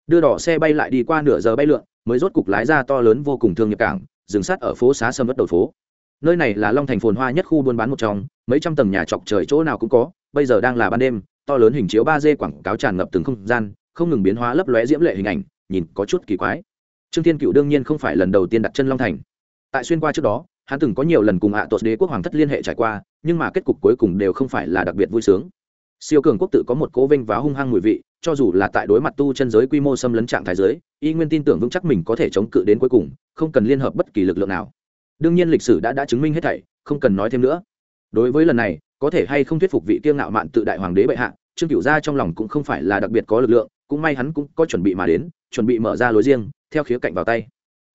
Đưa đỏ xe bay lại đi qua nửa giờ bay lượn, mới rốt cục lái ra to lớn vô cùng thương nghiệp cảng, dừng sát ở phố xá sâm uất đầu phố. Nơi này là long thành phồn hoa nhất khu buôn bán một trong, mấy trăm tầng nhà chọc trời chỗ nào cũng có, bây giờ đang là ban đêm, to lớn hình chiếu ba d quảng cáo tràn ngập từng không gian, không ngừng biến hóa lấp lóe diễm lệ hình ảnh, nhìn có chút kỳ quái. Trương thiên cựu đương nhiên không phải lần đầu tiên đặt chân long thành. Tại xuyên qua trước đó hắn từng có nhiều lần cùng ạ à đế quốc hoàng thất liên hệ trải qua, nhưng mà kết cục cuối cùng đều không phải là đặc biệt vui sướng. Siêu cường quốc tự có một cố vinh và hung hăng mùi vị, cho dù là tại đối mặt tu chân giới quy mô xâm lấn trạng thái giới, y nguyên tin tưởng vững chắc mình có thể chống cự đến cuối cùng, không cần liên hợp bất kỳ lực lượng nào. Đương nhiên lịch sử đã đã chứng minh hết thảy, không cần nói thêm nữa. Đối với lần này, có thể hay không thuyết phục vị kiêng ngạo mạn tự đại hoàng đế bệ hạ, trương cửu gia trong lòng cũng không phải là đặc biệt có lực lượng, cũng may hắn cũng có chuẩn bị mà đến, chuẩn bị mở ra lối riêng, theo khía cạnh vào tay.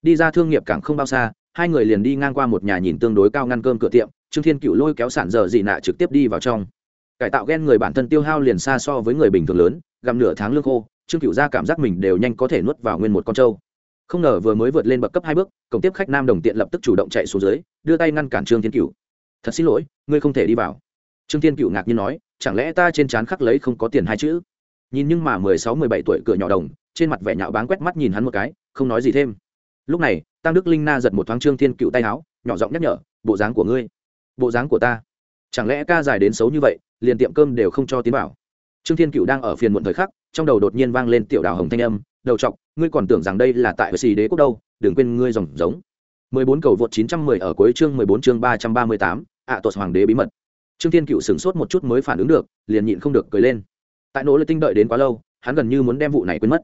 Đi ra thương nghiệp càng không bao xa hai người liền đi ngang qua một nhà nhìn tương đối cao ngăn cơm cửa tiệm, trương thiên cựu lôi kéo sản dở dị nạ trực tiếp đi vào trong. Cải tạo ghen người bản thân tiêu hao liền xa so với người bình thường lớn, gặm nửa tháng lương khô, trương cựu ra cảm giác mình đều nhanh có thể nuốt vào nguyên một con trâu. Không ngờ vừa mới vượt lên bậc cấp hai bước, cổng tiếp khách nam đồng tiện lập tức chủ động chạy xuống dưới, đưa tay ngăn cản trương thiên cựu thật xin lỗi, ngươi không thể đi vào. Trương thiên cựu ngạc nhiên nói, chẳng lẽ ta trên trán khắc lấy không có tiền hai chữ? Nhìn nhưng mà mười sáu mười bảy tuổi cửa nhỏ đồng, trên mặt vẻ nhạo báng quét mắt nhìn hắn một cái, không nói gì thêm. Lúc này tăng đức linh na giật một thoáng trương thiên cựu tay áo nhỏ giọng nhắc nhở bộ dáng của ngươi bộ dáng của ta chẳng lẽ ca dài đến xấu như vậy liền tiệm cơm đều không cho tiến bảo trương thiên cựu đang ở phiền muộn thời khắc trong đầu đột nhiên vang lên tiểu đào hồng thanh âm đầu t ngươi còn tưởng rằng đây là tại xì đế quốc đâu đừng quên ngươi dòng giống 14 cầu vượt 910 ở cuối chương 14 chương 338, ạ tuột hoàng đế bí mật. Trương Thiên Cựu sửng sốt một chút mới phản ứng được, liền nhịn không được cười lên. Tại nỗ lực tinh đợi đến quá lâu, hắn gần như muốn đem vụ này quên mất.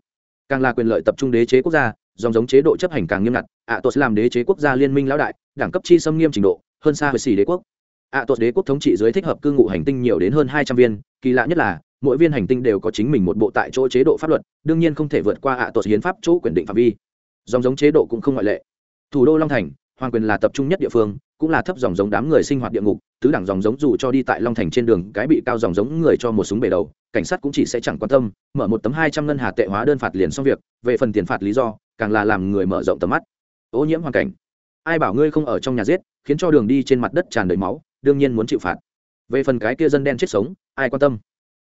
Càng là quyền lợi tập trung đế chế quốc gia, dòng giống chế độ chấp hành càng nghiêm ngặt, ạ tuột làm đế chế quốc gia liên minh lão đại, đẳng cấp chi xâm nghiêm trình độ, hơn xa với xì đế quốc. ạ tuột đế quốc thống trị dưới thích hợp cư ngụ hành tinh nhiều đến hơn 200 viên, kỳ lạ nhất là mỗi viên hành tinh đều có chính mình một bộ tại chỗ chế độ pháp luật, đương nhiên không thể vượt qua ạ tuột hiến pháp chỗ quyền định phạm vi. Dòng giống chế độ cũng không ngoại lệ thủ đô long thành hoàng quyền là tập trung nhất địa phương cũng là thấp dòng giống đám người sinh hoạt địa ngục tứ đẳng dòng giống dù cho đi tại long thành trên đường cái bị cao dòng giống người cho một súng bể đầu cảnh sát cũng chỉ sẽ chẳng quan tâm mở một tấm hai trăm ngân hà tệ hóa đơn phạt liền xong việc về phần tiền phạt lý do càng là làm người mở rộng tầm mắt. Ô nhiễm hoàn cảnh. Ai bảo ngươi không ở trong nhà giết, khiến cho đường đi trên mặt đất tràn đầy máu, đương nhiên muốn chịu phạt. Về phần cái kia dân đen chết sống, ai quan tâm?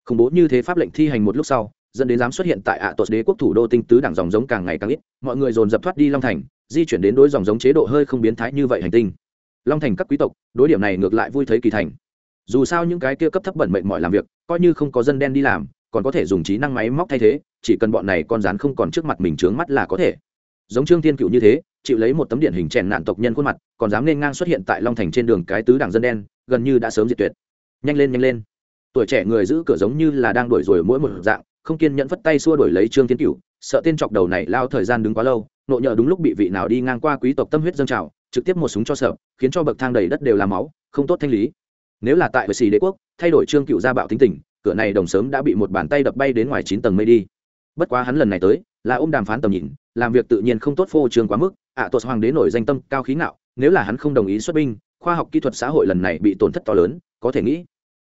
Khủng bố như thế pháp lệnh thi hành một lúc sau, dẫn đến dám xuất hiện tại ạ à tuột đế quốc thủ đô tinh tứ đảng dòng giống càng ngày càng ít, mọi người dồn dập thoát đi long thành, di chuyển đến đối dòng giống chế độ hơi không biến thái như vậy hành tinh. Long thành các quý tộc, đối điểm này ngược lại vui thấy kỳ thành. Dù sao những cái kia cấp thấp bẩn mệnh mọi làm việc, coi như không có dân đen đi làm, còn có thể dùng trí năng máy móc thay thế chỉ cần bọn này con rán không còn trước mặt mình trướng mắt là có thể. Giống trương thiên cựu như thế, chịu lấy một tấm điện hình chèn nạn tộc nhân khuôn mặt, còn dám nên ngang xuất hiện tại long thành trên đường cái tứ đảng dân đen, gần như đã sớm diệt tuyệt. Nhanh lên nhanh lên. Tuổi trẻ người giữ cửa giống như là đang đuổi rồi mỗi một dạng, không kiên nhẫn vất tay xua đuổi lấy trương thiên cựu sợ tên chọc đầu này lao thời gian đứng quá lâu, nộ nhờ đúng lúc bị vị nào đi ngang qua quý tộc tâm huyết dâng trào, trực tiếp một súng cho sợ, khiến cho bậc thang đầy đất đều là máu, không tốt thanh lý. Nếu là tại vệ sĩ đế quốc, thay đổi trương cựu ra bạo tính tình, cửa này đồng sớm đã bị một bàn tay đập bay đến ngoài chín tầng mây đi bất quá hắn lần này tới là ôm đàm phán tầm nhìn làm việc tự nhiên không tốt phô trương quá mức ạ à, tuột hoàng đế nổi danh tâm cao khí ngạo nếu là hắn không đồng ý xuất binh khoa học kỹ thuật xã hội lần này bị tổn thất to lớn có thể nghĩ.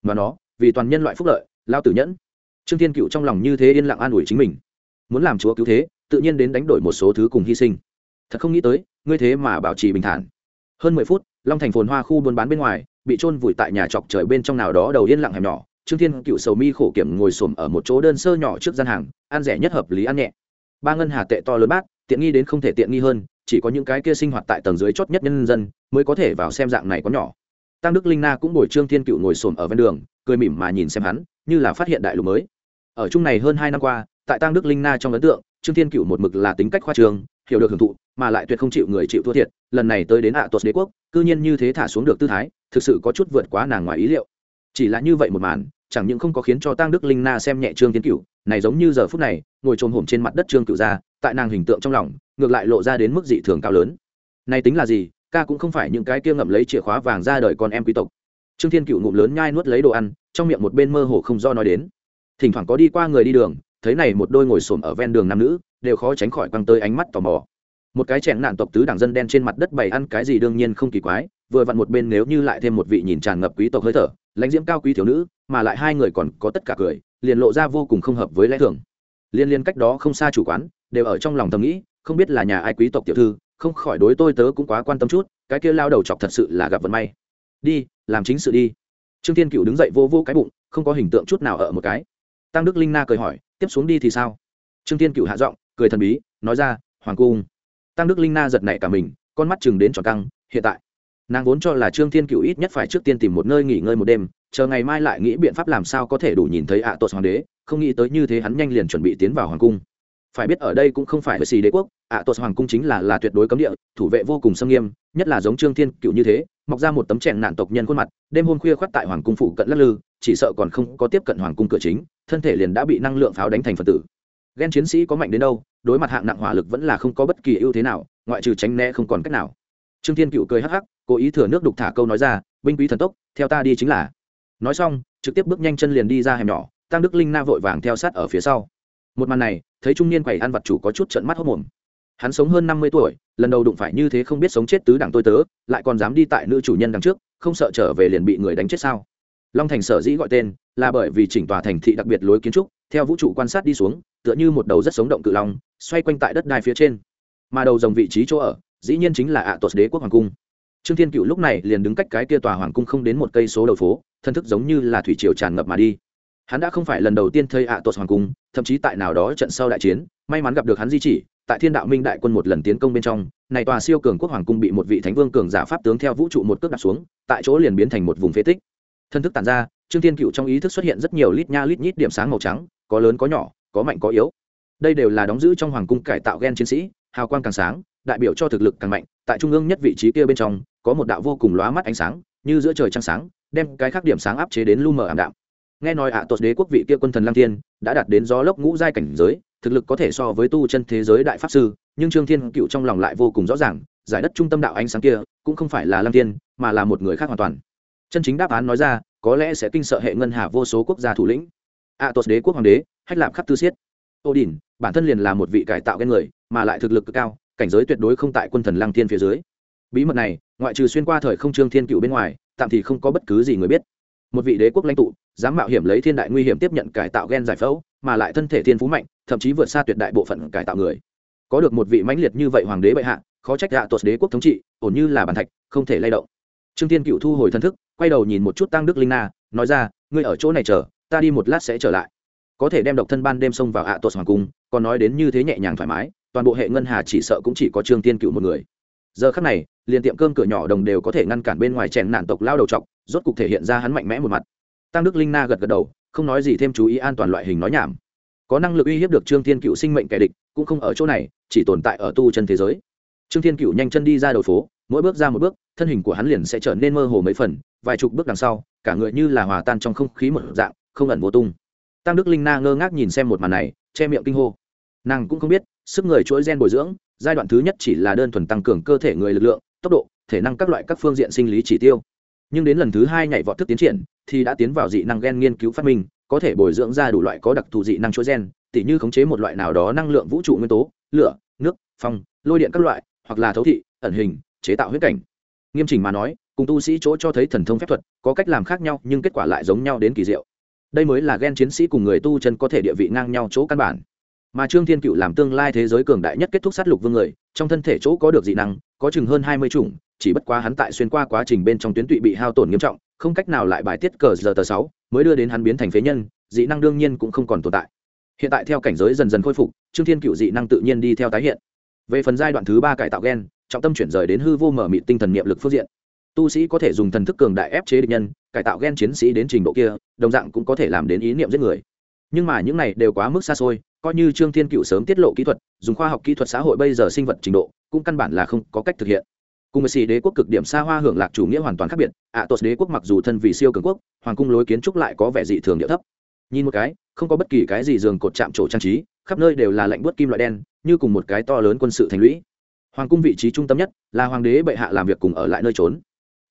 Mà nó vì toàn nhân loại phúc lợi lao tử nhẫn. Trương thiên cựu trong lòng như thế yên lặng an ủi chính mình. Muốn làm chúa cứu thế tự nhiên đến đánh đổi một số thứ cùng hy sinh. Thật không nghĩ tới ngươi thế mà bảo trì bình thản. Hơn mười phút long thành phồn hoa khu buôn bán bên ngoài bị trôn vùi tại nhà chọc trời bên trong nào đó đầu yên lặng hẻm nhỏ trương thiên cựu sầu mi khổ kiểm ngồi xổm ở một chỗ đơn sơ nhỏ trước gian hàng, ăn rẻ nhất hợp lý ăn nhẹ. Ba ngân hà tệ to lớn bác tiện nghi đến không thể tiện nghi hơn, chỉ có những cái kia sinh hoạt tại tầng dưới chót nhất nhân dân mới có thể vào xem dạng này có nhỏ. Tăng đức linh na cũng bồi trương thiên cựu ngồi xổm ở ven đường, cười mỉm mà nhìn xem hắn, như là phát hiện đại lục mới. Ở chung này hơn hai năm qua, tại tăng đức linh na trong ấn tượng, trương thiên cựu một mực là tính cách khoa trường hiểu được hưởng thụ, mà lại tuyệt không chịu người chịu thua thiệt, lần này tới đến ạ à tuột đế quốc, cư nhiên như thế thả xuống được tư thái, thực sự có chút vượt quá nàng ngoài ý liệu chỉ là như vậy một màn, chẳng những không có khiến cho tăng đức linh na xem nhẹ trương thiên cựu này giống như giờ phút này, ngồi trồm hổm trên mặt đất trương cựu ra, tại nàng hình tượng trong lòng, ngược lại lộ ra đến mức dị thường cao lớn. Này tính là gì, ca cũng không phải những cái kia ngậm lấy chìa khóa vàng ra đời con em quý tộc. Trương thiên cựu ngụm lớn nhai nuốt lấy đồ ăn, trong miệng một bên mơ hồ không do nói đến. Thỉnh thoảng có đi qua người đi đường, thấy này một đôi ngồi xổm ở ven đường nam nữ, đều khó tránh khỏi quăng tới ánh mắt tò mò. Một cái chèn nạn tộc tứ đảng dân đen trên mặt đất bày ăn cái gì đương nhiên không kỳ quái, vừa vặn một bên nếu như lại thêm một vị nhìn tràn ngập quý tộc hơi thở lãnh diễm cao quý thiếu nữ, mà lại hai người còn có tất cả cười, liền lộ ra vô cùng không hợp với lẽ thường. Liên liên cách đó không xa chủ quán, đều ở trong lòng thầm nghĩ, không biết là nhà ai quý tộc tiểu thư, không khỏi đối tôi tớ cũng quá quan tâm chút, cái kia lao đầu chọc thật sự là gặp vận may. Đi, làm chính sự đi. Trương thiên cựu đứng dậy vô vô cái bụng, không có hình tượng chút nào ở một cái. Tăng đức linh na cười hỏi, tiếp xuống đi thì sao? Trương thiên cựu hạ giọng, cười thần bí, nói ra, hoàng cung. Tăng đức linh na giật nảy cả mình, con mắt chừng đến tròn căng, hiện tại nàng vốn cho là trương thiên cựu ít nhất phải trước tiên tìm một nơi nghỉ ngơi một đêm, chờ ngày mai lại nghĩ biện pháp làm sao có thể đủ nhìn thấy ạ à tuột hoàng đế, không nghĩ tới như thế hắn nhanh liền chuẩn bị tiến vào hoàng cung. Phải biết ở đây cũng không phải là xì đế quốc, ạ à tuột hoàng cung chính là là tuyệt đối cấm địa, thủ vệ vô cùng xâm nghiêm, nhất là giống trương thiên cựu như thế, mọc ra một tấm chèn nạn tộc nhân khuôn mặt, đêm hôm khuya khoắt tại hoàng cung phụ cận lắc lư, chỉ sợ còn không có tiếp cận hoàng cung cửa chính, thân thể liền đã bị năng lượng pháo đánh thành phần tử. Ghen chiến sĩ có mạnh đến đâu, đối mặt hạng nặng hỏa lực vẫn là không có bất kỳ ưu thế nào, ngoại trừ tránh né không còn cách nào. Trương thiên cựu cười hắc hắc cố ý thừa nước đục thả câu nói ra, binh quý thần tốc, theo ta đi chính là. Nói xong, trực tiếp bước nhanh chân liền đi ra hẻm nhỏ, tăng đức linh na vội vàng theo sát ở phía sau. Một màn này, thấy trung niên quầy ăn vật chủ có chút trận mắt hốc mồm. Hắn sống hơn năm mươi tuổi, lần đầu đụng phải như thế không biết sống chết tứ đảng tôi tớ, lại còn dám đi tại nữ chủ nhân đằng trước, không sợ trở về liền bị người đánh chết sao? Long thành sở dĩ gọi tên, là bởi vì chỉnh tòa thành thị đặc biệt lối kiến trúc, theo vũ trụ quan sát đi xuống, tựa như một đầu rất sống động cự long, xoay quanh tại đất đai phía trên. Mà đầu dòng vị trí chỗ ở, dĩ nhiên chính là ạ tuột đế quốc hoàng cung trương thiên cựu lúc này liền đứng cách cái kia tòa hoàng cung không đến một cây số đầu phố, thân thức giống như là thủy triều tràn ngập mà đi. Hắn đã không phải lần đầu tiên thấy ạ tuột hoàng cung, thậm chí tại nào đó trận sau đại chiến, may mắn gặp được hắn di chỉ, tại thiên đạo minh đại quân một lần tiến công bên trong, này tòa siêu cường quốc hoàng cung bị một vị thánh vương cường giả pháp tướng theo vũ trụ một cước đặt xuống, tại chỗ liền biến thành một vùng phế tích. Thân thức tàn ra, trương thiên cựu trong ý thức xuất hiện rất nhiều lít nha lít nhít điểm sáng màu trắng, có lớn có nhỏ, có mạnh có yếu. Đây đều là đóng giữ trong hoàng cung cải tạo gen chiến sĩ, hào quang càng sáng đại biểu cho thực lực càng mạnh tại trung ương nhất vị trí kia bên trong có một đạo vô cùng lóa mắt ánh sáng như giữa trời trăng sáng đem cái khác điểm sáng áp chế đến lu mờ ảm đạm. Nghe nói ạ à, tuột đế quốc vị kia quân thần lang thiên đã đạt đến gió lốc ngũ giai cảnh giới thực lực có thể so với tu chân thế giới đại pháp sư nhưng trương thiên cựu trong lòng lại vô cùng rõ ràng giải đất trung tâm đạo ánh sáng kia cũng không phải là lang thiên mà là một người khác hoàn toàn. Chân chính đáp án nói ra có lẽ sẽ kinh sợ hệ ngân hà vô số quốc gia thủ lĩnh. Ạ à, tuột đế quốc hoàng đế hách lạp khắp tư siết. Ô đình bản thân liền là một vị cải tạo ghen người mà lại thực lực cực cao cảnh giới tuyệt đối không tại quân thần lang thiên phía dưới. Bí mật này, ngoại trừ xuyên qua thời không trương thiên cựu bên ngoài, tạm thì không có bất cứ gì người biết. Một vị đế quốc lãnh tụ, dám mạo hiểm lấy thiên đại nguy hiểm tiếp nhận cải tạo gen giải phẫu, mà lại thân thể thiên phú mạnh, thậm chí vượt xa tuyệt đại bộ phận cải tạo người. Có được một vị mãnh liệt như vậy hoàng đế bệ hạ, khó trách hạ tuột đế quốc thống trị, ổn như là bàn thạch, không thể lay động. Trương thiên cựu thu hồi thân thức, quay đầu nhìn một chút tăng đức linh na, nói ra, ngươi ở chỗ này chờ, ta đi một lát sẽ trở lại. Có thể đem độc thân ban đêm xông vào hạ tuột hoàng cung, còn nói đến như thế nhẹ nhàng thoải mái toàn bộ hệ ngân hà chỉ sợ cũng chỉ có trương tiên cựu một người. Giờ khắc này, liền tiệm cơm cửa nhỏ đồng đều có thể ngăn cản bên ngoài chèn nạn tộc lao đầu trọc, rốt cục thể hiện ra hắn mạnh mẽ một mặt. Tăng đức linh na gật gật đầu, không nói gì thêm chú ý an toàn loại hình nói nhảm. Có năng lực uy hiếp được trương tiên cựu sinh mệnh kẻ địch, cũng không ở chỗ này, chỉ tồn tại ở tu chân thế giới. Trương thiên cựu nhanh chân đi ra đầu phố, mỗi bước ra một bước, thân hình của hắn liền sẽ trở nên mơ hồ mấy phần, vài chục bước đằng sau, cả người như là hòa tan trong không khí một dạng, không ẩn vô tung. Tăng đức linh na ngơ ngác nhìn xem một màn này, che miệng kinh hô nàng cũng không biết, sức người chuỗi gen bồi dưỡng, giai đoạn thứ nhất chỉ là đơn thuần tăng cường cơ thể người lực lượng, tốc độ, thể năng các loại các phương diện sinh lý chỉ tiêu. Nhưng đến lần thứ hai nhảy vọt thức tiến triển, thì đã tiến vào dị năng gen nghiên cứu phát minh, có thể bồi dưỡng ra đủ loại có đặc thù dị năng chuỗi gen, tỉ như khống chế một loại nào đó năng lượng vũ trụ nguyên tố, lửa, nước, phong, lôi điện các loại, hoặc là thấu thị, ẩn hình, chế tạo huyết cảnh. Nghiêm chỉnh mà nói, cùng tu sĩ chỗ cho thấy thần thông phép thuật, có cách làm khác nhau nhưng kết quả lại giống nhau đến kỳ diệu. Đây mới là gen chiến sĩ cùng người tu chân có thể địa vị ngang nhau chỗ căn bản mà trương thiên cựu làm tương lai thế giới cường đại nhất kết thúc sát lục vương người, trong thân thể chỗ có được dị năng, có chừng hơn hai mươi chủng, chỉ bất quá hắn tại xuyên qua quá trình bên trong tuyến tụy bị hao tổn nghiêm trọng, không cách nào lại bài tiết cờ giờ tờ sáu, mới đưa đến hắn biến thành phế nhân, dị năng đương nhiên cũng không còn tồn tại. Hiện tại theo cảnh giới dần dần khôi phục, trương thiên cựu dị năng tự nhiên đi theo tái hiện. Về phần giai đoạn thứ ba cải tạo gen, trọng tâm chuyển rời đến hư vô mở mịt tinh thần niệm lực phương diện. Tu sĩ có thể dùng thần thức cường đại ép chế địch nhân, cải tạo gen chiến sĩ đến trình độ kia, đồng dạng cũng có thể làm đến ý niệm giết người. Nhưng mà những này đều quá mức xa xôi coi như trương thiên cựu sớm tiết lộ kỹ thuật dùng khoa học kỹ thuật xã hội bây giờ sinh vật trình độ cũng căn bản là không có cách thực hiện. Cùng với xì đế quốc cực điểm xa hoa hưởng lạc chủ nghĩa hoàn toàn khác biệt ạ à, đế quốc mặc dù thân vì siêu cường quốc hoàng cung lối kiến trúc lại có vẻ dị thường địa thấp. Nhìn một cái không có bất kỳ cái gì giường cột chạm trổ trang trí khắp nơi đều là lạnh bớt kim loại đen như cùng một cái to lớn quân sự thành lũy. Hoàng cung vị trí trung tâm nhất là hoàng đế bệ hạ làm việc cùng ở lại nơi trốn.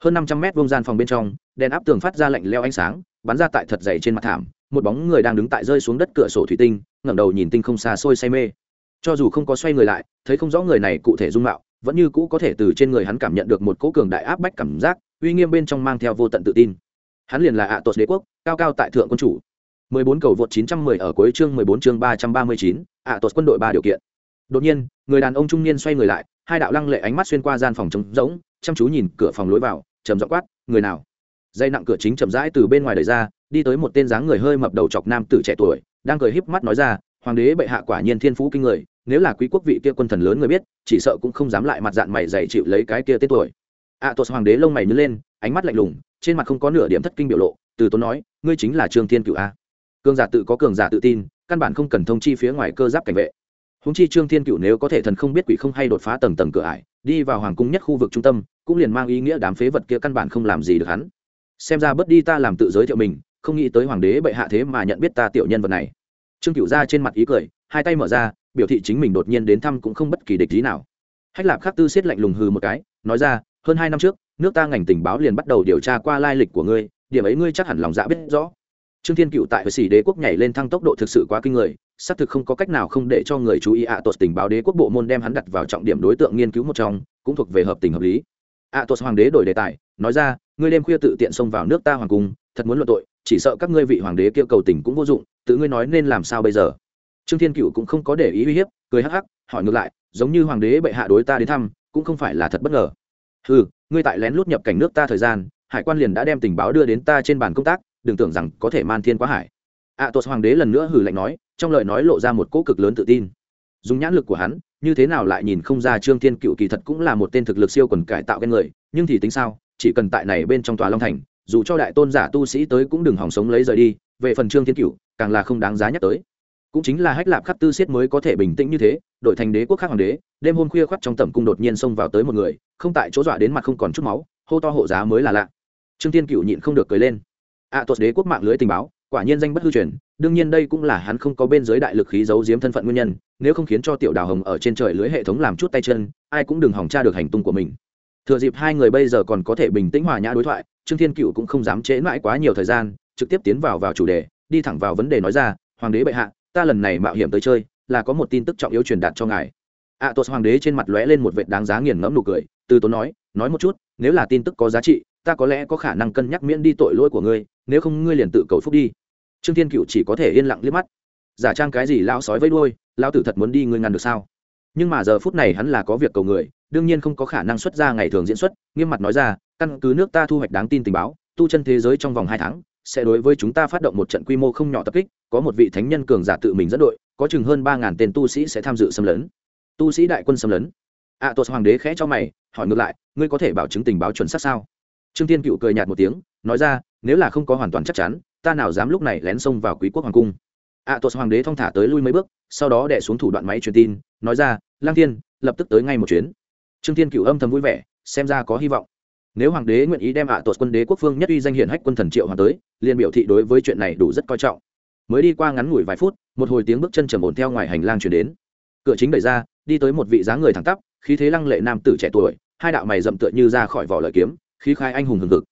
Hơn năm trăm mét vông gian phòng bên trong đèn áp tường phát ra lạnh leo ánh sáng bắn ra tại thật dày trên mặt thảm một bóng người đang đứng tại rơi xuống đất cửa sổ thủy tinh ngẩng đầu nhìn tinh không xa xôi say mê. Cho dù không có xoay người lại thấy không rõ người này cụ thể dung mạo vẫn như cũ có thể từ trên người hắn cảm nhận được một cỗ cường đại áp bách cảm giác uy nghiêm bên trong mang theo vô tận tự tin. Hắn liền là ạ à đế quốc cao cao tại thượng quân chủ. 14 cầu vượt 910 ở cuối chương 14 chương 339, ạ à quân đội ba điều kiện. Đột nhiên người đàn ông trung niên xoay người lại hai đạo lăng lệ ánh mắt xuyên qua gian phòng trống rỗng chăm chú nhìn cửa phòng lối vào trầm giọng quát người nào? Dây nặng cửa chính chậm rãi từ bên ngoài đẩy ra đi tới một tên dáng người hơi mập đầu chọc nam tử trẻ tuổi đang cười híp mắt nói ra hoàng đế bệ hạ quả nhiên thiên phú kinh người nếu là quý quốc vị kia quân thần lớn người biết chỉ sợ cũng không dám lại mặt dạng mày dày chịu lấy cái kia tên tuổi. Ạ, à, tuột hoàng đế lông mày nhớ lên ánh mắt lạnh lùng trên mặt không có nửa điểm thất kinh biểu lộ từ tốn nói ngươi chính là trương thiên cựu a. Cường giả tự có cường giả tự tin căn bản không cần thông chi phía ngoài cơ giáp cảnh vệ. Húng chi trương thiên cựu nếu có thể thần không biết quỷ không hay đột phá tầng tầng cửa ải đi vào hoàng cung nhất khu vực trung tâm cũng liền mang ý nghĩa đám phế vật kia căn bản không làm gì được hắn xem ra bớt đi ta làm tự giới thiệu mình, không nghĩ tới hoàng đế bệ hạ thế mà nhận biết ta tiểu nhân vật này. Trương cựu ra trên mặt ý cười, hai tay mở ra, biểu thị chính mình đột nhiên đến thăm cũng không bất kỳ địch lý nào. Hách lạp khắc tư xiết lạnh lùng hừ một cái, nói ra, hơn hai năm trước, nước ta ngành tình báo liền bắt đầu điều tra qua lai lịch của ngươi, điểm ấy ngươi chắc hẳn lòng dạ biết rõ. Trương thiên cựu tại với xỉ đế quốc nhảy lên thăng tốc độ thực sự quá kinh người, xác thực không có cách nào không để cho người chú ý ạ à tình báo đế quốc bộ môn đem hắn đặt vào trọng điểm đối tượng nghiên cứu một trong, cũng thuộc về hợp tình hợp lý. ạ à hoàng đế đổi đề tài, nói ra ngươi đêm khuya tự tiện xông vào nước ta hoàng cung thật muốn luận tội chỉ sợ các ngươi vị hoàng đế kêu cầu tình cũng vô dụng tự ngươi nói nên làm sao bây giờ? Trương thiên cựu cũng không có để ý uy hiếp cười hắc hắc hỏi ngược lại giống như hoàng đế bệ hạ đối ta đến thăm cũng không phải là thật bất ngờ. Ừ ngươi tại lén lút nhập cảnh nước ta thời gian hải quan liền đã đem tình báo đưa đến ta trên bàn công tác đừng tưởng rằng có thể man thiên quá hải. Ạ à, tuột hoàng đế lần nữa hử lạnh nói trong lời nói lộ ra một cỗ cực lớn tự tin. Dùng nhãn lực của hắn như thế nào lại nhìn không ra trương thiên cựu kỳ thật cũng là một tên thực lực siêu quần cải tạo ghen người nhưng thì tính sao chỉ cần tại này bên trong tòa long thành dù cho đại tôn giả tu sĩ tới cũng đừng hỏng sống lấy rời đi về phần trương thiên cựu càng là không đáng giá nhắc tới. Cũng chính là hách lạp khắc tư siết mới có thể bình tĩnh như thế Đội thành đế quốc khác hoàng đế đêm hôm khuya khoắt trong tầm cung đột nhiên xông vào tới một người không tại chỗ dọa đến mặt không còn chút máu hô to hộ giá mới là lạ. Trương thiên cựu nhịn không được cười lên. Ạ à, tuột đế quốc mạng lưới tình báo quả nhiên danh bất hư truyền đương nhiên đây cũng là hắn không có bên dưới đại lực khí giấu giếm thân phận nguyên nhân nếu không khiến cho tiểu đào hồng ở trên trời lưới hệ thống làm chút tay chân ai cũng đừng hỏng tra được hành tung của mình thừa dịp hai người bây giờ còn có thể bình tĩnh hòa nhã đối thoại trương thiên cựu cũng không dám trễ mãi quá nhiều thời gian trực tiếp tiến vào vào chủ đề đi thẳng vào vấn đề nói ra hoàng đế bệ hạ ta lần này mạo hiểm tới chơi là có một tin tức trọng yếu truyền đạt cho ngài. Ạ à, tuột hoàng đế trên mặt lóe lên một vệt đáng giá nghiền ngẫm nụ cười từ tốn nói nói một chút nếu là tin tức có giá trị ta có lẽ có khả năng cân nhắc miễn đi tội lỗi của ngươi nếu không ngươi liền tự cầu phúc đi. Trương thiên cựu chỉ có thể yên lặng liếc mắt. Giả trang cái gì lão sói với đuôi lão tử thật muốn đi ngươi ngăn được sao? Nhưng mà giờ phút này hắn là có việc cầu người đương nhiên không có khả năng xuất ra ngày thường diễn xuất nghiêm mặt nói ra căn cứ nước ta thu hoạch đáng tin tình báo tu chân thế giới trong vòng hai tháng sẽ đối với chúng ta phát động một trận quy mô không nhỏ tập kích có một vị thánh nhân cường giả tự mình dẫn đội có chừng hơn ba ngàn tên tu sĩ sẽ tham dự xâm lấn. Tu sĩ đại quân xâm lấn. Ạ à, tuột hoàng đế khẽ cho mày hỏi ngược lại ngươi có thể bảo chứng tình báo chuẩn xác sao? Trương tiên cựu cười nhạt một tiếng nói ra nếu là không có hoàn toàn chắc chắn ta nào dám lúc này lén xông vào quý quốc hoàng cung. Ạ tuột hoàng đế thong thả tới lui mấy bước sau đó đẻ xuống thủ đoạn máy truyền tin nói ra lang thiên lập tức tới ngay một chuyến trương thiên cựu âm thầm vui vẻ, xem ra có hy vọng. Nếu hoàng đế nguyện ý đem ạ tuột quân đế quốc phương nhất uy danh hiển hách quân thần triệu hoàng tới, liền biểu thị đối với chuyện này đủ rất coi trọng. Mới đi qua ngắn ngủi vài phút, một hồi tiếng bước chân trầm ổn theo ngoài hành lang chuyển đến. Cửa chính đẩy ra, đi tới một vị dáng người thẳng tắp, khí thế lăng lệ nam tử trẻ tuổi, hai đạo mày rậm tựa như ra khỏi vỏ lợi kiếm, khí khai anh hùng hừng hực.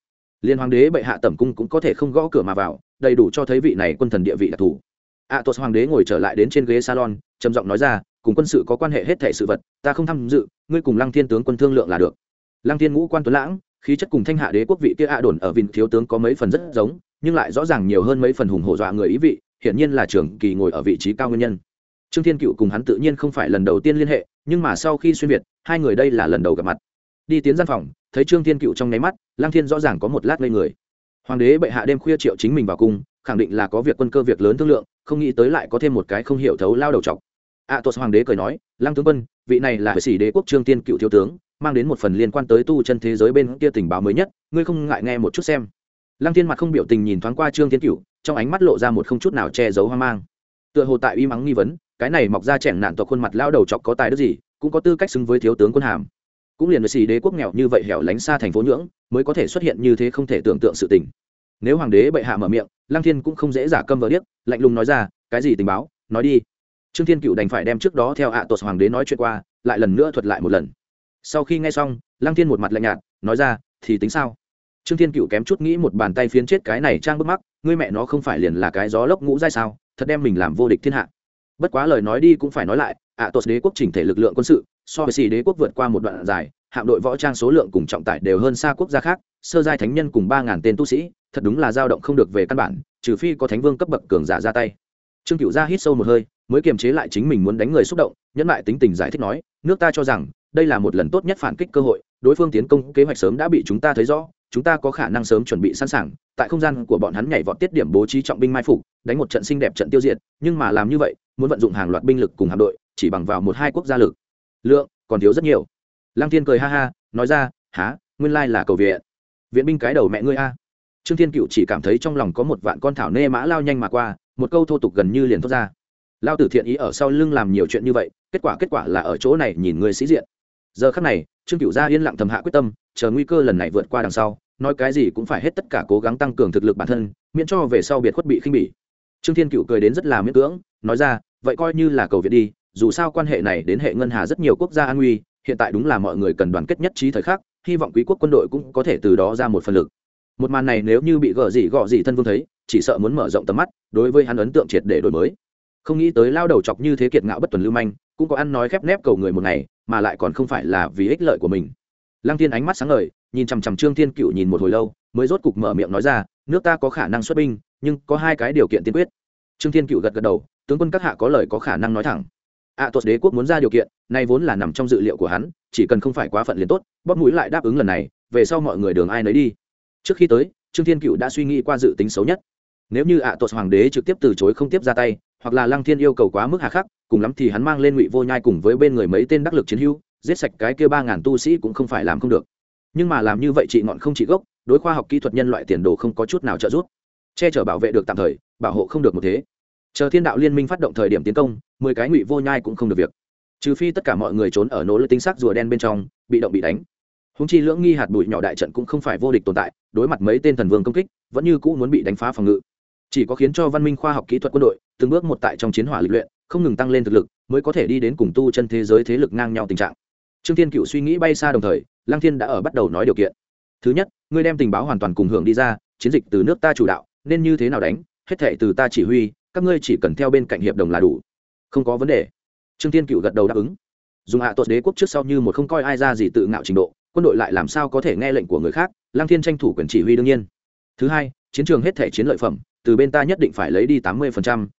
Liên hoàng đế bệ hạ tẩm cung cũng có thể không gõ cửa mà vào, đầy đủ cho thấy vị này quân thần địa vị đặc thù. Ạ tuột hoàng đế ngồi trở lại đến trên ghế salon, trầm giọng nói ra cùng quân sự có quan hệ hết thể sự vật, ta không tham dự, ngươi cùng lăng thiên tướng quân thương lượng là được. Lăng thiên ngũ quan tuấn lãng, khí chất cùng thanh hạ đế quốc vị kia ạ đồn ở vịnh thiếu tướng có mấy phần rất giống, nhưng lại rõ ràng nhiều hơn mấy phần hùng hổ dọa người ý vị, hiển nhiên là trưởng kỳ ngồi ở vị trí cao nguyên nhân. Trương thiên cựu cùng hắn tự nhiên không phải lần đầu tiên liên hệ, nhưng mà sau khi xuyên việt, hai người đây là lần đầu gặp mặt. Đi tiến gian phòng, thấy trương thiên cựu trong nháy mắt lang thiên rõ ràng có một lát ngây người. Hoàng đế bệ hạ đêm khuya triệu chính mình vào cung, khẳng định là có việc quân cơ việc lớn thương lượng, không nghĩ tới lại có thêm một cái không hiểu thấu lao đầu chọc a tốt hoàng đế cười nói, lăng tướng quân, vị này là sĩ đế quốc trương tiên cựu thiếu tướng, mang đến một phần liên quan tới tu chân thế giới bên kia tình báo mới nhất, ngươi không ngại nghe một chút xem. Lăng tiên mặt không biểu tình nhìn thoáng qua trương tiên cựu, trong ánh mắt lộ ra một không chút nào che giấu hoang mang. Tựa hồ tại uy mắng nghi vấn, cái này mọc ra chẻn nạn tộc khuôn mặt lao đầu chọc có tài đức gì, cũng có tư cách xứng với thiếu tướng quân hàm. Cũng liền với xì đế quốc nghèo như vậy hẻo lánh xa thành phố nhưỡng, mới có thể xuất hiện như thế không thể tưởng tượng sự tình. Nếu hoàng đế bệ hạ mở miệng, lăng thiên cũng không dễ giả câm vợ điếc, lạnh lùng nói ra, cái gì tình báo? Nói đi trương thiên cựu đành phải đem trước đó theo ạ à tuột hoàng đế nói chuyện qua, lại lần nữa thuật lại một lần. Sau khi nghe xong, lăng thiên một mặt lạnh nhạt, nói ra, thì tính sao? Trương thiên cựu kém chút nghĩ một bàn tay phiến chết cái này trang bức mắc ngươi mẹ nó không phải liền là cái gió lốc ngũ dai sao? Thật đem mình làm vô địch thiên hạ. Bất quá lời nói đi cũng phải nói lại, ạ à tuột đế quốc chỉnh thể lực lượng quân sự, so với xì đế quốc vượt qua một đoạn dài, hạm đội võ trang số lượng cùng trọng tải đều hơn xa quốc gia khác, sơ giai thánh nhân cùng ba ngàn tên tu sĩ, thật đúng là dao động không được về căn bản, trừ phi có thánh vương cấp bậc cường giả ra tay. Trương cựu ra hít sâu một hơi mới kiềm chế lại chính mình muốn đánh người xúc động, nhẫn lại tính tình giải thích nói, nước ta cho rằng, đây là một lần tốt nhất phản kích cơ hội, đối phương tiến công kế hoạch sớm đã bị chúng ta thấy rõ, chúng ta có khả năng sớm chuẩn bị sẵn sàng, tại không gian của bọn hắn nhảy vọt tiết điểm bố trí trọng binh mai phục, đánh một trận xinh đẹp trận tiêu diệt, nhưng mà làm như vậy, muốn vận dụng hàng loạt binh lực cùng hạm đội, chỉ bằng vào một hai quốc gia lực. Lượng, còn thiếu rất nhiều. Lăng thiên cười ha ha, nói ra há nguyên lai là cầu viện. Viện binh cái đầu mẹ ngươi a. Trương thiên cựu chỉ cảm thấy trong lòng có một vạn con thảo nê mã lao nhanh mà qua, một câu thô tục gần như liền thốt ra lao tử thiện ý ở sau lưng làm nhiều chuyện như vậy, kết quả kết quả là ở chỗ này nhìn người sĩ diện. Giờ khắc này, trương cửu gia yên lặng thầm hạ quyết tâm, chờ nguy cơ lần này vượt qua đằng sau, nói cái gì cũng phải hết tất cả cố gắng tăng cường thực lực bản thân, miễn cho về sau biệt khuất bị khinh bỉ. Trương thiên cựu cười đến rất là miễn cưỡng, nói ra, vậy coi như là cầu viện đi, dù sao quan hệ này đến hệ ngân hà rất nhiều quốc gia an nguy, hiện tại đúng là mọi người cần đoàn kết nhất trí thời khắc, hy vọng quý quốc quân đội cũng có thể từ đó ra một phần lực. Một màn này nếu như bị gỡ gì gọ gì thân vương thấy, chỉ sợ muốn mở rộng tầm mắt, đối với hắn ấn tượng triệt để đổi mới không nghĩ tới lao đầu chọc như thế kiệt ngạo bất tuần lưu manh cũng có ăn nói khép nép cầu người một ngày mà lại còn không phải là vì ích lợi của mình. Lăng thiên ánh mắt sáng ngời nhìn chằm chằm trương thiên cựu nhìn một hồi lâu mới rốt cục mở miệng nói ra nước ta có khả năng xuất binh nhưng có hai cái điều kiện tiên quyết. Trương thiên cựu gật gật đầu tướng quân các hạ có lời có khả năng nói thẳng. Ạ à, tuột đế quốc muốn ra điều kiện nay vốn là nằm trong dự liệu của hắn chỉ cần không phải quá phận liền tốt bóp mũi lại đáp ứng lần này về sau mọi người đường ai nấy đi. Trước khi tới trương thiên cựu đã suy nghĩ qua dự tính xấu nhất. Nếu như ạ à, tuột hoàng đế trực tiếp từ chối không tiếp ra tay hoặc là lăng thiên yêu cầu quá mức hà khắc, cùng lắm thì hắn mang lên ngụy vô nhai cùng với bên người mấy tên đắc lực chiến hữu, giết sạch cái kia ba ngàn tu sĩ cũng không phải làm không được. Nhưng mà làm như vậy chị ngọn không chỉ gốc, đối khoa học kỹ thuật nhân loại tiền đồ không có chút nào trợ giúp. Che chở bảo vệ được tạm thời, bảo hộ không được một thế. Chờ thiên đạo liên minh phát động thời điểm tiến công, mười cái ngụy vô nhai cũng không được việc. Trừ phi tất cả mọi người trốn ở nỗ lực tinh sắc rùa đen bên trong, bị động bị đánh. Húng chi lưỡng nghi hạt bụi nhỏ đại trận cũng không phải vô địch tồn tại, đối mặt mấy tên thần vương công kích, vẫn như cũ muốn bị đánh phá phòng ngự chỉ có khiến cho văn minh khoa học kỹ thuật quân đội từng bước một tại trong chiến hỏa lịch luyện, không ngừng tăng lên thực lực, mới có thể đi đến cùng tu chân thế giới thế lực ngang nhau tình trạng. Trương thiên cựu suy nghĩ bay xa đồng thời, lăng thiên đã ở bắt đầu nói điều kiện. Thứ nhất, ngươi đem tình báo hoàn toàn cùng hưởng đi ra, chiến dịch từ nước ta chủ đạo, nên như thế nào đánh, hết thệ từ ta chỉ huy, các ngươi chỉ cần theo bên cạnh hiệp đồng là đủ. Không có vấn đề. Trương thiên cựu gật đầu đáp ứng. Dùng hạ tuột đế quốc trước sau như một không coi ai ra gì tự ngạo trình độ, quân đội lại làm sao có thể nghe lệnh của người khác lang thiên tranh thủ quyền chỉ huy đương nhiên. Thứ hai, chiến trường hết thể chiến lợi phẩm từ bên ta nhất định phải lấy đi tám mươi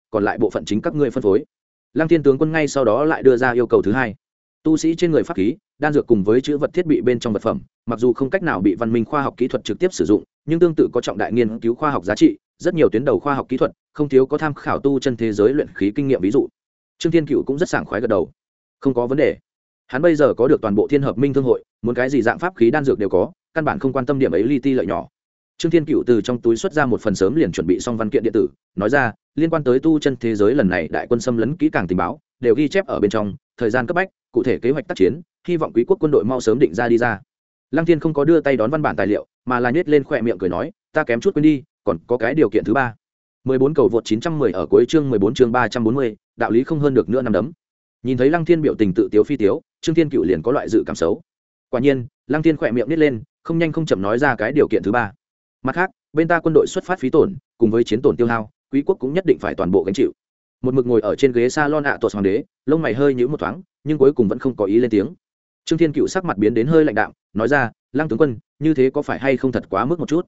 còn lại bộ phận chính các ngươi phân phối. Lang thiên tướng quân ngay sau đó lại đưa ra yêu cầu thứ hai. Tu sĩ trên người pháp khí, đan dược cùng với chữ vật thiết bị bên trong vật phẩm, mặc dù không cách nào bị văn minh khoa học kỹ thuật trực tiếp sử dụng, nhưng tương tự có trọng đại nghiên cứu khoa học giá trị, rất nhiều tuyến đầu khoa học kỹ thuật không thiếu có tham khảo tu chân thế giới luyện khí kinh nghiệm ví dụ. Trương thiên cựu cũng rất sảng khoái gật đầu. Không có vấn đề. Hắn bây giờ có được toàn bộ thiên hợp minh thương hội, muốn cái gì dạng pháp khí đan dược đều có, căn bản không quan tâm điểm ấy li ti lợi nhỏ trương thiên cựu từ trong túi xuất ra một phần sớm liền chuẩn bị xong văn kiện điện tử nói ra liên quan tới tu chân thế giới lần này đại quân xâm lấn kỹ càng tình báo đều ghi chép ở bên trong thời gian cấp bách cụ thể kế hoạch tác chiến hy vọng quý quốc quân đội mau sớm định ra đi ra lăng thiên không có đưa tay đón văn bản tài liệu mà là nhét lên khỏe miệng cười nói ta kém chút quên đi còn có cái điều kiện thứ ba 14 cầu vượt 910 ở cuối chương 14 chương 340, đạo lý không hơn được nữa năm đấm. Nhìn thấy Lăng Thiên biểu tình tự tiếu phi tiếu, Trương Thiên Cựu liền có loại dự cảm xấu. Quả nhiên, Lăng Thiên khỏe miệng nít lên, không nhanh không chậm nói ra cái điều kiện thứ ba. Mặt khác, bên ta quân đội xuất phát phí tổn, cùng với chiến tổn tiêu hao, quý quốc cũng nhất định phải toàn bộ gánh chịu. Một mực ngồi ở trên ghế salon ạ tuột hoàng đế, lông mày hơi nhíu một thoáng, nhưng cuối cùng vẫn không có ý lên tiếng. Trương Thiên Cựu sắc mặt biến đến hơi lạnh đạm, nói ra, "Lăng tướng quân, như thế có phải hay không thật quá mức một chút?"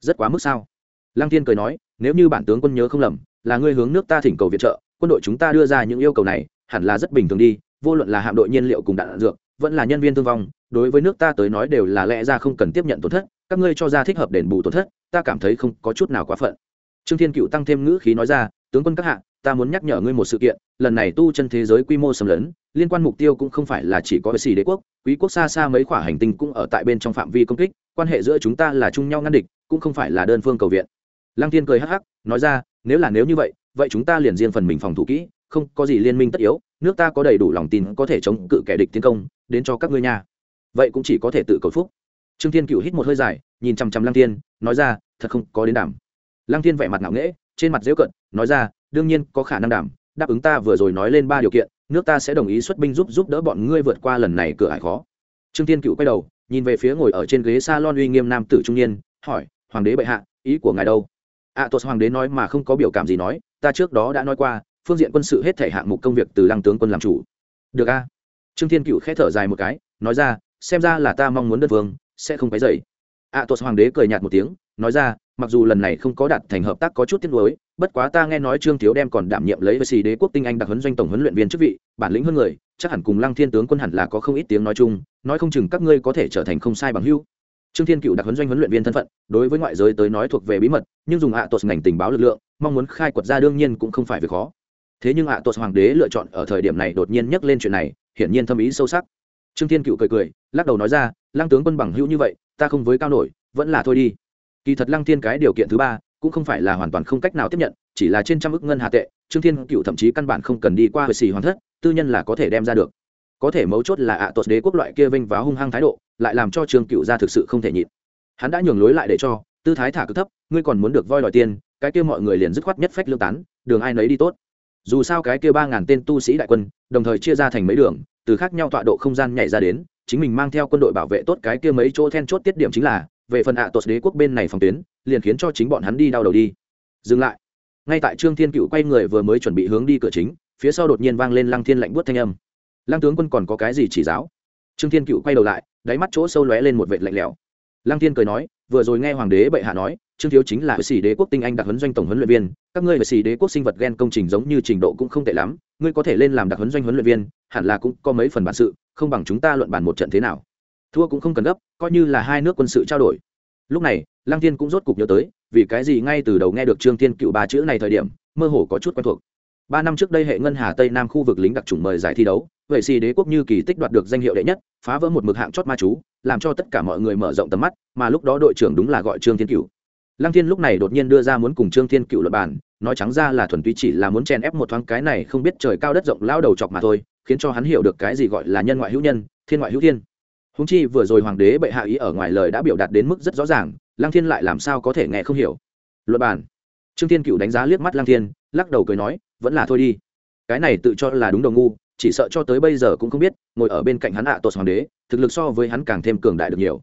"Rất quá mức sao?" Lăng Thiên cười nói, nếu như bản tướng quân nhớ không lầm là ngươi hướng nước ta thỉnh cầu viện trợ quân đội chúng ta đưa ra những yêu cầu này hẳn là rất bình thường đi vô luận là hạm đội nhiên liệu cùng đạn dược vẫn là nhân viên thương vong đối với nước ta tới nói đều là lẽ ra không cần tiếp nhận tổn thất, các ngươi cho ra thích hợp đền bù tổn thất, ta cảm thấy không có chút nào quá phận. Trương thiên cựu tăng thêm ngữ khí nói ra, tướng quân các hạ, ta muốn nhắc nhở ngươi một sự kiện, lần này tu chân thế giới quy mô xâm lấn, liên quan mục tiêu cũng không phải là chỉ có xì đế quốc, quý quốc xa xa mấy khỏa hành tinh cũng ở tại bên trong phạm vi công kích, quan hệ giữa chúng ta là chung nhau ngăn địch, cũng không phải là đơn phương cầu viện. Lăng thiên cười hắc hắc, nói ra, nếu là nếu như vậy vậy chúng ta liền riêng phần mình phòng thủ kỹ, không có gì liên minh tất yếu, nước ta có đầy đủ lòng tin có thể chống cự kẻ địch tiến công, đến cho các ngươi nha vậy cũng chỉ có thể tự cầu phúc. Trương thiên cựu hít một hơi dài nhìn chằm chằm lăng thiên nói ra thật không có đến đảm. Lăng thiên vẻ mặt ngạo nghễ trên mặt dễu cận nói ra đương nhiên có khả năng đảm đáp ứng ta vừa rồi nói lên ba điều kiện nước ta sẽ đồng ý xuất binh giúp giúp đỡ bọn ngươi vượt qua lần này cửa ải khó. Trương thiên cựu quay đầu nhìn về phía ngồi ở trên ghế s a lon uy nghiêm nam tử trung niên hỏi hoàng đế bệ hạ ý của ngài đâu? Ạ à, tuột hoàng đế nói mà không có biểu cảm gì nói ta trước đó đã nói qua phương diện quân sự hết thể hạng mục công việc từ lăng tướng quân làm chủ. Được a. Trương thiên cựu k h ẽ thở dài một cái nói ra xem ra là ta mong muốn đất vương sẽ không phải dậy ạ à, tuột hoàng đế cười nhạt một tiếng nói ra mặc dù lần này không có đạt thành hợp tác có chút tiếc nuối bất quá ta nghe nói trương thiếu đem còn đảm nhiệm lấy với xì đế quốc tinh anh đặc huấn doanh tổng huấn luyện viên chức vị bản lĩnh hơn người chắc hẳn cùng lăng thiên tướng quân hẳn là có không ít tiếng nói chung nói không chừng các ngươi có thể trở thành không sai bằng hưu trương thiên cựu đặc huấn doanh huấn luyện viên thân phận đối với ngoại giới tới nói thuộc về bí mật nhưng dùng ạ tuột ngành tình báo lực lượng mong muốn khai quật ra đương nhiên cũng không phải việc khó. Thế nhưng ạ tuột hoàng đế lựa chọn ở thời điểm này đột nhiên nhắc lên chuyện này hiển nhiên thâm ý sâu sắc trương thiên cựu cười cười, lắc đầu nói ra, lăng tướng quân bằng hữu như vậy, ta không với cao nổi, vẫn là thôi đi. Kỳ thật lăng thiên cái điều kiện thứ ba cũng không phải là hoàn toàn không cách nào tiếp nhận, chỉ là trên trăm ức ngân hà tệ, trương thiên cựu thậm chí căn bản không cần đi qua hệ xì hoàn thất, tư nhân là có thể đem ra được. Có thể mấu chốt là ạ tuột đế quốc loại kia vinh váo hung hăng thái độ, lại làm cho trương cựu gia thực sự không thể nhịn. Hắn đã nhường lối lại để cho, tư thái thả cực thấp, ngươi còn muốn được voi đòi tiền, cái kia mọi người liền dứt khoát nhất phách lương tán, đường ai nấy đi tốt. Dù sao cái kia ba ngàn tên tu sĩ đại quân, đồng thời chia ra thành mấy đường từ khác nhau tọa độ không gian nhảy ra đến, chính mình mang theo quân đội bảo vệ tốt cái kia mấy chỗ then chốt tiết điểm chính là, về phần ạ tuột đế quốc bên này phòng tuyến, liền khiến cho chính bọn hắn đi đau đầu đi. Dừng lại. Ngay tại trương thiên cựu quay người vừa mới chuẩn bị hướng đi cửa chính, phía sau đột nhiên vang lên lăng thiên lạnh buốt thanh âm. Lăng tướng quân còn có cái gì chỉ giáo? Trương thiên cựu quay đầu lại, đáy mắt chỗ sâu lóe lên một vệt lạnh lẽo. Lăng thiên cười nói vừa rồi nghe hoàng đế bệ hạ nói, trương thiếu chính là sĩ đế quốc tinh anh đặc huấn doanh tổng huấn luyện viên, các ngươi về sĩ đế quốc sinh vật gen công trình giống như trình độ cũng không tệ lắm, ngươi có thể lên làm đặc huấn doanh huấn luyện viên, hẳn là cũng có mấy phần bản sự, không bằng chúng ta luận bàn một trận thế nào. Thua cũng không cần gấp, coi như là hai nước quân sự trao đổi. Lúc này, lăng thiên cũng rốt cục nhớ tới, vì cái gì ngay từ đầu nghe được trương thiên cựu ba chữ này thời điểm, mơ hồ có chút quen thuộc ba năm trước đây hệ ngân hà tây nam khu vực lính đặc trùng mời giải thi đấu vậy xì đế quốc như kỳ tích đoạt được danh hiệu đệ nhất, phá vỡ một mực hạng chót ma chú, làm cho tất cả mọi người mở rộng tầm mắt, mà lúc đó đội trưởng đúng là gọi trương thiên cựu lăng thiên lúc này đột nhiên đưa ra muốn cùng trương thiên cựu luật bàn, nói trắng ra là thuần túy chỉ là muốn chen ép một thoáng cái này không biết trời cao đất rộng lao đầu chọc mà thôi, khiến cho hắn hiểu được cái gì gọi là nhân ngoại hữu nhân, thiên ngoại hữu thiên. Húng chi vừa rồi hoàng đế bệ hạ ý ở ngoài lời đã biểu đạt đến mức rất rõ ràng, lăng thiên lại làm sao có thể nghe không hiểu. Luật bàn. Trương thiên cựu đánh giá liếc mắt lăng thiên lắc đầu cười nói, vẫn là thôi đi. Cái này tự cho là đúng đầu ngu, chỉ sợ cho tới bây giờ cũng không biết, ngồi ở bên cạnh hắn ạ à hoàng đế, thực lực so với hắn càng thêm cường đại được nhiều.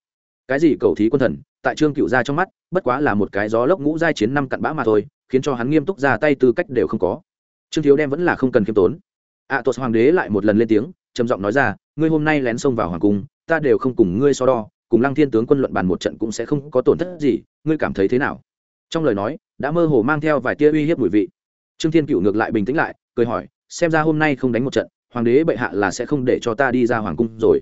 Cái gì cầu thí quân thần? Tại trương cựu ra trong mắt, bất quá là một cái gió lốc ngũ giai chiến năm cặn bã mà thôi, khiến cho hắn nghiêm túc ra tay tư cách đều không có. Trương thiếu đem vẫn là không cần khiêm tốn. Ạ à tuột hoàng đế lại một lần lên tiếng, trầm giọng nói ra, ngươi hôm nay lén xông vào hoàng cung, ta đều không cùng ngươi so đo, cùng lăng thiên tướng quân luận bàn một trận cũng sẽ không có tổn thất gì, ngươi cảm thấy thế nào? Trong lời nói, đã mơ hồ mang theo vài tia uy hiếp mùi vị trương thiên cựu ngược lại bình tĩnh lại, cười hỏi, xem ra hôm nay không đánh một trận, hoàng đế bệ hạ là sẽ không để cho ta đi ra hoàng cung rồi.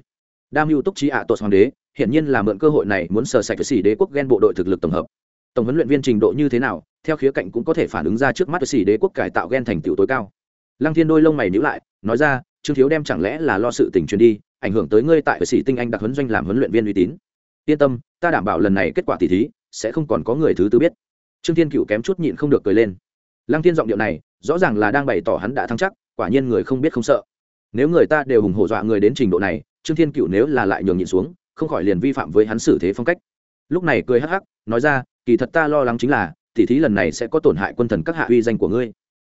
Đam mưu túc trí ạ à tuột hoàng đế, hiển nhiên là mượn cơ hội này muốn sờ sạch với xỉ đế quốc ghen bộ đội thực lực tổng hợp. Tổng huấn luyện viên trình độ như thế nào, theo khía cạnh cũng có thể phản ứng ra trước mắt với xỉ đế quốc cải tạo ghen thành tựu tối cao. Lăng thiên đôi lông mày nhíu lại, nói ra, trương thiếu đem chẳng lẽ là lo sự tình truyền đi, ảnh hưởng tới ngươi tại với xỉ tinh anh đặc huấn doanh làm huấn luyện viên uy tín. Yên tâm, ta đảm bảo lần này kết quả tỷ thí, sẽ không còn có người thứ tư biết. Trương thiên cựu kém chút nhịn không được cười lên lăng thiên giọng điệu này, rõ ràng là đang bày tỏ hắn đã thắng chắc, quả nhiên người không biết không sợ. Nếu người ta đều hùng hổ dọa người đến trình độ này, trương thiên cựu nếu là lại nhường nhịn xuống, không khỏi liền vi phạm với hắn xử thế phong cách. Lúc này cười hắc hắc, nói ra, kỳ thật ta lo lắng chính là, tỉ thí lần này sẽ có tổn hại quân thần các hạ uy danh của ngươi.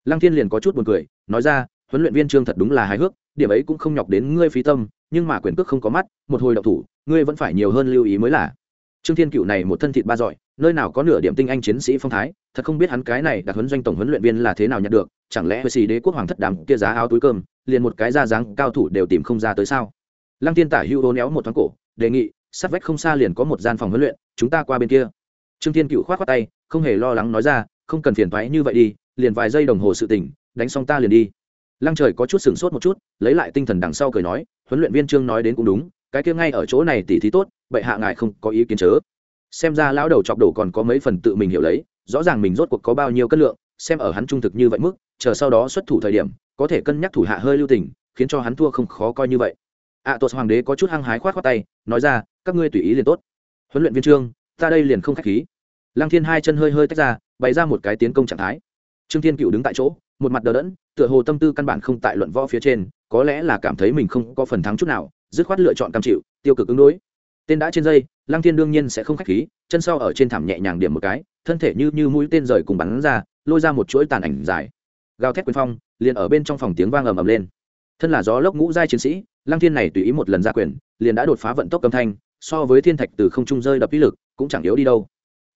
Lăng thiên liền có chút buồn cười, nói ra, huấn luyện viên trương thật đúng là hài hước, điểm ấy cũng không nhọc đến ngươi phí tâm, nhưng mà quyền cước không có mắt, một hồi đậu thủ, ngươi vẫn phải nhiều hơn lưu ý mới là trương thiên cựu này một thân thịt ba giỏi, nơi nào có nửa điểm tinh anh chiến sĩ phong thái, thật không biết hắn cái này đặc huấn doanh tổng huấn luyện viên là thế nào nhận được, chẳng lẽ với xì đế quốc hoàng thất đàm kia giá áo túi cơm, liền một cái da dáng cao thủ đều tìm không ra tới sao? Lăng tiên tả hữu đố néo một thoáng cổ, đề nghị, sát vách không xa liền có một gian phòng huấn luyện, chúng ta qua bên kia. Trương thiên cựu khoát khoát tay, không hề lo lắng nói ra, không cần phiền thoái như vậy đi, liền vài giây đồng hồ sự tỉnh đánh xong ta liền đi. Lăng trời có chút sửng sốt một chút, lấy lại tinh thần đằng sau cười nói, huấn luyện viên trương nói đến cũng đúng, cái kia ngay ở chỗ này tỉ thí tốt bệ hạ ngài không có ý kiến chớ. Xem ra lão đầu chọc đổ còn có mấy phần tự mình hiểu lấy rõ ràng mình rốt cuộc có bao nhiêu cân lượng xem ở hắn trung thực như vậy mức chờ sau đó xuất thủ thời điểm có thể cân nhắc thủ hạ hơi lưu tình khiến cho hắn thua không khó coi như vậy. Ạ à, tuột hoàng đế có chút hăng hái khoát khoát tay nói ra các ngươi tùy ý liền tốt. Huấn luyện viên trương ta đây liền không khách khí. Lăng thiên hai chân hơi hơi tách ra bày ra một cái tiến công trạng thái. Trương thiên cựu đứng tại chỗ một mặt đờ đẫn tựa hồ tâm tư căn bản không tại luận võ phía trên có lẽ là cảm thấy mình không có phần thắng chút nào dứt khoát lựa chọn cam chịu tiêu cực ứng đối tên đã trên dây, lăng thiên đương nhiên sẽ không khách khí, chân sau ở trên thảm nhẹ nhàng điểm một cái, thân thể như như mũi tên rời cùng bắn ra, lôi ra một chuỗi tàn ảnh dài. Gào thét quyền phong, liền ở bên trong phòng tiếng vang ầm ầm lên. Thân là gió lốc ngũ giai chiến sĩ, lăng thiên này tùy ý một lần ra quyền, liền đã đột phá vận tốc âm thanh, so với thiên thạch từ không trung rơi đập ý lực, cũng chẳng yếu đi đâu.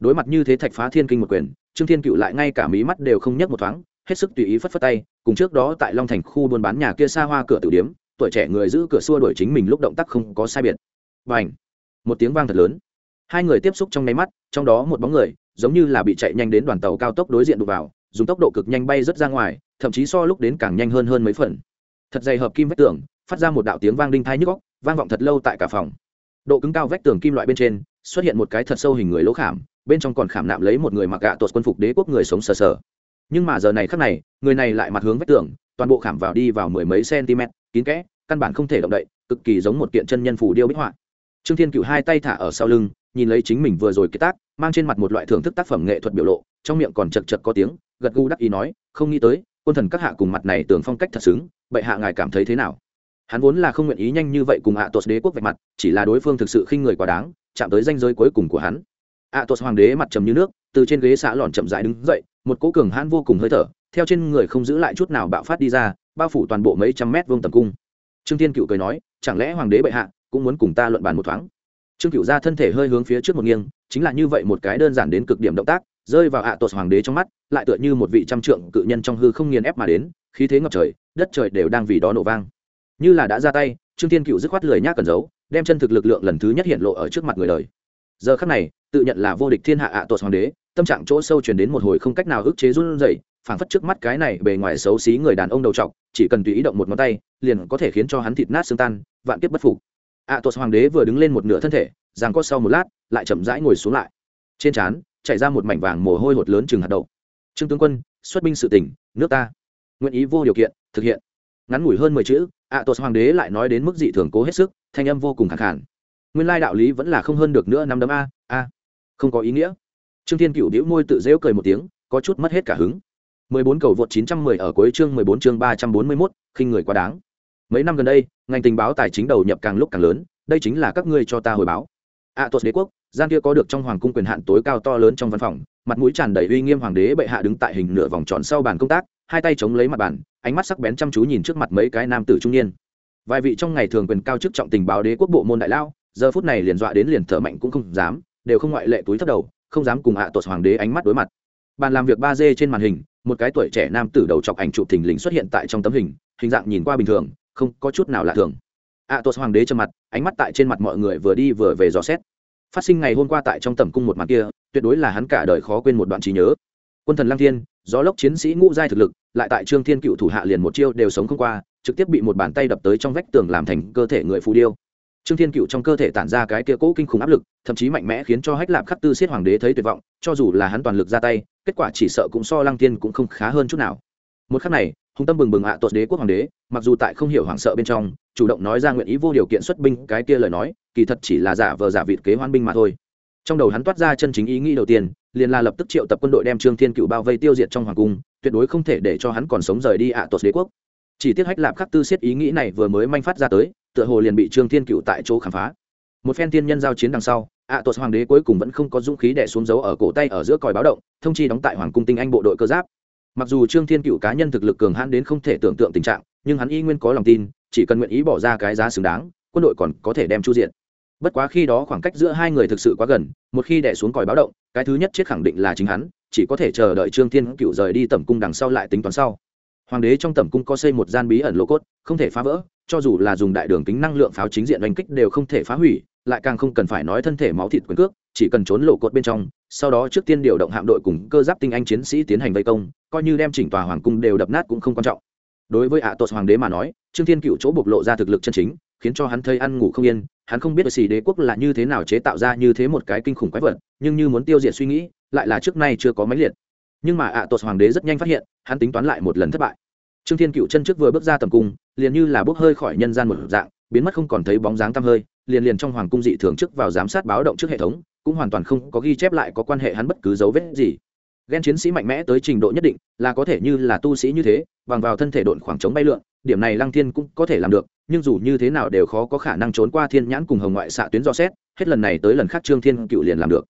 Đối mặt như thế thạch phá thiên kinh một quyền, trương thiên cựu lại ngay cả mí mắt đều không nhấc một thoáng, hết sức tùy ý phất phất tay, cùng trước đó tại long thành khu buôn bán nhà kia xa hoa cửa tử điếm, tuổi trẻ người giữ cửa xua đuổi chính mình lúc động tác không có sai biệt. Và ảnh một tiếng vang thật lớn. Hai người tiếp xúc trong nháy mắt, trong đó một bóng người, giống như là bị chạy nhanh đến đoàn tàu cao tốc đối diện đụng vào, dùng tốc độ cực nhanh bay rất ra ngoài, thậm chí so lúc đến càng nhanh hơn hơn mấy phần. Thật dày hợp kim vách tường, phát ra một đạo tiếng vang đinh thai nhức góc vang vọng thật lâu tại cả phòng. Độ cứng cao vách tường kim loại bên trên, xuất hiện một cái thật sâu hình người lỗ khảm, bên trong còn khảm nạm lấy một người mặc gạ tuột quân phục đế quốc người sống sờ sờ. Nhưng mà giờ này khắc này, người này lại mặt hướng vách tường, toàn bộ khảm vào đi vào mười mấy cm kín kẽ, căn bản không thể động đậy, cực kỳ giống một kiện chân nhân phủ điêu bích họa trương thiên cựu hai tay thả ở sau lưng, nhìn lấy chính mình vừa rồi kết tác, mang trên mặt một loại thưởng thức tác phẩm nghệ thuật biểu lộ, trong miệng còn chật chật có tiếng, gật gù đắc ý nói, không nghĩ tới, quân thần các hạ cùng mặt này tưởng phong cách thật xứng, bệ hạ ngài cảm thấy thế nào? Hắn vốn là không nguyện ý nhanh như vậy cùng ạ tuột đế quốc vạch mặt, chỉ là đối phương thực sự khinh người quá đáng, chạm tới danh giới cuối cùng của hắn. Ạ tuột hoàng đế mặt trầm như nước, từ trên ghế xã lòn chậm dại đứng dậy, một cỗ cường hãn vô cùng hơi thở, theo trên người không giữ lại chút nào bạo phát đi ra, bao phủ toàn bộ mấy trăm mét vuông tầm cung. Trương thiên cựu cười nói, chẳng lẽ hoàng đế bệ hạ cũng muốn cùng ta luận bàn một thoáng. Trương cựu ra thân thể hơi hướng phía trước một nghiêng, chính là như vậy một cái đơn giản đến cực điểm động tác, rơi vào ạ à tột hoàng đế trong mắt, lại tựa như một vị trăm trượng cự nhân trong hư không nghiền ép mà đến, khí thế ngập trời, đất trời đều đang vì đó nổ vang. Như là đã ra tay, trương thiên cựu dứt khoát lười nhác cần giấu, đem chân thực lực lượng lần thứ nhất hiện lộ ở trước mặt người đời. Giờ khắc này, tự nhận là vô địch thiên hạ ạ à tột hoàng đế, tâm trạng chỗ sâu truyền đến một hồi không cách nào ức chế run rẩy, phảng phất trước mắt cái này bề ngoài xấu xí người đàn ông đầu trọc, chỉ cần tùy ý động một ngón tay, liền có thể khiến cho hắn thịt nát xương tan, vạn kiếp bất phục ạ à, tuột hoàng đế vừa đứng lên một nửa thân thể giằng có sau một lát lại chậm rãi ngồi xuống lại. Trên trán chạy ra một mảnh vàng mồ hôi hột lớn chừng hạt đậu. Trương tướng quân xuất binh sự tỉnh nước ta. Nguyện ý vô điều kiện thực hiện. Ngắn ngủi hơn mười chữ ạ à, tuột hoàng đế lại nói đến mức dị thường cố hết sức thanh âm vô cùng khẳng khản nguyên lai đạo lý vẫn là không hơn được nữa năm đấm a a. Không có ý nghĩa. Trương thiên cựu đĩu môi tự dễu cười một tiếng có chút mất hết cả hứng. 14 cầu vượt 910 ở cuối chương 14 chương 341, khinh người quá đáng. Mấy năm gần đây, ngành tình báo tài chính đầu nhập càng lúc càng lớn, đây chính là các ngươi cho ta hồi báo. Atos đế quốc, gian kia có được trong hoàng cung quyền hạn tối cao to lớn trong văn phòng, mặt mũi tràn đầy uy nghiêm hoàng đế bệ hạ đứng tại hình nửa vòng tròn sau bàn công tác, hai tay chống lấy mặt bàn, ánh mắt sắc bén chăm chú nhìn trước mặt mấy cái nam tử trung niên. Vài vị trong ngày thường quyền cao chức trọng tình báo đế quốc bộ môn đại lao, giờ phút này liền dọa đến liền thở mạnh cũng không dám, đều không ngoại lệ túi thấp đầu, không dám cùng Atos hoàng đế ánh mắt đối mặt. Bàn làm việc 3D trên màn hình, một cái tuổi trẻ nam tử đầu chọc ảnh chụp thình lình xuất hiện tại trong tấm hình hình dạng nhìn qua bình thường không có chút nào lạ thường. A à, tuột hoàng đế trầm mặt ánh mắt tại trên mặt mọi người vừa đi vừa về dò xét. Phát sinh ngày hôm qua tại trong tầm cung một mặt kia tuyệt đối là hắn cả đời khó quên một đoạn trí nhớ. Quân thần lăng thiên gió lốc chiến sĩ ngũ giai thực lực lại tại trương thiên cựu thủ hạ liền một chiêu đều sống không qua trực tiếp bị một bàn tay đập tới trong vách tường làm thành cơ thể người phù điêu. Trương thiên cựu trong cơ thể tản ra cái kia cỗ kinh khủng áp lực thậm chí mạnh mẽ khiến cho hách lạp khắc tư Xiết hoàng đế thấy tuyệt vọng cho dù là hắn toàn lực ra tay kết quả chỉ sợ cũng so lăng Thiên cũng không khá hơn chút nào. Một khắc này hùng tâm bừng bừng hạ à tuột đế quốc hoàng đế, mặc dù tại không hiểu hoảng sợ bên trong, chủ động nói ra nguyện ý vô điều kiện xuất binh, cái kia lời nói, kỳ thật chỉ là giả vờ giả vịt kế hoan binh mà thôi. Trong đầu hắn toát ra chân chính ý nghĩ đầu tiên, liền là lập tức triệu tập quân đội đem trương thiên cựu bao vây tiêu diệt trong hoàng cung, tuyệt đối không thể để cho hắn còn sống rời đi ạ à đế quốc. Chỉ tiếc hách lạp khắc tư siết ý nghĩ này vừa mới manh phát ra tới, tựa hồ liền bị trương thiên cựu tại chỗ khám phá. Một phen tiên nhân giao chiến đằng sau, ạ à hoàng đế cuối cùng vẫn không có dũng khí đẻ xuống dấu ở cổ tay ở giữa còi báo động, thông chi đóng tại hoàng cung tinh anh bộ đội cơ giáp mặc dù trương thiên cựu cá nhân thực lực cường hãn đến không thể tưởng tượng tình trạng, nhưng hắn y nguyên có lòng tin, chỉ cần nguyện ý bỏ ra cái giá xứng đáng, quân đội còn có thể đem chu diện. Bất quá khi đó khoảng cách giữa hai người thực sự quá gần, một khi đẻ xuống còi báo động, cái thứ nhất chết khẳng định là chính hắn, chỉ có thể chờ đợi trương thiên cựu rời đi tẩm cung đằng sau lại tính toán sau. Hoàng đế trong tẩm cung có xây một gian bí ẩn lô cốt, không thể phá vỡ, cho dù là dùng đại đường tính năng lượng pháo chính diện đánh kích đều không thể phá hủy lại càng không cần phải nói thân thể máu thịt quyền cước, chỉ cần trốn lộ cột bên trong, sau đó trước tiên điều động hạm đội cùng cơ giáp tinh anh chiến sĩ tiến hành vây công, coi như đem chỉnh tòa hoàng cung đều đập nát cũng không quan trọng. Đối với ạ tột hoàng đế mà nói, trương thiên cựu chỗ bộc lộ ra thực lực chân chính, khiến cho hắn thấy ăn ngủ không yên, hắn không biết xì đế quốc là như thế nào chế tạo ra như thế một cái kinh khủng quái vật, nhưng như muốn tiêu diệt suy nghĩ, lại là trước nay chưa có máy liệt. Nhưng mà ạ tột hoàng đế rất nhanh phát hiện, hắn tính toán lại một lần thất bại. Trương thiên cựu chân trước vừa bước ra tầm cung, liền như là bốc hơi khỏi nhân gian một dạng, biến mất không còn thấy bóng dáng tăm hơi liền liền trong hoàng cung dị thường trước vào giám sát báo động trước hệ thống, cũng hoàn toàn không có ghi chép lại có quan hệ hắn bất cứ dấu vết gì. Ghen chiến sĩ mạnh mẽ tới trình độ nhất định, là có thể như là tu sĩ như thế, bằng vào thân thể độn khoảng trống bay lượn, điểm này lăng thiên cũng có thể làm được, nhưng dù như thế nào đều khó có khả năng trốn qua thiên nhãn cùng hồng ngoại xạ tuyến do xét, hết lần này tới lần khác trương thiên cựu liền làm được.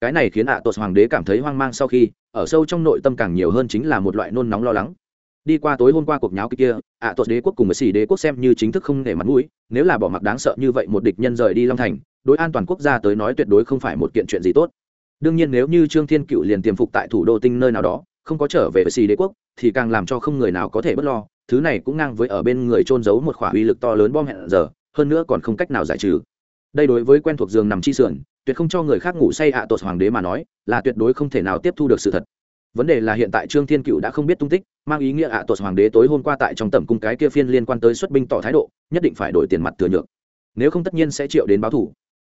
Cái này khiến ạ à tột hoàng đế cảm thấy hoang mang sau khi, ở sâu trong nội tâm càng nhiều hơn chính là một loại nôn nóng lo lắng đi qua tối hôm qua cuộc nháo kia, ạ à tột đế quốc cùng với xì đế quốc xem như chính thức không để mặt mũi, nếu là bỏ mặc đáng sợ như vậy một địch nhân rời đi long thành, đối an toàn quốc gia tới nói tuyệt đối không phải một kiện chuyện gì tốt. Đương nhiên nếu như trương thiên cựu liền tiềm phục tại thủ đô tinh nơi nào đó, không có trở về với xì đế quốc, thì càng làm cho không người nào có thể bất lo, thứ này cũng ngang với ở bên người trôn giấu một khỏa uy lực to lớn bom hẹn giờ, hơn nữa còn không cách nào giải trừ. Đây đối với quen thuộc giường nằm chi sườn, tuyệt không cho người khác ngủ say ạ à tột hoàng đế mà nói, là tuyệt đối không thể nào tiếp thu được sự thật. Vấn đề là hiện tại trương thiên cựu đã không biết tung tích mang ý nghĩa ạ à hoàng đế tối hôm qua tại trong tầm cung cái kia phiên liên quan tới xuất binh tỏ thái độ nhất định phải đổi tiền mặt thừa nhượng. Nếu không tất nhiên sẽ triệu đến báo thủ.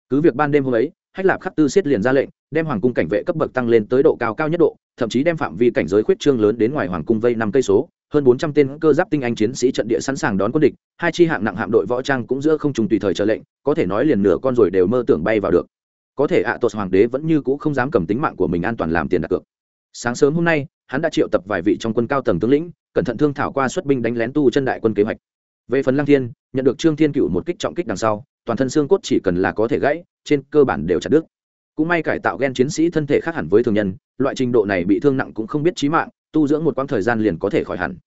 Cứ việc ban đêm hôm ấy hách lạp khắc tư xiết liền ra lệnh đem hoàng cung cảnh vệ cấp bậc tăng lên tới độ cao cao nhất độ thậm chí đem phạm vi cảnh giới khuyết trương lớn đến ngoài hoàng cung vây năm cây số hơn bốn trăm tên cơ giáp tinh anh chiến sĩ trận địa sẵn sàng đón quân địch hai chi hạng nặng hạm đội võ trang cũng giữa không trùng tùy thời chờ lệnh có thể nói liền nửa con rồi đều mơ tưởng bay vào được. Có thể ạ à, hoàng đế vẫn như cũ không dám cầm tính mạng của mình an toàn làm tiền đặt cược sáng sớm hôm nay, hắn đã triệu tập vài vị trong quân cao tầng tướng lĩnh, cẩn thận thương thảo qua xuất binh đánh lén tu chân đại quân kế hoạch. Về phần lăng thiên, nhận được trương thiên cựu một kích trọng kích đằng sau, toàn thân xương cốt chỉ cần là có thể gãy, trên cơ bản đều chặt đứt. Cũng may cải tạo gen chiến sĩ thân thể khác hẳn với thường nhân, loại trình độ này bị thương nặng cũng không biết chí mạng, tu dưỡng một quãng thời gian liền có thể khỏi hẳn.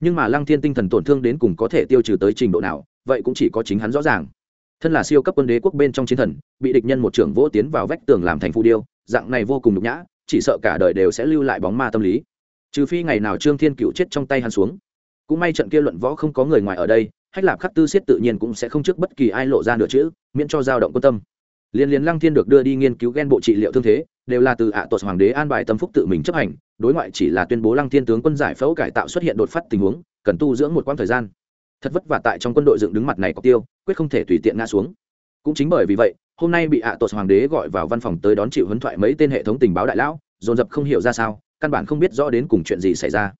Nhưng mà lăng thiên tinh thần tổn thương đến cùng có thể tiêu trừ tới trình độ nào, vậy cũng chỉ có chính hắn rõ ràng. Thân là siêu cấp quân đế quốc bên trong chiến thần, bị địch nhân một trưởng vỗ tiến vào vách tường làm thành phù điêu, dạng này vô cùng nhục nhã chỉ sợ cả đời đều sẽ lưu lại bóng ma tâm lý. Trừ phi ngày nào trương thiên cựu chết trong tay hắn xuống. Cũng may trận kia luận võ không có người ngoài ở đây, hách lạp khắc tư siết tự nhiên cũng sẽ không trước bất kỳ ai lộ ra nửa chữ, miễn cho dao động quan tâm. Liên liên lăng thiên được đưa đi nghiên cứu ghen bộ trị liệu thương thế, đều là từ ạ à tuột hoàng đế an bài tâm phúc tự mình chấp hành, đối ngoại chỉ là tuyên bố lăng thiên tướng quân giải phẫu cải tạo xuất hiện đột phát tình huống, cần tu dưỡng một quãng thời gian. Thật vất vả tại trong quân đội dựng đứng mặt này có tiêu, quyết không thể tùy tiện ngã xuống. Cũng chính bởi vì vậy hôm nay bị ạ à hoàng đế gọi vào văn phòng tới đón chịu huấn thoại mấy tên hệ thống tình báo đại lão, dồn dập không hiểu ra sao, căn bản không biết rõ đến cùng chuyện gì xảy ra.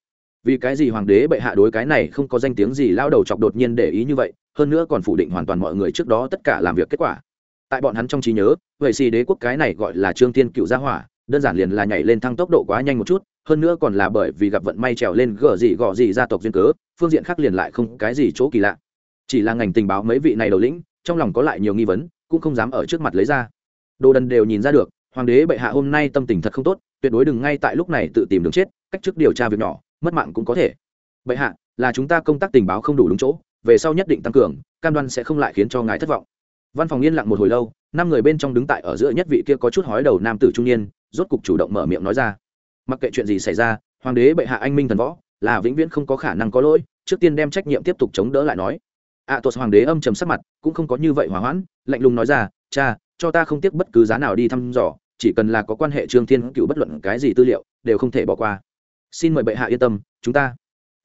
Vì cái gì hoàng đế bệ hạ đối cái này không có danh tiếng gì lao đầu chọc đột nhiên để ý như vậy, hơn nữa còn phủ định hoàn toàn mọi người trước đó tất cả làm việc kết quả. Tại bọn hắn trong trí nhớ vậy xì đế quốc cái này gọi là trương tiên cựu gia hỏa, đơn giản liền là nhảy lên thăng tốc độ quá nhanh một chút, hơn nữa còn là bởi vì gặp vận may trèo lên gờ gì gọ gì gia tộc duyên cớ, phương diện khác liền lại không cái gì chỗ kỳ lạ. Chỉ là ngành tình báo mấy vị này đầu lĩnh, trong lòng có lại nhiều nghi vấn cũng không dám ở trước mặt lấy ra. Đồ đần đều nhìn ra được, hoàng đế bệ hạ hôm nay tâm tình thật không tốt, tuyệt đối đừng ngay tại lúc này tự tìm đường chết, cách trước điều tra việc nhỏ, mất mạng cũng có thể. Bệ hạ, là chúng ta công tác tình báo không đủ đúng chỗ, về sau nhất định tăng cường, cam đoan sẽ không lại khiến cho ngài thất vọng. Văn phòng yên lặng một hồi lâu, năm người bên trong đứng tại ở giữa nhất vị kia có chút hói đầu nam tử trung niên, rốt cục chủ động mở miệng nói ra. Mặc kệ chuyện gì xảy ra, hoàng đế bệ hạ anh minh thần võ, là vĩnh viễn không có khả năng có lỗi, trước tiên đem trách nhiệm tiếp tục chống đỡ lại nói ạ à, tuột hoàng đế âm trầm sắc mặt cũng không có như vậy hỏa hoãn lạnh lùng nói ra cha cho ta không tiếc bất cứ giá nào đi thăm dò chỉ cần là có quan hệ trương thiên cựu bất luận cái gì tư liệu đều không thể bỏ qua. Xin mời bệ hạ yên tâm chúng ta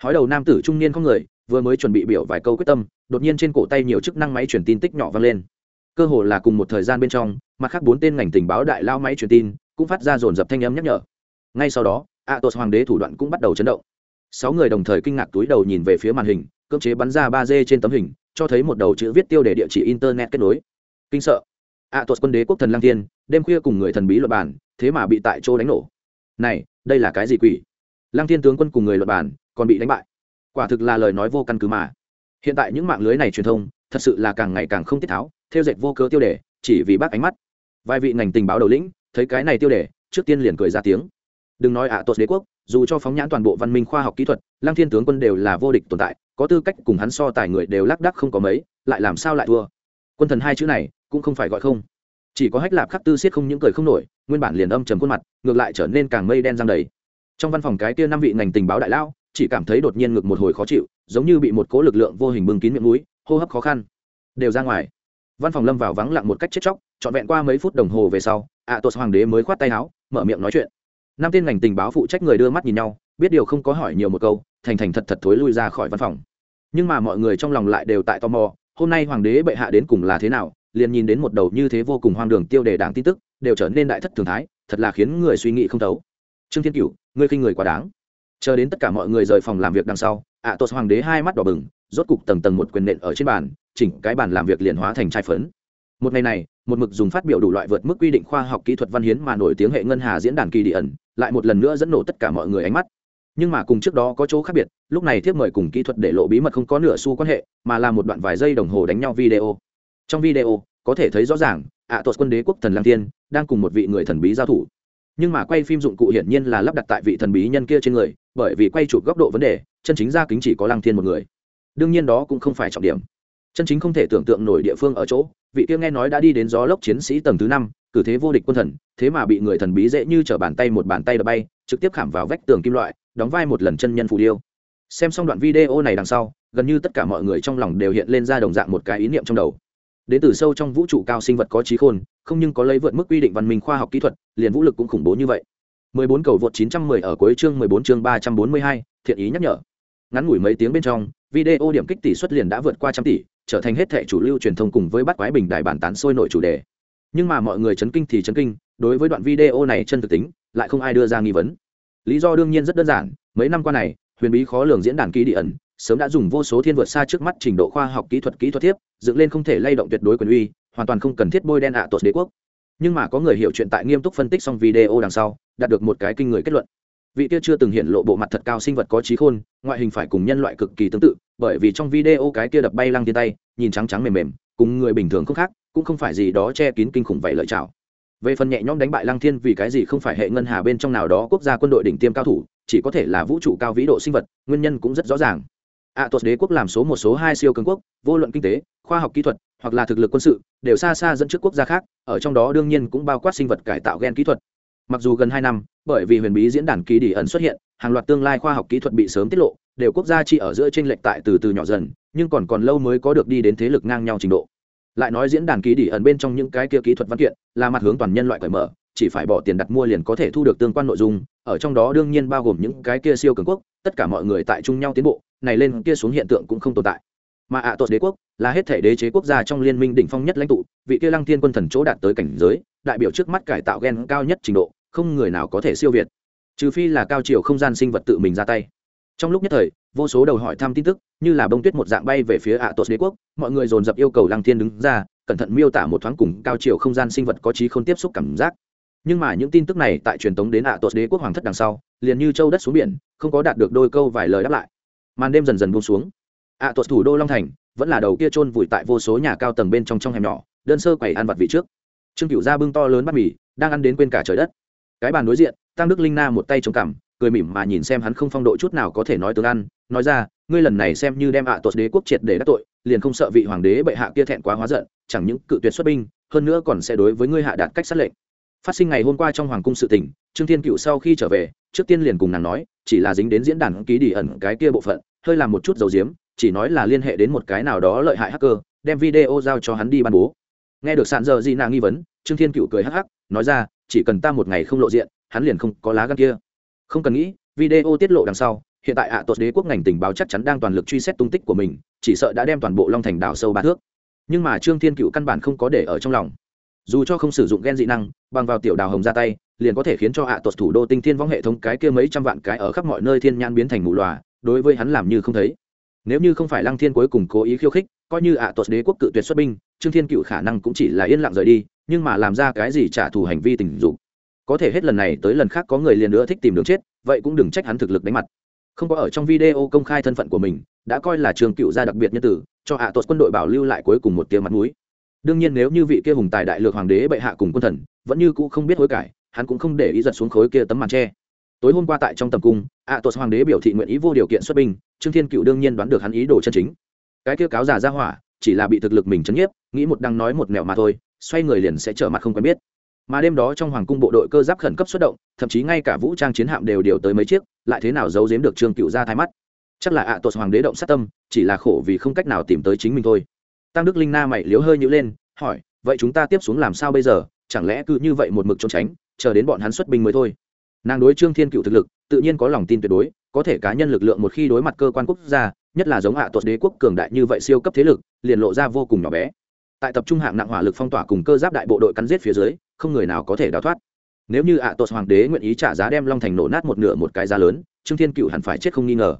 hói đầu nam tử trung niên không người vừa mới chuẩn bị biểu vài câu quyết tâm đột nhiên trên cổ tay nhiều chức năng máy truyền tin tích nhỏ vang lên. Cơ hồ là cùng một thời gian bên trong mặt khác bốn tên ngành tình báo đại lao máy truyền tin cũng phát ra dồn dập thanh âm nhắc nhở. Ngay sau đó a tos hoàng đế thủ đoạn cũng bắt đầu chấn động. Sáu người đồng thời kinh ngạc túi đầu nhìn về phía màn hình cưỡng chế bắn ra ba d trên tấm hình, cho thấy một đầu chữ viết tiêu đề địa chỉ internet kết nối. Kinh sợ. Ạ tuột quân đế quốc thần lang tiên đêm khuya cùng người thần bí luật bản thế mà bị tại chỗ đánh nổ. Này, đây là cái gì quỷ? Lang tiên tướng quân cùng người luật bản còn bị đánh bại. Quả thực là lời nói vô căn cứ mà. Hiện tại những mạng lưới này truyền thông, thật sự là càng ngày càng không tiết tháo, theo dệt vô cớ tiêu đề, chỉ vì bác ánh mắt. Vài vị ngành tình báo đầu lĩnh, thấy cái này tiêu đề, trước tiên liền cười ra tiếng. Đừng nói ạ à đế quốc, dù cho phóng nhãn toàn bộ văn minh khoa học kỹ thuật lang thiên tướng quân đều là vô địch tồn tại có tư cách cùng hắn so tài người đều lác đác không có mấy, lại làm sao lại thua? Quân thần hai chữ này cũng không phải gọi không. Chỉ có hách lạp khắc tư siết không những cười không nổi, nguyên bản liền âm trầm khuôn mặt, ngược lại trở nên càng mây đen răng đầy. Trong văn phòng cái kia năm vị ngành tình báo đại lao, chỉ cảm thấy đột nhiên ngực một hồi khó chịu, giống như bị một cố lực lượng vô hình bưng kín miệng mũi, hô hấp khó khăn. Đều ra ngoài. Văn phòng lâm vào vắng lặng một cách chết chóc, trọn vẹn qua mấy phút đồng hồ về sau ạ à tuột hoàng đế mới khoát tay áo, mở miệng nói chuyện. Năm tên ngành tình báo phụ trách người đưa mắt nhìn nhau, biết điều không có hỏi nhiều một câu thành thành thật thật thối lui ra khỏi văn phòng. Nhưng mà mọi người trong lòng lại đều tại tò mò hôm nay hoàng đế bệ hạ đến cùng là thế nào liền nhìn đến một đầu như thế vô cùng hoang đường tiêu đề đảng tin tức đều trở nên đại thất thường thái thật là khiến người suy nghĩ không thấu. Trương thiên cửu ngươi khinh người quá đáng. Chờ đến tất cả mọi người rời phòng làm việc đằng sau ạ à, tốt hoàng đế hai mắt đỏ bừng rốt cục tầng tầng một quyền nện ở trên bàn chỉnh cái bàn làm việc liền hóa thành chai phấn. Một ngày này một mực dùng phát biểu đủ loại vượt mức quy định khoa học kỹ thuật văn hiến mà nổi tiếng hệ ngân hà diễn đàn kỳ địa ẩn lại một lần nữa dẫn nổ tất cả mọi người ánh mắt nhưng mà cùng trước đó có chỗ khác biệt lúc này thiếp mời cùng kỹ thuật để lộ bí mật không có nửa xu quan hệ mà là một đoạn vài giây đồng hồ đánh nhau video. Trong video có thể thấy rõ ràng ạ à, tuột quân đế quốc thần lang tiên đang cùng một vị người thần bí giao thủ. Nhưng mà quay phim dụng cụ hiển nhiên là lắp đặt tại vị thần bí nhân kia trên người bởi vì quay chụp góc độ vấn đề chân chính ra kính chỉ có lang thiên một người. Đương nhiên đó cũng không phải trọng điểm. Chân chính không thể tưởng tượng nổi địa phương ở chỗ vị kia nghe nói đã đi đến gió lốc chiến sĩ tầng thứ năm cử thế vô địch quân thần thế mà bị người thần bí dễ như t bàn tay một bàn tay đập bay trực tiếp khảm vào vách tường kim loại đóng vai một lần chân nhân phù điêu. Xem xong đoạn video này đằng sau gần như tất cả mọi người trong lòng đều hiện lên ra đồng dạng một cái ý niệm trong đầu. Đến từ sâu trong vũ trụ cao sinh vật có trí khôn không nhưng có lấy vượt mức quy định văn minh khoa học kỹ thuật liền vũ lực cũng khủng bố như vậy. 14 cầu vượt 910 ở cuối chương 14 chương 342, thiện ý nhắc nhở. Ngắn ngủi mấy tiếng bên trong video điểm kích tỷ suất liền đã vượt qua trăm tỷ trở thành hết thệ chủ lưu truyền thông cùng với bắt quái bình đài bản tán sôi nổi chủ đề. Nhưng mà mọi người chấn kinh thì chấn kinh đối với đoạn video này chân thực tính lại không ai đưa ra nghi vấn lý do đương nhiên rất đơn giản, mấy năm qua này, huyền bí khó lường diễn đàn ký địa ẩn, sớm đã dùng vô số thiên vượt xa trước mắt trình độ khoa học kỹ thuật kỹ thuật tiếp dựng lên không thể lay động tuyệt đối quyền uy, hoàn toàn không cần thiết bôi đen ạ à tuột đế quốc. Nhưng mà có người hiểu chuyện tại nghiêm túc phân tích xong video đằng sau, đạt được một cái kinh người kết luận. Vị kia chưa từng hiện lộ bộ mặt thật cao sinh vật có trí khôn, ngoại hình phải cùng nhân loại cực kỳ tương tự, bởi vì trong video cái kia đập bay lăng tiên tay, nhìn trắng trắng mềm mềm, cùng người bình thường không khác, cũng không phải gì đó che kín kinh khủng vậy lợi chảo về phần nhẹ nhõm đánh bại lăng thiên vì cái gì không phải hệ ngân hà bên trong nào đó quốc gia quân đội đỉnh tiêm cao thủ chỉ có thể là vũ trụ cao vĩ độ sinh vật nguyên nhân cũng rất rõ ràng. Ạ à, tuột đế quốc làm số một số hai siêu cường quốc vô luận kinh tế khoa học kỹ thuật hoặc là thực lực quân sự đều xa xa dẫn trước quốc gia khác ở trong đó đương nhiên cũng bao quát sinh vật cải tạo gen kỹ thuật. Mặc dù gần hai năm bởi vì huyền bí diễn đàn kỳ đi ẩn xuất hiện hàng loạt tương lai khoa học kỹ thuật bị sớm tiết lộ đều quốc gia chỉ ở giữa tranh lệch tại từ từ nhỏ dần nhưng còn còn lâu mới có được đi đến thế lực ngang nhau trình độ lại nói diễn đàn ký đỉ ẩn bên trong những cái kia kỹ thuật văn kiện là mặt hướng toàn nhân loại cởi mở, chỉ phải bỏ tiền đặt mua liền có thể thu được tương quan nội dung, ở trong đó đương nhiên bao gồm những cái kia siêu cường quốc, tất cả mọi người tại chung nhau tiến bộ, này lên kia xuống hiện tượng cũng không tồn tại. Mà ạ à đế quốc là hết thể đế chế quốc gia trong liên minh đỉnh phong nhất lãnh tụ, vị kia lăng thiên quân thần chỗ đạt tới cảnh giới, đại biểu trước mắt cải tạo gen cao nhất trình độ, không người nào có thể siêu việt, trừ phi là cao chiều không gian sinh vật tự mình ra tay. Trong lúc nhất thời vô số đầu hỏi thăm tin tức, như là bông tuyết một dạng bay về phía ạ tốt đế quốc, mọi người dồn dập yêu cầu lăng thiên đứng ra, cẩn thận miêu tả một thoáng cùng cao chiều không gian sinh vật có trí không tiếp xúc cảm giác. Nhưng mà những tin tức này tại truyền tống đến ạ tốt đế quốc hoàng thất đằng sau, liền như châu đất xuống biển, không có đạt được đôi câu vài lời đáp lại. Màn đêm dần dần buông xuống. Ạ tốt thủ đô long thành, vẫn là đầu kia chôn vùi tại vô số nhà cao tầng bên trong trong hẻm nhỏ, đơn sơ quầy ăn vặt vị trước. Trương cửu gia bưng to lớn bát mì, đang ăn đến quên cả trời đất. Cái bàn đối diện, tăng đức linh na một tay chống cằm, cười mỉm mà nhìn xem hắn không phong độ chút nào có thể nói tướng ăn nói ra, ngươi lần này xem như đem ạ à đế quốc triệt để đắc tội, liền không sợ vị hoàng đế bệ hạ kia thẹn quá hóa giận, chẳng những cự tuyệt xuất binh, hơn nữa còn sẽ đối với ngươi hạ đạt cách sát lệnh. Phát sinh ngày hôm qua trong hoàng cung sự tỉnh trương thiên cựu sau khi trở về, trước tiên liền cùng nàng nói, chỉ là dính đến diễn đàn ký đi ẩn cái kia bộ phận, hơi làm một chút dầu diếm, chỉ nói là liên hệ đến một cái nào đó lợi hại hacker, đem video giao cho hắn đi ban bố. Nghe được sạn giờ gì nàng nghi vấn, trương thiên cựu cười hắc hắc, nói ra, chỉ cần ta một ngày không lộ diện, hắn liền không có lá gan kia. Không cần nghĩ, video tiết lộ đằng sau hiện tại ạ à đế quốc ngành tình báo chắc chắn đang toàn lực truy xét tung tích của mình, chỉ sợ đã đem toàn bộ long thành đảo sâu ba thước. Nhưng mà trương thiên cựu căn bản không có để ở trong lòng. Dù cho không sử dụng gen dị năng, bằng vào tiểu đào hồng ra tay, liền có thể khiến cho ạ à tuột thủ đô tinh thiên vong hệ thống cái kia mấy trăm vạn cái ở khắp mọi nơi thiên nhan biến thành mù lòa đối với hắn làm như không thấy. Nếu như không phải lăng thiên cuối cùng cố ý khiêu khích, coi như ạ à tuột đế quốc cự tuyệt xuất binh, trương thiên cựu khả năng cũng chỉ là yên lặng rời đi, nhưng mà làm ra cái gì trả thù hành vi tình dục. Có thể hết lần này tới lần khác có người liền nữa thích tìm đường chết, vậy cũng đừng trách hắn thực lực đánh mặt không có ở trong video công khai thân phận của mình, đã coi là trường cựu gia đặc biệt nhân tử, cho hạ tuột quân đội bảo lưu lại cuối cùng một tiếng mặt mũi. Đương nhiên nếu như vị kia hùng tài đại lược hoàng đế bệ hạ cùng quân thần, vẫn như cũ không biết hối cải, hắn cũng không để ý giật xuống khối kia tấm màn tre tối hôm qua tại trong tầm cung, ạ tuột hoàng đế biểu thị nguyện ý vô điều kiện xuất binh, trương thiên cựu đương nhiên đoán được hắn ý đồ chân chính. Cái kia cáo già ra hỏa, chỉ là bị thực lực mình chấn nhiếp, nghĩ một đang nói một mẹo mà thôi, xoay người liền sẽ trở mặt không quen biết mà đêm đó trong hoàng cung bộ đội cơ giáp khẩn cấp xuất động, thậm chí ngay cả vũ trang chiến hạm đều điều tới mấy chiếc, lại thế nào giấu giếm được trương cựu ra thái mắt? Chắc là ạ tuột hoàng đế động sát tâm, chỉ là khổ vì không cách nào tìm tới chính mình thôi. Tăng đức linh na mày liếu hơi nhữ lên, hỏi, vậy chúng ta tiếp xuống làm sao bây giờ? Chẳng lẽ cứ như vậy một mực trốn tránh, chờ đến bọn hắn xuất binh mới thôi? Nàng đối trương thiên cựu thực lực, tự nhiên có lòng tin tuyệt đối, có thể cá nhân lực lượng một khi đối mặt cơ quan quốc gia, nhất là giống hạ tuột đế quốc cường đại như vậy siêu cấp thế lực, liền lộ ra vô cùng nhỏ bé. Tại tập trung hạng nặng hỏa lực phong tỏa cùng cơ giáp đại bộ đội cắn giết phía dưới không người nào có thể đào thoát. Nếu như ạ tuột hoàng đế nguyện ý trả giá đem long thành nổ nát một nửa một cái giá lớn, trương thiên cựu hẳn phải chết không nghi ngờ.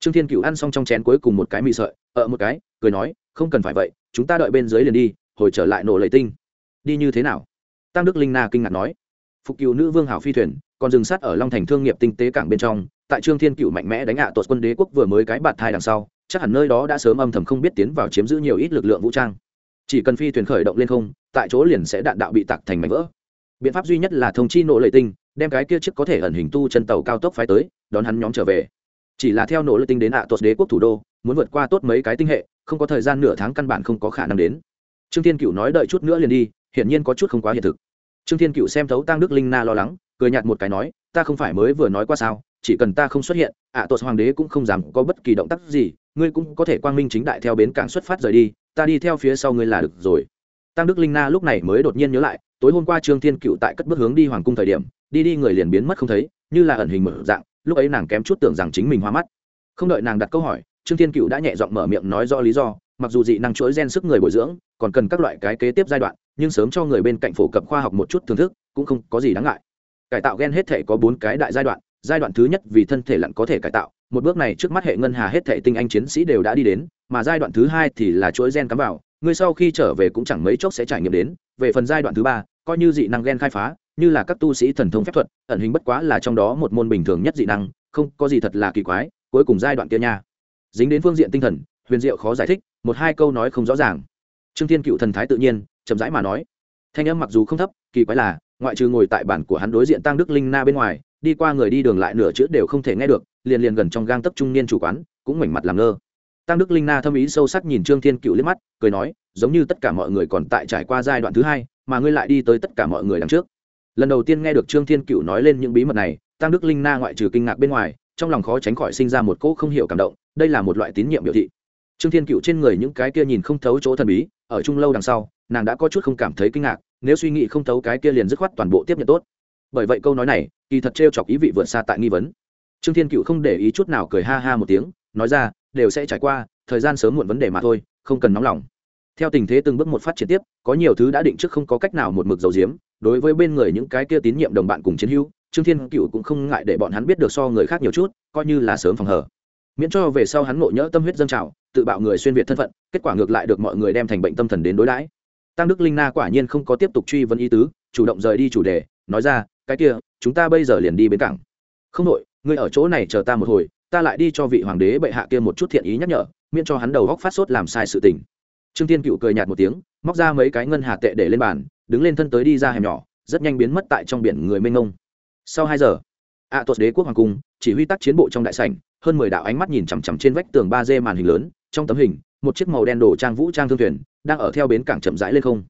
Trương thiên cựu ăn xong trong chén cuối cùng một cái mì sợi ở một cái, cười nói, không cần phải vậy, chúng ta đợi bên dưới liền đi, hồi trở lại nổ lệ tinh. Đi như thế nào? Tăng đức linh na kinh ngạc nói. Phục cựu nữ vương hảo phi thuyền, còn dừng sát ở long thành thương nghiệp tinh tế cảng bên trong, tại trương thiên cựu mạnh mẽ đánh hạ tuột quân đế quốc vừa mới cái bạt thai đằng sau, chắc hẳn nơi đó đã sớm âm thầm không biết tiến vào chiếm giữ nhiều ít lực lượng vũ trang chỉ cần phi thuyền khởi động lên không tại chỗ liền sẽ đạn đạo bị tạc thành mảnh vỡ. Biện pháp duy nhất là thông chi nổ lệ tinh đem cái kia chiếc có thể ẩn hình tu chân tàu cao tốc phái tới đón hắn nhóm trở về. Chỉ là theo nổ lệ tinh đến ạ tốt đế quốc thủ đô muốn vượt qua tốt mấy cái tinh hệ không có thời gian nửa tháng căn bản không có khả năng đến. Trương thiên cựu nói đợi chút nữa liền đi hiển nhiên có chút không quá hiện thực. Trương thiên cựu xem thấu tăng đức linh na lo lắng cười nhạt một cái nói ta không phải mới vừa nói qua sao chỉ cần ta không xuất hiện ạ à, hoàng đế cũng không dám có bất kỳ động tác gì ngươi cũng có thể quang minh chính đại theo bến cảng xuất phát rời đi ta đi theo phía sau ngươi là được rồi. Tăng đức linh na lúc này mới đột nhiên nhớ lại, tối hôm qua trương thiên cựu tại cất bước hướng đi hoàng cung thời điểm, đi đi người liền biến mất không thấy, như là ẩn hình mở dạng, lúc ấy nàng kém chút tưởng rằng chính mình hoa mắt. Không đợi nàng đặt câu hỏi, trương thiên cựu đã nhẹ giọng mở miệng nói rõ lý do, mặc dù dị năng chuỗi gen sức người bồi dưỡng, còn cần các loại cái kế tiếp giai đoạn, nhưng sớm cho người bên cạnh phổ cập khoa học một chút thưởng thức, cũng không có gì đáng ngại. Cải tạo gen hết thể có bốn cái đại giai đoạn giai đoạn thứ nhất vì thân thể lặn có thể cải tạo, một bước này trước mắt hệ ngân hà hết thể tinh anh chiến sĩ đều đã đi đến mà giai đoạn thứ hai thì là chuỗi gen cắm vào, người sau khi trở về cũng chẳng mấy chốc sẽ trải nghiệm đến. Về phần giai đoạn thứ ba, coi như dị năng gen khai phá, như là các tu sĩ thần thông phép thuật, ẩn hình bất quá là trong đó một môn bình thường nhất dị năng, không có gì thật là kỳ quái, cuối cùng giai đoạn kia nha. Dính đến phương diện tinh thần, huyền diệu khó giải thích, một hai câu nói không rõ ràng. Trương thiên cựu thần thái tự nhiên, chậm rãi mà nói. Thanh âm mặc dù không thấp, kỳ quái là, ngoại trừ ngồi tại bản của hắn đối diện tăng đức linh na bên ngoài, đi qua người đi đường lại nửa chữ đều không thể nghe được, liền liền gần trong gang tấp trung niên chủ quán, cũng mảnh mặt làm ngơ tăng đức linh na thâm ý sâu sắc nhìn trương thiên cựu liếc mắt, cười nói, giống như tất cả mọi người còn tại trải qua giai đoạn thứ hai, mà ngươi lại đi tới tất cả mọi người đằng trước. Lần đầu tiên nghe được trương thiên cựu nói lên những bí mật này, tăng đức linh na ngoại trừ kinh ngạc bên ngoài, trong lòng khó tránh khỏi sinh ra một cỗ không hiểu cảm động, đây là một loại tín nhiệm biểu thị. Trương thiên cựu trên người những cái kia nhìn không thấu chỗ thần bí, ở chung lâu đằng sau, nàng đã có chút không cảm thấy kinh ngạc, nếu suy nghĩ không thấu cái kia liền dứt khoát toàn bộ tiếp nhận tốt. Bởi vậy câu nói này, kỳ thật trêu chọc ý vị vượt xa tại nghi vấn. Trương thiên cựu không để ý chút nào cười ha ha một tiếng, nói ra đều sẽ trải qua, thời gian sớm muộn vấn đề mà thôi, không cần nóng lòng. Theo tình thế từng bước một phát triển tiếp, có nhiều thứ đã định trước không có cách nào một mực dầu diếm đối với bên người những cái kia tín nhiệm đồng bạn cùng chiến hữu, trương thiên cựu cũng không ngại để bọn hắn biết được so người khác nhiều chút, coi như là sớm phòng hở miễn cho về sau hắn ngộ nhỡ tâm huyết dân trào, tự bạo người xuyên việt thân phận, kết quả ngược lại được mọi người đem thành bệnh tâm thần đến đối đãi. Tăng đức linh na quả nhiên không có tiếp tục truy vấn ý tứ, chủ động rời đi chủ đề, nói ra, cái kia, chúng ta bây giờ liền đi bến cảng. Không đội, ngươi ở chỗ này chờ ta một hồi ta lại đi cho vị hoàng đế bệ hạ kia một chút thiện ý nhắc nhở miễn cho hắn đầu góc phát sốt làm sai sự tình. Trương tiên cựu cười nhạt một tiếng móc ra mấy cái ngân hà tệ để lên bàn đứng lên thân tới đi ra hẻm nhỏ rất nhanh biến mất tại trong biển người mênh ngông sau hai giờ ạ à, tuột đế quốc hoàng cung chỉ huy tác chiến bộ trong đại sảnh hơn mười đạo ánh mắt nhìn chằm chằm trên vách tường ba d màn hình lớn trong tấm hình một chiếc màu đen đồ trang vũ trang thương thuyền đang ở theo bến cảng chậm rãi lên không.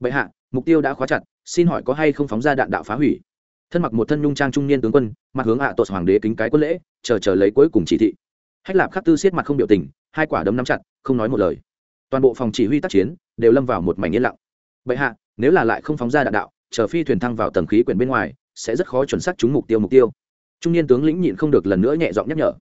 Bệ hạ mục tiêu đã khóa chặt xin hỏi có hay không phóng ra đạn đạo phá hủy? Thân mặc một thân nhung trang trung niên tướng quân mặt hướng ạ à hoàng đế kính cái quân lễ chờ chờ lấy cuối cùng chỉ thị. Hách lạp khắc tư siết mặt không biểu tình hai quả đấm nắm chặt không nói một lời. Toàn bộ phòng chỉ huy tác chiến đều lâm vào một mảnh yên lặng. Bệ hạ nếu là lại không phóng ra đạn đạo chờ phi thuyền thăng vào tầng khí quyển bên ngoài sẽ rất khó chuẩn xác trúng mục tiêu mục tiêu. Trung niên tướng lĩnh nhịn không được lần nữa nhẹ giọng nhắc nhở.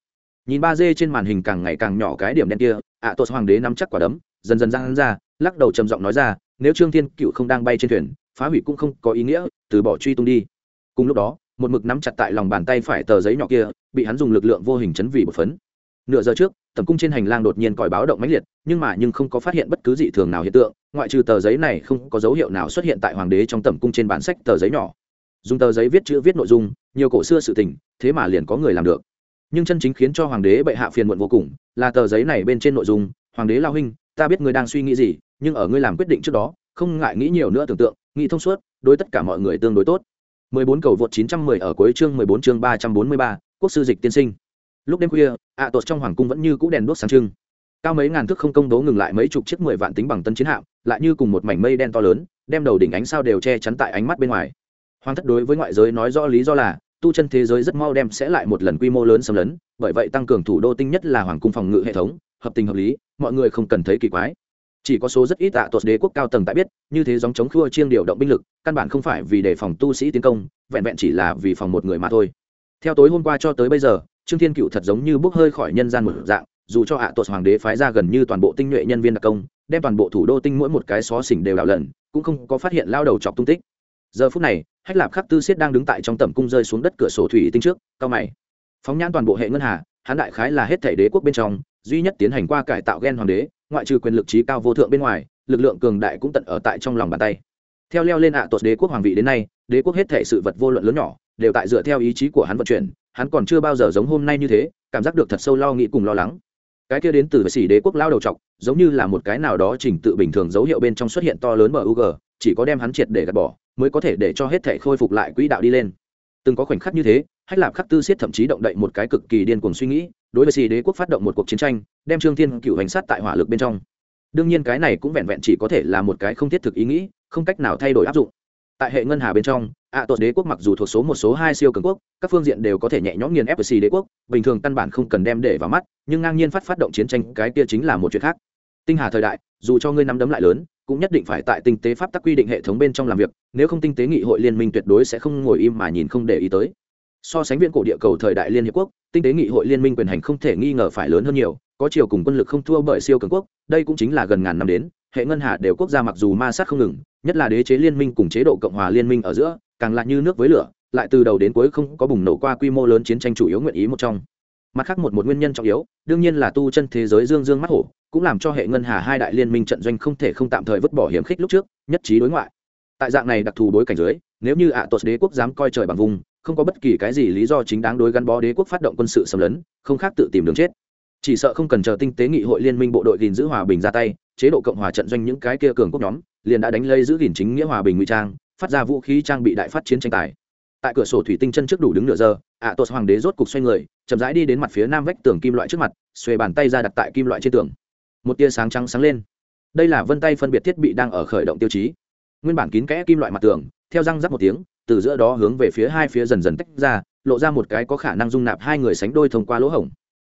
Nhìn ba d trên màn hình càng ngày càng nhỏ cái điểm đen kia ạ à, hoàng đế nắm chắc quả đấm dần dần ra hắn ra lắc đầu trầm giọng nói ra nếu trương thiên cựu không đang bay trên thuyền phá hủy cũng không có ý nghĩa từ bỏ truy tung đi cùng lúc đó, một mực nắm chặt tại lòng bàn tay phải tờ giấy nhỏ kia, bị hắn dùng lực lượng vô hình chấn vì một phấn. Nửa giờ trước, tầm cung trên hành lang đột nhiên còi báo động mãnh liệt, nhưng mà nhưng không có phát hiện bất cứ dị thường nào hiện tượng, ngoại trừ tờ giấy này không có dấu hiệu nào xuất hiện tại hoàng đế trong tầm cung trên bản sách tờ giấy nhỏ. Dùng tờ giấy viết chữ viết nội dung, nhiều cổ xưa sự tình, thế mà liền có người làm được. Nhưng chân chính khiến cho hoàng đế bệ hạ phiền muộn vô cùng, là tờ giấy này bên trên nội dung, hoàng đế lao huynh, ta biết ngươi đang suy nghĩ gì, nhưng ở ngươi làm quyết định trước đó, không ngại nghĩ nhiều nữa tưởng tượng, nghĩ thông suốt, đối tất cả mọi người tương đối tốt. 14 cầu vượt 910 ở cuối chương 14 chương 343, quốc sư dịch tiên sinh. Lúc đêm khuya ạ à trong hoàng cung vẫn như cũ đèn đuốc sáng trưng. Cao mấy ngàn thước không công đố ngừng lại mấy chục chiếc mười vạn tính bằng tân chiến hạm lại như cùng một mảnh mây đen to lớn đem đầu đỉnh ánh sao đều che chắn tại ánh mắt bên ngoài. Hoàng thất đối với ngoại giới nói rõ lý do là tu chân thế giới rất mau đem sẽ lại một lần quy mô lớn xâm lấn bởi vậy tăng cường thủ đô tinh nhất là hoàng cung phòng ngự hệ thống hợp tình hợp lý mọi người không cần thấy kỳ quái chỉ có số rất ít tạ tuột đế quốc cao tầng tại biết, như thế dòng chống khua chiêng điều động binh lực, căn bản không phải vì đề phòng tu sĩ tiến công, vẹn vẹn chỉ là vì phòng một người mà thôi. Theo tối hôm qua cho tới bây giờ, trương thiên cựu thật giống như bốc hơi khỏi nhân gian một dạng, dù cho hạ tuột hoàng đế phái ra gần như toàn bộ tinh nhuệ nhân viên đặc công, đem toàn bộ thủ đô tinh mỗi một cái xó xỉnh đều đạo lần cũng không có phát hiện lao đầu chọc tung tích. Giờ phút này, hách lạp khắc tư siết đang đứng tại trong tầm cung rơi xuống đất cửa sổ thủy tinh trước, cao mày. Phóng nhãn toàn bộ hệ ngân hà hán đại khái là hết thể đế quốc bên trong, duy nhất tiến hành qua cải tạo gen hoàng đế ngoại trừ quyền lực trí cao vô thượng bên ngoài lực lượng cường đại cũng tận ở tại trong lòng bàn tay. Theo leo lên ạ à tuột đế quốc hoàng vị đến nay đế quốc hết thể sự vật vô luận lớn nhỏ đều tại dựa theo ý chí của hắn vận chuyển hắn còn chưa bao giờ giống hôm nay như thế cảm giác được thật sâu lo nghĩ cùng lo lắng. Cái kia đến từ xỉ đế quốc lao đầu chọc, giống như là một cái nào đó trình tự bình thường dấu hiệu bên trong xuất hiện to lớn bug chỉ có đem hắn triệt để gạt bỏ mới có thể để cho hết thể khôi phục lại quỹ đạo đi lên. Từng có khoảnh khắc như thế hách lạp khắc tư siết thậm chí động đậy một cái cực kỳ điên cuồng suy nghĩ đối với xì đế quốc phát động một cuộc chiến tranh đem trương thiên cựu hành sát tại hỏa lực bên trong. Đương nhiên cái này cũng vẹn vẹn chỉ có thể là một cái không thiết thực ý nghĩ không cách nào thay đổi áp dụng. Tại hệ ngân hà bên trong ạ à, tuột đế quốc mặc dù thuộc số một số hai siêu cường quốc các phương diện đều có thể nhẹ nhõm nghiền ép xì đế quốc bình thường căn bản không cần đem để vào mắt nhưng ngang nhiên phát phát động chiến tranh cái kia chính là một chuyện khác. Tinh hà thời đại dù cho ngươi nắm đấm lại lớn cũng nhất định phải tại tinh tế pháp tắc quy định hệ thống bên trong làm việc nếu không tinh tế nghị hội liên minh tuyệt đối sẽ không ngồi im mà nhìn không để ý tới. So sánh viện cổ địa cầu thời đại liên hiệp quốc tinh tế nghị hội liên minh quyền hành không thể nghi ngờ phải lớn hơn nhiều có chiều cùng quân lực không thua bởi siêu cường quốc, đây cũng chính là gần ngàn năm đến, hệ ngân hà đều quốc gia mặc dù ma sát không ngừng, nhất là đế chế liên minh cùng chế độ cộng hòa liên minh ở giữa, càng lại như nước với lửa, lại từ đầu đến cuối không có bùng nổ qua quy mô lớn chiến tranh chủ yếu nguyện ý một trong. Mặt khác một một nguyên nhân trọng yếu, đương nhiên là tu chân thế giới dương dương mắt hổ, cũng làm cho hệ ngân hà hai đại liên minh trận doanh không thể không tạm thời vứt bỏ hiểm khích lúc trước, nhất trí đối ngoại. Tại dạng này đặc thù bối cảnh dưới, nếu như ạ à đế quốc dám coi trời bằng vùng, không có bất kỳ cái gì lý do chính đáng đối gắn bó đế quốc phát động quân sự xâm lấn, không khác tự tìm đường chết chỉ sợ không cần chờ tinh tế nghị hội liên minh bộ đội gìn giữ hòa bình ra tay, chế độ cộng hòa trận doanh những cái kia cường quốc nhóm, liền đã đánh lây giữ gìn chính nghĩa hòa bình ngụy trang, phát ra vũ khí trang bị đại phát chiến tranh tài. Tại cửa sổ thủy tinh chân trước đủ đứng nửa giờ ạ à hoàng đế rốt cục xoay người, chậm rãi đi đến mặt phía nam vách tường kim loại trước mặt, xuề bàn tay ra đặt tại kim loại trên tường. Một tia sáng trắng sáng lên. Đây là vân tay phân biệt thiết bị đang ở khởi động tiêu chí. Nguyên bản kín kẽ kim loại mặt tường, theo răng rắc một tiếng, từ giữa đó hướng về phía hai phía dần dần tách ra, lộ ra một cái có khả năng dung nạp hai người sánh đôi thông qua lỗ hổng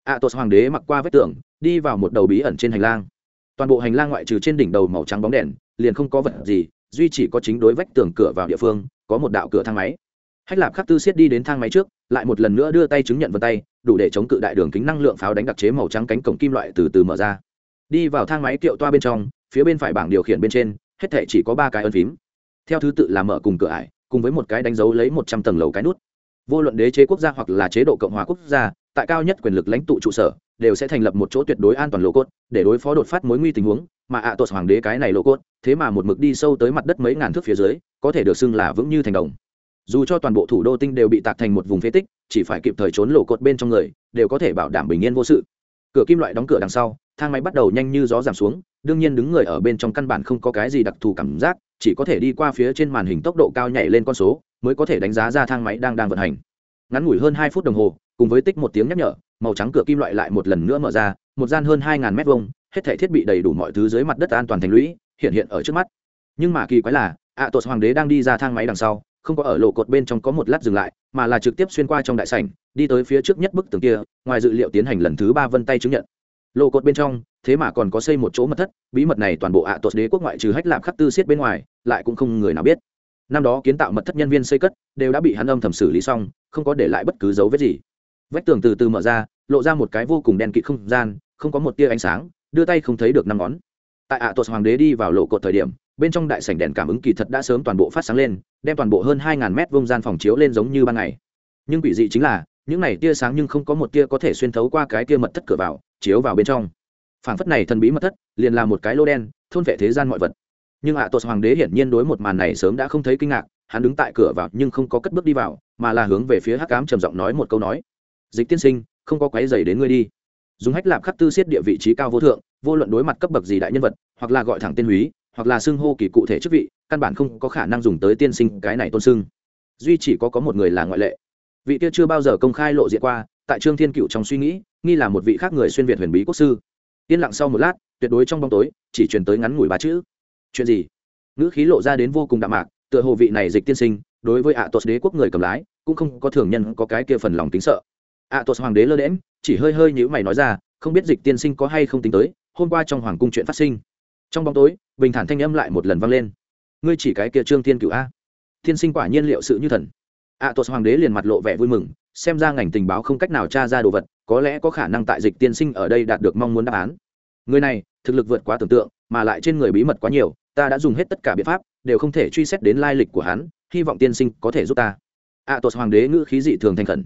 ạ à, hoàng đế mặc qua vách tường đi vào một đầu bí ẩn trên hành lang. Toàn bộ hành lang ngoại trừ trên đỉnh đầu màu trắng bóng đèn liền không có vật gì duy chỉ có chính đối vách tường cửa vào địa phương có một đạo cửa thang máy. Hách lạp khắc tư siết đi đến thang máy trước lại một lần nữa đưa tay chứng nhận vân tay đủ để chống cự đại đường kính năng lượng pháo đánh đặc chế màu trắng cánh cổng kim loại từ từ mở ra. Đi vào thang máy kiệu toa bên trong phía bên phải bảng điều khiển bên trên hết thể chỉ có ba cái ân phím. Theo thứ tự là mở cùng cửa ải cùng với một cái đánh dấu lấy một trăm tầng lầu cái nút. Vô luận đế chế quốc gia hoặc là chế độ cộng hòa quốc gia tại cao nhất quyền lực lãnh tụ trụ sở, đều sẽ thành lập một chỗ tuyệt đối an toàn lô cốt, để đối phó đột phát mối nguy tình huống, mà ạ à tuột hoàng đế cái này lô cốt, thế mà một mực đi sâu tới mặt đất mấy ngàn thước phía dưới, có thể được xưng là vững như thành đồng. Dù cho toàn bộ thủ đô tinh đều bị tạc thành một vùng phế tích, chỉ phải kịp thời trốn lô cốt bên trong người, đều có thể bảo đảm bình yên vô sự. Cửa kim loại đóng cửa đằng sau, thang máy bắt đầu nhanh như gió giảm xuống, đương nhiên đứng người ở bên trong căn bản không có cái gì đặc thù cảm giác, chỉ có thể đi qua phía trên màn hình tốc độ cao nhảy lên con số, mới có thể đánh giá ra thang máy đang đang vận hành. Ngắn ngủi hơn hai phút đồng hồ cùng với tích một tiếng nhắc nhở màu trắng cửa kim loại lại một lần nữa mở ra một gian hơn hai ngàn mét vuông hết thể thiết bị đầy đủ mọi thứ dưới mặt đất an toàn thành lũy hiện hiện ở trước mắt. Nhưng mà kỳ quái là ạ à, hoàng đế đang đi ra thang máy đằng sau không có ở lộ cột bên trong có một lát dừng lại mà là trực tiếp xuyên qua trong đại sảnh đi tới phía trước nhất bức tường kia ngoài dự liệu tiến hành lần thứ ba vân tay chứng nhận. Lộ cột bên trong thế mà còn có xây một chỗ mật thất bí mật này toàn bộ ạ à đế quốc ngoại trừ hách lạp khắc tư xiết bên ngoài lại cũng không người nào biết. Năm đó kiến tạo mật thất nhân viên xây cất đều đã bị hắn âm thầm xử lý xong không có để lại bất cứ dấu vết gì vách tường từ từ mở ra, lộ ra một cái vô cùng đen kịt không gian, không có một tia ánh sáng, đưa tay không thấy được năm ngón. Tại ạ à hoàng đế đi vào lộ cột thời điểm, bên trong đại sảnh đèn cảm ứng kỳ thật đã sớm toàn bộ phát sáng lên, đem toàn bộ hơn hai ngàn mét vông gian phòng chiếu lên giống như ban ngày. Nhưng quỷ dị chính là, những này tia sáng nhưng không có một tia có thể xuyên thấu qua cái tia mật thất cửa vào, chiếu vào bên trong. Phảng phất này thần bí mật thất, liền là một cái lô đen, thôn vệ thế gian mọi vật. Nhưng ạ à tuột hoàng đế hiển nhiên đối một màn này sớm đã không thấy kinh ngạc, hắn đứng tại cửa vào nhưng không có cất bước đi vào, mà là hướng về phía hắc cám trầm giọng nói một câu nói dịch tiên sinh, không có quái dày đến ngươi đi. Dùng hách lạp khắc tư xiết địa vị trí cao vô thượng, vô luận đối mặt cấp bậc gì đại nhân vật, hoặc là gọi thẳng tên húy, hoặc là xưng hô kỳ cụ thể chức vị, căn bản không có khả năng dùng tới tiên sinh cái này tôn xưng. Duy chỉ có có một người là ngoại lệ. Vị kia chưa bao giờ công khai lộ diện qua, tại trương thiên cựu trong suy nghĩ, nghi là một vị khác người xuyên việt huyền bí quốc sư. Yên lặng sau một lát, tuyệt đối trong bóng tối, chỉ truyền tới ngắn ngủi ba chữ. Chuyện gì? Ngữ khí lộ ra đến vô cùng đạm mạc, tựa hồ vị này dịch tiên sinh, đối với ạ tuột đế quốc người cầm lái, cũng không có thường nhân có cái kia phần lòng tính sợ ạ à, tuột hoàng đế lơ đễm chỉ hơi hơi nhữ mày nói ra không biết dịch tiên sinh có hay không tính tới hôm qua trong hoàng cung chuyện phát sinh. Trong bóng tối bình thản thanh âm lại một lần vang lên. Ngươi chỉ cái kia trương tiên cựu a. Tiên sinh quả nhiên liệu sự như thần. Ạ à, tuột hoàng đế liền mặt lộ vẻ vui mừng xem ra ngành tình báo không cách nào tra ra đồ vật có lẽ có khả năng tại dịch tiên sinh ở đây đạt được mong muốn đáp án. Người này thực lực vượt quá tưởng tượng mà lại trên người bí mật quá nhiều ta đã dùng hết tất cả biện pháp đều không thể truy xét đến lai lịch của hắn hy vọng tiên sinh có thể giúp ta. Ạ à, tuột hoàng đế ngữ khí dị thường thành khẩn.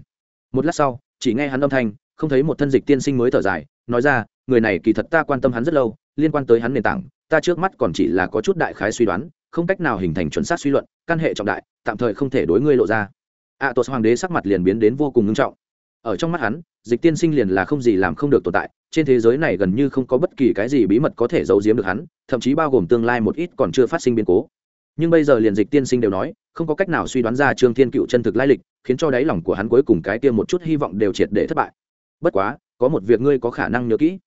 Một lát sau chỉ nghe hắn âm thanh không thấy một thân dịch tiên sinh mới thở dài nói ra người này kỳ thật ta quan tâm hắn rất lâu liên quan tới hắn nền tảng ta trước mắt còn chỉ là có chút đại khái suy đoán không cách nào hình thành chuẩn xác suy luận căn hệ trọng đại tạm thời không thể đối ngươi lộ ra. Ạ à, tuột hoàng đế sắc mặt liền biến đến vô cùng nghiêm trọng. Ở trong mắt hắn dịch tiên sinh liền là không gì làm không được tồn tại trên thế giới này gần như không có bất kỳ cái gì bí mật có thể giấu giếm được hắn thậm chí bao gồm tương lai một ít còn chưa phát sinh biến cố nhưng bây giờ liền dịch tiên sinh đều nói không có cách nào suy đoán ra trương thiên cựu chân thực lai lịch khiến cho đáy lòng của hắn cuối cùng cái kia một chút hy vọng đều triệt để thất bại. Bất quá có một việc ngươi có khả năng nhớ kỹ.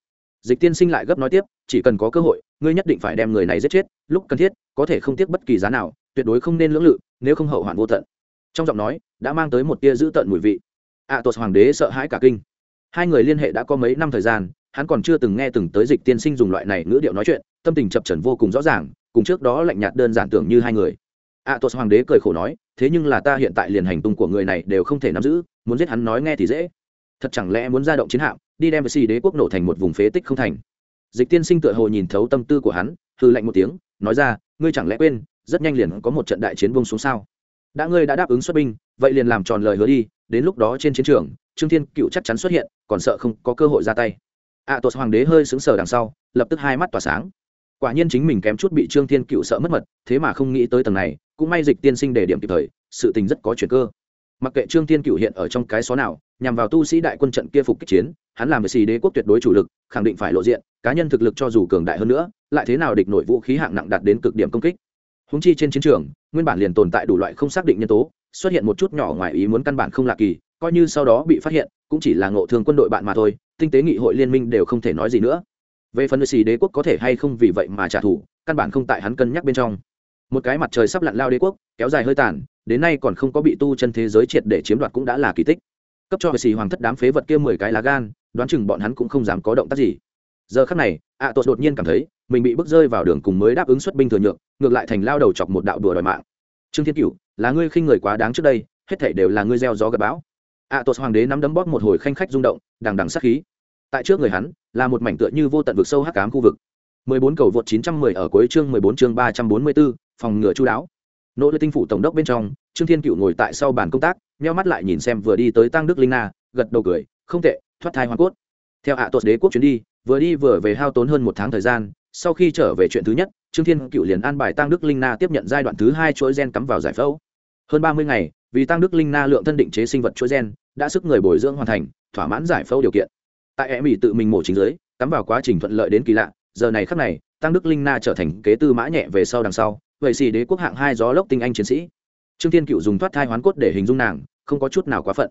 Dịch tiên sinh lại gấp nói tiếp chỉ cần có cơ hội ngươi nhất định phải đem người này giết chết lúc cần thiết có thể không tiếc bất kỳ giá nào tuyệt đối không nên lưỡng lự nếu không hậu hoạn vô tận. Trong giọng nói đã mang tới một tia dữ tợn mùi vị. Ạ à, tuột hoàng đế sợ hãi cả kinh. Hai người liên hệ đã có mấy năm thời gian hắn còn chưa từng nghe từng tới dịch tiên sinh dùng loại này ngữ điệu nói chuyện tâm tình chập trần vô cùng rõ ràng cùng trước đó lạnh nhạt đơn giản tưởng như hai người. Ạ à, hoàng đế cười khổ nói thế nhưng là ta hiện tại liền hành tung của người này đều không thể nắm giữ muốn giết hắn nói nghe thì dễ. Thật chẳng lẽ muốn ra động chiến hạm đi đem với xì đế quốc nổ thành một vùng phế tích không thành? Dịch tiên sinh tựa hồ nhìn thấu tâm tư của hắn hư lạnh một tiếng nói ra ngươi chẳng lẽ quên rất nhanh liền có một trận đại chiến bông xuống sao? Đã ngươi đã đáp ứng xuất binh vậy liền làm tròn lời hứa đi đến lúc đó trên chiến trường trương thiên cựu chắc chắn xuất hiện còn sợ không có cơ hội ra tay ạ à, tuột hoàng đế hơi sững sờ đằng sau lập tức hai mắt tỏa sáng. Quả nhiên chính mình kém chút bị trương thiên cựu sợ mất mật thế mà không nghĩ tới tầng này cũng may dịch tiên sinh để điểm kịp thời sự tình rất có chuyện cơ. Mặc kệ trương thiên cựu hiện ở trong cái xó nào nhằm vào tu sĩ đại quân trận kia phục kích chiến hắn làm về xì đế quốc tuyệt đối chủ lực khẳng định phải lộ diện cá nhân thực lực cho dù cường đại hơn nữa lại thế nào địch nội vũ khí hạng nặng đạt đến cực điểm công kích. Húng chi trên chiến trường nguyên bản liền tồn tại đủ loại không xác định nhân tố xuất hiện một chút nhỏ ngoài ý muốn căn bản không lạ kỳ coi như sau đó bị phát hiện cũng chỉ là ngộ thương quân đội bạn mà thôi tinh tế nghị hội liên minh đều không thể nói gì nữa. Về phần xì đế quốc có thể hay không vì vậy mà trả thù, căn bản không tại hắn cân nhắc bên trong. Một cái mặt trời sắp lặn lao đế quốc, kéo dài hơi tàn, đến nay còn không có bị tu chân thế giới triệt để chiếm đoạt cũng đã là kỳ tích. Cấp cho xì hoàng thất đám phế vật kia mười cái lá gan, đoán chừng bọn hắn cũng không dám có động tác gì. Giờ khắc này, ạ à đột nhiên cảm thấy, mình bị bước rơi vào đường cùng mới đáp ứng xuất binh thừa nhượng, ngược lại thành lao đầu chọc một đạo đùa đòi mạng. Trương thiên cửu, là ngươi khinh người quá đáng trước đây, hết thảy đều là ngươi gieo gió gặp bão ạ à, hoàng đế nắm đấm bóp một hồi khanh khách rung động đằng đằng sát khí. Tại trước người hắn là một mảnh tựa như vô tận vực sâu hắc cám khu vực. 14 cầu vượt 910 ở cuối chương 14 chương 344, phòng ngừa chu đáo. Nỗ lực tinh phủ tổng đốc bên trong trương thiên cựu ngồi tại sau bàn công tác nheo mắt lại nhìn xem vừa đi tới tăng đức linh na gật đầu cười không tệ thoát thai hoa cốt. Theo ạ à đế quốc chuyến đi vừa đi vừa về hao tốn hơn một tháng thời gian sau khi trở về chuyện thứ nhất trương thiên cựu liền an bài tăng đức linh na tiếp nhận giai đoạn thứ hai chuỗi gen cắm vào giải phẫu. Hơn ba mươi ngày vì tăng đức linh na lượng thân định chế sinh vật chuỗi gen, đã sức người bồi dưỡng hoàn thành, thỏa mãn giải phẫu điều kiện. Tại em bị tự mình mổ chính giới cắm vào quá trình thuận lợi đến kỳ lạ, giờ này khắc này, tăng đức linh na trở thành kế tư mã nhẹ về sau đằng sau, vậy xì đế quốc hạng hai gió lốc tinh anh chiến sĩ. Trương thiên cựu dùng thoát thai hoán cốt để hình dung nàng, không có chút nào quá phận.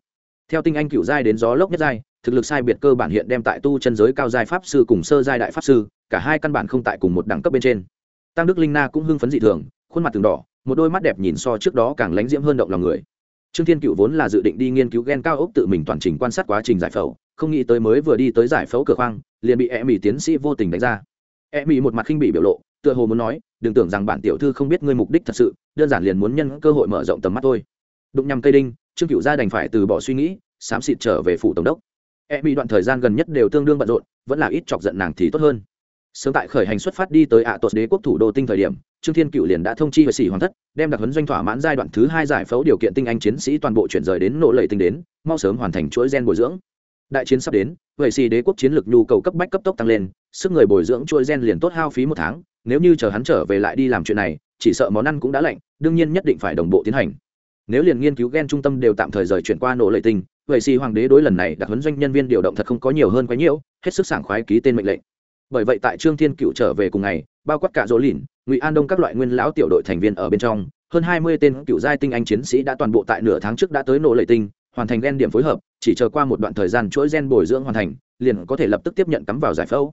Theo tinh anh cựu giai đến gió lốc nhất giai, thực lực sai biệt cơ bản hiện đem tại tu chân giới cao giai pháp sư cùng sơ giai đại pháp sư, cả hai căn bản không tại cùng một đẳng cấp bên trên. Tăng đức linh na cũng hưng phấn dị thường, khuôn mặt từng đỏ một đôi mắt đẹp nhìn so trước đó càng lánh diễm hơn động lòng người. Trương thiên cựu vốn là dự định đi nghiên cứu g e n cao ốc tự mình toàn trình quan sát quá trình giải phẫu, không nghĩ tới mới vừa đi tới giải phẫu cửa khoang, liền bị e mỹ tiến sĩ vô tình đánh ra. E mỹ một mặt khinh bị biểu lộ, tựa hồ muốn nói, đừng tưởng rằng bản tiểu thư không biết ngươi mục đích thật sự, đơn giản liền muốn nhân cơ hội mở rộng tầm mắt thôi. Đụng nhằm cây đinh, trương cựu gia đành phải từ bỏ suy nghĩ, xám xịt trở về phủ tổng đốc. E Mỹ đoạn thời gian gần nhất đều tương đương bận rộn, vẫn là ít chọc giận nàng thì tốt hơn. Sớm tại khởi hành xuất phát đi tới ạ à tuột đế quốc thủ đô tinh thời điểm trương thiên cựu liền đã thông chi về sĩ hoàng thất, đem đặc huấn doanh thỏa mãn giai đoạn thứ hai giải phẫu điều kiện tinh anh chiến sĩ toàn bộ chuyển rời đến nỗ lệ tinh đến, mau sớm hoàn thành chuỗi gen bồi dưỡng. Đại chiến sắp đến vậy Sĩ đế quốc chiến lược nhu cầu cấp bách cấp tốc tăng lên, sức người bồi dưỡng chuỗi gen liền tốt hao phí một tháng, nếu như chờ hắn trở về lại đi làm chuyện này, chỉ sợ món ăn cũng đã lạnh, đương nhiên nhất định phải đồng bộ tiến hành. Nếu liền nghiên cứu gen trung tâm đều tạm thời rời chuyển qua nổ lệ tinh vậy Sĩ hoàng đế đối lần này đặc huấn doanh nhân viên điều động thật không có nhiều hơn quá nhiều hết sức sảng khoái ký tên mệnh lệnh. Bởi vậy tại trương thiên cựu trở về cùng ngày, bao quát cả dỗ lìn ngụy an đông các loại nguyên lão tiểu đội thành viên ở bên trong hơn hai mươi tên cựu giai tinh anh chiến sĩ đã toàn bộ tại nửa tháng trước đã tới nổ lệ tinh hoàn thành gen điểm phối hợp chỉ chờ qua một đoạn thời gian chuỗi gen bồi dưỡng hoàn thành liền có thể lập tức tiếp nhận cắm vào giải phẫu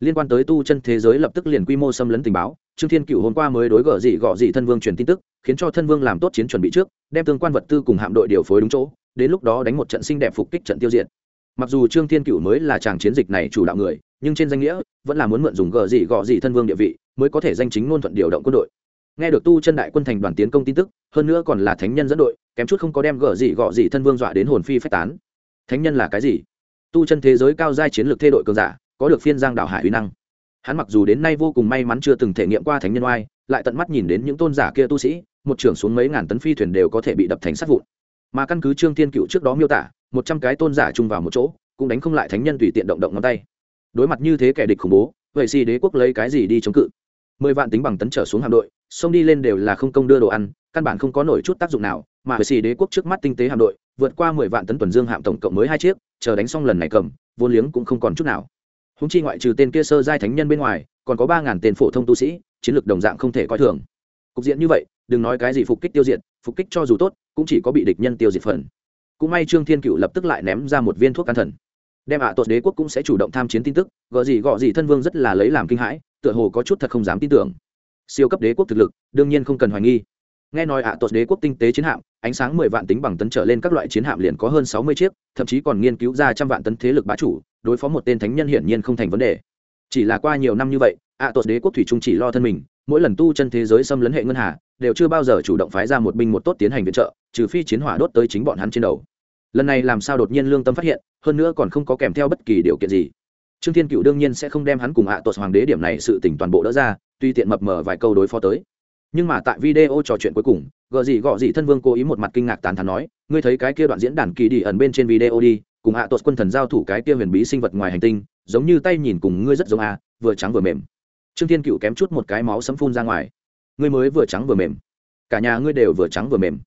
liên quan tới tu chân thế giới lập tức liền quy mô xâm lấn tình báo trương thiên cựu hôm qua mới đối gở dị gọ dị thân vương truyền tin tức khiến cho thân vương làm tốt chiến chuẩn bị trước đem tương quan vật tư cùng hạm đội điều phối đúng chỗ đến lúc đó đánh một trận xinh đẹp phục kích trận tiêu diệt mặc dù trương thiên cựu mới là chàng chiến dịch này chủ đạo người nhưng trên danh nghĩa vẫn là muốn mượn dùng gờ gì gọ gì thân vương địa vị mới có thể danh chính ngôn thuận điều động quân đội. Nghe được tu chân đại quân thành đoàn tiến công tin tức, hơn nữa còn là thánh nhân dẫn đội, kém chút không có đem gờ gì gọ gì thân vương dọa đến hồn phi phách tán. Thánh nhân là cái gì? Tu chân thế giới cao giai chiến lược thê đội cường giả, có được phiên giang đảo hải uy năng. Hắn mặc dù đến nay vô cùng may mắn chưa từng thể nghiệm qua thánh nhân oai, lại tận mắt nhìn đến những tôn giả kia tu sĩ, một trưởng xuống mấy ngàn tấn phi thuyền đều có thể bị đập thành sát vụn. Mà căn cứ trương thiên cựu trước đó miêu tả, một trăm cái tôn giả chung vào một chỗ, cũng đánh không lại thánh nhân tùy tiện động động ngón tay đối mặt như thế kẻ địch khủng bố, vậy xì đế quốc lấy cái gì đi chống cự? Mười vạn tính bằng tấn trở xuống hạm đội, xông đi lên đều là không công đưa đồ ăn, căn bản không có nổi chút tác dụng nào, mà vậy xì đế quốc trước mắt tinh tế hạm đội, vượt qua mười vạn tấn tuần dương hạm tổng cộng mới hai chiếc, chờ đánh xong lần này cầm, vốn liếng cũng không còn chút nào. Húng chi ngoại trừ tên kia sơ giai thánh nhân bên ngoài, còn có ba ngàn tên phổ thông tu sĩ, chiến lược đồng dạng không thể coi thường. Cục diện như vậy, đừng nói cái gì phục kích tiêu diệt, phục kích cho dù tốt, cũng chỉ có bị địch nhân tiêu diệt phần. Cũng may trương thiên cựu lập tức lại ném ra một viên thuốc can thần đem ạ à tuột đế quốc cũng sẽ chủ động tham chiến tin tức gợ gì gọ gì thân vương rất là lấy làm kinh hãi, tựa hồ có chút thật không dám tin tưởng. Siêu cấp đế quốc thực lực, đương nhiên không cần hoài nghi. Nghe nói ạ à tuột đế quốc tinh tế chiến hạm, ánh sáng mười vạn tính bằng tấn trở lên các loại chiến hạm liền có hơn sáu mươi chiếc, thậm chí còn nghiên cứu ra trăm vạn tấn thế lực bá chủ, đối phó một tên thánh nhân hiển nhiên không thành vấn đề. Chỉ là qua nhiều năm như vậy, ạ à tuột đế quốc thủy trung chỉ lo thân mình, mỗi lần tu chân thế giới xâm lấn hệ ngân hà, đều chưa bao giờ chủ động phái ra một binh một tốt tiến hành viện trợ, trừ phi chiến hỏa đốt tới chính bọn hắn trên đầu lần này làm sao đột nhiên lương tâm phát hiện hơn nữa còn không có kèm theo bất kỳ điều kiện gì. Trương thiên cựu đương nhiên sẽ không đem hắn cùng hạ à tuột hoàng đế điểm này sự tỉnh toàn bộ đỡ ra tuy tiện mập mờ vài câu đối phó tới. Nhưng mà tại video trò chuyện cuối cùng gợ gì gọ gì thân vương cố ý một mặt kinh ngạc tán thán nói ngươi thấy cái kia đoạn diễn đàn kỳ đi ẩn bên trên video đi cùng hạ à tuột quân thần giao thủ cái kia huyền bí sinh vật ngoài hành tinh giống như tay nhìn cùng ngươi rất giống a à, vừa trắng vừa mềm. Trương thiên cựu kém chút một cái máu sấm phun ra ngoài. Ngươi mới vừa trắng vừa mềm. Cả nhà ngươi đều vừa trắng vừa mềm.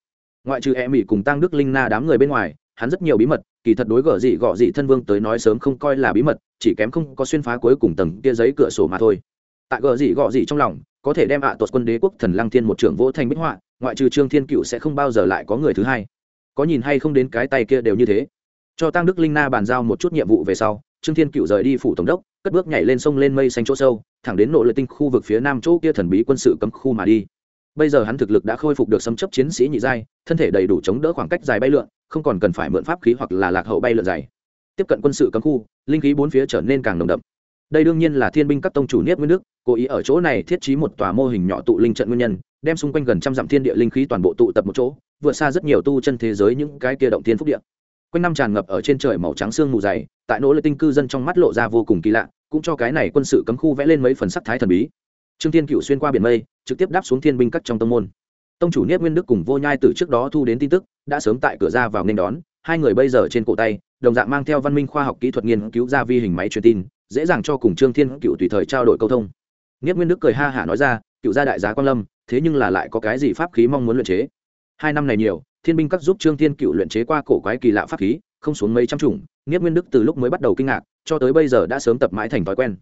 Ngoại trừ e mỹ cùng tăng đức linh na đám người bên ngoài hắn rất nhiều bí mật, kỳ thật đối gở dị gọ dị thân vương tới nói sớm không coi là bí mật, chỉ kém không có xuyên phá cuối cùng tầng kia giấy cửa sổ mà thôi. Tại gở dị gọ dị trong lòng, có thể đem ạ à tuột quân đế quốc thần lăng thiên một trưởng vỗ thành bích họa, ngoại trừ trương thiên cựu sẽ không bao giờ lại có người thứ hai. Có nhìn hay không đến cái tay kia đều như thế. Cho tăng đức linh na bàn giao một chút nhiệm vụ về sau, trương thiên cựu rời đi phủ tổng đốc, cất bước nhảy lên sông lên mây xanh chỗ sâu, thẳng đến nội lợi tinh khu vực phía nam chỗ kia thần bí quân sự cấm khu mà đi bây giờ hắn thực lực đã khôi phục được xâm chấp chiến sĩ nhị giai, thân thể đầy đủ chống đỡ khoảng cách dài bay lượn, không còn cần phải mượn pháp khí hoặc là lạc hậu bay lượn dày tiếp cận quân sự cấm khu, linh khí bốn phía trở nên càng nồng đậm. Đây đương nhiên là thiên binh các tông chủ niết nguyên nước cố ý ở chỗ này thiết trí một tòa mô hình nhỏ tụ linh trận nguyên nhân, đem xung quanh gần trăm dặm thiên địa linh khí toàn bộ tụ tập một chỗ, vượt xa rất nhiều tu chân thế giới những cái kia động thiên phúc địa. Quanh năm tràn ngập ở trên trời màu trắng sương mù dày, tại nỗ lực tinh cư dân trong mắt lộ ra vô cùng kỳ lạ, cũng cho cái này quân sự cấm khu vẽ lên mấy phần sắc thái thần bí trương Thiên cựu xuyên qua biển mây, trực tiếp đáp xuống thiên binh cắt trong tông môn. Tông chủ niết nguyên đức cùng vô nhai từ trước đó thu đến tin tức, đã sớm tại cửa ra vào nên đón, hai người bây giờ trên cổ tay, đồng dạng mang theo văn minh khoa học kỹ thuật nghiên cứu ra vi hình máy truyền tin, dễ dàng cho cùng trương thiên cựu tùy thời trao đổi câu thông. Niết nguyên đức cười ha hả nói ra cựu gia đại giá quan lâm, thế nhưng là lại có cái gì pháp khí mong muốn luyện chế? Hai năm này nhiều, thiên binh các giúp trương thiên cựu luyện chế qua cổ quái kỳ lạ pháp khí, không xuống mấy trăm chủng niết nguyên đức từ lúc mới bắt đầu kinh ngạc, cho tới bây giờ đã sớm tập mãi thành thói quen.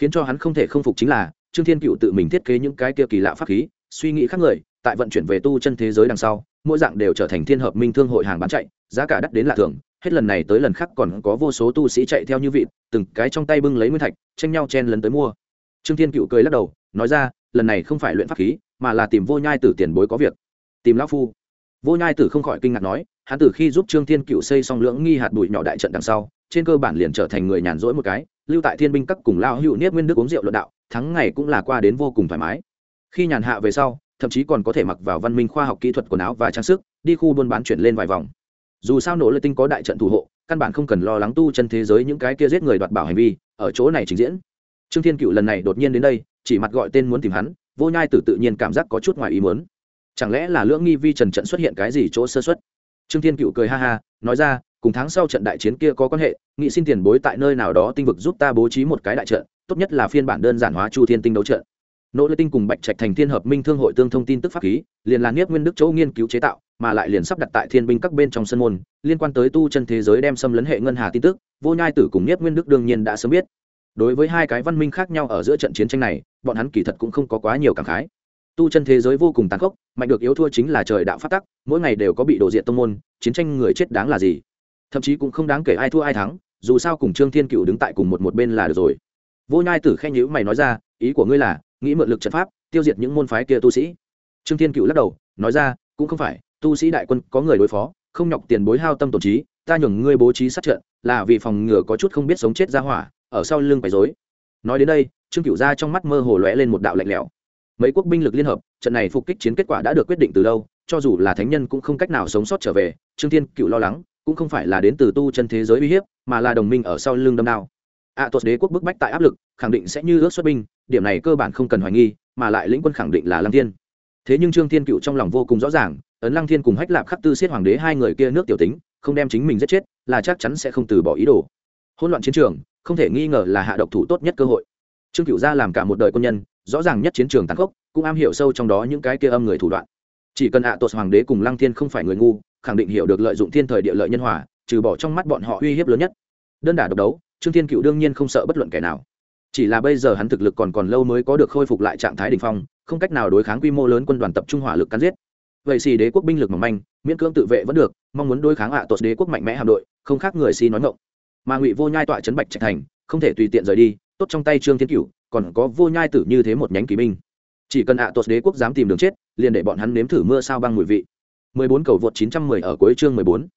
Khiến cho hắn không thể không phục chính là trương thiên cựu tự mình thiết kế những cái kia kỳ lạ pháp khí, suy nghĩ khác người, tại vận chuyển về tu chân thế giới đằng sau, mỗi dạng đều trở thành thiên hợp minh thương hội hàng bán chạy, giá cả đắt đến lạ thường. Hết lần này tới lần khác còn có vô số tu sĩ chạy theo như vịt, từng cái trong tay bưng lấy nguyên thạch, tranh nhau chen lấn tới mua. Trương thiên cựu cười lắc đầu, nói ra, lần này không phải luyện pháp khí, mà là tìm vô nhai tử tiền bối có việc. Tìm lão phu. Vô nhai tử không khỏi kinh ngạc nói, hắn từ khi giúp trương thiên cựu xây xong lưỡng nghi hạt bụi nhỏ đại trận đằng sau, trên cơ bản liền trở thành người nhàn rỗi một cái, lưu tại thiên binh các cùng lao hữu niết nguyên đức uống rượu luận đạo tháng ngày cũng là qua đến vô cùng thoải mái. Khi nhàn hạ về sau, thậm chí còn có thể mặc vào văn minh khoa học kỹ thuật quần áo và trang sức, đi khu buôn bán chuyển lên vài vòng. Dù sao nỗ lực tinh có đại trận thủ hộ, căn bản không cần lo lắng tu chân thế giới những cái kia giết người đoạt bảo hành vi, ở chỗ này trình diễn. Trương thiên cựu lần này đột nhiên đến đây, chỉ mặt gọi tên muốn tìm hắn, vô nhai tử tự nhiên cảm giác có chút ngoài ý muốn. Chẳng lẽ là lưỡng nghi vi trần trận xuất hiện cái gì chỗ sơ xuất trương thiên cựu cười ha ha, nói ra cùng tháng sau trận đại chiến kia có quan hệ, nghị xin tiền bối tại nơi nào đó tinh vực giúp ta bố trí một cái đại trận, tốt nhất là phiên bản đơn giản hóa chu thiên tinh đấu trận. Nỗ lực tinh cùng bạch trạch thành thiên hợp minh thương hội tương thông tin tức pháp khí, liền là nghiếp nguyên đức chỗ nghiên cứu chế tạo, mà lại liền sắp đặt tại thiên binh các bên trong sân môn, liên quan tới tu chân thế giới đem xâm lấn hệ ngân hà tin tức, vô nhai tử cùng nghiếp nguyên đức đương nhiên đã sớm biết. Đối với hai cái văn minh khác nhau ở giữa trận chiến tranh này, bọn hắn kỳ thật cũng không có quá nhiều cảm khái. Tu chân thế giới vô cùng tàn khốc, mạnh được yếu thua chính là trời đạo phát tắc, mỗi ngày đều có bị đổ diện tông môn, chiến tranh người chết đáng là gì? Thậm chí cũng không đáng kể ai thua ai thắng, dù sao cùng trương thiên cựu đứng tại cùng một một bên là được rồi. Vô nhai tử khen nhữ mày nói ra, ý của ngươi là, nghĩ mượn lực trận pháp, tiêu diệt những môn phái kia tu sĩ. Trương thiên cựu lắc đầu, nói ra, cũng không phải, tu sĩ đại quân có người đối phó, không nhọc tiền bối hao tâm tổn trí, ta nhường ngươi bố trí sát trận, là vì phòng ngừa có chút không biết sống chết ra hỏa, ở sau lưng quấy rối. Nói đến đây, trương cựu ra trong mắt mơ hồ lóe lên một đạo lạnh lẽo. Mấy quốc binh lực liên hợp, trận này phục kích chiến kết quả đã được quyết định từ lâu cho dù là thánh nhân cũng không cách nào sống sót trở về, trương thiên cựu lo lắng cũng không phải là đến từ tu chân thế giới uy hiếp mà là đồng minh ở sau lưng đâm đao. Ạ à, tuột đế quốc bức bách tại áp lực khẳng định sẽ như ước xuất binh điểm này cơ bản không cần hoài nghi mà lại lĩnh quân khẳng định là lăng thiên. Thế nhưng trương thiên cựu trong lòng vô cùng rõ ràng ấn lăng thiên cùng hách lạp khắc tư xiết hoàng đế hai người kia nước tiểu tính không đem chính mình giết chết là chắc chắn sẽ không từ bỏ ý đồ. Hỗn loạn chiến trường không thể nghi ngờ là hạ độc thủ tốt nhất cơ hội. Trương cựu gia làm cả một đời quân nhân rõ ràng nhất chiến trường tàn khốc cũng am hiểu sâu trong đó những cái kia âm người thủ đoạn. Chỉ cần ạ à hoàng đế cùng lăng thiên không phải người ngu khẳng định hiểu được lợi dụng thiên thời địa lợi nhân hòa, trừ bỏ trong mắt bọn họ uy hiếp lớn nhất. Đơn đả độc đấu, trương thiên cựu đương nhiên không sợ bất luận kẻ nào. Chỉ là bây giờ hắn thực lực còn còn lâu mới có được khôi phục lại trạng thái đ ỉ n h phong, không cách nào đối kháng quy mô lớn quân đoàn tập trung hỏa lực cắn giết. Vậy xì đế quốc binh lực mỏng manh, miễn cưỡng tự vệ vẫn được, mong muốn đối kháng ạ à tột đế quốc mạnh mẽ hạm đội, không khác người xì nói ngộng mà ngụy vô nhai tọa trấn bạch trạch thành, không thể tùy tiện rời đi, tốt trong tay trương thiên cựu, còn có vô nhai tử như thế một nhánh kỳ binh. Chỉ cần ạ à tột đế quốc dám tìm đường chết, liền để bọn hắn nếm thử mưa sao băng mùi vị. 14 cầu vượt 910 ở cuối chương 14.